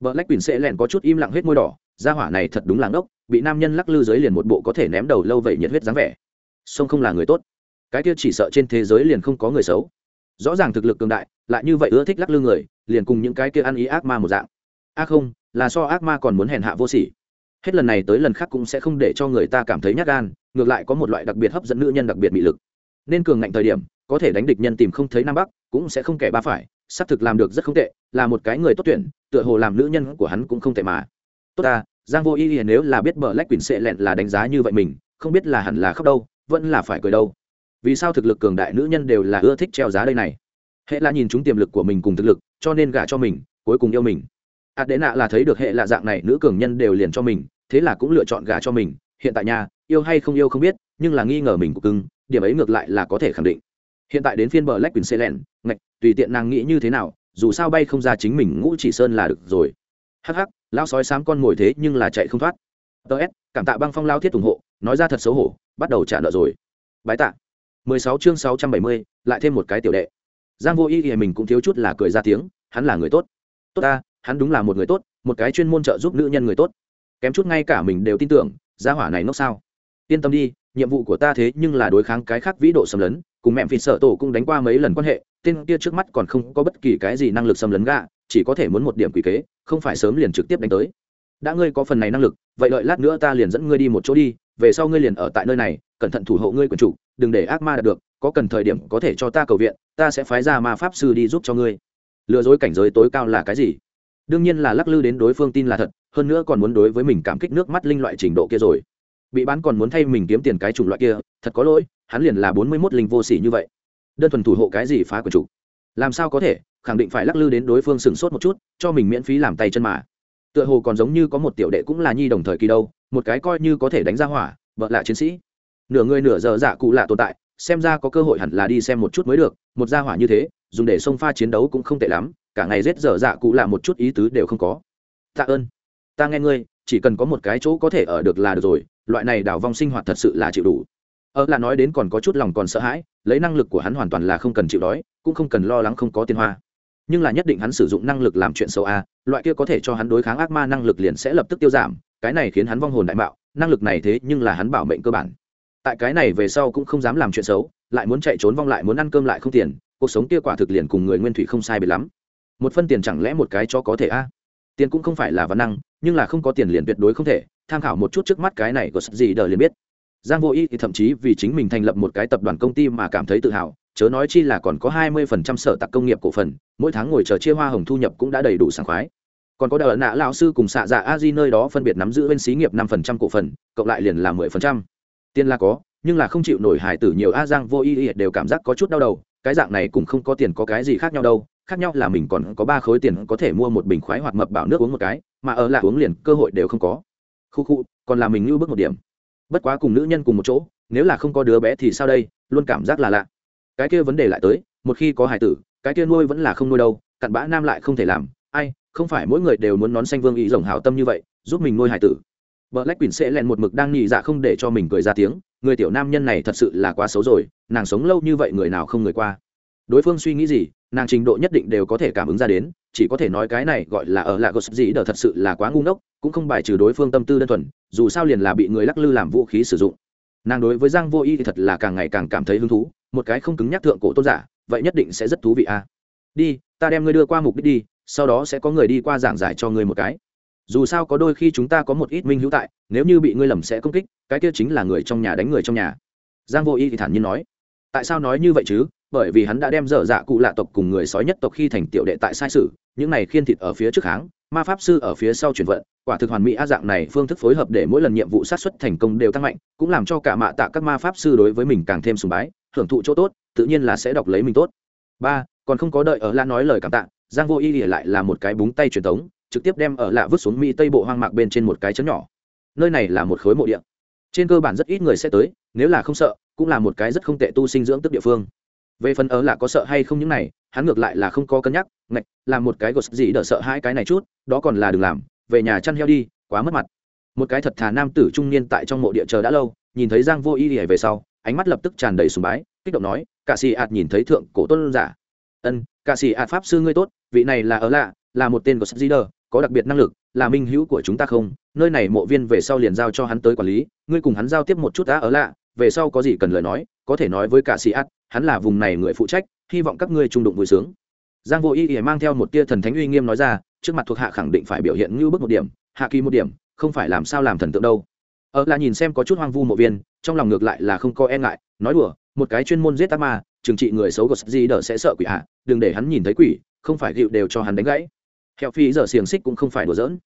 Vợ lách quỳnh sẽ lẹn có chút im lặng hết môi đỏ, gia hỏa này thật đúng là ngốc, bị nam nhân lắc lư dưới liền một bộ có thể ném đầu lâu vậy nhiệt huyết dáng vẻ. Sông không là người tốt. Cái kia chỉ sợ trên thế giới liền không có người xấu rõ ràng thực lực cường đại, lại như vậy ưa thích lắc lư người, liền cùng những cái kia ăn ý ác ma một dạng. A không, là so ác ma còn muốn hèn hạ vô sỉ. Hết lần này tới lần khác cũng sẽ không để cho người ta cảm thấy nhát gan, ngược lại có một loại đặc biệt hấp dẫn nữ nhân đặc biệt bị lực. Nên cường ngạnh thời điểm, có thể đánh địch nhân tìm không thấy nam bắc, cũng sẽ không kẻ ba phải, xác thực làm được rất không tệ, là một cái người tốt tuyển, tựa hồ làm nữ nhân của hắn cũng không tệ mà. Tốt ta, giang vô ý nếu là biết bờ lách quỳnh sệ lẹn là đánh giá như vậy mình, không biết là hẳn là khóc đâu, vẫn là phải cười đâu vì sao thực lực cường đại nữ nhân đều là ưa thích treo giá đây này? Hệ là nhìn chúng tiềm lực của mình cùng thực lực, cho nên gả cho mình, cuối cùng yêu mình. Ạt đệ nạ là thấy được hệ là dạng này, nữ cường nhân đều liền cho mình, thế là cũng lựa chọn gả cho mình. Hiện tại nhà yêu hay không yêu không biết, nhưng là nghi ngờ mình của cưng, điểm ấy ngược lại là có thể khẳng định. Hiện tại đến phiên bờ lách quỳnh xê len ngạch, tùy tiện nàng nghĩ như thế nào, dù sao bay không ra chính mình ngũ chỉ sơn là được rồi. Hắc hắc, lão sói sám con ngồi thế nhưng là chạy không thoát. Ts cảm tạ băng phong lao thiết ủng hộ, nói ra thật xấu hổ, bắt đầu trả nợ rồi. Bái tạ. 16 chương 670, lại thêm một cái tiểu đệ. Giang vô ý thì mình cũng thiếu chút là cười ra tiếng hắn là người tốt. Tốt ta hắn đúng là một người tốt một cái chuyên môn trợ giúp nữ nhân người tốt. Kém chút ngay cả mình đều tin tưởng gia hỏa này nốc sao. Yên tâm đi nhiệm vụ của ta thế nhưng là đối kháng cái khác vĩ độ xâm lấn cùng mẹ phì sợ tổ cũng đánh qua mấy lần quan hệ tên kia trước mắt còn không có bất kỳ cái gì năng lực xâm lấn gạ chỉ có thể muốn một điểm quỷ kế không phải sớm liền trực tiếp đánh tới. Đã ngươi có phần này năng lực vậy đợi lát nữa ta liền dẫn ngươi đi một chỗ đi về sau ngươi liền ở tại nơi này cẩn thận thủ hộ ngươi quyền chủ, đừng để ác ma đạt được, có cần thời điểm có thể cho ta cầu viện, ta sẽ phái ra ma pháp sư đi giúp cho ngươi. Lừa dối cảnh giới tối cao là cái gì? Đương nhiên là lắc lư đến đối phương tin là thật, hơn nữa còn muốn đối với mình cảm kích nước mắt linh loại trình độ kia rồi. Bị bán còn muốn thay mình kiếm tiền cái chủng loại kia, thật có lỗi, hắn liền là bốn mươi mốt linh vô s ỉ như vậy. Đơn thuần thủ hộ cái gì phá quyền chủ? Làm sao có thể, khẳng định phải lắc lư đến đối phương sửng sốt một chút, cho mình miễn phí làm tay chân mà. Tựa hồ còn giống như có một tiểu đệ cũng là nhi đồng thời kỳ đâu, một cái coi như có thể đánh ra hỏa, vợ là chiến sĩ nửa người nửa giờ dạ cụ lạ tồn tại, xem ra có cơ hội hẳn là đi xem một chút mới được, một gia hỏa như thế, dùng để xông pha chiến đấu cũng không tệ lắm, cả ngày rết dở dạ cụ lạ một chút ý tứ đều không có. Tạ ơn. Ta nghe ngươi, chỉ cần có một cái chỗ có thể ở được là được rồi, loại này đào vong sinh hoạt thật sự là chịu đủ. Ở là nói đến còn có chút lòng còn sợ hãi, lấy năng lực của hắn hoàn toàn là không cần chịu đói, cũng không cần lo lắng không có tiền hoa. Nhưng là nhất định hắn sử dụng năng lực làm chuyện xấu a loại kia có thể cho hắn đối kháng ác ma năng lực liền sẽ lập tức tiêu giảm, cái này khiến hắn vong hồn đại mạo năng lực này thế nhưng là hắn bảo mệnh cơ bản tại cái này về sau cũng không dám làm chuyện xấu, lại muốn chạy trốn vong lại muốn ăn cơm lại không tiền, cuộc sống kia quả thực liền cùng người nguyên thủy không sai biệt lắm. Một phân tiền chẳng lẽ một cái cho có thể a? Tiền cũng không phải là văn năng, nhưng là không có tiền liền tuyệt đối không thể, tham khảo một chút trước mắt cái này có gì đờ liền biết. Giang vô y thì thậm chí vì chính mình thành lập một cái tập đoàn công ty mà cảm thấy tự hào, chớ nói chi là còn có hai mươi phần trăm sở tặc công nghiệp cổ phần, mỗi tháng ngồi chờ chia hoa hồng thu nhập cũng đã đầy đủ sảng khoái. Còn có đờ nạ lão sư cùng xạ dạ a di nơi đó phân biệt nắm giữ bên xí nghiệp năm phần trăm cổ phần, cộng lại liền là mười phần trăm tiền là có, nhưng là không chịu nổi hải tử nhiều a giang vô y đều cảm giác có chút đau đầu, cái dạng này cũng không có tiền có cái gì khác nhau đâu, khác nhau là mình còn có ba khối tiền có thể mua một bình khoái hoặc mập bảo nước uống một cái, mà ở là uống liền cơ hội đều không có. Khu khu, còn là mình lưu bước một điểm. Bất quá cùng nữ nhân cùng một chỗ, nếu là không có đứa bé thì sao đây, luôn cảm giác là lạ. Cái kia vấn đề lại tới, một khi có hải tử, cái kia nuôi vẫn là không nuôi đâu, cặn bã nam lại không thể làm. Ai, không phải mỗi người đều muốn nón xanh vương ý rồng hảo tâm như vậy, giúp mình nuôi hải tử. Bờ lách quỳnh sẽ len một mực đang nhị dạ không để cho mình cười ra tiếng, người tiểu nam nhân này thật sự là quá xấu rồi, nàng sống lâu như vậy người nào không người qua. Đối phương suy nghĩ gì, nàng trình độ nhất định đều có thể cảm ứng ra đến, chỉ có thể nói cái này gọi là ở lạ gos gì đờ thật sự là quá ngu ngốc, cũng không bài trừ đối phương tâm tư đơn thuần, dù sao liền là bị người lắc lư làm vũ khí sử dụng. Nàng đối với giang vô y thì thật là càng ngày càng cảm thấy hứng thú, một cái không cứng nhắc thượng cổ tôn giả, vậy nhất định sẽ rất thú vị a. À? đi, ta đem ngươi đưa qua mục đích đi, sau đó sẽ có người đi qua giảng giải cho ngươi một cái dù sao có đôi khi chúng ta có một ít minh hữu tại, nếu như bị ngươi lầm sẽ công kích, cái kia chính là người trong nhà đánh người trong nhà. Giang vô y thì thản nhiên nói. Tại sao nói như vậy chứ? Bởi vì hắn đã đem dở dạ cụ lạ tộc cùng người sói nhất tộc khi thành tiểu đệ tại sai sử những này khiên thịt ở phía trước kháng ma pháp sư ở phía sau chuyển vận, quả thực hoàn mỹ a dạng này phương thức phối hợp để mỗi lần nhiệm vụ sát xuất thành công đều tăng mạnh, cũng làm cho cả mạ tạ các ma pháp sư đối với mình càng thêm sùng bái, hưởng thụ chỗ tốt, tự nhiên là sẽ đọc lấy mình tốt. Ba, còn không có đợi ở la nói lời cảm tạ, giang vô y lại là một cái búng tay truyền thống trực tiếp đem ở lạ vứt xuống mỹ tây bộ hoang mạc bên trên một cái chấn nhỏ. Nơi này là một khối mộ địa. Trên cơ bản rất ít người sẽ tới, nếu là không sợ, cũng là một cái rất không tệ tu sinh dưỡng tức địa phương. Về phần ở là có sợ hay không những này, hắn ngược lại là không có cân nhắc, ngạch, làm một cái gột gì đỡ sợ hai cái này chút, đó còn là đừng làm, về nhà chăn heo đi, quá mất mặt. Một cái thật thà nam tử trung niên tại trong mộ địa chờ đã lâu, nhìn thấy giang vô y ỉa về sau, ánh mắt lập tức tràn đầy sùng bái, kích động nói cả sĩ ạt nhìn thấy thượng cổ tôn giả. Ân cả sĩ ạt pháp sư ngươi tốt, vị này là ở lạ là một tên của sắp có đặc biệt năng lực, là minh hữu của chúng ta không? Nơi này mộ viên về sau liền giao cho hắn tới quản lý, ngươi cùng hắn giao tiếp một chút đã ở lạ, về sau có gì cần lời nói, có thể nói với cả sĩ ạt hắn là vùng này người phụ trách, hy vọng các ngươi trung đụng vui sướng. Giang vô ý ỉa mang theo một tia thần thánh uy nghiêm nói ra, trước mặt thuộc hạ khẳng định phải biểu hiện như bước một điểm, hạ kỳ một điểm, không phải làm sao làm thần tượng đâu. Ở là nhìn xem có chút hoang vu mộ viên, trong lòng ngược lại là không có e ngại, nói đùa, một cái chuyên môn giết ác ma, trừng trị người xấu của gì đỡ sẽ sợ quỷ hạ, đừng để hắn nhìn thấy quỷ, không phải gịu đều cho hắn đánh gãy hẹo phi giờ xiềng xích cũng không phải đùa giỡn.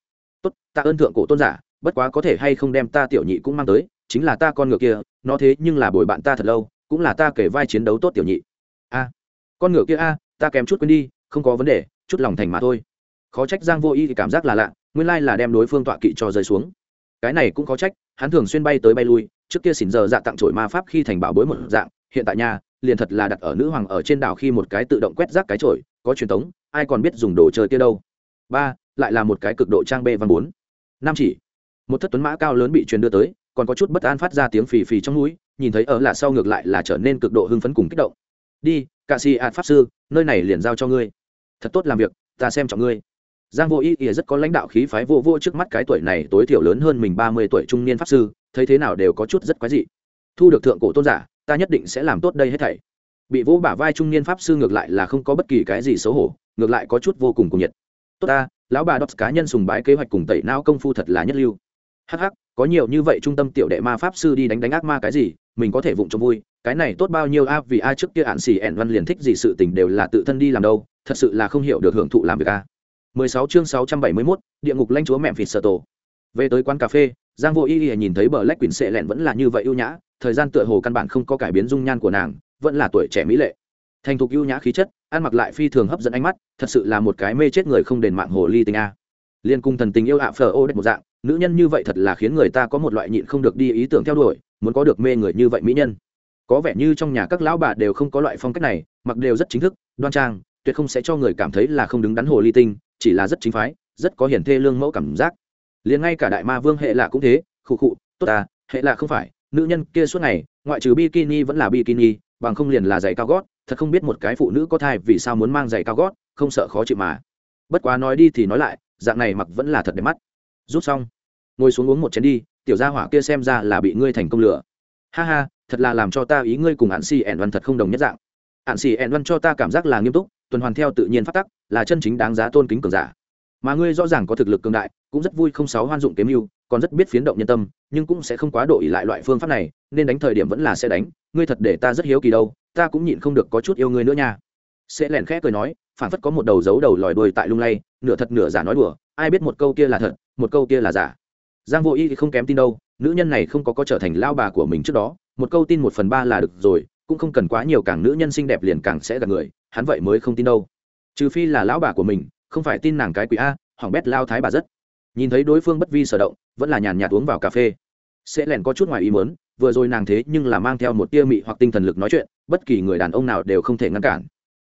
Tốt ta ơn thượng cổ tôn giả, bất quá có thể hay không đem ta tiểu nhị cũng mang tới, chính là ta con ngựa kia, nó thế nhưng là bồi bạn ta thật lâu, cũng là ta kể vai chiến đấu tốt tiểu nhị. A, con ngựa kia a, ta kém chút quên đi, không có vấn đề, chút lòng thành mà thôi. Khó trách giang vô y thì cảm giác là lạ, nguyên lai là đem đối phương tọa kỵ cho rơi xuống. Cái này cũng khó trách, hắn thường xuyên bay tới bay lui, trước kia xỉn giờ dạ tặng trổi ma pháp khi thành bảo bối một dạng, hiện tại nhà liền thật là đặt ở nữ hoàng ở trên đảo khi một cái tự động quét rác cái trổi có truyền thống, ai còn biết dùng đồ chơi kia đâu ba, lại là một cái cực độ trang bê văn bốn. Năm chỉ. Một thất tuấn mã cao lớn bị truyền đưa tới, còn có chút bất an phát ra tiếng phì phì trong núi, nhìn thấy ở là sau ngược lại là trở nên cực độ hưng phấn cùng kích động. Đi cạ xì ạt pháp sư, nơi này liền giao cho ngươi. Thật tốt làm việc, ta xem trọng ngươi. Giang vô ý ỉa rất có lãnh đạo khí phái vô vô trước mắt cái tuổi này, tối thiểu lớn hơn mình ba mươi tuổi trung niên pháp sư, thấy thế nào đều có chút rất quái dị. Thu được thượng cổ tôn giả, ta nhất định sẽ làm tốt đây hết thảy. Bị vỗ bả vai trung niên pháp sư ngược lại là không có bất kỳ cái gì xấu hổ, ngược lại có chút vô cùng cuồng nhiệt tốt ta lão bà đọc cá nhân sùng bái kế hoạch cùng tẩy não công phu thật là nhất lưu. Hh có nhiều như vậy trung tâm tiểu đệ ma pháp sư đi đánh đánh ác ma cái gì mình có thể vụng cho vui. Cái này tốt bao nhiêu a vì a trước kia ạn xì ẻn văn liền thích gì sự tình đều là tự thân đi làm đâu thật sự là không hiểu được hưởng thụ làm việc a. 16 chương 671, địa ngục lãnh chúa mẹ phịt sợ tổ. Về tới quán cà phê giang vô y y nhìn thấy bờ lách quyển sệ lẹn vẫn là như vậy ưu nhã thời gian tựa hồ căn bản không có cải biến dung nhan của nàng vẫn là tuổi trẻ mỹ lệ. Thành thục ưu nhã khí chất ăn mặc lại phi thường hấp dẫn ánh mắt, thật sự là một cái mê chết người không đền mạng hồ ly tình a. Liên cung thần tình yêu ạ phờ ô đẹp một dạng, nữ nhân như vậy thật là khiến người ta có một loại nhịn không được đi ý tưởng theo đuổi, muốn có được mê người như vậy mỹ nhân. Có vẻ như trong nhà các lão bà đều không có loại phong cách này, mặc đều rất chính thức, đoan trang, tuyệt không sẽ cho người cảm thấy là không đứng đắn hồ ly tinh, chỉ là rất chính phái, rất có hiển thê lương mẫu cảm giác. Liền ngay cả đại ma vương hệ lạ cũng thế, khụ khụ, tốt ta, hệ lạ không phải, nữ nhân kia suốt ngày, ngoại trừ bikini vẫn là bikini, bằng không liền là giày cao gót thật không biết một cái phụ nữ có thai vì sao muốn mang giày cao gót, không sợ khó chịu mà. Bất quá nói đi thì nói lại, dạng này mặc vẫn là thật đẹp mắt. Rút xong, ngồi xuống uống một chén đi, tiểu gia hỏa kia xem ra là bị ngươi thành công lửa ha ha, thật là làm cho ta ý ngươi cùng hạn xì ẻn văn thật không đồng nhất dạng. Hạn xì ẻn văn cho ta cảm giác là nghiêm túc, tuần hoàn theo tự nhiên phát tắc, là chân chính đáng giá tôn kính cường giả. Mà ngươi rõ ràng có thực lực cường đại, cũng rất vui không sáu hoan dụng kiếm mưu, còn rất biết phiến động nhân tâm, nhưng cũng sẽ không quá độ ỉ lại loại phương pháp này, nên đánh thời điểm vẫn là sẽ đánh, ngươi thật để ta rất hiếu kỳ đâu ta cũng nhịn không được có chút yêu ngươi nữa nha. Sẽ lèn khẽ cười nói phản phất có một đầu dấu đầu lòi đuôi tại lung lay, nửa thật nửa giả nói đùa, ai biết một câu kia là thật, một câu kia là giả. Giang vô y thì không kém tin đâu, nữ nhân này không có có trở thành lao bà của mình trước đó, một câu tin một phần ba là được rồi, cũng không cần quá nhiều càng nữ nhân xinh đẹp liền càng sẽ gặp người, hắn vậy mới không tin đâu. Trừ phi là lão bà của mình, không phải tin nàng cái quỷ a, hỏng bét lao thái bà rất. Nhìn thấy đối phương bất vi sở động, vẫn là nhàn nhạt uống vào cà phê. Sẽ lèn có chút ngoài ý muốn, vừa rồi nàng thế nhưng là mang theo một tia mị hoặc tinh thần lực nói chuyện bất kỳ người đàn ông nào đều không thể ngăn cản.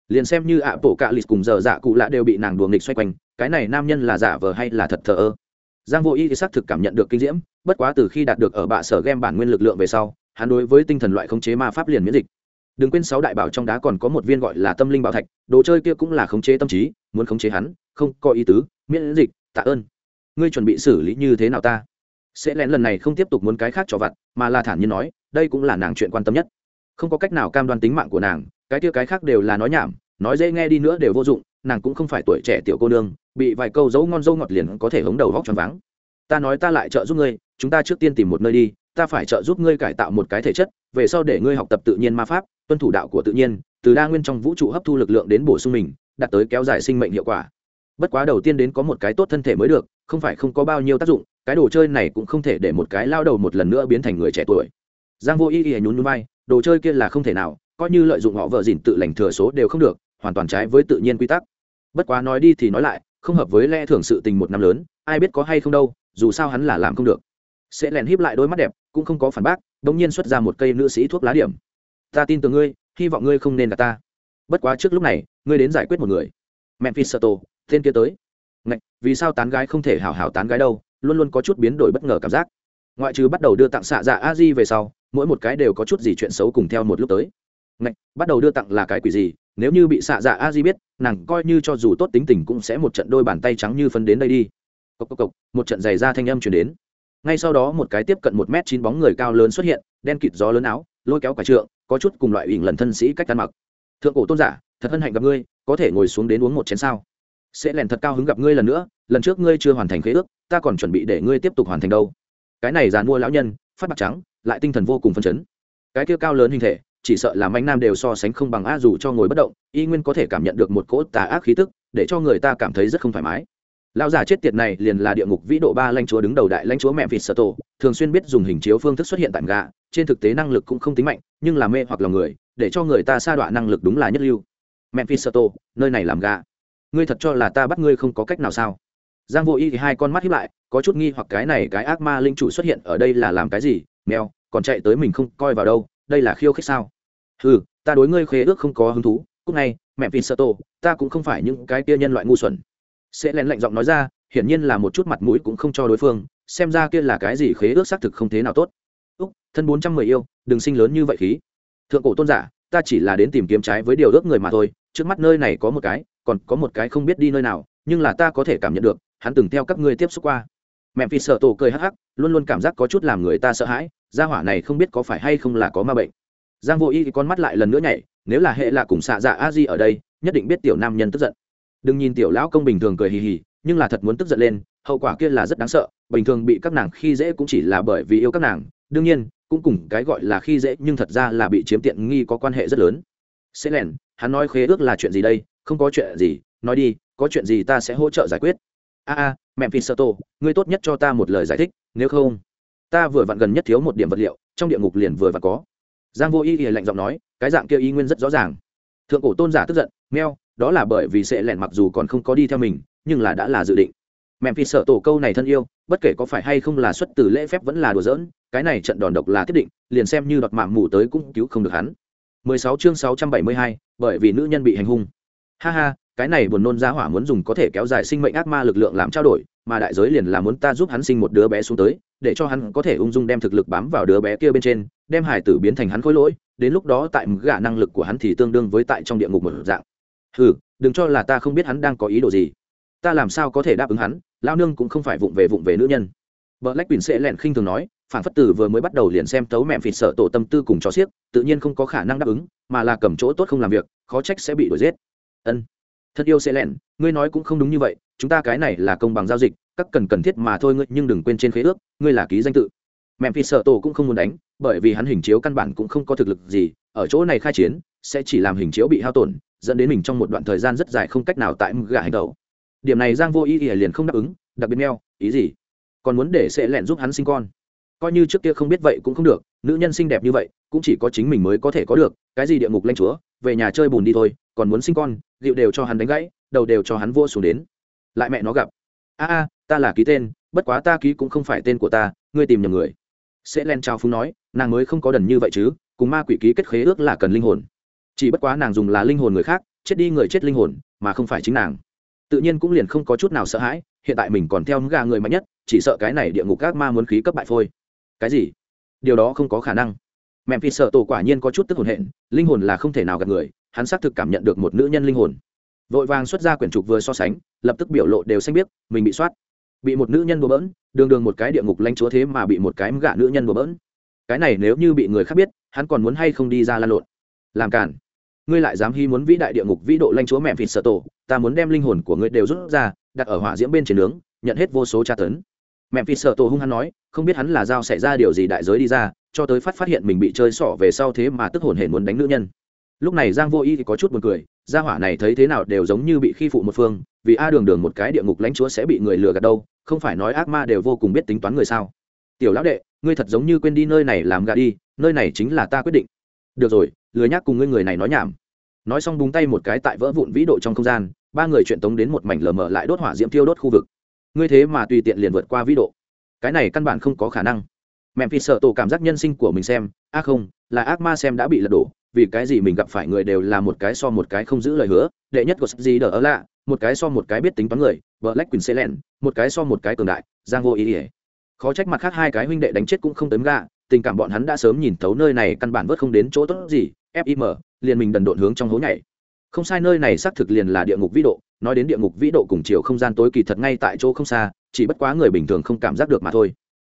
Liền xem như ạ bộ cạ lịch cùng giờ dạ cụ lạ đều bị nàng đùa nghịch xoay quanh, cái này nam nhân là giả vờ hay là thật thờ ơ? Giang vô y thì xác thực cảm nhận được kinh diễm, bất quá từ khi đạt được ở bạ sở game bản nguyên lực lượng về sau, hắn đối với tinh thần loại khống chế ma pháp liền miễn dịch. Đừng quên sáu đại bảo trong đá còn có một viên gọi là tâm linh bảo thạch, đồ chơi kia cũng là khống chế tâm trí, muốn khống chế hắn, không có ý tứ, miễn dịch, tạ ơn. Ngươi chuẩn bị xử lý như thế nào ta? Sẽ lén lần này không tiếp tục muốn cái khác cho vặt, mà là thản nhiên nói, đây cũng là nàng chuyện quan tâm nhất không có cách nào cam đoan tính mạng của nàng, cái kia cái khác đều là nói nhảm, nói dễ nghe đi nữa đều vô dụng, nàng cũng không phải tuổi trẻ tiểu cô nương, bị vài câu dấu ngon dâu ngọt liền có thể hống đầu vóc tròn váng. Ta nói ta lại trợ giúp ngươi, chúng ta trước tiên tìm một nơi đi, ta phải trợ giúp ngươi cải tạo một cái thể chất, về sau để ngươi học tập tự nhiên ma pháp, tuân thủ đạo của tự nhiên, từ đa nguyên trong vũ trụ hấp thu lực lượng đến bổ sung mình, đạt tới kéo dài sinh mệnh hiệu quả. Bất quá đầu tiên đến có một cái tốt thân thể mới được, không phải không có bao nhiêu tác dụng, cái đồ chơi này cũng không thể để một cái lao đầu một lần nữa biến thành người trẻ tuổi. Giang vô y y nhún nhún vai đồ chơi kia là không thể nào coi như lợi dụng họ vợ dìn tự lành thừa số đều không được hoàn toàn trái với tự nhiên quy tắc. Bất quá nói đi thì nói lại không hợp với lẽ thường sự tình một năm lớn ai biết có hay không đâu dù sao hắn là làm không được. Sẽ lèn híp lại đôi mắt đẹp cũng không có phản bác bỗng nhiên xuất ra một cây nữ sĩ thuốc lá điểm. Ta tin tưởng ngươi hy vọng ngươi không nên gặp ta. Bất quá trước lúc này ngươi đến giải quyết một người. Memphis sato tên kia tới. Ngạch, vì sao tán gái không thể hảo hảo tán gái đâu luôn luôn có chút biến đổi bất ngờ cảm giác ngoại trừ bắt đầu đưa tặng xạ dạ a di về sau mỗi một cái đều có chút gì chuyện xấu cùng theo một lúc tới. Ngạch, bắt đầu đưa tặng là cái quỷ gì? Nếu như bị xạ dạ a di biết nàng coi như cho dù tốt tính tình cũng sẽ một trận đôi bàn tay trắng như phân đến đây đi. Cộc cộc cộc một trận giày ra thanh âm chuyển đến. Ngay sau đó một cái tiếp cận một m chín bóng người cao lớn xuất hiện đen kịt gió lớn áo lôi kéo quả trượng có chút cùng loại ỉn lần thân sĩ cách ăn mặc. Thượng cổ tôn giả thật hân hạnh gặp ngươi có thể ngồi xuống đến uống một chén sao? Sẽ lèn thật cao hứng gặp ngươi lần nữa lần trước ngươi chưa hoàn thành khế ước ta còn chuẩn bị để ngươi tiếp tục hoàn thành đâu cái này dàn mua lão nhân, phát bạc trắng, lại tinh thần vô cùng phấn chấn. Cái kia cao lớn hình thể, chỉ sợ là anh nam đều so sánh không bằng a dù cho ngồi bất động, y nguyên có thể cảm nhận được một cỗ tà ác khí tức, để cho người ta cảm thấy rất không thoải mái. Lão già chết tiệt này liền là địa ngục vĩ độ ba lãnh chúa đứng đầu đại lãnh chúa mẹ vịt sợ tổ, thường xuyên biết dùng hình chiếu phương thức xuất hiện tại gạ trên thực tế năng lực cũng không tính mạnh, nhưng là mê hoặc lòng người, để cho người ta sa đọa năng lực đúng là nhất lưu. Mẹ vịt sợ tổ, nơi này làm gạ ngươi thật cho là ta bắt ngươi không có cách nào sao? Giang vô y thì hai con mắt hiếp lại có chút nghi hoặc cái này cái ác ma linh chủ xuất hiện ở đây là làm cái gì? Mèo, còn chạy tới mình không coi vào đâu, đây là khiêu khích sao? Ừ ta đối ngươi khế ước không có hứng thú cúc ngay, mẹ vịt sợ tổ, ta cũng không phải những cái kia nhân loại ngu xuẩn. Sẽ lén lạnh giọng nói ra, hiển nhiên là một chút mặt mũi cũng không cho đối phương, xem ra kia là cái gì khế ước xác thực không thế nào tốt. Úc, thân bốn trăm mười yêu, đừng sinh lớn như vậy khí. Thượng cổ tôn giả, ta chỉ là đến tìm kiếm trái với điều ước người mà thôi, trước mắt nơi này có một cái, còn có một cái không biết đi nơi nào, nhưng là ta có thể cảm nhận được, hắn từng theo các ngươi tiếp xúc qua mẹ phi sợ tổ cười hắc hắc, luôn luôn cảm giác có chút làm người ta sợ hãi, gia hỏa này không biết có phải hay không là có ma bệnh. Giang vô y thì con mắt lại lần nữa nhảy, nếu là hệ là cùng xạ dạ a di ở đây, nhất định biết tiểu nam nhân tức giận. Đừng nhìn tiểu lão công bình thường cười hì hì, nhưng là thật muốn tức giận lên, hậu quả kia là rất đáng sợ, bình thường bị các nàng khi dễ cũng chỉ là bởi vì yêu các nàng. Đương nhiên, cũng cùng cái gọi là khi dễ, nhưng thật ra là bị chiếm tiện nghi có quan hệ rất lớn. Sẽ lẻn, hắn nói khế ước là chuyện gì đây? Không có chuyện gì, nói đi, có chuyện gì ta sẽ hỗ trợ giải quyết? A a mẹ phi sơ tô ngươi tốt nhất cho ta một lời giải thích nếu không ta vừa vặn gần nhất thiếu một điểm vật liệu trong địa ngục liền vừa vặn có. Giang vô y thì lạnh giọng nói cái dạng kia y nguyên rất rõ ràng. Thượng cổ tôn giả tức giận meo đó là bởi vì sẽ lẹn mặc dù còn không có đi theo mình nhưng là đã là dự định. Mẹ phi sợ tổ câu này thân yêu bất kể có phải hay không là xuất từ lễ phép vẫn là đùa giỡn cái này trận đòn độc là thiết định liền xem như đọt mạng mù tới cũng cứu không được hắn. 16 chương 672, bởi vì nữ nhân bị hành hung. Ha ha cái này buồn nôn ra hỏa muốn dùng có thể kéo dài sinh mệnh ác ma lực lượng làm trao đổi, mà đại giới liền là muốn ta giúp hắn sinh một đứa bé xuống tới, để cho hắn có thể ung dung đem thực lực bám vào đứa bé kia bên trên, đem hải tử biến thành hắn khối lỗi, đến lúc đó tại gả năng lực của hắn thì tương đương với tại trong địa ngục một dạng. Hừ, đừng cho là ta không biết hắn đang có ý đồ gì. Ta làm sao có thể đáp ứng hắn lao nương cũng không phải vụng về vụng về nữ nhân. Vợ lách quỳnh sẽ lẹn khinh thường nói, phản phất tử vừa mới bắt đầu liền xem tấu mẹ phịt sợ tổ tâm tư cùng cho xiếc tự nhiên không có khả năng đáp ứng, mà là cầm chỗ tốt không làm việc, khó trách sẽ bị đuổi giết. Ân thật yêu sẽ lẹn, ngươi nói cũng không đúng như vậy, chúng ta cái này là công bằng giao dịch, các cần cần thiết mà thôi ngươi, nhưng đừng quên trên khế ước, ngươi là ký danh tự. Mẹ phi sợ tổ cũng không muốn đánh, bởi vì hắn hình chiếu căn bản cũng không có thực lực gì, ở chỗ này khai chiến, sẽ chỉ làm hình chiếu bị hao tổn, dẫn đến mình trong một đoạn thời gian rất dài không cách nào tại gà hành tẩu. điểm này giang vô ý ỉa liền không đáp ứng, đặc biệt neo ý gì? Còn muốn để sẽ lẹn giúp hắn sinh con. Coi như trước kia không biết vậy cũng không được, nữ nhân xinh đẹp như vậy, cũng chỉ có chính mình mới có thể có được, cái gì địa ngục lanh chúa, về nhà chơi bùn đi thôi còn muốn sinh con liệu đều cho hắn đánh gãy, đầu đều cho hắn vô xuống đến. Lại mẹ nó gặp. A a, ta là ký tên, bất quá ta ký cũng không phải tên của ta, ngươi tìm nhầm người. Sẽ len trao phúng nói, nàng mới không có đần như vậy chứ, cùng ma quỷ ký kết khế ước là cần linh hồn. Chỉ bất quá nàng dùng là linh hồn người khác, chết đi người chết linh hồn, mà không phải chính nàng. Tự nhiên cũng liền không có chút nào sợ hãi, hiện tại mình còn theo gà người mạnh nhất, chỉ sợ cái này địa ngục các ma muốn khí cấp bại phôi. Cái gì? Điều đó không có khả năng. Mẹ phi sợ tổ quả nhiên có chút tức hồn hện linh hồn là không thể nào gặp người hắn xác thực cảm nhận được một nữ nhân linh hồn. Vội vàng xuất ra quyển trục vừa so sánh, lập tức biểu lộ đều xanh biết mình bị soát. Bị một nữ nhân bừa bỡn, đường đường một cái địa ngục lanh chúa thế mà bị một cái gạ nữ nhân bừa bỡn. Cái này nếu như bị người khác biết, hắn còn muốn hay không đi ra lan lộn? Làm cản ngươi lại dám hy muốn vĩ đại địa ngục, vĩ độ lanh chúa mẹ vịt sợ tổ, ta muốn đem linh hồn của ngươi đều rút ra, đặt ở hỏa diễm bên trên nướng, nhận hết vô số tra tấn. Mẹ vịt sợ tổ hung hắn nói, không biết hắn là giao xảy ra điều gì đại giới đi ra, cho tới phát phát hiện mình bị chơi xỏ về sau thế mà tức hồn hển muốn đánh nữ nhân lúc này giang vô y thì có chút buồn cười, gia hỏa này thấy thế nào đều giống như bị khi phụ một phương, vì a đường đường một cái địa ngục lãnh chúa sẽ bị người lừa gạt đâu, không phải nói ác ma đều vô cùng biết tính toán người sao. Tiểu lão đệ, ngươi thật giống như quên đi nơi này làm gà đi, nơi này chính là ta quyết định. Được rồi lừa nhắc cùng ngươi người này nói nhảm. Nói xong búng tay một cái tại vỡ vụn vĩ độ trong không gian, ba người chuyện tống đến một mảnh lờ mờ lại đốt hỏa diễm tiêu đốt khu vực. Ngươi thế mà tùy tiện liền vượt qua vĩ độ. Cái này căn bản không có khả năng. Mẹ vì sợ tổ cảm giác nhân sinh của mình xem, a không, là ác ma xem đã bị lật đổ vì cái gì mình gặp phải người đều là một cái so một cái không giữ lời hứa, đệ nhất của sắp gì đỡ ở lạ, một cái so một cái biết tính toán người, vợ lách quỳnh xê lẹn một cái so một cái cường đại, giang vô ý ỉa khó trách mặt khác hai cái huynh đệ đánh chết cũng không tấm gà, tình cảm bọn hắn đã sớm nhìn thấu nơi này căn bản vớt không đến chỗ tốt gì fim liền mình đần độn hướng trong hố nhảy. Không sai nơi này xác thực liền là địa ngục vĩ độ, nói đến địa ngục vĩ độ cùng chiều không gian tối kỳ thật ngay tại chỗ không xa, chỉ bất quá người bình thường không cảm giác được mà thôi.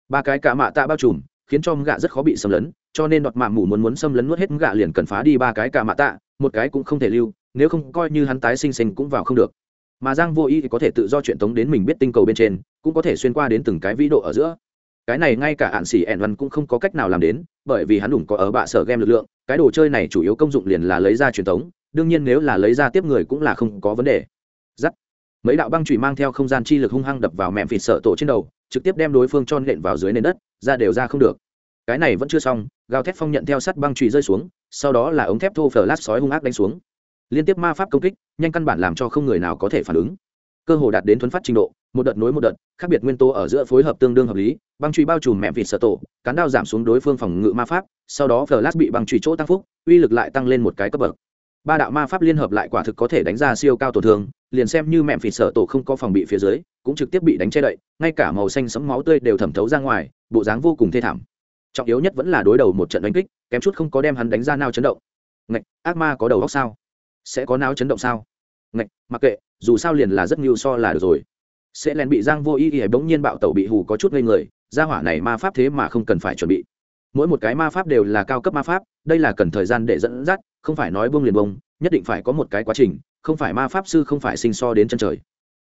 Ba cái cả mạ tạ bao trùm, khiến cho gạ rất khó bị xâm lấn cho nên đọt mạ mù muốn muốn xâm lấn nuốt hết gạ liền cần phá đi ba cái cả mạ tạ, một cái cũng không thể lưu, nếu không coi như hắn tái sinh sinh cũng vào không được. Mà giang vô y thì có thể tự do chuyện tống đến mình biết tinh cầu bên trên, cũng có thể xuyên qua đến từng cái vĩ độ ở giữa. Cái này ngay cả hạn xỉ ẻn văn cũng không có cách nào làm đến, bởi vì hắn đủ có ở bạ sở game lực lượng, cái đồ chơi này chủ yếu công dụng liền là lấy ra truyền tống, đương nhiên nếu là lấy ra tiếp người cũng là không có vấn đề. Giắt. Mấy đạo băng chùy mang theo không gian chi lực hung hăng đập vào mẹm vịt sợ tổ trên đầu, trực tiếp đem đối phương cho nện vào dưới nền đất, ra đều ra không được cái này vẫn chưa xong, gào thép phong nhận theo sắt băng trụy rơi xuống, sau đó là ống thép thô phở lát sói hung ác đánh xuống. Liên tiếp ma pháp công kích, nhanh căn bản làm cho không người nào có thể phản ứng. Cơ hồ đạt đến thuấn phát trình độ, một đợt nối một đợt, khác biệt nguyên tố ở giữa phối hợp tương đương hợp lý, băng truy bao trùm mẹ vịt sợ tổ, cán đao giảm xuống đối phương phòng ngự ma pháp, sau đó flash bị băng truy chỗ tăng phúc, uy lực lại tăng lên một cái cấp bậc. Ba đạo ma pháp liên hợp lại quả thực có thể đánh ra siêu cao tổn thương, liền xem như mẹ vịt sợ tổ không có phòng bị phía dưới, cũng trực tiếp bị đánh che đậy, ngay cả màu xanh sẫm máu tươi đều thẩm thấu ra ngoài, bộ dáng vô cùng thê thảm trọng yếu nhất vẫn là đối đầu một trận đánh kích, kém chút không có đem hắn đánh ra nao chấn động. Ngạch, ác ma có đầu góc sao? Sẽ có nao chấn động sao? Ngạch, mặc kệ, dù sao liền là rất nhiều so là được rồi. Sẽ len bị giang vô ý y bỗng nhiên bạo tẩu bị hù có chút ngây người, gia hỏa này ma pháp thế mà không cần phải chuẩn bị. Mỗi một cái ma pháp đều là cao cấp ma pháp, đây là cần thời gian để dẫn dắt, không phải nói bông liền bông nhất định phải có một cái quá trình, không phải ma pháp sư không phải sinh so đến chân trời.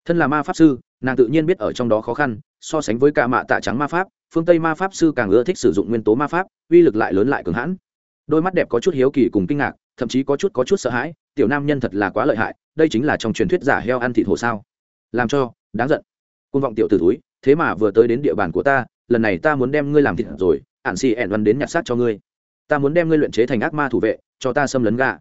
Thân là ma pháp sư, nàng tự nhiên biết ở trong đó khó khăn, so sánh với cả mạ tạ trắng ma pháp phương tây ma pháp sư càng ưa thích sử dụng nguyên tố ma pháp, uy lực lại lớn lại cường hãn. Đôi mắt đẹp có chút hiếu kỳ cùng kinh ngạc, thậm chí có chút có chút sợ hãi, tiểu nam nhân thật là quá lợi hại, đây chính là trong truyền thuyết giả heo ăn thịt hồ sao. Làm cho, đáng giận. Côn vọng tiểu t ử túi thế mà vừa tới đến địa bàn của ta, lần này ta muốn đem ngươi làm thịt rồi ạn xì ẻn văn đến nhặt xác cho ngươi. Ta muốn đem ngươi luyện chế thành ác ma thủ vệ, cho ta xâm lấn gà.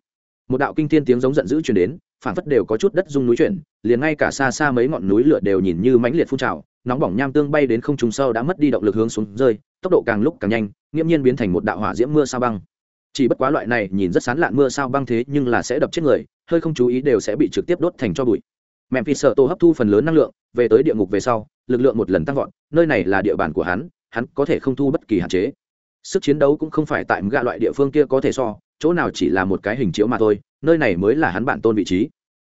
Một đạo kinh thiên tiếng giống giận dữ chuyển đến phản phất đều có chút đất dung núi chuyển, liền ngay cả xa xa mấy ngọn núi lửa đều nhìn như mãnh liệt phun trào nóng bỏng nham tương bay đến không trùng sâu đã mất đi động lực hướng xuống rơi tốc độ càng lúc càng nhanh nghiễm nhiên biến thành một đạo hỏa diễm mưa sao băng. Chỉ bất quá loại này nhìn rất sán lạn mưa sao băng thế nhưng là sẽ đập chết người hơi không chú ý đều sẽ bị trực tiếp đốt thành cho bụi. Mẹm phi sợ tô hấp thu phần lớn năng lượng về tới địa ngục về sau lực lượng một lần tăng vọt nơi này là địa bàn của hắn hắn có thể không thu bất kỳ hạn chế. Sức chiến đấu cũng không phải tại gạ loại địa phương kia có thể so chỗ nào chỉ là một cái hình chiếu mà thôi nơi này mới là hắn bản tôn vị trí.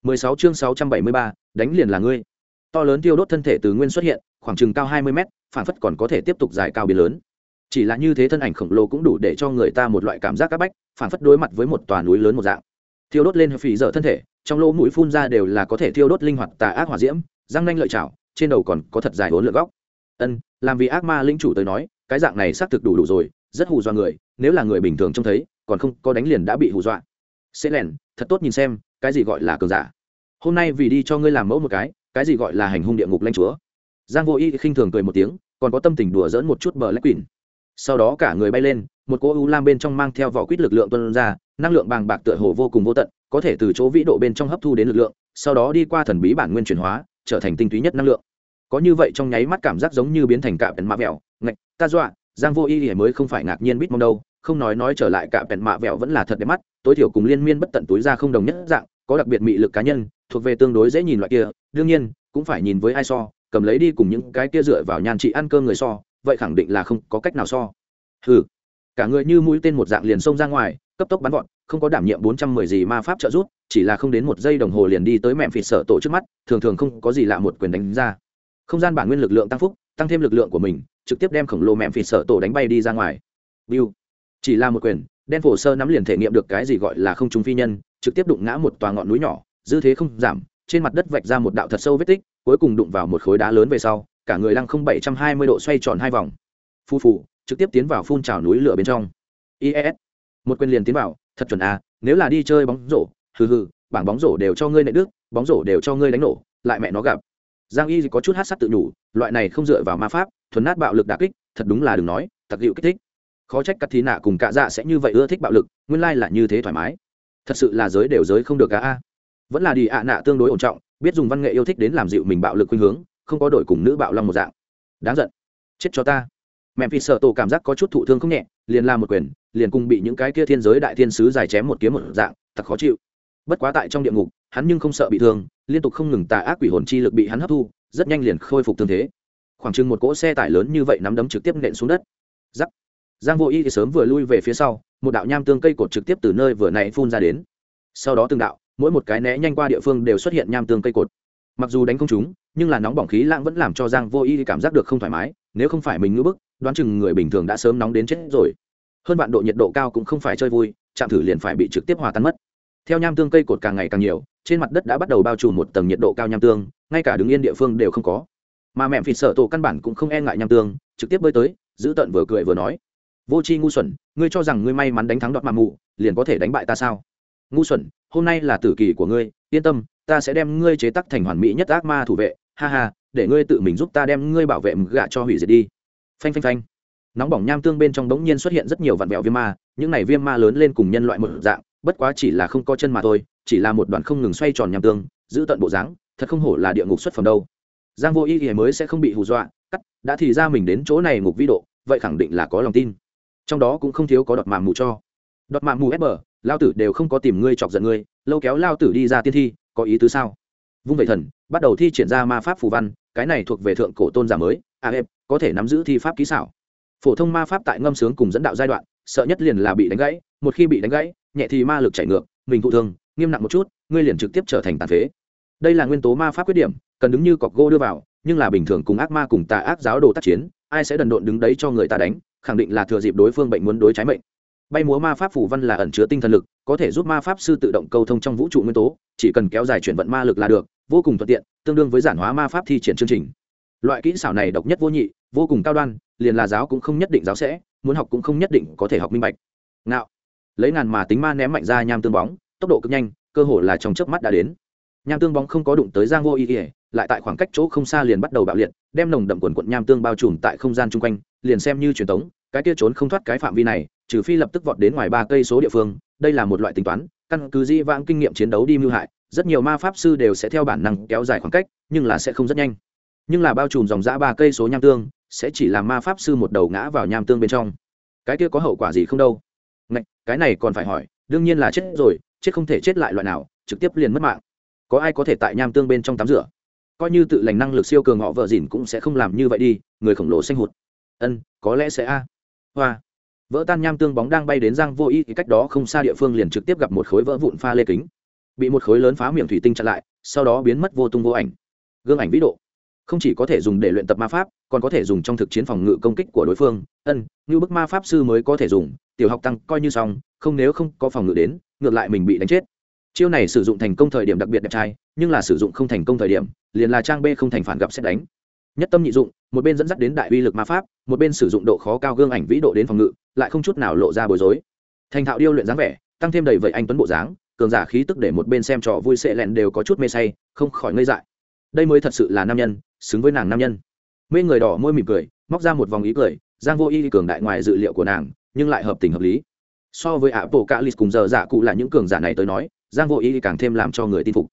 16 chương 673, đánh liền là ngươi to lớn tiêu đốt thân thể từ nguyên xuất hiện, khoảng chừng cao 20 mét, phản phất còn có thể tiếp tục dài cao biến lớn. Chỉ là như thế thân ảnh khổng lồ cũng đủ để cho người ta một loại cảm giác áp bách, phản phất đối mặt với một tòa núi lớn một dạng. Thiêu đốt lên phì dở thân thể, trong lỗ mũi phun ra đều là có thể thiêu đốt linh hoạt tà ác hỏa diễm, răng nanh lợi chảo trên đầu còn có thật dài hốn lượt góc. Ân, làm vì ác ma linh chủ tới nói, cái dạng này xác thực đủ đủ rồi, rất hù dọa người, nếu là người bình thường trông thấy, còn không có đánh liền đã bị hù dọa. Sẽ lẻn thật tốt nhìn xem, cái gì gọi là cường giả. Hôm nay vì đi cho ngươi làm mẫu một cái cái gì gọi là hành hung địa ngục lanh chúa? Giang vô y khinh thường cười một tiếng, còn có tâm tình đùa dỡn một chút bờ lách quỳnh. Sau đó cả người bay lên, một cỗ u lam bên trong mang theo vỏ quýt lực lượng tuân ra, năng lượng bàng bạc tựa hồ vô cùng vô tận, có thể từ chỗ vĩ độ bên trong hấp thu đến lực lượng, sau đó đi qua thần bí bản nguyên chuyển hóa, trở thành tinh túy nhất năng lượng. Có như vậy trong nháy mắt cảm giác giống như biến thành cạm bèn mạ vẹo, ngạch, ta dọa, giang vô y thì mới không phải ngạc nhiên biết mong đâu, không nói nói trở lại cạm bèn mạ vẹo vẫn là thật đẹp mắt, tối thiểu cùng liên miên bất tận túi ra không đồng nhất dạng có đặc biệt mị lực cá nhân thuộc về tương đối dễ nhìn loại kia đương nhiên cũng phải nhìn với ai so cầm lấy đi cùng những cái kia dựa vào nhàn chị ăn cơm người so vậy khẳng định là không có cách nào so. Hừ cả người như mũi tên một dạng liền xông ra ngoài cấp tốc bắn gọn không có đảm nhiệm bốn trăm mười gì ma pháp trợ giúp chỉ là không đến một giây đồng hồ liền đi tới mẹm phịt sở tổ trước mắt thường thường không có gì lạ một quyền đánh ra. Không gian bản nguyên lực lượng tăng phúc tăng thêm lực lượng của mình trực tiếp đem khổng lồ mẹm phịt sở tổ đánh bay đi ra ngoài. Biu, chỉ là một quyền đen phổ sơ nắm liền thể nghiệm được cái gì gọi là không trung phi nhân trực tiếp đụng ngã một tòa ngọn núi nhỏ dư thế không giảm trên mặt đất vạch ra một đạo thật sâu vết tích cuối cùng đụng vào một khối đá lớn về sau cả người lăng không bảy trăm hai mươi độ xoay tròn hai vòng. Phu phù trực tiếp tiến vào phun trào núi lửa bên trong. Is một quyền liền tiến vào thật chuẩn à, nếu là đi chơi bóng rổ hừ hừ bảng bóng rổ đều cho ngươi nệ đức bóng rổ đều cho ngươi đánh nổ lại mẹ nó gặp. Giang y có chút hát sắt tự nhủ loại này không dựa vào ma pháp thuần nát bạo lực đà kích thật đúng là đừng nói tặc dịu kích thích. Khó trách cắt thí nạ cùng cạ dạ sẽ như vậy ưa thích bạo lực nguyên lai là như thế thoải mái thật sự là giới đều giới không được cả a vẫn là đi ạ nạ tương đối ổn trọng, biết dùng văn nghệ yêu thích đến làm dịu mình bạo lực khuynh hướng, không có đổi cùng nữ bạo long một dạng. Đáng giận. Chết cho ta. Mẹ phi sợ tổ cảm giác có chút thụ thương không nhẹ, liền làm một quyền, liền cùng bị những cái kia thiên giới đại thiên sứ dài chém một kiếm một dạng, thật khó chịu. Bất quá tại trong địa ngục, hắn nhưng không sợ bị thương, liên tục không ngừng tà ác quỷ hồn chi lực bị hắn hấp thu, rất nhanh liền khôi phục thương thế. Khoảng chừng một cỗ xe tải lớn như vậy nắm đấm trực tiếp nện xuống đất. Giắc giang vô y thì sớm vừa lui về phía sau một đạo nham tương cây cột trực tiếp từ nơi vừa nãy phun ra đến. Sau đó từng đạo, mỗi một cái né nhanh qua địa phương đều xuất hiện nham tương cây cột. Mặc dù đánh không chúng nhưng là nóng bỏng khí lãng vẫn làm cho giang vô y cảm giác được không thoải mái, nếu không phải mình ngưỡng bức, đoán chừng người bình thường đã sớm nóng đến chết rồi. Hơn vạn độ nhiệt độ cao cũng không phải chơi vui, chạm thử liền phải bị trực tiếp hòa tan mất. Theo nham tương cây cột càng ngày càng nhiều, trên mặt đất đã bắt đầu bao trùm một tầng nhiệt độ cao nham tương, ngay cả đứng yên địa phương đều không có. Mà mẹ phịt sợ tổ căn bản cũng không e ngại nham tương, trực tiếp bơi tới, giữ tận vừa cười vừa nói vô c h i ngu xuẩn, ngươi cho rằng ngươi may mắn đánh thắng đoạt mà mù, liền có thể đánh bại ta sao? Ngu xuẩn, hôm nay là tử kỳ của ngươi, yên tâm, ta sẽ đem ngươi chế tắc thành hoàn mỹ nhất ác ma thủ vệ. Ha ha, để ngươi tự mình giúp ta đem ngươi bảo vệ gạ cho hủy diệt đi. Phanh phanh phanh. Nóng bỏng nham tương bên trong đống nhiên xuất hiện rất nhiều vạn vẹo viêm ma, những này viêm ma lớn lên cùng nhân loại một dạng, bất quá chỉ là không có chân mà thôi, chỉ là một đoạn không ngừng xoay tròn nham tương, giữ tận bộ dáng, thật không hổ là địa ngục xuất phẩm đâu. Giang vô y thì mới sẽ không bị hù dọa, cắt, đã thì ra mình đến chỗ này ngục vĩ độ, vậy khẳng định là có lòng tin trong đó cũng không thiếu có đọt mạng mù cho. Đọt mạng mù ép bờ, lao tử đều không có tìm ngươi chọc giận ngươi, lâu kéo lao tử đi ra tiên thi, có ý tứ sao? Vung vậy thần, bắt đầu thi triển ra ma pháp phù văn, cái này thuộc về thượng cổ tôn giả mới, a em có thể nắm giữ thi pháp kỹ xảo. Phổ thông ma pháp tại ngâm sướng cùng dẫn đạo giai đoạn, sợ nhất liền là bị đánh gãy, một khi bị đánh gãy, nhẹ thì ma lực chảy ngược, mình thụ thương, nghiêm nặng một chút, ngươi liền trực tiếp trở thành tàn phế. Đây là nguyên tố ma pháp quyết điểm, cần đứng như cọc gỗ đưa vào, nhưng là bình thường cùng ác ma cùng tà ác giáo đồ tác chiến, ai sẽ đần độn đứng đấy cho người ta đánh? Khẳng định là thừa dịp đối phương bệnh muốn đối trái mệnh. Bay múa ma pháp phủ văn là ẩn chứa tinh thần lực, có thể giúp ma pháp sư tự động câu thông trong vũ trụ nguyên tố, chỉ cần kéo dài chuyển vận ma lực là được, vô cùng thuận tiện, tương đương với giản hóa ma pháp thi triển chương trình. Loại kỹ xảo này độc nhất vô nhị, vô cùng cao đoan, liền là giáo cũng không nhất định giáo sẽ, muốn học cũng không nhất định có thể học minh bạch. Ngạo. Lấy ngàn mà tính ma ném mạnh ra nham tương bóng, tốc độ cực nhanh, cơ hồ là trong chớp mắt đã đến. Nham tương bóng không có đụng tới giang vô ý ỉa lại tại khoảng cách chỗ không xa liền bắt đầu bạo liệt, đem nồng đậm quần quận nham tương bao trùm tại không gian chung quanh liền xem như truyền tống cái kia trốn không thoát cái phạm vi này trừ phi lập tức vọt đến ngoài ba cây số địa phương đây là một loại tính toán căn cứ di vãng kinh nghiệm chiến đấu đi mưu hại rất nhiều ma pháp sư đều sẽ theo bản năng kéo dài khoảng cách nhưng là sẽ không rất nhanh. Nhưng là bao trùm dòng dã ba cây số nham tương sẽ chỉ làm ma pháp sư một đầu ngã vào nham tương bên trong. Cái kia có hậu quả gì không đâu? Ngạch, cái này còn phải hỏi đương nhiên là chết rồi chết không thể chết lại loại nào trực tiếp liền mất mạng. Có ai có thể tại nham tương bên trong tắm rửa? Coi như tự lành năng lực siêu cường họ vợ dìn cũng sẽ không làm như vậy đi người khổng lồ xanh hụt ân, có lẽ sẽ a. Hoa. Vỡ tan nham tương bóng đang bay đến giang vô y thì cách đó không xa địa phương liền trực tiếp gặp một khối vỡ vụn pha lê kính. Bị một khối lớn phá miệng thủy tinh chặn lại, sau đó biến mất vô tung vô ảnh. Gương ảnh vĩ độ. Không chỉ có thể dùng để luyện tập ma pháp, còn có thể dùng trong thực chiến phòng ngự công kích của đối phương. Ân, như bức ma pháp sư mới có thể dùng, tiểu học tăng coi như xong, không nếu không có phòng ngự đến, ngược lại mình bị đánh chết. Chiêu này sử dụng thành công thời điểm đặc biệt đẹp trai, nhưng là sử dụng không thành công thời điểm, liền là trang b không thành phản gặp xét đánh nhất tâm nhị dụng, một bên dẫn dắt đến đại uy lực ma pháp, một bên sử dụng độ khó cao gương ảnh vĩ độ đến phòng ngự, lại không chút nào lộ ra bối rối. Thành thạo điêu luyện dáng vẻ, tăng thêm đầy vậy anh tuấn bộ dáng, cường giả khí tức để một bên xem trò vui sệ lẹn đều có chút mê say, không khỏi ngây dại. Đây mới thật sự là nam nhân, xứng với nàng nam nhân. Mê người đỏ môi mỉm cười, móc ra một vòng ý cười, giang vô y cường đại ngoài dự liệu của nàng, nhưng lại hợp tình hợp lý. So với ạ bộ cạ lít cùng giờ giả cụ là những cường giả này tới nói, giang vô y càng thêm làm cho người tin phục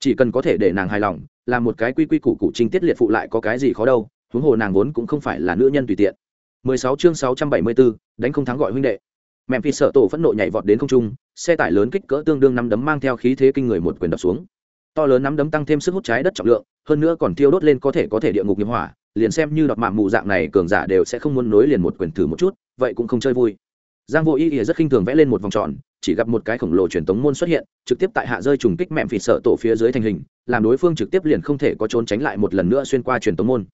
chỉ cần có thể để nàng hài lòng làm một cái quy quy củ cụ trinh tiết liệt phụ lại có cái gì khó đâu huống hồ nàng vốn cũng không phải là nữ nhân tùy tiện. 16 chương 674, đánh không thắng gọi huynh đệ. Mẹ phi sợ tổ phẫn nộ nhảy vọt đến không trung xe tải lớn kích cỡ tương đương năm đấm mang theo khí thế kinh người một quyền đập xuống. To lớn nắm đấm tăng thêm sức hút trái đất trọng lượng hơn nữa còn thiêu đốt lên có thể có thể địa ngục nghiệp hỏa liền xem như đọt mạng mù dạng này cường giả đều sẽ không muốn nối liền một quyền thử một chút vậy cũng không chơi vui. Giang vô ý ý rất khinh thường vẽ lên một vòng tròn chỉ gặp một cái khổng lồ truyền tống môn xuất hiện, trực tiếp tại hạ rơi trùng kích mẹm phì sợ tổ phía dưới thành hình, làm đối phương trực tiếp liền không thể có trốn tránh lại một lần nữa xuyên qua truyền tống môn.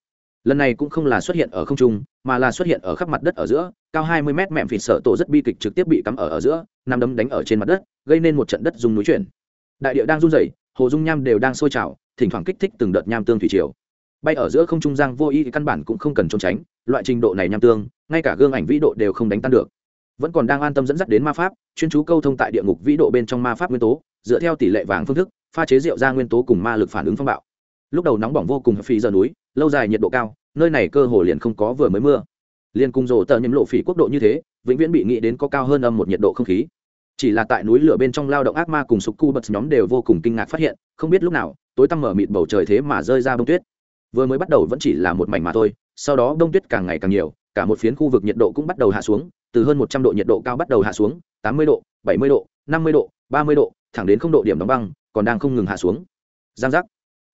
Lần này cũng không là xuất hiện ở không trung, mà là xuất hiện ở khắp mặt đất ở giữa, cao hai mươi mét mẹm phì sợ tổ rất bi kịch trực tiếp bị cắm ở ở giữa, nằm đấm đánh ở trên mặt đất, gây nên một trận đất dùng núi chuyển. Đại địa đang run rẩy, hồ dung nham đều đang sôi trào, thỉnh thoảng kích thích từng đợt nham tương thủy triều. Bay ở giữa không trung giang vô y căn bản cũng không cần trốn tránh, loại trình độ này nham tương, ngay cả gương ảnh vĩ độ đều không đánh tan được vẫn còn đang an tâm dẫn dắt đến ma pháp, chuyên chú câu thông tại địa ngục vĩ độ bên trong ma pháp nguyên tố, dựa theo tỷ lệ vàng phương thức, pha chế rượu ra nguyên tố cùng ma lực phản ứng phong bạo. Lúc đầu nóng bỏng vô cùng phí giờ núi, lâu dài nhiệt độ cao, nơi này cơ hồ liền không có vừa mới mưa. Liền cùng rổ tờ nhiễm lộ phỉ quốc độ như thế, vĩnh viễn bị nghĩ đến có cao hơn âm một nhiệt độ không khí. Chỉ là tại núi lửa bên trong lao động ác ma cùng sục cu bật nhóm đều vô cùng kinh ngạc phát hiện, không biết lúc nào, tối tăm mở mịt bầu trời thế mà rơi ra bông tuyết. Vừa mới bắt đầu vẫn chỉ là một mảnh mà thôi, sau đó bông tuyết càng ngày càng nhiều, cả một phiến khu vực nhiệt độ cũng bắt đầu hạ xuống từ hơn một trăm độ nhiệt độ cao bắt đầu hạ xuống, tám mươi độ, bảy mươi độ, năm mươi độ, ba mươi độ, thẳng đến không độ điểm đóng băng, còn đang không ngừng hạ xuống. Giang giác.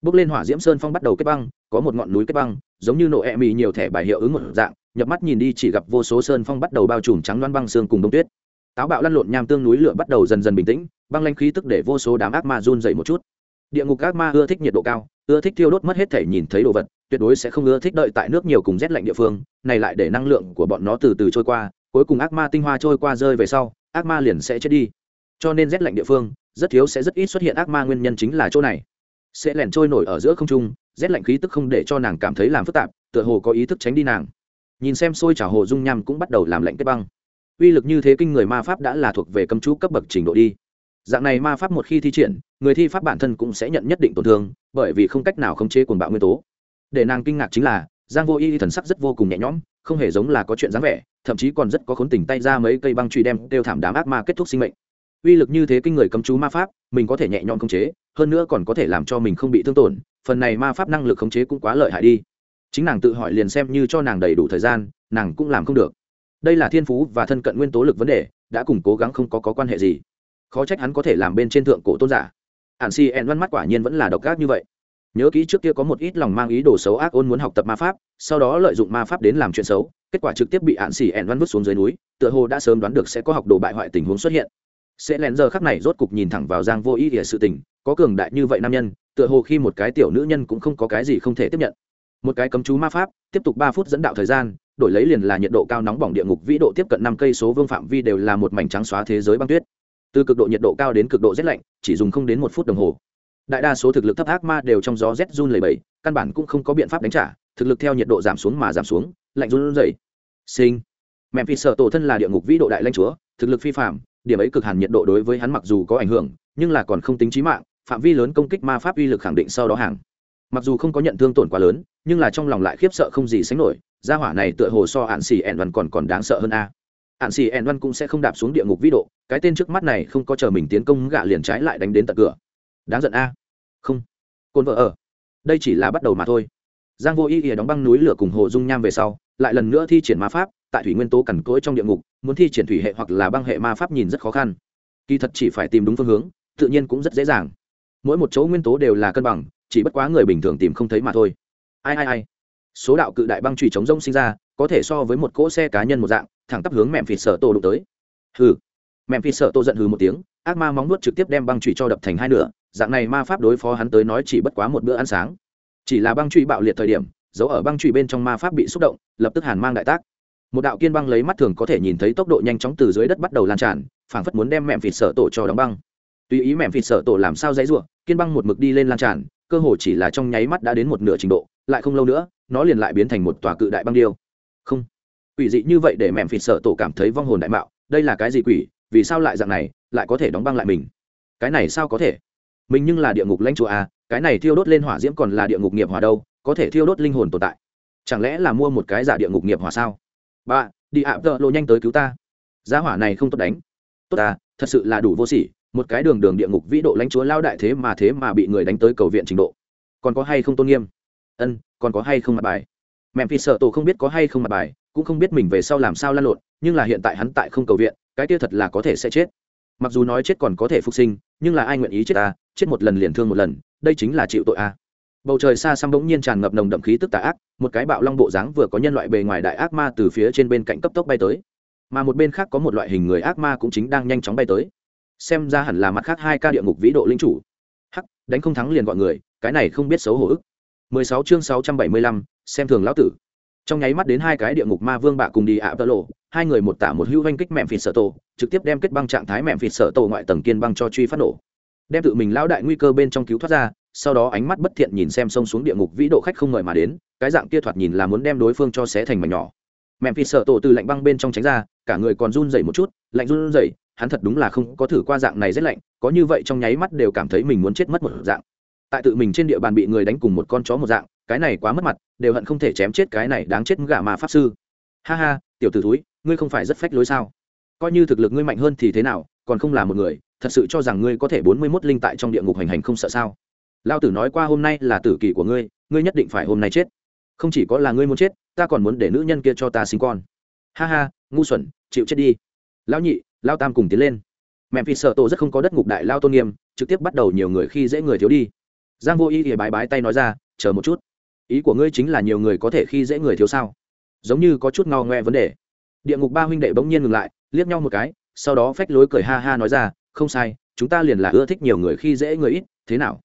Bước lên hỏa diễm sơn phong bắt đầu kết băng, có một ngọn núi kết băng, giống như nổ e mì nhiều thẻ bài hiệu ứng một dạng, nhập mắt nhìn đi chỉ gặp vô số sơn phong bắt đầu bao trùm trắng loan băng xương cùng đông tuyết. Táo bạo lăn lộn nham tương núi lửa bắt đầu dần dần bình tĩnh, băng lanh khí tức để vô số đám ác ma run dậy một chút. Địa ngục ác ma ưa thích nhiệt độ cao, ưa thích thiêu đốt mất hết thể nhìn thấy đồ vật, tuyệt đối sẽ không ưa thích đợi tại nước nhiều cùng rét lạnh địa phương, này lại để năng lượng của bọn nó từ từ trôi qua cuối cùng ác ma tinh hoa trôi qua rơi về sau, ác ma liền sẽ chết đi. Cho nên rét lạnh địa phương, rất thiếu sẽ rất ít xuất hiện ác ma nguyên nhân chính là chỗ này. Sẽ lẻn trôi nổi ở giữa không trung, rét lạnh khí tức không để cho nàng cảm thấy làm phức tạp, tựa hồ có ý thức tránh đi nàng. Nhìn xem xôi trả hồ dung nham cũng bắt đầu làm lạnh kết băng. Uy lực như thế kinh người ma pháp đã là thuộc về cấm chú cấp bậc trình độ đi. Dạng này ma pháp một khi thi triển, người thi pháp bản thân cũng sẽ nhận nhất định tổn thương, bởi vì không cách nào khống chế cuồng bạo nguyên tố. Để nàng kinh ngạc chính là, giang vô y thần sắc rất vô cùng nhẹ nhõm, không hề giống là có chuyện dáng vẻ thậm chí còn rất có khốn tình tay ra mấy cây băng truy đem đều thảm đám ác ma kết thúc sinh mệnh. Uy lực như thế kinh người cấm chú ma pháp mình có thể nhẹ nhõm khống chế hơn nữa còn có thể làm cho mình không bị thương tổn phần này ma pháp năng lực khống chế cũng quá lợi hại đi. Chính nàng tự hỏi liền xem như cho nàng đầy đủ thời gian nàng cũng làm không được. Đây là thiên phú và thân cận nguyên tố lực vấn đề đã cùng cố gắng không có, có quan hệ gì. Khó trách hắn có thể làm bên trên thượng cổ tôn giả. Ạn si ẹn văn mắt quả nhiên vẫn là độc ác như vậy nhớ kỹ trước kia có một ít lòng mang ý đồ xấu ác ôn muốn học tập ma pháp, sau đó lợi dụng ma pháp đến làm chuyện xấu, kết quả trực tiếp bị hạn xỉ ẹn văn vứt xuống dưới núi, tựa hồ đã sớm đoán được sẽ có học đồ bại hoại tình huống xuất hiện. Sẽ lén giờ khắc này rốt cục nhìn thẳng vào giang vô ý ỉa sự tình, có cường đại như vậy nam nhân, tựa hồ khi một cái tiểu nữ nhân cũng không có cái gì không thể tiếp nhận. Một cái cấm chú ma pháp, tiếp tục ba phút dẫn đạo thời gian, đổi lấy liền là nhiệt độ cao nóng bỏng địa ngục vĩ độ tiếp cận năm cây số vương phạm vi đều là một mảnh trắng xóa thế giới băng tuyết. Từ cực độ nhiệt độ cao đến cực độ rét lạnh, chỉ dùng không đến một phút đồng hồ đại đa số thực lực thấp ác ma đều trong gió rét run lầy bầy căn bản cũng không có biện pháp đánh trả, thực lực theo nhiệt độ giảm xuống mà giảm xuống, lạnh run dày sinh. Mẹ phi sợ tổ thân là địa ngục vĩ độ đại lanh chúa, thực lực phi phạm điểm ấy cực hàn nhiệt độ đối với hắn mặc dù có ảnh hưởng, nhưng là còn không tính trí mạng, phạm vi lớn công kích ma pháp uy lực khẳng định sau đó hàng. Mặc dù không có nhận thương tổn quá lớn, nhưng là trong lòng lại khiếp sợ không gì sánh nổi, gia hỏa này tựa hồ so hạn xì ẻn văn còn còn đáng sợ hơn a. Hạn xì ẻn văn cũng sẽ không đạp xuống địa ngục vĩ độ, cái tên trước mắt này không có chờ mình tiến công gạ liền trái lại đánh đến tận cửa đáng giận a. Không. Côn vợ ở. Đây chỉ là bắt đầu mà thôi. Giang vô ý ỉa đóng băng núi lửa cùng hồ dung nham về sau, lại lần nữa thi triển ma pháp, tại thủy nguyên tố cằn cỗi trong địa ngục, muốn thi triển thủy hệ hoặc là băng hệ ma pháp nhìn rất khó khăn. Kỳ thật chỉ phải tìm đúng phương hướng, tự nhiên cũng rất dễ dàng. Mỗi một chỗ nguyên tố đều là cân bằng, chỉ bất quá người bình thường tìm không thấy mà thôi. Ai ai ai. Số đạo cự đại băng trùy chống rông sinh ra, có thể so với một cỗ xe cá nhân một dạng, thẳng tắp hướng mẹm phì sợ tô đụng tới. Hừ. Mẹm phì sợ tô giận hừ một tiếng, ác ma móng nuốt trực tiếp đem băng trùy cho đập thành hai nửa dạng này ma pháp đối phó hắn tới nói chỉ bất quá một bữa ăn sáng. Chỉ là băng truy bạo liệt thời điểm, dấu ở băng truy bên trong ma pháp bị xúc động, lập tức hàn mang đại tác. Một đạo kiên băng lấy mắt thường có thể nhìn thấy tốc độ nhanh chóng từ dưới đất bắt đầu lan tràn, phảng phất muốn đem mẹm vịt sợ tổ cho đóng băng. Tùy ý mẹm vịt sợ tổ làm sao dãy ruộng kiên băng một mực đi lên lan tràn, cơ hồ chỉ là trong nháy mắt đã đến một nửa trình độ, lại không lâu nữa, nó liền lại biến thành một tòa cự đại băng điêu. Không. Quỷ dị như vậy để mẹm vịt sợ tổ cảm thấy vong hồn đại mạo, đây là cái gì quỷ, vì sao lại dạng này, lại có thể đóng băng lại mình? Cái này sao có thể? Mình nhưng là địa ngục lãnh chúa à cái này thiêu đốt lên hỏa diễm còn là địa ngục nghiệp hỏa đâu, có thể thiêu đốt linh hồn tồn tại. Chẳng lẽ là mua một cái giả địa ngục nghiệp hỏa sao? Ba đi ạ, tợ lộ nhanh tới cứu ta. Giá hỏa này không tốt đánh. Tốt ta thật sự là đủ vô sỉ, một cái đường đường địa ngục vĩ độ lãnh chúa lao đại thế mà thế mà bị người đánh tới cầu viện trình độ. Còn có hay không tôn nghiêm? Ân, còn có hay không mặt bài? Mẹ phi sợ tổ không biết có hay không mặt bài, cũng không biết mình về sau làm sao lan lộn, nhưng là hiện tại hắn tại không cầu viện, cái kia thật là có thể sẽ chết. Mặc dù nói chết còn có thể phục sinh, nhưng là ai nguyện ý chết ta? Chết một lần liền thương một lần đây chính là chịu tội a. Bầu trời xa xăm bỗng nhiên tràn ngập nồng đậm khí tức tà ác một cái bạo long bộ dáng vừa có nhân loại bề ngoài đại ác ma từ phía trên bên cạnh cấp tốc bay tới. Mà một bên khác có một loại hình người ác ma cũng chính đang nhanh chóng bay tới. Xem ra hẳn là mặt khác hai ca địa ngục vĩ độ linh chủ. Hắc đánh không thắng liền gọi người cái này không biết xấu hổ ức. 16 chương 675, xem thường lão tử. Trong nháy mắt đến hai cái địa ngục ma vương bạ cùng đi ạ tơ lộ hai người một tả một hưu vanh kích mẹm phịt sợ tổ trực tiếp đem kết băng trạng thái mẹm phịt sợ tổ ngoại tầng kiên băng cho truy phát nổ đem tự mình lão đại nguy cơ bên trong cứu thoát ra, sau đó ánh mắt bất thiện nhìn xem sông xuống địa ngục vĩ độ khách không ngợi mà đến, cái dạng kia thoạt nhìn là muốn đem đối phương cho xé thành mảnh nhỏ. Mẹm phi sợ tổ từ lạnh băng bên trong tránh ra, cả người còn run rẩy một chút, lạnh run rẩy, hắn thật đúng là không có thử qua dạng này rất lạnh, có như vậy trong nháy mắt đều cảm thấy mình muốn chết mất một dạng. Tại tự mình trên địa bàn bị người đánh cùng một con chó một dạng, cái này quá mất mặt, đều hận không thể chém chết cái này đáng chết gà mà pháp sư. Ha ha, tiểu t ử thúi, ngươi không phải rất phách lối sao? Coi như thực lực ngươi mạnh hơn thì thế nào còn không là một người, thật sự cho rằng ngươi có thể bốn mươi mốt linh tại trong địa ngục hành hành không sợ sao? Lao tử nói qua hôm nay là tử kỳ của ngươi ngươi nhất định phải hôm nay chết. Không chỉ có là ngươi muốn chết, ta còn muốn để nữ nhân kia cho ta sinh con. Ha ha, ngu xuẩn, chịu chết đi. Lão nhị lao tam cùng tiến lên. Mẹ phi sợ tổ rất không có đất ngục đại lao tôn nghiêm, trực tiếp bắt đầu nhiều người khi dễ người thiếu đi. Giang vô y thì bái bái tay nói ra, chờ một chút. Ý của ngươi chính là nhiều người có thể khi dễ người thiếu sao? Giống như có chút ngao ngoe vấn đề. Địa ngục ba huynh đệ bỗng nhiên ngừng lại, liếc nhau một cái sau đó phách lối cười ha ha nói ra, không sai, chúng ta liền là ưa thích nhiều người khi dễ người ít, thế nào?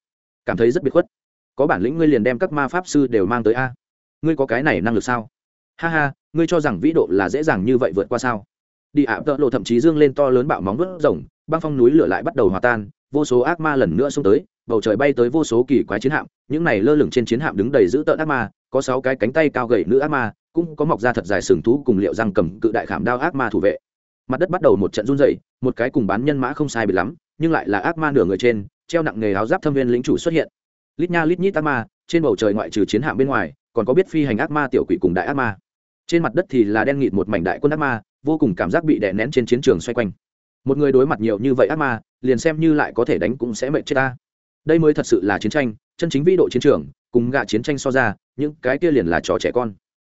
Cảm thấy rất biệt khuất. Có bản lĩnh ngươi liền đem các ma pháp sư đều mang tới a. Ngươi có cái này năng lực sao? Ha ha, ngươi cho rằng vĩ độ là dễ dàng như vậy vượt qua sao? Đi ạ, tợ lộ thậm chí dương lên to lớn bạo móng vớt rồng, băng phong núi lửa lại bắt đầu hòa tan, vô số ác ma lần nữa xông tới, bầu trời bay tới vô số kỳ quái chiến hạm, những này lơ lửng trên chiến hạm đứng đầy giữ tợn ác ma, có sáu cái cánh tay cao gậy nữ ác ma, cũng có mọc ra thật dài sừng thú cùng liệu răng cầm cự đại khảm đao ác ma thủ vệ mặt đất bắt đầu một trận run dày một cái cùng bán nhân mã không sai bị lắm, nhưng lại là ác ma nửa người trên, treo nặng nghề áo giáp thâm viên lính chủ xuất hiện. Lít nha lít nhít ác ma, trên bầu trời ngoại trừ chiến hạm bên ngoài, còn có biết phi hành ác ma tiểu quỷ cùng đại ác ma. Trên mặt đất thì là đen nghịt một mảnh đại quân ác ma, vô cùng cảm giác bị đè nén trên chiến trường xoay quanh. Một người đối mặt nhiều như vậy ác ma, liền xem như lại có thể đánh cũng sẽ mệt chết ta. Đây mới thật sự là chiến tranh, chân chính vĩ độ chiến trường, cùng gạ chiến tranh so ra, những cái kia liền là trò trẻ con.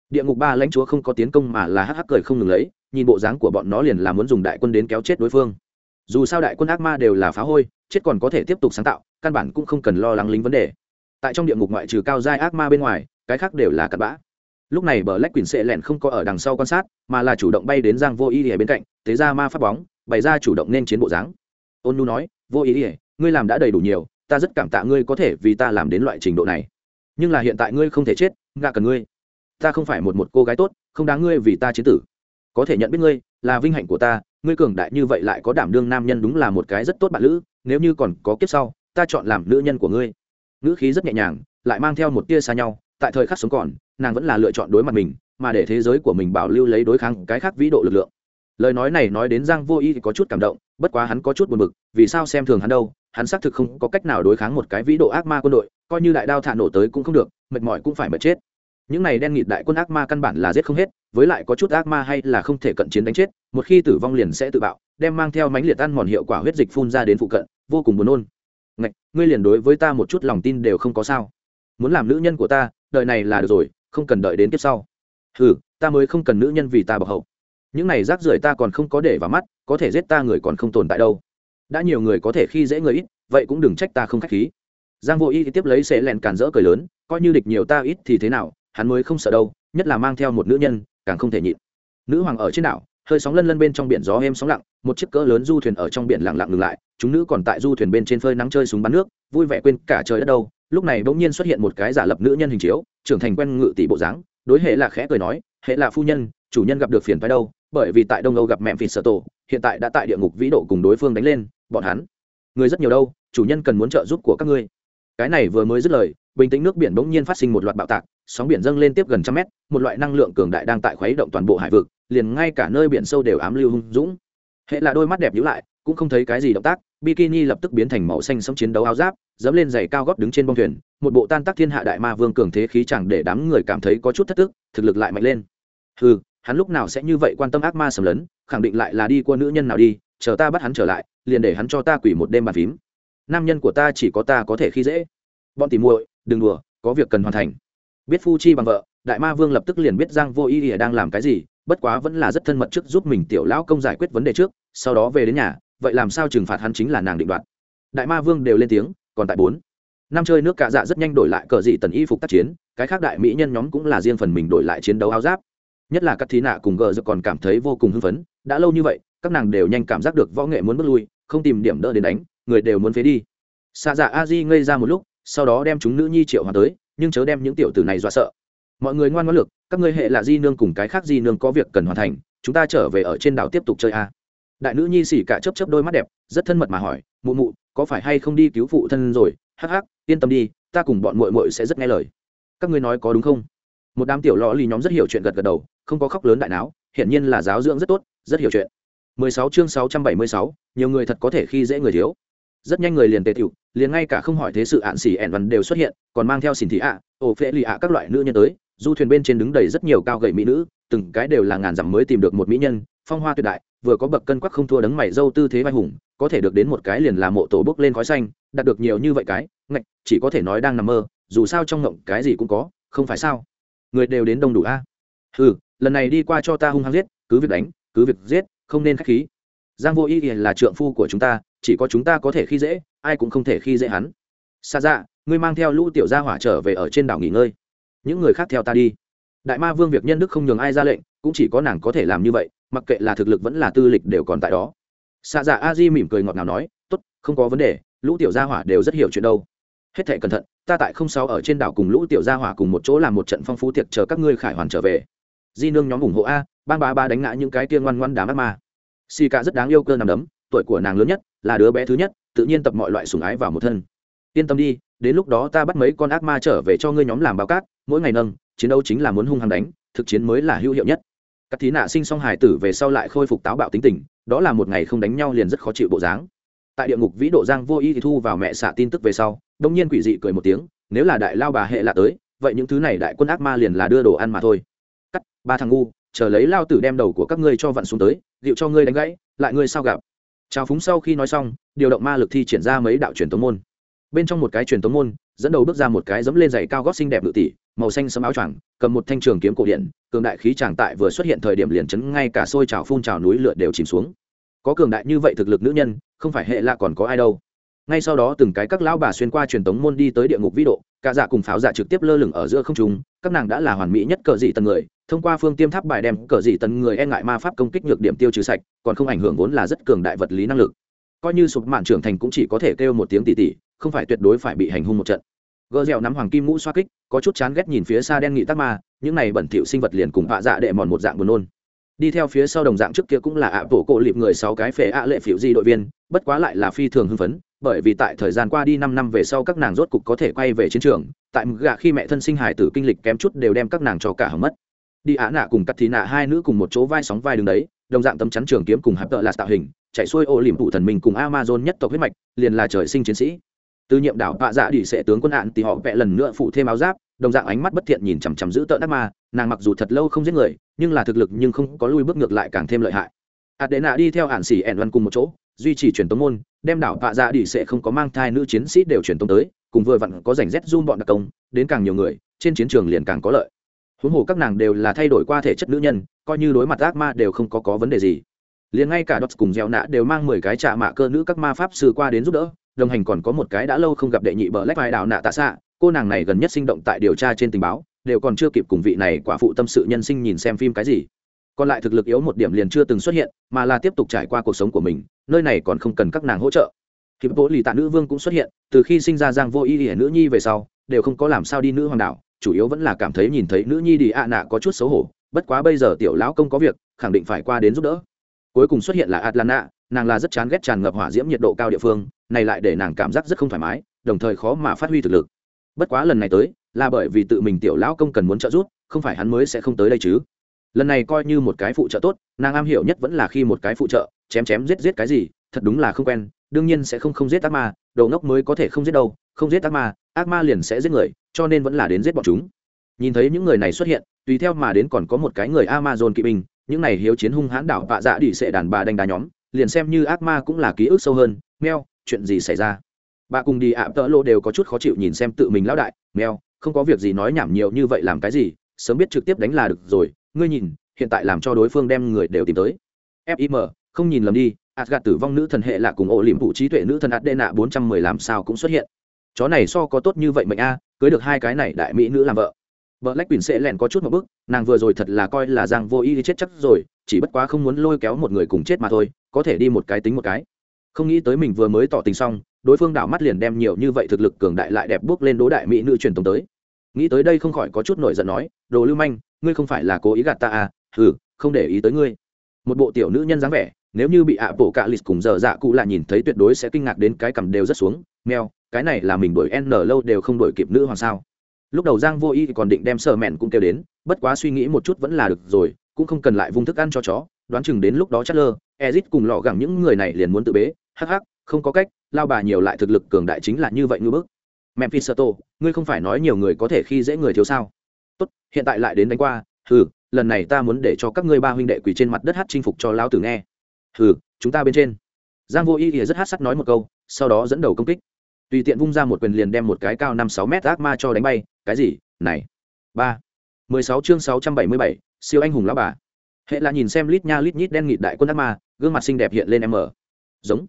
Địa ngục ba lãnh chúa không có tiến công mà là hắc hắc cười không ngừng lấy nhìn bộ dáng của bọn nó liền là muốn dùng đại quân đến kéo chết đối phương. Dù sao đại quân ác ma đều là phá hôi, chết còn có thể tiếp tục sáng tạo, căn bản cũng không cần lo lắng lính vấn đề. Tại trong địa ngục ngoại trừ cao giai ác ma bên ngoài, cái khác đều là cặn bã. Lúc này bờ lách quỳnh sệ lẹn không có ở đằng sau quan sát, mà là chủ động bay đến giang vô ý ỉa bên cạnh, tế ra ma phát bóng, bày ra chủ động nên chiến bộ dáng. Ôn nu nói, vô ý ỉa ngươi làm đã đầy đủ nhiều, ta rất cảm tạ ngươi có thể vì ta làm đến loại trình độ này. Nhưng là hiện tại ngươi không thể chết, ngạ cần ngươi. Ta không phải một một cô gái tốt, không đáng ngươi vì ta chiến tử có thể nhận biết ngươi, là vinh hạnh của ta, ngươi cường đại như vậy lại có đảm đương nam nhân đúng là một cái rất tốt bạn lữ, nếu như còn có kiếp sau, ta chọn làm nữ nhân của ngươi. Ngữ khí rất nhẹ nhàng, lại mang theo một tia xa nhau, tại thời khắc sống còn, nàng vẫn là lựa chọn đối mặt mình, mà để thế giới của mình bảo lưu lấy đối kháng cái khác vĩ độ lực lượng. Lời nói này nói đến giang vô y thì có chút cảm động, bất quá hắn có chút buồn bực, vì sao xem thường hắn đâu, hắn xác thực không có cách nào đối kháng một cái vĩ độ ác ma quân đội, coi như đại đao thả nổ tới cũng không được, mệt mỏi cũng phải mệt chết những này đen nghịt đại quân ác ma căn bản là giết không hết, với lại có chút ác ma hay là không thể cận chiến đánh chết, một khi tử vong liền sẽ tự bạo, đem mang theo mánh liệt ăn mòn hiệu quả huyết dịch phun ra đến phụ cận, vô cùng buồn nôn. Ngạch, ngươi liền đối với ta một chút lòng tin đều không có sao. Muốn làm nữ nhân của ta, đợi này là được rồi, không cần đợi đến tiếp sau. Ừ ta mới không cần nữ nhân vì ta bọc hậu. Những này rác rưởi ta còn không có để vào mắt, có thể giết ta người còn không tồn tại đâu. Đã nhiều người có thể khi dễ người ít, vậy cũng đừng trách ta không k h á c h khí. Giang vô y tiếp lấy sẽ lẹn càn rỡ cười lớn, coi như địch nhiều ta ít thì thế nào hắn mới không sợ đâu, nhất là mang theo một nữ nhân, càng không thể nhịn. Nữ hoàng ở trên đảo, hơi sóng lân lân bên trong biển gió êm sóng lặng, một chiếc cỡ lớn du thuyền ở trong biển lặng lặng ngừng lại, chúng nữ còn tại du thuyền bên trên phơi nắng chơi súng bắn nước, vui vẻ quên cả trời đất đâu. Lúc này bỗng nhiên xuất hiện một cái giả lập nữ nhân hình chiếu, trưởng thành quen ngự tỷ bộ dáng, đối hệ là khẽ cười nói, hệ là phu nhân, chủ nhân gặp được phiền phái đâu, bởi vì tại đông âu gặp mẹ vịt sở tổ, hiện tại đã tại địa ngục vĩ độ cùng đối phương đánh lên, bọn hắn, người rất nhiều đâu, chủ nhân cần muốn trợ giúp của các ngươi cái này vừa mới dứt lời, bình tĩnh nước biển bỗng nhiên phát sinh một loạt bạo tạc, sóng biển dâng lên tiếp gần trăm mét, một loại năng lượng cường đại đang tại khuấy động toàn bộ hải vực, liền ngay cả nơi biển sâu đều ám lưu hung dũng. Hệ là đôi mắt đẹp nhíu lại, cũng không thấy cái gì động tác, bikini lập tức biến thành màu xanh sống chiến đấu áo giáp, dẫm lên giày cao gót đứng trên bông thuyền, một bộ tan tác thiên hạ đại ma vương cường thế khí chẳng để đám người cảm thấy có chút thất tức, thực lực lại mạnh lên. Ừ hắn lúc nào sẽ như vậy quan tâm ác ma sầm lấn, khẳng định lại là đi qua nữ nhân nào đi, chờ ta bắt hắn trở lại, liền để hắn cho ta quỷ một đêm bàn phím nam nhân của ta chỉ có ta có thể khi dễ. Bọn tìm muội, đừng đùa, có việc cần hoàn thành. Biết phu chi bằng vợ, đại ma vương lập tức liền biết giang vô y ỉa đang làm cái gì, bất quá vẫn là rất thân mật trước giúp mình tiểu lão công giải quyết vấn đề trước, sau đó về đến nhà, vậy làm sao trừng phạt hắn chính là nàng định đoạt. Đại ma vương đều lên tiếng, còn tại bốn. Năm chơi nước cạ dạ rất nhanh đổi lại cờ dị tần y phục tác chiến, cái khác đại mỹ nhân nhóm cũng là riêng phần mình đổi lại chiến đấu áo giáp. Nhất là các thí nạ cùng gờ giật còn cảm thấy vô cùng hưng phấn, đã lâu như vậy, các nàng đều nhanh cảm giác được võ nghệ muốn bước lui, không tìm điểm đỡ đến đánh người đều muốn phế đi. Xạ dạ a di ngây ra một lúc sau đó đem chúng nữ nhi triệu hòa tới nhưng chớ đem những tiểu tử này dọa sợ. Mọi người ngoan ngoãn lực các ngươi hệ là di nương cùng cái khác di nương có việc cần hoàn thành chúng ta trở về ở trên đảo tiếp tục chơi a. Đại nữ nhi xỉ cả chấp chấp đôi mắt đẹp rất thân mật mà hỏi mụ mụ có phải hay không đi cứu phụ thân rồi? Hắc hắc yên tâm đi ta cùng bọn muội muội sẽ rất nghe lời. Các ngươi nói có đúng không? Một đám tiểu lò lì nhóm rất hiểu chuyện gật gật đầu không có khóc lớn đại não hiển nhiên là giáo dưỡng rất tốt rất hiểu chuyện. 16 chương 676, nhiều người thật có thể khi dễ người thiếu rất nhanh người liền tề tiểu, liền ngay cả không hỏi thế sự ạn xỉ ẻn văn đều xuất hiện, còn mang theo xỉn thị ạ, ổ phệ lì ạ các loại nữ nhân tới, du thuyền bên trên đứng đầy rất nhiều cao gầy mỹ nữ, từng cái đều là ngàn dặm mới tìm được một mỹ nhân, phong hoa tuyệt đại, vừa có bậc cân quắc không thua đấng mày dâu tư thế vai hùng, có thể được đến một cái liền là mộ tổ bước lên khói xanh, đạt được nhiều như vậy cái, ngạch, chỉ có thể nói đang nằm mơ, dù sao trong ngộng cái gì cũng có, không phải sao người đều đến đông đủ a à? ừ lần này đi qua cho ta hung hăng giết, cứ việc đánh, cứ việc giết, không nên khách khí giang vô y là trượng phu của chúng ta chỉ có chúng ta có thể khi dễ, ai cũng không thể khi dễ hắn. Xa dạ ngươi mang theo lũ tiểu gia hỏa trở về ở trên đảo nghỉ ngơi. Những người khác theo ta đi. Đại ma vương việc nhân đức không nhường ai ra lệnh, cũng chỉ có nàng có thể làm như vậy, mặc kệ là thực lực vẫn là tư lịch đều còn tại đó. Xa dạ a di mỉm cười ngọt ngào nói t ố t không có vấn đề, lũ tiểu gia hỏa đều rất hiểu chuyện đâu. Hết thệ cẩn thận, ta tại không sáu ở trên đảo cùng lũ tiểu gia hỏa cùng một chỗ làm một trận phong phú tiệc chờ các ngươi khải hoàn trở về. Di nương nhóm ủng hộ a ban ba ba đánh ngã những cái tiên ngoan ngoan đám ác ma. Xì cả rất đáng yêu cơ nằm đấm, tuổi của nàng lớn nhất là đứa bé thứ nhất, tự nhiên tập mọi loại sủng ái vào một thân. Yên tâm đi, đến lúc đó ta bắt mấy con ác ma trở về cho ngươi nhóm làm báo cát, mỗi ngày nâng, chiến đấu chính là muốn hung hăng đánh, thực chiến mới là hữu hiệu nhất. Các thí nạ sinh xong hài tử về sau lại khôi phục táo bạo tính tình, đó là một ngày không đánh nhau liền rất khó chịu bộ dáng. Tại địa ngục vĩ độ giang vô y thì thu vào mẹ xạ tin tức về sau, đông nhiên quỷ dị cười một tiếng, nếu là đại lao bà hệ lạ tới, vậy những thứ này đại quân ác ma liền là đưa đồ ăn mà thôi. Cắt, ba thằng ngu, chờ lấy lao tử đem đầu của các ngươi cho vặn xuống tới liệu cho ngươi đánh gãy, lại ngươi sao gặp? Trào phúng sau khi nói xong, điều động ma lực thi triển ra mấy đạo truyền tống môn. Bên trong một cái truyền tống môn, dẫn đầu bước ra một cái dẫm lên giày cao gót xinh đẹp ngự tỷ, màu xanh sẫm áo choàng, cầm một thanh trường kiếm cổ điện, cường đại khí tràng tại vừa xuất hiện thời điểm liền chấn ngay cả sôi trào phun trào núi lửa đều chìm xuống. Có cường đại như vậy thực lực nữ nhân, không phải hệ lạ còn có ai đâu. Ngay sau đó từng cái các lão bà xuyên qua truyền tống môn đi tới địa ngục vĩ độ, cả dạ cùng pháo dạ trực tiếp lơ lửng ở giữa không trung, các nàng đã là hoàn mỹ nhất cờ dị tần người thông qua phương tiêm tháp bài đem cờ dị tần người e ngại ma pháp công kích nhược điểm tiêu trừ sạch, còn không ảnh hưởng vốn là rất cường đại vật lý năng lực. Coi như sụp mạn trưởng thành cũng chỉ có thể kêu một tiếng tỉ tỉ, không phải tuyệt đối phải bị hành hung một trận. Gỡ dẻo nắm hoàng kim mũ xoa kích, có chút chán ghét nhìn phía xa đen nghị tắc ma, những này bẩn thỉu sinh vật liền cùng hạ dạ đệ mòn một dạng buồn nôn. Đi theo phía sau đồng dạng trước kia cũng là ạ tổ cổ lịp người sáu cái phệ ạ lệ phiểu di đội viên, bất quá lại là phi thường hưng phấn, bởi vì tại thời gian qua đi năm năm về sau các nàng rốt cục có thể quay về chiến trường, tại gạ khi mẹ thân sinh hài tử kinh lịch kém chút đều đem các nàng cho cả hầm mất đi ạ nạ cùng cắt thì nạ hai nữ cùng một chỗ vai sóng vai đứng đấy, đồng dạng tấm chắn trường kiếm cùng hạp tợ là tạo hình, chạy xuôi ô liềm phụ thần mình cùng amazon nhất tộc huyết mạch, liền là trời sinh chiến sĩ. Từ nhiệm đảo bạ dạ đi sẽ tướng quân hạn thì họ vẽ lần nữa phụ thêm áo giáp, đồng dạng ánh mắt bất thiện nhìn chằm chằm giữ tợn ác ma, nàng mặc dù thật lâu không giết người, nhưng là thực lực nhưng không có lui bước ngược lại càng thêm lợi hại. Hạt đệ nạ đi theo hạn xỉ ẻn văn cùng một chỗ, duy trì truyền tống môn, đem đảo bạ dạ đi sẽ không có mang thai nữ chiến sĩ đều truyền tống tới, cùng vừa vặn có rảnh rét zoom bọn đặc công, đến càng nhiều người, trên chiến trường liền càng có lợi huống hồ các nàng đều là thay đổi qua thể chất nữ nhân, coi như đối mặt ác ma đều không có có vấn đề gì. Liền ngay cả đốt cùng gieo nã đều mang mười cái trạ mạ cơ nữ các ma pháp sư qua đến giúp đỡ, đồng hành còn có một cái đã lâu không gặp đệ nhị bờ lách vai đảo nạ tạ xạ, cô nàng này gần nhất sinh động tại điều tra trên tình báo, đều còn chưa kịp cùng vị này quả phụ tâm sự nhân sinh nhìn xem phim cái gì. Còn lại thực lực yếu một điểm liền chưa từng xuất hiện, mà là tiếp tục trải qua cuộc sống của mình, nơi này còn không cần các nàng hỗ trợ. Hiệp bố lì tạ nữ vương cũng xuất hiện, từ khi sinh ra giang vô y hiển nữ nhi về sau, đều không có làm sao đi nữ hoàng đảo chủ yếu vẫn là cảm thấy nhìn thấy nữ nhi đi ạ nạ có chút xấu hổ, bất quá bây giờ tiểu lão công có việc, khẳng định phải qua đến giúp đỡ. Cuối cùng xuất hiện là atlanta, nàng là rất chán ghét tràn ngập hỏa diễm nhiệt độ cao địa phương, này lại để nàng cảm giác rất không thoải mái, đồng thời khó mà phát huy thực lực. Bất quá lần này tới, là bởi vì tự mình tiểu lão công cần muốn trợ giúp, không phải hắn mới sẽ không tới đây chứ. Lần này coi như một cái phụ trợ tốt, nàng am hiểu nhất vẫn là khi một cái phụ trợ, chém chém giết giết cái gì, thật đúng là không quen, đương nhiên sẽ không không giết ác ma đầu ngốc mới có thể không giết đâu, không giết ác ma ác ma liền sẽ giết người cho nên vẫn là đến giết bọn chúng. Nhìn thấy những người này xuất hiện, tùy theo mà đến còn có một cái người amazon kỵ binh, những này hiếu chiến hung hãn đảo bạ dạ đi sẽ đàn bà đánh đá nhóm, liền xem như ác ma cũng là ký ức sâu hơn. Meo chuyện gì xảy ra? Bà cùng đi ạ, tợ lộ đều có chút khó chịu nhìn xem tự mình lão đại. Meo không có việc gì nói nhảm nhiều như vậy làm cái gì? Sớm biết trực tiếp đánh là được rồi. Ngươi nhìn, hiện tại làm cho đối phương đem người đều tìm tới. Fim không nhìn lầm đi. Asgard tử vong nữ thần hệ là cùng ổ liễm phụ trí tuệ nữ thần adena bốn trăm mười làm sao cũng xuất hiện. Chó này so có tốt như vậy mệnh a cưới được hai cái này đại mỹ nữ làm vợ. Vợ lách quỳnh sẽ lẹn có chút một bước, nàng vừa rồi thật là coi là giang vô y chết chắc rồi chỉ bất quá không muốn lôi kéo một người cùng chết mà thôi có thể đi một cái tính một cái. Không nghĩ tới mình vừa mới tỏ tình xong đối phương đảo mắt liền đem nhiều như vậy thực lực cường đại lại đẹp bước lên đố đại mỹ nữ truyền tống tới. Nghĩ tới đây không khỏi có chút nổi giận nói đồ lưu manh ngươi không phải là cố ý gạt ta à? Ừ không để ý tới ngươi. Một bộ tiểu nữ nhân dáng vẻ nếu như bị ạ bộ cạ lịch cùng dở dạ cụ lại nhìn thấy tuyệt đối sẽ kinh ngạc đến cái cầm đều rất xuống mèo cái này là mình đuổi n lâu đều không đuổi kịp nữ hoàng sao? Lúc đầu giang vô y còn định đem sợ mẹn cũng kêu đến, bất quá suy nghĩ một chút vẫn là được rồi, cũng không cần lại vung thức ăn cho chó, đoán chừng đến lúc đó chắc lơ, ezit cùng lọ gẳng những người này liền muốn tự bế, hắc hắc, không có cách, lao bà nhiều lại thực lực cường đại chính là như vậy ngư bức. Memphis ngươi không phải nói nhiều người có thể khi dễ người thiếu sao? Tốt, hiện tại lại đến đánh qua, hừ, lần này ta muốn để cho các ngươi ba huynh đệ quỳ trên mặt đất hát chinh phục cho lão tử nghe. Hừ, chúng ta bên trên. Giang vô y thì rất hát sắt nói một câu, sau đó dẫn đầu công kích tùy tiện vung ra một quyền liền đem một cái cao năm sáu mét ác ma cho đánh bay. Cái gì? Này. Ba. Mười sáu chương sáu trăm bảy mươi bảy, siêu anh hùng lão bà. Hệ là nhìn xem lít nha lít nhít đen nghịt đại quân ác ma, gương mặt xinh đẹp hiện lên em ở giống.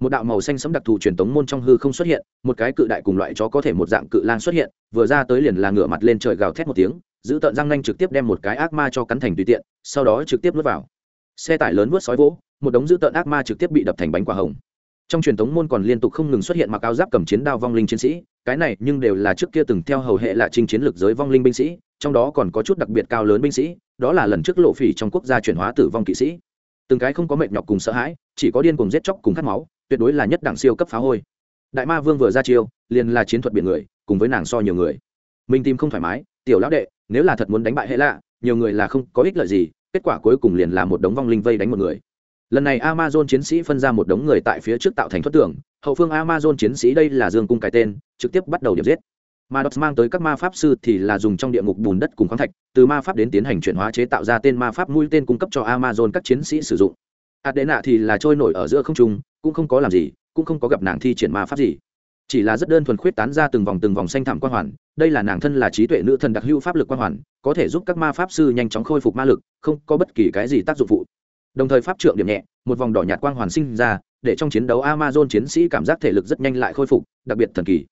Một đạo màu xanh sẫm đặc thù truyền tống môn trong hư không xuất hiện, một cái cự đại cùng loại chó có thể một dạng cự lang xuất hiện, vừa ra tới liền là ngửa mặt lên trời gào thét một tiếng, giữ tợn răng nanh trực tiếp đem một cái ác ma cho cắn thành tùy tiện, sau đó trực tiếp nuốt vào. Xe tải lớn vớt sói vỗ, một đống giữ tợn ác ma trực tiếp bị đập thành bánh quả hồng trong truyền thống môn còn liên tục không ngừng xuất hiện mặc áo giáp cầm chiến đao vong linh chiến sĩ, cái này nhưng đều là trước kia từng theo hầu hệ là trinh chiến lược giới vong linh binh sĩ, trong đó còn có chút đặc biệt cao lớn binh sĩ, đó là lần trước lộ phỉ trong quốc gia chuyển hóa tử vong kỵ sĩ. Từng cái không có mệt nhọc cùng sợ hãi, chỉ có điên cùng giết chóc cùng khát máu, tuyệt đối là nhất đẳng siêu cấp phá hôi. Đại ma vương vừa ra chiêu, liền là chiến thuật biển người, cùng với nàng so nhiều người. Mình tìm không thoải mái, tiểu lão đệ, nếu là thật muốn đánh bại hệ lạ, nhiều người là không có ích lợi gì, kết quả cuối cùng liền là một đống vong linh vây đánh một người lần này amazon chiến sĩ phân ra một đống người tại phía trước tạo thành thoát tưởng, hậu phương amazon chiến sĩ đây là dương cung cái tên, trực tiếp bắt đầu điểm giết. Mà đọc mang tới các ma pháp sư thì là dùng trong địa ngục bùn đất cùng khoáng thạch, từ ma pháp đến tiến hành chuyển hóa chế tạo ra tên ma pháp mũi tên cung cấp cho amazon các chiến sĩ sử dụng. Adena thì là trôi nổi ở giữa không trung, cũng không có làm gì, cũng không có gặp nàng thi triển ma pháp gì. Chỉ là rất đơn thuần khuyết tán ra từng vòng từng vòng xanh thảm quan hoàn, đây là nàng thân là trí tuệ nữ thần đặc hữu pháp lực quan hoàn, có thể giúp các ma pháp sư nhanh chóng khôi phục ma lực, không có bất kỳ cái gì tác dụng phụ đồng thời pháp trượng điểm nhẹ, một vòng đỏ nhạt quang hoàn sinh ra, để trong chiến đấu amazon chiến sĩ cảm giác thể lực rất nhanh lại khôi phục, đặc biệt thần kỳ.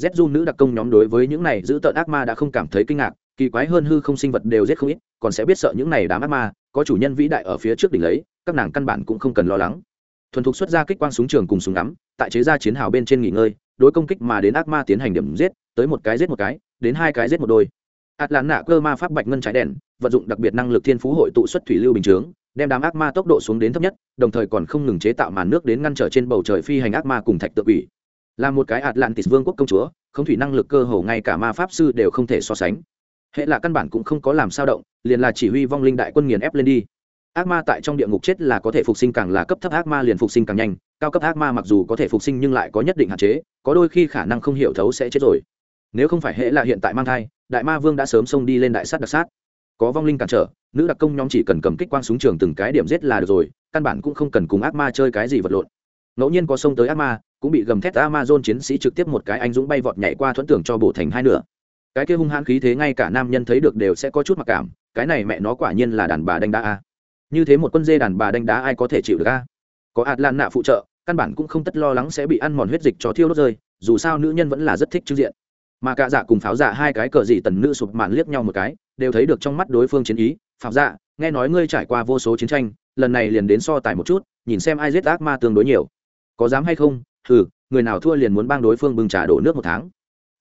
Z du nữ đặc công nhóm đối với những này giữ tợn ác ma đã không cảm thấy kinh ngạc, kỳ quái hơn hư không sinh vật đều rất không ít, còn sẽ biết sợ những này đám ác ma, có chủ nhân vĩ đại ở phía trước đỉnh lấy, các nàng căn bản cũng không cần lo lắng. Thuần thục xuất ra kích quang súng trường cùng súng ngắm, tại chế ra chiến hào bên trên nghỉ ngơi, đối công kích mà đến ác ma tiến hành điểm giết, tới một cái giết một cái, đến hai cái giết một đôi. Ạt lán nạ cơ ma pháp bạch ngân trái đèn, vận dụng đặc biệt năng lực thiên phú hội tụ xuất thủy lưu bình chướng đem đám ác ma tốc độ xuống đến thấp nhất, đồng thời còn không ngừng chế tạo màn nước đến ngăn trở trên bầu trời phi hành ác ma cùng thạch tự ủy là một cái atlantis vương quốc công chúa, không thủy năng lực cơ hồ ngay cả ma pháp sư đều không thể so sánh. Hệ là căn bản cũng không có làm sao động, liền là chỉ huy vong linh đại quân nghiền ép lên đi. Ác ma tại trong địa ngục chết là có thể phục sinh càng là cấp thấp ác ma liền phục sinh càng nhanh, cao cấp ác ma mặc dù có thể phục sinh nhưng lại có nhất định hạn chế, có đôi khi khả năng không hiểu thấu sẽ chết rồi. Nếu không phải hệ là hiện tại mang thai, đại ma vương đã sớm xông đi lên đại sát đặc sát có vong linh cản trở, nữ đặc công nhóm chỉ cần cầm kích quang súng trường từng cái điểm giết là được rồi, căn bản cũng không cần cùng ác ma chơi cái gì vật lộn. Ngẫu nhiên có sông tới ác ma, cũng bị gầm thét amazon chiến sĩ trực tiếp một cái anh dũng bay vọt nhảy qua thuẫn tưởng cho bổ thành hai nửa. Cái kia hung hãn khí thế ngay cả nam nhân thấy được đều sẽ có chút mặc cảm, cái này mẹ nó quả nhiên là đàn bà đánh đá a. Như thế một quân dê đàn bà đánh đá ai có thể chịu được a? Có ạt lan nạ phụ trợ, căn bản cũng không tất lo lắng sẽ bị ăn mòn huyết dịch cho thiêu đốt rơi, dù sao nữ nhân vẫn là rất thích trưng diện mà cả dạ cùng pháo dạ hai cái cờ dị tần nữ sụp màn liếc nhau một cái, đều thấy được trong mắt đối phương chiến ý. Pháo dạ nghe nói ngươi trải qua vô số chiến tranh, lần này liền đến so tài một chút, nhìn xem ai giết ác ma tương đối nhiều. Có dám hay không? Ừ người nào thua liền muốn bang đối phương bưng trà đổ nước một tháng.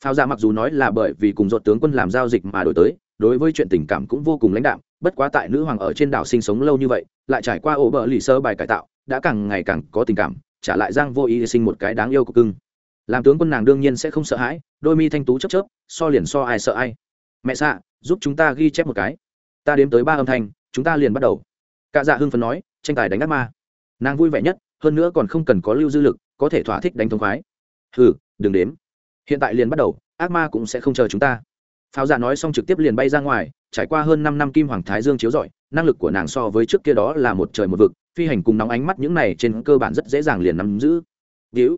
Pháo dạ mặc dù nói là bởi vì cùng dột tướng quân làm giao dịch mà đổi tới, đối với chuyện tình cảm cũng vô cùng lãnh đạm, bất quá tại nữ hoàng ở trên đảo sinh sống lâu như vậy, lại trải qua ổ bờ lì sơ bài cải tạo, đã càng ngày càng có tình cảm, trả lại giang vô ý sinh một cái đáng yêu của cưng. Làm tướng quân nàng đương nhiên sẽ không sợ hãi đôi mi thanh tú chấp chớp so liền so ai sợ ai. Mẹ xạ giúp chúng ta ghi chép một cái. Ta đếm tới ba âm thanh chúng ta liền bắt đầu. Cạ dạ hưng phấn nói tranh tài đánh ác ma. Nàng vui vẻ nhất hơn nữa còn không cần có lưu dư lực có thể thỏa thích đánh thông khoái. Hừ, đừng đếm. Hiện tại liền bắt đầu ác ma cũng sẽ không chờ chúng ta. Pháo giả nói xong trực tiếp liền bay ra ngoài trải qua hơn năm năm kim hoàng thái dương chiếu rọi năng lực của nàng so với trước kia đó là một trời một vực phi hành cùng nóng ánh mắt những này trên cơ bản rất dễ dàng liền nắm giữ. Víu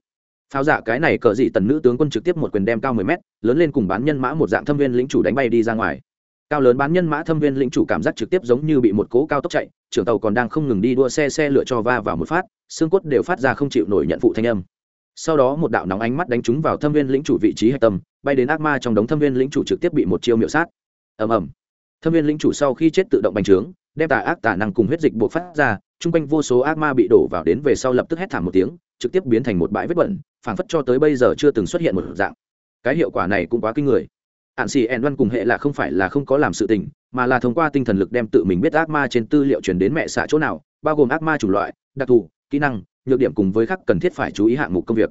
pháo giả cái này cờ dị tần nữ tướng quân trực tiếp một quyền đem cao mười mét, lớn lên cùng bán nhân mã một dạng thâm viên lĩnh chủ đánh bay đi ra ngoài. Cao lớn bán nhân mã thâm viên lĩnh chủ cảm giác trực tiếp giống như bị một cố cao tốc chạy, trưởng tàu còn đang không ngừng đi đua xe xe lựa cho va vào một phát, xương cốt đều phát ra không chịu nổi nhận phụ thanh âm. Sau đó một đạo nóng ánh mắt đánh trúng vào thâm viên lĩnh chủ vị trí hạch tâm, bay đến ác ma trong đống thâm viên lĩnh chủ trực tiếp bị một chiêu miệu sát. Ầm ầm. Thâm viên lĩnh chủ sau khi chết tự động bành trướng, đem tà ác tả năng cùng huyết dịch buộc phát ra chung quanh vô số ác ma bị đổ vào đến về sau lập tức hét thảm một tiếng, trực tiếp biến thành một bãi vết bẩn, phảng phất cho tới bây giờ chưa từng xuất hiện một dạng. Cái hiệu quả này cũng quá kinh người. Ạn xì ẻn văn cùng hệ là không phải là không có làm sự tình, mà là thông qua tinh thần lực đem tự mình biết ác ma trên tư liệu truyền đến mẹ xạ chỗ nào, bao gồm ác ma chủng loại, đặc thù, kỹ năng, nhược điểm cùng với khác cần thiết phải chú ý hạng mục công việc.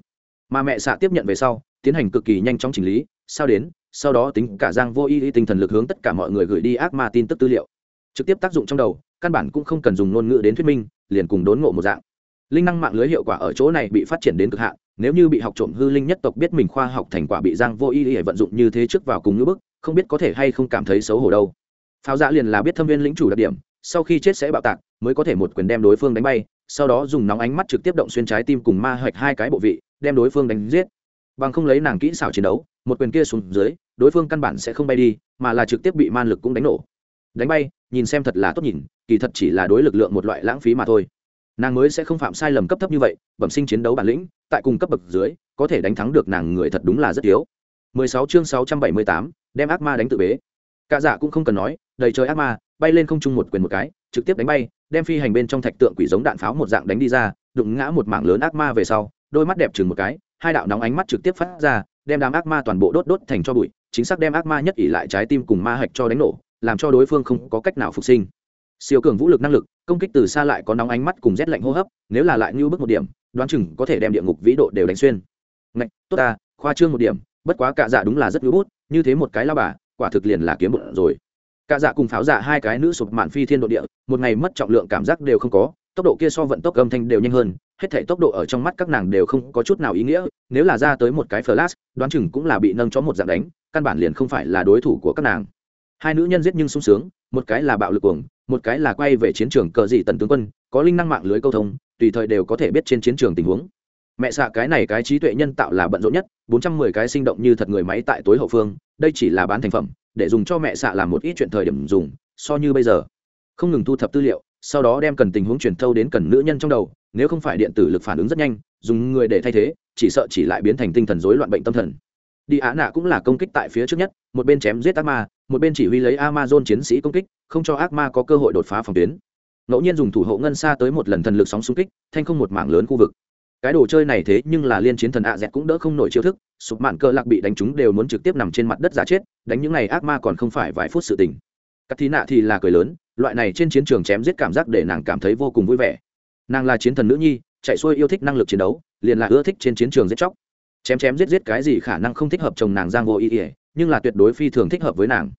Mà mẹ xạ tiếp nhận về sau, tiến hành cực kỳ nhanh chóng chỉnh lý, sao đến, sau đó tính cả giang vô y tinh thần lực hướng tất cả mọi người gửi đi ác ma tin tức tư liệu. Trực tiếp tác dụng trong đầu căn bản cũng không cần dùng ngôn ngữ đến thuyết minh, liền cùng đốn ngộ một dạng. Linh năng mạng lưới hiệu quả ở chỗ này bị phát triển đến cực hạn, nếu như bị học trộm hư linh nhất tộc biết mình khoa học thành quả bị giang vô y y vận dụng như thế trước vào cùng ngữ bức, không biết có thể hay không cảm thấy xấu hổ đâu. Pháo giả liền là biết thâm viên lĩnh chủ đặc điểm, sau khi chết sẽ bạo tạc, mới có thể một quyền đem đối phương đánh bay, sau đó dùng nóng ánh mắt trực tiếp động xuyên trái tim cùng ma hoạch hai cái bộ vị, đem đối phương đánh giết. Bằng không lấy nàng kỹ xảo chiến đấu, một quyền kia xuống dưới, đối phương căn bản sẽ không bay đi, mà là trực tiếp bị man lực cũng đánh nổ. Đánh bay nhìn xem thật là tốt nhìn kỳ thật chỉ là đối lực lượng một loại lãng phí mà thôi. Nàng mới sẽ không phạm sai lầm cấp thấp như vậy bẩm sinh chiến đấu bản lĩnh tại cùng cấp bậc dưới có thể đánh thắng được nàng người thật đúng là rất yếu. 16 chương 678, đem ác ma đánh tự bế. Cả dạ cũng không cần nói đầy trời ác ma bay lên không trung một quyền một cái trực tiếp đánh bay đem phi hành bên trong thạch tượng quỷ giống đạn pháo một dạng đánh đi ra đụng ngã một mảng lớn ác ma về sau đôi mắt đẹp chừng một cái hai đạo nóng ánh mắt trực tiếp phát ra đem đám ác ma toàn bộ đốt đốt thành cho bụi chính xác đem ác ma nhất ỉ lại trái tim cùng ma hạch cho đánh nổ làm cho đối phương không có cách nào phục sinh. Siêu cường vũ lực năng lực, công kích từ xa lại có nóng ánh mắt cùng rét lạnh hô hấp, nếu là lại như bước một điểm, đoán chừng có thể đem địa ngục vĩ độ đều đánh xuyên. Ngạch, tốt ta, khoa trương một điểm, bất quá cạ dạ đúng là rất ngữ bút, như thế một cái lao bà, quả thực liền là kiếm bụng rồi. Cạ dạ cùng pháo dạ hai cái nữ sụp mạn phi thiên độ địa, một ngày mất trọng lượng cảm giác đều không có, tốc độ kia so vận tốc âm thanh đều nhanh hơn, hết thể tốc độ ở trong mắt các nàng đều không có chút nào ý nghĩa, nếu là ra tới một cái flash, đoán chừng cũng là bị nâng cho một dạng đánh, căn bản liền không phải là đối thủ của các nàng hai nữ nhân giết nhưng sung sướng, một cái là bạo lực cuồng, một cái là quay về chiến trường cờ dị tần tướng quân, có linh năng mạng lưới câu thông, tùy thời đều có thể biết trên chiến trường tình huống. Mẹ xạ cái này cái trí tuệ nhân tạo là bận rộn nhất, bốn trăm mười cái sinh động như thật người máy tại tối hậu phương, đây chỉ là bán thành phẩm, để dùng cho mẹ xạ làm một ít chuyện thời điểm dùng, so như bây giờ. Không ngừng thu thập tư liệu, sau đó đem cần tình huống truyền thâu đến cần nữ nhân trong đầu, nếu không phải điện tử lực phản ứng rất nhanh, dùng người để thay thế, chỉ sợ chỉ lại biến thành tinh thần rối loạn bệnh tâm thần đi á nạ cũng là công kích tại phía trước nhất, một bên chém giết ác ma, một bên chỉ huy lấy amazon chiến sĩ công kích, không cho ác ma có cơ hội đột phá phòng tuyến. Ngẫu nhiên dùng thủ hộ ngân xa tới một lần thần lực sóng xung kích, thanh không một mảng lớn khu vực. Cái đồ chơi này thế nhưng là liên chiến thần ạ dẹt cũng đỡ không nổi chiêu thức, sụp mạn cơ lạc bị đánh chúng đều muốn trực tiếp nằm trên mặt đất giả chết, đánh những này ác ma còn không phải vài phút sự tình. Cắt thí nạ thì là cười lớn, loại này trên chiến trường chém giết cảm giác để nàng cảm thấy vô cùng vui vẻ. Nàng là chiến thần nữ nhi, chạy xuôi yêu thích năng lực chiến đấu, liền là ưa thích trên chiến trường giết chóc chém chém giết giết cái gì khả năng không thích hợp chồng nàng giang vô ý ỉa, nhưng là tuyệt đối phi thường thích hợp với nàng.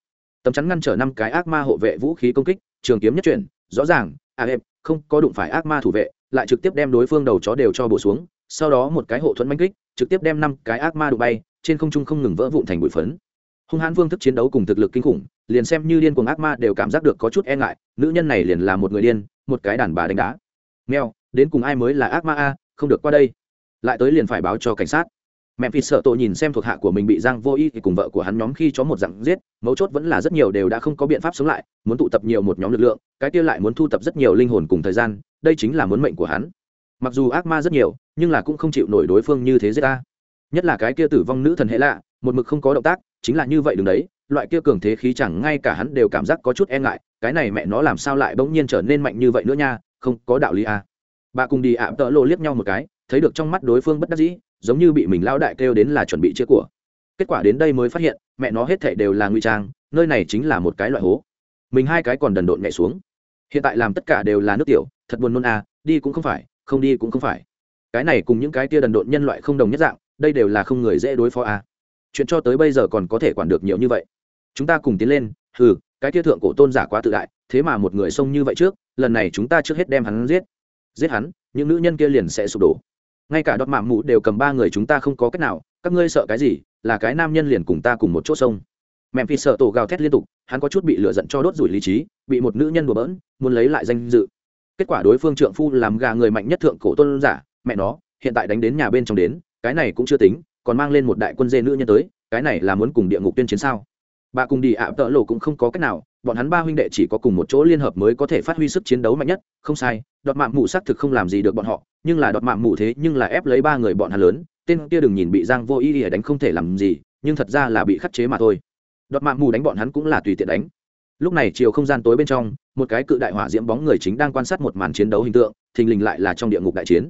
Tấm chắn ngăn trở năm cái ác ma hộ vệ vũ khí công kích, trường kiếm nhất chuyển, rõ ràng à em, không có đụng phải ác ma thủ vệ, lại trực tiếp đem đối phương đầu chó đều cho bổ xuống, sau đó một cái hộ thuẫn manh kích, trực tiếp đem năm cái ác ma đụng bay, trên không trung không ngừng vỡ vụn thành bụi phấn. Hung hãn vương thức chiến đấu cùng thực lực kinh khủng, liền xem như điên cuồng ác ma đều cảm giác được có chút e ngại, nữ nhân này liền là một người điên, một cái đàn bà đánh đá. Mèo, đến cùng ai mới là ác ma a, không được qua đây. Lại tới liền phải báo cho cảnh sát mẹ phi sợ tội nhìn xem thuộc hạ của mình bị giang vô y thì cùng vợ của hắn nhóm khi chó một dặn giết, mấu chốt vẫn là rất nhiều đều đã không có biện pháp sống lại, muốn tụ tập nhiều một nhóm lực lượng, cái kia lại muốn thu tập rất nhiều linh hồn cùng thời gian, đây chính là muốn mệnh của hắn mặc dù ác ma rất nhiều, nhưng là cũng không chịu nổi đối phương như thế giết ta nhất là cái kia tử vong nữ thần hệ lạ, một mực không có động tác, chính là như vậy đừng đấy, loại kia cường thế khí chẳng ngay cả hắn đều cảm giác có chút e ngại, cái này mẹ nó làm sao lại bỗng nhiên trở nên mạnh như vậy nữa nha, không có đạo lý à. bà cùng đi ạ, tợ lộ liếc nhau một cái, thấy được trong mắt đối phương bất đắc dĩ giống như bị mình lão đại kêu đến là chuẩn bị chia của. Kết quả đến đây mới phát hiện mẹ nó hết thảy đều là nguy trang nơi này chính là một cái loại hố. Mình hai cái còn đần độn nhảy xuống. Hiện tại làm tất cả đều là nước tiểu thật buồn nôn à đi cũng không phải không đi cũng không phải. Cái này cùng những cái tia đần độn nhân loại không đồng nhất dạng đây đều là không người dễ đối phó à. Chuyện cho tới bây giờ còn có thể quản được nhiều như vậy. Chúng ta cùng tiến lên Hừ, cái tia thượng cổ tôn giả quá tự đại thế mà một người xông như vậy trước lần này chúng ta trước hết đem hắn giết. Giết hắn những nữ nhân kia liền sẽ sụp đổ ngay cả đọt mạ mụ đều cầm ba người chúng ta không có cách nào, các ngươi sợ cái gì, là cái nam nhân liền cùng ta cùng một chỗ sông. Mẹ phi sợ tổ gào thét liên tục, hắn có chút bị lựa giận cho đốt rủi lý trí, bị một nữ nhân đùa bỡn, muốn lấy lại danh dự. Kết quả đối phương trượng phu làm gà người mạnh nhất thượng cổ tôn giả, mẹ nó, hiện tại đánh đến nhà bên trong đến, cái này cũng chưa tính, còn mang lên một đại quân dê nữ nhân tới, cái này là muốn cùng địa ngục tuyên chiến sao? Bà cùng đi ạ, tợ lộ cũng không có cách nào, bọn hắn ba huynh đệ chỉ có cùng một chỗ liên hợp mới có thể phát huy sức chiến đấu mạnh nhất, không sai đọt mạng mù xác thực không làm gì được bọn họ, nhưng là đọt mạng mù thế nhưng là ép lấy ba người bọn hắn lớn, tên kia đừng nhìn bị giang vô ý ỉa đánh không thể làm gì, nhưng thật ra là bị khắc chế mà thôi. Đọt mạng mù đánh bọn hắn cũng là tùy tiện đánh. Lúc này chiều không gian tối bên trong, một cái cự đại hỏa diễm bóng người chính đang quan sát một màn chiến đấu hình tượng, thình lình lại là trong địa ngục đại chiến.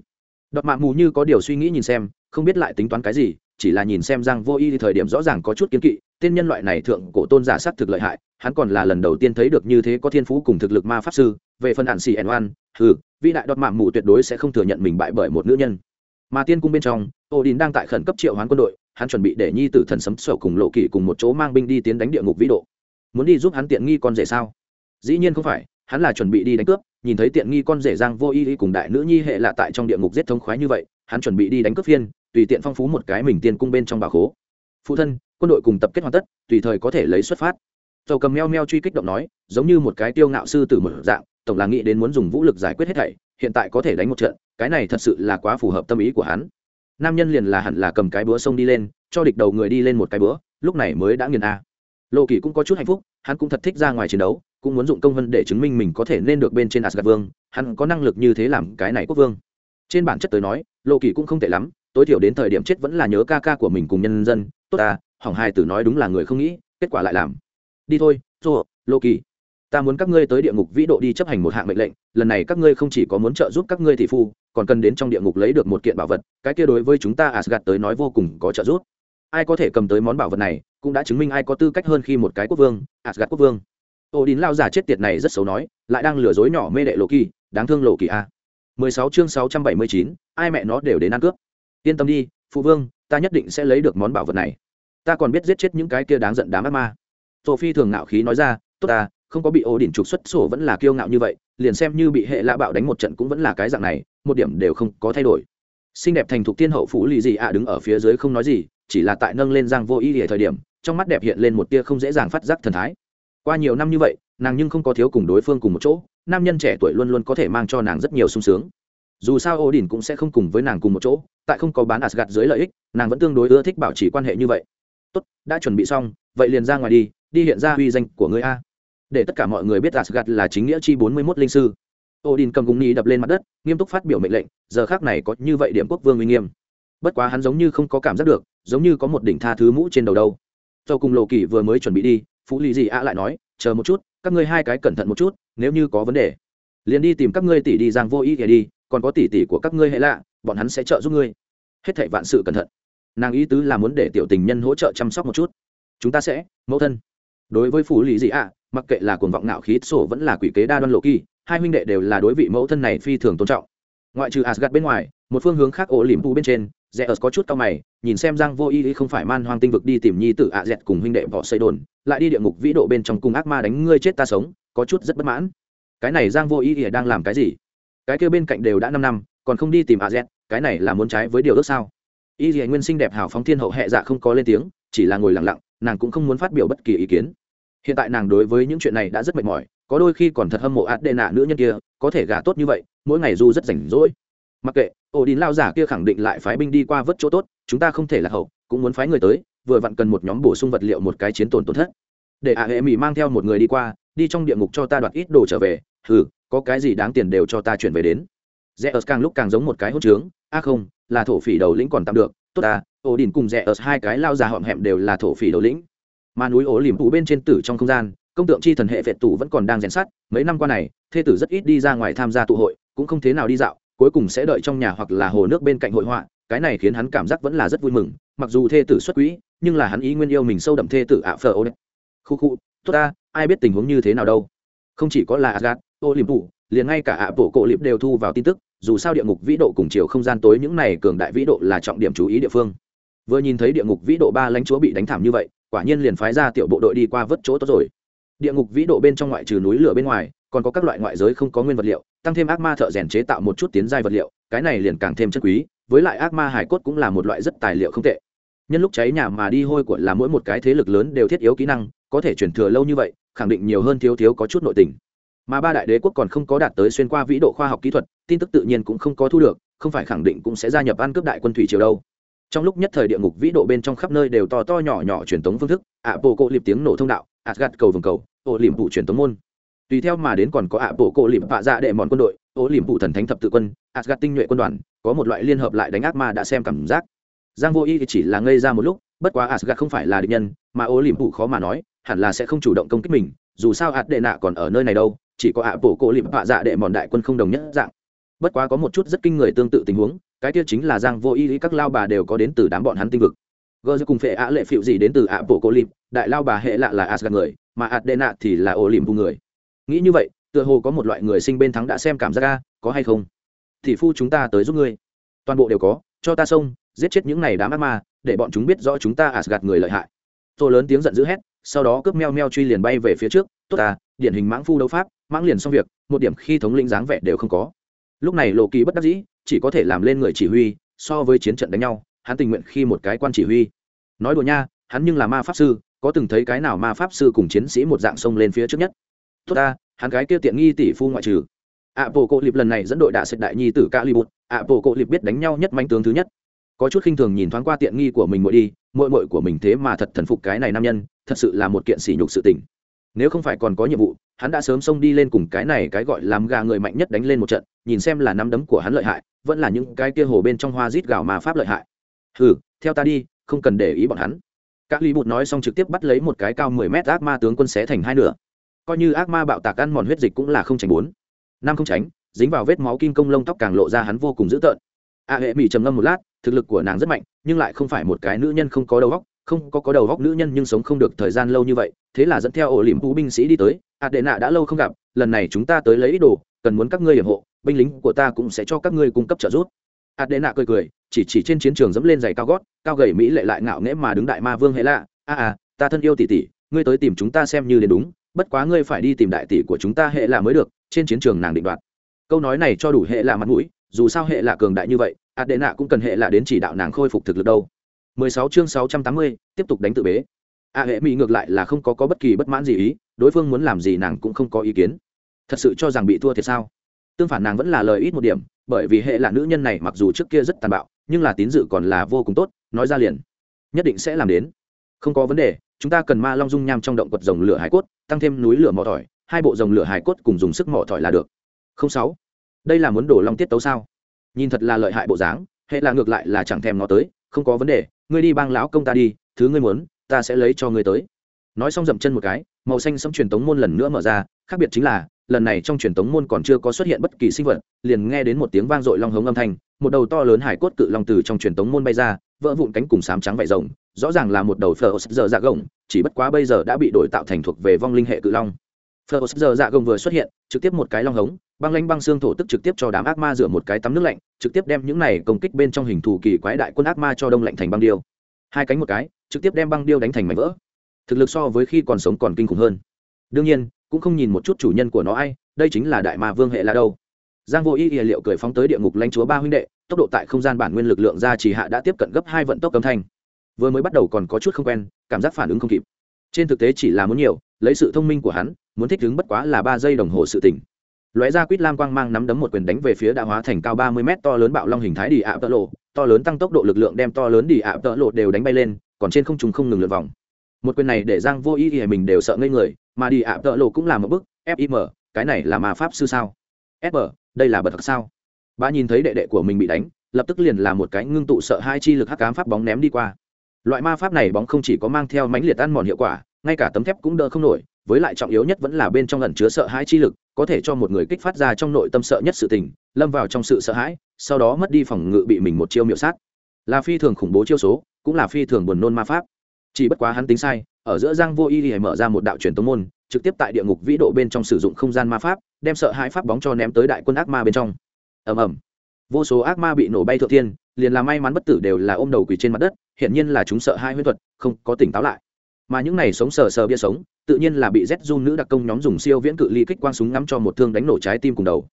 Đọt mạng mù như có điều suy nghĩ nhìn xem, không biết lại tính toán cái gì, chỉ là nhìn xem giang vô y thì thời điểm rõ ràng có chút kiến kỵ tên nhân loại này thượng cổ tôn giả sát thực lợi hại, hắn còn là lần đầu tiên thấy được như thế có thiên phú cùng thực lực ma pháp sư, về phần hạn xì ẻn oan ừ vĩ đại đọt mạng mù tuyệt đối sẽ không thừa nhận mình bại bởi một nữ nhân. Mà tiên cung bên trong ô đình đang tại khẩn cấp triệu hoán quân đội, hắn chuẩn bị để nhi tử thần sấm sầu cùng lộ kỳ cùng một chỗ mang binh đi tiến đánh địa ngục vĩ độ. Muốn đi giúp hắn tiện nghi con rể sao? Dĩ nhiên không phải, hắn là chuẩn bị đi đánh cướp, nhìn thấy tiện nghi con rể giang vô y cùng đại nữ nhi hệ lạ tại trong địa ngục giết thống khoái như vậy, hắn chuẩn bị đi đánh cướp phiên, tùy tiện phong phú một cái mình tiên cung bên trong bà khố. Phụ thân quân đội cùng tập kết hoàn tất, tùy thời có thể lấy xuất phát. Tàu cầm meo meo truy kích động nói, giống như một cái tiêu ngạo sư tử một dạng, tổng là nghĩ đến muốn dùng vũ lực giải quyết hết thảy, hiện tại có thể đánh một trận, cái này thật sự là quá phù hợp tâm ý của hắn. Nam nhân liền là hẳn là cầm cái búa sông đi lên, cho địch đầu người đi lên một cái búa, lúc này mới đã nghiền a. Lộ kỳ cũng có chút hạnh phúc, hắn cũng thật thích ra ngoài chiến đấu, cũng muốn dụng công vân để chứng minh mình có thể nên được bên trên asgad vương, hắn có năng lực như thế làm cái này quốc vương. Trên bản chất tới nói lộ kỳ cũng không tệ lắm, tối thiểu đến thời điểm chết vẫn là nhớ ca ca của mình cùng nhân dân, tốt ta hỏng hai tử nói đúng là người không nghĩ kết quả lại làm. Đi thôi rồi lô kỳ ta muốn các ngươi tới địa ngục vĩ độ đi chấp hành một hạng mệnh lệnh lần này các ngươi không chỉ có muốn trợ giúp các ngươi thị phu còn cần đến trong địa ngục lấy được một kiện bảo vật cái kia đối với chúng ta asgad tới nói vô cùng có trợ giúp. Ai có thể cầm tới món bảo vật này cũng đã chứng minh ai có tư cách hơn khi một cái quốc vương asgad quốc vương. Ô đín lao giả chết tiệt này rất xấu nói lại đang lừa dối nhỏ mê đệ lộ kỳ đáng thương lộ kỳ a 16 chương 679, ai mẹ nó đều đến ăn cướp. Yên tâm đi phụ vương ta nhất định sẽ lấy được món bảo vật này ta còn biết giết chết những cái kia đáng giận đám ác ma. Sophie thường ngạo khí nói ra, tốt ta, không có bị ổ đỉnh trục xuất sổ vẫn là kiêu ngạo như vậy, liền xem như bị hệ lạ bạo đánh một trận cũng vẫn là cái dạng này, một điểm đều không có thay đổi. Xinh đẹp thành thục tiên hậu phú lì gì ạ đứng ở phía dưới không nói gì, chỉ là tại nâng lên giang vô ý ở thời điểm, trong mắt đẹp hiện lên một tia không dễ dàng phát giác thần thái. Qua nhiều năm như vậy, nàng nhưng không có thiếu cùng đối phương cùng một chỗ, nam nhân trẻ tuổi luôn luôn có thể mang cho nàng rất nhiều sung sướng. Dù sao ổ đỉnh cũng sẽ không cùng với nàng cùng một chỗ, tại không có bán asgad dưới lợi ích, nàng vẫn tương đối ưa thích bảo trì quan hệ như vậy tốt, đã chuẩn bị xong, vậy liền ra ngoài đi đi hiện ra uy danh của người a. Để tất cả mọi người biết asgad là chính nghĩa chi bốn mươi mốt linh sư. Odin cầm gúng ni đập lên mặt đất, nghiêm túc phát biểu mệnh lệnh, giờ khác này có như vậy điểm quốc vương uy nghiêm. Bất quá hắn giống như không có cảm giác được, giống như có một đỉnh tha thứ mũ trên đầu đâu. Châu cùng lộ kỳ vừa mới chuẩn bị đi, phú lì gì ạ lại nói, chờ một chút, các ngươi hai cái cẩn thận một chút, nếu như có vấn đề, liền đi tìm các ngươi tỷ đi giang vô ý kể đi, còn có tỷ tỷ của các ngươi hệ lạ, bọn hắn sẽ trợ giúp ngươi. Hết thảy vạn sự cẩn thận nàng ý tứ là muốn để tiểu tình nhân hỗ trợ chăm sóc một chút. Chúng ta sẽ, mẫu thân. Đối với phủ lý gì ạ, mặc kệ là cuồng vọng nạo khí sổ vẫn là quỷ kế đa đoan lộ kỳ, hai huynh đệ đều là đối vị mẫu thân này phi thường tôn trọng. Ngoại trừ asgad bên ngoài, một phương hướng khác ổ liềm pu bên trên rẽ ớt có chút cao mày, nhìn xem giang vô y không phải man hoang tinh vực đi tìm nhi tử ạ dẹt cùng huynh đệ võ xây đồn, lại đi địa ngục vĩ độ bên trong cùng ác ma đánh ngươi chết ta sống, có chút rất bất mãn. Cái này giang vô y đang làm cái gì? Cái kia bên cạnh đều đã năm năm, còn không đi tìm ạ dẹt cái này là muốn trái với điều ước sao? Y dì nguyên sinh đẹp hào phóng thiên hậu hệ dạ không có lên tiếng, chỉ là ngồi lặng lặng, nàng cũng không muốn phát biểu bất kỳ ý kiến. Hiện tại nàng đối với những chuyện này đã rất mệt mỏi, có đôi khi còn thật hâm mộ ạt đệ nạ nữ nhân kia, có thể gả tốt như vậy, mỗi ngày du rất rảnh rỗi. Mặc kệ, ổ đình lao giả kia khẳng định lại phái binh đi qua vớt chỗ tốt, chúng ta không thể là hậu, cũng muốn phái người tới, vừa vặn cần một nhóm bổ sung vật liệu một cái chiến tồn tổn thất. Để ả hệ mỹ mang theo một người đi qua, đi trong địa ngục cho ta đoạt ít đồ trở về ừ có cái gì đáng tiền đều cho ta chuyển về đến rẽ ớt càng lúc càng giống một cái hốt trướng. A không, là thổ phỉ đầu lĩnh còn tạm được. Tốt ta ổ đình cùng rẽ ớt hai cái lao già họm hẹm đều là thổ phỉ đầu lĩnh. Mà núi ổ liềm phụ bên trên tử trong không gian, công tượng chi thần hệ vệ tủ vẫn còn đang rèn sắt. Mấy năm qua này, thê tử rất ít đi ra ngoài tham gia tụ hội, cũng không thế nào đi dạo, cuối cùng sẽ đợi trong nhà hoặc là hồ nước bên cạnh hội họa. Cái này khiến hắn cảm giác vẫn là rất vui mừng. Mặc dù thê tử xuất quỹ, nhưng là hắn ý nguyên yêu mình sâu đậm thê tử ạ phờ ô đấy khu khu, tốt ta ai biết tình huống như thế nào đâu. Không chỉ có là agat ô liềm phụ liền ngay cả ạ bộ cổ liệp đều thu vào tin tức, dù sao địa ngục vĩ độ cùng chiều không gian tối những này cường đại vĩ độ là trọng điểm chú ý địa phương. Vừa nhìn thấy địa ngục vĩ độ ba lãnh chúa bị đánh thảm như vậy, quả nhiên liền phái ra tiểu bộ đội đi qua vớt chỗ tốt rồi. Địa ngục vĩ độ bên trong ngoại trừ núi lửa bên ngoài, còn có các loại ngoại giới không có nguyên vật liệu, tăng thêm ác ma thợ rèn chế tạo một chút tiến giai vật liệu, cái này liền càng thêm chân quý, với lại ác ma hải cốt cũng là một loại rất tài liệu không tệ. Nhân lúc cháy nhà mà đi hôi của là mỗi một cái thế lực lớn đều thiết yếu kỹ năng, có thể chuyển thừa lâu như vậy, khẳng định nhiều hơn thiếu thiếu có chút nội tình mà ba đại đế quốc còn không có đạt tới xuyên qua vĩ độ khoa học kỹ thuật, tin tức tự nhiên cũng không có thu được, không phải khẳng định cũng sẽ gia nhập ăn cướp đại quân thủy triều đâu. Trong lúc nhất thời địa ngục vĩ độ bên trong khắp nơi đều to to nhỏ nhỏ truyền tống phương thức ạ bộ cộ liệp tiếng nổ thông đạo ạt gạt cầu vòng cầu ô liềm vụ truyền tống môn. Tùy theo mà đến còn có ạ bộ cộ liệp vạ dạ đệ mòn quân đội ô liềm vụ thần thánh thập tự quân ạt gạt tinh nhuệ quân đoàn, có một loại liên hợp lại đánh ác ma đã xem cảm giác. Giang vô y chỉ là ngây ra một lúc, bất quá ạt gạt không phải là địch nhân, mà ô liềm vụ khó mà nói, hẳn là sẽ không chủ động công kích mình, dù sao ạt đệ nạ còn ở nơi này đâu chỉ có ạ bộ cổ liệp hạ dạ đệ mòn đại quân không đồng nhất dạng. Bất quá có một chút rất kinh người tương tự tình huống cái kia chính là giang vô ý, ý các lao bà đều có đến từ đám bọn hắn tinh vực. Gờ cùng phệ ạ lệ phịu gì đến từ ạ bộ cổ lim đại lao bà hệ lạ là asgad người mà adena thì là ô lìm vu người. Nghĩ như vậy tựa hồ có một loại người sinh bên thắng đã xem cảm giác ra có hay không? Thì phu chúng ta tới giúp ngươi. Toàn bộ đều có cho ta xông giết chết những này đám ác ma để bọn chúng biết rõ chúng ta asgad người lợi hại. Tôi lớn tiếng giận dữ hét sau đó cướp meo meo truy liền bay về phía trước. Tốt ta điển hình mãng phu đấu pháp mãng liền xong việc, một điểm khi thống lĩnh dáng vẻ đều không có. Lúc này lộ kỳ bất đắc dĩ, chỉ có thể làm lên người chỉ huy, so với chiến trận đánh nhau, hắn tình nguyện khi một cái quan chỉ huy. Nói đùa nha, hắn nhưng là ma pháp sư, có từng thấy cái nào ma pháp sư cùng chiến sĩ một dạng sông lên phía trước nhất? Tốt ta, hắn gái kia tiện nghi tỷ phu ngoại trừ. Ạ bộ cộ liệp lần này dẫn đội đạ sệt đại nhi tử ca li bụt ạ bộ cộ liệp biết đánh nhau nhất manh tướng thứ nhất. Có chút khinh thường nhìn thoáng qua tiện nghi của mình muội đi, muội muội của mình thế mà thật thần phục cái này nam nhân, thật sự là một kiện sỉ nhục sự tình nếu không phải còn có nhiệm vụ hắn đã sớm xông đi lên cùng cái này cái gọi làm gà người mạnh nhất đánh lên một trận nhìn xem là nắm đấm của hắn lợi hại vẫn là những cái kia hồ bên trong hoa rít gạo mà pháp lợi hại. Ừ, theo ta đi không cần để ý bọn hắn. Các ly bụt nói xong trực tiếp bắt lấy một cái cao mười mét ác ma tướng quân xé thành hai nửa. Coi như ác ma bạo tạc ăn mòn huyết dịch cũng là không tránh bốn. Năm không tránh dính vào vết máu kim công lông tóc càng lộ ra hắn vô cùng dữ tợn. A hệ mỹ trầm ngâm một lát thực lực của nàng rất mạnh nhưng lại không phải một cái nữ nhân không có đầu óc không có có đầu góc nữ nhân nhưng sống không được thời gian lâu như vậy thế là dẫn theo ổ liềm vũ binh sĩ đi tới. Ạt đệ nạ đã lâu không gặp lần này chúng ta tới lấy đồ cần muốn các ngươi hiểm hộ binh lính của ta cũng sẽ cho các ngươi cung cấp trợ giúp. À, adena cười cười chỉ chỉ trên chiến trường dẫm lên giày cao gót cao gầy mỹ lệ lại ngạo nghễ mà đứng đại ma vương hệ lạ. A à, ta thân yêu tỷ tỷ ngươi tới tìm chúng ta xem như đến đúng bất quá ngươi phải đi tìm đại tỷ của chúng ta hệ lạ mới được trên chiến trường nàng định đoạt. Câu nói này cho đủ hệ lạ mặt mũi dù sao hệ lạ cường đại như vậy adena cũng cần hệ lạ đến chỉ đạo nàng khôi phục thực lực đâu. 16 chương 680, tiếp tục đánh tự bế. A hệ mỹ ngược lại là không có, có bất kỳ bất mãn gì ý đối phương muốn làm gì nàng cũng không có ý kiến. Thật sự cho rằng bị thua thiệt sao? Tương phản nàng vẫn là lời ít một điểm bởi vì hệ là nữ nhân này mặc dù trước kia rất tàn bạo nhưng là tín dự còn là vô cùng tốt nói ra liền nhất định sẽ làm đến. Không có vấn đề chúng ta cần ma long dung nham trong động quật rồng lửa hải cốt tăng thêm núi lửa mỏ tỏi, hai bộ rồng lửa hải cốt cùng dùng sức mỏ tỏi là được. Không sáu. Đây là muốn đổ long tiết tấu sao? Nhìn thật là lợi hại bộ dáng hệ là ngược lại là chẳng thèm nó tới không có vấn đề ngươi đi bang lão công ta đi, thứ ngươi muốn, ta sẽ lấy cho ngươi tới. Nói xong dậm chân một cái, màu xanh sẫm truyền tống môn lần nữa mở ra, khác biệt chính là, lần này trong truyền tống môn còn chưa có xuất hiện bất kỳ sinh vật, liền nghe đến một tiếng vang dội long hống âm thanh, một đầu to lớn hải cốt cự long từ trong truyền tống môn bay ra, vỡ vụn cánh cùng sám trắng vải rồng, rõ ràng là một đầu phờ giờ dạ gồng, chỉ bất quá bây giờ đã bị đổi tạo thành thuộc về vong linh hệ cự long. Phờ giờ dạ gồng vừa xuất hiện, trực tiếp một cái long hống băng lanh băng xương thổ tức trực tiếp cho đám ác ma rửa một cái tắm nước lạnh, trực tiếp đem những này công kích bên trong hình thù kỳ quái đại quân ác ma cho đông lạnh thành băng điêu. Hai cánh một cái, trực tiếp đem băng điêu đánh thành mảnh vỡ. Thực lực so với khi còn sống còn kinh khủng hơn. Đương nhiên, cũng không nhìn một chút chủ nhân của nó ai, đây chính là đại ma vương hệ là đâu. Giang vô y ỉa liệu cười phóng tới địa ngục lãnh chúa ba huynh đệ, tốc độ tại không gian bản nguyên lực lượng ra chỉ hạ đã tiếp cận gấp hai vận tốc âm thanh. Vừa mới bắt đầu còn có chút không quen, cảm giác phản ứng không kịp. Trên thực tế chỉ là muốn nhiều, lấy sự thông minh của hắn, muốn thích ứng bất quá là ba giây đồng hồ sự tỉnh lóe ra quýt lam quang mang nắm đấm một quyền đánh về phía đã hóa thành cao ba mươi mét to lớn bạo long hình thái đi ạ tợ lộ. To lớn tăng tốc độ lực lượng đem to lớn đi ạ tợ lộ đều đánh bay lên, còn trên không trung không ngừng lượt vòng. Một quyền này để giang vô ý thì mình đều sợ ngây người, mà đi ạ tợ lộ cũng là một bức fim cái này là ma pháp sư sao? Sb đây là bật thật sao? Bà nhìn thấy đệ đệ của mình bị đánh, lập tức liền là một cái ngưng tụ sợ hai chi lực hắc cám pháp bóng ném đi qua. Loại ma pháp này bóng không chỉ có mang theo mãnh liệt ăn mòn hiệu quả, ngay cả tấm thép cũng đỡ không nổi với lại trọng yếu nhất vẫn là bên trong lần chứa sợ hãi chi lực, có thể cho một người kích phát ra trong nội tâm sợ nhất sự tình, lâm vào trong sự sợ hãi, sau đó mất đi phòng ngự bị mình một chiêu miệu sát. Là phi thường khủng bố chiêu số, cũng là phi thường buồn nôn ma pháp. Chỉ bất quá hắn tính sai, ở giữa giang vô y thì mở ra một đạo truyền tống môn, trực tiếp tại địa ngục vĩ độ bên trong sử dụng không gian ma pháp, đem sợ hãi pháp bóng cho ném tới đại quân ác ma bên trong. Ầm ầm. Vô số ác ma bị nổ bay thượng thiên, liền là may mắn bất tử đều là ôm đầu quỳ trên mặt đất hiện nhiên là chúng sợ hai huyết thuật, không có tỉnh táo lại mà những này sống sờ sờ bia sống, tự nhiên là bị z run nữ đặc công nhóm dùng siêu viễn cự ly kích quang súng ngắm cho một thương đánh nổ trái tim cùng đầu.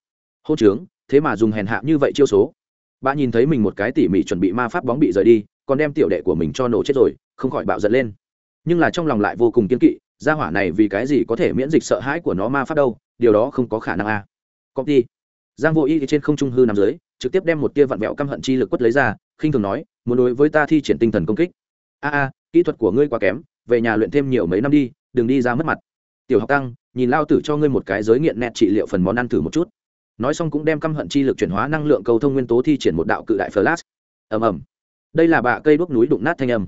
Hô trướng, thế mà dùng hèn hạ như vậy chiêu số. Bà nhìn thấy mình một cái tỉ mỉ chuẩn bị ma pháp bóng bị rời đi, còn đem tiểu đệ của mình cho nổ chết rồi, không khỏi bạo giật lên. Nhưng là trong lòng lại vô cùng kiên kỵ, gia hỏa này vì cái gì có thể miễn dịch sợ hãi của nó ma pháp đâu, điều đó không có khả năng a. À. công ty giang vô y trên không trung hư nằm dưới, trực tiếp đem một tia vặn vẹo căm hận chi lực quất lấy ra, khinh thường nói, muốn đối với ta thi triển tinh thần công kích. A a, kỹ thuật của ngươi quá kém về nhà luyện thêm nhiều mấy năm đi, đừng đi ra mất mặt. Tiểu học tăng, nhìn lao tử cho ngươi một cái giới nghiện nẹt trị liệu phần món ăn thử một chút. Nói xong cũng đem căm hận chi lực chuyển hóa năng lượng cầu thông nguyên tố thi triển một đạo cự đại flash. Ầm ầm. Đây là bạ cây đuốc núi đụng nát thanh âm.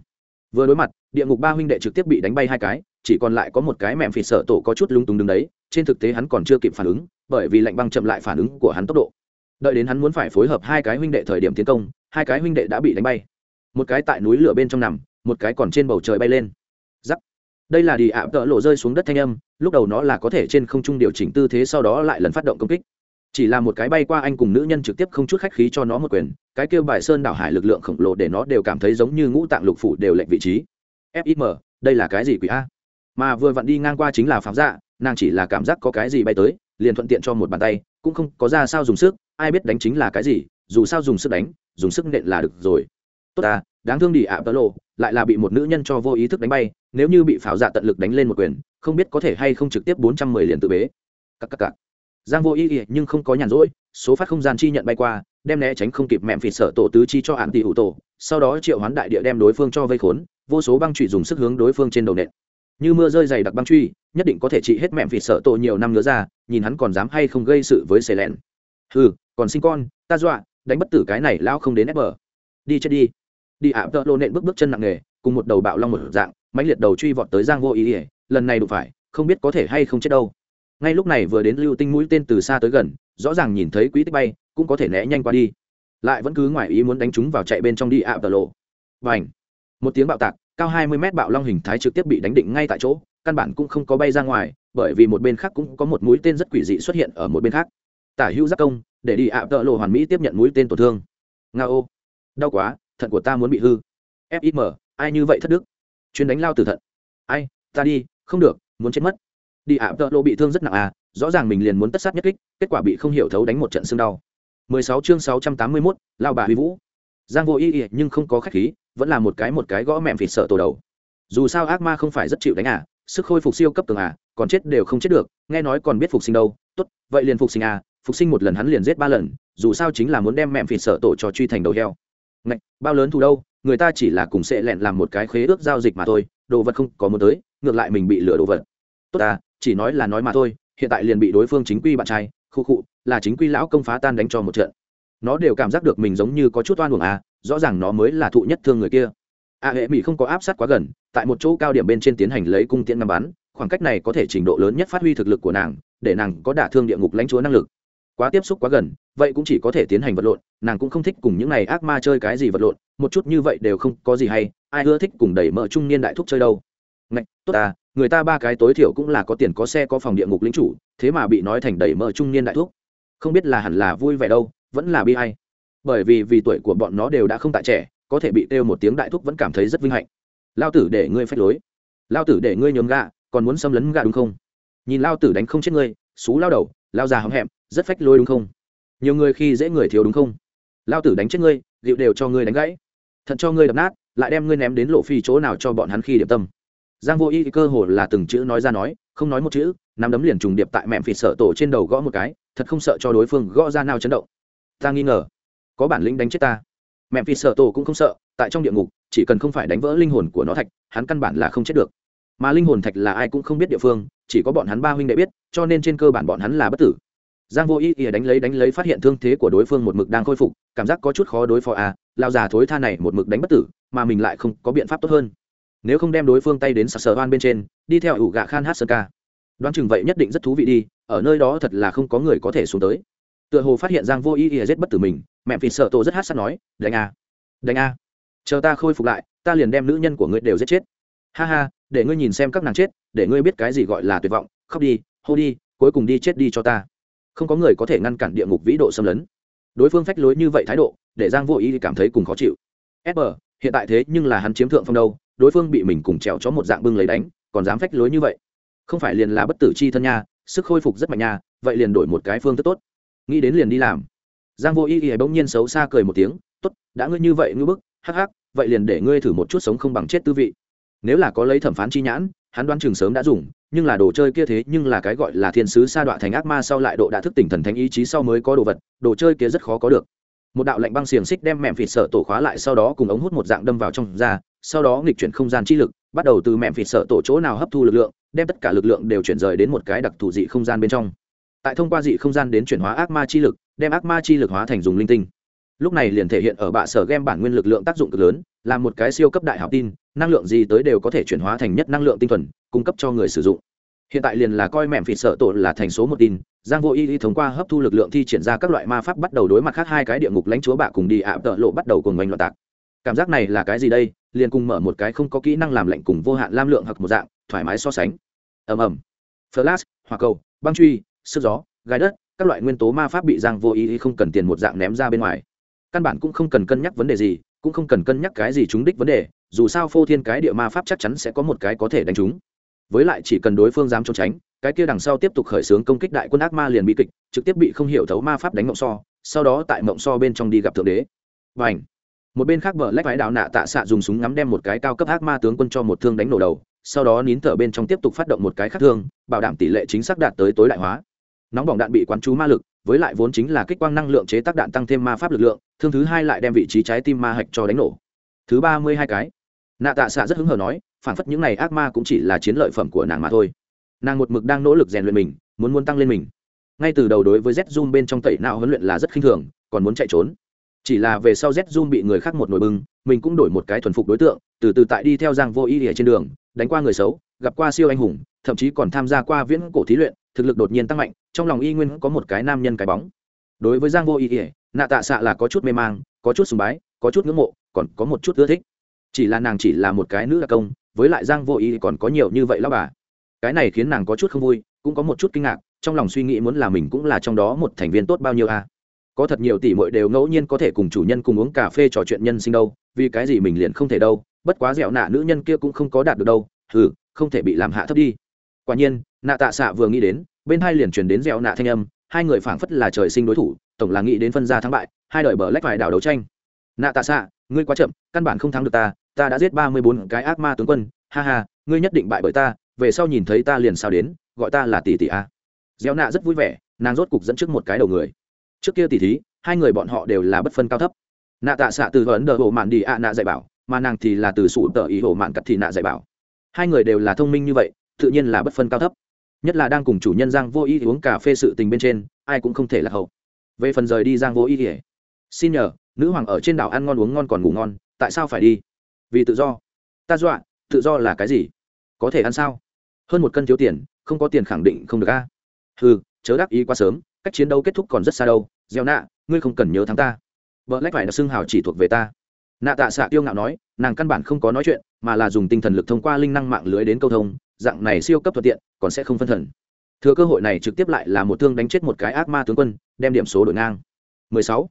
Vừa đối mặt, địa ngục ba huynh đệ trực tiếp bị đánh bay hai cái, chỉ còn lại có một cái mẹm phì sợ tổ có chút lung túng đứng đấy, trên thực tế hắn còn chưa kịp phản ứng, bởi vì lạnh băng chậm lại phản ứng của hắn tốc độ. Đợi đến hắn muốn phải phối hợp hai cái huynh đệ thời điểm tiến công, hai cái huynh đệ đã bị đánh bay. Một cái tại núi lửa bên trong nằm, một cái còn trên bầu trời bay lên giắc đây là đi ạ, tợ lộ rơi xuống đất thanh âm, lúc đầu nó là có thể trên không trung điều chỉnh tư thế sau đó lại lần phát động công kích. Chỉ là một cái bay qua anh cùng nữ nhân trực tiếp không chút khách khí cho nó một quyền, cái kêu bài sơn đảo hải lực lượng khổng lồ để nó đều cảm thấy giống như ngũ tạng lục phủ đều lệnh vị trí. Fim đây là cái gì quỷ a? Mà vừa vặn đi ngang qua chính là phạm dạ nàng chỉ là cảm giác có cái gì bay tới, liền thuận tiện cho một bàn tay, cũng không có ra sao dùng sức, ai biết đánh chính là cái gì, dù sao dùng sức đánh, dùng sức nện là được rồi. Tốt à đáng thương đi ạ tơ lộ, lại là bị một nữ nhân cho vô ý thức đánh bay, nếu như bị pháo dạ tận lực đánh lên một quyền, không biết có thể hay không trực tiếp bốn trăm mười liền tự bế. Cắc cắc cắc giang vô ý ý nhưng không có nhàn rỗi, số phát không gian chi nhận bay qua, đem né tránh không kịp mẹm phịt sợ tổ tứ chi cho hạn tỷ hữu tổ, sau đó triệu hoán đại địa đem đối phương cho vây khốn, vô số băng trụy dùng sức hướng đối phương trên đầu nện. Như mưa rơi dày đặc băng truy nhất định có thể trị hết mẹm phịt sợ tổ nhiều năm nữa ra, nhìn hắn còn dám hay không gây sự với xề lẹn ừ còn sinh con, ta dọa, đánh bất tử cái này lão không đến ép bờ. Đi chết đi đi ạ, tợ lô nện bước bước chân nặng nề, cùng một đầu bạo long một dạng, mãnh liệt đầu truy vọt tới giang vô ý ỉa lần này đụng phải, không biết có thể hay không chết đâu. Ngay lúc này vừa đến lưu tinh mũi tên từ xa tới gần, rõ ràng nhìn thấy quỹ tích bay, cũng có thể né nhanh qua đi. Lại vẫn cứ ngoài ý muốn đánh chúng vào chạy bên trong đi ạ, tợ lộ và ảnh một tiếng bạo tạc, cao hai mươi mét bạo long hình thái trực tiếp bị đánh định ngay tại chỗ, căn bản cũng không có bay ra ngoài, bởi vì một bên khác cũng có một mũi tên rất quỷ dị xuất hiện ở một bên khác. Tả hữu giác công, để đi ạ, tợ lộ hoàn mỹ tiếp nhận mũi tên tổn thương. Nga ô! Đau quá! Thận của ta muốn bị hư. Fim ai như vậy thất đức? Chuyến đánh lao từ thận. Ai ta đi không được muốn chết mất. Đi ạ tợ lộ bị thương rất nặng à rõ ràng mình liền muốn tất sát nhất kích kết quả bị không hiểu thấu đánh một trận xương đau. 16 chương 681, lao bà huy vũ. Giang vô ý ý nhưng không có khách khí vẫn là một cái một cái gõ mẹm phịt sợ tổ đầu. Dù sao ác ma không phải rất chịu đánh à sức khôi phục siêu cấp cường à còn chết đều không chết được nghe nói còn biết phục sinh đâu. Tốt vậy liền phục sinh à phục sinh một lần hắn liền giết ba lần dù sao chính là muốn đem mẹm phịt sợ tổ cho truy thành đầu heo. Ngạch, bao lớn thù đâu người ta chỉ là cùng sẽ lẹn làm một cái khế ước giao dịch mà thôi đồ vật không có muốn tới ngược lại mình bị lừa đồ vật. Tốt à chỉ nói là nói mà thôi hiện tại liền bị đối phương chính quy bạn trai khu khụ là chính quy lão công phá tan đánh cho một trận. Nó đều cảm giác được mình giống như có chút oan uổng à rõ ràng nó mới là thụ nhất thương người kia. A hệ mỹ không có áp sát quá gần tại một chỗ cao điểm bên trên tiến hành lấy cung tiễn ngắm bắn khoảng cách này có thể trình độ lớn nhất phát huy thực lực của nàng để nàng có đả thương địa ngục lãnh chúa năng lực quá tiếp xúc quá gần, vậy cũng chỉ có thể tiến hành vật lộn, nàng cũng không thích cùng những này ác ma chơi cái gì vật lộn, một chút như vậy đều không có gì hay, ai ưa thích cùng đẩy mở trung niên đại thúc chơi đâu. Ngạch, tốt à người ta ba cái tối thiểu cũng là có tiền có xe có phòng địa ngục lính chủ, thế mà bị nói thành đẩy mở trung niên đại thúc. Không biết là hẳn là vui vẻ đâu, vẫn là bi hay bởi vì vì tuổi của bọn nó đều đã không tại trẻ, có thể bị kêu một tiếng đại thúc vẫn cảm thấy rất vinh hạnh. Lao tử để ngươi phách lối. Lao tử để ngươi nhường gạ, còn muốn xâm lấn gạ đúng không? Nhìn lao tử đánh không chết ngươi, xú lao đầu, lao già hóm hẹm rất phách lôi đúng không? Nhiều người khi dễ người thiếu đúng không? Lao tử đánh chết ngươi liệu đều cho ngươi đánh gãy. Thận cho ngươi đập nát, lại đem ngươi ném đến lộ phi chỗ nào cho bọn hắn khi điểm tâm. Giang vô y cơ hồ là từng chữ nói ra nói, không nói một chữ, nắm đấm liền trùng điệp tại mẹm phì sợ tổ trên đầu gõ một cái, thật không sợ cho đối phương gõ ra nào chấn động. Ta nghi ngờ, có bản lĩnh đánh chết ta. Mẹm phì sợ tổ cũng không sợ, tại trong địa ngục, chỉ cần không phải đánh vỡ linh hồn của nó thạch, hắn căn bản là không chết được. Mà linh hồn thạch là ai cũng không biết địa phương, chỉ có bọn hắn ba huynh đệ biết, cho nên trên cơ bản bọn hắn là bất tử giang vô ý ỉa đánh lấy đánh lấy phát hiện thương thế của đối phương một mực đang khôi phục, cảm giác có chút khó đối phó à lao già thối tha này một mực đánh bất tử, mà mình lại không có biện pháp tốt hơn. Nếu không đem đối phương tay đến sạc sờ oan bên trên, đi theo ủ gạ khan hát sơn ca. Đoán chừng vậy nhất định rất thú vị đi, ở nơi đó thật là không có người có thể xuống tới. Tựa hồ phát hiện giang vô ý ỉa giết bất tử mình, mẹ vì sợ tổ rất hát sắt nói, đánh a đánh a, chờ ta khôi phục lại, ta liền đem nữ nhân của ngươi đều giết chết. Ha ha, để ngươi nhìn xem các nàng chết, để ngươi biết cái gì gọi là tuyệt vọng, khóc đi, hô đi, cuối cùng đi chết đi cho ta không có người có thể ngăn cản địa ngục vĩ độ xâm lấn. Đối phương phách lối như vậy thái độ, để giang vô ý cảm thấy cùng khó chịu. Sb hiện tại thế nhưng là hắn chiếm thượng phong đâu, đối phương bị mình cùng trèo cho một dạng bưng lấy đánh, còn dám phách lối như vậy. Không phải liền là bất tử chi thân nha, sức khôi phục rất mạnh nha, vậy liền đổi một cái phương thức tốt. Nghĩ đến liền đi làm. Giang vô ý ý bỗng nhiên xấu xa cười một tiếng, tốt, đã ngươi như vậy ngư bức, hắc hắc, vậy liền để ngươi thử một chút sống không bằng chết tư vị. Nếu là có lấy thẩm phán chi nhãn, hắn đoán chừng sớm đã dùng nhưng là đồ chơi kia thế nhưng là cái gọi là thiên sứ sa đọa thành ác ma sau lại độ đã thức tỉnh thần thánh ý chí sau mới có đồ vật, đồ chơi kia rất khó có được. Một đạo lạnh băng xiềng xích đem mẹm phịt sợ tổ khóa lại sau đó cùng ống hút một dạng đâm vào trong da sau đó nghịch chuyển không gian chi lực, bắt đầu từ mẹm phịt sợ tổ chỗ nào hấp thu lực lượng, đem tất cả lực lượng đều chuyển rời đến một cái đặc thù dị không gian bên trong. Tại thông qua dị không gian đến chuyển hóa ác ma chi lực, đem ác ma chi lực hóa thành dùng linh tinh. Lúc này liền thể hiện ở bạ sở game bản nguyên lực lượng tác dụng cực lớn, là một cái siêu cấp đại học tin, năng lượng gì tới đều có thể chuyển hóa thành nhất năng lượng tinh thuần cung cấp cho người sử dụng. Hiện tại liền là coi mẹm phịt sợ tổ là thành số một tin, giang vô y y thông qua hấp thu lực lượng thi triển ra các loại ma pháp bắt đầu đối mặt khác hai cái địa ngục lãnh chúa bạ cùng đi ạ, tợ lộ bắt đầu cùng oanh loạn tạc. Cảm giác này là cái gì đây? Liền cùng mở một cái không có kỹ năng làm lệnh cùng vô hạn lam lượng hoặc một dạng, thoải mái so sánh. Ầm ầm. Flash, hỏa cầu, băng truy, sức gió, gai đất, các loại nguyên tố ma pháp bị giang vô ý không cần tiền một dạng ném ra bên ngoài. Căn bản cũng không cần cân nhắc vấn đề gì, cũng không cần cân nhắc cái gì chúng đích vấn đề, dù sao phô thiên cái địa ma pháp chắc chắn sẽ có một cái có thể đánh chúng với lại chỉ cần đối phương dám trốn tránh, cái kia đằng sau tiếp tục khởi xướng công kích đại quân ác ma liền bị kịch, trực tiếp bị không hiểu thấu ma pháp đánh mộng so, sau đó tại mộng so bên trong đi gặp thượng đế. Và ảnh một bên khác vợ lách vái đạo nạ tạ xạ dùng súng ngắm đem một cái cao cấp ác ma tướng quân cho một thương đánh nổ đầu, sau đó nín thở bên trong tiếp tục phát động một cái khác thương, bảo đảm tỷ lệ chính xác đạt tới tối đại hóa. Nóng bỏng đạn bị quán chú ma lực, với lại vốn chính là kích quang năng lượng chế tác đạn tăng thêm ma pháp lực lượng, thương thứ hai lại đem vị trí trái tim ma hạch cho đánh nổ. Thứ ba mươi hai cái. Nạ tạ xạ rất hứng hờ nói phản phất những n à y ác ma cũng chỉ là chiến lợi phẩm của nàng mà thôi. Nàng một mực đang nỗ lực rèn luyện mình, muốn muốn tăng lên mình. Ngay từ đầu đối với z zoom bên trong tẩy não huấn luyện là rất khinh thường, còn muốn chạy trốn. Chỉ là về sau z zoom bị người khác một nồi bưng mình cũng đổi một cái thuần phục đối tượng, từ từ tại đi theo giang vô ý ở trên đường, đánh qua người xấu, gặp qua siêu anh hùng, thậm chí còn tham gia qua viễn cổ thí luyện, thực lực đột nhiên tăng mạnh, trong lòng y nguyên có một cái nam nhân cái bóng. Đối với giang vô ý ỉa nạ tạ xạ là có chút mê mang, có chút sùng bái, có chút ngưỡng mộ, còn có một chút ưa thích. Chỉ là nàng chỉ là một cái nữ đặc công với lại giang vô ý còn có nhiều như vậy lão bà. Cái này khiến nàng có chút không vui, cũng có một chút kinh ngạc, trong lòng suy nghĩ muốn là mình cũng là trong đó một thành viên tốt bao nhiêu a. Có thật nhiều tỷ muội đều ngẫu nhiên có thể cùng chủ nhân cùng uống cà phê trò chuyện nhân sinh đâu, vì cái gì mình liền không thể đâu, bất quá dẻo nạ nữ nhân kia cũng không có đạt được đâu, hừ, không thể bị làm hạ thấp đi. Quả nhiên, nạ tạ xạ vừa nghĩ đến, bên hai liền truyền đến dẻo nạ thanh âm, hai người phảng phất là trời sinh đối thủ, tổng là nghĩ đến phân ra thắng bại, hai đội bờ lách vài đảo đấu tranh. Nạ tạ xạ, ngươi quá chậm, căn bản không thắng được ta ta đã giết ba mươi bốn cái ác ma tướng quân, ha ha, ngươi nhất định bại bởi ta, về sau nhìn thấy ta liền sao đến, gọi ta là tỷ tỷ a. Gieo nạ rất vui vẻ, nàng rốt cục dẫn trước một cái đầu người. Trước kia tỷ thí, hai người bọn họ đều là bất phân cao thấp. Nạ tạ xạ từ ấn đờ hộ mạn đi ạ nạ dạy bảo, mà nàng thì là từ sụ tờ ý hộ mạn cặt thị nạ dạy bảo. Hai người đều là thông minh như vậy, tự nhiên là bất phân cao thấp. Nhất là đang cùng chủ nhân giang vô ý uống cà phê sự tình bên trên, ai cũng không thể là hậu. Về phần rời đi giang vô ý ỉa xin nhờ, nữ hoàng ở trên đảo ăn ngon uống ngon còn ngủ ngon, tại sao phải đi? Vì tự do. Ta dọa, tự do là cái gì? Có thể ăn sao? Hơn một cân thiếu tiền, không có tiền khẳng định không được a. À? ừ chớ đắc ý quá sớm, cách chiến đấu kết thúc còn rất xa đâu. Gieo nạ, ngươi không cần nhớ thắng ta. Vợ lách phải là xưng hào chỉ thuộc về ta. Nạ tạ xạ tiêu ngạo nói, nàng căn bản không có nói chuyện, mà là dùng tinh thần lực thông qua linh năng mạng lưới đến câu thông, dạng này siêu cấp thuận tiện, còn sẽ không phân thần. Thừa cơ hội này trực tiếp lại là một thương đánh chết một cái ác ma tướng quân, đem điểm số đổi ngang. 16.